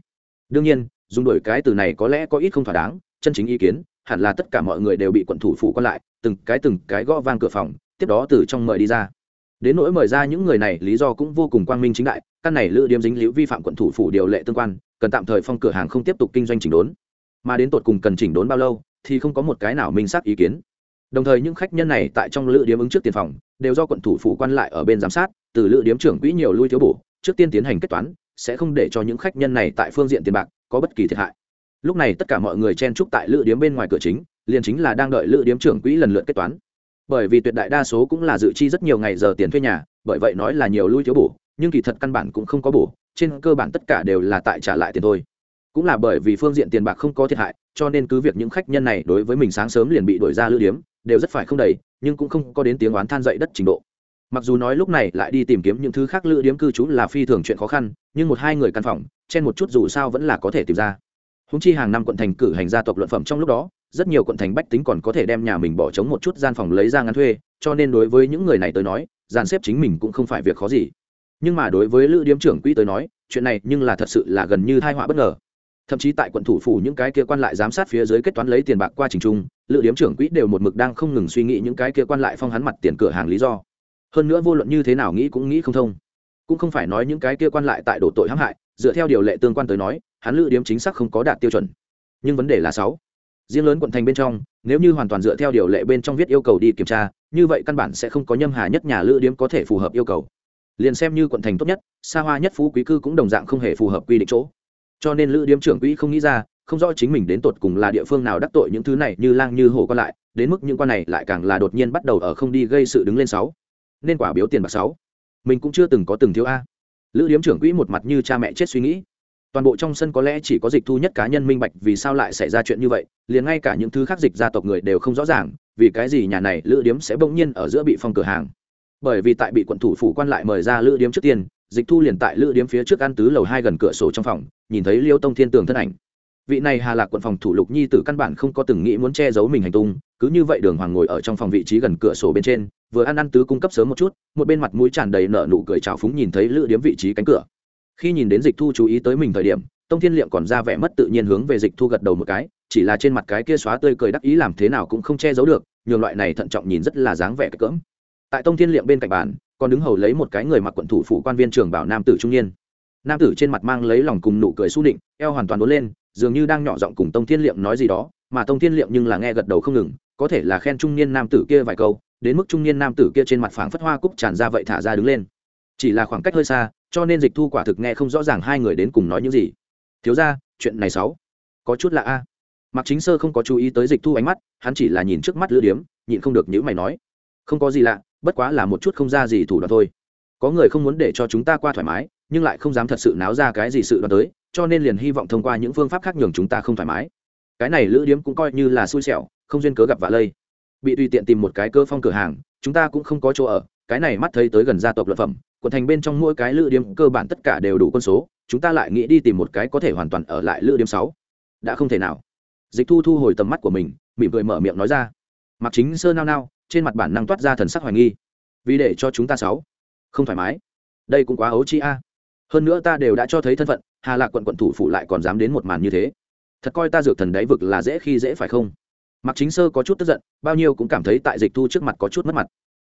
Đương nhiên, dùng đuổi cái từ này có lẽ có ít không thỏa đáng, chân chính ý kiến, hẳn là tất cả mọi người đều bị quận thủ phủ còn lại, từng cái từng cái gõ vang cửa phòng, tiếp đó từ trong mời đi ra. Đến nỗi mời ra những người này, lý do cũng vô cùng quang minh chính đại, căn này lữ điếm dính liễu vi phạm quận thủ phủ điều lệ tương quan, cần tạm thời phong cửa hàng không tiếp tục kinh doanh chỉnh đốn. Mà đến tột cùng cần chỉnh đốn bao lâu, thì không có một cái nào minh xác ý kiến đồng thời những khách nhân này tại trong lữ điếm ứng trước tiền phòng, đều do quận thủ phủ quan lại ở bên giám sát, từ lữ điếm trưởng quỹ nhiều lui thiếu bổ, trước tiên tiến hành kết toán, sẽ không để cho những khách nhân này tại phương diện tiền bạc có bất kỳ thiệt hại. Lúc này tất cả mọi người chen trúc tại lữ điếm bên ngoài cửa chính, liền chính là đang đợi lữ điếm trưởng quỹ lần lượt kết toán. Bởi vì tuyệt đại đa số cũng là dự chi rất nhiều ngày giờ tiền thuê nhà, bởi vậy nói là nhiều lui thiếu bổ, nhưng kỳ thật căn bản cũng không có bổ, trên cơ bản tất cả đều là tại trả lại tiền thôi. Cũng là bởi vì phương diện tiền bạc không có thiệt hại, cho nên cứ việc những khách nhân này đối với mình sáng sớm liền bị đuổi ra lữ điếm đều rất phải không đầy, nhưng cũng không có đến tiếng oán than dậy đất trình độ. Mặc dù nói lúc này lại đi tìm kiếm những thứ khác lữ điếm cư trú là phi thường chuyện khó khăn, nhưng một hai người căn phòng chen một chút dù sao vẫn là có thể tìm ra. Húng chi hàng năm quận thành cử hành gia tộc luận phẩm trong lúc đó, rất nhiều quận thành bách tính còn có thể đem nhà mình bỏ trống một chút gian phòng lấy ra ngắn thuê, cho nên đối với những người này tới nói, dàn xếp chính mình cũng không phải việc khó gì. Nhưng mà đối với lữ điếm trưởng quỹ tới nói, chuyện này nhưng là thật sự là gần như thai họa bất ngờ thậm chí tại quận thủ phủ những cái kia quan lại giám sát phía dưới kết toán lấy tiền bạc qua trình trung, lữ điếm trưởng quỹ đều một mực đang không ngừng suy nghĩ những cái kia quan lại phong hắn mặt tiền cửa hàng lý do. Hơn nữa vô luận như thế nào nghĩ cũng nghĩ không thông. Cũng không phải nói những cái kia quan lại tại đổ tội hãm hại, dựa theo điều lệ tương quan tới nói, hắn lữ điếm chính xác không có đạt tiêu chuẩn. Nhưng vấn đề là sáu. Riêng lớn quận thành bên trong, nếu như hoàn toàn dựa theo điều lệ bên trong viết yêu cầu đi kiểm tra, như vậy căn bản sẽ không có nhâm hà nhất nhà lữ điếm có thể phù hợp yêu cầu. Liền xem như quận thành tốt nhất, xa hoa nhất phú quý cư cũng đồng dạng không hề phù hợp quy định chỗ cho nên lữ điếm trưởng quỹ không nghĩ ra, không rõ chính mình đến tột cùng là địa phương nào đắc tội những thứ này như lang như hổ còn lại, đến mức những quan này lại càng là đột nhiên bắt đầu ở không đi gây sự đứng lên sáu. Nên quả biếu tiền bạc sáu. Mình cũng chưa từng có từng thiếu a. Lữ điếm trưởng quỹ một mặt như cha mẹ chết suy nghĩ. Toàn bộ trong sân có lẽ chỉ có dịch thu nhất cá nhân minh bạch vì sao lại xảy ra chuyện như vậy, liền ngay cả những thứ khác dịch gia tộc người đều không rõ ràng, vì cái gì nhà này lữ điếm sẽ bỗng nhiên ở giữa bị phong cửa hàng. Bởi vì tại bị quận thủ phủ quan lại mời ra lữ điếm trước tiên dịch thu liền tại lữ điếm phía trước ăn tứ lầu hai gần cửa sổ trong phòng, nhìn thấy liêu tông thiên tường thân ảnh. Vị này hà lạc quận phòng thủ lục nhi tử căn bản không có từng nghĩ muốn che giấu mình hành tung, cứ như vậy đường hoàng ngồi ở trong phòng vị trí gần cửa sổ bên trên, vừa ăn ăn tứ cung cấp sớm một chút, một bên mặt mũi tràn đầy nở nụ cười trào phúng nhìn thấy lữ điếm vị trí cánh cửa. Khi nhìn đến dịch thu chú ý tới mình thời điểm, tông thiên liệm còn ra vẻ mất tự nhiên hướng về dịch thu gật đầu một cái, chỉ là trên mặt cái kia xóa tươi cười đắc ý làm thế nào cũng không che giấu được, nhường loại này thận trọng nhìn rất là dáng vẻ cỡm. Tại tông thiên liệm bên cạnh bàn còn đứng hầu lấy một cái người mặc quận thủ phủ quan viên trường bảo nam tử trung niên. Nam tử trên mặt mang lấy lòng cùng nụ cười s u định eo hoàn toàn đốn lên, dường như đang nhỏ giọng cùng tông thiên liệm nói gì đó, mà tông thiên liệm nhưng là nghe gật đầu không ngừng, có thể là khen trung niên nam tử kia vài câu, đến mức trung niên nam tử kia trên mặt phảng phất hoa cúc tràn ra vậy thả ra đứng lên. Chỉ là khoảng cách hơi xa, cho nên dịch thu quả thực nghe không rõ ràng hai người đến cùng nói những gì. Thiếu ra chuyện này sáu, có chút là a. Mặc chính sơ không có chú ý tới dịch thu ánh mắt, hắn chỉ là nhìn trước mắt lữ điếm, nhịn không được những mày nói. Không có gì lạ bất quá là một chút không ra gì thủ đoạn thôi. Có người không muốn để cho chúng ta qua thoải mái, nhưng lại không dám thật sự náo ra cái gì sự đoán tới, cho nên liền hy vọng thông qua những phương pháp khác nhường chúng ta không thoải mái. Cái này lữ điếm cũng coi như là xui xẻo, không duyên cớ gặp vạ lây. Bị tùy tiện tìm một cái cơ phong cửa hàng, chúng ta cũng không có chỗ ở, cái này mắt thấy tới gần gia tộc luật phẩm, quận thành bên trong mỗi cái lữ điếm cơ bản tất cả đều đủ quân số, chúng ta lại nghĩ đi tìm một cái có thể hoàn toàn ở lại lữ điếm sáu. Đã không thể nào. Dịch thu thu hồi tầm mắt của mình, mỉm cười mở miệng nói ra. Mặc chính sơ nao nao trên mặt bản năng toát ra thần sắc hoài nghi. Vì để cho chúng ta sáu không thoải mái. Đây cũng quá ấu chi a. Hơn nữa ta đều đã cho thấy thân phận, hà lạc quận quận thủ phụ lại còn dám đến một màn như thế. Thật coi ta dược thần đáy vực là dễ khi dễ phải không? Mặc chính sơ có chút tức giận, bao nhiêu cũng cảm thấy tại dịch thu trước mặt có chút mất mặt.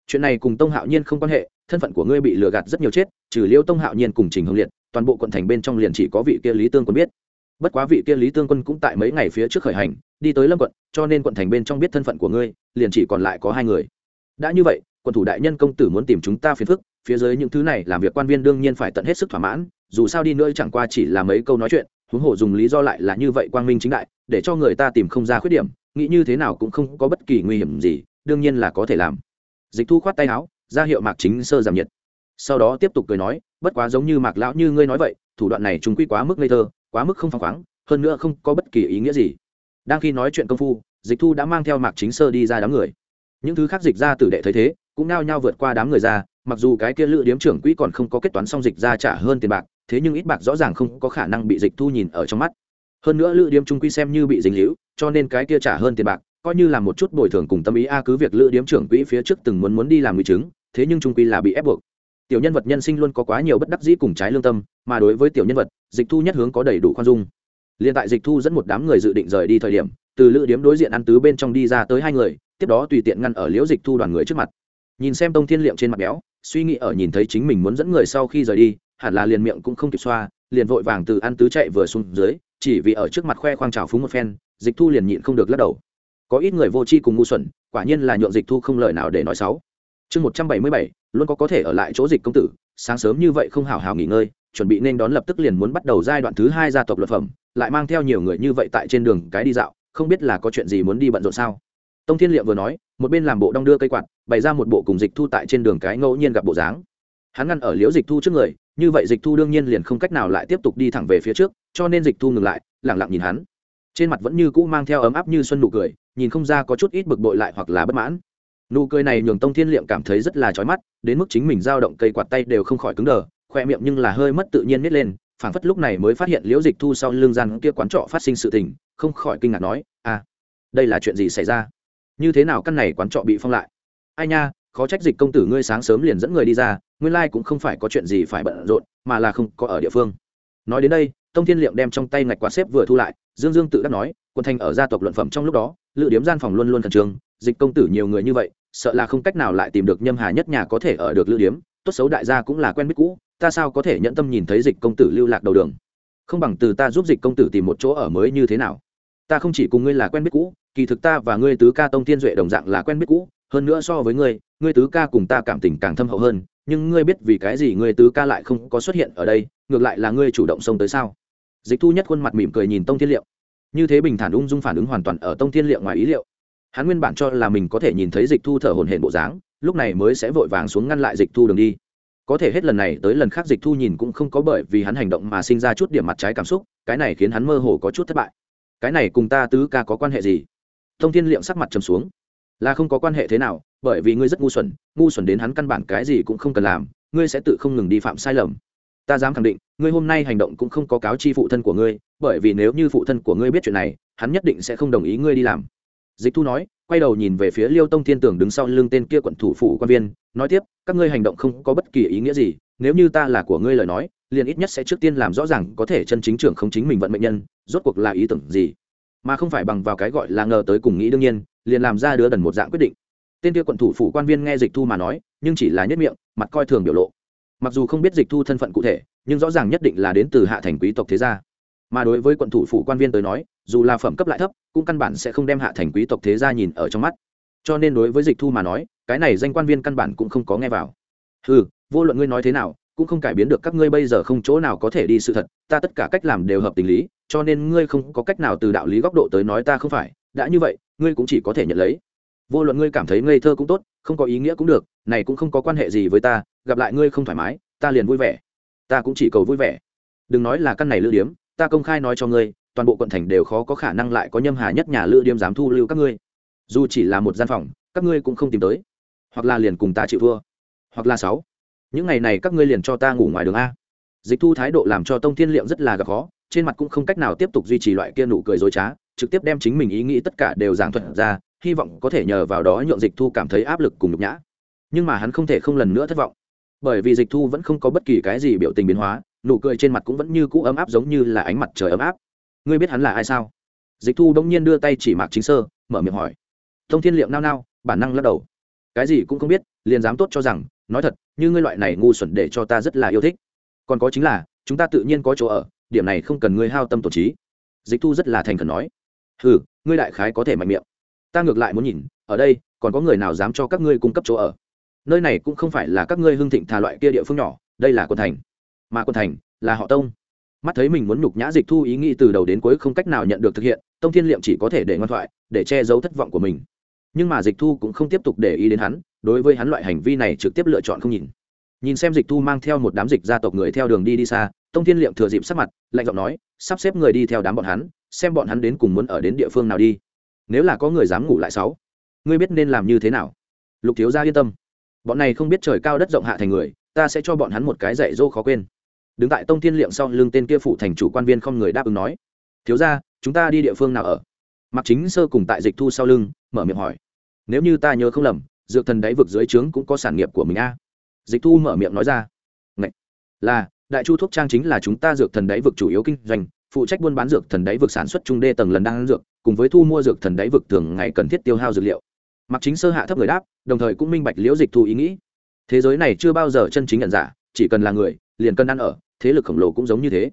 Chuyện này cùng tông hạo nhiên không quan hệ, thân phận của ngươi bị lừa gạt rất nhiều chết, trừ liêu tông hạo nhiên cùng trình hưng liệt, toàn bộ quận thành bên trong liền chỉ có vị kia lý tương quân biết. Bất quá vị kia lý tương quân cũng tại mấy ngày phía trước khởi hành đi tới lâm quận, cho nên quận thành bên trong biết thân phận của ngươi, liền chỉ còn lại có hai người. Đã như vậy, quận thủ đại nhân công tử muốn tìm chúng ta phiền phức, phía dưới những thứ này làm việc quan viên đương nhiên phải tận hết sức thỏa mãn, dù sao đi nữa chẳng qua chỉ là mấy câu nói chuyện, huống hồ dùng lý do lại là như vậy quang minh chính đại, để cho người ta tìm không ra khuyết điểm, nghĩ như thế nào cũng không có bất kỳ nguy hiểm gì, đương nhiên là có thể làm. Dịch thu khoát tay áo, ra hiệu mạc chính sơ giảm nhiệt. Sau đó tiếp tục cười nói, bất quá giống như mạc lão như ngươi nói vậy, thủ đoạn này chúng quy quá mức ngây thơ, quá mức không phăng khoáng, hơn nữa không có bất kỳ ý nghĩa gì đang khi nói chuyện công phu, dịch thu đã mang theo mạc chính sơ đi ra đám người. Những thứ khác dịch ra tử đệ thấy thế, cũng nao nhao vượt qua đám người ra, mặc dù cái kia lữ điếm trưởng quỹ còn không có kết toán xong dịch ra trả hơn tiền bạc, thế nhưng ít bạc rõ ràng không có khả năng bị dịch thu nhìn ở trong mắt. Hơn nữa lữ điếm trung quy xem như bị dính hữu cho nên cái kia trả hơn tiền bạc, coi như là một chút bồi thường cùng tâm ý a, cứ việc lữ điếm trưởng quỹ phía trước từng muốn muốn đi làm nguy chứng, thế nhưng trung quy là bị ép buộc. Tiểu nhân vật nhân sinh luôn có quá nhiều bất đắc dĩ cùng trái lương tâm, mà đối với tiểu nhân vật, dịch thu nhất hướng có đầy đủ khoan dung liên tại dịch thu dẫn một đám người dự định rời đi thời điểm, từ lữ điếm đối diện ăn tứ bên trong đi ra tới hai người, tiếp đó tùy tiện ngăn ở liễu dịch thu đoàn người trước mặt. Nhìn xem tông thiên liệm trên mặt béo, suy nghĩ ở nhìn thấy chính mình muốn dẫn người sau khi rời đi, hẳn là liền miệng cũng không kịp xoa, liền vội vàng từ ăn tứ chạy vừa xuống dưới, chỉ vì ở trước mặt khoe khoang trào phúng một phen, dịch thu liền nhịn không được lắc đầu. Có ít người vô tri cùng ngu xuẩn, quả nhiên là nhượng dịch thu không lời nào để nói xấu. Chương một trăm bảy mươi bảy, luôn có có thể ở lại chỗ dịch công tử, sáng sớm như vậy không hào hào nghỉ ngơi chuẩn bị nên đón lập tức liền muốn bắt đầu giai đoạn thứ hai gia tộc luật phẩm, lại mang theo nhiều người như vậy tại trên đường cái đi dạo, không biết là có chuyện gì muốn đi bận rộn sao. Tông thiên liệm vừa nói, một bên làm bộ đong đưa cây quạt, bày ra một bộ cùng dịch thu tại trên đường cái ngẫu nhiên gặp bộ dáng. Hắn ngăn ở liễu dịch thu trước người, như vậy dịch thu đương nhiên liền không cách nào lại tiếp tục đi thẳng về phía trước, cho nên dịch thu ngừng lại lẳng lặng nhìn hắn. Trên mặt vẫn như cũ mang theo ấm áp như xuân nụ cười, nhìn không ra có chút ít bực bội lại hoặc là bất mãn. Nụ cười này nhường tông thiên liệm cảm thấy rất là trói mắt, đến mức chính mình dao động cây quạt tay đều không khỏi cứng đờ khoe miệng nhưng là hơi mất tự nhiên nít lên, phảng phất lúc này mới phát hiện liễu dịch thu sau lưng gian kia quán trọ phát sinh sự tình, không khỏi kinh ngạc nói à đây là chuyện gì xảy ra? Như thế nào căn này quán trọ bị phong lại? Ai nha, khó trách dịch công tử ngươi sáng sớm liền dẫn người đi ra, nguyên lai cũng không phải có chuyện gì phải bận rộn, mà là không có ở địa phương. Nói đến đây, tông thiên liệm đem trong tay ngạch quạt xếp vừa thu lại, dương dương tự đắc nói quân thanh ở gia tộc luận phẩm trong lúc đó lựa điếm gian phòng luôn luôn khẩn trương, dịch công tử nhiều người như vậy, sợ là không cách nào lại tìm được nhâm hà nhất nhà có thể ở được lựa điếm, tốt xấu đại gia cũng là quen biết cũ ta sao có thể nhẫn tâm nhìn thấy dịch công tử lưu lạc đầu đường? Không bằng từ ta giúp dịch công tử tìm một chỗ ở mới như thế nào? Ta không chỉ cùng ngươi là quen biết cũ, kỳ thực ta và ngươi tứ ca tông thiên duệ đồng dạng là quen biết cũ, hơn nữa so với ngươi ngươi tứ ca cùng ta cảm tình càng thâm hậu hơn, nhưng ngươi biết vì cái gì ngươi tứ ca lại không có xuất hiện ở đây, ngược lại là ngươi chủ động xông tới sao? Dịch thu nhất khuôn mặt mỉm cười nhìn tông thiên liệu. Như thế bình thản ung dung phản ứng hoàn toàn ở tông thiên liệu ngoài ý liệu. Hắn nguyên bản cho là mình có thể nhìn thấy dịch thu thở hồn hển bộ dáng, lúc này mới sẽ vội vàng xuống ngăn lại dịch thu đường đi có thể hết lần này tới lần khác dịch thu nhìn cũng không có bởi vì hắn hành động mà sinh ra chút điểm mặt trái cảm xúc, cái này khiến hắn mơ hồ có chút thất bại. Cái này cùng ta tứ ca có quan hệ gì? Thông thiên liệm sắc mặt trầm xuống. Là không có quan hệ thế nào, bởi vì ngươi rất ngu xuẩn ngu xuẩn đến hắn căn bản cái gì cũng không cần làm, ngươi sẽ tự không ngừng đi phạm sai lầm. Ta dám khẳng định, ngươi hôm nay hành động cũng không có cáo chi phụ thân của ngươi, bởi vì nếu như phụ thân của ngươi biết chuyện này, hắn nhất định sẽ không đồng ý ngươi đi làm dịch thu nói, quay đầu nhìn về phía liêu tông thiên tưởng đứng sau lưng tên kia quận thủ phủ quan viên, nói tiếp, các ngươi hành động không có bất kỳ ý nghĩa gì, nếu như ta là của ngươi lời nói, liền ít nhất sẽ trước tiên làm rõ ràng có thể chân chính trưởng không chính mình vận mệnh nhân, rốt cuộc là ý tưởng gì. Mà không phải bằng vào cái gọi là ngờ tới cùng nghĩ đương nhiên, liền làm ra đứa đần một dạng quyết định. Tên kia quận thủ phủ quan viên nghe dịch thu mà nói, nhưng chỉ là nhất miệng, mặt coi thường biểu lộ. Mặc dù không biết dịch thu thân phận cụ thể, nhưng rõ ràng nhất định là đến từ hạ thành quý tộc thế gia. Mà đối với quận thủ phủ quan viên tới nói, dù là phẩm cấp lại thấp cũng căn bản sẽ không đem hạ thành quý tộc thế gia nhìn ở trong mắt. Cho nên đối với dịch thu mà nói, cái này danh quan viên căn bản cũng không có nghe vào. Ừ vô luận ngươi nói thế nào, cũng không cải biến được các ngươi bây giờ không chỗ nào có thể đi sự thật, ta tất cả cách làm đều hợp tình lý, cho nên ngươi không có cách nào từ đạo lý góc độ tới nói ta không phải. Đã như vậy, ngươi cũng chỉ có thể nhận lấy. Vô luận ngươi cảm thấy ngây thơ cũng tốt, không có ý nghĩa cũng được, này cũng không có quan hệ gì với ta, gặp lại ngươi không thoải mái, ta liền vui vẻ. Ta cũng chỉ cầu vui vẻ. Đừng nói là căn này lưu điếm, ta công khai nói cho ngươi toàn bộ quận thành đều khó có khả năng lại có nhâm hà nhất nhà lựa điếm dám thu lưu các ngươi. Dù chỉ là một gian phòng, các ngươi cũng không tìm tới. Hoặc là liền cùng ta chịu thua. Hoặc là sáu. Những ngày này các ngươi liền cho ta ngủ ngoài đường a. Dịch thu thái độ làm cho tông thiên liệm rất là gặp khó, trên mặt cũng không cách nào tiếp tục duy trì loại kia nụ cười dối trá, trực tiếp đem chính mình ý nghĩ tất cả đều giảng thuật ra, hy vọng có thể nhờ vào đó nhượng dịch thu cảm thấy áp lực cùng nhục nhã. Nhưng mà hắn không thể không lần nữa thất vọng. Bởi vì dịch thu vẫn không có bất kỳ cái gì biểu tình biến hóa, nụ cười trên mặt cũng vẫn như cũ ấm áp giống như là ánh mặt trời ấm áp ngươi biết hắn là ai sao? Dịch thu đông nhiên đưa tay chỉ mạc chính sơ, mở miệng hỏi. Thông thiên liệm nao nao, bản năng lắc đầu. Cái gì cũng không biết, liền dám tốt cho rằng, nói thật, như ngươi loại này ngu xuẩn để cho ta rất là yêu thích. Còn có chính là, chúng ta tự nhiên có chỗ ở, điểm này không cần ngươi hao tâm tổ trí. Dịch thu rất là thành khẩn nói. Ừ ngươi đại khái có thể mạnh miệng. Ta ngược lại muốn nhìn, ở đây, còn có người nào dám cho các ngươi cung cấp chỗ ở? Nơi này cũng không phải là các ngươi hưng thịnh thà loại kia địa phương nhỏ, đây là quân thành. Mà quân thành là họ tông mắt thấy mình muốn nhục nhã dịch thu ý nghĩ từ đầu đến cuối không cách nào nhận được thực hiện, tông thiên liệm chỉ có thể để ngoan thoại, để che giấu thất vọng của mình. Nhưng mà dịch thu cũng không tiếp tục để ý đến hắn, đối với hắn loại hành vi này trực tiếp lựa chọn không nhìn. Nhìn xem dịch thu mang theo một đám dịch gia tộc người theo đường đi đi xa, tông thiên liệm thừa dịp sắc mặt, lạnh giọng nói, sắp xếp người đi theo đám bọn hắn, xem bọn hắn đến cùng muốn ở đến địa phương nào đi. Nếu là có người dám ngủ lại sáu, ngươi biết nên làm như thế nào? Lục thiếu gia yên tâm. Bọn này không biết trời cao đất rộng hạ thành người, ta sẽ cho bọn hắn một cái dạy dỗ khó quên đứng tại tông thiên liệm sau lưng tên kia phụ thành chủ quan viên không người đáp ứng nói, thiếu gia, chúng ta đi địa phương nào ở? Mặc chính sơ cùng tại dịch thu sau lưng, mở miệng hỏi, nếu như ta nhớ không lầm, dược thần đáy vực dưới trướng cũng có sản nghiệp của mình a. Dịch thu mở miệng nói ra, Ngậy! là, đại chu thuốc trang chính là chúng ta dược thần đáy vực chủ yếu kinh doanh, phụ trách buôn bán dược thần đáy vực sản xuất trung đê tầng lần đang dược, cùng với thu mua dược thần đáy vực thường ngày cần thiết tiêu hao dược liệu. Mặc chính sơ hạ thấp người đáp, đồng thời cũng minh bạch liễu dịch thu ý nghĩ. Thế giới này chưa bao giờ chân chính nhận giả, chỉ cần là người, liền cần ăn ở thế lực khổng lồ cũng giống như thế.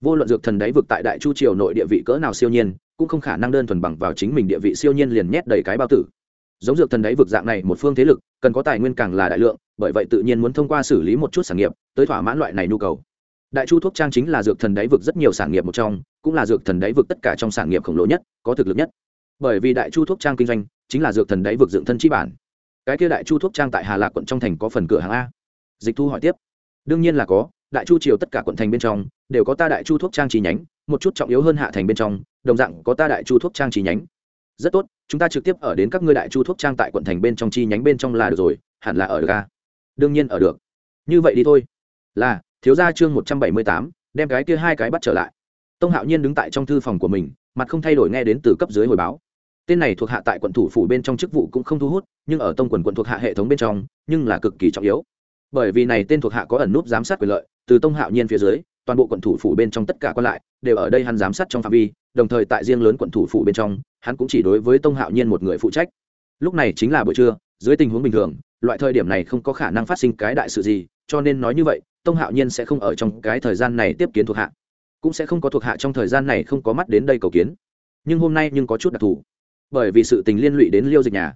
Vô luận dược thần đáy vực tại đại chu triều nội địa vị cỡ nào siêu nhiên, cũng không khả năng đơn thuần bằng vào chính mình địa vị siêu nhiên liền nhét đầy cái bao tử. Giống dược thần đáy vực dạng này một phương thế lực, cần có tài nguyên càng là đại lượng, bởi vậy tự nhiên muốn thông qua xử lý một chút sản nghiệp, tới thỏa mãn loại này nhu cầu. Đại chu thuốc trang chính là dược thần đáy vực rất nhiều sản nghiệp một trong, cũng là dược thần đáy vực tất cả trong sản nghiệp khổng lồ nhất, có thực lực nhất. Bởi vì đại chu thuốc trang kinh doanh, chính là dược thần đáy vực dựng thân chi bản. Cái kia đại chu thuốc trang tại hà lạc quận trong thành có phần cửa hàng a. Dịch thu hỏi tiếp. Đương nhiên là có đại chu triều tất cả quận thành bên trong, đều có ta đại chu thuốc trang chi nhánh, một chút trọng yếu hơn hạ thành bên trong, đồng dạng có ta đại chu thuốc trang chi nhánh. Rất tốt, chúng ta trực tiếp ở đến các ngươi đại chu thuốc trang tại quận thành bên trong chi nhánh bên trong là được rồi, hẳn là ở được a đương nhiên ở được. Như vậy đi thôi. Là, thiếu gia chương một trăm bảy mươi tám, đem cái kia hai cái bắt trở lại. Tông hạo nhiên đứng tại trong thư phòng của mình, mặt không thay đổi nghe đến từ cấp dưới hồi báo. Tên này thuộc hạ tại quận thủ phủ bên trong chức vụ cũng không thu hút, nhưng ở tông quần quận thuộc hạ hệ thống bên trong, nhưng là cực kỳ trọng yếu bởi vì này tên thuộc hạ có ẩn nút giám sát quyền lợi, từ tông hạo nhiên phía dưới, toàn bộ quận thủ phủ bên trong tất cả còn lại, đều ở đây hắn giám sát trong phạm vi, đồng thời tại riêng lớn quận thủ phủ bên trong, hắn cũng chỉ đối với tông hạo nhiên một người phụ trách. Lúc này chính là buổi trưa, dưới tình huống bình thường, loại thời điểm này không có khả năng phát sinh cái đại sự gì, cho nên nói như vậy, tông hạo nhiên sẽ không ở trong cái thời gian này tiếp kiến thuộc hạ, cũng sẽ không có thuộc hạ trong thời gian này không có mắt đến đây cầu kiến. Nhưng hôm nay nhưng có chút đặc thù, bởi vì sự tình liên lụy đến liêu dịch nhà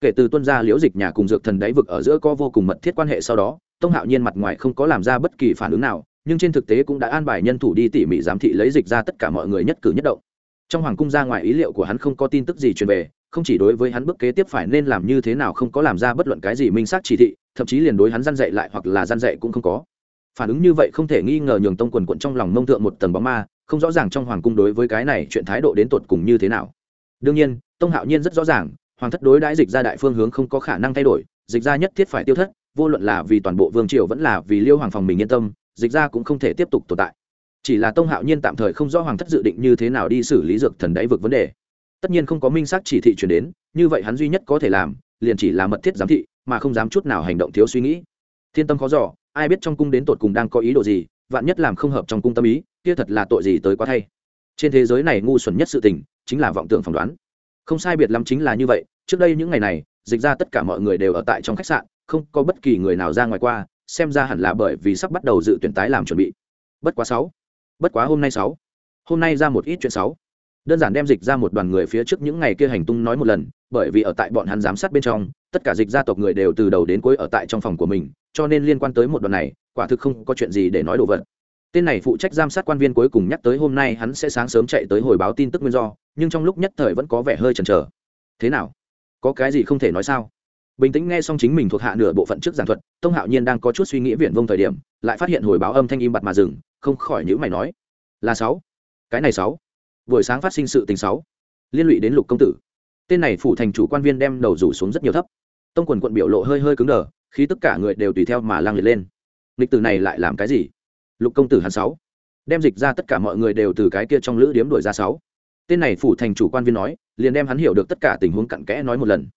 kể từ tuân gia liễu dịch nhà cùng dược thần đáy vực ở giữa có vô cùng mật thiết quan hệ sau đó, tông hạo nhiên mặt ngoài không có làm ra bất kỳ phản ứng nào, nhưng trên thực tế cũng đã an bài nhân thủ đi tỉ mỉ giám thị lấy dịch ra tất cả mọi người nhất cử nhất động. Trong hoàng cung ra ngoài ý liệu của hắn không có tin tức gì truyền về, không chỉ đối với hắn bước kế tiếp phải nên làm như thế nào không có làm ra bất luận cái gì minh xác chỉ thị, thậm chí liền đối hắn gian dạy lại hoặc là gian dạy cũng không có. Phản ứng như vậy không thể nghi ngờ nhường tông quần quận trong lòng mông thượng một tầng bóng ma, không rõ ràng trong hoàng cung đối với cái này chuyện thái độ đến tột cùng như thế nào. Đương nhiên, tông hạo nhiên rất rõ ràng hoàng thất đối đãi dịch ra đại phương hướng không có khả năng thay đổi dịch ra nhất thiết phải tiêu thất vô luận là vì toàn bộ vương triều vẫn là vì liêu hoàng phòng mình yên tâm dịch ra cũng không thể tiếp tục tồn tại. Chỉ là tông hạo nhiên tạm thời không rõ hoàng thất dự định như thế nào đi xử lý dược thần đáy vực vấn đề. Tất nhiên không có minh xác chỉ thị chuyển đến như vậy hắn duy nhất có thể làm liền chỉ là mật thiết giám thị mà không dám chút nào hành động thiếu suy nghĩ. Thiên tâm khó dò, ai biết trong cung đến tột cùng đang có ý đồ gì vạn nhất làm không hợp trong cung tâm ý kia thật là tội gì tới quá thay. Trên thế giới này ngu xuẩn nhất sự tình chính là vọng tưởng phỏng đoán không sai biệt lắm chính là như vậy, trước đây những ngày này, dịch ra tất cả mọi người đều ở tại trong khách sạn, không có bất kỳ người nào ra ngoài qua, xem ra hẳn là bởi vì sắp bắt đầu dự tuyển tái làm chuẩn bị. Bất quá sáu, bất quá hôm nay sáu, hôm nay ra một ít chuyện sáu. Đơn giản đem dịch ra một đoàn người phía trước những ngày kia hành tung nói một lần, bởi vì ở tại bọn hắn giám sát bên trong, tất cả dịch gia tộc người đều từ đầu đến cuối ở tại trong phòng của mình, cho nên liên quan tới một đoạn này, quả thực không có chuyện gì để nói đồ vật tên này phụ trách giám sát quan viên cuối cùng nhắc tới hôm nay hắn sẽ sáng sớm chạy tới hồi báo tin tức nguyên do, nhưng trong lúc nhất thời vẫn có vẻ hơi chần chờ. Thế nào? Có cái gì không thể nói sao? Bình tĩnh nghe xong chính mình thuộc hạ nửa bộ phận trước giảng thuật, tông hạo nhiên đang có chút suy nghĩ viện vông thời điểm, lại phát hiện hồi báo âm thanh im bặt mà dừng, không khỏi nhữ mày nói, là sáu. Cái này sáu. Buổi sáng phát sinh sự tình sáu. Liên lụy đến lục công tử. Tên này phủ thành chủ quan viên đem đầu rủ xuống rất nhiều thấp. Tông quần quận biểu lộ hơi hơi cứng đờ khi tất cả người đều tùy theo mà lang liệt lên. Lịch tử này lại làm cái gì? Lục công tử hắn sáu. Đem dịch ra tất cả mọi người đều từ cái kia trong lữ điếm đuổi ra sáu. Tên này phủ thành chủ quan viên nói, liền đem hắn hiểu được tất cả tình huống cặn kẽ nói một lần.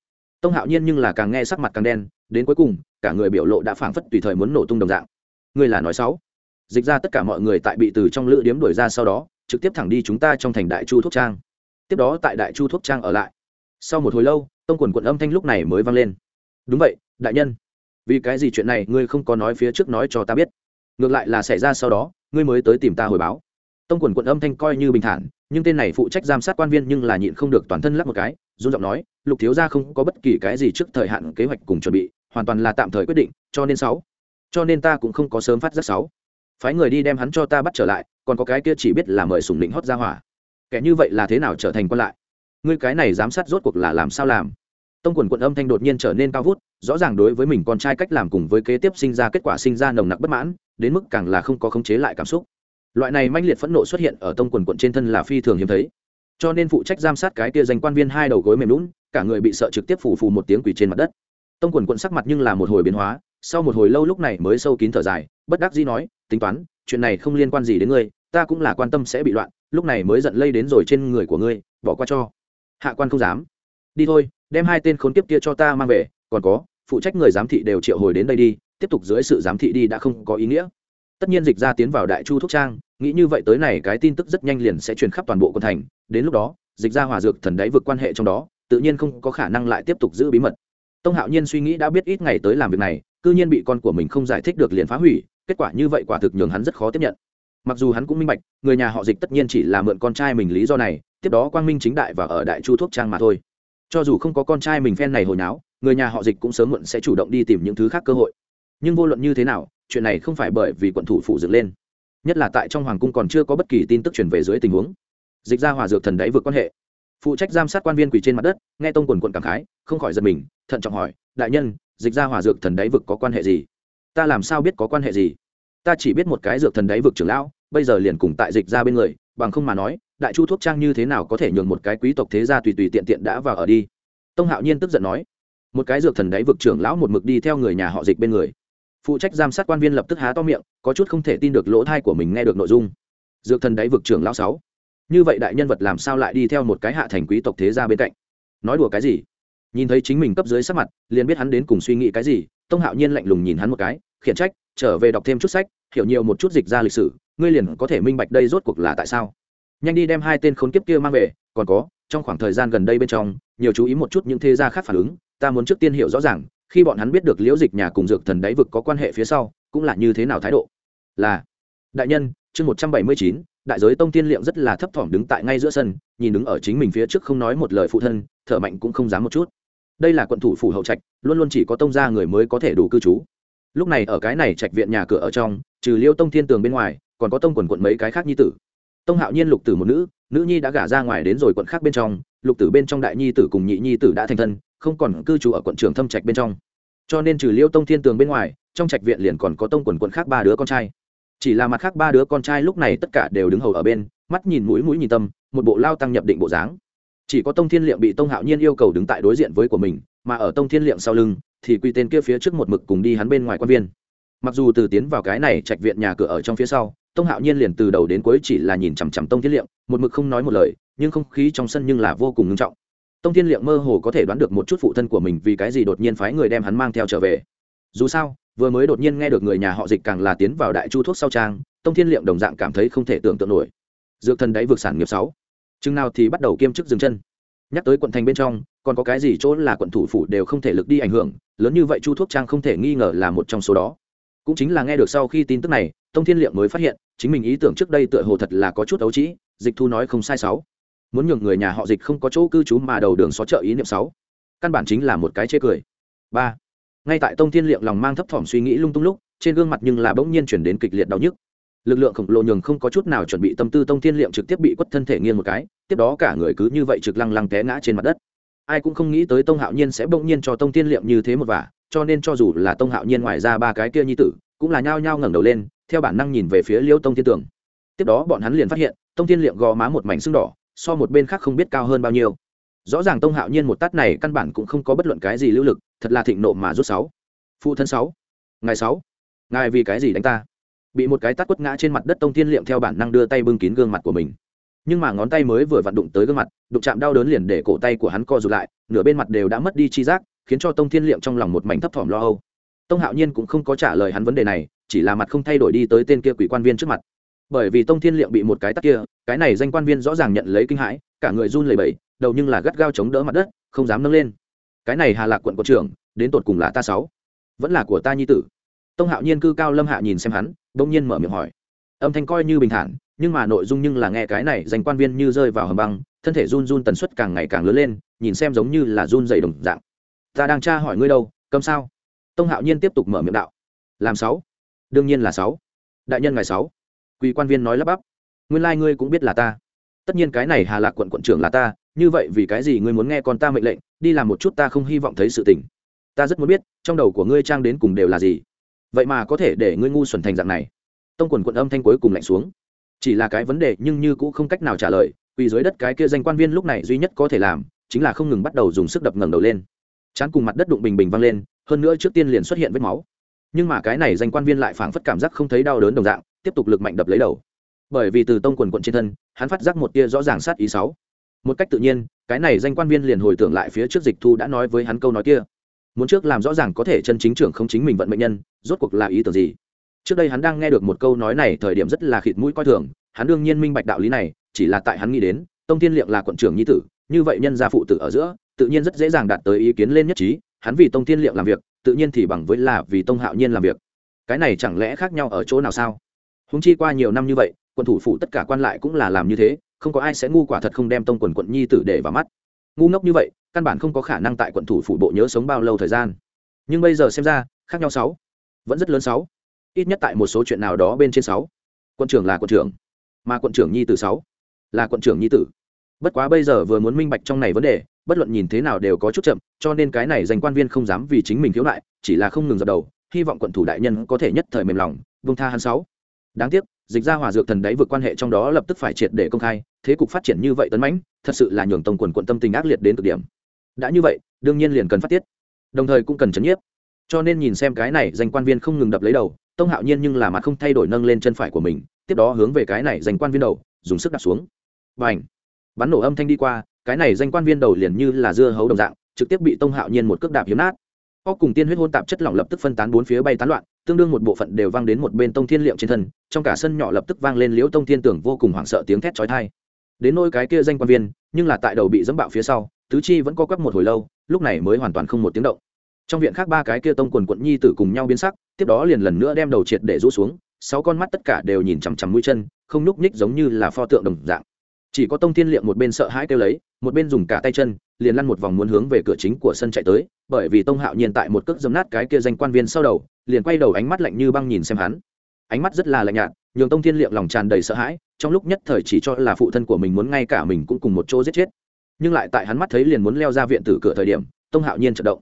Tông hạo nhiên nhưng là càng nghe sắc mặt càng đen, đến cuối cùng, cả người biểu lộ đã phảng phất tùy thời muốn nổ tung đồng dạng. Người là nói sáu. Dịch ra tất cả mọi người tại bị từ trong lữ điếm đuổi ra sau đó, trực tiếp thẳng đi chúng ta trong thành đại chu thuốc trang. Tiếp đó tại đại chu thuốc trang ở lại. Sau một hồi lâu, tông quần quận âm thanh lúc này mới vang lên. Đúng vậy, đại nhân. Vì cái gì chuyện này ngươi không có nói phía trước nói cho ta biết? Ngược lại là xảy ra sau đó, ngươi mới tới tìm ta hồi báo. Tông quần quận âm thanh coi như bình thản, nhưng tên này phụ trách giám sát quan viên nhưng là nhịn không được toàn thân lắp một cái, run giọng nói, lục thiếu gia không có bất kỳ cái gì trước thời hạn kế hoạch cùng chuẩn bị, hoàn toàn là tạm thời quyết định, cho nên sáu. Cho nên ta cũng không có sớm phát giác sáu. Phái người đi đem hắn cho ta bắt trở lại, còn có cái kia chỉ biết là mời sùng định hót ra hỏa. Kẻ như vậy là thế nào trở thành quan lại? Ngươi cái này giám sát rốt cuộc là làm sao làm? Tông quần quận âm thanh đột nhiên trở nên cao vút, rõ ràng đối với mình con trai cách làm cùng với kế tiếp sinh ra kết quả sinh ra nồng nặc bất mãn đến mức càng là không có khống chế lại cảm xúc. Loại này manh liệt phẫn nộ xuất hiện ở tông quần quận trên thân là phi thường hiếm thấy. Cho nên phụ trách giám sát cái kia danh quan viên hai đầu gối mềm lún, cả người bị sợ trực tiếp phủ phù một tiếng quỳ trên mặt đất. Tông quần quận sắc mặt nhưng là một hồi biến hóa, sau một hồi lâu lúc này mới sâu kín thở dài, bất đắc dĩ nói, tính toán, chuyện này không liên quan gì đến ngươi, ta cũng là quan tâm sẽ bị loạn, lúc này mới giận lây đến rồi trên người của ngươi, bỏ qua cho. Hạ quan không dám. Đi thôi, đem hai tên khốn kiếp kia cho ta mang về, còn có, phụ trách người giám thị đều triệu hồi đến đây đi tiếp tục dưới sự giám thị đi đã không có ý nghĩa. Tất nhiên dịch ra tiến vào đại chu thuốc trang, nghĩ như vậy tới này cái tin tức rất nhanh liền sẽ truyền khắp toàn bộ quân thành. Đến lúc đó, dịch ra hòa dược thần đáy vượt quan hệ trong đó, tự nhiên không có khả năng lại tiếp tục giữ bí mật. Tông hạo nhiên suy nghĩ đã biết ít ngày tới làm việc này, cư nhiên bị con của mình không giải thích được liền phá hủy, kết quả như vậy quả thực nhường hắn rất khó tiếp nhận. Mặc dù hắn cũng minh bạch, người nhà họ dịch tất nhiên chỉ là mượn con trai mình lý do này, tiếp đó quang minh chính đại và ở đại chu thuốc trang mà thôi. Cho dù không có con trai mình phen này hồi náo người nhà họ dịch cũng sớm muộn sẽ chủ động đi tìm những thứ khác cơ hội nhưng vô luận như thế nào, chuyện này không phải bởi vì quận thủ phụ dựng lên, nhất là tại trong hoàng cung còn chưa có bất kỳ tin tức truyền về dưới tình huống. Dịch ra hòa dược thần đáy vượt quan hệ. Phụ trách giám sát quan viên quỳ trên mặt đất, nghe tông quần quận cảm khái, không khỏi giật mình, thận trọng hỏi, đại nhân, dịch ra hòa dược thần đáy vực có quan hệ gì? Ta làm sao biết có quan hệ gì? Ta chỉ biết một cái dược thần đáy vực trưởng lão, bây giờ liền cùng tại dịch ra bên người, bằng không mà nói, đại chu thuốc trang như thế nào có thể nhường một cái quý tộc thế gia tùy tùy tiện tiện đã vào ở đi? Tông hạo nhiên tức giận nói, một cái dược thần đáy vực trưởng lão một mực đi theo người nhà họ dịch bên người phụ trách giám sát quan viên lập tức há to miệng, có chút không thể tin được lỗ thai của mình nghe được nội dung. Dược thần đáy vực trưởng lão sáu. Như vậy đại nhân vật làm sao lại đi theo một cái hạ thành quý tộc thế gia bên cạnh? Nói đùa cái gì? Nhìn thấy chính mình cấp dưới sắc mặt, liền biết hắn đến cùng suy nghĩ cái gì, tông hạo nhiên lạnh lùng nhìn hắn một cái, khiển trách, trở về đọc thêm chút sách, hiểu nhiều một chút dịch ra lịch sử, ngươi liền có thể minh bạch đây rốt cuộc là tại sao. Nhanh đi đem hai tên khốn kiếp kia mang về, còn có, trong khoảng thời gian gần đây bên trong, nhiều chú ý một chút những thế gia khác phản ứng, ta muốn trước tiên hiểu rõ ràng khi bọn hắn biết được liễu dịch nhà cùng dược thần đáy vực có quan hệ phía sau, cũng là như thế nào thái độ? Là, đại nhân, chương một trăm bảy mươi chín, đại giới tông tiên liệm rất là thấp thỏm đứng tại ngay giữa sân, nhìn đứng ở chính mình phía trước không nói một lời phụ thân, thở mạnh cũng không dám một chút. Đây là quận thủ phủ hậu trạch, luôn luôn chỉ có tông gia người mới có thể đủ cư trú. Lúc này ở cái này trạch viện nhà cửa ở trong, trừ liêu tông thiên tường bên ngoài, còn có tông quần quận mấy cái khác nhi tử. Tông hạo nhiên lục tử một nữ nữ nhi đã gả ra ngoài đến rồi quận khác bên trong, lục tử bên trong đại nhi tử cùng nhị nhi tử đã thành thân không còn cư trú ở quận trường thâm trạch bên trong. Cho nên trừ liêu tông thiên tường bên ngoài, trong trạch viện liền còn có tông quần quận khác ba đứa con trai. Chỉ là mặt khác ba đứa con trai lúc này tất cả đều đứng hầu ở bên, mắt nhìn mũi mũi nhìn tâm, một bộ lao tăng nhập định bộ dáng. Chỉ có tông thiên liệm bị tông hạo nhiên yêu cầu đứng tại đối diện với của mình, mà ở tông thiên liệm sau lưng, thì quy tên kia phía trước một mực cùng đi hắn bên ngoài quan viên. Mặc dù từ tiến vào cái này trạch viện nhà cửa ở trong phía sau, tông hạo nhiên liền từ đầu đến cuối chỉ là nhìn chằm chằm tông thiên liệm, một mực không nói một lời, nhưng không khí trong sân nhưng là vô cùng nghiêm trọng tông thiên liệm mơ hồ có thể đoán được một chút phụ thân của mình vì cái gì đột nhiên phái người đem hắn mang theo trở về. Dù sao, vừa mới đột nhiên nghe được người nhà họ dịch càng là tiến vào đại chu thuốc sau trang, tông thiên liệm đồng dạng cảm thấy không thể tưởng tượng nổi. Dược thần đáy vực sản nghiệp sáu. Chừng nào thì bắt đầu kiêm chức dừng chân. Nhắc tới quận thành bên trong, còn có cái gì chỗ là quận thủ phủ đều không thể lực đi ảnh hưởng, lớn như vậy chu thuốc trang không thể nghi ngờ là một trong số đó. Cũng chính là nghe được sau khi tin tức này, tông thiên liệm mới phát hiện, chính mình ý tưởng trước đây tựa hồ thật là có chút ấu trĩ, dịch thu nói không sai sáu muốn nhường người nhà họ dịch không có chỗ cư trú mà đầu đường xó chợ ý niệm sáu. Căn bản chính là một cái chê cười. Ba. Ngay tại tông thiên liệm lòng mang thấp thỏm suy nghĩ lung tung lúc, trên gương mặt nhưng là bỗng nhiên chuyển đến kịch liệt đau nhức. Lực lượng khổng lồ nhường không có chút nào chuẩn bị tâm tư tông thiên liệm trực tiếp bị quất thân thể nghiêng một cái, tiếp đó cả người cứ như vậy trực lăng lăng té ngã trên mặt đất. Ai cũng không nghĩ tới tông hạo nhiên sẽ bỗng nhiên cho tông thiên liệm như thế một vả, cho nên cho dù là tông hạo nhiên ngoài ra ba cái kia nhi tử, cũng là nhao nhao ngẩng đầu lên, theo bản năng nhìn về phía liêu tông thiên tưởng. Tiếp đó bọn hắn liền phát hiện, tông thiên liệm gò má một mảnh sưng đỏ so một bên khác không biết cao hơn bao nhiêu. Rõ ràng tông hạo nhiên một tát này căn bản cũng không có bất luận cái gì lưu lực, thật là thịnh nộ mà rút sáu. Phụ thân sáu. Ngài sáu. Ngài vì cái gì đánh ta? Bị một cái tát quất ngã trên mặt đất tông thiên liệm theo bản năng đưa tay bưng kín gương mặt của mình. Nhưng mà ngón tay mới vừa vặn đụng tới gương mặt, đụng chạm đau đớn liền để cổ tay của hắn co rụt lại, nửa bên mặt đều đã mất đi chi giác, khiến cho tông thiên liệm trong lòng một mảnh thấp thỏm lo âu. Tông hạo nhiên cũng không có trả lời hắn vấn đề này, chỉ là mặt không thay đổi đi tới tên kia quỷ quan viên trước mặt bởi vì tông thiên liệm bị một cái tắt kia, cái này danh quan viên rõ ràng nhận lấy kinh hãi, cả người run lẩy bẩy, đầu nhưng là gắt gao chống đỡ mặt đất, không dám nâng lên. Cái này hà lạc quận quận trưởng, đến tột cùng là ta sáu, vẫn là của ta nhi tử. Tông hạo nhiên cư cao lâm hạ nhìn xem hắn, bỗng nhiên mở miệng hỏi. Âm thanh coi như bình thản, nhưng mà nội dung nhưng là nghe cái này danh quan viên như rơi vào hầm băng, thân thể run run tần suất càng ngày càng lớn lên, nhìn xem giống như là run dày đồng dạng. Ta đang tra hỏi ngươi đâu cấm sao? Tông hạo nhiên tiếp tục mở miệng đạo. Làm sáu? Đương nhiên là sáu. Đại nhân ngày sáu quỳ quan viên nói lắp bắp. Nguyên lai、like、ngươi cũng biết là ta. Tất nhiên cái này hà lạc quận quận trưởng là ta, như vậy vì cái gì ngươi muốn nghe con ta mệnh lệnh, đi làm một chút ta không hy vọng thấy sự tình. Ta rất muốn biết, trong đầu của ngươi trang đến cùng đều là gì. Vậy mà có thể để ngươi ngu xuẩn thành dạng này. Tông quần quận âm thanh cuối cùng lạnh xuống. Chỉ là cái vấn đề nhưng như cũng không cách nào trả lời, vì dưới đất cái kia danh quan viên lúc này duy nhất có thể làm, chính là không ngừng bắt đầu dùng sức đập ngẩng đầu lên. Chán cùng mặt đất đụng bình bình văng lên, hơn nữa trước tiên liền xuất hiện vết máu. Nhưng mà cái này danh quan viên lại phảng phất cảm giác không thấy đau đớn đồng dạng tiếp tục lực mạnh đập lấy đầu. Bởi vì từ tông quần quận trên thân, hắn phát giác một tia rõ ràng sát ý sáu. Một cách tự nhiên, cái này danh quan viên liền hồi tưởng lại phía trước dịch thu đã nói với hắn câu nói kia. Muốn trước làm rõ ràng có thể chân chính trưởng không chính mình vận mệnh nhân, rốt cuộc là ý tưởng gì? Trước đây hắn đang nghe được một câu nói này thời điểm rất là khịt mũi coi thường, hắn đương nhiên minh bạch đạo lý này, chỉ là tại hắn nghĩ đến, tông thiên liệng là quận trưởng nhi tử, như vậy nhân gia phụ tử ở giữa, tự nhiên rất dễ dàng đạt tới ý kiến lên nhất trí, hắn vì tông thiên liệng làm việc, tự nhiên thì bằng với là vì tông hạo nhiên làm việc. Cái này chẳng lẽ khác nhau ở chỗ nào sao? Húng chi qua nhiều năm như vậy, quận thủ phủ tất cả quan lại cũng là làm như thế, không có ai sẽ ngu quả thật không đem tông quần quận nhi tử để vào mắt. Ngu ngốc như vậy, căn bản không có khả năng tại quận thủ phủ bộ nhớ sống bao lâu thời gian. Nhưng bây giờ xem ra, khác nhau sáu, vẫn rất lớn sáu. Ít nhất tại một số chuyện nào đó bên trên sáu. Quận trưởng là quận trưởng, mà quận trưởng nhi tử sáu, là quận trưởng nhi tử. Bất quá bây giờ vừa muốn minh bạch trong này vấn đề, bất luận nhìn thế nào đều có chút chậm, cho nên cái này dành quan viên không dám vì chính mình khiếu nại, chỉ là không ngừng dập đầu, hy vọng quận thủ đại nhân có thể nhất thời mềm lòng vương tha hắn sáu đáng tiếc, dịch ra hòa dược thần đáy vượt quan hệ trong đó lập tức phải triệt để công khai, thế cục phát triển như vậy tấn mãnh, thật sự là nhường tông quần quận tâm tình ác liệt đến cực điểm. Đã như vậy, đương nhiên liền cần phát tiết. Đồng thời cũng cần chấn nhiếp. Cho nên nhìn xem cái này, danh quan viên không ngừng đập lấy đầu, tông hạo nhiên nhưng là mặt không thay đổi nâng lên chân phải của mình, tiếp đó hướng về cái này danh quan viên đầu, dùng sức đặt xuống. Và ảnh bắn nổ âm thanh đi qua, cái này danh quan viên đầu liền như là dưa hấu đồng dạng, trực tiếp bị tông hạo nhiên một cước đạp hiếm nát. Óc cùng tiên huyết hôn tạp chất lỏng lập tức phân tán bốn phía bay tán loạn tương đương một bộ phận đều vang đến một bên tông thiên liệm trên thân, trong cả sân nhỏ lập tức vang lên liễu tông thiên tưởng vô cùng hoảng sợ tiếng thét chói tai. Đến nôi cái kia danh quan viên, nhưng là tại đầu bị dẫm bạo phía sau, tứ chi vẫn co quắp một hồi lâu, lúc này mới hoàn toàn không một tiếng động. Trong viện khác ba cái kia tông quần quận nhi tử cùng nhau biến sắc, tiếp đó liền lần nữa đem đầu triệt để rũ xuống, sáu con mắt tất cả đều nhìn chằm chằm mũi chân, không nhúc nhích giống như là pho tượng đồng dạng. Chỉ có tông thiên liệm một bên sợ hãi kêu lấy, một bên dùng cả tay chân, liền lăn một vòng muốn hướng về cửa chính của sân chạy tới bởi vì tông hạo nhiên tại một cước dấm nát cái kia danh quan viên sau đầu, liền quay đầu ánh mắt lạnh như băng nhìn xem hắn. Ánh mắt rất là lạnh nhạt, nhường tông thiên liệm lòng tràn đầy sợ hãi, trong lúc nhất thời chỉ cho là phụ thân của mình muốn ngay cả mình cũng cùng một chỗ giết chết. Nhưng lại tại hắn mắt thấy liền muốn leo ra viện tử cửa thời điểm, tông hạo nhiên chợt động.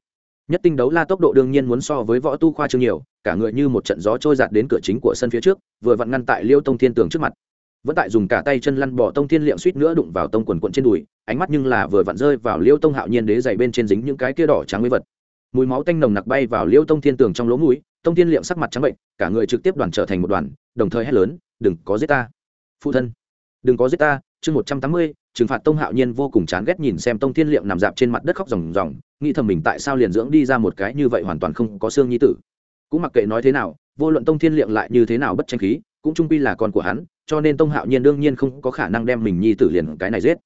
Nhất tinh đấu la tốc độ đương nhiên muốn so với võ tu khoa trương nhiều, cả người như một trận gió trôi giạt đến cửa chính của sân phía trước, vừa vặn ngăn tại liêu tông thiên tường trước mặt vẫn tại dùng cả tay chân lăn bỏ tông thiên liệm suýt nữa đụng vào tông quần quận trên đùi, ánh mắt nhưng là vừa vặn rơi vào liêu tông hạo nhiên đế dày bên trên dính những cái kia đỏ trắng với vật. Mùi máu tanh nồng nặc bay vào liêu tông thiên tường trong lỗ mũi, tông thiên liệm sắc mặt trắng bệnh, cả người trực tiếp đoàn trở thành một đoàn, đồng thời hét lớn, đừng có giết ta, phụ thân. Đừng có giết ta. Chương một trăm tám mươi, trừng phạt tông hạo nhiên vô cùng chán ghét nhìn xem tông thiên liệm nằm dạp trên mặt đất khóc ròng ròng, nghĩ thầm mình tại sao liền dưỡng đi ra một cái như vậy hoàn toàn không có xương nhi tử. Cũng mặc kệ nói thế nào, vô luận tông thiên liệm lại như thế nào bất tranh khí cũng trung quy là con của hắn, cho nên tông hạo nhiên đương nhiên không có khả năng đem mình nhi tử liền cái này giết.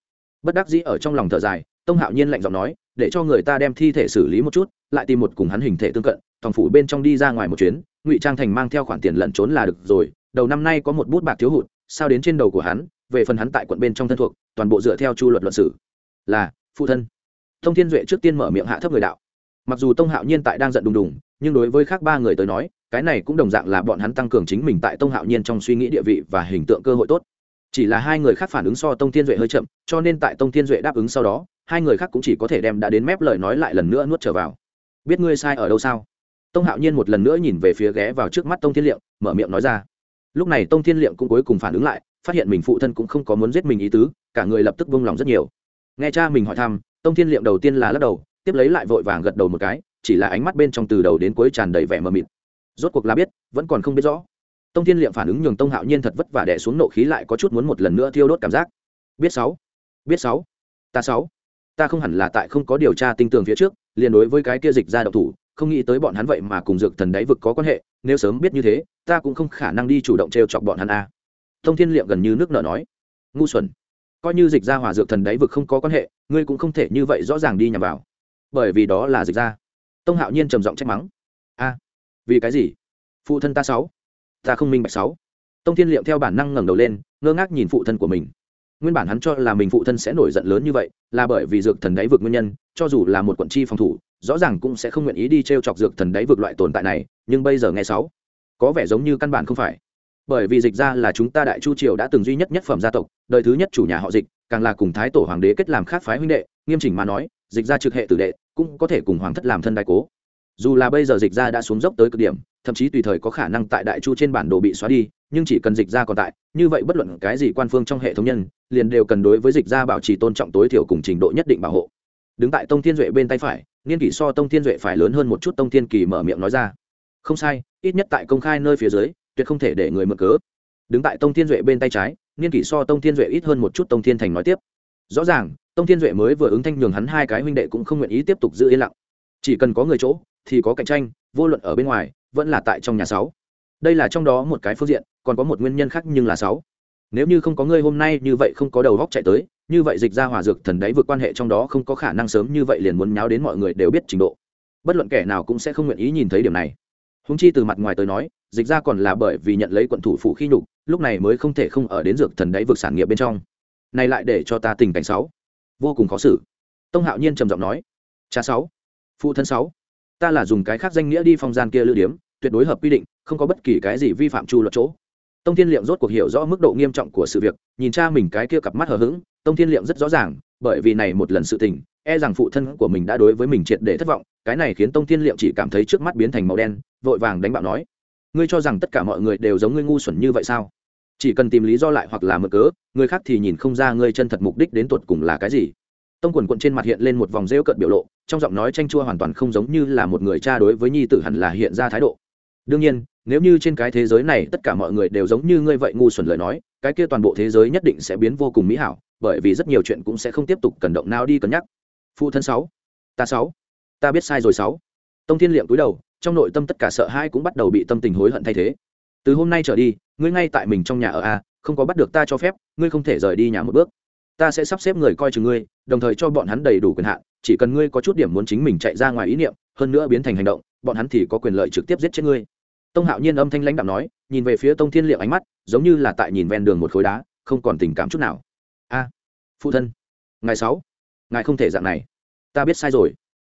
Bất đắc dĩ ở trong lòng thở dài, tông hạo nhiên lạnh giọng nói, để cho người ta đem thi thể xử lý một chút, lại tìm một cùng hắn hình thể tương cận, thòng phủ bên trong đi ra ngoài một chuyến, ngụy trang thành mang theo khoản tiền lẩn trốn là được rồi, đầu năm nay có một bút bạc thiếu hụt, sao đến trên đầu của hắn, về phần hắn tại quận bên trong thân thuộc, toàn bộ dựa theo chu luật luận sử là, phụ thân. Thông thiên duệ trước tiên mở miệng hạ thấp người đạo. Mặc dù tông hạo nhiên tại đang giận đùng đùng nhưng đối với khác ba người tới nói, cái này cũng đồng dạng là bọn hắn tăng cường chính mình tại tông hạo nhiên trong suy nghĩ địa vị và hình tượng cơ hội tốt. Chỉ là hai người khác phản ứng so tông thiên duệ hơi chậm, cho nên tại tông thiên duệ đáp ứng sau đó, hai người khác cũng chỉ có thể đem đã đến mép lời nói lại lần nữa nuốt trở vào. Biết ngươi sai ở đâu sao? Tông hạo nhiên một lần nữa nhìn về phía ghé vào trước mắt tông thiên liệm, mở miệng nói ra. Lúc này tông thiên liệm cũng cuối cùng phản ứng lại, phát hiện mình phụ thân cũng không có muốn giết mình ý tứ, cả người lập tức vung lòng rất nhiều. Nghe cha mình hỏi thăm, tông thiên liệm đầu tiên là lắc đầu, tiếp lấy lại vội vàng gật đầu một cái chỉ là ánh mắt bên trong từ đầu đến cuối tràn đầy vẻ mờ mịt. Rốt cuộc là biết, vẫn còn không biết rõ. Tông thiên liệm phản ứng nhường tông hạo nhiên thật vất vả đẻ xuống nộ khí lại có chút muốn một lần nữa thiêu đốt cảm giác. Biết sáu biết sáu, ta sáu. Ta không hẳn là tại không có điều tra tinh tường phía trước, liền đối với cái kia dịch ra độc thủ, không nghĩ tới bọn hắn vậy mà cùng dược thần đáy vực có quan hệ, nếu sớm biết như thế, ta cũng không khả năng đi chủ động t r e o chọc bọn hắn a. À. Tông thiên liệm gần như nước nợ nói. Ngu xuẩn. Coi như dịch ra hòa dược thần đáy vực không có quan hệ, ngươi cũng không thể như vậy rõ ràng đi nhằm vào. Bởi vì đó là dịch ra tông hạo nhiên trầm giọng trách mắng. A, vì cái gì? Phụ thân ta sáu, ta không minh bạch sáu. Tông thiên liệm theo bản năng ngẩng đầu lên, ngơ ngác nhìn phụ thân của mình. Nguyên bản hắn cho là mình phụ thân sẽ nổi giận lớn như vậy, là bởi vì dược thần đáy vực nguyên nhân, cho dù là một quận chi phòng thủ, rõ ràng cũng sẽ không nguyện ý đi t r e o chọc dược thần đáy vực loại tồn tại này, nhưng bây giờ nghe sáu, có vẻ giống như căn bản không phải. Bởi vì dịch ra là chúng ta đại chu triều đã từng duy nhất nhất phẩm gia tộc, đời thứ nhất chủ nhà họ dịch, càng là cùng thái tổ hoàng đế kết làm khác phái huynh đệ, nghiêm chỉnh mà nói, dịch ra trực hệ tử đệ cũng có thể cùng hoàng thất làm thân đại cố. Dù là bây giờ dịch ra đã xuống dốc tới cực điểm, thậm chí tùy thời có khả năng tại đại chu trên bản đồ bị xóa đi, nhưng chỉ cần dịch ra còn tại, như vậy bất luận cái gì quan phương trong hệ thống nhân, liền đều cần đối với dịch ra bảo trì tôn trọng tối thiểu cùng trình độ nhất định bảo hộ. Đứng tại tông thiên duệ bên tay phải niên kỷ so tông thiên duệ phải lớn hơn một chút tông thiên kỳ mở miệng nói ra. Không sai, ít nhất tại công khai nơi phía dưới, tuyệt không thể để người mượn cớ. Đứng tại tông thiên duệ bên tay trái niên kỷ so tông thiên duệ ít hơn một chút tông thiên thành nói tiếp. Rõ ràng tông thiên duệ mới vừa ứng thanh nhường hắn hai cái huynh đệ cũng không nguyện ý tiếp tục giữ yên lặng. Chỉ cần có người chỗ, thì có cạnh tranh, vô luận ở bên ngoài, vẫn là tại trong nhà sáu. Đây là trong đó một cái phương diện, còn có một nguyên nhân khác nhưng là sáu. Nếu như không có ngươi hôm nay như vậy không có đầu góc chạy tới, như vậy dịch ra hòa dược thần đấy vượt quan hệ trong đó không có khả năng sớm như vậy liền muốn nháo đến mọi người đều biết trình độ. Bất luận kẻ nào cũng sẽ không nguyện ý nhìn thấy điểm này. Húng chi từ mặt ngoài tới nói, dịch ra còn là bởi vì nhận lấy quận thủ phủ khi nhục, lúc này mới không thể không ở đến dược thần đáy vực sản nghiệp bên trong. Này lại để cho ta tình cảnh sáu vô cùng khó xử. Tông hạo nhiên trầm giọng nói, cha sáu, phụ thân sáu, ta là dùng cái khác danh nghĩa đi phong gian kia lưu điếm, tuyệt đối hợp quy định, không có bất kỳ cái gì vi phạm chu luật chỗ. Tông thiên liệm rốt cuộc hiểu rõ mức độ nghiêm trọng của sự việc, nhìn cha mình cái kia cặp mắt hờ hững, tông thiên liệm rất rõ ràng, bởi vì này một lần sự tình e rằng phụ thân của mình đã đối với mình triệt để thất vọng, cái này khiến tông thiên liệm chỉ cảm thấy trước mắt biến thành màu đen, vội vàng đánh bạo nói, ngươi cho rằng tất cả mọi người đều giống ngươi ngu xuẩn như vậy sao? Chỉ cần tìm lý do lại hoặc là mở cớ, người khác thì nhìn không ra ngươi chân thật mục đích đến tuột cùng là cái gì. Tông quần quận trên mặt hiện lên một vòng rêu cận biểu lộ, trong giọng nói tranh chua hoàn toàn không giống như là một người cha đối với nhi tử hẳn là hiện ra thái độ. Đương nhiên, nếu như trên cái thế giới này tất cả mọi người đều giống như ngươi vậy ngu xuẩn lời nói, cái kia toàn bộ thế giới nhất định sẽ biến vô cùng mỹ hảo, bởi vì rất nhiều chuyện cũng sẽ không tiếp tục cần động nào đi cân nhắc. Phụ thân sáu, ta sáu, ta biết sai rồi sáu. Tông thiên liệm cúi đầu, trong nội tâm tất cả sợ hãi cũng bắt đầu bị tâm tình hối hận thay thế. Từ hôm nay trở đi ngươi ngay tại mình trong nhà ở a, không có bắt được ta cho phép, ngươi không thể rời đi nhà một bước. Ta sẽ sắp xếp người coi chừng ngươi, đồng thời cho bọn hắn đầy đủ quyền hạn, chỉ cần ngươi có chút điểm muốn chính mình chạy ra ngoài ý niệm, hơn nữa biến thành hành động, bọn hắn thì có quyền lợi trực tiếp giết chết ngươi. Tông hạo nhiên âm thanh lãnh đạo nói, nhìn về phía tông thiên liệu ánh mắt, giống như là tại nhìn ven đường một khối đá, không còn tình cảm chút nào. A, phụ thân ngày sáu, ngài không thể dạng này. Ta biết sai rồi.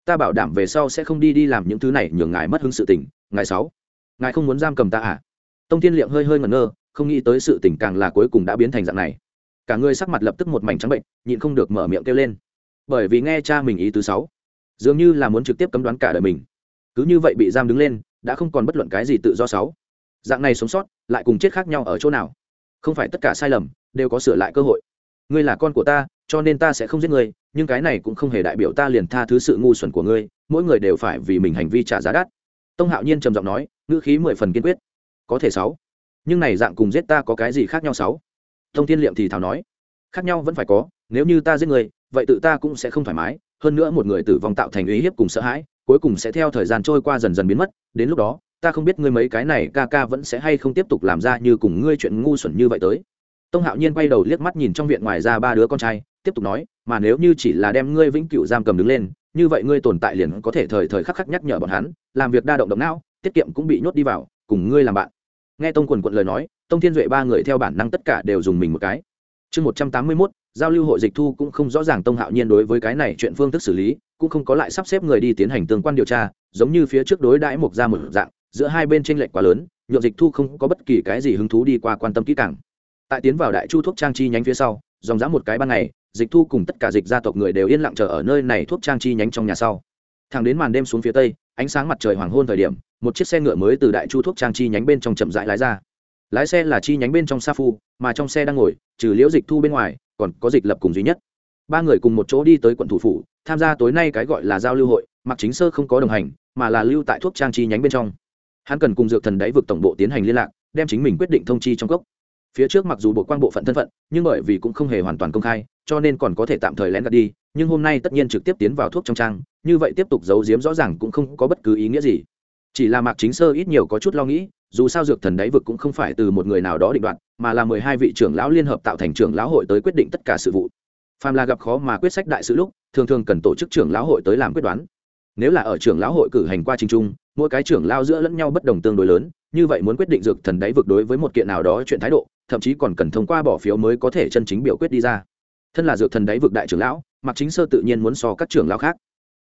Ta bảo đảm về sau sẽ không đi đi làm những thứ này nhường ngài mất hứng sự tình. Ngài sáu, ngài không muốn giam cầm ta à? Tông thiên liệm hơi hơi ngẩn ngơ, không nghĩ tới sự tình càng là cuối cùng đã biến thành dạng này. Cả người sắc mặt lập tức một mảnh trắng bệnh, nhịn không được mở miệng kêu lên. Bởi vì nghe cha mình ý thứ sáu, dường như là muốn trực tiếp cấm đoán cả đời mình. Cứ như vậy bị giam đứng lên, đã không còn bất luận cái gì tự do sáu. Dạng này sống sót, lại cùng chết khác nhau ở chỗ nào? Không phải tất cả sai lầm, đều có sửa lại cơ hội. Ngươi là con của ta, cho nên ta sẽ không giết ngươi, nhưng cái này cũng không hề đại biểu ta liền tha thứ sự ngu xuẩn của ngươi, mỗi người đều phải vì mình hành vi trả giá đắt. Tông hạo nhiên trầm giọng nói, ngữ khí mười phần kiên quyết có thể sáu. Nhưng này dạng cùng giết ta có cái gì khác nhau sáu? Thông thiên liệm thì thảo nói. Khác nhau vẫn phải có, nếu như ta giết người, vậy tự ta cũng sẽ không thoải mái, hơn nữa một người tử vong tạo thành uy hiếp cùng sợ hãi, cuối cùng sẽ theo thời gian trôi qua dần dần biến mất, đến lúc đó, ta không biết ngươi mấy cái này ca ca vẫn sẽ hay không tiếp tục làm ra như cùng ngươi chuyện ngu xuẩn như vậy tới. Tông hạo nhiên quay đầu liếc mắt nhìn trong viện ngoài ra ba đứa con trai, tiếp tục nói, mà nếu như chỉ là đem ngươi vĩnh cửu giam cầm đứng lên, như vậy ngươi tồn tại liền có thể thời thời khắc khắc nhắc nhở bọn hắn, làm việc đa động động não, tiết kiệm cũng bị nhốt đi vào, cùng ngươi làm bạn nghe tông quần quận lời nói, tông thiên duệ ba người theo bản năng tất cả đều dùng mình một cái. Chương một trăm tám mươi mốt, giao lưu hội dịch thu cũng không rõ ràng tông hạo nhiên đối với cái này chuyện phương thức xử lý, cũng không có lại sắp xếp người đi tiến hành tương quan điều tra, giống như phía trước đối đãi mục ra một dạng, giữa hai bên tranh lệch quá lớn nhộn dịch thu không có bất kỳ cái gì hứng thú đi qua quan tâm kỹ càng. Tại tiến vào đại chu thuốc trang chi nhánh phía sau, dòng dã một cái ban ngày, dịch thu cùng tất cả dịch gia tộc người đều yên lặng chờ ở nơi này thuốc trang chi nhánh trong nhà sau. Thẳng đến màn đêm xuống phía tây, ánh sáng mặt trời hoàng hôn thời điểm một chiếc xe ngựa mới từ đại chu thuốc trang chi nhánh bên trong chậm rãi lái ra. Lái xe là chi nhánh bên trong sa phu, mà trong xe đang ngồi, trừ liễu dịch thu bên ngoài, còn có dịch lập cùng duy nhất. Ba người cùng một chỗ đi tới quận thủ phủ, tham gia tối nay cái gọi là giao lưu hội, mặc chính sơ không có đồng hành, mà là lưu tại thuốc trang chi nhánh bên trong. Hắn cần cùng dược thần đáy vực tổng bộ tiến hành liên lạc, đem chính mình quyết định thông chi trong cốc. Phía trước mặc dù bộ quan bộ phận thân phận, nhưng bởi vì cũng không hề hoàn toàn công khai, cho nên còn có thể tạm thời lén gạt đi, nhưng hôm nay tất nhiên trực tiếp tiến vào thuốc trong trang, như vậy tiếp tục giấu giếm rõ ràng cũng không có bất cứ ý nghĩa gì chỉ là mạc chính sơ ít nhiều có chút lo nghĩ, dù sao dược thần đáy vực cũng không phải từ một người nào đó định đoạt, mà là mười hai vị trưởng lão liên hợp tạo thành trưởng lão hội tới quyết định tất cả sự vụ. Phàm là gặp khó mà quyết sách đại sự lúc, thường thường cần tổ chức trưởng lão hội tới làm quyết đoán. Nếu là ở trưởng lão hội cử hành qua trình trung, mỗi cái trưởng lao giữa lẫn nhau bất đồng tương đối lớn, như vậy muốn quyết định dược thần đáy vực đối với một kiện nào đó chuyện thái độ, thậm chí còn cần thông qua bỏ phiếu mới có thể chân chính biểu quyết đi ra. Thân là dược thần đáy vực đại trưởng lão mặc chính sơ tự nhiên muốn so các trưởng lão khác.